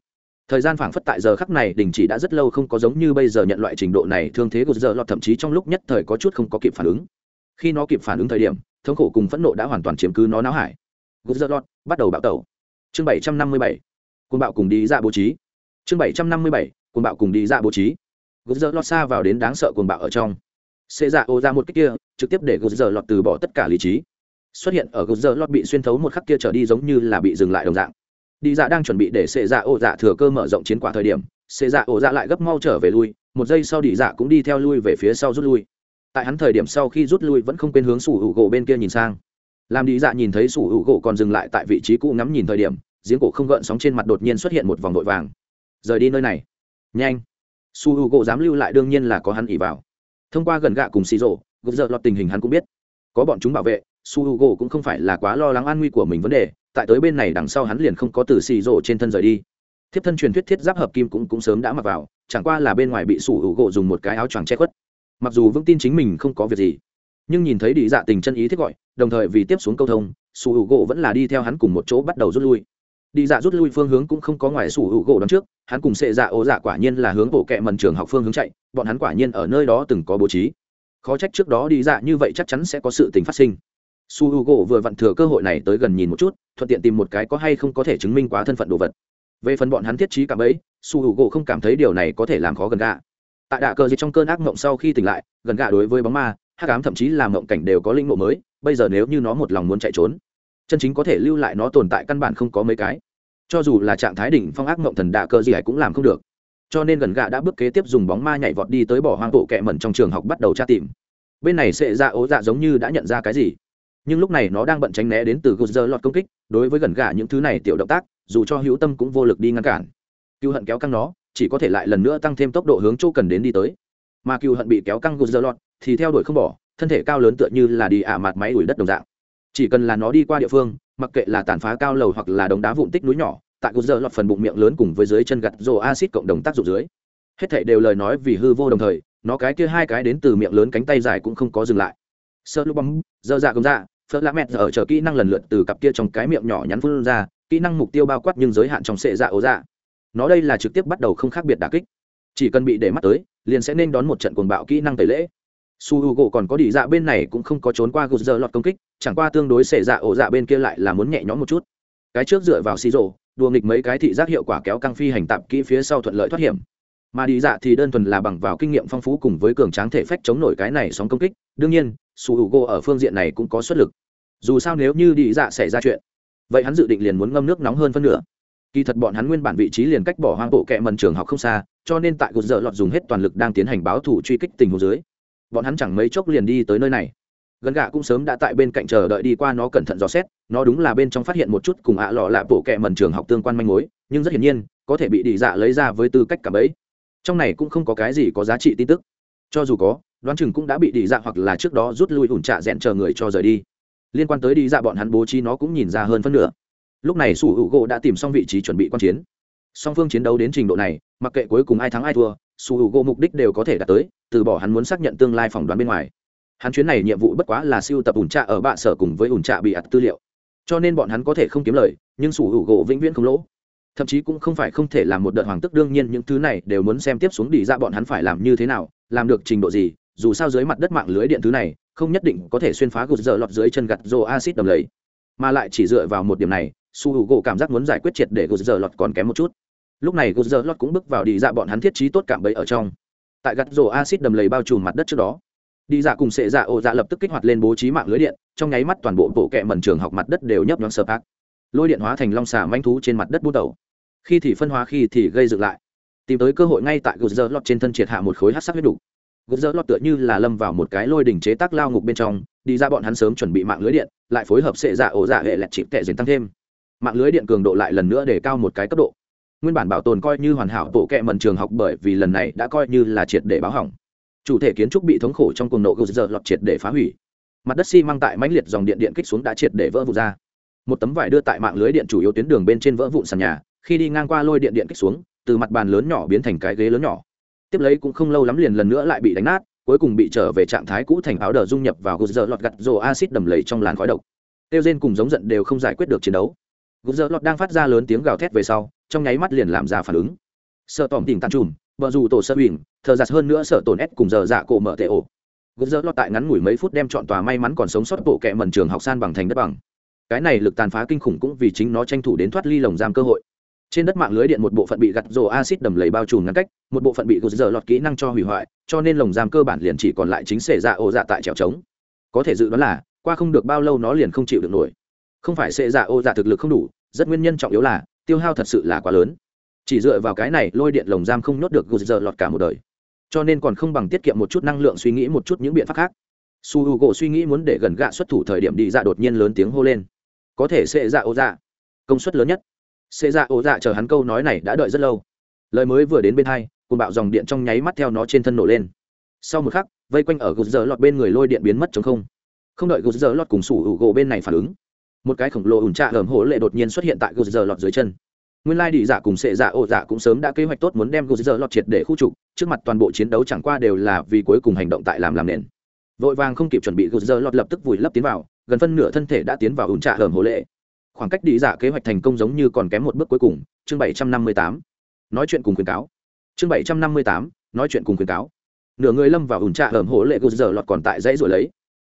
Thời gian phảng phất tại giờ khắc này đình chỉ đã rất lâu không có giống như bây giờ nhận loại trình độ này, thương thế của giờ lọt thậm chí trong lúc nhất thời có chút không có kịp phản ứng. Khi nó kịp phản ứng thời điểm, thống khổ cùng phẫn nộ đã hoàn toàn chiếm cứ nó não hải. Gục giờ lọt, bắt đầu bạo tẩu. Chương bảy trăm năm mươi bảy. Quân bạo cùng đi ra bố trí. Chương bảy trăm năm mươi bảy. Quân bạo cùng đi ra bố trí gút giờ lọt xa vào đến đáng sợ cuồng bạo ở trong. Xê dạ ô ra một cách kia, trực tiếp để gút giờ lọt từ bỏ tất cả lý trí. Xuất hiện ở gút giờ lọt bị xuyên thấu một khắc kia trở đi giống như là bị dừng lại đồng dạng. Đi dạ đang chuẩn bị để xê dạ ô dạ thừa cơ mở rộng chiến quả thời điểm xê dạ ô dạ lại gấp mau trở về lui, một giây sau đi dạ cũng đi theo lui về phía sau rút lui. Tại hắn thời điểm sau khi rút lui vẫn không quên hướng sủ hữu gỗ bên kia nhìn sang. Làm đi dạ nhìn thấy sủ hữu gỗ còn dừng lại tại vị trí cũ ngắm nhìn thời điểm, giếng cổ không gợn sóng trên mặt đột nhiên xuất hiện một vòng vội vàng. Rời đi nơi này. Nhanh su h u gỗ dám lưu lại đương nhiên là có hắn ỉ vào. Thông qua gần gạ cùng xì rộ, gục dợ lọt tình hình hắn cũng biết. Có bọn chúng bảo vệ, su h u gỗ cũng không phải là quá lo lắng an nguy của mình vấn đề, tại tới bên này đằng sau hắn liền không có từ xì rổ trên thân rời đi. Thiếp thân truyền thuyết thiết giáp hợp kim cũng cũng sớm đã mặc vào, chẳng qua là bên ngoài bị su h u gỗ dùng một cái áo choàng che khuất. Mặc dù vững tin chính mình không có việc gì, nhưng nhìn thấy đi dạ tình chân ý thiết gọi, đồng thời vì tiếp xuống câu thông, su h u gỗ vẫn là đi theo hắn cùng một chỗ bắt đầu rút lui đi dạ rút lui phương hướng cũng không có ngoài sủ hữu gỗ đón trước, hắn cùng sệ dạ ố dạ quả nhiên là hướng bộ kệ mần trường học phương hướng chạy, bọn hắn quả nhiên ở nơi đó từng có bố trí. Khó trách trước đó đi dạ như vậy chắc chắn sẽ có sự tình phát sinh. Su hữu u gỗ vừa vặn thừa cơ hội này tới gần nhìn một chút, thuận tiện tìm một cái có hay không có thể chứng minh quá thân phận đồ vật. Về phần bọn hắn thiết trí cảm ấy su hữu u gỗ không cảm thấy điều này có thể làm khó gần gà tại đạ cờ dịch trong cơn ác mộng sau khi tỉnh lại, gần gà đối với bóng ma, hắc ám thậm chí làm mộng cảnh đều có linh mộ mới, bây giờ nếu như nó một lòng muốn chạy trốn, chân chính có thể lưu lại nó tồn tại căn bản không có mấy cái cho dù là trạng thái đỉnh phong ác mộng thần đạ cơ gì cũng làm không được. Cho nên gần gà đã bước kế tiếp dùng bóng ma nhảy vọt đi tới bỏ hoang bộ kẹ mẩn trong trường học bắt đầu tra tìm. Bên này sệ dạ ố dạ giống như đã nhận ra cái gì. Nhưng lúc này nó đang bận tránh né đến từ gút giờ lọt công kích, đối với gần gà những thứ này tiểu động tác, dù cho hữu tâm cũng vô lực đi ngăn cản. Cựu hận kéo căng nó, chỉ có thể lại lần nữa tăng thêm tốc độ hướng chỗ cần đến đi tới. Mà cựu hận bị kéo căng gút giờ lọt, thì theo đuổi không bỏ, thân thể cao lớn tựa như là đi ả mặt máy đuổi đất đồng dạng. Chỉ cần là nó đi qua địa phương mặc kệ là tàn phá cao lầu hoặc là đống đá vụn tích núi nhỏ, tại gột giờ lọt phần bụng miệng lớn cùng với dưới chân gặt rồ acid cộng đồng tác dụng dưới. Hết thảy đều lời nói vì hư vô đồng thời, nó cái kia hai cái đến từ miệng lớn cánh tay dài cũng không có dừng lại. Sơ lúc bóng dơ dạ công dạ phớt lá mẹt ở chờ kỹ năng lần lượt từ cặp kia trong cái miệng nhỏ nhắn phun ra, kỹ năng mục tiêu bao quát nhưng giới hạn trong sệ dạ ố dạ. Nó đây là trực tiếp bắt đầu không khác biệt đà kích. Chỉ cần bị để mắt tới, liền sẽ nên đón một trận cuồng bạo kỹ năng tẩy lễ su h u gỗ còn có đi dạ bên này cũng không có trốn qua gục giờ lọt công kích, chẳng qua tương đối xệ dạ ổ dạ bên kia lại là muốn nhẹ nhõm một chút. Cái trước dựa vào xì rổ đùa nghịch mấy cái thị giác hiệu quả kéo căng phi hành tạp kỹ phía sau thuận lợi thoát hiểm. Mà đi dạ thì đơn thuần là bằng vào kinh nghiệm phong phú cùng với cường tráng thể phách chống nổi cái này sóng công kích. Đương nhiên, su h u gỗ ở phương diện này cũng có xuất lực. Dù sao nếu như đi dạ xảy ra chuyện, vậy hắn dự định liền muốn ngâm nước nóng hơn phân nửa. Kỳ thật bọn hắn nguyên bản vị trí liền cách bỏ hoang bộ kẹ mần trường học không xa, cho nên tại cột dở lọt dùng hết toàn lực đang tiến hành báo thủ truy kích tình hồ dưới bọn hắn chẳng mấy chốc liền đi tới nơi này. Gần gạ cũng sớm đã tại bên cạnh chờ đợi đi qua nó cẩn thận dò xét, nó đúng là bên trong phát hiện một chút cùng ạ à lọ lạ bộ kẹ mần trường học tương quan manh mối, nhưng rất hiển nhiên, có thể bị đỉ dạ lấy ra với tư cách cả bấy. Trong này cũng không có cái gì có giá trị tin tức. Cho dù có, đoán chừng cũng đã bị đỉ dạ hoặc là trước đó rút lui ủn trạ rẽn chờ người cho rời đi. Liên quan tới đi dạ bọn hắn bố trí nó cũng nhìn ra hơn phân nửa. Lúc này sủ hữu gỗ đã tìm xong vị trí chuẩn bị quan chiến song phương chiến đấu đến trình độ này, mặc kệ cuối cùng ai thắng ai thua Sưu U gỗ mục đích đều có thể đạt tới, từ bỏ hắn muốn xác nhận tương lai phỏng đoán bên ngoài. Hắn chuyến này nhiệm vụ bất quá là siêu tập ủn trạ ở bạ sở cùng với ủn trạ bị ạt tư liệu. Cho nên bọn hắn có thể không kiếm lời, nhưng Sưu U gỗ vĩnh viễn không lỗ. Thậm chí cũng không phải không thể làm một đợt hoàng tức, đương nhiên những thứ này đều muốn xem tiếp xuống đi ra bọn hắn phải làm như thế nào, làm được trình độ gì, dù sao dưới mặt đất mạng lưới điện thứ này, không nhất định có thể xuyên phá gột dở lọt dưới chân gặt rô acid đầm lầy. Mà lại chỉ dựa vào một điểm này, su h u gỗ cảm giác muốn giải quyết triệt để gột dở lọt còn kém một chút lúc này gột dơ lót cũng bước vào đi dạ bọn hắn thiết trí tốt cảm bẫy ở trong. Tại gặt rổ acid đầm lầy bao trùm mặt đất trước đó, đi dạ cùng sệ dạ ổ dạ lập tức kích hoạt lên bố trí mạng lưới điện, trong nháy mắt toàn bộ bộ kẹ mẩn trường học mặt đất đều nhấp nhoáng sơ ác lôi điện hóa thành long xà manh thú trên mặt đất bút đầu. Khi thì phân hóa khi thì gây dựng lại. Tìm tới cơ hội ngay tại gột dơ lót trên thân triệt hạ một khối hát sắc huyết đủ gột dơ lót tựa như là lâm vào một cái lôi đỉnh chế tác lao ngục bên trong, đi ra bọn hắn sớm chuẩn bị mạng lưới điện, lại phối hợp sệ dạ ổ dạ hệ lẹt chịp tệ dính tăng thêm. Mạng lưới điện cường độ lại lần nữa để cao một cái cấp độ nguyên bản bảo tồn coi như hoàn hảo bộ kệ mần trường học bởi vì lần này đã coi như là triệt để báo hỏng. Chủ thể kiến trúc bị thống khổ trong cuồng nộ gột dơ lọt triệt để phá hủy. Mặt đất xi măng tại mãnh liệt dòng điện điện kích xuống đã triệt để vỡ vụn ra. Một tấm vải đưa tại mạng lưới điện chủ yếu tuyến đường bên trên vỡ vụn sàn nhà, khi đi ngang qua lôi điện điện kích xuống, từ mặt bàn lớn nhỏ biến thành cái ghế lớn nhỏ. Tiếp lấy cũng không lâu lắm liền lần nữa lại bị đánh nát, cuối cùng bị trở về trạng thái cũ thành áo đờ dung nhập vào gột dơ lọt gặt rồ acid đầm lầy trong làn khói độc. Tiêu rên cùng giống giận đều không giải quyết được chiến đấu. Gột dơ lọt đang phát ra lớn tiếng gào thét về sau trong nháy mắt liền làm ra phản ứng. Sợ tỏm tỉnh tàn trùm vợ dù tổ sơ huỳnh, thờ giặt hơn nữa sợ tổn ép cùng giờ dạ cổ mở tệ ổ. Gớt dỡ lọt tại ngắn ngủi mấy phút đem chọn tòa may mắn còn sống sót bộ kẹ mần trường học san bằng thành đất bằng. Cái này lực tàn phá kinh khủng cũng vì chính nó tranh thủ đến thoát ly lồng giam cơ hội. Trên đất mạng lưới điện một bộ phận bị gặt rồ acid đầm lầy bao trùm ngăn cách, một bộ phận bị gột dỡ lọt kỹ năng cho hủy hoại, cho nên lồng giam cơ bản liền chỉ còn lại chính xệ dạ ổ dạ tại trèo trống. Có thể dự đoán là, qua không được bao lâu nó liền không chịu được nổi. Không phải xệ dạ ô dạ thực lực không đủ, rất nguyên nhân trọng yếu là tiêu hao thật sự là quá lớn. Chỉ dựa vào cái này, lôi điện lồng giam không nhốt được gù giờ lọt cả một đời. Cho nên còn không bằng tiết kiệm một chút năng lượng suy nghĩ một chút những biện pháp khác. Su h u gỗ suy nghĩ muốn để gần gạ xuất thủ thời điểm đi dạ đột nhiên lớn tiếng hô lên. Có thể sẽ dạ ô dạ. Công suất lớn nhất. Sẽ dạ ô dạ chờ hắn câu nói này đã đợi rất lâu. Lời mới vừa đến bên hai cùng bạo dòng điện trong nháy mắt theo nó trên thân nổ lên. Sau một khắc, vây quanh ở gút giờ lọt bên người lôi điện biến mất chống không. Không đợi gút giờ lọt cùng sủ hữu gỗ bên này phản ứng một cái khổng lồ ủn trạ hởm hổ lệ đột nhiên xuất hiện tại gột lọt dưới chân. Nguyên lai đi giả dạ cùng sệ giả ô giả cũng sớm đã kế hoạch tốt muốn đem gột lọt triệt để khu trục, trước mặt toàn bộ chiến đấu chẳng qua đều là vì cuối cùng hành động tại làm làm nền. Vội vàng không kịp chuẩn bị gột lọt lập tức vùi lấp tiến vào, gần phân nửa thân thể đã tiến vào ủn trạ hởm hổ lệ. Khoảng cách đi giả dạ kế hoạch thành công giống như còn kém một bước cuối cùng, chương bảy trăm năm mươi tám. Nói chuyện cùng khuyến cáo. Chương bảy trăm năm mươi tám, nói chuyện cùng khuyến cáo. Nửa người lâm vào ủn trạ hởm hổ lệ gột lọt còn tại dãy rồi lấy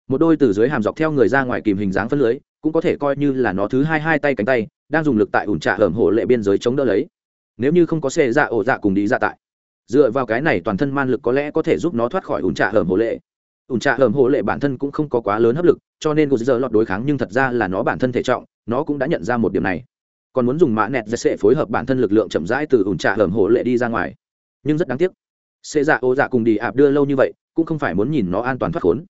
một đôi từ dưới hàm dọc theo người ra ngoài kìm hình dáng phân lưới, cũng có thể coi như là nó thứ hai hai tay cánh tay, đang dùng lực tại ủn trạ hởm hộ lệ biên giới chống đỡ lấy. Nếu như không có xe dạ ổ dạ cùng đi ra tại, dựa vào cái này toàn thân man lực có lẽ có thể giúp nó thoát khỏi ủn trạ hởm hộ lệ. Ủn trạ hởm hộ lệ bản thân cũng không có quá lớn hấp lực, cho nên gột dơ lọt đối kháng nhưng thật ra là nó bản thân thể trọng, nó cũng đã nhận ra một điểm này. Còn muốn dùng mã nẹt ra sẽ phối hợp bản thân lực lượng chậm rãi từ ủn trạ hởm hộ lệ đi ra ngoài. Nhưng rất đáng tiếc, xe dạ ô dạ cùng đi ạp đưa lâu như vậy, cũng không phải muốn nhìn nó an toàn thoát khốn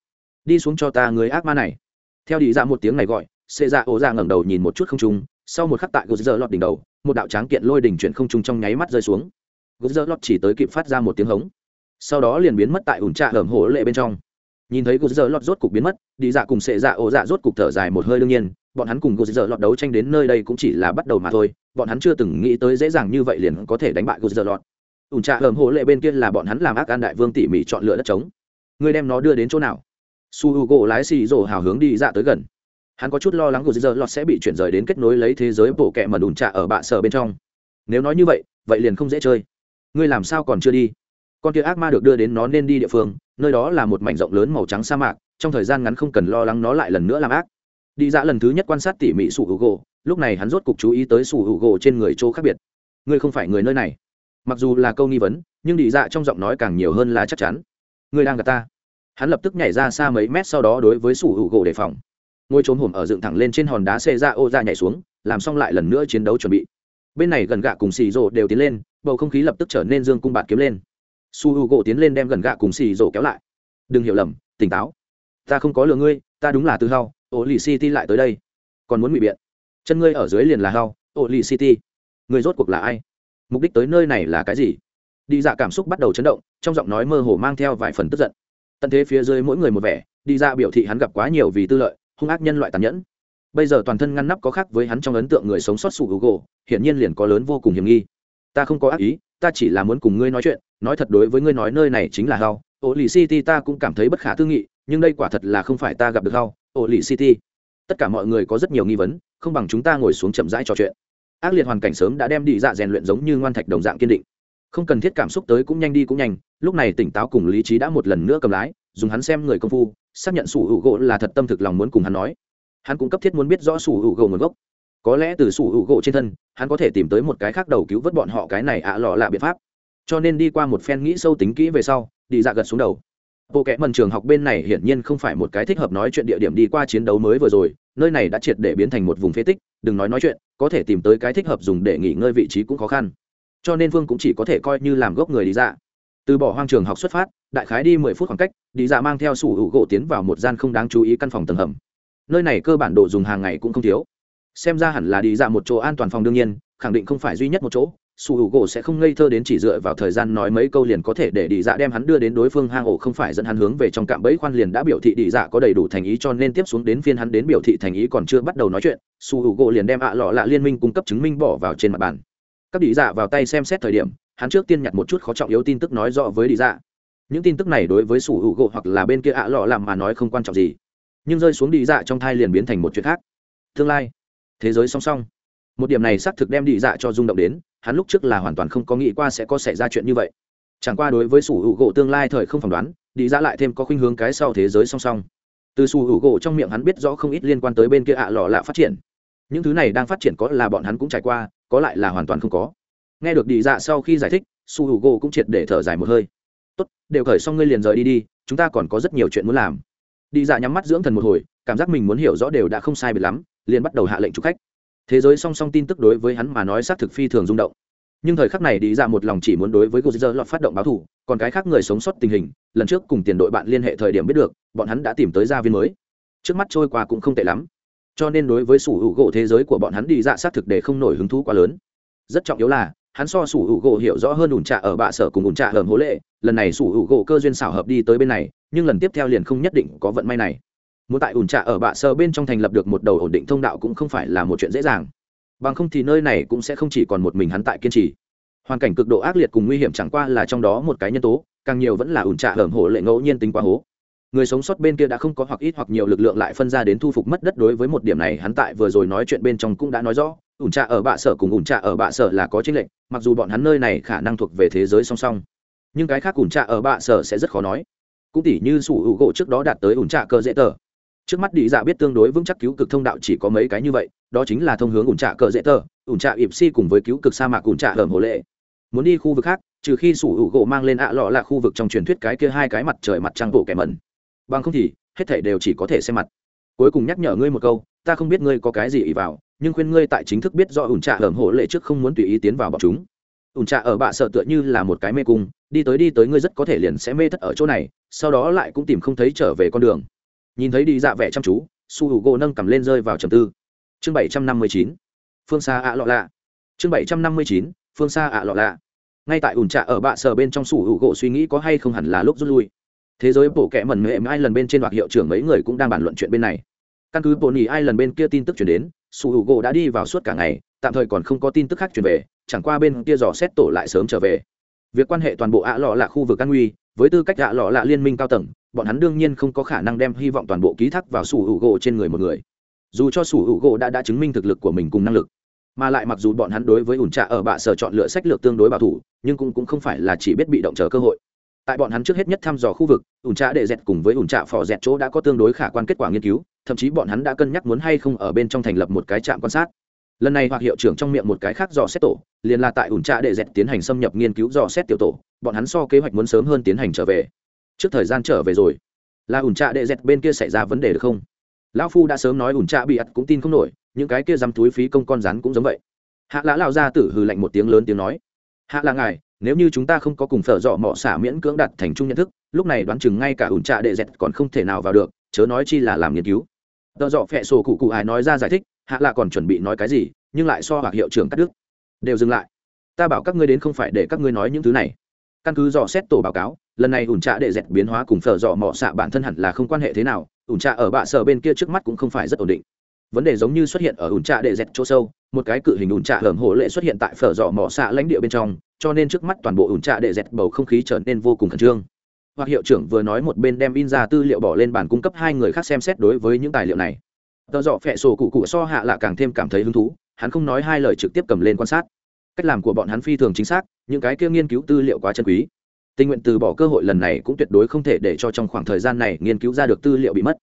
đi xuống cho ta người ác ma này. Theo đi ra một tiếng này gọi xê ra dạ ổ ra ngẩng đầu nhìn một chút không trung, sau một khắc tại gột giờ lọt đỉnh đầu, một đạo tráng kiện lôi đỉnh chuyển không trung trong nháy mắt rơi xuống. Gột giờ lọt chỉ tới kịp phát ra một tiếng hống. Sau đó liền biến mất tại ủn trạ hởm hổ lệ bên trong. Nhìn thấy gột giờ lọt rốt cục biến mất, đi dạ cùng xệ dạ ổ dạ rốt cục thở dài một hơi đương nhiên, bọn hắn cùng gột giờ lọt đấu tranh đến nơi đây cũng chỉ là bắt đầu mà thôi, bọn hắn chưa từng nghĩ tới dễ dàng như vậy liền có thể đánh bại gột giờ lọt. Ủn trạ hởm hổ lệ bên kia là bọn hắn làm ác an đại vương tỉ mỉ chọn lựa đất trống. Người đem nó đưa đến chỗ nào? Su h u gỗ lái xì rổ hào hướng đi dạ tới gần. Hắn có chút lo lắng của dì dơ lọt sẽ bị chuyển rời đến kết nối lấy thế giới bộ kẹ mà đùn trạ ở bạ sở bên trong. Nếu nói như vậy vậy liền không dễ chơi. Ngươi làm sao còn chưa đi? Con kia ác ma được đưa đến nó nên đi địa phương, nơi đó là một mảnh rộng lớn màu trắng sa mạc, trong thời gian ngắn không cần lo lắng nó lại lần nữa làm ác. Đi dạ lần thứ nhất quan sát tỉ mỉ sủ hữu gỗ lúc này hắn rốt cục chú ý tới sủ hữu gỗ trên người chỗ khác biệt. Ngươi không phải người nơi này. Mặc dù là câu nghi vấn, nhưng đi dạ trong giọng nói càng nhiều hơn là chắc chắn. Ngươi đang gặp ta hắn lập tức nhảy ra xa mấy mét sau đó đối với sủ hữu gỗ đề phòng. Ngôi trốn hổm ở dựng thẳng lên trên hòn đá xê ra ô ra nhảy xuống, làm xong lại lần nữa chiến đấu chuẩn bị. Bên này gần gạ cùng xì rộ đều tiến lên, bầu không khí lập tức trở nên dương cung bạt kiếm lên. Su h u gỗ tiến lên đem gần gạ cùng xì rộ kéo lại. Đừng hiểu lầm, tỉnh táo. Ta không có lừa ngươi, ta đúng là từ hao ô lì city lại tới đây. Còn muốn ngụy biện. Chân ngươi ở dưới liền là hao ô lì city. Người rốt cuộc là ai? Mục đích tới nơi này là cái gì? Đi dạ cảm xúc bắt đầu chấn động, trong giọng nói mơ hồ mang theo vài phần tức giận tận thế phía dưới mỗi người một vẻ, đi ra biểu thị hắn gặp quá nhiều vì tư lợi, hung ác nhân loại tàn nhẫn. Bây giờ toàn thân ngăn nắp có khác với hắn trong ấn tượng người sống sót sủ hữu gỗ hiển nhiên liền có lớn vô cùng hiểm nghi. Ta không có ác ý, ta chỉ là muốn cùng ngươi nói chuyện, nói thật đối với ngươi nói nơi này chính là hao. Ổ lì city ta cũng cảm thấy bất khả tư nghị, nhưng đây quả thật là không phải ta gặp được hao. Ổ lì city. Tất cả mọi người có rất nhiều nghi vấn, không bằng chúng ta ngồi xuống chậm rãi trò chuyện. Ác liệt hoàn cảnh sớm đã đem đi dạ rèn luyện giống như ngoan thạch đồng dạng kiên định. Không cần thiết cảm xúc tới cũng nhanh đi cũng nhanh lúc này tỉnh táo cùng lý trí đã một lần nữa cầm lái, dùng hắn xem người công phu, xác nhận sủ hữu gỗ là thật tâm thực lòng muốn cùng hắn nói. Hắn cũng cấp thiết muốn biết rõ sủ hữu gỗ nguồn gốc. Có lẽ từ sủ hữu gỗ trên thân, hắn có thể tìm tới một cái khác đầu cứu vớt bọn họ cái này ạ à lọ là biện pháp. Cho nên đi qua một phen nghĩ sâu tính kỹ về sau, đi dạ gật xuống đầu. Bộ kẽ mần trường học bên này hiển nhiên không phải một cái thích hợp nói chuyện địa điểm đi qua chiến đấu mới vừa rồi, nơi này đã triệt để biến thành một vùng phế tích, đừng nói nói chuyện, có thể tìm tới cái thích hợp dùng để nghỉ ngơi vị trí cũng khó khăn. Cho nên vương cũng chỉ có thể coi như làm gốc người đi dạ từ bỏ hoang trường học xuất phát, đại khái đi mười phút khoảng cách, đi dạ mang theo sủ hữu gỗ tiến vào một gian không đáng chú ý căn phòng tầng hầm. Nơi này cơ bản đồ dùng hàng ngày cũng không thiếu. Xem ra hẳn là đi dạ một chỗ an toàn phòng đương nhiên, khẳng định không phải duy nhất một chỗ. Sủ hữu gỗ sẽ không ngây thơ đến chỉ dựa vào thời gian nói mấy câu liền có thể để đi dạ đem hắn đưa đến đối phương hang ổ, không phải dẫn hắn hướng về trong cạm bẫy khoan liền đã biểu thị đi dạ có đầy đủ thành ý cho nên tiếp xuống đến phiên hắn đến biểu thị thành ý còn chưa bắt đầu nói chuyện, sủ hữu gỗ liền đem ạ lọ lạ liên minh cung cấp chứng minh bỏ vào trên mặt bàn. Các đi dạ vào tay xem xét thời điểm hắn trước tiên nhặt một chút khó trọng yếu tin tức nói rõ với đi dạ những tin tức này đối với Sủ hữu gỗ hoặc là bên kia ạ lọ làm mà nói không quan trọng gì. Nhưng rơi xuống đi dạ trong thai liền biến thành một chuyện khác. Tương lai, thế giới song song. Một điểm này xác thực đem đi dạ cho rung động đến, hắn lúc trước là hoàn toàn không có nghĩ qua sẽ có xảy ra chuyện như vậy. Chẳng qua đối với sủ hữu gỗ tương lai thời không phỏng đoán, đi dạ lại thêm có khuynh hướng cái sau thế giới song song. Từ sủ hữu gỗ trong miệng hắn biết rõ không ít liên quan tới bên kia ạ à lọ lạ phát triển. Những thứ này đang phát triển có là bọn hắn cũng trải qua, có lại là hoàn toàn không có nghe được đi dạ sau khi giải thích su hữu gỗ cũng triệt để thở dài một hơi tốt đều khởi xong ngươi liền rời đi đi chúng ta còn có rất nhiều chuyện muốn làm đi dạ nhắm mắt dưỡng thần một hồi cảm giác mình muốn hiểu rõ đều đã không sai biệt lắm liền bắt đầu hạ lệnh chụp khách thế giới song song tin tức đối với hắn mà nói xác thực phi thường rung động nhưng thời khắc này đi dạ một lòng chỉ muốn đối với Gozer lọt phát động báo thủ, còn cái khác người sống sót tình hình, lần trước cùng tiền đội bạn liên hệ thời điểm biết được, bọn hắn đã tìm tới gia viên mới. Trước mắt trôi qua cũng không tệ lắm. Cho nên đối với sủ hữu gỗ thế giới của bọn hắn đi dạ xác thực để không nổi hứng thú quá lớn. Rất trọng yếu là, hắn so sủ hữu gỗ hiểu rõ hơn ủn trạ ở bạ sở cùng ủn trạ hởm hố lệ, lần này sủ hữu gỗ cơ duyên xảo hợp đi tới bên này, nhưng lần tiếp theo liền không nhất định có vận may này. Muốn tại ủn trạ ở bạ sơ bên trong thành lập được một đầu ổn định thông đạo cũng không phải là một chuyện dễ dàng. Bằng không thì nơi này cũng sẽ không chỉ còn một mình hắn tại kiên trì. Hoàn cảnh cực độ ác liệt cùng nguy hiểm chẳng qua là trong đó một cái nhân tố càng nhiều vẫn là ủn trạ hởm hổ lệ ngẫu nhiên tính quá hố. Người sống sót bên kia đã không có hoặc ít hoặc nhiều lực lượng lại phân ra đến thu phục mất đất đối với một điểm này hắn tại vừa rồi nói chuyện bên trong cũng đã nói rõ ủn trạ ở bạ sở cùng ủn trạ ở bạ sở là có chính lệch, mặc dù bọn hắn nơi này khả năng thuộc về thế giới song song. Nhưng cái khác ủn trạ ở bạ sở sẽ rất khó nói. Cũng tỉ như sủ hữu gỗ trước đó đạt tới ủn trạ cơ dễ tờ. Trước mắt đi dạ biết tương đối vững chắc cứu cực thông đạo chỉ có mấy cái như vậy, đó chính là thông hướng ủn trạ cờ dễ tờ, ủn trạ ịp si cùng với cứu cực sa mạc ủn trạ hởm hồ lệ. Muốn đi khu vực khác, trừ khi sủ hữu gỗ mang lên ạ lọ là khu vực trong truyền thuyết cái kia hai cái mặt trời mặt trăng bộ kẻ mẩn. Bằng không thì, hết thể đều chỉ có thể xem mặt. Cuối cùng nhắc nhở ngươi một câu, ta không biết ngươi có cái gì ý vào nhưng khuyên ngươi tại chính thức biết do ủn trạ hởm hộ lệ trước không muốn tùy ý tiến vào bọn chúng. Ủn trạ ở bạ sợ tựa như là một cái mê cung, đi tới đi tới ngươi rất có thể liền sẽ mê thất ở chỗ này, sau đó lại cũng tìm không thấy trở về con đường. Nhìn thấy đi dạ vẻ chăm chú, su hữu gỗ nâng cầm lên rơi vào trầm tư. Chương bảy trăm năm mươi chín, phương xa ạ lọ lạ. Chương bảy trăm năm mươi chín, phương xa ạ lọ lạ. Ngay tại ủn trạ ở bạ sở bên trong su hữu gỗ suy nghĩ có hay không hẳn là lúc rút lui. Thế giới bổ kẽ mẩn mệ ai lần bên trên đoạt hiệu trưởng mấy người cũng đang bàn luận chuyện bên này căn cứ bộ nhì ai lần bên kia tin tức chuyển đến su hữu gỗ đã đi vào suốt cả ngày tạm thời còn không có tin tức khác chuyển về chẳng qua bên kia dò xét tổ lại sớm trở về. Việc quan hệ toàn bộ ạ lọ là khu vực an nguy với tư cách ạ lọ là liên minh cao tầng bọn hắn đương nhiên không có khả năng đem hy vọng toàn bộ ký thác vào sủ hữu gỗ trên người một người. Dù cho sủ hữu gỗ đã đã chứng minh thực lực của mình cùng năng lực mà lại mặc dù bọn hắn đối với ủn trạ ở bạ sở chọn lựa sách lược tương đối bảo thủ nhưng cũng, cũng không phải là chỉ biết bị động chờ cơ hội. Tại bọn hắn trước hết nhất thăm dò khu vực ủn trạ đệ dẹt cùng với ủn trạ phò dẹt chỗ đã có tương đối khả quan kết quả nghiên cứu thậm chí bọn hắn đã cân nhắc muốn hay không ở bên trong thành lập một cái trạm quan sát. Lần này hoặc hiệu trưởng trong miệng một cái khác dò xét tổ, liền là tại ủn trạ đệ dẹt tiến hành xâm nhập nghiên cứu dò xét tiểu tổ, bọn hắn so kế hoạch muốn sớm hơn tiến hành trở về. Trước thời gian trở về rồi, là ủn trạ đệ dẹt bên kia xảy ra vấn đề được không? Lão phu đã sớm nói ủn trạ bị ặt cũng tin không nổi, những cái kia dám túi phí công con rắn cũng giống vậy. Hạ lã lao ra tử hừ lạnh một tiếng lớn tiếng nói, hạ là ngài, nếu như chúng ta không có cùng phở dọ mỏ xả miễn cưỡng đặt thành chung nhận thức, lúc này đoán chừng ngay cả ủn trạ đệ dẹt còn không thể nào vào được, chớ nói chi là làm nghiên cứu tờ dọ phẹ sổ cụ cụ ai nói ra giải thích, hạ là còn chuẩn bị nói cái gì, nhưng lại so hoặc hiệu trưởng cắt đứt. Đều dừng lại. Ta bảo các ngươi đến không phải để các ngươi nói những thứ này. Căn cứ dò xét tổ báo cáo, lần này ủn trạ đệ dẹt biến hóa cùng phở dọ mọ xạ bản thân hẳn là không quan hệ thế nào, ủn trạ ở bạ sở bên kia trước mắt cũng không phải rất ổn định. Vấn đề giống như xuất hiện ở ủn trạ đệ dẹt chỗ sâu, một cái cự hình ủn trạ hởm hổ lệ xuất hiện tại phở dọ mỏ xạ lãnh địa bên trong, cho nên trước mắt toàn bộ ủn trạ đệ dẹt bầu không khí trở nên vô cùng khẩn trương hoặc hiệu trưởng vừa nói một bên đem in ra tư liệu bỏ lên bàn cung cấp hai người khác xem xét đối với những tài liệu này. Tờ dọ phẹ sổ cụ cụ so hạ lạ càng thêm cảm thấy hứng thú, hắn không nói hai lời trực tiếp cầm lên quan sát. Cách làm của bọn hắn phi thường chính xác, những cái kia nghiên cứu tư liệu quá chân quý. Tình nguyện từ bỏ cơ hội lần này cũng tuyệt đối không thể để cho trong khoảng thời gian này nghiên cứu ra được tư liệu bị mất.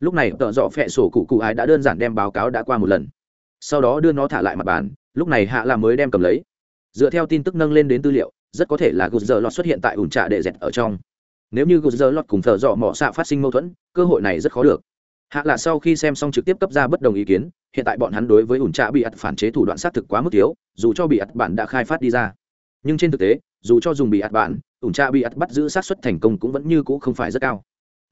Lúc này tợ dọ phẹ sổ cụ cụ ái đã đơn giản đem báo cáo đã qua một lần. Sau đó đưa nó thả lại mặt bàn, lúc này hạ là mới đem cầm lấy. Dựa theo tin tức nâng lên đến tư liệu, rất có thể là gục giờ lọt xuất hiện tại ủn trạ đệ dẹt ở trong nếu như gờ giờ lọt cùng thợ dọ mỏ xạ phát sinh mâu thuẫn, cơ hội này rất khó được. Hạ là sau khi xem xong trực tiếp cấp ra bất đồng ý kiến, hiện tại bọn hắn đối với ủn trạ bị ặt phản chế thủ đoạn xác thực quá mức thiếu, dù cho bị ặt bản đã khai phát đi ra. Nhưng trên thực tế, dù cho dùng bị ặt bản, ủn trạ bị ặt bắt giữ sát xuất thành công cũng vẫn như cũ không phải rất cao.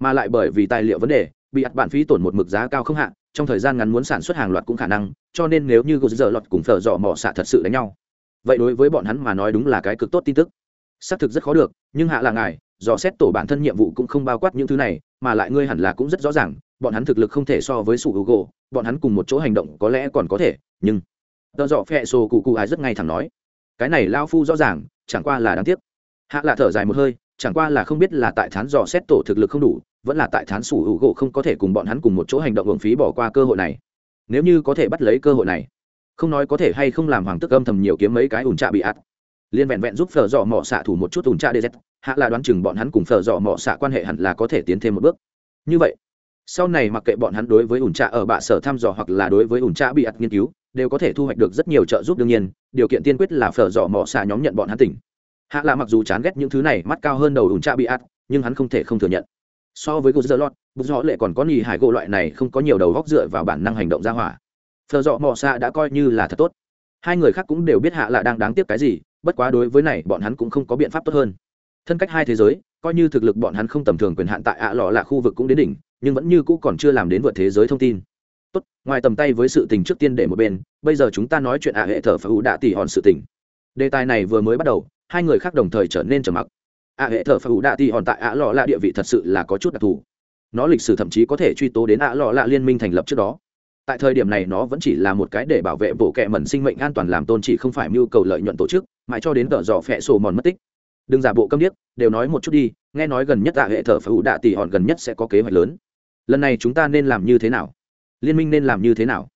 Mà lại bởi vì tài liệu vấn đề, bị ặt bản phí tổn một mực giá cao không hạn trong thời gian ngắn muốn sản xuất hàng loạt cũng khả năng, cho nên nếu như gờ giờ lọt cùng thợ dọ mỏ xạ thật sự đánh nhau, vậy đối với bọn hắn mà nói đúng là cái cực tốt tin tức. Xác thực rất khó được, nhưng hạ là ngài dò xét tổ bản thân nhiệm vụ cũng không bao quát những thứ này, mà lại ngươi hẳn là cũng rất rõ ràng, bọn hắn thực lực không thể so với sủ hữu gỗ bọn hắn cùng một chỗ hành động có lẽ còn có thể, nhưng tờ dọ phẹ sổ cụ cụ ai rất ngay thẳng nói, cái này lao phu rõ ràng, chẳng qua là đáng tiếc. Hạ là thở dài một hơi, chẳng qua là không biết là tại thán dò xét tổ thực lực không đủ, vẫn là tại thán sủ hữu gỗ không có thể cùng bọn hắn cùng một chỗ hành động hưởng phí bỏ qua cơ hội này. Nếu như có thể bắt lấy cơ hội này, không nói có thể hay không làm hoàng tức âm thầm nhiều kiếm mấy cái ủn trạ bị ạt liên vẹn vẹn giúp phở dọ mỏ xạ thủ một chút ủn trạ dz hạ là đoán chừng bọn hắn cùng phở dọ mỏ xạ quan hệ hẳn là có thể tiến thêm một bước. Như vậy, sau này mặc kệ bọn hắn đối với ủn trạ ở bạ sở thăm dò hoặc là đối với ủn trạ bị ạt nghiên cứu, đều có thể thu hoạch được rất nhiều trợ giúp đương nhiên, điều kiện tiên quyết là phở dọ mỏ xạ nhóm nhận bọn hắn tỉnh. Hạ là mặc dù chán ghét những thứ này, mắt cao hơn đầu ủn trạ bị ạt, nhưng hắn không thể không thừa nhận. So với gozerlot bút rõ lệ còn có nhì hải gỗ loại này không có nhiều đầu góc dựa vào bản năng hành động ra hỏa. Phở dọ mỏ xạ đã coi như là thật tốt. Hai người khác cũng đều biết hạ là đang đáng tiếc cái gì bất quá đối với này bọn hắn cũng không có biện pháp tốt hơn. Thân cách hai thế giới, coi như thực lực bọn hắn không tầm thường quyền hạn tại ạ lọ là khu vực cũng đến đỉnh, nhưng vẫn như cũ còn chưa làm đến vượt thế giới thông tin. Tốt, ngoài tầm tay với sự tình trước tiên để một bên, bây giờ chúng ta nói chuyện ạ hệ thở phải ủ đạ tỉ hòn sự tình. Đề tài này vừa mới bắt đầu, hai người khác đồng thời trở nên trầm mặc. Ạ hệ thở phải ủ đạ tỉ hòn tại ạ lọ là địa vị thật sự là có chút đặc thù. Nó lịch sử thậm chí có thể truy tố đến ạ lọ là liên minh thành lập trước đó tại thời điểm này nó vẫn chỉ là một cái để bảo vệ bộ kệ mẩn sinh mệnh an toàn làm tôn chỉ không phải mưu cầu lợi nhuận tổ chức, mãi cho đến tợ dò phẹ sổ mòn mất tích. Đừng giả bộ câm điếc, đều nói một chút đi, nghe nói gần nhất tạ hệ thờ phải ủ đạ tỷ hòn gần nhất sẽ có kế hoạch lớn. Lần này chúng ta nên làm như thế nào? Liên minh nên làm như thế nào?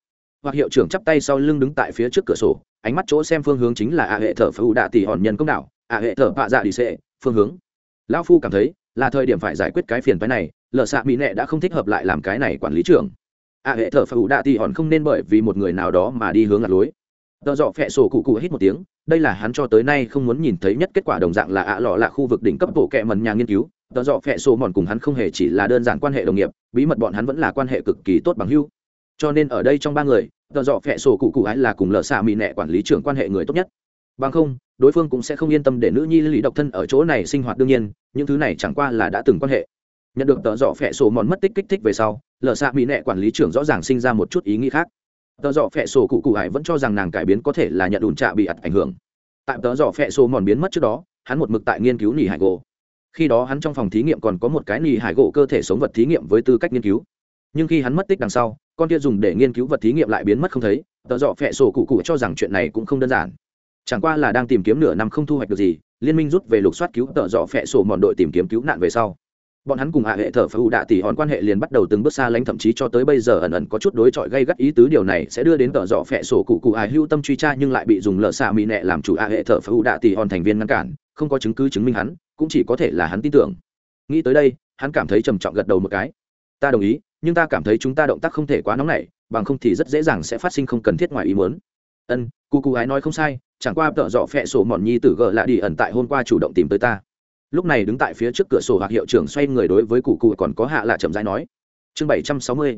Hoặc hiệu trưởng chắp tay sau lưng đứng tại phía trước cửa sổ, ánh mắt chỗ xem phương hướng chính là ạ hệ thờ phải ủ đạ tỷ hòn nhân công đảo ạ hệ thờ bạ dạ đi xệ, phương hướng. Lão phu cảm thấy, là thời điểm phải giải quyết cái phiền phái này lở xạ mỹ nệ đã không thích hợp lại làm cái này quản lý trưởng ạ hệ thờ phải đạ tỷ hòn không nên bởi vì một người nào đó mà đi hướng lạc lối. Tợ dọ phẹ sổ cụ cụ hít một tiếng, đây là hắn cho tới nay không muốn nhìn thấy nhất kết quả đồng dạng là ạ lọ là khu vực đỉnh cấp bộ kệ mần nhà nghiên cứu. Tợ dọ phẹ sổ mòn cùng hắn không hề chỉ là đơn giản quan hệ đồng nghiệp, bí mật bọn hắn vẫn là quan hệ cực kỳ tốt bằng hưu cho nên ở đây trong ba người tợ dọ phẹ sổ cụ cụ ấy là cùng lợ xạ mỹ nẹ quản lý trưởng quan hệ người tốt nhất. Bằng không, đối phương cũng sẽ không yên tâm để nữ nhi lý độc thân ở chỗ này sinh hoạt đương nhiên, những thứ này chẳng qua là đã từng quan hệ nhận được tợ dọ phẹ sổ mòn mất tích kích thích về sau lờ xạ mỹ nệ quản lý trưởng rõ ràng sinh ra một chút ý nghĩ khác. Tợ dọ phẹ sổ cụ cụ hải vẫn cho rằng nàng cải biến có thể là nhận ủn trạ bị ặt ảnh hưởng. Tại tợ dọ phẹ sổ mòn biến mất trước đó, hắn một mực tại nghiên cứu nỉ hải gỗ. Khi đó hắn trong phòng thí nghiệm còn có một cái nỉ hải gỗ cơ thể sống vật thí nghiệm với tư cách nghiên cứu. Nhưng khi hắn mất tích đằng sau, con kia dùng để nghiên cứu vật thí nghiệm lại biến mất không thấy tợ dọ phẹ sổ cụ cụ cho rằng chuyện này cũng không đơn giản. Chẳng qua là đang tìm kiếm nửa năm không thu hoạch được gì, liên minh rút về lục soát cứu tợ dọ phẹ sổ mòn đội tìm kiếm cứu nạn về sau bọn hắn cùng hạ hệ thờ phù đạ tỷ hòn quan hệ liền bắt đầu từng bước xa lánh, thậm chí cho tới bây giờ ẩn ẩn có chút đối chọi gây gắt ý tứ điều này sẽ đưa đến tợ dọ phẹ sổ cụ cụ ai hưu tâm truy tra nhưng lại bị dùng lợ xạ mỹ nẹ làm chủ hạ hệ thờ phù đạ tỷ hòn thành viên ngăn cản, không có chứng cứ chứng minh hắn, cũng chỉ có thể là hắn tin tưởng. Nghĩ tới đây, hắn cảm thấy trầm trọng gật đầu một cái. Ta đồng ý, nhưng ta cảm thấy chúng ta động tác không thể quá nóng nảy, bằng không thì rất dễ dàng sẽ phát sinh không cần thiết ngoài ý muốn. Ân, cụ cụ ái nói không sai, chẳng qua tợ dọ phẹ sổ mòn nhi tử gờ lại đi ẩn tại hôm qua chủ động tìm tới ta lúc này đứng tại phía trước cửa sổ hoặc hiệu trưởng xoay người đối với cụ cụ còn có hạ lạ chậm rãi nói, chương bảy trăm sáu mươi,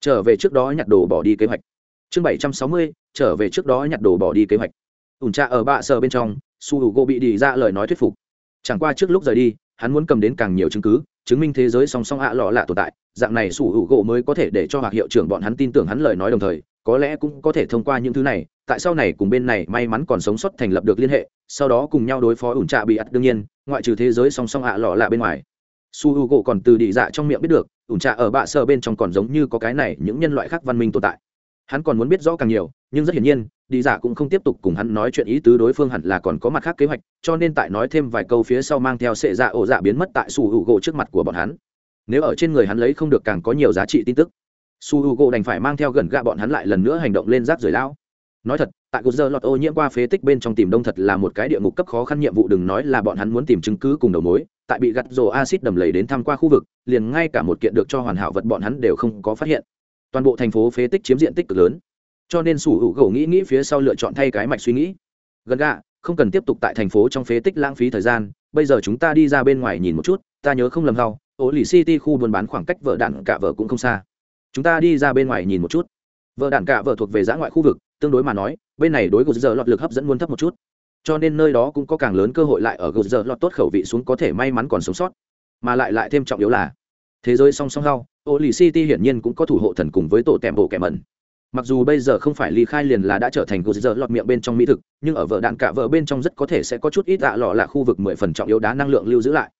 trở về trước đó nhặt đồ bỏ đi kế hoạch. Chương bảy trăm sáu mươi, trở về trước đó nhặt đồ bỏ đi kế hoạch. Ủn tra ở bạ sờ bên trong, su h u gỗ bị đi ra lời nói thuyết phục. Chẳng qua trước lúc rời đi, hắn muốn cầm đến càng nhiều chứng cứ, chứng minh thế giới song song ạ lọ lạ tồn tại. Dạng này su h u gỗ mới có thể để cho hoặc hiệu trưởng bọn hắn tin tưởng hắn lời nói đồng thời có lẽ cũng có thể thông qua những thứ này, tại sau này cùng bên này may mắn còn sống sót thành lập được liên hệ, sau đó cùng nhau đối phó ủn trạ bị ắt đương nhiên, ngoại trừ thế giới song song ạ lọ lạ bên ngoài. Su h u gỗ còn từ đi dạ trong miệng biết được, ủn trạ ở bạ sơ bên trong còn giống như có cái này những nhân loại khác văn minh tồn tại. Hắn còn muốn biết rõ càng nhiều, nhưng rất hiển nhiên đi dạ cũng không tiếp tục cùng hắn nói chuyện ý tứ đối phương hẳn là còn có mặt khác kế hoạch, cho nên tại nói thêm vài câu phía sau mang theo sệ dạ ổ dạ biến mất tại su h u gỗ trước mặt của bọn hắn. Nếu ở trên người hắn lấy không được càng có nhiều giá trị tin tức su h u gỗ đành phải mang theo gần gạ bọn hắn lại lần nữa hành động lên rác rời lão. Nói thật, tại cuộc giờ lọt ô nhiễm qua phế tích bên trong tìm đông thật là một cái địa ngục cấp khó khăn nhiệm vụ, đừng nói là bọn hắn muốn tìm chứng cứ cùng đầu mối, tại bị gặt rổ acid đầm lầy đến thăm qua khu vực, liền ngay cả một kiện được cho hoàn hảo vật bọn hắn đều không có phát hiện. Toàn bộ thành phố phế tích chiếm diện tích cực lớn. Cho nên sủ hữu gỗ nghĩ nghĩ phía sau lựa chọn thay cái mạch suy nghĩ. Gần gạ, không cần tiếp tục tại thành phố trong phế tích lãng phí thời gian, bây giờ chúng ta đi ra bên ngoài nhìn một chút, ta nhớ không lầm hao ố lì city khu buôn bán khoảng cách vợ đạn cả vợ cũng không xa chúng ta đi ra bên ngoài nhìn một chút. Vợ đạn cả vợ thuộc về giã ngoại khu vực, tương đối mà nói, bên này đối gột giờ lọt lực hấp dẫn muốn thấp một chút. Cho nên nơi đó cũng có càng lớn cơ hội lại ở gột giờ lọt tốt khẩu vị xuống có thể may mắn còn sống sót. Mà lại lại thêm trọng yếu là, thế giới song song hao ô lì city hiển nhiên cũng có thủ hộ thần cùng với tổ tèm bộ kẻ mẩn. Mặc dù bây giờ không phải ly khai liền là đã trở thành gột giờ lọt miệng bên trong mỹ thực, nhưng ở vợ đạn cả vợ bên trong rất có thể sẽ có chút ít ạ lọ là khu vực mười phần trọng yếu đá năng lượng lưu giữ lại.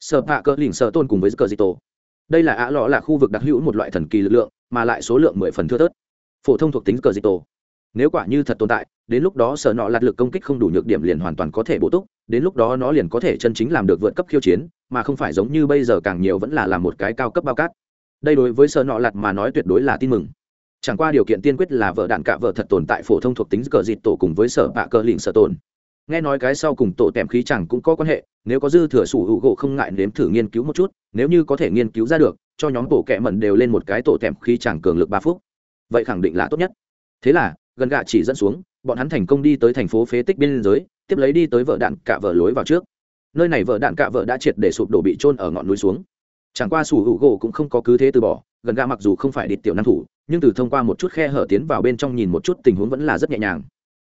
Sợ hạ cỡ lỉnh sợ tôn cùng với cờ di tổ đây là ạ lọ là khu vực đặc hữu một loại thần kỳ lực lượng, mà lại số lượng mười phần thưa thớt. Phổ thông thuộc tính cờ dịch tổ. Nếu quả như thật tồn tại, đến lúc đó sở nọ lạt lực công kích không đủ nhược điểm liền hoàn toàn có thể bổ túc, đến lúc đó nó liền có thể chân chính làm được vượt cấp khiêu chiến, mà không phải giống như bây giờ càng nhiều vẫn là làm một cái cao cấp bao cát. Đây đối với sở nọ lạt mà nói tuyệt đối là tin mừng. Chẳng qua điều kiện tiên quyết là vợ đạn cạ vợ thật tồn tại phổ thông thuộc tính cờ dịt tổ cùng với sở bạ cờ lỉnh sở tồn nghe nói cái sau cùng tổ tèm khí chẳng cũng có quan hệ, nếu có dư thừa sủ hữu gỗ không ngại nếm thử nghiên cứu một chút, nếu như có thể nghiên cứu ra được, cho nhóm tổ kẹ mẩn đều lên một cái tổ tèm khí chẳng cường lực ba phút. Vậy khẳng định là tốt nhất. Thế là, gần gạ chỉ dẫn xuống, bọn hắn thành công đi tới thành phố phế tích biên giới, tiếp lấy đi tới vợ đạn cạ vợ lối vào trước. Nơi này vợ đạn cạ vợ đã triệt để sụp đổ bị trôn ở ngọn núi xuống. Chẳng qua sủ hữu gỗ cũng không có cứ thế từ bỏ, gần gạ mặc dù không phải địt tiểu năng thủ, nhưng từ thông qua một chút khe hở tiến vào bên trong nhìn một chút tình huống vẫn là rất nhẹ nhàng.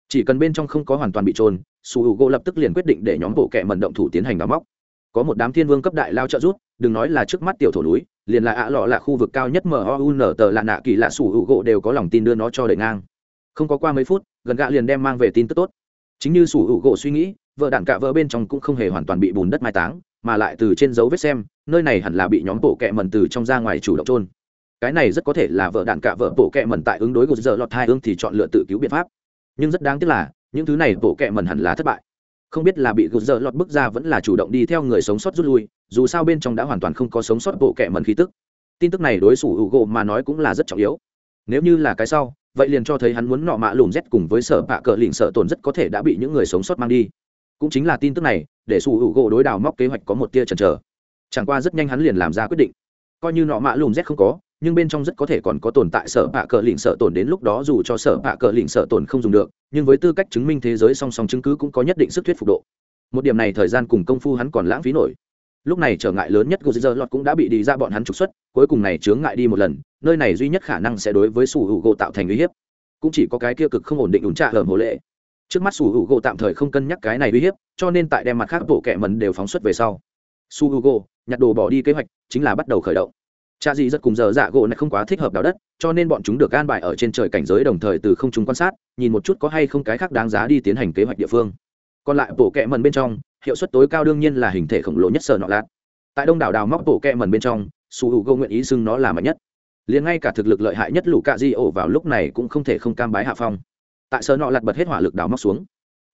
Chỉ cần bên trong không có hoàn toàn bị trôn sủ U gỗ lập tức liền quyết định để nhóm bộ kệ mận động thủ tiến hành đào móc. Có một đám thiên vương cấp đại lao trợ rút đừng nói là trước mắt tiểu thổ núi, liền là ạ lọ là khu vực cao nhất mun tờ lạ nạ kỳ lạ sủ U gỗ đều có lòng tin đưa nó cho đợi ngang. Không có qua mấy phút, gần gạ liền đem mang về tin tức tốt. Chính như sủ U gỗ suy nghĩ, vợ đạn cạ vợ bên trong cũng không hề hoàn toàn bị bùn đất mai táng, mà lại từ trên dấu vết xem, nơi này hẳn là bị nhóm bộ kẹ mần từ trong ra ngoài chủ động trôn cái này rất có thể là vợ đạn cạ vợ bộ kẹ mần tại ứng đối của giờ lọt hai ương thì chọn lựa tự cứu biện pháp. Nhưng rất đáng tiếc là những thứ này bộ kệ mẩn hẳn là thất bại. Không biết là bị gột dở lọt bước ra vẫn là chủ động đi theo người sống sót rút lui, dù sao bên trong đã hoàn toàn không có sống sót bộ kệ mẩn khí tức. Tin tức này đối xử hữu gỗ mà nói cũng là rất trọng yếu. Nếu như là cái sau, vậy liền cho thấy hắn muốn nọ mạ lùm rét cùng với sở bạ cờ lỉnh sợ tổn rất có thể đã bị những người sống sót mang đi. Cũng chính là tin tức này, để sủ hữu gỗ đối đào móc kế hoạch có một tia chần chờ. Chẳng qua rất nhanh hắn liền làm ra quyết định. Coi như nọ mạ lùm rét không có nhưng bên trong rất có thể còn có tồn tại sở bạ cờ lỉnh sợ tổn đến lúc đó dù cho sở bạ cờ lỉnh sợ tổn không dùng được, nhưng với tư cách chứng minh thế giới song song chứng cứ cũng có nhất định sức thuyết phục độ. Một điểm này thời gian cùng công phu hắn còn lãng phí nổi. Lúc này trở ngại lớn nhất của giờ lọt cũng đã bị đi ra bọn hắn trục xuất, cuối cùng này chướng ngại đi một lần, nơi này duy nhất khả năng sẽ đối với sủ hữu gỗ tạo thành uy hiếp. Cũng chỉ có cái kia cực không ổn định ủn trạ hởm hồ lệ. Trước mắt sủ hữu gỗ tạm thời không cân nhắc cái này uy hiếp, cho nên tại đem mặt khác bộ kẻ mần đều phóng xuất về sau. Su hugo nhặt đồ bỏ đi kế hoạch, chính là bắt đầu khởi động cha gì rất cùng giờ dạ gỗ này không quá thích hợp đào đất, cho nên bọn chúng được an bài ở trên trời cảnh giới đồng thời từ không chúng quan sát, nhìn một chút có hay không cái khác đáng giá đi tiến hành kế hoạch địa phương. Còn lại bộ kẹ mần bên trong, hiệu suất tối cao đương nhiên là hình thể khổng lồ nhất sở nọ lạt. Tại đông đảo đào móc bộ kẹ mần bên trong, su hữu gâu nguyện ý xưng nó là mạnh nhất. Liền ngay cả thực lực lợi hại nhất lũ cạ di ổ vào lúc này cũng không thể không cam bái hạ phong. Tại sở nọ lạt bật hết hỏa lực đào móc xuống.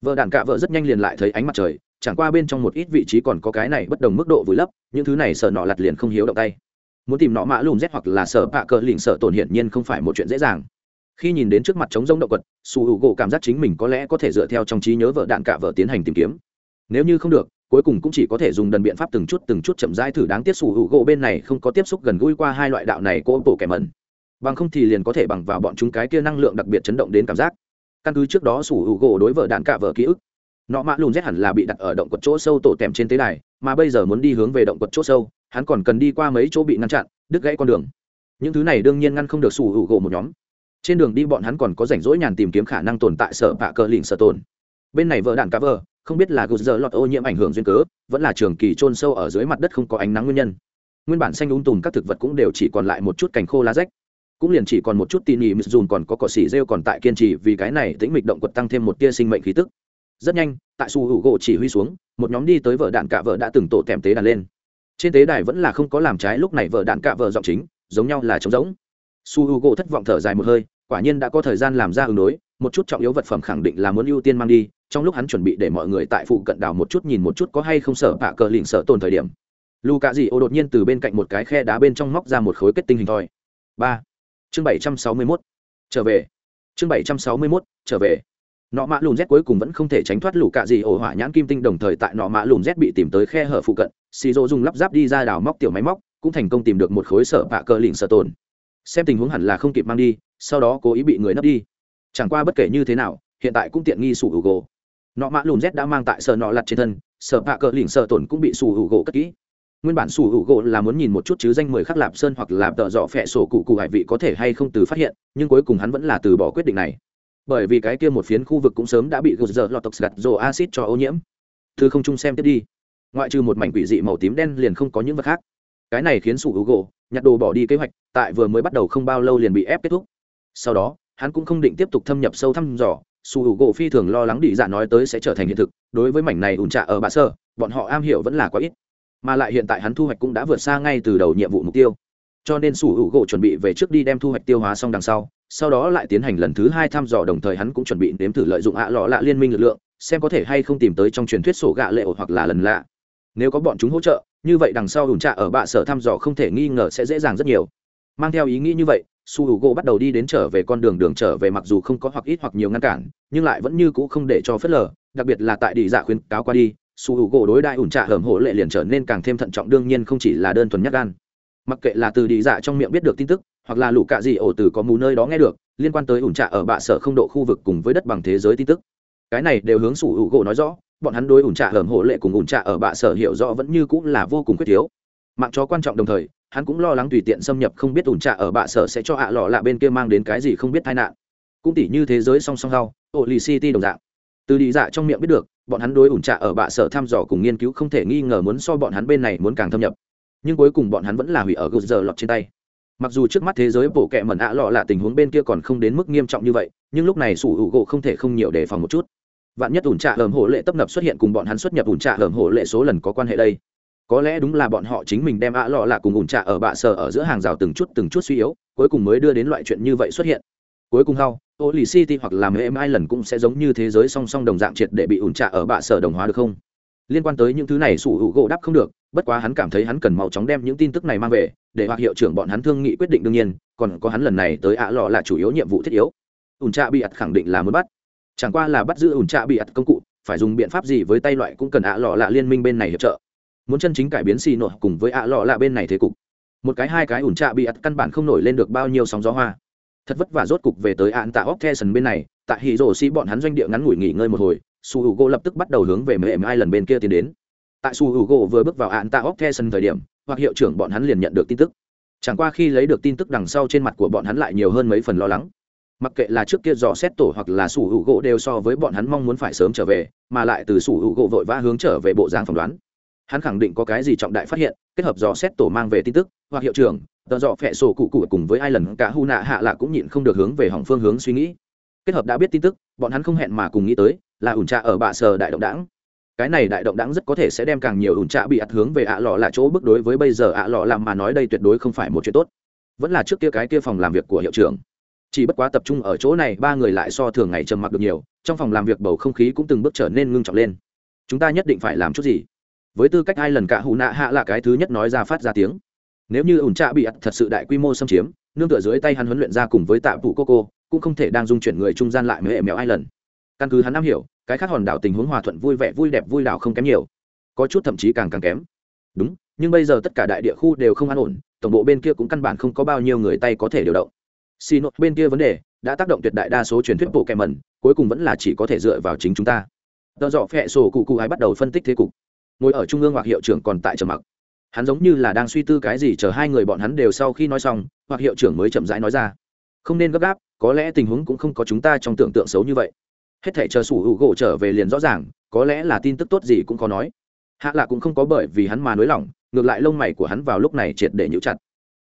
Vợ đàn cạ vợ rất nhanh liền lại thấy ánh mặt trời, chẳng qua bên trong một ít vị trí còn có cái này bất đồng mức độ vùi lấp, những thứ này sở nọ lặt liền không hiếu động tay muốn tìm nọ mã lùm rét hoặc là sở bạ cờ lỉnh sở tổn hiển nhiên không phải một chuyện dễ dàng. Khi nhìn đến trước mặt trống rông động quật, su hữu gỗ cảm giác chính mình có lẽ có thể dựa theo trong trí nhớ vợ đạn cả vợ tiến hành tìm kiếm. Nếu như không được, cuối cùng cũng chỉ có thể dùng đần biện pháp từng chút từng chút chậm rãi thử đáng tiếc su hữu gỗ bên này không có tiếp xúc gần gũi qua hai loại đạo này cô bộ kẻ mẩn. Bằng không thì liền có thể bằng vào bọn chúng cái kia năng lượng đặc biệt chấn động đến cảm giác. Căn cứ trước đó su hữu gỗ đối vợ đạn cả vợ ký ức, nọ mã lùm rét hẳn là bị đặt ở động quật chỗ sâu tổ tèm trên tế đài, mà bây giờ muốn đi hướng về động quật chỗ sâu hắn còn cần đi qua mấy chỗ bị ngăn chặn, đứt gãy con đường. Những thứ này đương nhiên ngăn không được sủ hữu gỗ một nhóm. Trên đường đi bọn hắn còn có rảnh rỗi nhàn tìm kiếm khả năng tồn tại sở bạ cờ lỉnh sở tồn. Bên này vợ đạn cá vờ không biết là gột giờ lọt ô nhiễm ảnh hưởng duyên cớ, vẫn là trường kỳ trôn sâu ở dưới mặt đất không có ánh nắng nguyên nhân. Nguyên bản xanh úng tùm các thực vật cũng đều chỉ còn lại một chút cành khô lá rách. Cũng liền chỉ còn một chút tỉ nỉ mịt dùn còn có cỏ xỉ rêu còn tại kiên trì vì cái này tĩnh mịch động quật tăng thêm một tia sinh mệnh khí tức. Rất nhanh, tại su hữu gỗ chỉ huy xuống, một nhóm đi tới vợ đạn cả vợ đã từng tổ tèm tế đàn lên trên tế đài vẫn là không có làm trái lúc này vợ đạn cạ vợ giọng chính, giống nhau là trống giống su hữu gỗ thất vọng thở dài một hơi, quả nhiên đã có thời gian làm ra ứng đối, một chút trọng yếu vật phẩm khẳng định là muốn ưu tiên mang đi, trong lúc hắn chuẩn bị để mọi người tại phụ cận đảo một chút nhìn một chút có hay không sợ bạ cờ lỉnh sợ tồn thời điểm. Lù cạ dị ô đột nhiên từ bên cạnh một cái khe đá bên trong móc ra một khối kết tinh hình thoi. Ba. Chương bảy trăm sáu mươi mốt. Trở về. Chương bảy trăm sáu mươi mốt. Trở về nọ mã lùn z cuối cùng vẫn không thể tránh thoát lũ cạ dị ổ hỏa nhãn kim tinh đồng thời tại nọ mã lùn z bị tìm tới khe hở phụ cận, xì rô dùng lắp ráp đi ra đào móc tiểu máy móc, cũng thành công tìm được một khối sở bạ cờ lỉnh sở tồn. Xem tình huống hẳn là không kịp mang đi, sau đó cố ý bị người nấp đi. Chẳng qua bất kể như thế nào, hiện tại cũng tiện nghi sủ hữu gỗ nọ mã lùn z đã mang tại sở nọ lặt trên thân, sở bạ cờ lỉnh sở tồn cũng bị sủ hữu gỗ cất kỹ. Nguyên bản sủ hữu gỗ là muốn nhìn một chút chứ danh mười khắc lạp sơn hoặc là tợ dọ phẹ sổ cụ cụ hải vị có thể hay không từ phát hiện, nhưng cuối cùng hắn vẫn là từ bỏ quyết định này bởi vì cái kia một phiến khu vực cũng sớm đã bị gột giờ lọt tộc gặt rồ acid cho ô nhiễm. Thư không chung xem tiếp đi. Ngoại trừ một mảnh quỷ dị màu tím đen liền không có những vật khác. Cái này khiến sủ hữu gỗ nhặt đồ bỏ đi kế hoạch, tại vừa mới bắt đầu không bao lâu liền bị ép kết thúc. Sau đó, hắn cũng không định tiếp tục thâm nhập sâu thăm dò, sủ hữu gỗ phi thường lo lắng đi dạ nói tới sẽ trở thành hiện thực, đối với mảnh này ủn trạ ở bạ sơ, bọn họ am hiểu vẫn là quá ít. Mà lại hiện tại hắn thu hoạch cũng đã vượt xa ngay từ đầu nhiệm vụ mục tiêu cho nên sủ hữu gỗ chuẩn bị về trước đi đem thu hoạch tiêu hóa xong đằng sau sau đó lại tiến hành lần thứ hai thăm dò, đồng thời hắn cũng chuẩn bị nếm thử lợi dụng ạ lọ lạ liên minh lực lượng, xem có thể hay không tìm tới trong truyền thuyết sổ gạ lệ hoặc là lần lạ. Nếu có bọn chúng hỗ trợ, như vậy đằng sau hùn trạ ở bạ sở thăm dò không thể nghi ngờ sẽ dễ dàng rất nhiều. Mang theo ý nghĩ như vậy su hữu gỗ bắt đầu đi đến trở về con đường đường trở về mặc dù không có hoặc ít hoặc nhiều ngăn cản, nhưng lại vẫn như c ũ không để cho phớt lờ, đặc biệt là tại đi dạ khuyến cáo qua đi su hữu gỗ đối đại ủn trạ hởm hổ lệ liền trở nên càng thêm thận trọng, đương nhiên không chỉ là đơn thuần nhắc gan mặc kệ là từ đi dạ trong miệng biết được tin tức, hoặc là lũ cạ gì ổ từ có mù nơi đó nghe được, liên quan tới ủn trạ ở bạ sở không độ khu vực cùng với đất bằng thế giới tin tức. Cái này đều hướng sủ hữu gỗ nói rõ, bọn hắn đối ủn trạ hởm hộ lệ cùng ủn trạ ở bạ sở hiểu rõ vẫn như cũng là vô cùng quyết thiếu. Mạng chó quan trọng đồng thời, hắn cũng lo lắng tùy tiện xâm nhập không biết ủn trạ ở bạ sở sẽ cho ạ lọ lạ bên kia mang đến cái gì không biết tai nạn. Cũng tỉ như thế giới song song sau ổ lì city đồng dạng. Từ đi dạ trong miệng biết được, bọn hắn đối ủn trạ ở bạ sở thăm dò cùng nghiên cứu không thể nghi ngờ muốn so bọn hắn bên này muốn càng thâm nhập nhưng cuối cùng bọn hắn vẫn là hủy ở gột giờ lọt trên tay. Mặc dù trước mắt thế giới bộ kệ mẩn ạ lọ là tình huống bên kia còn không đến mức nghiêm trọng như vậy, nhưng lúc này sủ hữu gỗ không thể không nhiều đề phòng một chút. Vạn nhất ủn trạ hởm hổ lệ tấp nập xuất hiện cùng bọn hắn xuất nhập ủn trạ hởm hổ lệ số lần có quan hệ đây. Có lẽ đúng là bọn họ chính mình đem ạ lọ lạ cùng ủn trạ ở bạ sở ở giữa hàng rào từng chút từng chút suy yếu, cuối cùng mới đưa đến loại chuyện như vậy xuất hiện. Cuối cùng hao ô lì city hoặc làm em ai lần cũng sẽ giống như thế giới song song đồng dạng triệt để bị ủn trạ ở bạ sở đồng hóa được không? Liên quan tới những thứ này sủ hữu gỗ đáp không được, bất quá hắn cảm thấy hắn cần mau chóng đem những tin tức này mang về, để hoặc hiệu trưởng bọn hắn thương nghị quyết định đương nhiên, còn có hắn lần này tới ạ lọ là chủ yếu nhiệm vụ thiết yếu. Ủn trạ bị ạt khẳng định là muốn bắt. Chẳng qua là bắt giữ ủn trạ bị ạt công cụ, phải dùng biện pháp gì với tay loại cũng cần ạ lọ lạ liên minh bên này hiệp trợ. Muốn chân chính cải biến xì nội cùng với ạ lọ lạ bên này thế cục. Một cái hai cái ủn trạ bị ạt căn bản không nổi lên được bao nhiêu sóng gió hoa. Thật vất vả rốt cục về tới ạn tạ óc the bên này, tại hì rổ xi bọn hắn doanh địa ngắn ngủi nghỉ ngơi một hồi su h u gỗ lập tức bắt đầu hướng về mềm ai lần bên kia tiến đến. Tại su h u gỗ vừa bước vào ạn tạ óc the sần thời điểm, hoặc hiệu trưởng bọn hắn liền nhận được tin tức. Chẳng qua khi lấy được tin tức đằng sau trên mặt của bọn hắn lại nhiều hơn mấy phần lo lắng. Mặc kệ là trước kia dò xét tổ hoặc là sủ hữu gỗ đều so với bọn hắn mong muốn phải sớm trở về, mà lại từ sủ hữu gỗ vội vã hướng trở về bộ dáng phỏng đoán. Hắn khẳng định có cái gì trọng đại phát hiện, kết hợp dò xét tổ mang về tin tức, hoặc hiệu trưởng, tờ dọ phẹ sổ cụ cụ cùng với ai lần cả hu nạ hạ lạ cũng nhịn không được hướng về hỏng phương hướng suy nghĩ kết hợp đã biết tin tức, bọn hắn không hẹn mà cùng nghĩ tới, là ủn trạ ở bạ sờ đại động đảng. Cái này đại động đảng rất có thể sẽ đem càng nhiều ủn trạ bị ạt hướng về ạ lọ là chỗ bước đối với bây giờ ạ lọ làm mà nói đây tuyệt đối không phải một chuyện tốt. Vẫn là trước kia cái kia phòng làm việc của hiệu trưởng. Chỉ bất quá tập trung ở chỗ này, ba người lại so thường ngày trầm mặc được nhiều, trong phòng làm việc bầu không khí cũng từng bước trở nên ngưng trọng lên. Chúng ta nhất định phải làm chút gì? Với tư cách hai lần cả hụ nạ hạ là cái thứ nhất nói ra phát ra tiếng. Nếu như ủn trạ bị ắt thật sự đại quy mô xâm chiếm, nương tựa dưới tay hắn huấn luyện ra cùng với tạ phụ cô cô cũng không thể đang dung chuyển người trung gian lại với mèo ai lần. Căn cứ hắn am hiểu, cái khác hòn đảo tình huống hòa thuận vui vẻ, vui đẹp, vui đảo không kém nhiều. Có chút thậm chí càng càng kém. Đúng, nhưng bây giờ tất cả đại địa khu đều không an ổn, tổng bộ bên kia cũng căn bản không có bao nhiêu người tay có thể điều động. Xì nội bên kia vấn đề đã tác động tuyệt đại đa số truyền thuyết bộ kẻ mẩn, cuối cùng vẫn là chỉ có thể dựa vào chính chúng ta. Tờ dọ phẹ sổ cụ cụ ái bắt đầu phân tích thế cục. Ngồi ở trung ương hoặc hiệu trưởng còn tại trầm mặc. Hắn giống như là đang suy tư cái gì, chờ hai người bọn hắn đều sau khi nói xong, hoặc hiệu trưởng mới chậm rãi nói ra. Không nên gấp gáp có lẽ tình huống cũng không có chúng ta trong tưởng tượng xấu như vậy. Hết thể chờ sủ hữu gỗ trở về liền rõ ràng, có lẽ là tin tức tốt gì cũng có nói. Hạ lạ cũng không có bởi vì hắn mà nới lỏng, ngược lại lông mày của hắn vào lúc này triệt để nhũ chặt.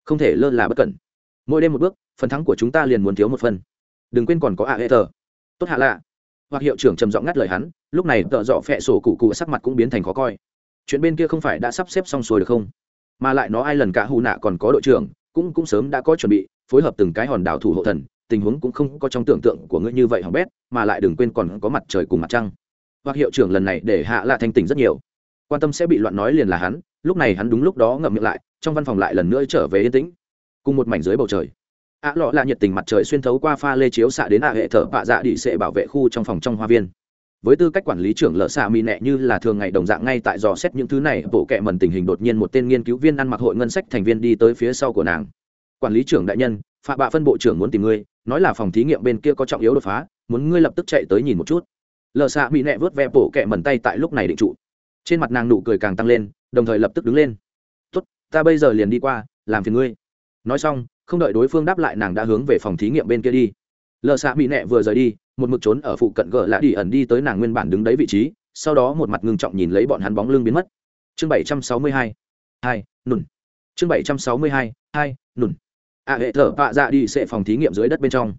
Không thể lơ là bất cẩn. Mỗi đêm một bước, phần thắng của chúng ta liền muốn thiếu một phần. Đừng quên còn có hạ hệ tờ tốt hạ lạ. Hoặc hiệu trưởng trầm giọng ngắt lời hắn, lúc này tợ dọ phẹ sổ cụ cụ sắc mặt cũng biến thành khó coi. Chuyện bên kia không phải đã sắp xếp xong xuôi được không? Mà lại nó ai lần cả hù nạ còn có đội trưởng, cũng cũng sớm đã có chuẩn bị, phối hợp từng cái hòn đảo thủ hộ thần tình huống cũng không có trong tưởng tượng của ngươi như vậy hỏng bét, mà lại đừng quên còn có mặt trời cùng mặt trăng. Hoặc hiệu trưởng lần này để hạ lạ thanh tỉnh rất nhiều. Quan tâm sẽ bị loạn nói liền là hắn, lúc này hắn đúng lúc đó ngậm miệng lại, trong văn phòng lại lần nữa trở về yên tĩnh. Cùng một mảnh dưới bầu trời. Ạ lọ là nhiệt tình mặt trời xuyên thấu qua pha lê chiếu xạ đến ạ hệ thở bạ dạ đi sẽ bảo vệ khu trong phòng trong hoa viên. Với tư cách quản lý trưởng lợ xạ mỹ nẹ như là thường ngày đồng dạng ngay tại dò xét những thứ này, bộ kệ mần tình hình đột nhiên một tên nghiên cứu viên ăn mặc hội ngân sách thành viên đi tới phía sau của nàng. Quản lý trưởng đại nhân phạ bạ phân bộ trưởng muốn tìm ngươi, nói là phòng thí nghiệm bên kia có trọng yếu đột phá, muốn ngươi lập tức chạy tới nhìn một chút. Lờ xạ mỹ nẹ vớt ve bộ kệ mần tay tại lúc này định trụ. Trên mặt nàng nụ cười càng tăng lên, đồng thời lập tức đứng lên. Tốt, ta bây giờ liền đi qua, làm phiền ngươi. Nói xong, không đợi đối phương đáp lại nàng đã hướng về phòng thí nghiệm bên kia đi. Lờ xạ mỹ nẹ vừa rời đi, một mực trốn ở phụ cận gờ lạ đi ẩn đi tới nàng nguyên bản đứng đấy vị trí, sau đó một mặt ngưng trọng nhìn lấy bọn hắn bóng lưng biến mất. Chương bảy trăm sáu mươi hai hai, nùn. Chương bảy trăm sáu mươi hai hai, nùn a hệ thở bạ dạ đi sẽ phòng thí nghiệm dưới đất bên trong.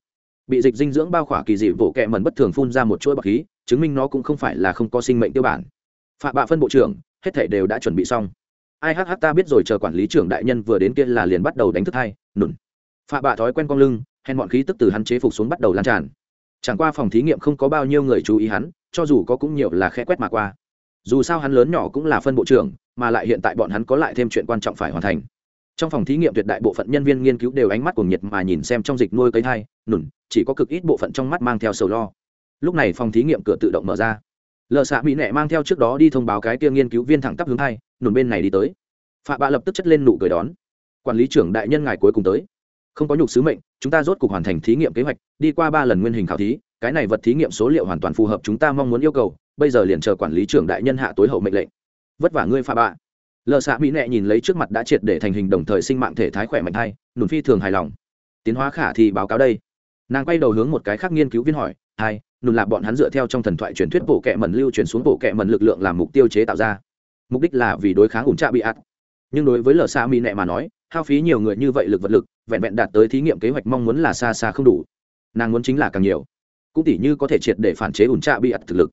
Bị dịch dinh dưỡng bao khỏa kỳ dị bộ kẹ mần bất thường phun ra một chuỗi bọc khí, chứng minh nó cũng không phải là không có sinh mệnh tiêu bản. Phạ bạ phân bộ trưởng, hết thể đều đã chuẩn bị xong. Ai hh ta biết rồi, chờ quản lý trưởng đại nhân vừa đến kia là liền bắt đầu đánh thức hai nụn. Phạ bạ thói quen con lưng, hèn bọn khí tức từ hắn chế phục xuống bắt đầu lan tràn. Chẳng qua phòng thí nghiệm không có bao nhiêu người chú ý hắn, cho dù có cũng nhiều là khe quét mà qua. Dù sao hắn lớn nhỏ cũng là phân bộ trưởng, mà lại hiện tại bọn hắn có lại thêm chuyện quan trọng phải hoàn thành trong phòng thí nghiệm tuyệt đại bộ phận nhân viên nghiên cứu đều ánh mắt cuồng nhiệt mà nhìn xem trong dịch nuôi cây thai, nùn, chỉ có cực ít bộ phận trong mắt mang theo sầu lo. Lúc này phòng thí nghiệm cửa tự động mở ra. Lợ xạ mỹ nẹ mang theo trước đó đi thông báo cái kia nghiên cứu viên thẳng tắp hướng hai nùn bên này đi tới. Phạ bạ lập tức chất lên nụ cười đón. Quản lý trưởng đại nhân ngài cuối cùng tới. Không có nhục sứ mệnh, chúng ta rốt cuộc hoàn thành thí nghiệm kế hoạch, đi qua ba lần nguyên hình khảo thí, cái này vật thí nghiệm số liệu hoàn toàn phù hợp chúng ta mong muốn yêu cầu, bây giờ liền chờ quản lý trưởng đại nhân hạ tối hậu mệnh lệnh. Vất vả ngươi, phạ bạ lợ xạ mỹ nệ nhìn lấy trước mặt đã triệt để thành hình đồng thời sinh mạng thể thái khỏe mạnh hay nùn phi thường hài lòng. Tiến hóa khả thì báo cáo đây. Nàng quay đầu hướng một cái khác nghiên cứu viên hỏi, hai, nùn là bọn hắn dựa theo trong thần thoại truyền thuyết bộ kệ mẩn lưu truyền xuống bộ kệ mẩn lực lượng làm mục tiêu chế tạo ra. Mục đích là vì đối kháng ủn trạ bị ạt. Nhưng đối với lờ xạ mỹ nệ mà nói, hao phí nhiều người như vậy lực vật lực, vẹn vẹn đạt tới thí nghiệm kế hoạch mong muốn là xa xa không đủ. Nàng muốn chính là càng nhiều. Cũng tỉ như có thể triệt để phản chế ủn trạ bị ạt thực lực.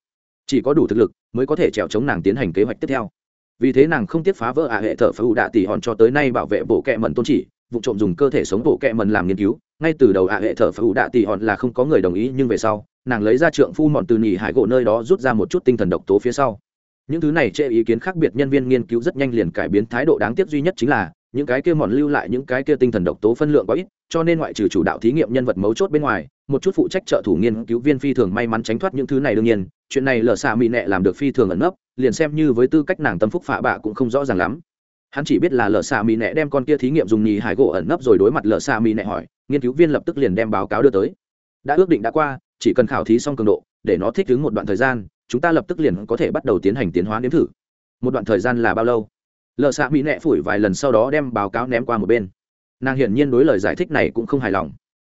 Chỉ có đủ thực lực mới có thể trèo chống nàng tiến hành kế hoạch tiếp theo vì thế nàng không tiếc phá vỡ ả hệ thờ phá ủ đạ tỉ hòn cho tới nay bảo vệ bộ kẹ mần tôn chỉ, vụ trộm dùng cơ thể sống bộ kẹ mần làm nghiên cứu. Ngay từ đầu ả hệ thờ phá ủ đạ tỉ hòn là không có người đồng ý, nhưng về sau, nàng lấy ra trượng phu mọn từ nhì hải gỗ nơi đó rút ra một chút tinh thần độc tố phía sau. Những thứ này chê ý kiến khác biệt nhân viên nghiên cứu rất nhanh liền cải biến thái độ đáng tiếc duy nhất chính là những cái kia mòn lưu lại những cái kia tinh thần độc tố phân lượng quá ít, cho nên ngoại trừ chủ đạo thí nghiệm nhân vật mấu chốt bên ngoài, một chút phụ trách trợ thủ nghiên cứu viên phi thường may mắn tránh thoát những thứ này đương nhiên, chuyện này lờ xạ mỹ nẹ làm được phi thường ẩn nấp, liền xem như với tư cách nàng tâm phúc phạ bạ cũng không rõ ràng lắm. Hắn chỉ biết là lờ xạ mỹ nẹ đem con kia thí nghiệm dùng nhì hải gỗ ẩn nấp rồi đối mặt lờ xạ mỹ nẹ hỏi, nghiên cứu viên lập tức liền đem báo cáo đưa tới. Đã ước định đã qua, chỉ cần khảo thí xong cường độ, để nó thích ứng một đoạn thời gian, chúng ta lập tức liền có thể bắt đầu tiến hành tiến hóa nếm thử. Một đoạn thời gian là bao lâu? Lợ xạ mỹ nẹ phủi vài lần sau đó đem báo cáo ném qua một bên. Nàng hiển nhiên đối lời giải thích này cũng không hài lòng.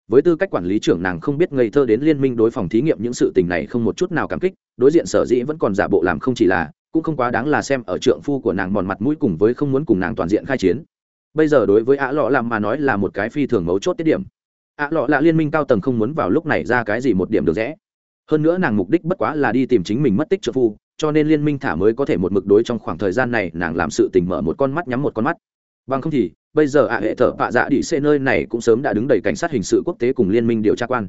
Với tư cách quản lý trưởng nàng không biết ngây thơ đến liên minh đối phòng thí nghiệm những sự tình này không một chút nào cảm kích, đối diện sở dĩ vẫn còn giả bộ làm không chỉ là, cũng không quá đáng là xem ở trượng phu của nàng mòn mặt mũi cùng với không muốn cùng nàng toàn diện khai chiến. Bây giờ đối với ạ lọ làm mà nói là một cái phi thường mấu chốt tiết điểm. Ạ lọ là liên minh cao tầng không muốn vào lúc này ra cái gì một điểm được rẽ. Hơn nữa nàng mục đích bất quá là đi tìm chính mình mất tích trượng phu cho nên liên minh thả mới có thể một mực đối trong khoảng thời gian này nàng làm sự tình mở một con mắt nhắm một con mắt. Bằng không thì, bây giờ ạ hệ thợ bạ dạ đi xê nơi này cũng sớm đã đứng đầy cảnh sát hình sự quốc tế cùng liên minh điều tra quan.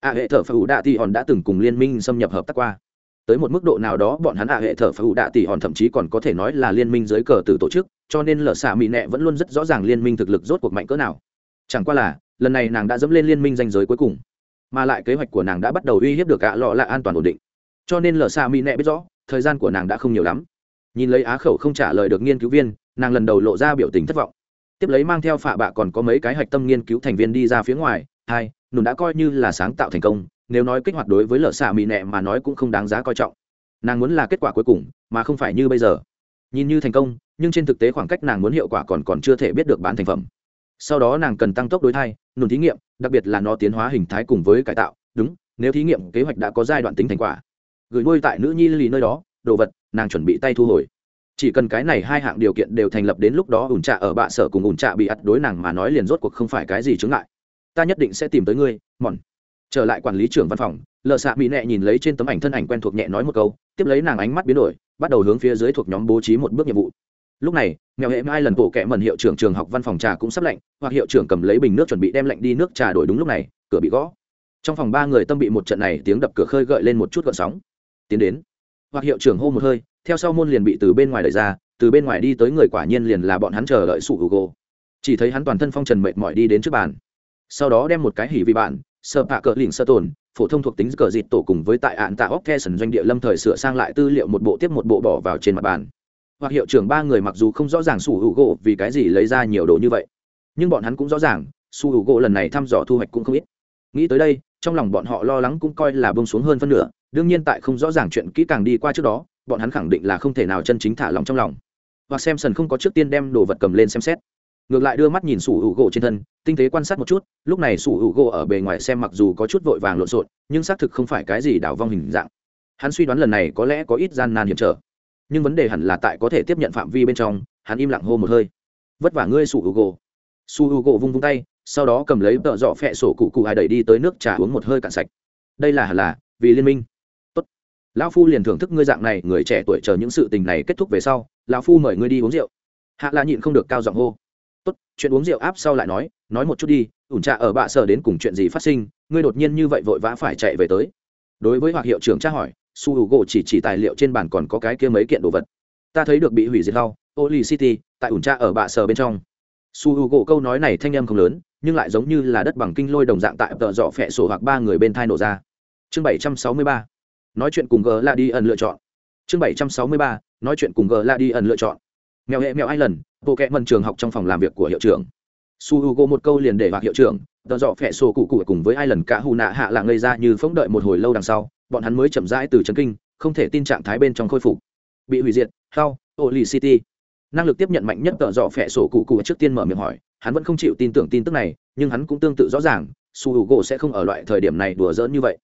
Ạ hệ thợ phá ủ đạ tỷ hòn đã từng cùng liên minh xâm nhập hợp tác qua. Tới một mức độ nào đó bọn hắn ạ hệ thợ phá ủ đạ tỷ hòn thậm chí còn có thể nói là liên minh dưới cờ từ tổ chức, cho nên lở xạ mỹ nẹ vẫn luôn rất rõ ràng liên minh thực lực rốt cuộc mạnh cỡ nào. Chẳng qua là, lần này nàng đã dẫm lên liên minh danh giới cuối cùng, mà lại kế hoạch của nàng đã bắt đầu uy hiếp được ạ lọ là an toàn ổn định. Cho nên lở xạ mỹ nẹ biết rõ thời gian của nàng đã không nhiều lắm. Nhìn lấy á khẩu không trả lời được nghiên cứu viên, nàng lần đầu lộ ra biểu tình thất vọng. Tiếp lấy mang theo phạ bạ còn có mấy cái hạch tâm nghiên cứu thành viên đi ra phía ngoài, hai, nùn đã coi như là sáng tạo thành công, nếu nói kích hoạt đối với lợ xạ mỹ nẹ mà nói cũng không đáng giá coi trọng. Nàng muốn là kết quả cuối cùng, mà không phải như bây giờ. Nhìn như thành công, nhưng trên thực tế khoảng cách nàng muốn hiệu quả còn còn chưa thể biết được bán thành phẩm. Sau đó nàng cần tăng tốc đối thai, nùn thí nghiệm, đặc biệt là nó tiến hóa hình thái cùng với cải tạo. Đúng, nếu thí nghiệm kế hoạch đã có giai đoạn tính thành quả gửi nuôi tại nữ nhi lì nơi đó, đồ vật, nàng chuẩn bị tay thu hồi. Chỉ cần cái này hai hạng điều kiện đều thành lập đến lúc đó ủn trạ ở bạ sở cùng ủn trạ bị ắt đối nàng mà nói liền rốt cuộc không phải cái gì chướng ngại. Ta nhất định sẽ tìm tới ngươi mòn trở lại quản lý trưởng văn phòng, lờ xạ mỹ nẹ nhìn lấy trên tấm ảnh thân ảnh quen thuộc nhẹ nói một câu, tiếp lấy nàng ánh mắt biến đổi, bắt đầu hướng phía dưới thuộc nhóm bố trí một bước nhiệm vụ. Lúc này, mèo hệ mai lần bộ kẻ mần hiệu trưởng trường học văn phòng trà cũng sắp lạnh, hoặc hiệu trưởng cầm lấy bình nước chuẩn bị đem lạnh đi nước trà đổi đúng lúc này, cửa bị gõ. Trong phòng ba người tâm bị một trận này tiếng đập cửa khơi gợi lên một chút gợn sóng tiến đến. Hoặc hiệu trưởng hô một hơi, theo sau môn liền bị từ bên ngoài đẩy ra, từ bên ngoài đi tới người quả nhiên liền là bọn hắn chờ đợi sủ hữu gỗ chỉ thấy hắn toàn thân phong trần mệt mỏi đi đến trước bàn. Sau đó đem một cái hỉ vị bạn sợ hạ cỡ lỉnh sơ tồn, phổ thông thuộc tính cờ dịt tổ cùng với tại ạn tạ óc sần doanh địa lâm thời sửa sang lại tư liệu một bộ tiếp một bộ bỏ vào trên mặt bàn. Hoặc hiệu trưởng ba người mặc dù không rõ ràng sủ hữu gỗ vì cái gì lấy ra nhiều đồ như vậy, nhưng bọn hắn cũng rõ ràng, sủ hữu gỗ lần này thăm dò thu hoạch cũng không ít. Nghĩ tới đây, trong lòng bọn họ lo lắng cũng coi là bông xuống hơn phân nửa đương nhiên tại không rõ ràng chuyện kỹ càng đi qua trước đó, bọn hắn khẳng định là không thể nào chân chính thả lòng trong lòng. Và xem sần không có trước tiên đem đồ vật cầm lên xem xét. Ngược lại đưa mắt nhìn sủ hữu gỗ trên thân, tinh tế quan sát một chút, lúc này sủ hữu gỗ ở bề ngoài xem mặc dù có chút vội vàng lộn xộn, nhưng xác thực không phải cái gì đảo vong hình dạng. Hắn suy đoán lần này có lẽ có ít gian nan hiểm trở. Nhưng vấn đề hẳn là tại có thể tiếp nhận phạm vi bên trong, hắn im lặng hô một hơi. Vất vả ngươi, sủ hữu gỗ. Su hữu gỗ vung vung tay, sau đó cầm lấy tợ dọ phẹ sổ cụ cụ ai đẩy đi tới nước trà uống một hơi cạn sạch. Đây là hẳn là vì liên minh lão phu liền thưởng thức ngươi dạng này, người trẻ tuổi chờ những sự tình này kết thúc về sau, lão phu mời ngươi đi uống rượu. Hạ la nhịn không được cao giọng hô. Tốt, chuyện uống rượu áp sau lại nói nói một chút đi, ủn trà ở bạ sở đến cùng chuyện gì phát sinh, ngươi đột nhiên như vậy vội vã phải chạy về tới. Đối với hoặc hiệu trưởng tra hỏi, su hữu u gỗ chỉ chỉ tài liệu trên bàn còn có cái kia mấy kiện đồ vật. Ta thấy được bị hủy diệt lau oli city, tại ủn trà ở bạ sở bên trong. Su hữu u gỗ câu nói này thanh âm không lớn, nhưng lại giống như là đất bằng kinh lôi đồng dạng tại tợ dọ phẹ sổ hoặc ba người bên thai nổ ra. Chương bảy trăm sáu mươi ba nói chuyện cùng g là đi ẩn lựa chọn. Chương bảy trăm sáu mươi ba, nói chuyện cùng g là đi ẩn lựa chọn. Mèo hệ mèo ai lần, bộ kệ mần trường học trong phòng làm việc của hiệu trưởng. Su h u g o một câu liền để hoặc hiệu trưởng, tờ dọ phẹ sổ cụ cụ cùng với ai lần cả hù nạ hạ là ngây ra như phóng đợi một hồi lâu đằng sau, bọn hắn mới chậm rãi từ trấn kinh, không thể tin trạng thái bên trong khôi phục. Bị hủy diệt, hao ô lì city. Năng lực tiếp nhận mạnh nhất tờ dọ phẹ sổ cụ cụ trước tiên mở miệng hỏi, hắn vẫn không chịu tin tưởng tin tức này, nhưng hắn cũng tương tự rõ ràng, su h u g o sẽ không ở loại thời điểm này đùa dỡn như vậy.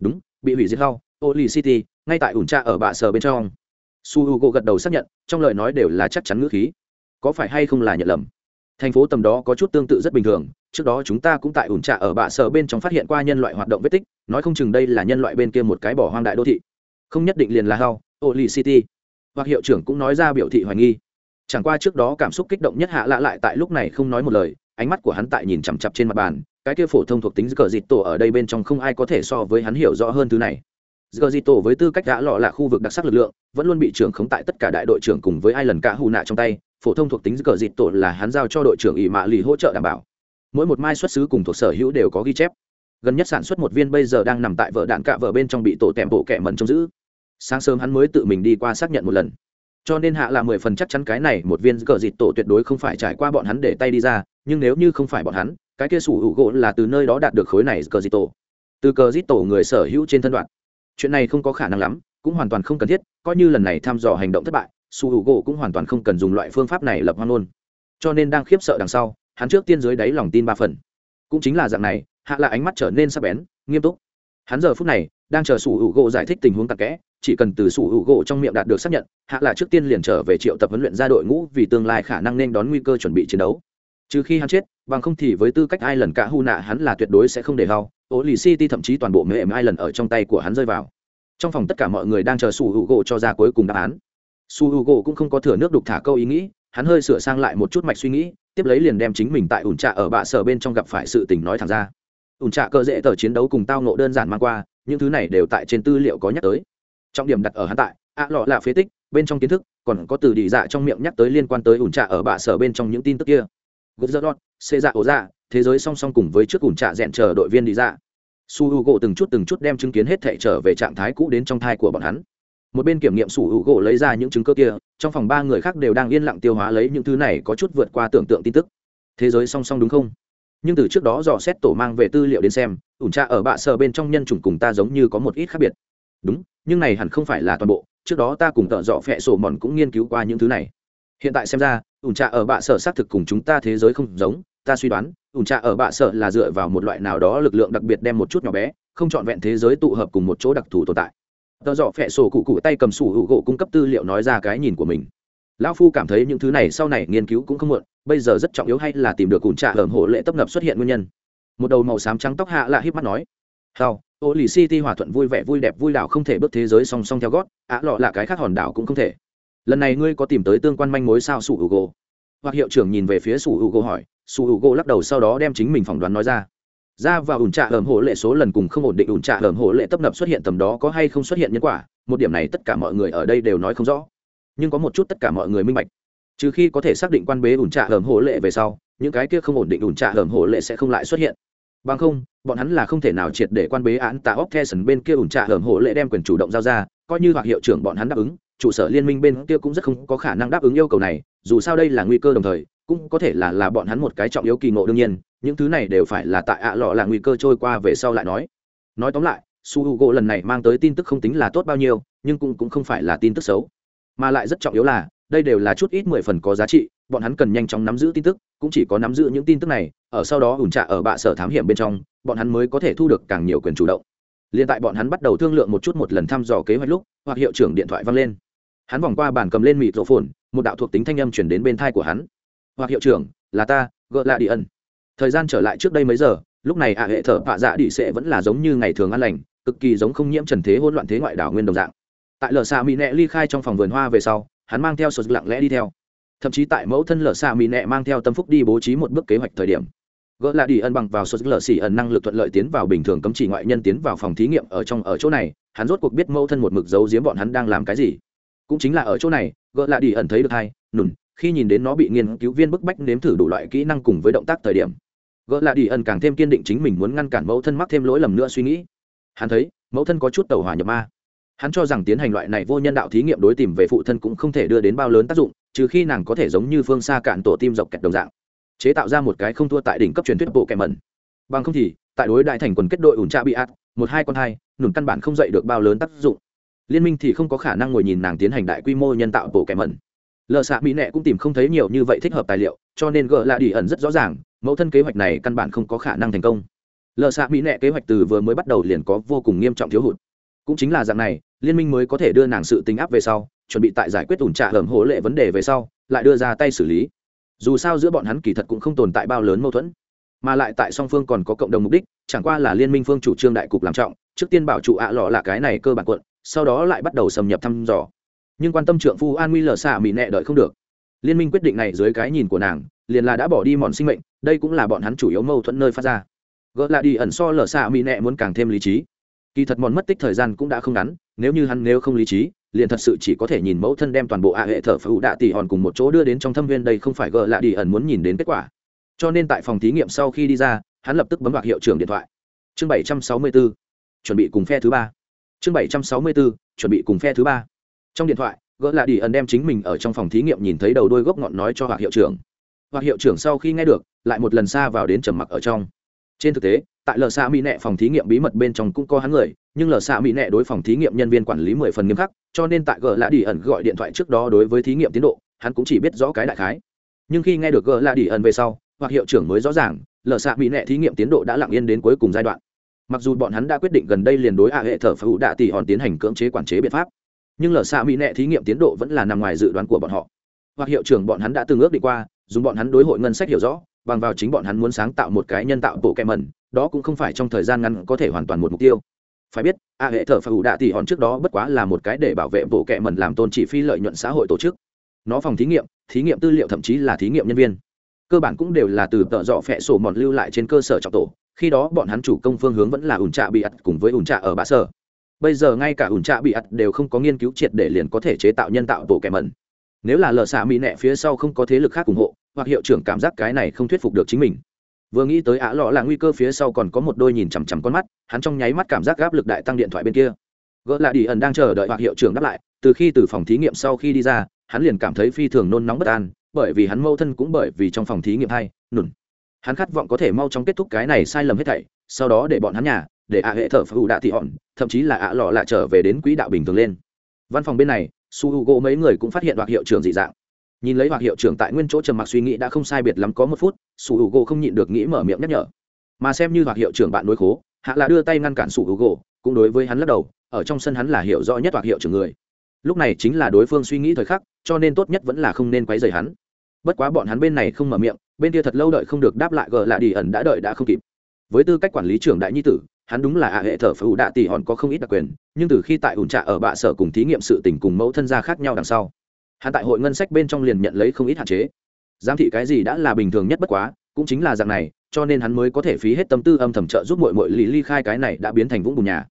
Đúng, bị hủy diệt hao ô city, ngay tại ủn tra ở bạ sở bên trong. Su Hugo gật đầu xác nhận, trong lời nói đều là chắc chắn ngữ khí. Có phải hay không là nhận lầm? Thành phố tầm đó có chút tương tự rất bình thường, trước đó chúng ta cũng tại ủn tra ở bạ sở bên trong phát hiện qua nhân loại hoạt động vết tích, nói không chừng đây là nhân loại bên kia một cái bỏ hoang đại đô thị. Không nhất định liền là hao ô city. Hoặc hiệu trưởng cũng nói ra biểu thị hoài nghi. Chẳng qua trước đó cảm xúc kích động nhất hạ lạ lại tại lúc này không nói một lời, ánh mắt của hắn tại nhìn chằm chằm trên mặt bàn, cái kia phổ thông thuộc tính cờ dịt tổ ở đây bên trong không ai có thể so với hắn hiểu rõ hơn thứ này giờ di tổ với tư cách đã lọ là khu vực đặc sắc lực lượng, vẫn luôn bị trưởng khống tại tất cả đại đội trưởng cùng với ai lần cả hù nạ trong tay, phổ thông thuộc tính cờ di tổ là hắn giao cho đội trưởng ỷ mạ lì hỗ trợ đảm bảo. Mỗi một mai xuất xứ cùng thuộc sở hữu đều có ghi chép. Gần nhất sản xuất một viên bây giờ đang nằm tại vợ đạn cạ vợ bên trong bị tổ tèm bộ kẻ mẩn trông giữ. Sáng sớm hắn mới tự mình đi qua xác nhận một lần. Cho nên hạ là mười phần chắc chắn cái này, một viên cờ dịt tổ tuyệt đối không phải trải qua bọn hắn để tay đi ra, nhưng nếu như không phải bọn hắn, cái kia sủ hữu gỗ là từ nơi đó đạt được khối này cờ dịt tổ từ cờ dịt tổ người sở hữu trên thân đoạn chuyện này không có khả năng lắm, cũng hoàn toàn không cần thiết, coi như lần này thăm dò hành động thất bại, su h u gỗ cũng hoàn toàn không cần dùng loại phương pháp này lập hoang luôn. Cho nên đang khiếp sợ đằng sau, hắn trước tiên dưới đáy lòng tin ba phần. Cũng chính là dạng này, hạ là ánh mắt trở nên sắc bén, nghiêm túc. Hắn giờ phút này, đang chờ su h u gỗ giải thích tình huống tạc kẽ, chỉ cần từ sủ hữu gỗ trong miệng đạt được xác nhận, hạ là trước tiên liền trở về triệu tập huấn luyện ra đội ngũ vì tương lai khả năng nên đón nguy cơ chuẩn bị chiến đấu trừ khi hắn chết, bằng không thì với tư cách ai lần cả hu nạ hắn là tuyệt đối sẽ không để hao. Ố lì city thậm chí toàn bộ mềm ai lần ở trong tay của hắn rơi vào. Trong phòng tất cả mọi người đang chờ su hữu gỗ cho ra cuối cùng đáp án. Su hữu gỗ cũng không có thừa nước đục thả câu ý nghĩ, hắn hơi sửa sang lại một chút mạch suy nghĩ, tiếp lấy liền đem chính mình tại ủn trạ ở bạ sở bên trong gặp phải sự tình nói thẳng ra. Ủn trạ cơ dễ tờ chiến đấu cùng tao nộ đơn giản mang qua, những thứ này đều tại trên tư liệu có nhắc tới. Trọng điểm đặt ở hắn tại, ạ lọ là phế tích, bên trong kiến thức, còn có từ đi dạ trong miệng nhắc tới liên quan tới ủn trạ ở bạ sở bên trong những tin tức kia gốc dơ đọt xê dạ ổ dạ thế giới song song cùng với trước ủn trạ rẽn chờ đội viên đi ra. Su h u gỗ từng chút từng chút đem chứng kiến hết thể trở về trạng thái cũ đến trong thai của bọn hắn. Một bên kiểm nghiệm su h u gỗ lấy ra những chứng cơ kia, trong phòng ba người khác đều đang yên lặng tiêu hóa lấy những thứ này có chút vượt qua tưởng tượng tin tức. Thế giới song song đúng không? Nhưng từ trước đó dò xét tổ mang về tư liệu đến xem, ủn tra ở bạ sở bên trong nhân chủng cùng ta giống như có một ít khác biệt. Đúng, nhưng này hẳn không phải là toàn bộ, trước đó ta cùng tợ dọ phẹ sổ mòn cũng nghiên cứu qua những thứ này hiện tại xem ra, ủn trà ở bạ sở xác thực cùng chúng ta thế giới không giống, ta suy đoán, ủn trà ở bạ sở là dựa vào một loại nào đó lực lượng đặc biệt đem một chút nhỏ bé, không trọn vẹn thế giới tụ hợp cùng một chỗ đặc thù tồn tại. Tờ dọ phẹ sổ cụ cụ tay cầm sủ hữu gỗ cung cấp tư liệu nói ra cái nhìn của mình. Lão phu cảm thấy những thứ này sau này nghiên cứu cũng không muộn, bây giờ rất trọng yếu hay là tìm được ủn trà hởm hộ lệ tấp nập xuất hiện nguyên nhân. Một đầu màu xám trắng tóc hạ lạ híp mắt nói, hào ô lì city hòa thuận vui vẻ vui đẹp vui đảo không thể bước thế giới song song theo gót ạ lọ là cái khác hòn đảo cũng không thể lần này ngươi có tìm tới tương quan manh mối sao sủ hữu gỗ hoặc hiệu trưởng nhìn về phía sủ hữu gỗ hỏi. Sủ hữu gỗ lắc đầu sau đó đem chính mình phỏng đoán nói ra. Ra và ủn trạ hởm hộ lệ số lần cùng không ổn định ủn trạ hởm hộ lệ tấp nập xuất hiện tầm đó có hay không xuất hiện nhân quả, một điểm này tất cả mọi người ở đây đều nói không rõ. Nhưng có một chút tất cả mọi người minh bạch. Trừ khi có thể xác định quan bế ủn trạ hởm hộ lệ về sau, những cái kia không ổn định ủn trạ hởm hộ lệ sẽ không lại xuất hiện. Bằng không, bọn hắn là không thể nào triệt để quan bế án tạ óc theson bên kia ủn trạ hởm hộ lệ đem quyền chủ động giao ra, coi như hoặc hiệu trưởng bọn hắn đáp ứng trụ sở liên minh bên kia cũng rất không có khả năng đáp ứng yêu cầu này dù sao đây là nguy cơ đồng thời cũng có thể là là bọn hắn một cái trọng yếu kỳ ngộ đương nhiên những thứ này đều phải là tại ạ lọ là nguy cơ trôi qua về sau lại nói. Nói tóm lại su h u gỗ lần này mang tới tin tức không tính là tốt bao nhiêu nhưng cũng, cũng không phải là tin tức xấu. Mà lại rất trọng yếu là đây đều là chút ít mười phần có giá trị bọn hắn cần nhanh chóng nắm giữ tin tức cũng chỉ có nắm giữ những tin tức này ở sau đó ủn trạ ở bạ sở thám hiểm bên trong bọn hắn mới có thể thu được càng nhiều quyền chủ động. Liền tại bọn hắn bắt đầu thương lượng một chút một lần thăm dò kế hoạch lúc hoặc hiệu trưởng điện thoại văng lên hắn vòng qua bàn cầm lên mịt rộ phồn, một đạo thuộc tính thanh âm chuyển đến bên thai của hắn. Hoặc hiệu trưởng, là ta, gợ lạ đi ân. Thời gian trở lại trước đây mấy giờ, lúc này ạ hệ thở vạ dạ đi sẽ vẫn là giống như ngày thường an lành, cực kỳ giống không nhiễm trần thế hỗn loạn thế ngoại đảo nguyên đồng dạng. Tại lở xạ mỹ nẹ ly khai trong phòng vườn hoa về sau, hắn mang theo sột lặng lẽ đi theo. Thậm chí tại mẫu thân lở xạ mỹ nẹ mang theo tâm phúc đi bố trí một bước kế hoạch thời điểm. Gỡ là đi ân bằng vào sột lở xỉ ẩn năng lực thuận lợi tiến vào bình thường cấm chỉ ngoại nhân tiến vào phòng thí nghiệm ở trong, ở chỗ này, hắn rốt cuộc biết mẫu thân một mực giấu giếm bọn hắn đang làm cái gì cũng chính là ở chỗ này, gỡ lạ đi ẩn thấy được hai, nùn, khi nhìn đến nó bị nghiên cứu viên bức bách nếm thử đủ loại kỹ năng cùng với động tác thời điểm. Gỡ lạ đi ẩn càng thêm kiên định chính mình muốn ngăn cản mẫu thân mắc thêm lỗi lầm nữa suy nghĩ. Hắn thấy, mẫu thân có chút tàu hỏa nhập ma. Hắn cho rằng tiến hành loại này vô nhân đạo thí nghiệm đối tìm về phụ thân cũng không thể đưa đến bao lớn tác dụng, trừ khi nàng có thể giống như phương xa cạn tổ tim dọc kẹt đồng dạng. Chế tạo ra một cái không thua tại đỉnh cấp truyền thuyết bộ kẹm mẩn. Bằng không thì, tại đối đại thành quần kết đội ủn tra bị ạt, một hai con hai, nùn căn bản không dậy được bao lớn tác dụng liên minh thì không có khả năng ngồi nhìn nàng tiến hành đại quy mô nhân tạo bộ kẻ mẩn. Lờ xạ mỹ nẹ cũng tìm không thấy nhiều như vậy thích hợp tài liệu, cho nên gỡ lạ đi ẩn rất rõ ràng, mẫu thân kế hoạch này căn bản không có khả năng thành công. Lờ xạ mỹ nẹ kế hoạch từ vừa mới bắt đầu liền có vô cùng nghiêm trọng thiếu hụt. Cũng chính là dạng này, liên minh mới có thể đưa nàng sự tính áp về sau, chuẩn bị tại giải quyết ủn trạ hởm hố lệ vấn đề về sau, lại đưa ra tay xử lý. Dù sao giữa bọn hắn kỳ thật cũng không tồn tại bao lớn mâu thuẫn, mà lại tại song phương còn có cộng đồng mục đích, chẳng qua là liên minh phương chủ trương đại cục làm trọng, trước tiên bảo trụ ạ lọ là cái này cơ bản quận sau đó lại bắt đầu xâm nhập thăm dò. Nhưng quan tâm trượng phu an nguy lờ xạ mỹ nẹ đợi không được. Liên minh quyết định này dưới cái nhìn của nàng, liền là đã bỏ đi mòn sinh mệnh, đây cũng là bọn hắn chủ yếu mâu thuẫn nơi phát ra. Gỡ lại đi ẩn so lờ xạ mỹ nẹ muốn càng thêm lý trí. Kỳ thật mòn mất tích thời gian cũng đã không ngắn, nếu như hắn nếu không lý trí, liền thật sự chỉ có thể nhìn mẫu thân đem toàn bộ ạ hệ thở phụ đạ tỷ hòn cùng một chỗ đưa đến trong thâm viên đây không phải gỡ lại đi ẩn muốn nhìn đến kết quả. Cho nên tại phòng thí nghiệm sau khi đi ra, hắn lập tức bấm vào hiệu trưởng điện thoại. Chương bảy trăm sáu mươi bốn, chuẩn bị cùng phe thứ ba chương bảy trăm sáu mươi 764, chuẩn bị cùng phe thứ ba. Trong điện thoại gỡ là đi ẩn đem chính mình ở trong phòng thí nghiệm nhìn thấy đầu đôi gốc ngọn nói cho hoặc hiệu trưởng. Hoặc hiệu trưởng sau khi nghe được lại một lần xa vào đến trầm mặc ở trong. Trên thực tế tại lờ xạ mỹ nệ phòng thí nghiệm bí mật bên trong cũng có hắn người nhưng lờ xạ mỹ nệ đối phòng thí nghiệm nhân viên quản lý mười phần nghiêm khắc cho nên tại gờ lạ đi ẩn gọi điện thoại trước đó đối với thí nghiệm tiến độ hắn cũng chỉ biết rõ cái đại khái. Nhưng khi nghe được gờ lạ đi ẩn về sau hoặc hiệu trưởng mới rõ ràng lờ xạ mỹ nệ thí nghiệm tiến độ đã lặng yên đến cuối cùng giai đoạn mặc dù bọn hắn đã quyết định gần đây liền đối ạ hệ thờ phụ đạ tỷ hòn tiến hành cưỡng chế quản chế biện pháp, nhưng lở xạ mỹ nệ thí nghiệm tiến độ vẫn là nằm ngoài dự đoán của bọn họ. Hoặc hiệu trưởng bọn hắn đã từng ước định qua, dùng bọn hắn đối hội ngân sách hiểu rõ, bằng vào chính bọn hắn muốn sáng tạo một cái nhân tạo bộ kẹ mẩn, đó cũng không phải trong thời gian ngắn có thể hoàn toàn một mục tiêu. Phải biết a hệ thờ phụ đạ tỷ hòn trước đó bất quá là một cái để bảo vệ bộ kẹ mẩn làm tôn chỉ phi lợi nhuận xã hội tổ chức. Nó phòng thí nghiệm thí nghiệm tư liệu thậm chí là thí nghiệm nhân viên. Cơ bản cũng đều là từ tợ dọ phẹ sổ mòn lưu lại trên cơ sở trọng tổ khi đó bọn hắn chủ công phương hướng vẫn là ủn trạ bị ắt cùng với ủn trạ ở bạ sở. Bây giờ ngay cả ủn trạ bị ắt đều không có nghiên cứu triệt để liền có thể chế tạo nhân tạo bộ kẻ mẩn. Nếu là lờ xạ mỹ nẹ phía sau không có thế lực khác ủng hộ, hoặc hiệu trưởng cảm giác cái này không thuyết phục được chính mình. Vừa nghĩ tới ả lọ là nguy cơ phía sau còn có một đôi nhìn chằm chằm con mắt, hắn trong nháy mắt cảm giác gáp lực đại tăng điện thoại bên kia. Gỡ lại đi ẩn đang chờ đợi hoặc hiệu trưởng đáp lại, từ khi từ phòng thí nghiệm sau khi đi ra, hắn liền cảm thấy phi thường nôn nóng bất an, bởi vì hắn mâu thân cũng bởi vì trong phòng thí nghiệm hay, nùn hắn khát vọng có thể mau chóng kết thúc cái này sai lầm hết thảy, sau đó để bọn hắn nhà, để ạ hệ thở phụ đạ thị hòn, thậm chí là ạ lọ lại trở về đến quỹ đạo bình thường lên. Văn phòng bên này, su h u gỗ mấy người cũng phát hiện hoặc hiệu trưởng dị dạng. Nhìn lấy hoặc hiệu trưởng tại nguyên chỗ trầm mặc suy nghĩ đã không sai biệt lắm có một phút, su h u gỗ không nhịn được nghĩ mở miệng nhắc nhở. Mà xem như hoặc hiệu trưởng bạn nối khố, hạ là đưa tay ngăn cản su h u gỗ cũng đối với hắn lắc đầu, ở trong sân hắn là hiểu rõ nhất hoặc hiệu trưởng người. Lúc này chính là đối phương suy nghĩ thời khắc, cho nên tốt nhất vẫn là không nên quấy rầy hắn bất quá bọn hắn bên này không mở miệng, bên kia thật lâu đợi không được đáp lại gờ lạ đi ẩn đã đợi đã không kịp. Với tư cách quản lý trưởng đại nhi tử, hắn đúng là ạ hệ thờ phụ đạ tỷ hòn có không ít đặc quyền, nhưng từ khi tại ủn trạ ở bạ sở cùng thí nghiệm sự tình cùng mẫu thân gia khác nhau đằng sau, hắn tại hội ngân sách bên trong liền nhận lấy không ít hạn chế. Giám thị cái gì đã là bình thường nhất bất quá, cũng chính là dạng này, cho nên hắn mới có thể phí hết tâm tư âm thầm trợ giúp mội mội lì ly khai cái này đã biến thành vũng bùn nhà.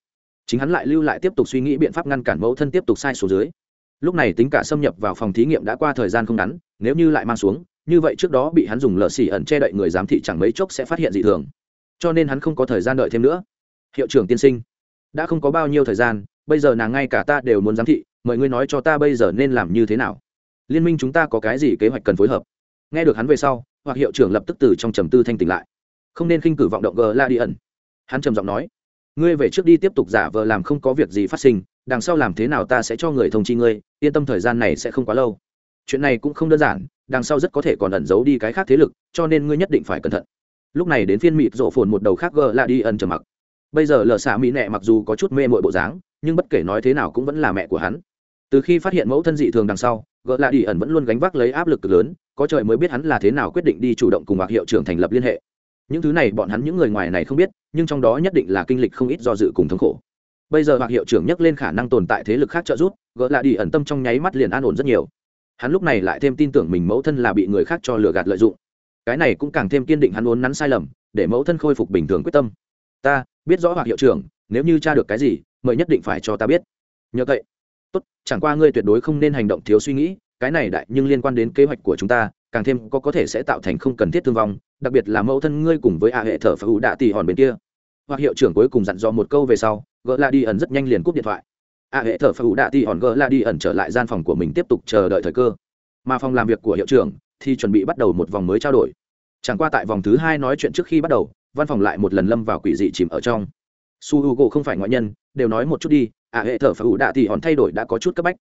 Chính hắn lại lưu lại tiếp tục suy nghĩ biện pháp ngăn cản mẫu thân tiếp tục sai số dưới lúc này tính cả xâm nhập vào phòng thí nghiệm đã qua thời gian không ngắn, nếu như lại mang xuống, như vậy trước đó bị hắn dùng lợ xỉ ẩn che đậy người giám thị chẳng mấy chốc sẽ phát hiện dị thường. Cho nên hắn không có thời gian đợi thêm nữa. Hiệu trưởng tiên sinh, đã không có bao nhiêu thời gian, bây giờ nàng ngay cả ta đều muốn giám thị, mời ngươi nói cho ta bây giờ nên làm như thế nào. Liên minh chúng ta có cái gì kế hoạch cần phối hợp? Nghe được hắn về sau, hoặc hiệu trưởng lập tức từ trong trầm tư thanh tỉnh lại. Không nên khinh cử vọng động gờ la đi ẩn. Hắn trầm giọng nói, ngươi về trước đi tiếp tục giả vờ làm không có việc gì phát sinh đằng sau làm thế nào ta sẽ cho người thông chi ngươi, yên tâm thời gian này sẽ không quá lâu. Chuyện này cũng không đơn giản, đằng sau rất có thể còn ẩn giấu đi cái khác thế lực, cho nên ngươi nhất định phải cẩn thận. Lúc này đến phiên mịt rộ phồn một đầu khác gờ lại đi ẩn trầm mặc. Bây giờ lờ xạ mỹ nẹ mặc dù có chút mê mội bộ dáng, nhưng bất kể nói thế nào cũng vẫn là mẹ của hắn. Từ khi phát hiện mẫu thân dị thường đằng sau, gờ lại đi ẩn vẫn luôn gánh vác lấy áp lực lớn, có trời mới biết hắn là thế nào quyết định đi chủ động cùng bạc hiệu trưởng thành lập liên hệ. Những thứ này bọn hắn những người ngoài này không biết, nhưng trong đó nhất định là kinh lịch không ít do dự cùng thống khổ bây giờ bạc hiệu trưởng nhắc lên khả năng tồn tại thế lực khác trợ giúp, gỡ lại đi ẩn tâm trong nháy mắt liền an ổn rất nhiều. Hắn lúc này lại thêm tin tưởng mình mẫu thân là bị người khác cho lừa gạt lợi dụng. Cái này cũng càng thêm kiên định hắn uốn nắn sai lầm, để mẫu thân khôi phục bình thường quyết tâm. Ta, biết rõ hoặc hiệu trưởng, nếu như tra được cái gì, mời nhất định phải cho ta biết. Nhờ vậy tốt, chẳng qua ngươi tuyệt đối không nên hành động thiếu suy nghĩ, cái này đại nhưng liên quan đến kế hoạch của chúng ta, càng thêm có có thể sẽ tạo thành không cần thiết thương vong, đặc biệt là mẫu thân ngươi cùng với a hệ thở phá ủ đạ tỷ hòn bên kia. Hoặc hiệu trưởng cuối cùng dặn dò một câu về sau gỡ la đi ẩn rất nhanh liền cúp điện thoại. A hệ thở phá ủ đạ ti hòn gỡ la đi ẩn trở lại gian phòng của mình tiếp tục chờ đợi thời cơ. Mà phòng làm việc của hiệu trưởng thì chuẩn bị bắt đầu một vòng mới trao đổi. Chẳng qua tại vòng thứ hai nói chuyện trước khi bắt đầu, văn phòng lại một lần lâm vào quỷ dị chìm ở trong. Su h u g o không phải ngoại nhân, đều nói một chút đi à hệ thở phải ủ đạ thì hòn thay đổi đã có chút cấp bách.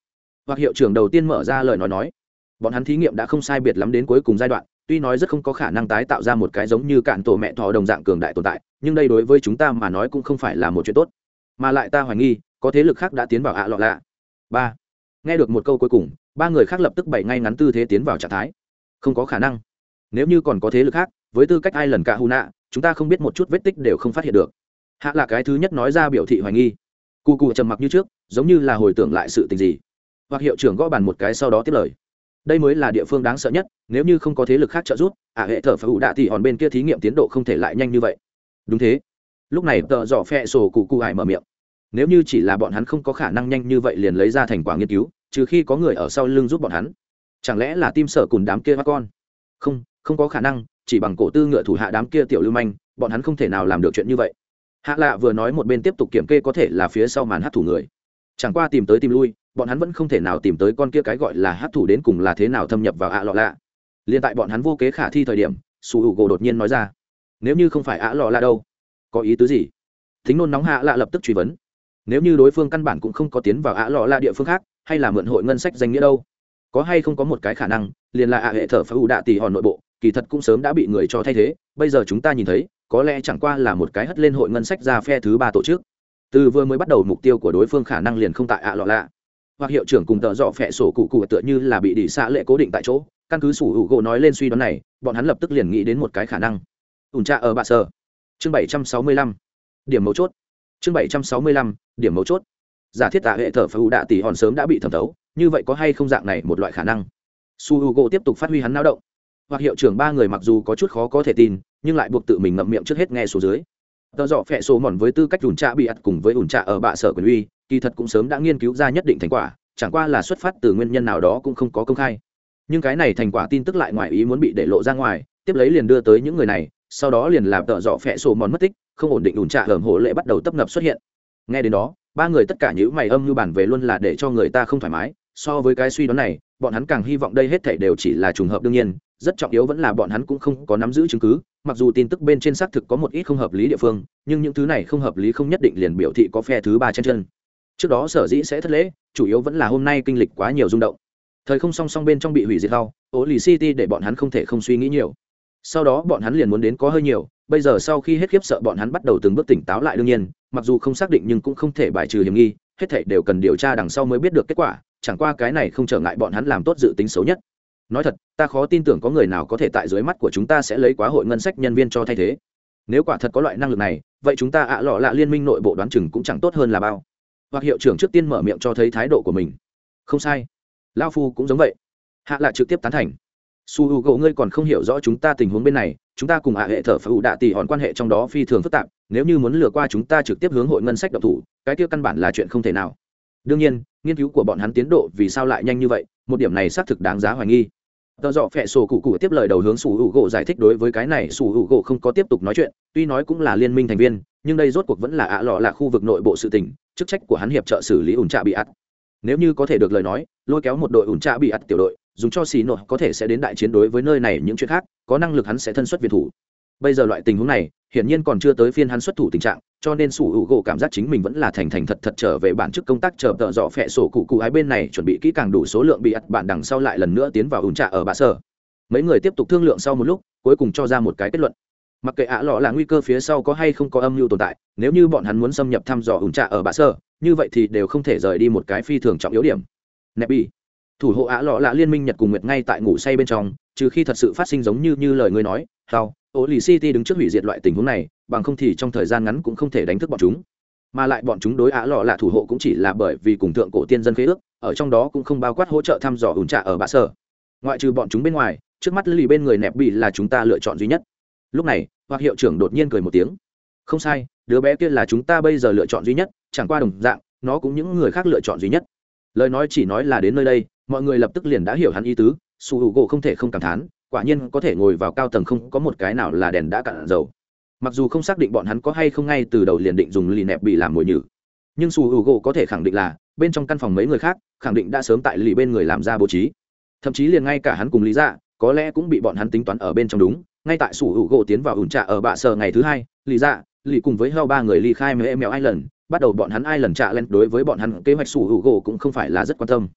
Hoặc hiệu trưởng đầu tiên mở ra lời nói nói. Bọn hắn thí nghiệm đã không sai biệt lắm đến cuối cùng giai đoạn, tuy nói rất không có khả năng tái tạo ra một cái giống như cạn tổ mẹ thọ đồng dạng cường đại tồn tại, nhưng đây đối với chúng ta mà nói cũng không phải là một chuyện tốt mà lại ta hoài nghi, có thế lực khác đã tiến vào ạ lọ lạ. Ba. Nghe được một câu cuối cùng, ba người khác lập tức bày ngay ngắn tư thế tiến vào trạng thái. Không có khả năng. Nếu như còn có thế lực khác, với tư cách ai lần cả hù nạ, chúng ta không biết một chút vết tích đều không phát hiện được. Hạ là cái thứ nhất nói ra biểu thị hoài nghi. Cụ cụ trầm mặc như trước, giống như là hồi tưởng lại sự tình gì. Hoặc hiệu trưởng gõ bàn một cái sau đó tiếp lời. Đây mới là địa phương đáng sợ nhất, nếu như không có thế lực khác trợ giúp ả hệ thở phải ủ đạ thì hòn bên kia thí nghiệm tiến độ không thể lại nhanh như vậy. Đúng thế. Lúc này tợ dò phe sổ cụ cụ hải mở miệng nếu như chỉ là bọn hắn không có khả năng nhanh như vậy liền lấy ra thành quả nghiên cứu, trừ khi có người ở sau lưng giúp bọn hắn. Chẳng lẽ là tim sở cùng đám kia các con? Không không có khả năng, chỉ bằng cổ tư ngựa thủ hạ đám kia tiểu lưu manh, bọn hắn không thể nào làm được chuyện như vậy. Hạ lạ vừa nói một bên tiếp tục kiểm kê có thể là phía sau màn hát thủ người. Chẳng qua tìm tới tìm lui, bọn hắn vẫn không thể nào tìm tới con kia cái gọi là hát thủ đến cùng là thế nào thâm nhập vào ạ lọ lạ. Liền tại bọn hắn vô kế khả thi thời điểm, su hữu gỗ đột nhiên nói ra, nếu như không phải ạ lọ lạ đâu, có ý tứ gì? Thính nôn nóng hạ lạ lập tức truy vấn nếu như đối phương căn bản cũng không có tiến vào ạ lọ là địa phương khác, hay là mượn hội ngân sách danh nghĩa đâu? Có hay không có một cái khả năng, liền là ạ hệ thở phá ủ đạ tỷ hòn nội bộ, kỳ thật cũng sớm đã bị người cho thay thế. Bây giờ chúng ta nhìn thấy, có lẽ chẳng qua là một cái hất lên hội ngân sách ra phe thứ ba tổ chức. Từ vừa mới bắt đầu mục tiêu của đối phương khả năng liền không tại ạ lọ lạ hoặc hiệu trưởng cùng tợ dọ phẹ sổ cụ cụ tựa như là bị đỉ xạ lệ cố định tại chỗ. Căn cứ sủ hữu gỗ nói lên suy đoán này, bọn hắn lập tức liền nghĩ đến một cái khả năng. Ủn trạ ở bạ sơ chương bảy trăm sáu mươi lăm. Điểm mấu chốt chương bảy trăm sáu mươi lăm, điểm mấu chốt. Giả thiết tạ hệ thở phù đạ tỷ hòn sớm đã bị thẩm thấu, như vậy có hay không dạng này một loại khả năng? Su h u gỗ tiếp tục phát huy hắn lao động. Hoặc hiệu trưởng ba người mặc dù có chút khó có thể tin, nhưng lại buộc tự mình ngậm miệng trước hết nghe số dưới. Tờ dọ phẹ số mòn với tư cách ủn trạ bị ắt cùng với ủn trạ ở bạ sở quyền uy, kỳ thật cũng sớm đã nghiên cứu ra nhất định thành quả, chẳng qua là xuất phát từ nguyên nhân nào đó cũng không có công khai. Nhưng cái này thành quả tin tức lại ngoài ý muốn bị để lộ ra ngoài, tiếp lấy liền đưa tới những người này sau đó liền làm tợ dọ phẹ sổ mòn mất tích, không ổn định ủn trạ hởm hổ lệ bắt đầu tấp nập xuất hiện. Nghe đến đó, ba người tất cả những mày âm như bản về luôn là để cho người ta không thoải mái. So với cái suy đoán này, bọn hắn càng hy vọng đây hết thảy đều chỉ là trùng hợp đương nhiên, rất trọng yếu vẫn là bọn hắn cũng không có nắm giữ chứng cứ, mặc dù tin tức bên trên xác thực có một ít không hợp lý địa phương, nhưng những thứ này không hợp lý không nhất định liền biểu thị có phe thứ ba trên chân. Trước đó sở dĩ sẽ thất lễ, chủ yếu vẫn là hôm nay kinh lịch quá nhiều rung động. Thời không song song bên trong bị hủy diệt đau ố lì city để bọn hắn không thể không suy nghĩ nhiều sau đó bọn hắn liền muốn đến có hơi nhiều, bây giờ sau khi hết khiếp sợ bọn hắn bắt đầu từng bước tỉnh táo lại đương nhiên, mặc dù không xác định nhưng cũng không thể bài trừ hiểm nghi, hết thảy đều cần điều tra đằng sau mới biết được kết quả, chẳng qua cái này không trở ngại bọn hắn làm tốt dự tính xấu nhất. Nói thật, ta khó tin tưởng có người nào có thể tại dưới mắt của chúng ta sẽ lấy quá hội ngân sách nhân viên cho thay thế. Nếu quả thật có loại năng lực này, vậy chúng ta ạ à lọ lạ liên minh nội bộ đoán chừng cũng chẳng tốt hơn là bao. Hoặc hiệu trưởng trước tiên mở miệng cho thấy thái độ của mình. Không sai. Lao phu cũng giống vậy. Hạ lại trực tiếp tán thành su h u gỗ ngươi còn không hiểu rõ chúng ta tình huống bên này, chúng ta cùng ạ hệ thở phải ủ đạ tỷ hòn quan hệ trong đó phi thường phức tạp, nếu như muốn lừa qua chúng ta trực tiếp hướng hội ngân sách độc thủ, cái tiêu căn bản là chuyện không thể nào. Đương nhiên, nghiên cứu của bọn hắn tiến độ vì sao lại nhanh như vậy, một điểm này xác thực đáng giá hoài nghi. Tờ dọ phẹ sổ cụ cụ tiếp lời đầu hướng sủ hữu gỗ giải thích đối với cái này sủ hữu gỗ không có tiếp tục nói chuyện, tuy nói cũng là liên minh thành viên, nhưng đây rốt cuộc vẫn là ạ lọ là khu vực nội bộ sự tình, chức trách của hắn hiệp trợ xử lý ủn trạ bị ắt nếu như có thể được lời nói, lôi kéo một đội ủn trạ bị ắt tiểu đội dùng cho xì nội có thể sẽ đến đại chiến đối với nơi này những chuyện khác có năng lực hắn sẽ thân xuất việt thủ. Bây giờ loại tình huống này hiển nhiên còn chưa tới phiên hắn xuất thủ tình trạng cho nên sủ hữu gỗ cảm giác chính mình vẫn là thành thành thật thật trở về bản chức công tác chờ tợ dọ phẹ sổ cụ cụ ái bên này chuẩn bị kỹ càng đủ số lượng bị ắt bạn đằng sau lại lần nữa tiến vào ủn trạ ở bạ sở mấy người tiếp tục thương lượng sau một lúc cuối cùng cho ra một cái kết luận. Mặc kệ ạ lọ là nguy cơ phía sau có hay không có âm mưu tồn tại nếu như bọn hắn muốn xâm nhập thăm dò ủn trạ ở bạ sở, như vậy thì đều không thể rời đi một cái phi thường trọng yếu điểm. Nẹp bị thủ hộ ạ lọ lạ liên minh nhật cùng nguyệt ngay tại ngủ say bên trong, trừ khi thật sự phát sinh giống như như lời ngươi nói tao ô lì city đứng trước hủy diệt loại tình huống này, bằng không thì trong thời gian ngắn cũng không thể đánh thức bọn chúng. Mà lại bọn chúng đối ạ lọ lạ thủ hộ cũng chỉ là bởi vì cùng thượng cổ tiên dân khế ước, ở trong đó cũng không bao quát hỗ trợ thăm dò ủn trạ ở bạ sở. ngoại trừ bọn chúng bên ngoài, trước mắt lì bên người nẹp bị là chúng ta lựa chọn duy nhất. Lúc này hoặc hiệu trưởng đột nhiên cười một tiếng. Không sai, đứa bé kia là chúng ta bây giờ lựa chọn duy nhất, chẳng qua đồng dạng, nó cũng những người khác lựa chọn duy nhất. Lời nói chỉ nói là đến nơi đây mọi người lập tức liền đã hiểu hắn ý tứ, su h u gỗ không thể không cảm thán, quả nhiên có thể ngồi vào cao tầng không có một cái nào là đèn đã cạn dầu. Mặc dù không xác định bọn hắn có hay không ngay từ đầu liền định dùng lì nẹp bị làm mồi nhử, nhưng su h u gỗ có thể khẳng định là, bên trong căn phòng mấy người khác, khẳng định đã sớm tại lì bên người làm ra bố trí. Thậm chí liền ngay cả hắn cùng lý dạ có lẽ cũng bị bọn hắn tính toán ở bên trong đúng, ngay tại sủ hữu gỗ tiến vào ủn trạ ở bạ sở ngày thứ hai lì dạ lì cùng với heo ba người ly khai mèo mèo ai lần bắt đầu bọn hắn ai lần trạ lên đối với bọn hắn kế hoạch sủ hữu gỗ cũng không phải là rất quan tâm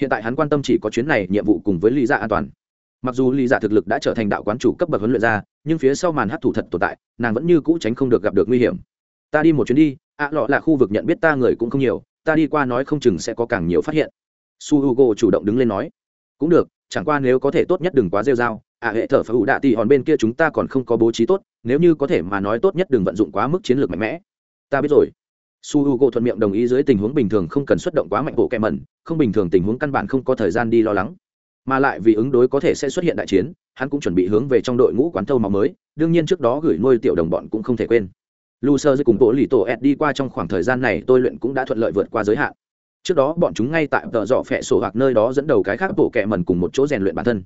hiện tại hắn quan tâm chỉ có chuyến này nhiệm vụ cùng với lý dạ an toàn. Mặc dù lý dạ thực lực đã trở thành đạo quán chủ cấp bậc huấn luyện ra, nhưng phía sau màn hát thủ thật tồn tại, nàng vẫn như cũ tránh không được gặp được nguy hiểm. Ta đi một chuyến đi, ạ, lọ là khu vực nhận biết ta người cũng không nhiều, ta đi qua nói không chừng sẽ có càng nhiều phát hiện. Su Hugo chủ động đứng lên nói. Cũng được, chẳng qua nếu có thể tốt nhất đừng quá rêu r a o à hệ thở phải ủ đạ tị hòn bên kia chúng ta còn không có bố trí tốt, nếu như có thể mà nói tốt nhất đừng vận dụng quá mức chiến lược mạnh mẽ. Ta biết rồi su h u gỗ thuận miệng đồng ý dưới tình huống bình thường không cần xuất động quá mạnh bộ kẹ mẩn, không bình thường tình huống căn bản không có thời gian đi lo lắng. Mà lại vì ứng đối có thể sẽ xuất hiện đại chiến, hắn cũng chuẩn bị hướng về trong đội ngũ quán thâu máu mới, đương nhiên trước đó gửi nuôi tiểu đồng bọn cũng không thể quên. Lu sơ dưới cùng tổ lì tổ ed đi qua trong khoảng thời gian này tôi luyện cũng đã thuận lợi vượt qua giới hạn. Trước đó bọn chúng ngay tại tợ dọ phẹ sổ hoặc nơi đó dẫn đầu cái khác bộ kẹ mẩn cùng một chỗ rèn luyện bản thân.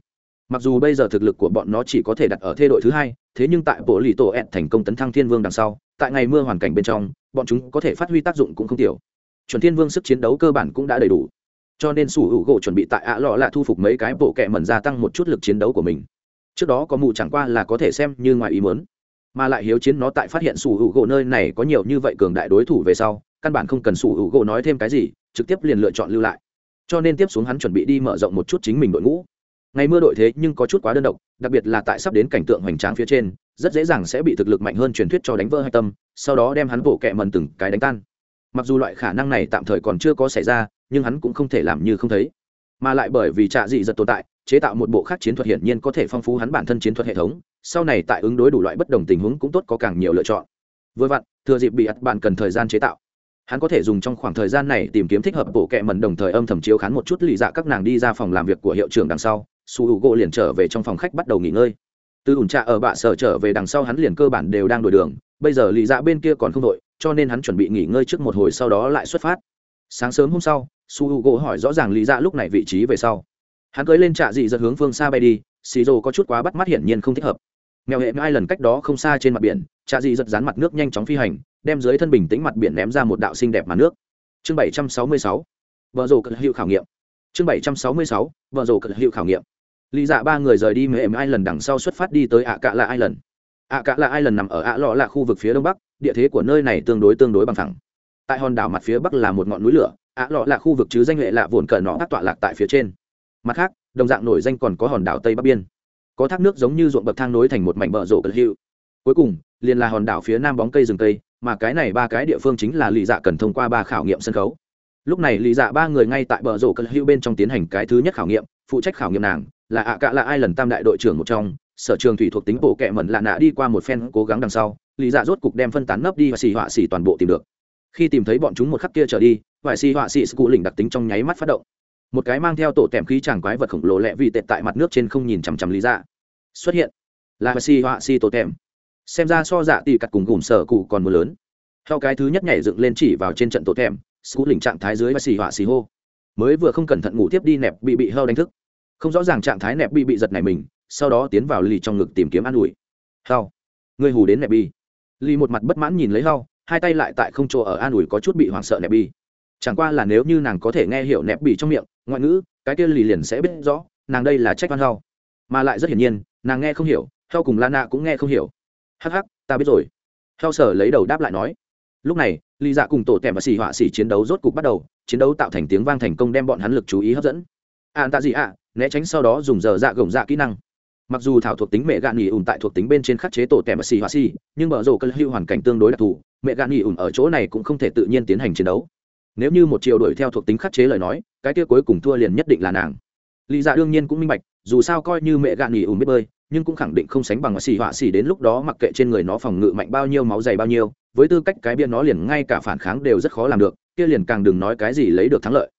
Mặc dù bây giờ thực lực của bọn nó chỉ có thể đặt ở thê đội thứ hai, thế nhưng tại bộ lì tổ ed thành công tấn thăng thiên vương đằng sau tại ngày mưa hoàn cảnh bên trong, bọn chúng có thể phát huy tác dụng cũng không tiểu. Chuẩn thiên vương sức chiến đấu cơ bản cũng đã đầy đủ. Cho nên sủ hữu gỗ chuẩn bị tại ạ lọ là thu phục mấy cái bộ kẹ mẩn gia tăng một chút lực chiến đấu của mình. Trước đó có mù chẳng qua là có thể xem như ngoài ý muốn. Mà lại hiếu chiến nó tại phát hiện sủ hữu gỗ nơi này có nhiều như vậy cường đại đối thủ về sau, căn bản không cần sủ hữu gỗ nói thêm cái gì, trực tiếp liền lựa chọn lưu lại. Cho nên tiếp xuống hắn chuẩn bị đi mở rộng một chút chính mình đội ngũ. Ngày mưa đội thế nhưng có chút quá đơn độc đặc biệt là tại sắp đến cảnh tượng hoành tráng phía trên, rất dễ dàng sẽ bị thực lực mạnh hơn truyền thuyết cho đánh vỡ hạch tâm, sau đó đem hắn bổ kẹ mần từng cái đánh tan. Mặc dù loại khả năng này tạm thời còn chưa có xảy ra, nhưng hắn cũng không thể làm như không thấy. Mà lại bởi vì trạ dị giật tồn tại, chế tạo một bộ khác chiến thuật hiển nhiên có thể phong phú hắn bản thân chiến thuật hệ thống, sau này tại ứng đối đủ loại bất đồng tình huống cũng tốt có càng nhiều lựa chọn. Vừa vặn, thừa dịp bị ắt bạn cần thời gian chế tạo. Hắn có thể dùng trong khoảng thời gian này tìm kiếm thích hợp bộ kệ mần đồng thời âm thầm chiếu khán một chút lì dạ các nàng đi ra phòng làm việc của hiệu trưởng đằng sau su h u gỗ liền trở về trong phòng khách bắt đầu nghỉ ngơi. Từ ủn trạ ở bạ sở trở về đằng sau hắn liền cơ bản đều đang đổi đường, bây giờ lì dạ bên kia còn không đội, cho nên hắn chuẩn bị nghỉ ngơi trước một hồi sau đó lại xuất phát. Sáng sớm hôm sau, su h u gỗ hỏi rõ ràng lì dạ lúc này vị trí về sau. Hắn cưới lên trạ dị giật hướng phương xa bay đi, xì rô có chút quá bắt mắt hiển nhiên không thích hợp. Mèo hệ hai lần cách đó không xa trên mặt biển, trạ dị giật dán mặt nước nhanh chóng phi hành, đem dưới thân bình tĩnh mặt biển ném ra một đạo xinh đẹp mặt nước. Chương bảy trăm sáu mươi sáu, vợ rồ cận hiệu khảo nghiệm. Chương bảy trăm sáu mươi sáu, vợ rồ cận hiệu khảo nghiệm lý dạ ba người rời đi mềm ai lần đằng sau xuất phát đi tới ạ cạ là ai lần ạ cạ là ai lần nằm ở ạ lọ là khu vực phía đông bắc, địa thế của nơi này tương đối tương đối bằng thẳng tại hòn đảo mặt phía bắc là một ngọn núi lửa ạ lọ là khu vực chứ danh hệ lạ vồn cờ nó các tọa lạc tại phía trên. Mặt khác, đồng dạng nổi danh còn có hòn đảo tây bắc biên. Có thác nước giống như ruộng bậc thang nối thành một mảnh bờ rổ cận hiệu. Cuối cùng, liền là hòn đảo phía nam bóng cây rừng tây mà cái này ba cái địa phương chính là lì dạ cần thông qua ba khảo nghiệm sân khấu. Lúc này lì dạ ba người ngay tại bờ rổ cận hữu bên trong tiến hành cái thứ nhất khảo nghiệm, phụ trách khảo nghiệm nàng là ạ à cạ là ai lần tam đại đội trưởng một trong, sở trường thủy thuộc tính bộ kệ mẩn lạ nạ đi qua một phen cố gắng đằng sau, lý dạ rốt cục đem phân tán nấp đi và xì họa xì toàn bộ tìm được. Khi tìm thấy bọn chúng một khắc kia trở đi vải xì họa xì cụ lỉnh đặc tính trong nháy mắt phát động. Một cái mang theo tổ tèm khí chàng quái vật khổng lồ lẹ vì tệ tại mặt nước trên không nhìn chằm chằm lý dạ. Xuất hiện. Là vải xì họa xì tổ tèm. Xem ra so dạ tì cặt cùng gùm sở cụ còn mưa lớn. Theo cái thứ nhất nhảy dựng lên chỉ vào trên trận tổ tèm cụ lỉnh trạng thái dưới và xì họa xì hô. Mới vừa không cẩn thận ngủ tiếp đi nẹp bị bị hơ đánh thức không rõ ràng trạng thái nẹp bị bị giật này mình, sau đó tiến vào lì trong ngực tìm kiếm an ủi. Hao người hù đến nẹp bi. Lì một mặt bất mãn nhìn lấy hao, hai tay lại tại không chỗ ở an ủi có chút bị hoảng sợ nẹp bi. Chẳng qua là nếu như nàng có thể nghe hiểu nẹp bị trong miệng, ngoại ngữ, cái kia lì liền sẽ biết rõ, nàng đây là trách văn hao. Mà lại rất hiển nhiên, nàng nghe không hiểu, hao cùng Lana cũng nghe không hiểu. Hắc hắc, ta biết rồi. Hao sở lấy đầu đáp lại nói. Lúc này, lì dạ cùng tổ tèm và xì họa xì chiến đấu rốt cục bắt đầu, chiến đấu tạo thành tiếng vang thành công đem bọn hắn lực chú ý hấp dẫn. An tạ gì ạ? Né tránh sau đó dùng giờ dạ gồng dạ kỹ năng. Mặc dù thảo thuộc tính mẹ gạn nghỉ ủn tại thuộc tính bên trên khắc chế tổ tèm và xì họa xì, nhưng mở rổ cân hữu hoàn cảnh tương đối đặc thù, mẹ gạn nghỉ ủn ở chỗ này cũng không thể tự nhiên tiến hành chiến đấu. Nếu như một chiều đuổi theo thuộc tính khắc chế lời nói, cái kia cuối cùng thua liền nhất định là nàng. Lý dạ đương nhiên cũng minh bạch, dù sao coi như mẹ gạn nghỉ ủn biết bơi, nhưng cũng khẳng định không sánh bằng xì họa xì đến lúc đó mặc kệ trên người nó phòng ngự mạnh bao nhiêu, máu dày bao nhiêu, với tư cách cái biên nó liền ngay cả phản kháng đều rất khó làm được, kia liền càng đừng nói cái gì lấy được thắng lợi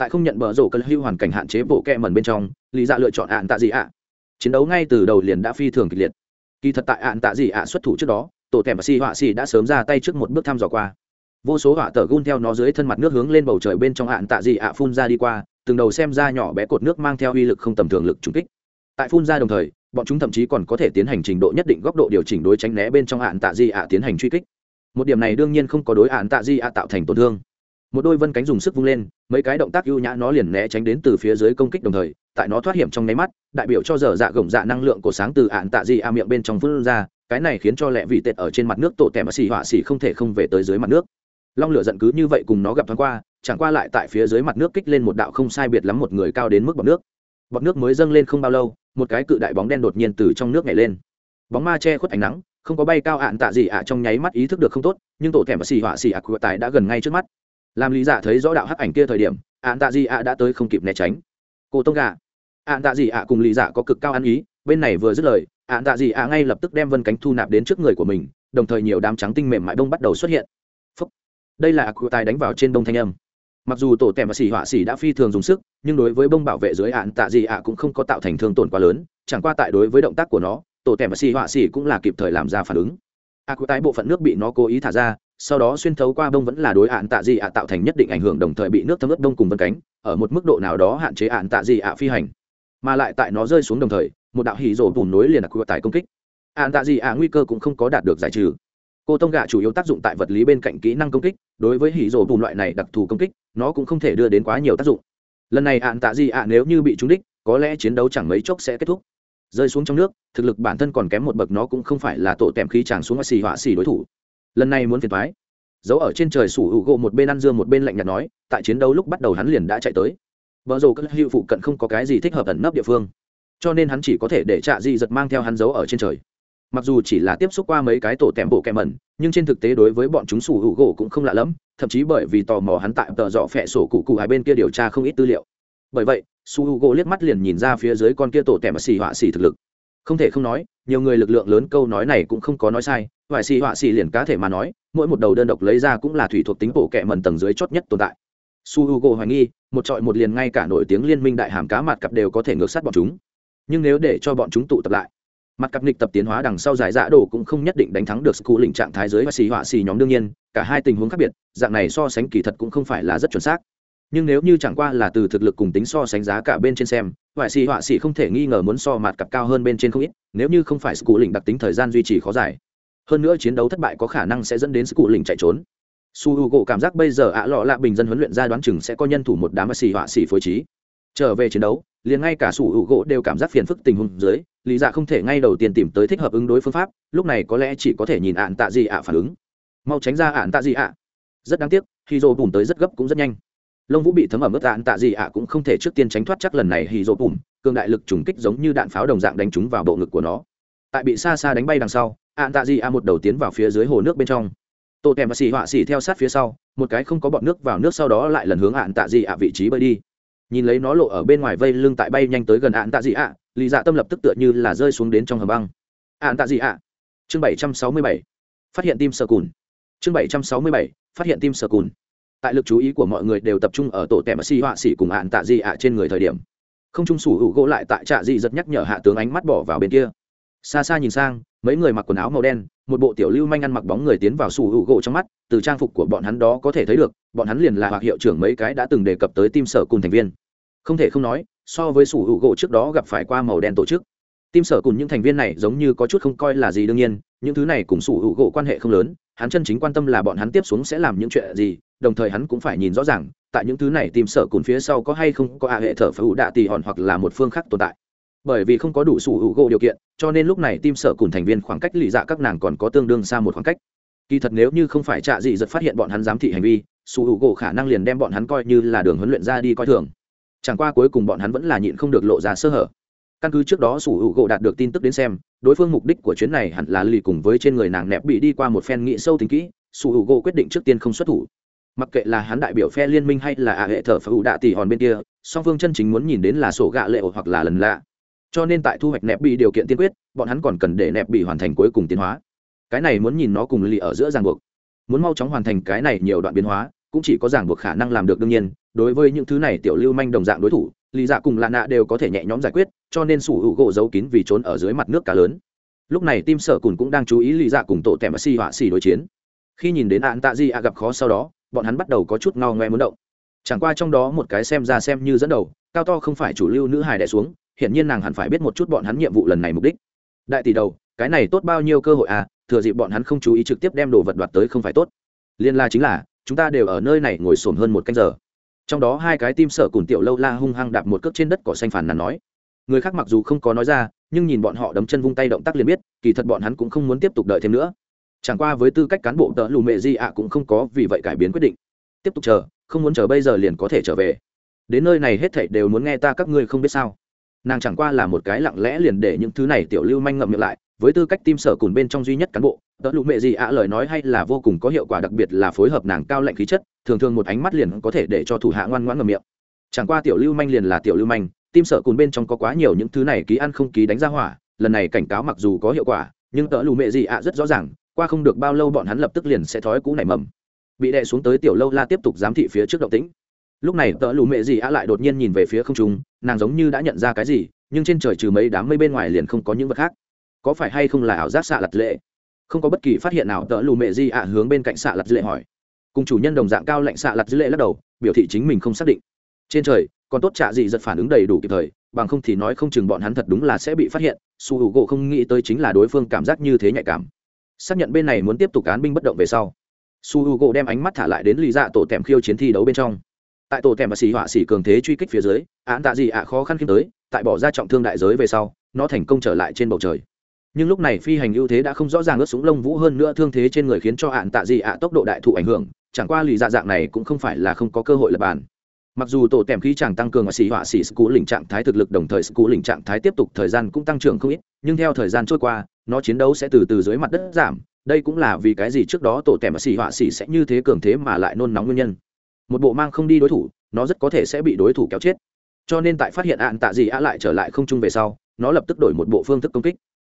tại không nhận bờ rổ cân hưu hoàn cảnh hạn chế bộ kẹ mẩn bên trong, lý dạ lựa chọn ạn tạ gì ạ? Chiến đấu ngay từ đầu liền đã phi thường kịch liệt. Kỳ thật tại ạn tạ gì ạ xuất thủ trước đó, tổ tẻm và xì họa xì đã sớm ra tay trước một bước thăm dò qua. Vô số họa tờ gun theo nó dưới thân mặt nước hướng lên bầu trời bên trong ạn tạ gì ạ phun ra đi qua, từng đầu xem ra nhỏ bé cột nước mang theo uy lực không tầm thường lực trúng kích. Tại phun ra đồng thời, bọn chúng thậm chí còn có thể tiến hành trình độ nhất định góc độ điều chỉnh đối tránh né bên trong ạn tạ di ạ tiến hành truy kích. Một điểm này đương nhiên không có đối ạn tạ di ạ tạo thành tổn thương một đôi vân cánh dùng sức vung lên, mấy cái động tác ưu nhã nó liền né tránh đến từ phía dưới công kích đồng thời, tại nó thoát hiểm trong nháy mắt, đại biểu cho giờ dạ gồng dạ năng lượng của sáng từ ạn tạ di ạ à miệng bên trong phun ra, cái này khiến cho lẹ vị tệ ở trên mặt nước tổ tẻ và xì họa xì không thể không về tới dưới mặt nước. Long lửa giận cứ như vậy cùng nó gặp thoáng qua, chẳng qua lại tại phía dưới mặt nước kích lên một đạo không sai biệt lắm một người cao đến mức bọc nước. Bọt nước mới dâng lên không bao lâu, một cái cự đại bóng đen đột nhiên từ trong nước nhảy lên. Bóng ma che khuất ánh nắng, không có bay cao ạn tạ gì ạ trong nháy mắt ý thức được không tốt, nhưng tổ thèm và xì họa xì ạ của tài đã gần ngay trước mắt làm lý giả thấy rõ đạo hắc ảnh kia thời điểm ạn tạ di ạ đã tới không kịp né tránh. Cô tông gà. Ạn tạ di ạ cùng lý giả có cực cao ăn ý, bên này vừa dứt lời ạn tạ di ạ ngay lập tức đem vân cánh thu nạp đến trước người của mình, đồng thời nhiều đám trắng tinh mềm mại đông bắt đầu xuất hiện. Phúc. đây là ạ của tài đánh vào trên đông thanh âm. Mặc dù tổ tèm và xỉ họa xỉ đã phi thường dùng sức, nhưng đối với bông bảo vệ dưới ạn tạ di ạ cũng không có tạo thành thương tổn quá lớn, chẳng qua tại đối với động tác của nó, tổ tèm và xỉ họa xỉ cũng là kịp thời làm ra phản ứng. Ạ cụ tái bộ phận nước bị nó cố ý thả ra sau đó xuyên thấu qua bông vẫn là đối ạn tạ dị ạ tạo thành nhất định ảnh hưởng đồng thời bị nước thấm ướt đông cùng vân cánh, ở một mức độ nào đó hạn chế ạn tạ dị ạ phi hành. Mà lại tại nó rơi xuống đồng thời, một đạo hỉ rổ bùn nối liền đặc cụ tại công kích. Ạn tạ dị ạ nguy cơ cũng không có đạt được giải trừ. Cô tông gạ chủ yếu tác dụng tại vật lý bên cạnh kỹ năng công kích, đối với hỉ rổ bùn loại này đặc thù công kích, nó cũng không thể đưa đến quá nhiều tác dụng. Lần này ạn tạ dị ạ nếu như bị trúng đích, có lẽ chiến đấu chẳng mấy chốc sẽ kết thúc. Rơi xuống trong nước, thực lực bản thân còn kém một bậc nó cũng không phải là tổ tèm khí tràng xuống xì họa xì đối thủ lần này muốn phiền thoái. Giấu ở trên trời sủ hữu gỗ một bên ăn dưa một bên lạnh nhạt nói, tại chiến đấu lúc bắt đầu hắn liền đã chạy tới. Vợ rồ các hiệu phụ cận không có cái gì thích hợp ẩn nấp địa phương. Cho nên hắn chỉ có thể để trạ di giật mang theo hắn giấu ở trên trời. Mặc dù chỉ là tiếp xúc qua mấy cái tổ tèm bộ kèm mẩn, nhưng trên thực tế đối với bọn chúng sủ hữu gỗ cũng không lạ lẫm, thậm chí bởi vì tò mò hắn tại tờ dọ phẹ sổ cụ cụ hai bên kia điều tra không ít tư liệu. Bởi vậy su hữu gỗ liếc mắt liền nhìn ra phía dưới con kia tổ tèm xì họa xì thực lực. Không thể không nói, nhiều người lực lượng lớn câu nói này cũng không có nói sai vài xì họa xì liền cá thể mà nói, mỗi một đầu đơn độc lấy ra cũng là thủy thuộc tính bộ kẹ mần tầng dưới chót nhất tồn tại. Su h u g o hoài nghi, một trọi một liền ngay cả nổi tiếng liên minh đại hàm cá mặt cặp đều có thể ngược sát bọn chúng. Nhưng nếu để cho bọn chúng tụ tập lại, mặt cặp nghịch tập tiến hóa đằng sau giải giã đồ cũng không nhất định đánh thắng được cụ lĩnh trạng thái giới và xì họa xì nhóm đương nhiên, cả hai tình huống khác biệt, dạng này so sánh kỳ thật cũng không phải là rất chuẩn xác. Nhưng nếu như chẳng qua là từ thực lực cùng tính so sánh giá cả bên trên xem hoại xì họa xì không thể nghi ngờ muốn so mặt cặp cao hơn bên trên không ít, nếu như không phải cụ lĩnh đặc tính thời gian duy trì khó giải hơn nữa chiến đấu thất bại có khả năng sẽ dẫn đến sự cụ lình chạy trốn. Su h u gỗ cảm giác bây giờ ạ lọ lạ bình dân huấn luyện ra đoán chừng sẽ có nhân thủ một đám xì họa xì phối trí. Trở về chiến đấu, liền ngay cả su h u gỗ đều cảm giác phiền phức tình huống dưới, lý dạ không thể ngay đầu tiên tìm tới thích hợp ứng đối phương pháp, lúc này có lẽ chỉ có thể nhìn ạn tạ gì ạ phản ứng. Mau tránh ra ạn tạ gì ạ. Rất đáng tiếc khi Dô bùn tới rất gấp cũng rất nhanh. Lông vũ bị thấm ở mức ạn tạ gì ạ cũng không thể trước tiên tránh thoát chắc lần này hì Dô bùn, cường đại lực trùng kích giống như đạn pháo đồng dạng đánh trúng vào bộ ngực của nó. Tại bị xa xa đánh bay đằng sau ạn tạ gì A một đầu tiến vào phía dưới hồ nước bên trong. Tổ tèm và xì họa xì theo sát phía sau, một cái không có bọn nước vào nước sau đó lại lần hướng ạn tạ gì ạ vị trí bơi đi. Nhìn lấy nó lộ ở bên ngoài vây lưng tại bay nhanh tới gần ạn tạ gì ạ lì dạ tâm lập tức tựa như là rơi xuống đến trong hầm băng. Ạn tạ gì ạ? Chương bảy trăm sáu mươi bảy. Phát hiện tim sơ cùn. Chương bảy trăm sáu mươi bảy. Phát hiện tim sơ cùn. Tại lực chú ý của mọi người đều tập trung ở tổ tèm và xì họa xì cùng ạn tạ gì ạ trên người thời điểm. Không trung sủ hữu gỗ lại tại trạ dị giật nhắc nhở hạ tướng ánh mắt bỏ vào bên kia xa xa nhìn sang, mấy người mặc quần áo màu đen, một bộ tiểu lưu manh ăn mặc bóng người tiến vào sủ hữu gỗ trong mắt, từ trang phục của bọn hắn đó có thể thấy được, bọn hắn liền là hoặc hiệu trưởng mấy cái đã từng đề cập tới tim sở cùng thành viên. Không thể không nói, so với sủ hữu gỗ trước đó gặp phải qua màu đen tổ chức. Tim sở cùng những thành viên này giống như có chút không coi là gì đương nhiên, những thứ này cùng sủ hữu gỗ quan hệ không lớn, hắn chân chính quan tâm là bọn hắn tiếp xuống sẽ làm những chuyện gì, đồng thời hắn cũng phải nhìn rõ ràng, tại những thứ này tim sở cùng phía sau có hay không có a hệ thở phải ủ đạ tì hòn hoặc là một phương khác tồn tại bởi vì không có đủ sủ hữu gỗ điều kiện, cho nên lúc này tim sở cùng thành viên khoảng cách lì dạ các nàng còn có tương đương xa một khoảng cách. Kỳ thật nếu như không phải trạ dị giật phát hiện bọn hắn giám thị hành vi, sủ hữu gỗ khả năng liền đem bọn hắn coi như là đường huấn luyện ra đi coi thường. Chẳng qua cuối cùng bọn hắn vẫn là nhịn không được lộ ra sơ hở. Căn cứ trước đó sủ hữu gỗ đạt được tin tức đến xem, đối phương mục đích của chuyến này hẳn là lì cùng với trên người nàng nẹp bị đi qua một phen nghị sâu tính kỹ, sủ hữu gỗ quyết định trước tiên không xuất thủ. Mặc kệ là hắn đại biểu phe liên minh hay là ả hệ thờ phá ủ đạ tỷ hòn bên kia, song phương chân chính muốn nhìn đến là sổ gạ lệ hoặc là lần lạ cho nên tại thu hoạch nẹp bị điều kiện tiên quyết, bọn hắn còn cần để nẹp bị hoàn thành cuối cùng tiến hóa. Cái này muốn nhìn nó cùng lì ở giữa ràng buộc. Muốn mau chóng hoàn thành cái này nhiều đoạn biến hóa, cũng chỉ có ràng buộc khả năng làm được đương nhiên. Đối với những thứ này tiểu lưu manh đồng dạng đối thủ, lì dạ cùng lạ nạ đều có thể nhẹ nhõm giải quyết, cho nên sủ hữu gỗ giấu kín vì trốn ở dưới mặt nước cá lớn. Lúc này tim sở cùn cũng đang chú ý lì dạ cùng tổ tèm xì họa xì đối chiến. Khi nhìn đến ạn tạ di ạ gặp khó sau đó, bọn hắn bắt đầu có chút ngao ngoe muốn động. Chẳng qua trong đó một cái xem ra xem như dẫn đầu, cao to không phải chủ lưu nữ hài đẻ xuống hiện nhiên nàng hẳn phải biết một chút bọn hắn nhiệm vụ lần này mục đích. Đại tỷ đầu, cái này tốt bao nhiêu cơ hội à thừa dịp bọn hắn không chú ý trực tiếp đem đồ vật đoạt tới không phải tốt. Liên la chính là, chúng ta đều ở nơi này ngồi sồn hơn một canh giờ. Trong đó hai cái tim sở cùng tiểu lâu la hung hăng đạp một cước trên đất cỏ xanh phản nàn nói. Người khác mặc dù không có nói ra, nhưng nhìn bọn họ đấm chân vung tay động tác liền biết, kỳ thật bọn hắn cũng không muốn tiếp tục đợi thêm nữa. Chẳng qua với tư cách cán bộ tợ lù mẹ di ạ cũng không có vì vậy cải biến quyết định. Tiếp tục chờ, không muốn chờ bây giờ liền có thể trở về. Đến nơi này hết thảy đều muốn nghe ta các ngươi không biết sao nàng chẳng qua là một cái lặng lẽ liền để những thứ này tiểu lưu manh ngậm miệng lại, với tư cách tim sở cùn bên trong duy nhất cán bộ đỡ lụ mẹ gì ạ lời nói hay là vô cùng có hiệu quả đặc biệt là phối hợp nàng cao lạnh khí chất, thường thường một ánh mắt liền có thể để cho thủ hạ ngoan ngoãn ngậm miệng. Chẳng qua tiểu lưu manh liền là tiểu lưu manh tim sở cùn bên trong có quá nhiều những thứ này ký ăn không ký đánh ra hỏa, lần này cảnh cáo mặc dù có hiệu quả, nhưng tớ lù mẹ gì ạ rất rõ ràng, qua không được bao lâu bọn hắn lập tức liền sẽ thói cũ nảy mầm. Bị đè xuống tới tiểu lâu la tiếp tục giám thị phía trước động tĩnh lúc này tợ lù mẹ gì ạ lại đột nhiên nhìn về phía không trung, nàng giống như đã nhận ra cái gì, nhưng trên trời trừ mấy đám mây bên ngoài liền không có những vật khác. Có phải hay không là ảo giác xạ lặt lệ? Không có bất kỳ phát hiện nào, tợ lù mẹ gì ạ hướng bên cạnh xạ lặt lệ hỏi. Cùng chủ nhân đồng dạng cao lạnh xạ lặt lệ lắc đầu, biểu thị chính mình không xác định. Trên trời, còn tốt trạ gì giật phản ứng đầy đủ kịp thời, bằng không thì nói không chừng bọn hắn thật đúng là sẽ bị phát hiện, su hữu u gỗ không nghĩ tới chính là đối phương cảm giác như thế nhạy cảm. Xác nhận bên này muốn tiếp tục cán binh bất động về sau, su hữu u gỗ đem ánh mắt thả lại đến lì dạ tổ tèm khiêu chiến thi đấu bên trong tại tổ thèm và xì họa xì cường thế truy kích phía dưới, án tạ gì ạ khó khăn khi tới, tại bỏ ra trọng thương đại giới về sau, nó thành công trở lại trên bầu trời. Nhưng lúc này phi hành ưu thế đã không rõ ràng ướt súng lông vũ hơn nữa thương thế trên người khiến cho hạn tạ gì ạ tốc độ đại thụ ảnh hưởng, chẳng qua lì dạ dạng này cũng không phải là không có cơ hội lập bàn. Mặc dù tổ tèm khí chàng tăng cường và xì họa xì cú lình trạng thái thực lực đồng thời cú lình trạng thái tiếp tục thời gian cũng tăng trưởng không ít, nhưng theo thời gian trôi qua, nó chiến đấu sẽ từ từ dưới mặt đất giảm. Đây cũng là vì cái gì trước đó tổ tèm và xì họa xì sẽ như thế cường thế mà lại nôn nóng nguyên nhân một bộ mang không đi đối thủ, nó rất có thể sẽ bị đối thủ kéo chết. Cho nên tại phát hiện ạn tạ gì ạ lại trở lại không chung về sau, nó lập tức đổi một bộ phương thức công kích.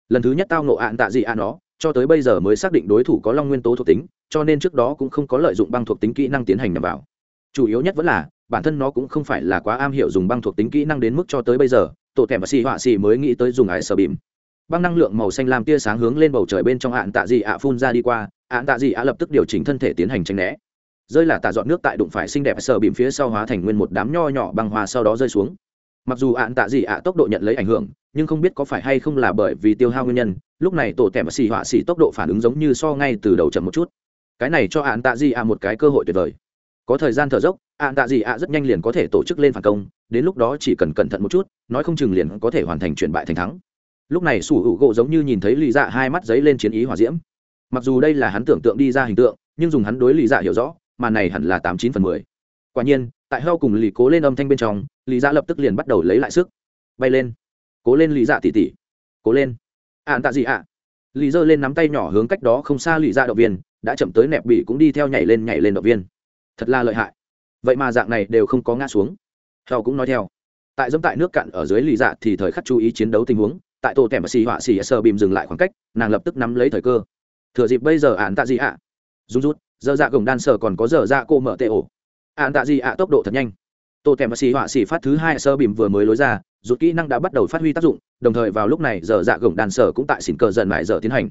Lần thứ nhất tao nộ ạn tạ gì ạ nó, cho tới bây giờ mới xác định đối thủ có long nguyên tố thuộc tính, cho nên trước đó cũng không có lợi dụng băng thuộc tính kỹ năng tiến hành nhằm vào. Chủ yếu nhất vẫn là, bản thân nó cũng không phải là quá am hiểu dùng băng thuộc tính kỹ năng đến mức cho tới bây giờ, tổ thèm và xì họa xì mới nghĩ tới dùng ải sờ bìm. Băng năng lượng màu xanh làm tia sáng hướng lên bầu trời bên trong ạn tạ dị ạ phun ra đi qua, ạn tạ dị ạ lập tức điều chỉnh thân thể tiến hành tranh né rơi là tạ dọn nước tại đụng phải xinh đẹp sờ bìm phía sau hóa thành nguyên một đám nho nhỏ băng hoa sau đó rơi xuống. Mặc dù ạn tạ gì ạ tốc độ nhận lấy ảnh hưởng, nhưng không biết có phải hay không là bởi vì tiêu hao nguyên nhân, lúc này tổ tẻm và xì họa xì tốc độ phản ứng giống như so ngay từ đầu chậm một chút. Cái này cho ạn tạ gì ạ một cái cơ hội tuyệt vời. Có thời gian thở dốc ạn tạ gì ạ rất nhanh liền có thể tổ chức lên phản công, đến lúc đó chỉ cần cẩn thận một chút, nói không chừng liền có thể hoàn thành chuyển bại thành thắng. Lúc này sủ hữu gỗ giống như nhìn thấy lì dạ hai mắt giấy lên chiến ý hòa diễm. Mặc dù đây là hắn tưởng tượng đi ra hình tượng, nhưng dùng hắn đối lì dạ hiểu rõ mà này hẳn là tám chín phần mười. Quả nhiên, tại heo cùng lì cố lên âm thanh bên trong, lì dạ lập tức liền bắt đầu lấy lại sức. Bay lên. Cố lên lì dạ tỉ tỉ. Cố lên. Ạn tạ gì ạ? Lì giơ lên nắm tay nhỏ hướng cách đó không xa lì dạ động viên, đã chậm tới nẹp bị cũng đi theo nhảy lên nhảy lên động viên. Thật là lợi hại. Vậy mà dạng này đều không có ngã xuống. Heo cũng nói theo. Tại dẫm tại nước cạn ở dưới lì dạ thì thời khắc chú ý chiến đấu tình huống, tại tổ tẻm xì họa xì sờ bìm dừng lại khoảng cách, nàng lập tức nắm lấy thời cơ. Thừa dịp bây giờ ạn tạ gì ạ? Rút rút giờ dạ gồng đan sở còn có giờ dạ cô mở tệ ổ. Ạn tạ gì ạ, tốc độ thật nhanh. Tổ và xì họa xì phát thứ hai sơ bìm vừa mới lối ra rụt kỹ năng đã bắt đầu phát huy tác dụng, đồng thời vào lúc này giờ dạ gồng đan sở cũng tại xỉn cờ dần mãi giờ tiến hành.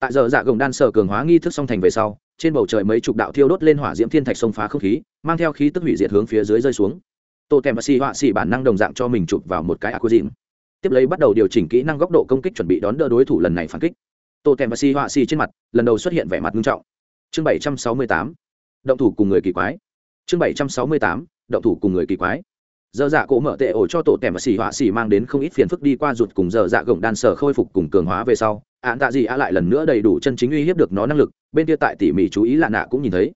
Tại giờ dạ gồng đan sở cường hóa nghi thức song thành về sau, trên bầu trời mấy chục đạo thiêu đốt lên hỏa diễm thiên thạch xông phá không khí, mang theo khí tức hủy diệt hướng phía dưới rơi xuống. Tổ tèm và xì họa xì bản năng đồng dạng cho mình chụp vào một cái aqua tiếp lấy bắt đầu điều chỉnh kỹ năng góc độ công kích chuẩn bị đón đỡ đối thủ lần này phản kích. Tổ tèm và xì họa xì trên mặt, lần đầu xuất hiện vẻ mặt nghiêm trọng chương bảy trăm sáu mươi tám, động thủ cùng người kỳ quái. Chương bảy trăm sáu mươi tám, động thủ cùng người kỳ quái. Giờ dạ cổ mở tệ ổ cho tổ tèm và xì họa xì mang đến không ít phiền phức đi qua rụt cùng giờ dạ gồng đan sở khôi phục cùng cường hóa về sau. Án tạ gì á lại lần nữa đầy đủ chân chính uy hiếp được nó năng lực. Bên kia tại tỉ mỉ chú ý lạ nạ cũng nhìn thấy.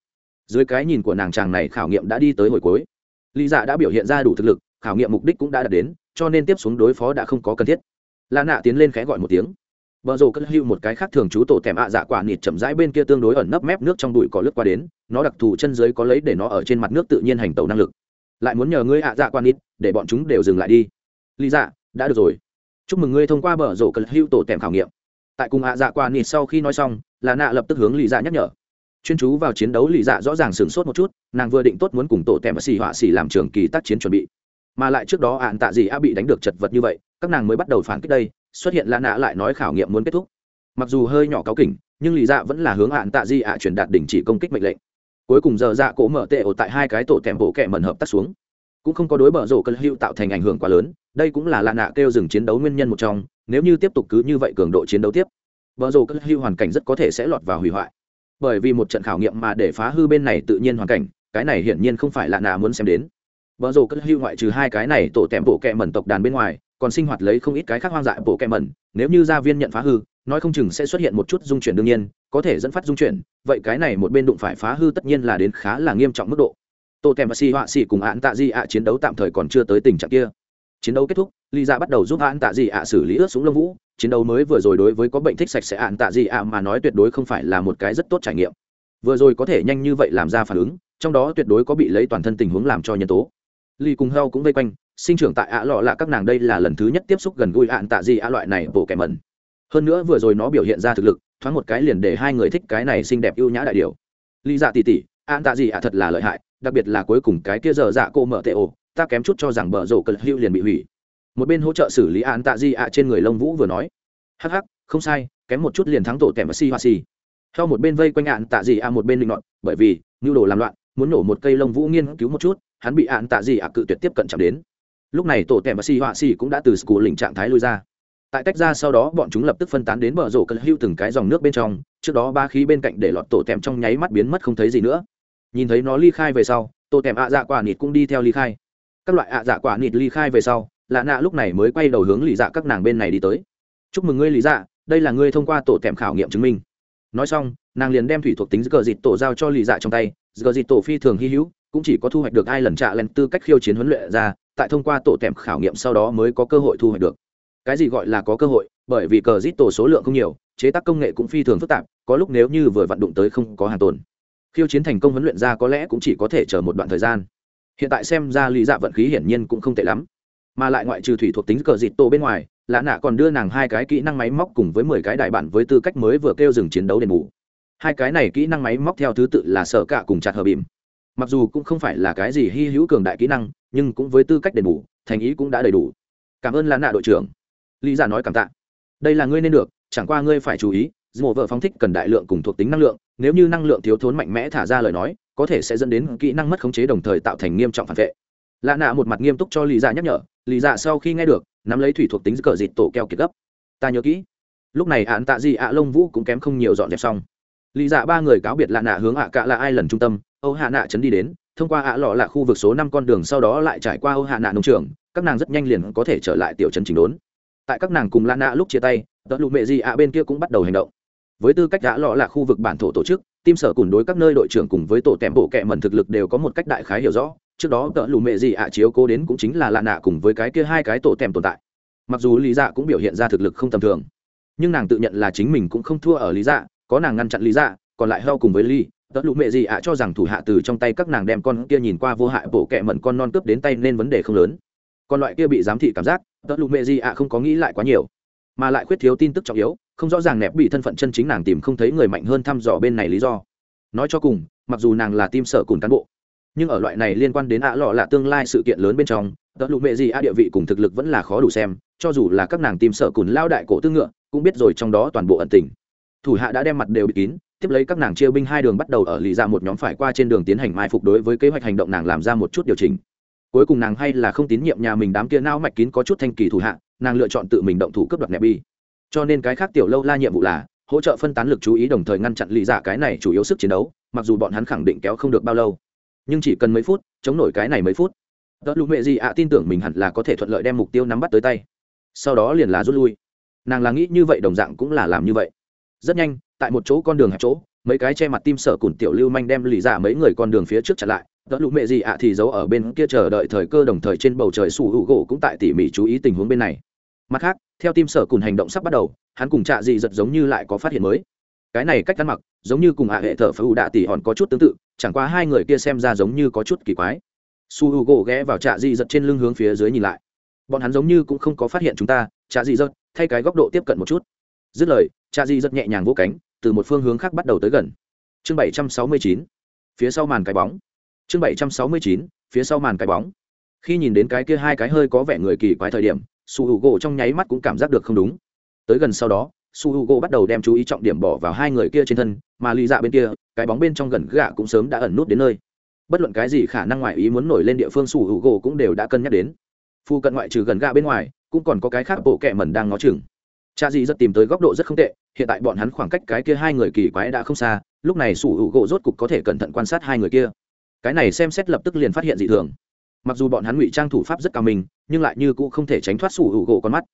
Dưới cái nhìn của nàng chàng này khảo nghiệm đã đi tới hồi cuối. Lý dạ đã biểu hiện ra đủ thực lực, khảo nghiệm mục đích cũng đã đạt đến, cho nên tiếp xuống đối phó đã không có cần thiết. Lạ nạ tiến lên khẽ gọi một tiếng. Bờ rồ cất hưu một cái khác thường chú tổ tèm ạ dạ quả nịt chậm rãi bên kia tương đối ẩn nấp mép nước trong bụi có lướt qua đến, nó đặc thù chân dưới có lấy để nó ở trên mặt nước tự nhiên hành tẩu năng lực. Lại muốn nhờ ngươi ạ dạ quả nịt, để bọn chúng đều dừng lại đi. Lý dạ, đã được rồi. Chúc mừng ngươi thông qua bờ rồ cất hưu tổ tèm khảo nghiệm tại cùng ạ dạ quả nịt sau khi nói xong là nạ lập tức hướng Lý dạ nhắc nhở chuyên chú vào chiến đấu Lý dạ rõ ràng sửng sốt một chút nàng vừa định tốt muốn cùng tổ tèm và xì họa xì làm trường kỳ tác chiến chuẩn bị mà lại trước đó ạn tạ gì a bị đánh được chật vật như vậy các nàng mới bắt đầu phản kích đây xuất hiện lạ nạ lại nói khảo nghiệm muốn kết thúc. Mặc dù hơi nhỏ cáo kỉnh, nhưng lì dạ vẫn là hướng hạn tạ di ạ truyền đạt đình chỉ công kích mệnh lệnh. Cuối cùng giờ dạ cổ mở tệ ổ tại hai cái tổ tèm bộ kẹ mẩn hợp tác xuống. Cũng không có đối bờ rổ cân hữu tạo thành ảnh hưởng quá lớn, đây cũng là lạ nạ kêu dừng chiến đấu nguyên nhân một trong, nếu như tiếp tục cứ như vậy cường độ chiến đấu tiếp bờ rổ cân hữu hoàn cảnh rất có thể sẽ lọt vào hủy hoại. Bởi vì một trận khảo nghiệm mà để phá hư bên này tự nhiên hoàn cảnh, cái này hiển nhiên không phải lạ nạ muốn xem đến. Bờ rổ cân hữu ngoại trừ hai cái này tổ tèm bộ kẹ mẩn tộc đàn bên ngoài còn sinh hoạt lấy không ít cái khác hoang dại bộ kẹ mẩn, nếu như gia viên nhận phá hư, nói không chừng sẽ xuất hiện một chút dung chuyển đương nhiên, có thể dẫn phát dung chuyển, vậy cái này một bên đụng phải phá hư tất nhiên là đến khá là nghiêm trọng mức độ. Tô tèm và si họa xỉ cùng án tạ di ạ chiến đấu tạm thời còn chưa tới tình trạng kia. Chiến đấu kết thúc, lý ra bắt đầu giúp án tạ di ạ xử lý ướt súng lông vũ, chiến đấu mới vừa rồi đối với có bệnh thích sạch sẽ án tạ di ạ mà nói tuyệt đối không phải là một cái rất tốt trải nghiệm. Vừa rồi có thể nhanh như vậy làm ra phản ứng, trong đó tuyệt đối có bị lấy toàn thân tình huống làm cho nhân tố. Ly cùng heo cũng vây quanh sinh trưởng tại ạ lọ là các nàng đây là lần thứ nhất tiếp xúc gần gũi ạn tạ gì ạ loại này bổ kẻ mẩn. Hơn nữa vừa rồi nó biểu hiện ra thực lực thoáng một cái liền để hai người thích cái này xinh đẹp ưu nhã đại điều. Lý dạ tỉ tỉ ạn tạ gì ạ thật là lợi hại đặc biệt là cuối cùng cái kia giờ dạ cô mở tệ ổ ta kém chút cho rằng bờ rổ cật hữu liền bị hủy. Một bên hỗ trợ xử lý ạn tạ gì ạ trên người lông vũ vừa nói. Hắc hắc không sai kém một chút liền thắng tổ kẻ và si hoa si. Theo một bên vây quanh ạn tạ gì ạ một bên định loạn, bởi vì nhu đồ làm loạn muốn nổ một cây lông vũ nghiên cứu một chút hắn bị ạn tạ gì ạ cự tuyệt tiếp cận chạm đến lúc này tổ tèm và si họa si cũng đã từ school lĩnh trạng thái lui ra. Tại tách ra sau đó, bọn chúng lập tức phân tán đến bờ rổ cật hữu từng cái dòng nước bên trong. Trước đó, ba khí bên cạnh để lọt tổ tèm trong nháy mắt biến mất không thấy gì nữa. Nhìn thấy nó ly khai về sau, tổ tèm ạ dạ quả nịt cũng đi theo ly khai. Các loại ạ dạ quả nịt ly khai về sau, lạ nạ lúc này mới quay đầu hướng lì dạ các nàng bên này đi tới. Chúc mừng ngươi lý dạ đây là ngươi thông qua tổ tèm khảo nghiệm chứng minh. Nói xong, nàng liền đem thủy thuộc tính gờ dịt tổ giao cho lì dạ trong tay. Gờ dịt tổ phi thường hy hữu cũng chỉ có thu hoạch được ai lần trạ len tư cách khiêu chiến huấn luyện ra, tại thông qua tổ tèm khảo nghiệm sau đó mới có cơ hội thu hoạch được. Cái gì gọi là có cơ hội? Bởi vì cờ rít tổ số lượng không nhiều, chế tác công nghệ cũng phi thường phức tạp, có lúc nếu như vừa vận đụng tới không có hàng tồn. Khiêu chiến thành công huấn luyện ra có lẽ cũng chỉ có thể chờ một đoạn thời gian. Hiện tại xem ra lý dạ vận khí hiển nhiên cũng không tệ lắm. Mà lại ngoại trừ thủy thuộc tính cờ dịt tổ bên ngoài, lã nạ còn đưa nàng hai cái kỹ năng máy móc cùng với mười cái đại bản với tư cách mới vừa kêu dừng chiến đấu đền bù. Hai cái này kỹ năng máy móc theo thứ tự là sở cả cùng chặt hờ bìm mặc dù cũng không phải là cái gì hy hữu cường đại kỹ năng, nhưng cũng với tư cách đền bù, thành ý cũng đã đầy đủ. Cảm ơn lã nạ đội trưởng. Lý giả nói cảm tạ. Đây là ngươi nên được, chẳng qua ngươi phải chú ý dù vợ phóng thích cần đại lượng cùng thuộc tính năng lượng, nếu như năng lượng thiếu thốn mạnh mẽ thả ra lời nói, có thể sẽ dẫn đến kỹ năng mất khống chế đồng thời tạo thành nghiêm trọng phản vệ. Lạ nạ một mặt nghiêm túc cho lý giả nhắc nhở, lý giả sau khi nghe được, nắm lấy thủy thuộc tính cờ dịt tổ keo kiệt gấp. Ta nhớ kỹ. Lúc này ạn tạ gì ạ lông vũ cũng kém không nhiều dọn dẹp xong. Lý giả ba người cáo biệt lạ nạ hướng ạ cạ là ai lần trung tâm âu hạ nạ Trấn đi đến, thông qua ạ lọ là khu vực số năm con đường sau đó lại trải qua âu hạ nạ nông trường, các nàng rất nhanh liền có thể trở lại tiểu trấn chỉnh đốn. Tại các nàng cùng lạ nạ lúc chia tay tớ lụ mẹ gì ạ bên kia cũng bắt đầu hành động. Với tư cách ạ lọ là khu vực bản thổ tổ chức tim sở Củng đối các nơi đội trưởng cùng với tổ tẻm bộ kệ mẩn thực lực đều có một cách đại khái hiểu rõ. Trước đó tợ lù mẹ gì ạ chiếu cố đến cũng chính là lạ nạ cùng với cái kia hai cái tổ tẻm tồn tại. Mặc dù lý dạ cũng biểu hiện ra thực lực không tầm thường, nhưng nàng tự nhận là chính mình cũng không thua ở lý dạ có nàng ngăn chặn lý dạ còn lại heo cùng với lý tớ lụ mẹ gì ạ, cho rằng thủ hạ từ trong tay các nàng đem con kia nhìn qua vô hại bộ kẹ mẩn con non cướp đến tay nên vấn đề không lớn. Còn loại kia bị giám thị cảm giác, tớ lụ mẹ gì ạ không có nghĩ lại quá nhiều. Mà lại khuyết thiếu tin tức trọng yếu, không rõ ràng nẹp bị thân phận chân chính nàng tìm không thấy người mạnh hơn thăm dò bên này lý do. Nói cho cùng, mặc dù nàng là tim sở cùng cán bộ, nhưng ở loại này liên quan đến ạ lọ là tương lai sự kiện lớn bên trong, tớ lụ mẹ gì a địa vị cùng thực lực vẫn là khó đủ xem, cho dù là các nàng tim sở cùng lao đại cổ tư ngựa, cũng biết rồi trong đó toàn bộ ẩn tình. Thủ hạ đã đem mặt đều bị kín tiếp lấy các nàng chia binh hai đường bắt đầu ở lì ra một nhóm phải qua trên đường tiến hành mai phục đối với kế hoạch hành động nàng làm ra một chút điều chỉnh. Cuối cùng nàng hay là không tín nhiệm nhà mình đám kia nao mạch kín có chút thanh kỳ thủ hạ, nàng lựa chọn tự mình động thủ cướp đoạt nẹp bi cho nên cái khác tiểu lâu la nhiệm vụ là hỗ trợ phân tán lực chú ý đồng thời ngăn chặn lì giả cái này chủ yếu sức chiến đấu, mặc dù bọn hắn khẳng định kéo không được bao lâu. Nhưng chỉ cần mấy phút, chống nổi cái này mấy phút. Đợt lụ mẹ gì ạ tin tưởng mình hẳn là có thể thuận lợi đem mục tiêu nắm bắt tới tay. Sau đó liền là rút lui. Nàng là nghĩ như vậy, đồng dạng cũng là làm như vậy. Rất nhanh tại một chỗ con đường hẹp chỗ, mấy cái che mặt tim sở cùn tiểu lưu manh đem lì giả mấy người con đường phía trước chặn lại đỡ lũ mẹ gì ạ thì giấu ở bên kia chờ đợi thời cơ đồng thời trên bầu trời sủ hữu gỗ cũng tại tỉ mỉ chú ý tình huống bên này. Mặt khác, theo tim sở cùn hành động sắp bắt đầu, hắn cùng trạ dị giật giống như lại có phát hiện mới. Cái này cách ăn mặc, giống như cùng ạ hệ thở phải ủ đạ tỉ hòn có chút tương tự, chẳng qua hai người kia xem ra giống như có chút kỳ quái. Su h u gỗ ghé vào trạ dị giật trên lưng hướng phía dưới nhìn lại. Bọn hắn giống như cũng không có phát hiện chúng ta, trạ dị giật, thay cái góc độ tiếp cận một chút. Dứt lời, trạ dị giật nhẹ nhàng vỗ cánh từ một phương hướng khác bắt đầu tới gần. Chương bảy trăm sáu mươi chín, phía sau màn cái bóng. Chương bảy trăm sáu mươi chín, phía sau màn cái bóng. Khi nhìn đến cái kia hai cái hơi có vẻ người kỳ quái thời điểm, su h u gỗ trong nháy mắt cũng cảm giác được không đúng. Tới gần sau đó, su h u bắt đầu đem chú ý trọng điểm bỏ vào hai người kia trên thân, mà lì dạ bên kia, cái bóng bên trong gần gạ cũng sớm đã ẩn nút đến nơi. Bất luận cái gì khả năng ngoại ý muốn nổi lên địa phương su h u cũng đều đã cân nhắc đến. Phu cận ngoại trừ gần gạ bên ngoài, cũng còn có cái khác bộ kệ mẩn đang ngó chừng cha gì rất tìm tới góc độ rất không tệ, hiện tại bọn hắn khoảng cách cái kia hai người kỳ quái đã không xa, lúc này sủ hữu gỗ rốt cục có thể cẩn thận quan sát hai người kia. Cái này xem xét lập tức liền phát hiện dị thường. Mặc dù bọn hắn ngụy trang thủ pháp rất cao mình, nhưng lại như cũng không thể tránh thoát sủ hữu gỗ con mắt.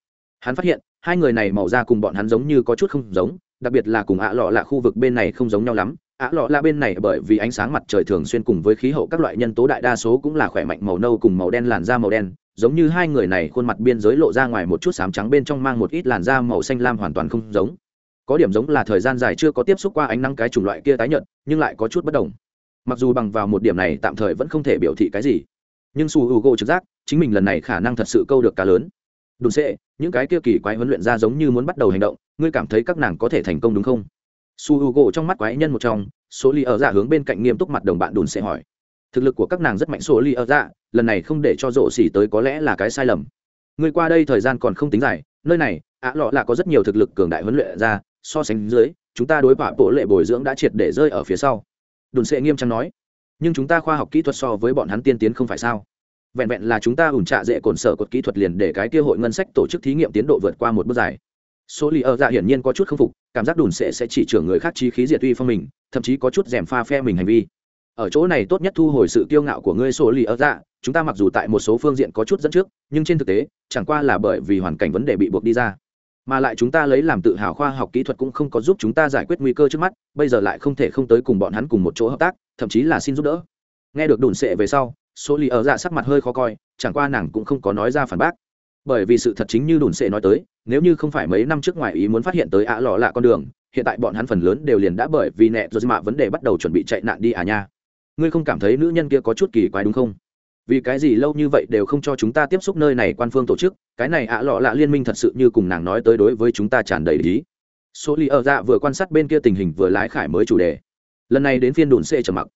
Hắn phát hiện, hai người này màu da cùng bọn hắn giống như có chút không giống, đặc biệt là cùng ạ lọ là khu vực bên này không giống nhau lắm. Ạ lọ là bên này bởi vì ánh sáng mặt trời thường xuyên cùng với khí hậu các loại nhân tố đại đa số cũng là khỏe mạnh màu nâu cùng màu đen làn da màu đen giống như hai người này khuôn mặt biên giới lộ ra ngoài một chút sám trắng bên trong mang một ít làn da màu xanh lam hoàn toàn không giống. Có điểm giống là thời gian dài chưa có tiếp xúc qua ánh nắng cái chủng loại kia tái nhợt, nhưng lại có chút bất đồng. Mặc dù bằng vào một điểm này tạm thời vẫn không thể biểu thị cái gì. Nhưng su hữu gỗ trực giác, chính mình lần này khả năng thật sự câu được cá lớn. Đùn sẽ những cái kia kỳ quái huấn luyện ra giống như muốn bắt đầu hành động, ngươi cảm thấy các nàng có thể thành công đúng không? Su hữu gỗ trong mắt quái nhân một trong, số ly ở giả hướng bên cạnh nghiêm túc mặt đồng bạn đùn sẽ hỏi thực lực của các nàng rất mạnh số ly ở dạ lần này không để cho rộ xỉ tới có lẽ là cái sai lầm. Người qua đây thời gian còn không tính dài, nơi này, ạ lọ là có rất nhiều thực lực cường đại huấn luyện ra, so sánh dưới, chúng ta đối bạ bộ lệ bồi dưỡng đã triệt để rơi ở phía sau. Đồn sệ nghiêm trang nói, nhưng chúng ta khoa học kỹ thuật so với bọn hắn tiên tiến không phải sao? Vẹn vẹn là chúng ta ủn trạ dễ cồn sở cột kỹ thuật liền để cái kia hội ngân sách tổ chức thí nghiệm tiến độ vượt qua một bước dài. Số lì ở dạ hiển nhiên có chút không phục, cảm giác đùn sẽ sẽ chỉ trưởng người khác trí khí diệt uy phong mình, thậm chí có chút dèm pha phe mình hành vi ở chỗ này tốt nhất thu hồi sự kiêu ngạo của ngươi sổ lì ở dạ. Chúng ta mặc dù tại một số phương diện có chút dẫn trước, nhưng trên thực tế, chẳng qua là bởi vì hoàn cảnh vấn đề bị buộc đi ra. Mà lại chúng ta lấy làm tự hào khoa học kỹ thuật cũng không có giúp chúng ta giải quyết nguy cơ trước mắt, bây giờ lại không thể không tới cùng bọn hắn cùng một chỗ hợp tác, thậm chí là xin giúp đỡ. Nghe được đùn sệ về sau số lì ở dạ sắc mặt hơi khó coi, chẳng qua nàng cũng không có nói ra phản bác. Bởi vì sự thật chính như đùn sệ nói tới, nếu như không phải mấy năm trước ngoài ý muốn phát hiện tới ạ lò lạ con đường, hiện tại bọn hắn phần lớn đều liền đã bởi vì nẹ rồi mạ vấn đề bắt đầu chuẩn bị chạy nạn đi à nha ngươi không cảm thấy nữ nhân kia có chút kỳ quái đúng không? Vì cái gì lâu như vậy đều không cho chúng ta tiếp xúc nơi này quan phương tổ chức, cái này ạ lọ lạ liên minh thật sự như cùng nàng nói tới đối với chúng ta tràn đầy lý số lì ở dạ vừa quan sát bên kia tình hình vừa lái khải mới chủ đề. Lần này đến phiên đồn xê trầm mặc.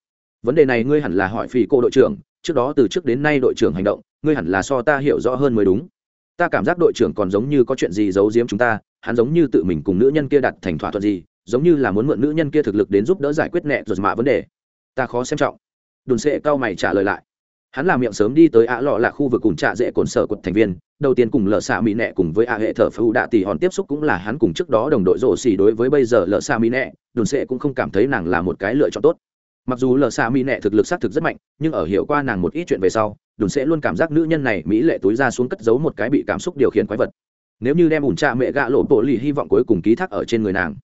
Vấn đề này ngươi hẳn là hỏi phi cô đội trưởng, trước đó từ trước đến nay đội trưởng hành động, ngươi hẳn là so ta hiểu rõ hơn mới đúng. Ta cảm giác đội trưởng còn giống như có chuyện gì giấu giếm chúng ta, hắn giống như tự mình cùng nữ nhân kia đặt thành thỏa thuận gì, giống như là muốn mượn nữ nhân kia thực lực đến giúp đỡ giải quyết nẹ rồi mạ vấn đề ta khó xem trọng. Đồn sệ cao mày trả lời lại. Hắn làm miệng sớm đi tới ạ lọ là khu vực cùng trạ dễ cồn sở quật thành viên, đầu tiên cùng lợ xạ mỹ nẹ cùng với ạ hệ thờ phu đạ tỷ hòn tiếp xúc cũng là hắn cùng trước đó đồng đội rổ xỉ đối với bây giờ lợ xạ mỹ nẹ đồn sệ cũng không cảm thấy nàng là một cái lựa chọn tốt. Mặc dù lợ xạ mỹ nẹ thực lực xác thực rất mạnh, nhưng ở hiểu qua nàng một ít chuyện về sau đồn sệ luôn cảm giác nữ nhân này mỹ lệ túi ra xuống cất giấu một cái bị cảm xúc điều khiển quái vật. Nếu như đem ủn trạ mẹ gạ lộ bộ lì hy vọng cuối cùng ký thác ở trên người nàng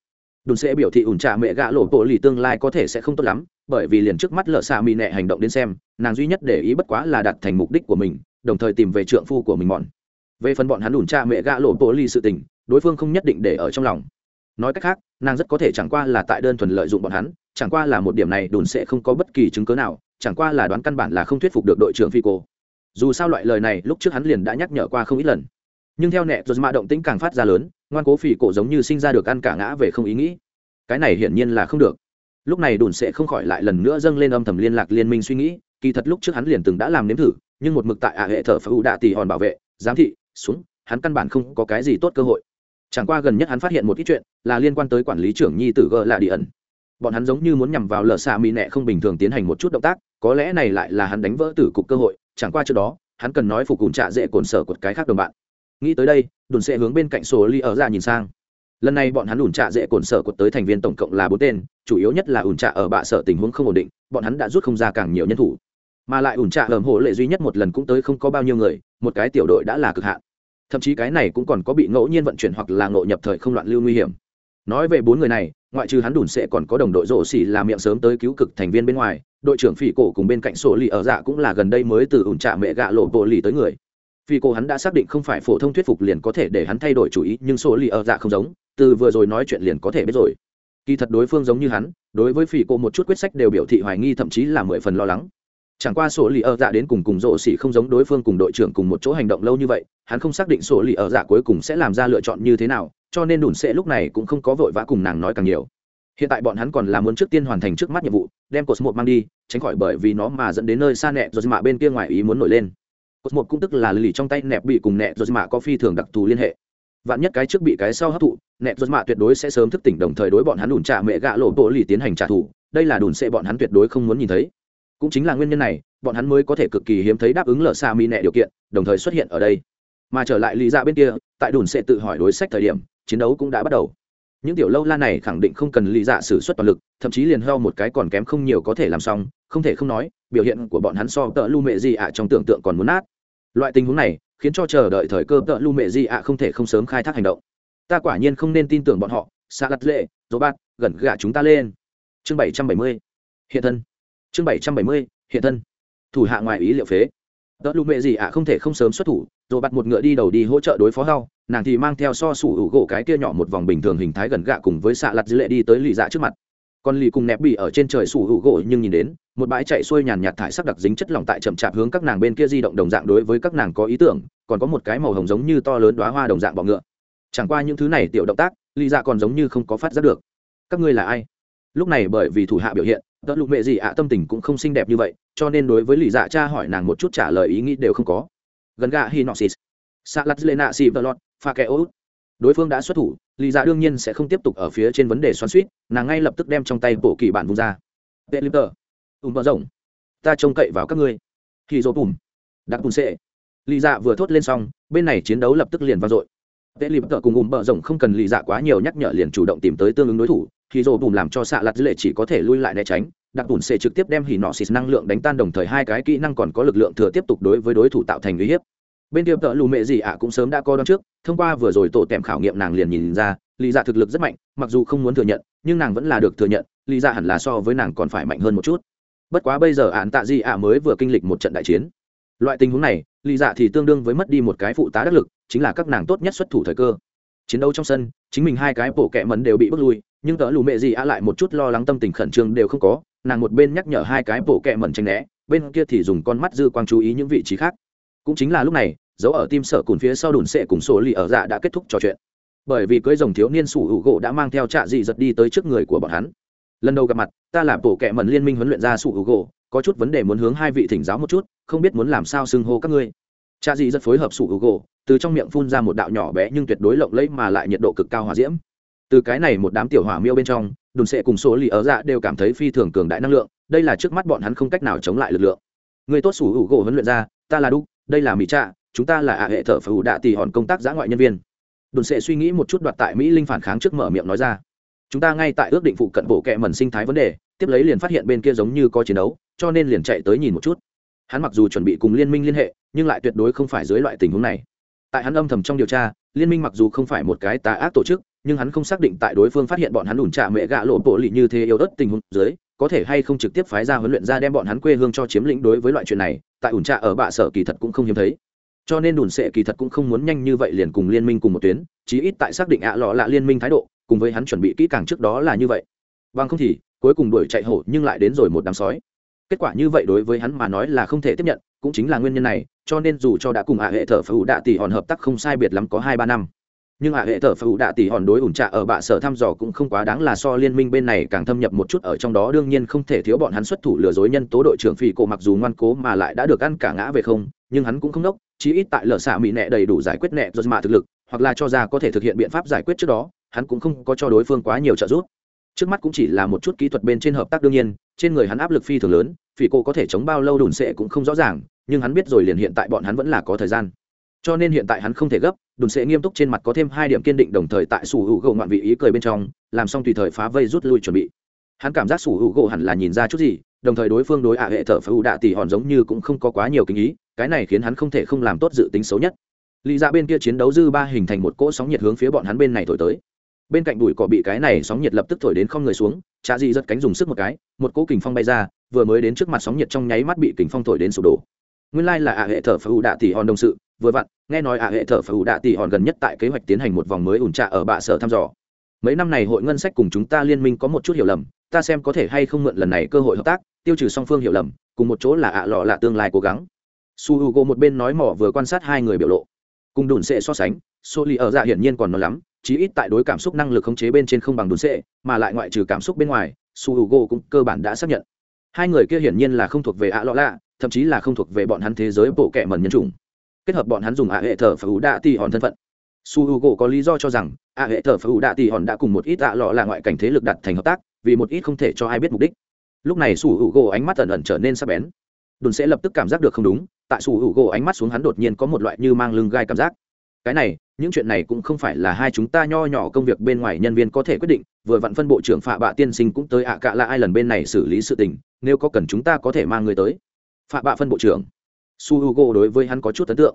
đồn sẽ biểu thị ủn trạ mẹ gạ lộ bộ lì tương lai có thể sẽ không tốt lắm bởi vì liền trước mắt lợ xạ mỹ nệ hành động đến xem, nàng duy nhất để ý bất quá là đạt thành mục đích của mình, đồng thời tìm về trượng phu của mình mòn về phần bọn hắn ủn cha mẹ gã lộ bộ ly sự tình, đối phương không nhất định để ở trong lòng. Nói cách khác, nàng rất có thể chẳng qua là tại đơn thuần lợi dụng bọn hắn, chẳng qua là một điểm này đồn sẽ không có bất kỳ chứng cớ nào, chẳng qua là đoán căn bản là không thuyết phục được đội trưởng phi cô dù sao loại lời này lúc trước hắn liền đã nhắc nhở qua không ít lần. Nhưng theo nẹ rồi mạ động tĩnh càng phát ra lớn, ngoan cố phỉ cổ giống như sinh ra được ăn cả ngã về không ý nghĩ. Cái này hiển nhiên là không được lúc này đồn sẽ không khỏi lại lần nữa dâng lên âm thầm liên lạc liên minh suy nghĩ, kỳ thật lúc trước hắn liền từng đã làm nếm thử, nhưng một mực tại ạ hệ thờ phá ưu đạ tỷ hòn bảo vệ, giám thị, xuống, hắn căn bản không có cái gì tốt cơ hội. Chẳng qua gần nhất hắn phát hiện một ít chuyện là liên quan tới quản lý trưởng nhi tử gờ lạ đi ẩn. Bọn hắn giống như muốn nhằm vào lờ xạ mỹ nẹ không bình thường tiến hành một chút động tác, có lẽ này lại là hắn đánh vỡ tử cục cơ hội, chẳng qua trước đó, hắn cần nói phục cùng trạ dễ cồn sở của cái khác đồng bạn. Nghĩ tới đây đồn sẽ hướng bên cạnh sổ ly ở ra nhìn sang lần này bọn hắn ủn trạ dễ cồn sở cột tới thành viên tổng cộng là bốn tên, chủ yếu nhất là ủn trạ ở bạ sở tình huống không ổn định, bọn hắn đã rút không ra càng nhiều nhân thủ. Mà lại ủn trạ ẩm hộ lệ duy nhất một lần cũng tới không có bao nhiêu người, một cái tiểu đội đã là cực hạn. Thậm chí cái này cũng còn có bị ngẫu nhiên vận chuyển hoặc là ngộ nhập thời không loạn lưu nguy hiểm. Nói về bốn người này, ngoại trừ hắn đủn sẽ còn có đồng đội rổ xỉ làm miệng sớm tới cứu cực thành viên bên ngoài, đội trưởng phỉ cổ cùng bên cạnh sổ lì ở dạ cũng là gần đây mới từ ủn trạ mẹ gạ lộ bộ lì tới người. Phỉ cổ hắn đã xác định không phải phổ thông thuyết phục liền có thể để hắn thay đổi chủ ý, nhưng sổ lì ở dạ không giống từ vừa rồi nói chuyện liền có thể biết rồi. Kỳ thật đối phương giống như hắn, đối với phỉ cô một chút quyết sách đều biểu thị hoài nghi thậm chí là mười phần lo lắng. Chẳng qua sổ lì ở dạ đến cùng cùng rộ xỉ không giống đối phương cùng đội trưởng cùng một chỗ hành động lâu như vậy, hắn không xác định sổ lì ở dạ cuối cùng sẽ làm ra lựa chọn như thế nào, cho nên đùn sẽ lúc này cũng không có vội vã cùng nàng nói càng nhiều. Hiện tại bọn hắn còn là muốn trước tiên hoàn thành trước mắt nhiệm vụ, đem cột một mang đi, tránh khỏi bởi vì nó mà dẫn đến nơi xa nẹ, rồi mạ bên kia ngoài ý muốn nổi lên. Cột một cũng tức là lì trong tay nẹp bị cùng nẹ, rồi mạ có phi thường đặc thù liên hệ vạn nhất cái trước bị cái sau hấp thụ nẹp ruột mạ tuyệt đối sẽ sớm thức tỉnh, đồng thời đối bọn hắn đùn trả mẹ gạ lộ bộ lì tiến hành trả thù. Đây là đùn sẽ bọn hắn tuyệt đối không muốn nhìn thấy. Cũng chính là nguyên nhân này, bọn hắn mới có thể cực kỳ hiếm thấy đáp ứng lờ xa mi nẹ điều kiện, đồng thời xuất hiện ở đây. Mà trở lại lý dạ bên kia, tại đùn sẽ tự hỏi đối sách thời điểm, chiến đấu cũng đã bắt đầu. Những tiểu lâu la này khẳng định không cần lý dạ xử suất toàn lực, thậm chí liền heo một cái còn kém không nhiều có thể làm xong, không thể không nói, biểu hiện của bọn hắn so tợ lu mẹ gì ạ trong tưởng tượng còn muốn nát loại tình huống này khiến cho chờ đợi thời cơ tợ lu mẹ Di ạ không thể không sớm khai thác hành động. Ta quả nhiên không nên tin tưởng bọn họ. Xa gặt lệ dỗ bát gần gạ chúng ta lên. Chương bảy trăm bảy mươi. Hiện thân. Chương bảy trăm bảy mươi, hiện thân. Thủ hạ ngoài ý liệu phế. Tợ lu mẹ Di ạ không thể không sớm xuất thủ. Dỗ bắt một ngựa đi đầu đi hỗ trợ đối phó hao nàng thì mang theo so sủ hữu gỗ cái kia nhỏ một vòng bình thường hình thái gần gạ cùng với xạ lặt dư lệ đi tới lì dạ trước mặt còn lì cùng nẹp bị ở trên trời sủ hữu gỗ nhưng nhìn đến, một bãi chạy xuôi nhàn nhạt thải sắc đặc dính chất lỏng tại chậm chạp hướng các nàng bên kia di động đồng dạng đối với các nàng có ý tưởng, còn có một cái màu hồng giống như to lớn đoá hoa đồng dạng bọ ngựa. Chẳng qua những thứ này tiểu động tác, lì dạ còn giống như không có phát giác được. Các ngươi là ai? Lúc này bởi vì thủ hạ biểu hiện, tớ lục mẹ gì ạ, tâm tình cũng không xinh đẹp như vậy, cho nên đối với lì dạ cha hỏi nàng một chút trả lời ý nghĩ đều không có. Gần gà hinoxis xạ lena si vlot pha kẻ ốt đối phương đã xuất thủ Lý dạ đương nhiên sẽ không tiếp tục ở phía trên vấn đề xoắn suýt nàng ngay lập tức đem trong tay bộ kỳ bản vung ra. Tệ liếp tờ, ùm vợ rộng. Ta trông cậy vào các ngươi. Khi dỗ bùm đặc bùm xệ Lý dạ vừa thốt lên xong, bên này chiến đấu lập tức liền vang dội. Tệ liếp tờ cùng ùm vợ rộng không cần Lý dạ quá nhiều nhắc nhở liền chủ động tìm tới tương ứng đối thủ. Khi dỗ bùm làm cho xạ lặt lệ chỉ có thể lui lại né tránh. Đặc bùn sẽ trực tiếp đem hỉ nọ xịt năng lượng đánh tan đồng thời hai cái kỹ năng còn có lực lượng thừa tiếp tục đối với đối thủ tạo thành uy hiếp bên kia tợ lù mẹ gì ạ cũng sớm đã có đón trước, thông qua vừa rồi tổ tèm khảo nghiệm nàng liền nhìn ra lý dạ thực lực rất mạnh, mặc dù không muốn thừa nhận, nhưng nàng vẫn là được thừa nhận lý dạ hẳn là so với nàng còn phải mạnh hơn một chút. Bất quá bây giờ ạn tạ di ạ mới vừa kinh lịch một trận đại chiến. Loại tình huống này lý dạ thì tương đương với mất đi một cái phụ tá đắc lực, chính là các nàng tốt nhất xuất thủ thời cơ. Chiến đấu trong sân, chính mình hai cái bộ kẹ mấn đều bị bước lui, nhưng tớ lù mẹ gì ạ lại một chút lo lắng tâm tình khẩn trương đều không có, nàng một bên nhắc nhở hai cái bộ kẹ mẩn tranh né, bên kia thì dùng con mắt dư quang chú ý những vị trí khác cũng chính là lúc này, dấu ở tim sở cùn phía sau đùn sệ cùng sổ lì ở dạ đã kết thúc trò chuyện. Bởi vì cưới rồng thiếu niên sủ hữu gỗ đã mang theo trạ dị giật đi tới trước người của bọn hắn. Lần đầu gặp mặt, ta là bộ kệ mẩn liên minh huấn luyện ra sủ hữu gỗ, có chút vấn đề muốn hướng hai vị thỉnh giáo một chút, không biết muốn làm sao xưng hô các ngươi. Trạ dị giật phối hợp sủ hữu gỗ, từ trong miệng phun ra một đạo nhỏ bé nhưng tuyệt đối lộng lẫy mà lại nhiệt độ cực cao hỏa diễm. Từ cái này một đám tiểu hỏa miêu bên trong, đùn sệ cùng số lì ở dạ đều cảm thấy phi thường cường đại năng lượng, đây là trước mắt bọn hắn không cách nào chống lại lực lượng. Người tốt sủ hữu gỗ huấn luyện ra ta là đúc đây là mỹ trạ, chúng ta là ạ hệ thợ phải ủ đạ tỷ hòn công tác giã ngoại nhân viên. Đồn sệ suy nghĩ một chút đoạt tại mỹ linh phản kháng trước mở miệng nói ra. Chúng ta ngay tại ước định phụ cận bộ kệ mần sinh thái vấn đề, tiếp lấy liền phát hiện bên kia giống như có chiến đấu, cho nên liền chạy tới nhìn một chút. Hắn mặc dù chuẩn bị cùng liên minh liên hệ, nhưng lại tuyệt đối không phải dưới loại tình huống này. Tại hắn âm thầm trong điều tra, liên minh mặc dù không phải một cái tà ác tổ chức, nhưng hắn không xác định tại đối phương phát hiện bọn hắn ủn trạ mẹ gạ lộ bộ lì như thế yếu ớt tình huống dưới, có thể hay không trực tiếp phái ra huấn luyện ra đem bọn hắn quê hương cho chiếm lĩnh đối với loại chuyện này tại ủn trạ ở bạ sở kỳ thật cũng không hiếm thấy. Cho nên đùn sệ kỳ thật cũng không muốn nhanh như vậy liền cùng liên minh cùng một tuyến, chí ít tại xác định ạ lọ lạ liên minh thái độ, cùng với hắn chuẩn bị kỹ càng trước đó là như vậy. Bằng không thì, cuối cùng đuổi chạy hổ nhưng lại đến rồi một đám sói. Kết quả như vậy đối với hắn mà nói là không thể tiếp nhận, cũng chính là nguyên nhân này, cho nên dù cho đã cùng ạ hệ thờ phù đạ tỷ hòn hợp tác không sai biệt lắm có hai ba năm nhưng ạ hệ thờ phụ đạ tỷ hòn đối ủn trạ ở bạ sở thăm dò cũng không quá đáng là so liên minh bên này càng thâm nhập một chút ở trong đó, đương nhiên không thể thiếu bọn hắn xuất thủ lừa dối nhân tố đội trưởng phi cổ mặc dù ngoan cố mà lại đã được ăn cả ngã về không, nhưng hắn cũng không đốc, chí ít tại lở xạ mỹ nẹ đầy đủ giải quyết nẹ rồi mà thực lực, hoặc là cho ra có thể thực hiện biện pháp giải quyết trước đó, hắn cũng không có cho đối phương quá nhiều trợ giúp. Trước mắt cũng chỉ là một chút kỹ thuật bên trên hợp tác đương nhiên, trên người hắn áp lực phi thường lớn vì cô có thể chống bao lâu đùn sệ cũng không rõ ràng, nhưng hắn biết rồi liền hiện tại bọn hắn vẫn là có thời gian cho nên hiện tại hắn không thể gấp, đùn sẽ nghiêm túc trên mặt có thêm hai điểm kiên định đồng thời tại sủ hữu gỗ ngoạn vị ý cười bên trong, làm xong tùy thời phá vây rút lui chuẩn bị. Hắn cảm giác sủ hữu gỗ hẳn là nhìn ra chút gì, đồng thời đối phương đối ạ hệ thở phá hữu đạ tỷ hòn giống như cũng không có quá nhiều kinh ý, cái này khiến hắn không thể không làm tốt dự tính xấu nhất. Lý ra bên kia chiến đấu dư ba hình thành một cỗ sóng nhiệt hướng phía bọn hắn bên này thổi tới. Bên cạnh bụi cỏ bị cái này sóng nhiệt lập tức thổi đến không người xuống trà dị giật cánh dùng sức một cái, một cỗ kình phong bay ra, vừa mới đến trước mặt sóng nhiệt trong nháy mắt bị kình phong thổi đến sụp đổ. Nguyên lai là ạ hệ thở phá hữu đạ tỷ hòn đồng sự vừa vặn, nghe nói ạ hệ thở phải ủ đạ tỷ hòn gần nhất tại kế hoạch tiến hành một vòng mới ủn trạ ở bạ sở thăm dò. Mấy năm này hội ngân sách cùng chúng ta liên minh có một chút hiểu lầm, ta xem có thể hay không mượn lần này cơ hội hợp tác, tiêu trừ song phương hiểu lầm, cùng một chỗ là ạ lọ là tương lai cố gắng. Su h u g o một bên nói mỏ vừa quan sát hai người biểu lộ. Cùng đùn sệ so sánh số lì ở dạ hiển nhiên còn non lắm, chí ít tại đối cảm xúc năng lực khống chế bên trên không bằng đùn sệ, mà lại ngoại trừ cảm xúc bên ngoài, su h u g o cũng cơ bản đã xác nhận. Hai người kia hiển nhiên là không thuộc về ạ lọ lạ, thậm chí là không thuộc về bọn hắn thế giới bộ kẻ mần nhân chủng kết hợp bọn hắn dùng ạ hệ thờ phá ủ đạ ti hòn thân phận. Su h u gỗ có lý do cho rằng, ạ hệ thờ phá ủ đạ ti hòn đã cùng một ít ạ lọ là ngoại cảnh thế lực đặt thành hợp tác, vì một ít không thể cho ai biết mục đích. Lúc này su h u gỗ ánh mắt ẩn ẩn trở nên sắc bén. Đồn sẽ lập tức cảm giác được không đúng, tại su h u gỗ ánh mắt xuống hắn đột nhiên có một loại như mang lưng gai cảm giác. Cái này, những chuyện này cũng không phải là hai chúng ta nho nhỏ công việc bên ngoài nhân viên có thể quyết định, vừa vặn phân bộ trưởng phạ bạ tiên sinh cũng tới ạ à cạ là ai lần bên này xử lý sự tình, nếu có cần chúng ta có thể mang người tới. Phạ bạ phân bộ trưởng su h u g o đối với hắn có chút ấn tượng.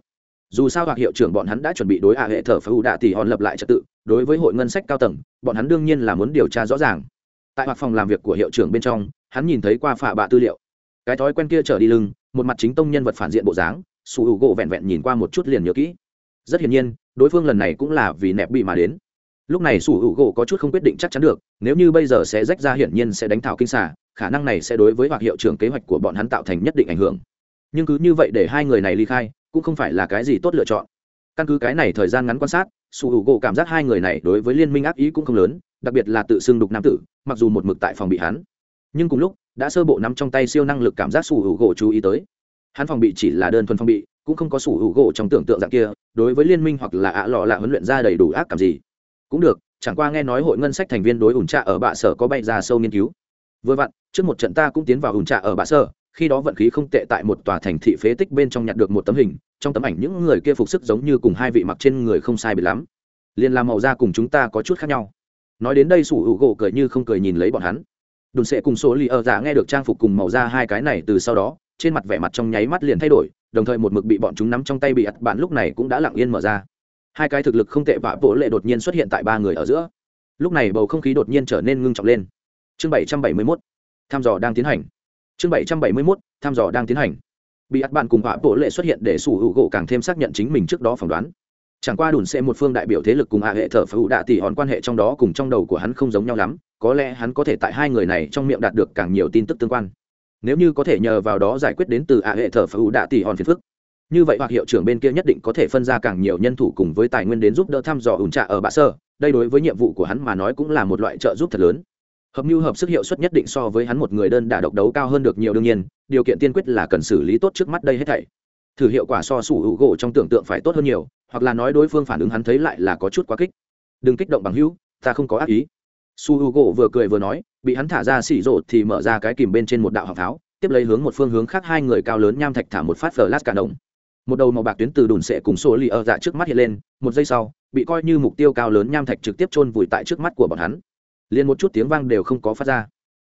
Dù sao hoặc hiệu trưởng bọn hắn đã chuẩn bị đối hạ hệ thờ phá ủ đạ thì hòn lập lại trật tự, đối với hội ngân sách cao tầng, bọn hắn đương nhiên là muốn điều tra rõ ràng. Tại hoặc phòng làm việc của hiệu trưởng bên trong, hắn nhìn thấy qua phạ bạ tư liệu. Cái thói quen kia trở đi lưng, một mặt chính tông nhân vật phản diện bộ dáng, su hữu gỗ vẹn vẹn nhìn qua một chút liền nhớ kỹ. Rất hiển nhiên, đối phương lần này cũng là vì nẹp bị mà đến. Lúc này su hữu gỗ có chút không quyết định chắc chắn được, nếu như bây giờ sẽ rách ra hiển nhiên sẽ đánh thảo kinh xả khả năng này sẽ đối với hoặc hiệu trưởng kế hoạch của bọn hắn tạo thành nhất định ảnh hưởng nhưng cứ như vậy để hai người này ly khai, cũng không phải là cái gì tốt lựa chọn. Căn cứ cái này thời gian ngắn quan sát su hữu gỗ cảm giác hai người này đối với liên minh ác ý cũng không lớn, đặc biệt là tự xưng đục nam tử, mặc dù một mực tại phòng bị hắn. Nhưng cùng lúc, đã sơ bộ nắm trong tay siêu năng lực cảm giác sủ hữu gỗ chú ý tới. Hắn phòng bị chỉ là đơn thuần phòng bị, cũng không có sủ hữu gỗ trong tưởng tượng dạng kia, đối với liên minh hoặc là ạ lọ là huấn luyện ra đầy đủ ác cảm gì. Cũng được, chẳng qua nghe nói hội ngân sách thành viên đối ủn trạ ở bạ sở có bay ra sâu nghiên cứu. Vừa vặn, trước một trận ta cũng tiến vào ủn trạ ở bạ sở khi đó vận khí không tệ tại một tòa thành thị phế tích bên trong nhặt được một tấm hình, trong tấm ảnh những người kia phục sức giống như cùng hai vị mặc trên người không sai bị lắm. Liền làm màu da cùng chúng ta có chút khác nhau. Nói đến đây sủ hữu gỗ cười như không cười nhìn lấy bọn hắn. Đùn sệ cùng số lì ở giả dạ nghe được trang phục cùng màu da hai cái này từ sau đó, trên mặt vẻ mặt trong nháy mắt liền thay đổi, đồng thời một mực bị bọn chúng nắm trong tay bị ặt bạn lúc này cũng đã lặng yên mở ra. Hai cái thực lực không tệ vạ vỗ lệ đột nhiên xuất hiện tại ba người ở giữa. Lúc này bầu không khí đột nhiên trở nên ngưng trọng lên. Chương bảy trăm bảy mươi mốt, thăm dò đang tiến hành chương bảy trăm bảy mươi mốt thăm dò đang tiến hành. Bị ắt bạn cùng họa bộ lệ xuất hiện để sủ hữu gỗ càng thêm xác nhận chính mình trước đó phỏng đoán. Chẳng qua đùn sẽ một phương đại biểu thế lực cùng hạ hệ thờ phụ đạ tỷ hòn quan hệ trong đó cùng trong đầu của hắn không giống nhau lắm, có lẽ hắn có thể tại hai người này trong miệng đạt được càng nhiều tin tức tương quan. Nếu như có thể nhờ vào đó giải quyết đến từ hạ hệ thờ phụ đạ tỷ hòn phiền phức, như vậy hoặc hiệu trưởng bên kia nhất định có thể phân ra càng nhiều nhân thủ cùng với tài nguyên đến giúp đỡ thăm dò ủn trạ ở bạ sơ. Đây đối với nhiệm vụ của hắn mà nói cũng là một loại trợ giúp thật lớn hợp mưu hợp sức hiệu suất nhất định so với hắn một người đơn đả độc đấu cao hơn được nhiều đương nhiên, điều kiện tiên quyết là cần xử lý tốt trước mắt đây hết thảy. Thử hiệu quả so sủ hữu gỗ trong tưởng tượng phải tốt hơn nhiều, hoặc là nói đối phương phản ứng hắn thấy lại là có chút quá kích. Đừng kích động bằng hữu, ta không có ác ý. Su hữu gỗ vừa cười vừa nói, bị hắn thả ra xỉ rộ thì mở ra cái kìm bên trên một đạo học pháo, tiếp lấy hướng một phương hướng khác hai người cao lớn nham thạch thả một phát phở lát cả đồng. Một đầu màu bạc tuyến từ đùn sệ cùng số lì ở dạ trước mắt hiện lên, một giây sau, bị coi như mục tiêu cao lớn nham thạch trực tiếp chôn vùi tại trước mắt của bọn hắn liền một chút tiếng vang đều không có phát ra.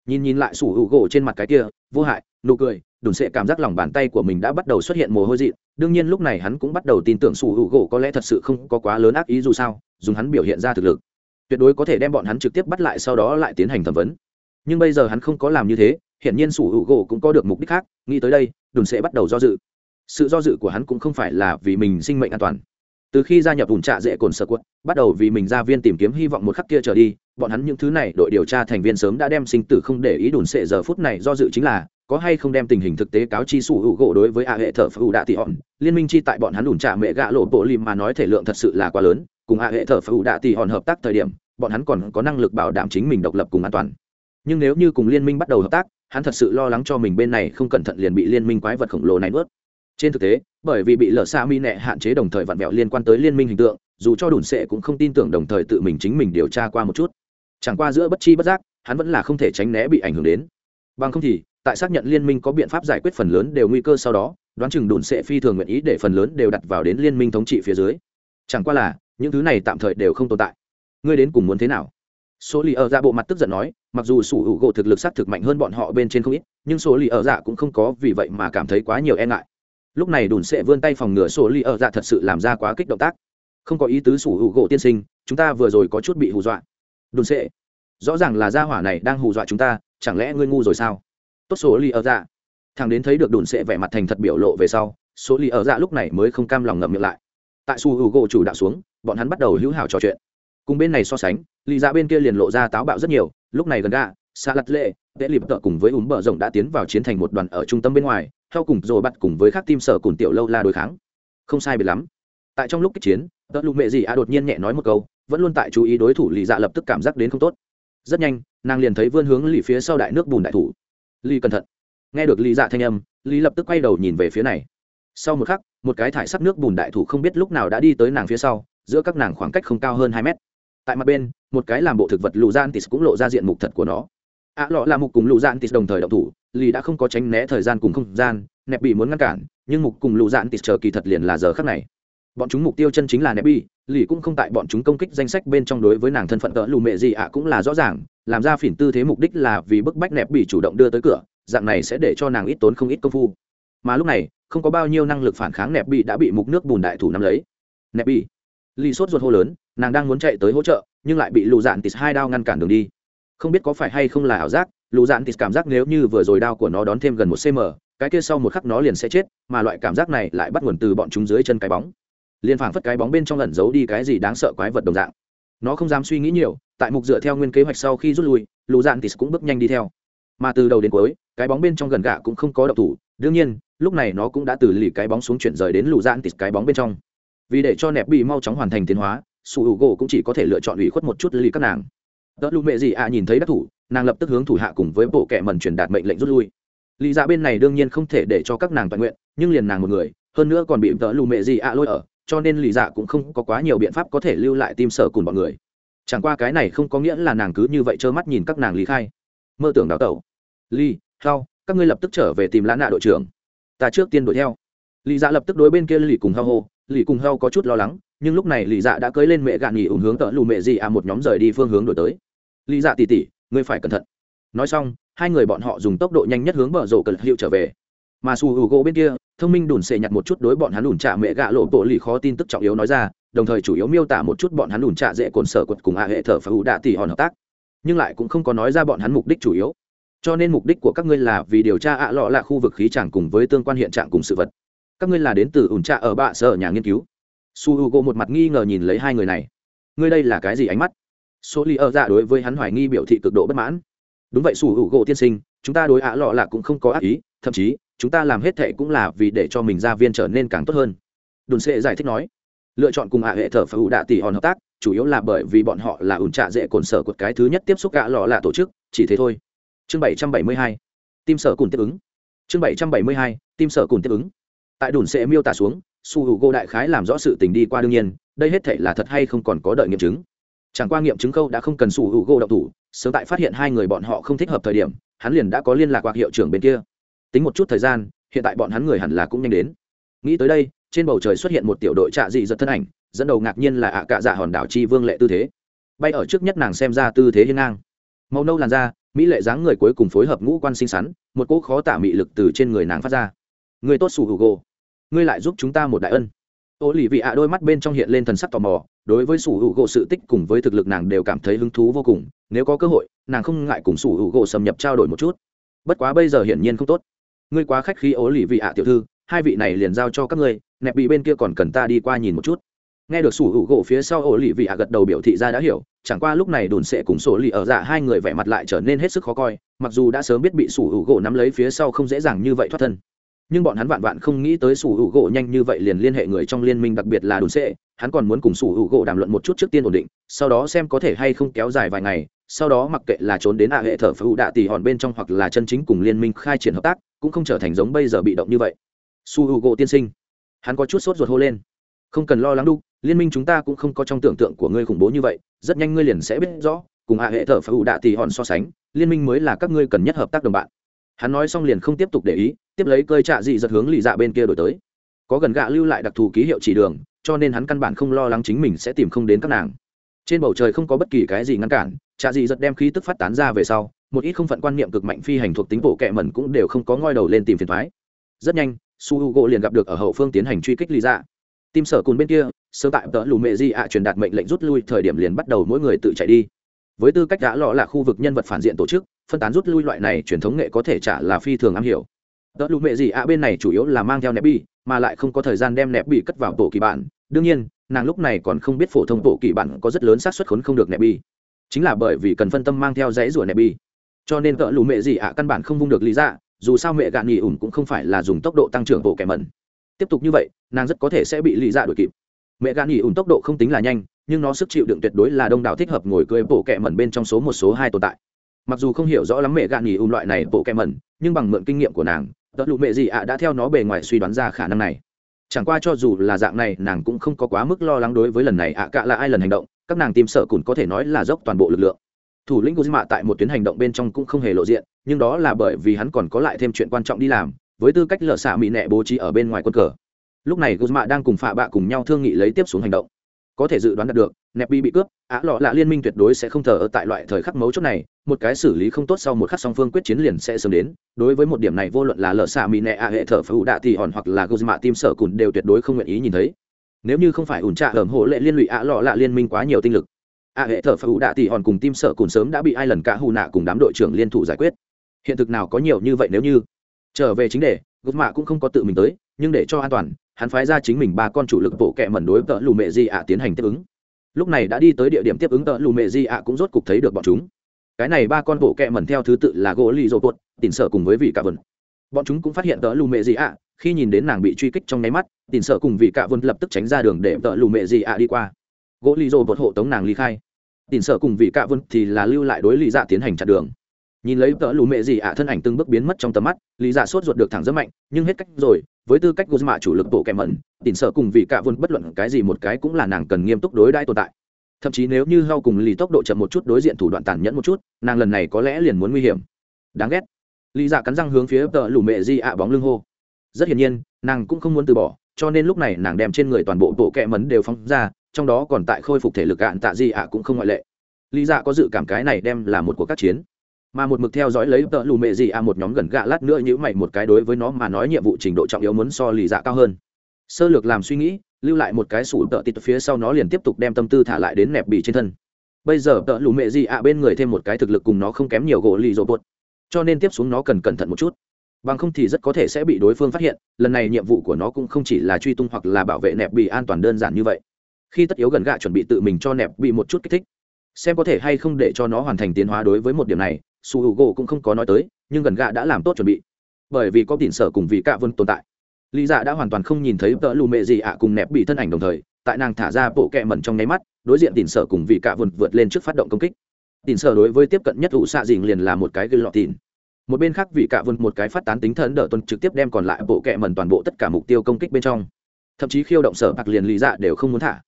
Nhìn nhìn lại sủ hữu gỗ trên mặt cái kia, vô hại, nụ cười, đùn sệ cảm giác lòng bàn tay của mình đã bắt đầu xuất hiện mồ hôi dị. Đương nhiên lúc này hắn cũng bắt đầu tin tưởng sủ hữu gỗ có lẽ thật sự không có quá lớn ác ý dù sao, dùng hắn biểu hiện ra thực lực, tuyệt đối có thể đem bọn hắn trực tiếp bắt lại sau đó lại tiến hành thẩm vấn. Nhưng bây giờ hắn không có làm như thế, hiển nhiên sủ hữu gỗ cũng có được mục đích khác, nghĩ tới đây, đùn sẽ bắt đầu do dự. Sự do dự của hắn cũng không phải là vì mình sinh mệnh an toàn. Từ khi gia nhập ủn trạ dễ cồn sơ quất bắt đầu vì mình ra viên tìm kiếm hy vọng một khắc kia trở đi bọn hắn những thứ này đội điều tra thành viên sớm đã đem sinh tử không để ý đùn sệ giờ phút này do dự chính là, có hay không đem tình hình thực tế cáo chi sủ hữu gỗ đối với a hệ thờ phụ đạ tị hòn, liên minh chi tại bọn hắn ủn trả mẹ gạ lộ bộ lim mà nói thể lượng thật sự là quá lớn, cùng a hệ thờ phụ đạ tị hòn hợp tác thời điểm, bọn hắn còn có năng lực bảo đảm chính mình độc lập cùng an toàn. Nhưng nếu như cùng liên minh bắt đầu hợp tác, hắn thật sự lo lắng cho mình bên này không cẩn thận liền bị liên minh quái vật khổng lồ này nuốt. Trên thực tế, bởi vì bị lở xa mi nẹ hạn chế đồng thời vặn vẹo liên quan tới liên minh hình tượng, dù cho đủn sệ cũng không tin tưởng đồng thời tự mình chính mình điều tra qua một chút chẳng qua giữa bất chi bất giác, hắn vẫn là không thể tránh né bị ảnh hưởng đến. Bằng không thì, tại xác nhận liên minh có biện pháp giải quyết phần lớn đều nguy cơ sau đó, đoán chừng đùn sẽ phi thường nguyện ý để phần lớn đều đặt vào đến liên minh thống trị phía dưới. Chẳng qua là, những thứ này tạm thời đều không tồn tại. Ngươi đến cùng muốn thế nào? Số lì ở dạ bộ mặt tức giận nói, mặc dù sủ hữu gỗ thực lực s á t thực mạnh hơn bọn họ bên trên không ít, nhưng số lì ở dạ cũng không có vì vậy mà cảm thấy quá nhiều e ngại. Lúc này đùn sẽ vươn tay phòng ngừa số ly ở dạ thật sự làm ra quá kích động tác. Không có ý tứ sủ hữu gỗ tiên sinh, chúng ta vừa rồi có chút bị hù dọa đồn sệ. Rõ ràng là gia hỏa này đang hù dọa chúng ta, chẳng lẽ ngươi ngu rồi sao? Tốt số lì ở dạ. Thằng đến thấy được đồn sệ vẻ mặt thành thật biểu lộ về sau, số lì ở dạ lúc này mới không cam lòng ngậm miệng lại. Tại su hữu gỗ chủ đạo xuống, bọn hắn bắt đầu hữu hảo trò chuyện. Cùng bên này so sánh lì dạ bên kia liền lộ ra táo bạo rất nhiều, lúc này gần gà xa lặt lệ, tệ lịp tợ cùng với úm bờ rộng đã tiến vào chiến thành một đoàn ở trung tâm bên ngoài theo cùng rồi bắt cùng với các team sở cùng tiểu lâu la đối kháng. Không sai biệt lắm. Tại trong lúc kích chiến, tợ lục mẹ gì a đột nhiên nhẹ nói một câu vẫn luôn tại chú ý đối thủ lì dạ lập tức cảm giác đến không tốt. Rất nhanh, nàng liền thấy vươn hướng lì phía sau đại nước bùn đại thủ. Lì cẩn thận. Nghe được lì dạ thanh âm, lì lập tức quay đầu nhìn về phía này. Sau một khắc, một cái thải sắc nước bùn đại thủ không biết lúc nào đã đi tới nàng phía sau, giữa các nàng khoảng cách không cao hơn hai mét. Tại mặt bên, một cái làm bộ thực vật lù gian tis cũng lộ ra diện mục thật của nó. Ạ lọ là mục cùng lù gian tis đồng thời động thủ, lì đã không có tránh né thời gian cùng không gian, nẹp bị muốn ngăn cản, nhưng mục cùng lù dạn tịt chờ kỳ thật liền là giờ khắc này bọn chúng mục tiêu chân chính là nẹp bi lì cũng không tại bọn chúng công kích danh sách bên trong đối với nàng thân phận cỡ lù mệ gì ạ cũng là rõ ràng, làm ra phỉn tư thế mục đích là vì bức bách nẹp bị chủ động đưa tới cửa, dạng này sẽ để cho nàng ít tốn không ít công phu. Mà lúc này, không có bao nhiêu năng lực phản kháng nẹp bị đã bị mục nước bùn đại thủ nắm lấy. Nẹp bị lì sốt ruột hô lớn, nàng đang muốn chạy tới hỗ trợ, nhưng lại bị lù dạn tịt hai đao ngăn cản đường đi. Không biết có phải hay không là ảo giác, lù dạn tịt cảm giác nếu như vừa rồi đao của nó đón thêm gần một cm cái kia sau một khắc nó liền sẽ chết, mà loại cảm giác này lại bắt nguồn từ bọn chúng dưới chân cái bóng liền phảng phất cái bóng bên trong lẩn giấu đi cái gì đáng sợ quái vật đồng dạng. Nó không dám suy nghĩ nhiều, tại mục dựa theo nguyên kế hoạch sau khi rút lui lù dạn thì cũng bước nhanh đi theo. Mà từ đầu đến cuối, cái bóng bên trong gần gạ cũng không có độc thủ, đương nhiên, lúc này nó cũng đã từ lì cái bóng xuống chuyển rời đến lù dạn tịt cái bóng bên trong. Vì để cho nẹp bị mau chóng hoàn thành tiến hóa su hữu gỗ cũng chỉ có thể lựa chọn ủy khuất một chút lì các nàng. Đỡ lù mẹ gì ạ nhìn thấy đắc thủ, nàng lập tức hướng thủ hạ cùng với bộ kẻ mần truyền đạt mệnh lệnh rút lui. Lý ra dạ bên này đương nhiên không thể để cho các nàng toàn nguyện, nhưng liền nàng một người, hơn nữa còn bị đỡ lù mẹ gì ạ lôi ở cho nên lì dạ cũng không có quá nhiều biện pháp có thể lưu lại tim sở cùng bọn người. Chẳng qua cái này không có nghĩa là nàng cứ như vậy trơ mắt nhìn các nàng lý khai. Mơ tưởng đào tẩu. Ly hao, các ngươi lập tức trở về tìm lãn nạ đội trưởng. Ta trước tiên đuổi theo. Lì dạ lập tức đối bên kia lì cùng hao hô. Lì cùng hao có chút lo lắng, nhưng lúc này lì dạ đã cưới lên mẹ gạn nghỉ ủng hướng tợ lù mẹ gì à một nhóm rời đi phương hướng đổi tới. Lì dạ tỉ tỉ, ngươi phải cẩn thận. Nói xong, hai người bọn họ dùng tốc độ nhanh nhất hướng bờ rổ cờ hiệu trở về. Mà su hữu gỗ bên kia thông minh đùn xệ nhặt một chút đối bọn hắn đùn trạ mẹ gạ lộ bộ lì khó tin tức trọng yếu nói ra, đồng thời chủ yếu miêu tả một chút bọn hắn đùn trạ dễ cồn sở quật cùng hạ hệ thở phải ủ đạ tỷ hòn hợp tác. Nhưng lại cũng không có nói ra bọn hắn mục đích chủ yếu. Cho nên mục đích của các ngươi là vì điều tra ạ lọ là khu vực khí tràng cùng với tương quan hiện trạng cùng sự vật. Các ngươi là đến từ ủn trạ ở bạ sở nhà nghiên cứu. Su h u g o một mặt nghi ngờ nhìn lấy hai người này. Ngươi đây là cái gì ánh mắt? Số li ở dạ đối với hắn hoài nghi biểu thị cực độ bất mãn. Đúng vậy, su h u g o tiên sinh, chúng ta đối ạ lọ là cũng không có ác ý, thậm chí chúng ta làm hết thệ cũng là vì để cho mình ra viên trở nên càng tốt hơn. Đồn sệ giải thích nói, lựa chọn cùng hạ hệ thờ phải ủ đạ tỷ hòn hợp tác, chủ yếu là bởi vì bọn họ là ủn trạ dễ cồn sở của cái thứ nhất tiếp xúc gã lọ là tổ chức, chỉ thế thôi. Chương bảy trăm bảy mươi hai, tim sở cùng tiếp ứng. Chương bảy trăm bảy mươi hai, tim sở cùng tiếp ứng. Tại đồn sệ miêu tả xuống, su hữu gô đại khái làm rõ sự tình đi qua đương nhiên, đây hết thể là thật hay không còn có đợi nghiệm chứng. Chẳng qua nghiệm chứng khâu đã không cần su hữu gô đậu thủ, sớm tại phát hiện hai người bọn họ không thích hợp thời điểm, hắn liền đã có liên lạc hoặc hiệu trưởng bên kia tính một chút thời gian, hiện tại bọn hắn người hẳn là cũng nhanh đến. Nghĩ tới đây, trên bầu trời xuất hiện một tiểu đội trạ dị giật thân ảnh, dẫn đầu ngạc nhiên là ạ cạ dạ hòn đảo chi vương lệ tư thế. Bay ở trước nhất nàng xem ra tư thế hiên ngang. Màu nâu làn da, mỹ lệ dáng người cuối cùng phối hợp ngũ quan xinh xắn, một cỗ khó tả mị lực từ trên người nàng phát ra. Người tốt sủ hữu gỗ ngươi lại giúp chúng ta một đại ân. Ô lì vị ạ đôi mắt bên trong hiện lên thần sắc tò mò, đối với sủ hữu gỗ sự tích cùng với thực lực nàng đều cảm thấy hứng thú vô cùng, nếu có cơ hội, nàng không ngại cùng sủ hữu gỗ xâm nhập trao đổi một chút. Bất quá bây giờ hiển nhiên không tốt ngươi quá khách khí ố lì vị ạ, tiểu thư, hai vị này liền giao cho các ngươi, nẹp bị bên kia còn cần ta đi qua nhìn một chút. Nghe được sủ hữu gỗ phía sau ổ lì vị ạ gật đầu biểu thị ra đã hiểu, chẳng qua lúc này đồn sệ cùng sổ lì ở dạ hai người vẻ mặt lại trở nên hết sức khó coi, mặc dù đã sớm biết bị sủ hữu gỗ nắm lấy phía sau không dễ dàng như vậy thoát thân. Nhưng bọn hắn vạn vạn không nghĩ tới sủ hữu gỗ nhanh như vậy liền liên hệ người trong liên minh đặc biệt là đồn sệ hắn còn muốn cùng sủ hữu gỗ đàm luận một chút trước tiên ổn định, sau đó xem có thể hay không kéo dài vài ngày sau đó mặc kệ là trốn đến hạ hệ thờ phù đạ tỷ hòn bên trong hoặc là chân chính cùng liên minh khai triển hợp tác, cũng không trở thành giống bây giờ bị động như vậy. Su h u gỗ tiên sinh, hắn có chút sốt ruột hô lên. Không cần lo lắng đu, liên minh chúng ta cũng không có trong tưởng tượng của ngươi khủng bố như vậy, rất nhanh ngươi liền sẽ biết rõ, cùng hạ hệ thờ phá ủ đạ thì hòn so sánh, liên minh mới là các ngươi cần nhất hợp tác đồng bạn. Hắn nói xong liền không tiếp tục để ý, tiếp lấy cơi trạ dị giật hướng lì dạ bên kia đổi tới. Có gần gạ lưu lại đặc thù ký hiệu chỉ đường, cho nên hắn căn bản không lo lắng chính mình sẽ tìm không đến các nàng trên bầu trời không có bất kỳ cái gì ngăn cản trà dị giật đem khí tức phát tán ra về sau, một ít không phận quan niệm cực mạnh phi hành thuộc tính bộ kệ mẩn cũng đều không có ngoi đầu lên tìm phiền thoái. Rất nhanh, su h u gỗ liền gặp được ở hậu phương tiến hành truy kích lý dạ. Tim sở cùn bên kia sớm tại tờ lù mệ di ạ truyền đạt mệnh lệnh rút lui thời điểm liền bắt đầu mỗi người tự chạy đi. Với tư cách đã lọ là khu vực nhân vật phản diện tổ chức, phân tán rút lui loại này truyền thống nghệ có thể trả là phi thường am hiểu. Tờ lù mệ di ạ bên này chủ yếu là mang theo nẹp bi mà lại không có thời gian đem nẹp bi cất vào tổ kỳ bản. Đương nhiên nàng lúc này còn không biết phổ thông bộ kỳ bản có rất lớn xác suất khốn không được nẹp bi chính là bởi vì cần phân tâm mang theo dãy rủa nẹp bi cho nên cỡ lù mệ gì ạ, căn bản không vung được lý ra dù sao mẹ gạn nghỉ ủng cũng không phải là dùng tốc độ tăng trưởng bộ kẻ mẩn. Tiếp tục như vậy, nàng rất có thể sẽ bị lý ra đuổi kịp. Mẹ gạn nghỉ ủng tốc độ không tính là nhanh, nhưng nó sức chịu đựng tuyệt đối là đông đảo thích hợp ngồi cưới bộ kẻ mẩn bên trong số một số hai tồn tại. Mặc dù không hiểu rõ lắm mẹ gạn nghỉ ủng loại này bộ kẻ mẩn, nhưng bằng mượn kinh nghiệm của nàng, tợ lụ mẹ gì ạ đã theo nó bề ngoài suy đoán ra khả năng này chẳng qua cho dù là dạng này, nàng cũng không có quá mức lo lắng đối với lần này ạ cạ là ai lần hành động, các nàng tìm sợ cùn có thể nói là dốc toàn bộ lực lượng. Thủ lĩnh guzma tại một tuyến hành động bên trong cũng không hề lộ diện, nhưng đó là bởi vì hắn còn có lại thêm chuyện quan trọng đi làm, với tư cách lợ xạ mỹ nẹ bố trí ở bên ngoài quân cờ. Lúc này guzma đang cùng phạ bạ cùng nhau thương nghị lấy tiếp xuống hành động có thể dự đoán được, nẹp bị bị cướp, á lọ lạ liên minh tuyệt đối sẽ không thờ ở tại loại thời khắc mấu chốt này, một cái xử lý không tốt sau một khắc song phương quyết chiến liền sẽ sớm đến, đối với một điểm này vô luận là lợ xạ mỹ nẹ a hệ thờ phải ủ đạ thì hòn hoặc là guzma tim sở cùn đều tuyệt đối không nguyện ý nhìn thấy. Nếu như không phải ủn trạ ẩm hộ lệ liên lụy á lọ lạ liên minh quá nhiều tinh lực a hệ thờ phải ủ đạ tỷ hòn cùng tim sở cùn sớm đã bị ai lần cả hù nạ cùng đám đội trưởng liên thủ giải quyết. Hiện thực nào có nhiều như vậy nếu như trở về chính đề gốc cũng không có tự mình tới, nhưng để cho an toàn hắn phái ra chính mình ba con chủ lực bộ kệ mẩn đối tợ lù mẹ di ạ tiến hành tiếp ứng. Lúc này đã đi tới địa điểm tiếp ứng tợ lù mẹ di ạ cũng rốt cục thấy được bọn chúng. Cái này ba con bộ kệ mẩn theo thứ tự là gỗ lì dô tuột, tỉn sợ cùng với vị cả vần. Bọn chúng cũng phát hiện tợ lù mẹ di ạ khi nhìn đến nàng bị truy kích trong nháy mắt tỉn sợ cùng vị cả vần lập tức tránh ra đường để tợ lù mẹ di ạ đi qua. Gỗ lì dô tuột hộ tống nàng ly khai. Tỉn sợ cùng vị cả vân thì là lưu lại đối lì dạ tiến hành chặn đường nhìn lấy tợ lù mẹ gì ạ, thân ảnh từng bước biến mất trong tầm mắt, lý dạ sốt ruột được thẳng rất mạnh, nhưng hết cách rồi, với tư cách guzma chủ lực bộ kèm mẩn, tỉn sợ cùng vị cả vun bất luận cái gì một cái cũng là nàng cần nghiêm túc đối đãi tồn tại. Thậm chí nếu như hao cùng lì tốc độ chậm một chút đối diện thủ đoạn tàn nhẫn một chút, nàng lần này có lẽ liền muốn nguy hiểm. Đáng ghét. Lý dạ cắn răng hướng phía tợ lù mẹ di ạ bóng lưng hô. Rất hiển nhiên, nàng cũng không muốn từ bỏ, cho nên lúc này nàng đem trên người toàn bộ bộ kẹ mấn đều phóng ra, trong đó còn tại khôi phục thể lực cạn tạ di ạ cũng không ngoại lệ. Lý dạ có dự cảm cái này đem là một cuộc các chiến mà một mực theo dõi lấy tợ lù mẹ gì à một nhóm gần gạ lát nữa như mày một cái đối với nó mà nói nhiệm vụ trình độ trọng yếu muốn so lì dạ cao hơn. Sơ lược làm suy nghĩ, lưu lại một cái sủ tợ tịt phía sau nó liền tiếp tục đem tâm tư thả lại đến nẹp bì trên thân. Bây giờ tợ lù mẹ gì à bên người thêm một cái thực lực cùng nó không kém nhiều gỗ lì rộ bột. Cho nên tiếp xuống nó cần cẩn thận một chút. Bằng không thì rất có thể sẽ bị đối phương phát hiện, lần này nhiệm vụ của nó cũng không chỉ là truy tung hoặc là bảo vệ nẹp bị an toàn đơn giản như vậy. Khi tất yếu gần gạ chuẩn bị tự mình cho nẹp bị một chút kích thích, xem có thể hay không để cho nó hoàn thành tiến hóa đối với một điểm này su h u gỗ cũng không có nói tới, nhưng gần gạ đã làm tốt chuẩn bị. Bởi vì có tiền sở cùng vị cạ vân tồn tại. Lý dạ đã hoàn toàn không nhìn thấy tợ lù mệ gì ạ cùng nẹp bị thân ảnh đồng thời, tại nàng thả ra bộ kẹ mẩn trong nháy mắt, đối diện tiền sở cùng vị cạ vân vượt lên trước phát động công kích. Tiền sở đối với tiếp cận nhất ủ xạ dình liền là một cái gây lọt tiền một bên khác vị cạ vân một cái phát tán tính thần đỡ tuần trực tiếp đem còn lại bộ kẹ mẩn toàn bộ tất cả mục tiêu công kích bên trong. Thậm chí khiêu động sở bạc liền lý dạ đều không muốn thả.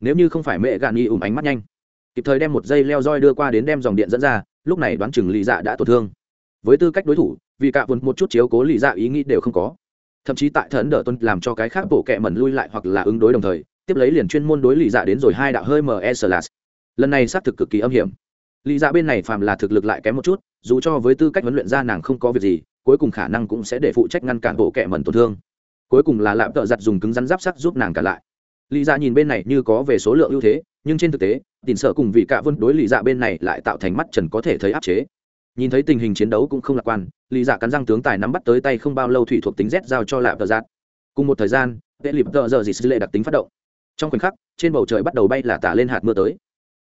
Nếu như không phải mẹ gạn y ùm ánh mắt nhanh, kịp thời đem một dây leo roi đưa qua đến đem dòng điện dẫn ra lúc này đoán chừng lý dạ đã tổn thương. Với tư cách đối thủ, vì cả vốn một chút chiếu cố lý dạ ý nghĩ đều không có. Thậm chí tại thần đỡ tuân làm cho cái khác bộ kẹ mẩn lui lại hoặc là ứng đối đồng thời, tiếp lấy liền chuyên môn đối lý dạ đến rồi hai đạo hơi mờ e slas lần này xác thực cực kỳ âm hiểm. Lý dạ bên này phàm là thực lực lại kém một chút, dù cho với tư cách huấn luyện ra nàng không có việc gì, cuối cùng khả năng cũng sẽ để phụ trách ngăn cản bộ kẹ mẩn tổn thương. Cuối cùng là lạm tợ giặt dùng cứng rắn giáp sắt giúp nàng cả lại. Lý dạ nhìn bên này như có về số lượng ưu thế, nhưng trên thực tế tìm sợ cùng vị cạ vân đối lý dạ bên này lại tạo thành mắt trần có thể thấy áp chế. Nhìn thấy tình hình chiến đấu cũng không lạc quan lý dạ cắn răng tướng tài nắm bắt tới tay không bao lâu thủy thuộc tính z giao cho lạp tờ giạt. Cùng một thời gian vệ lịp tờ giờ dì sư lệ đặc tính phát động. Trong khoảnh khắc, trên bầu trời bắt đầu bay là tả lên hạt mưa tới.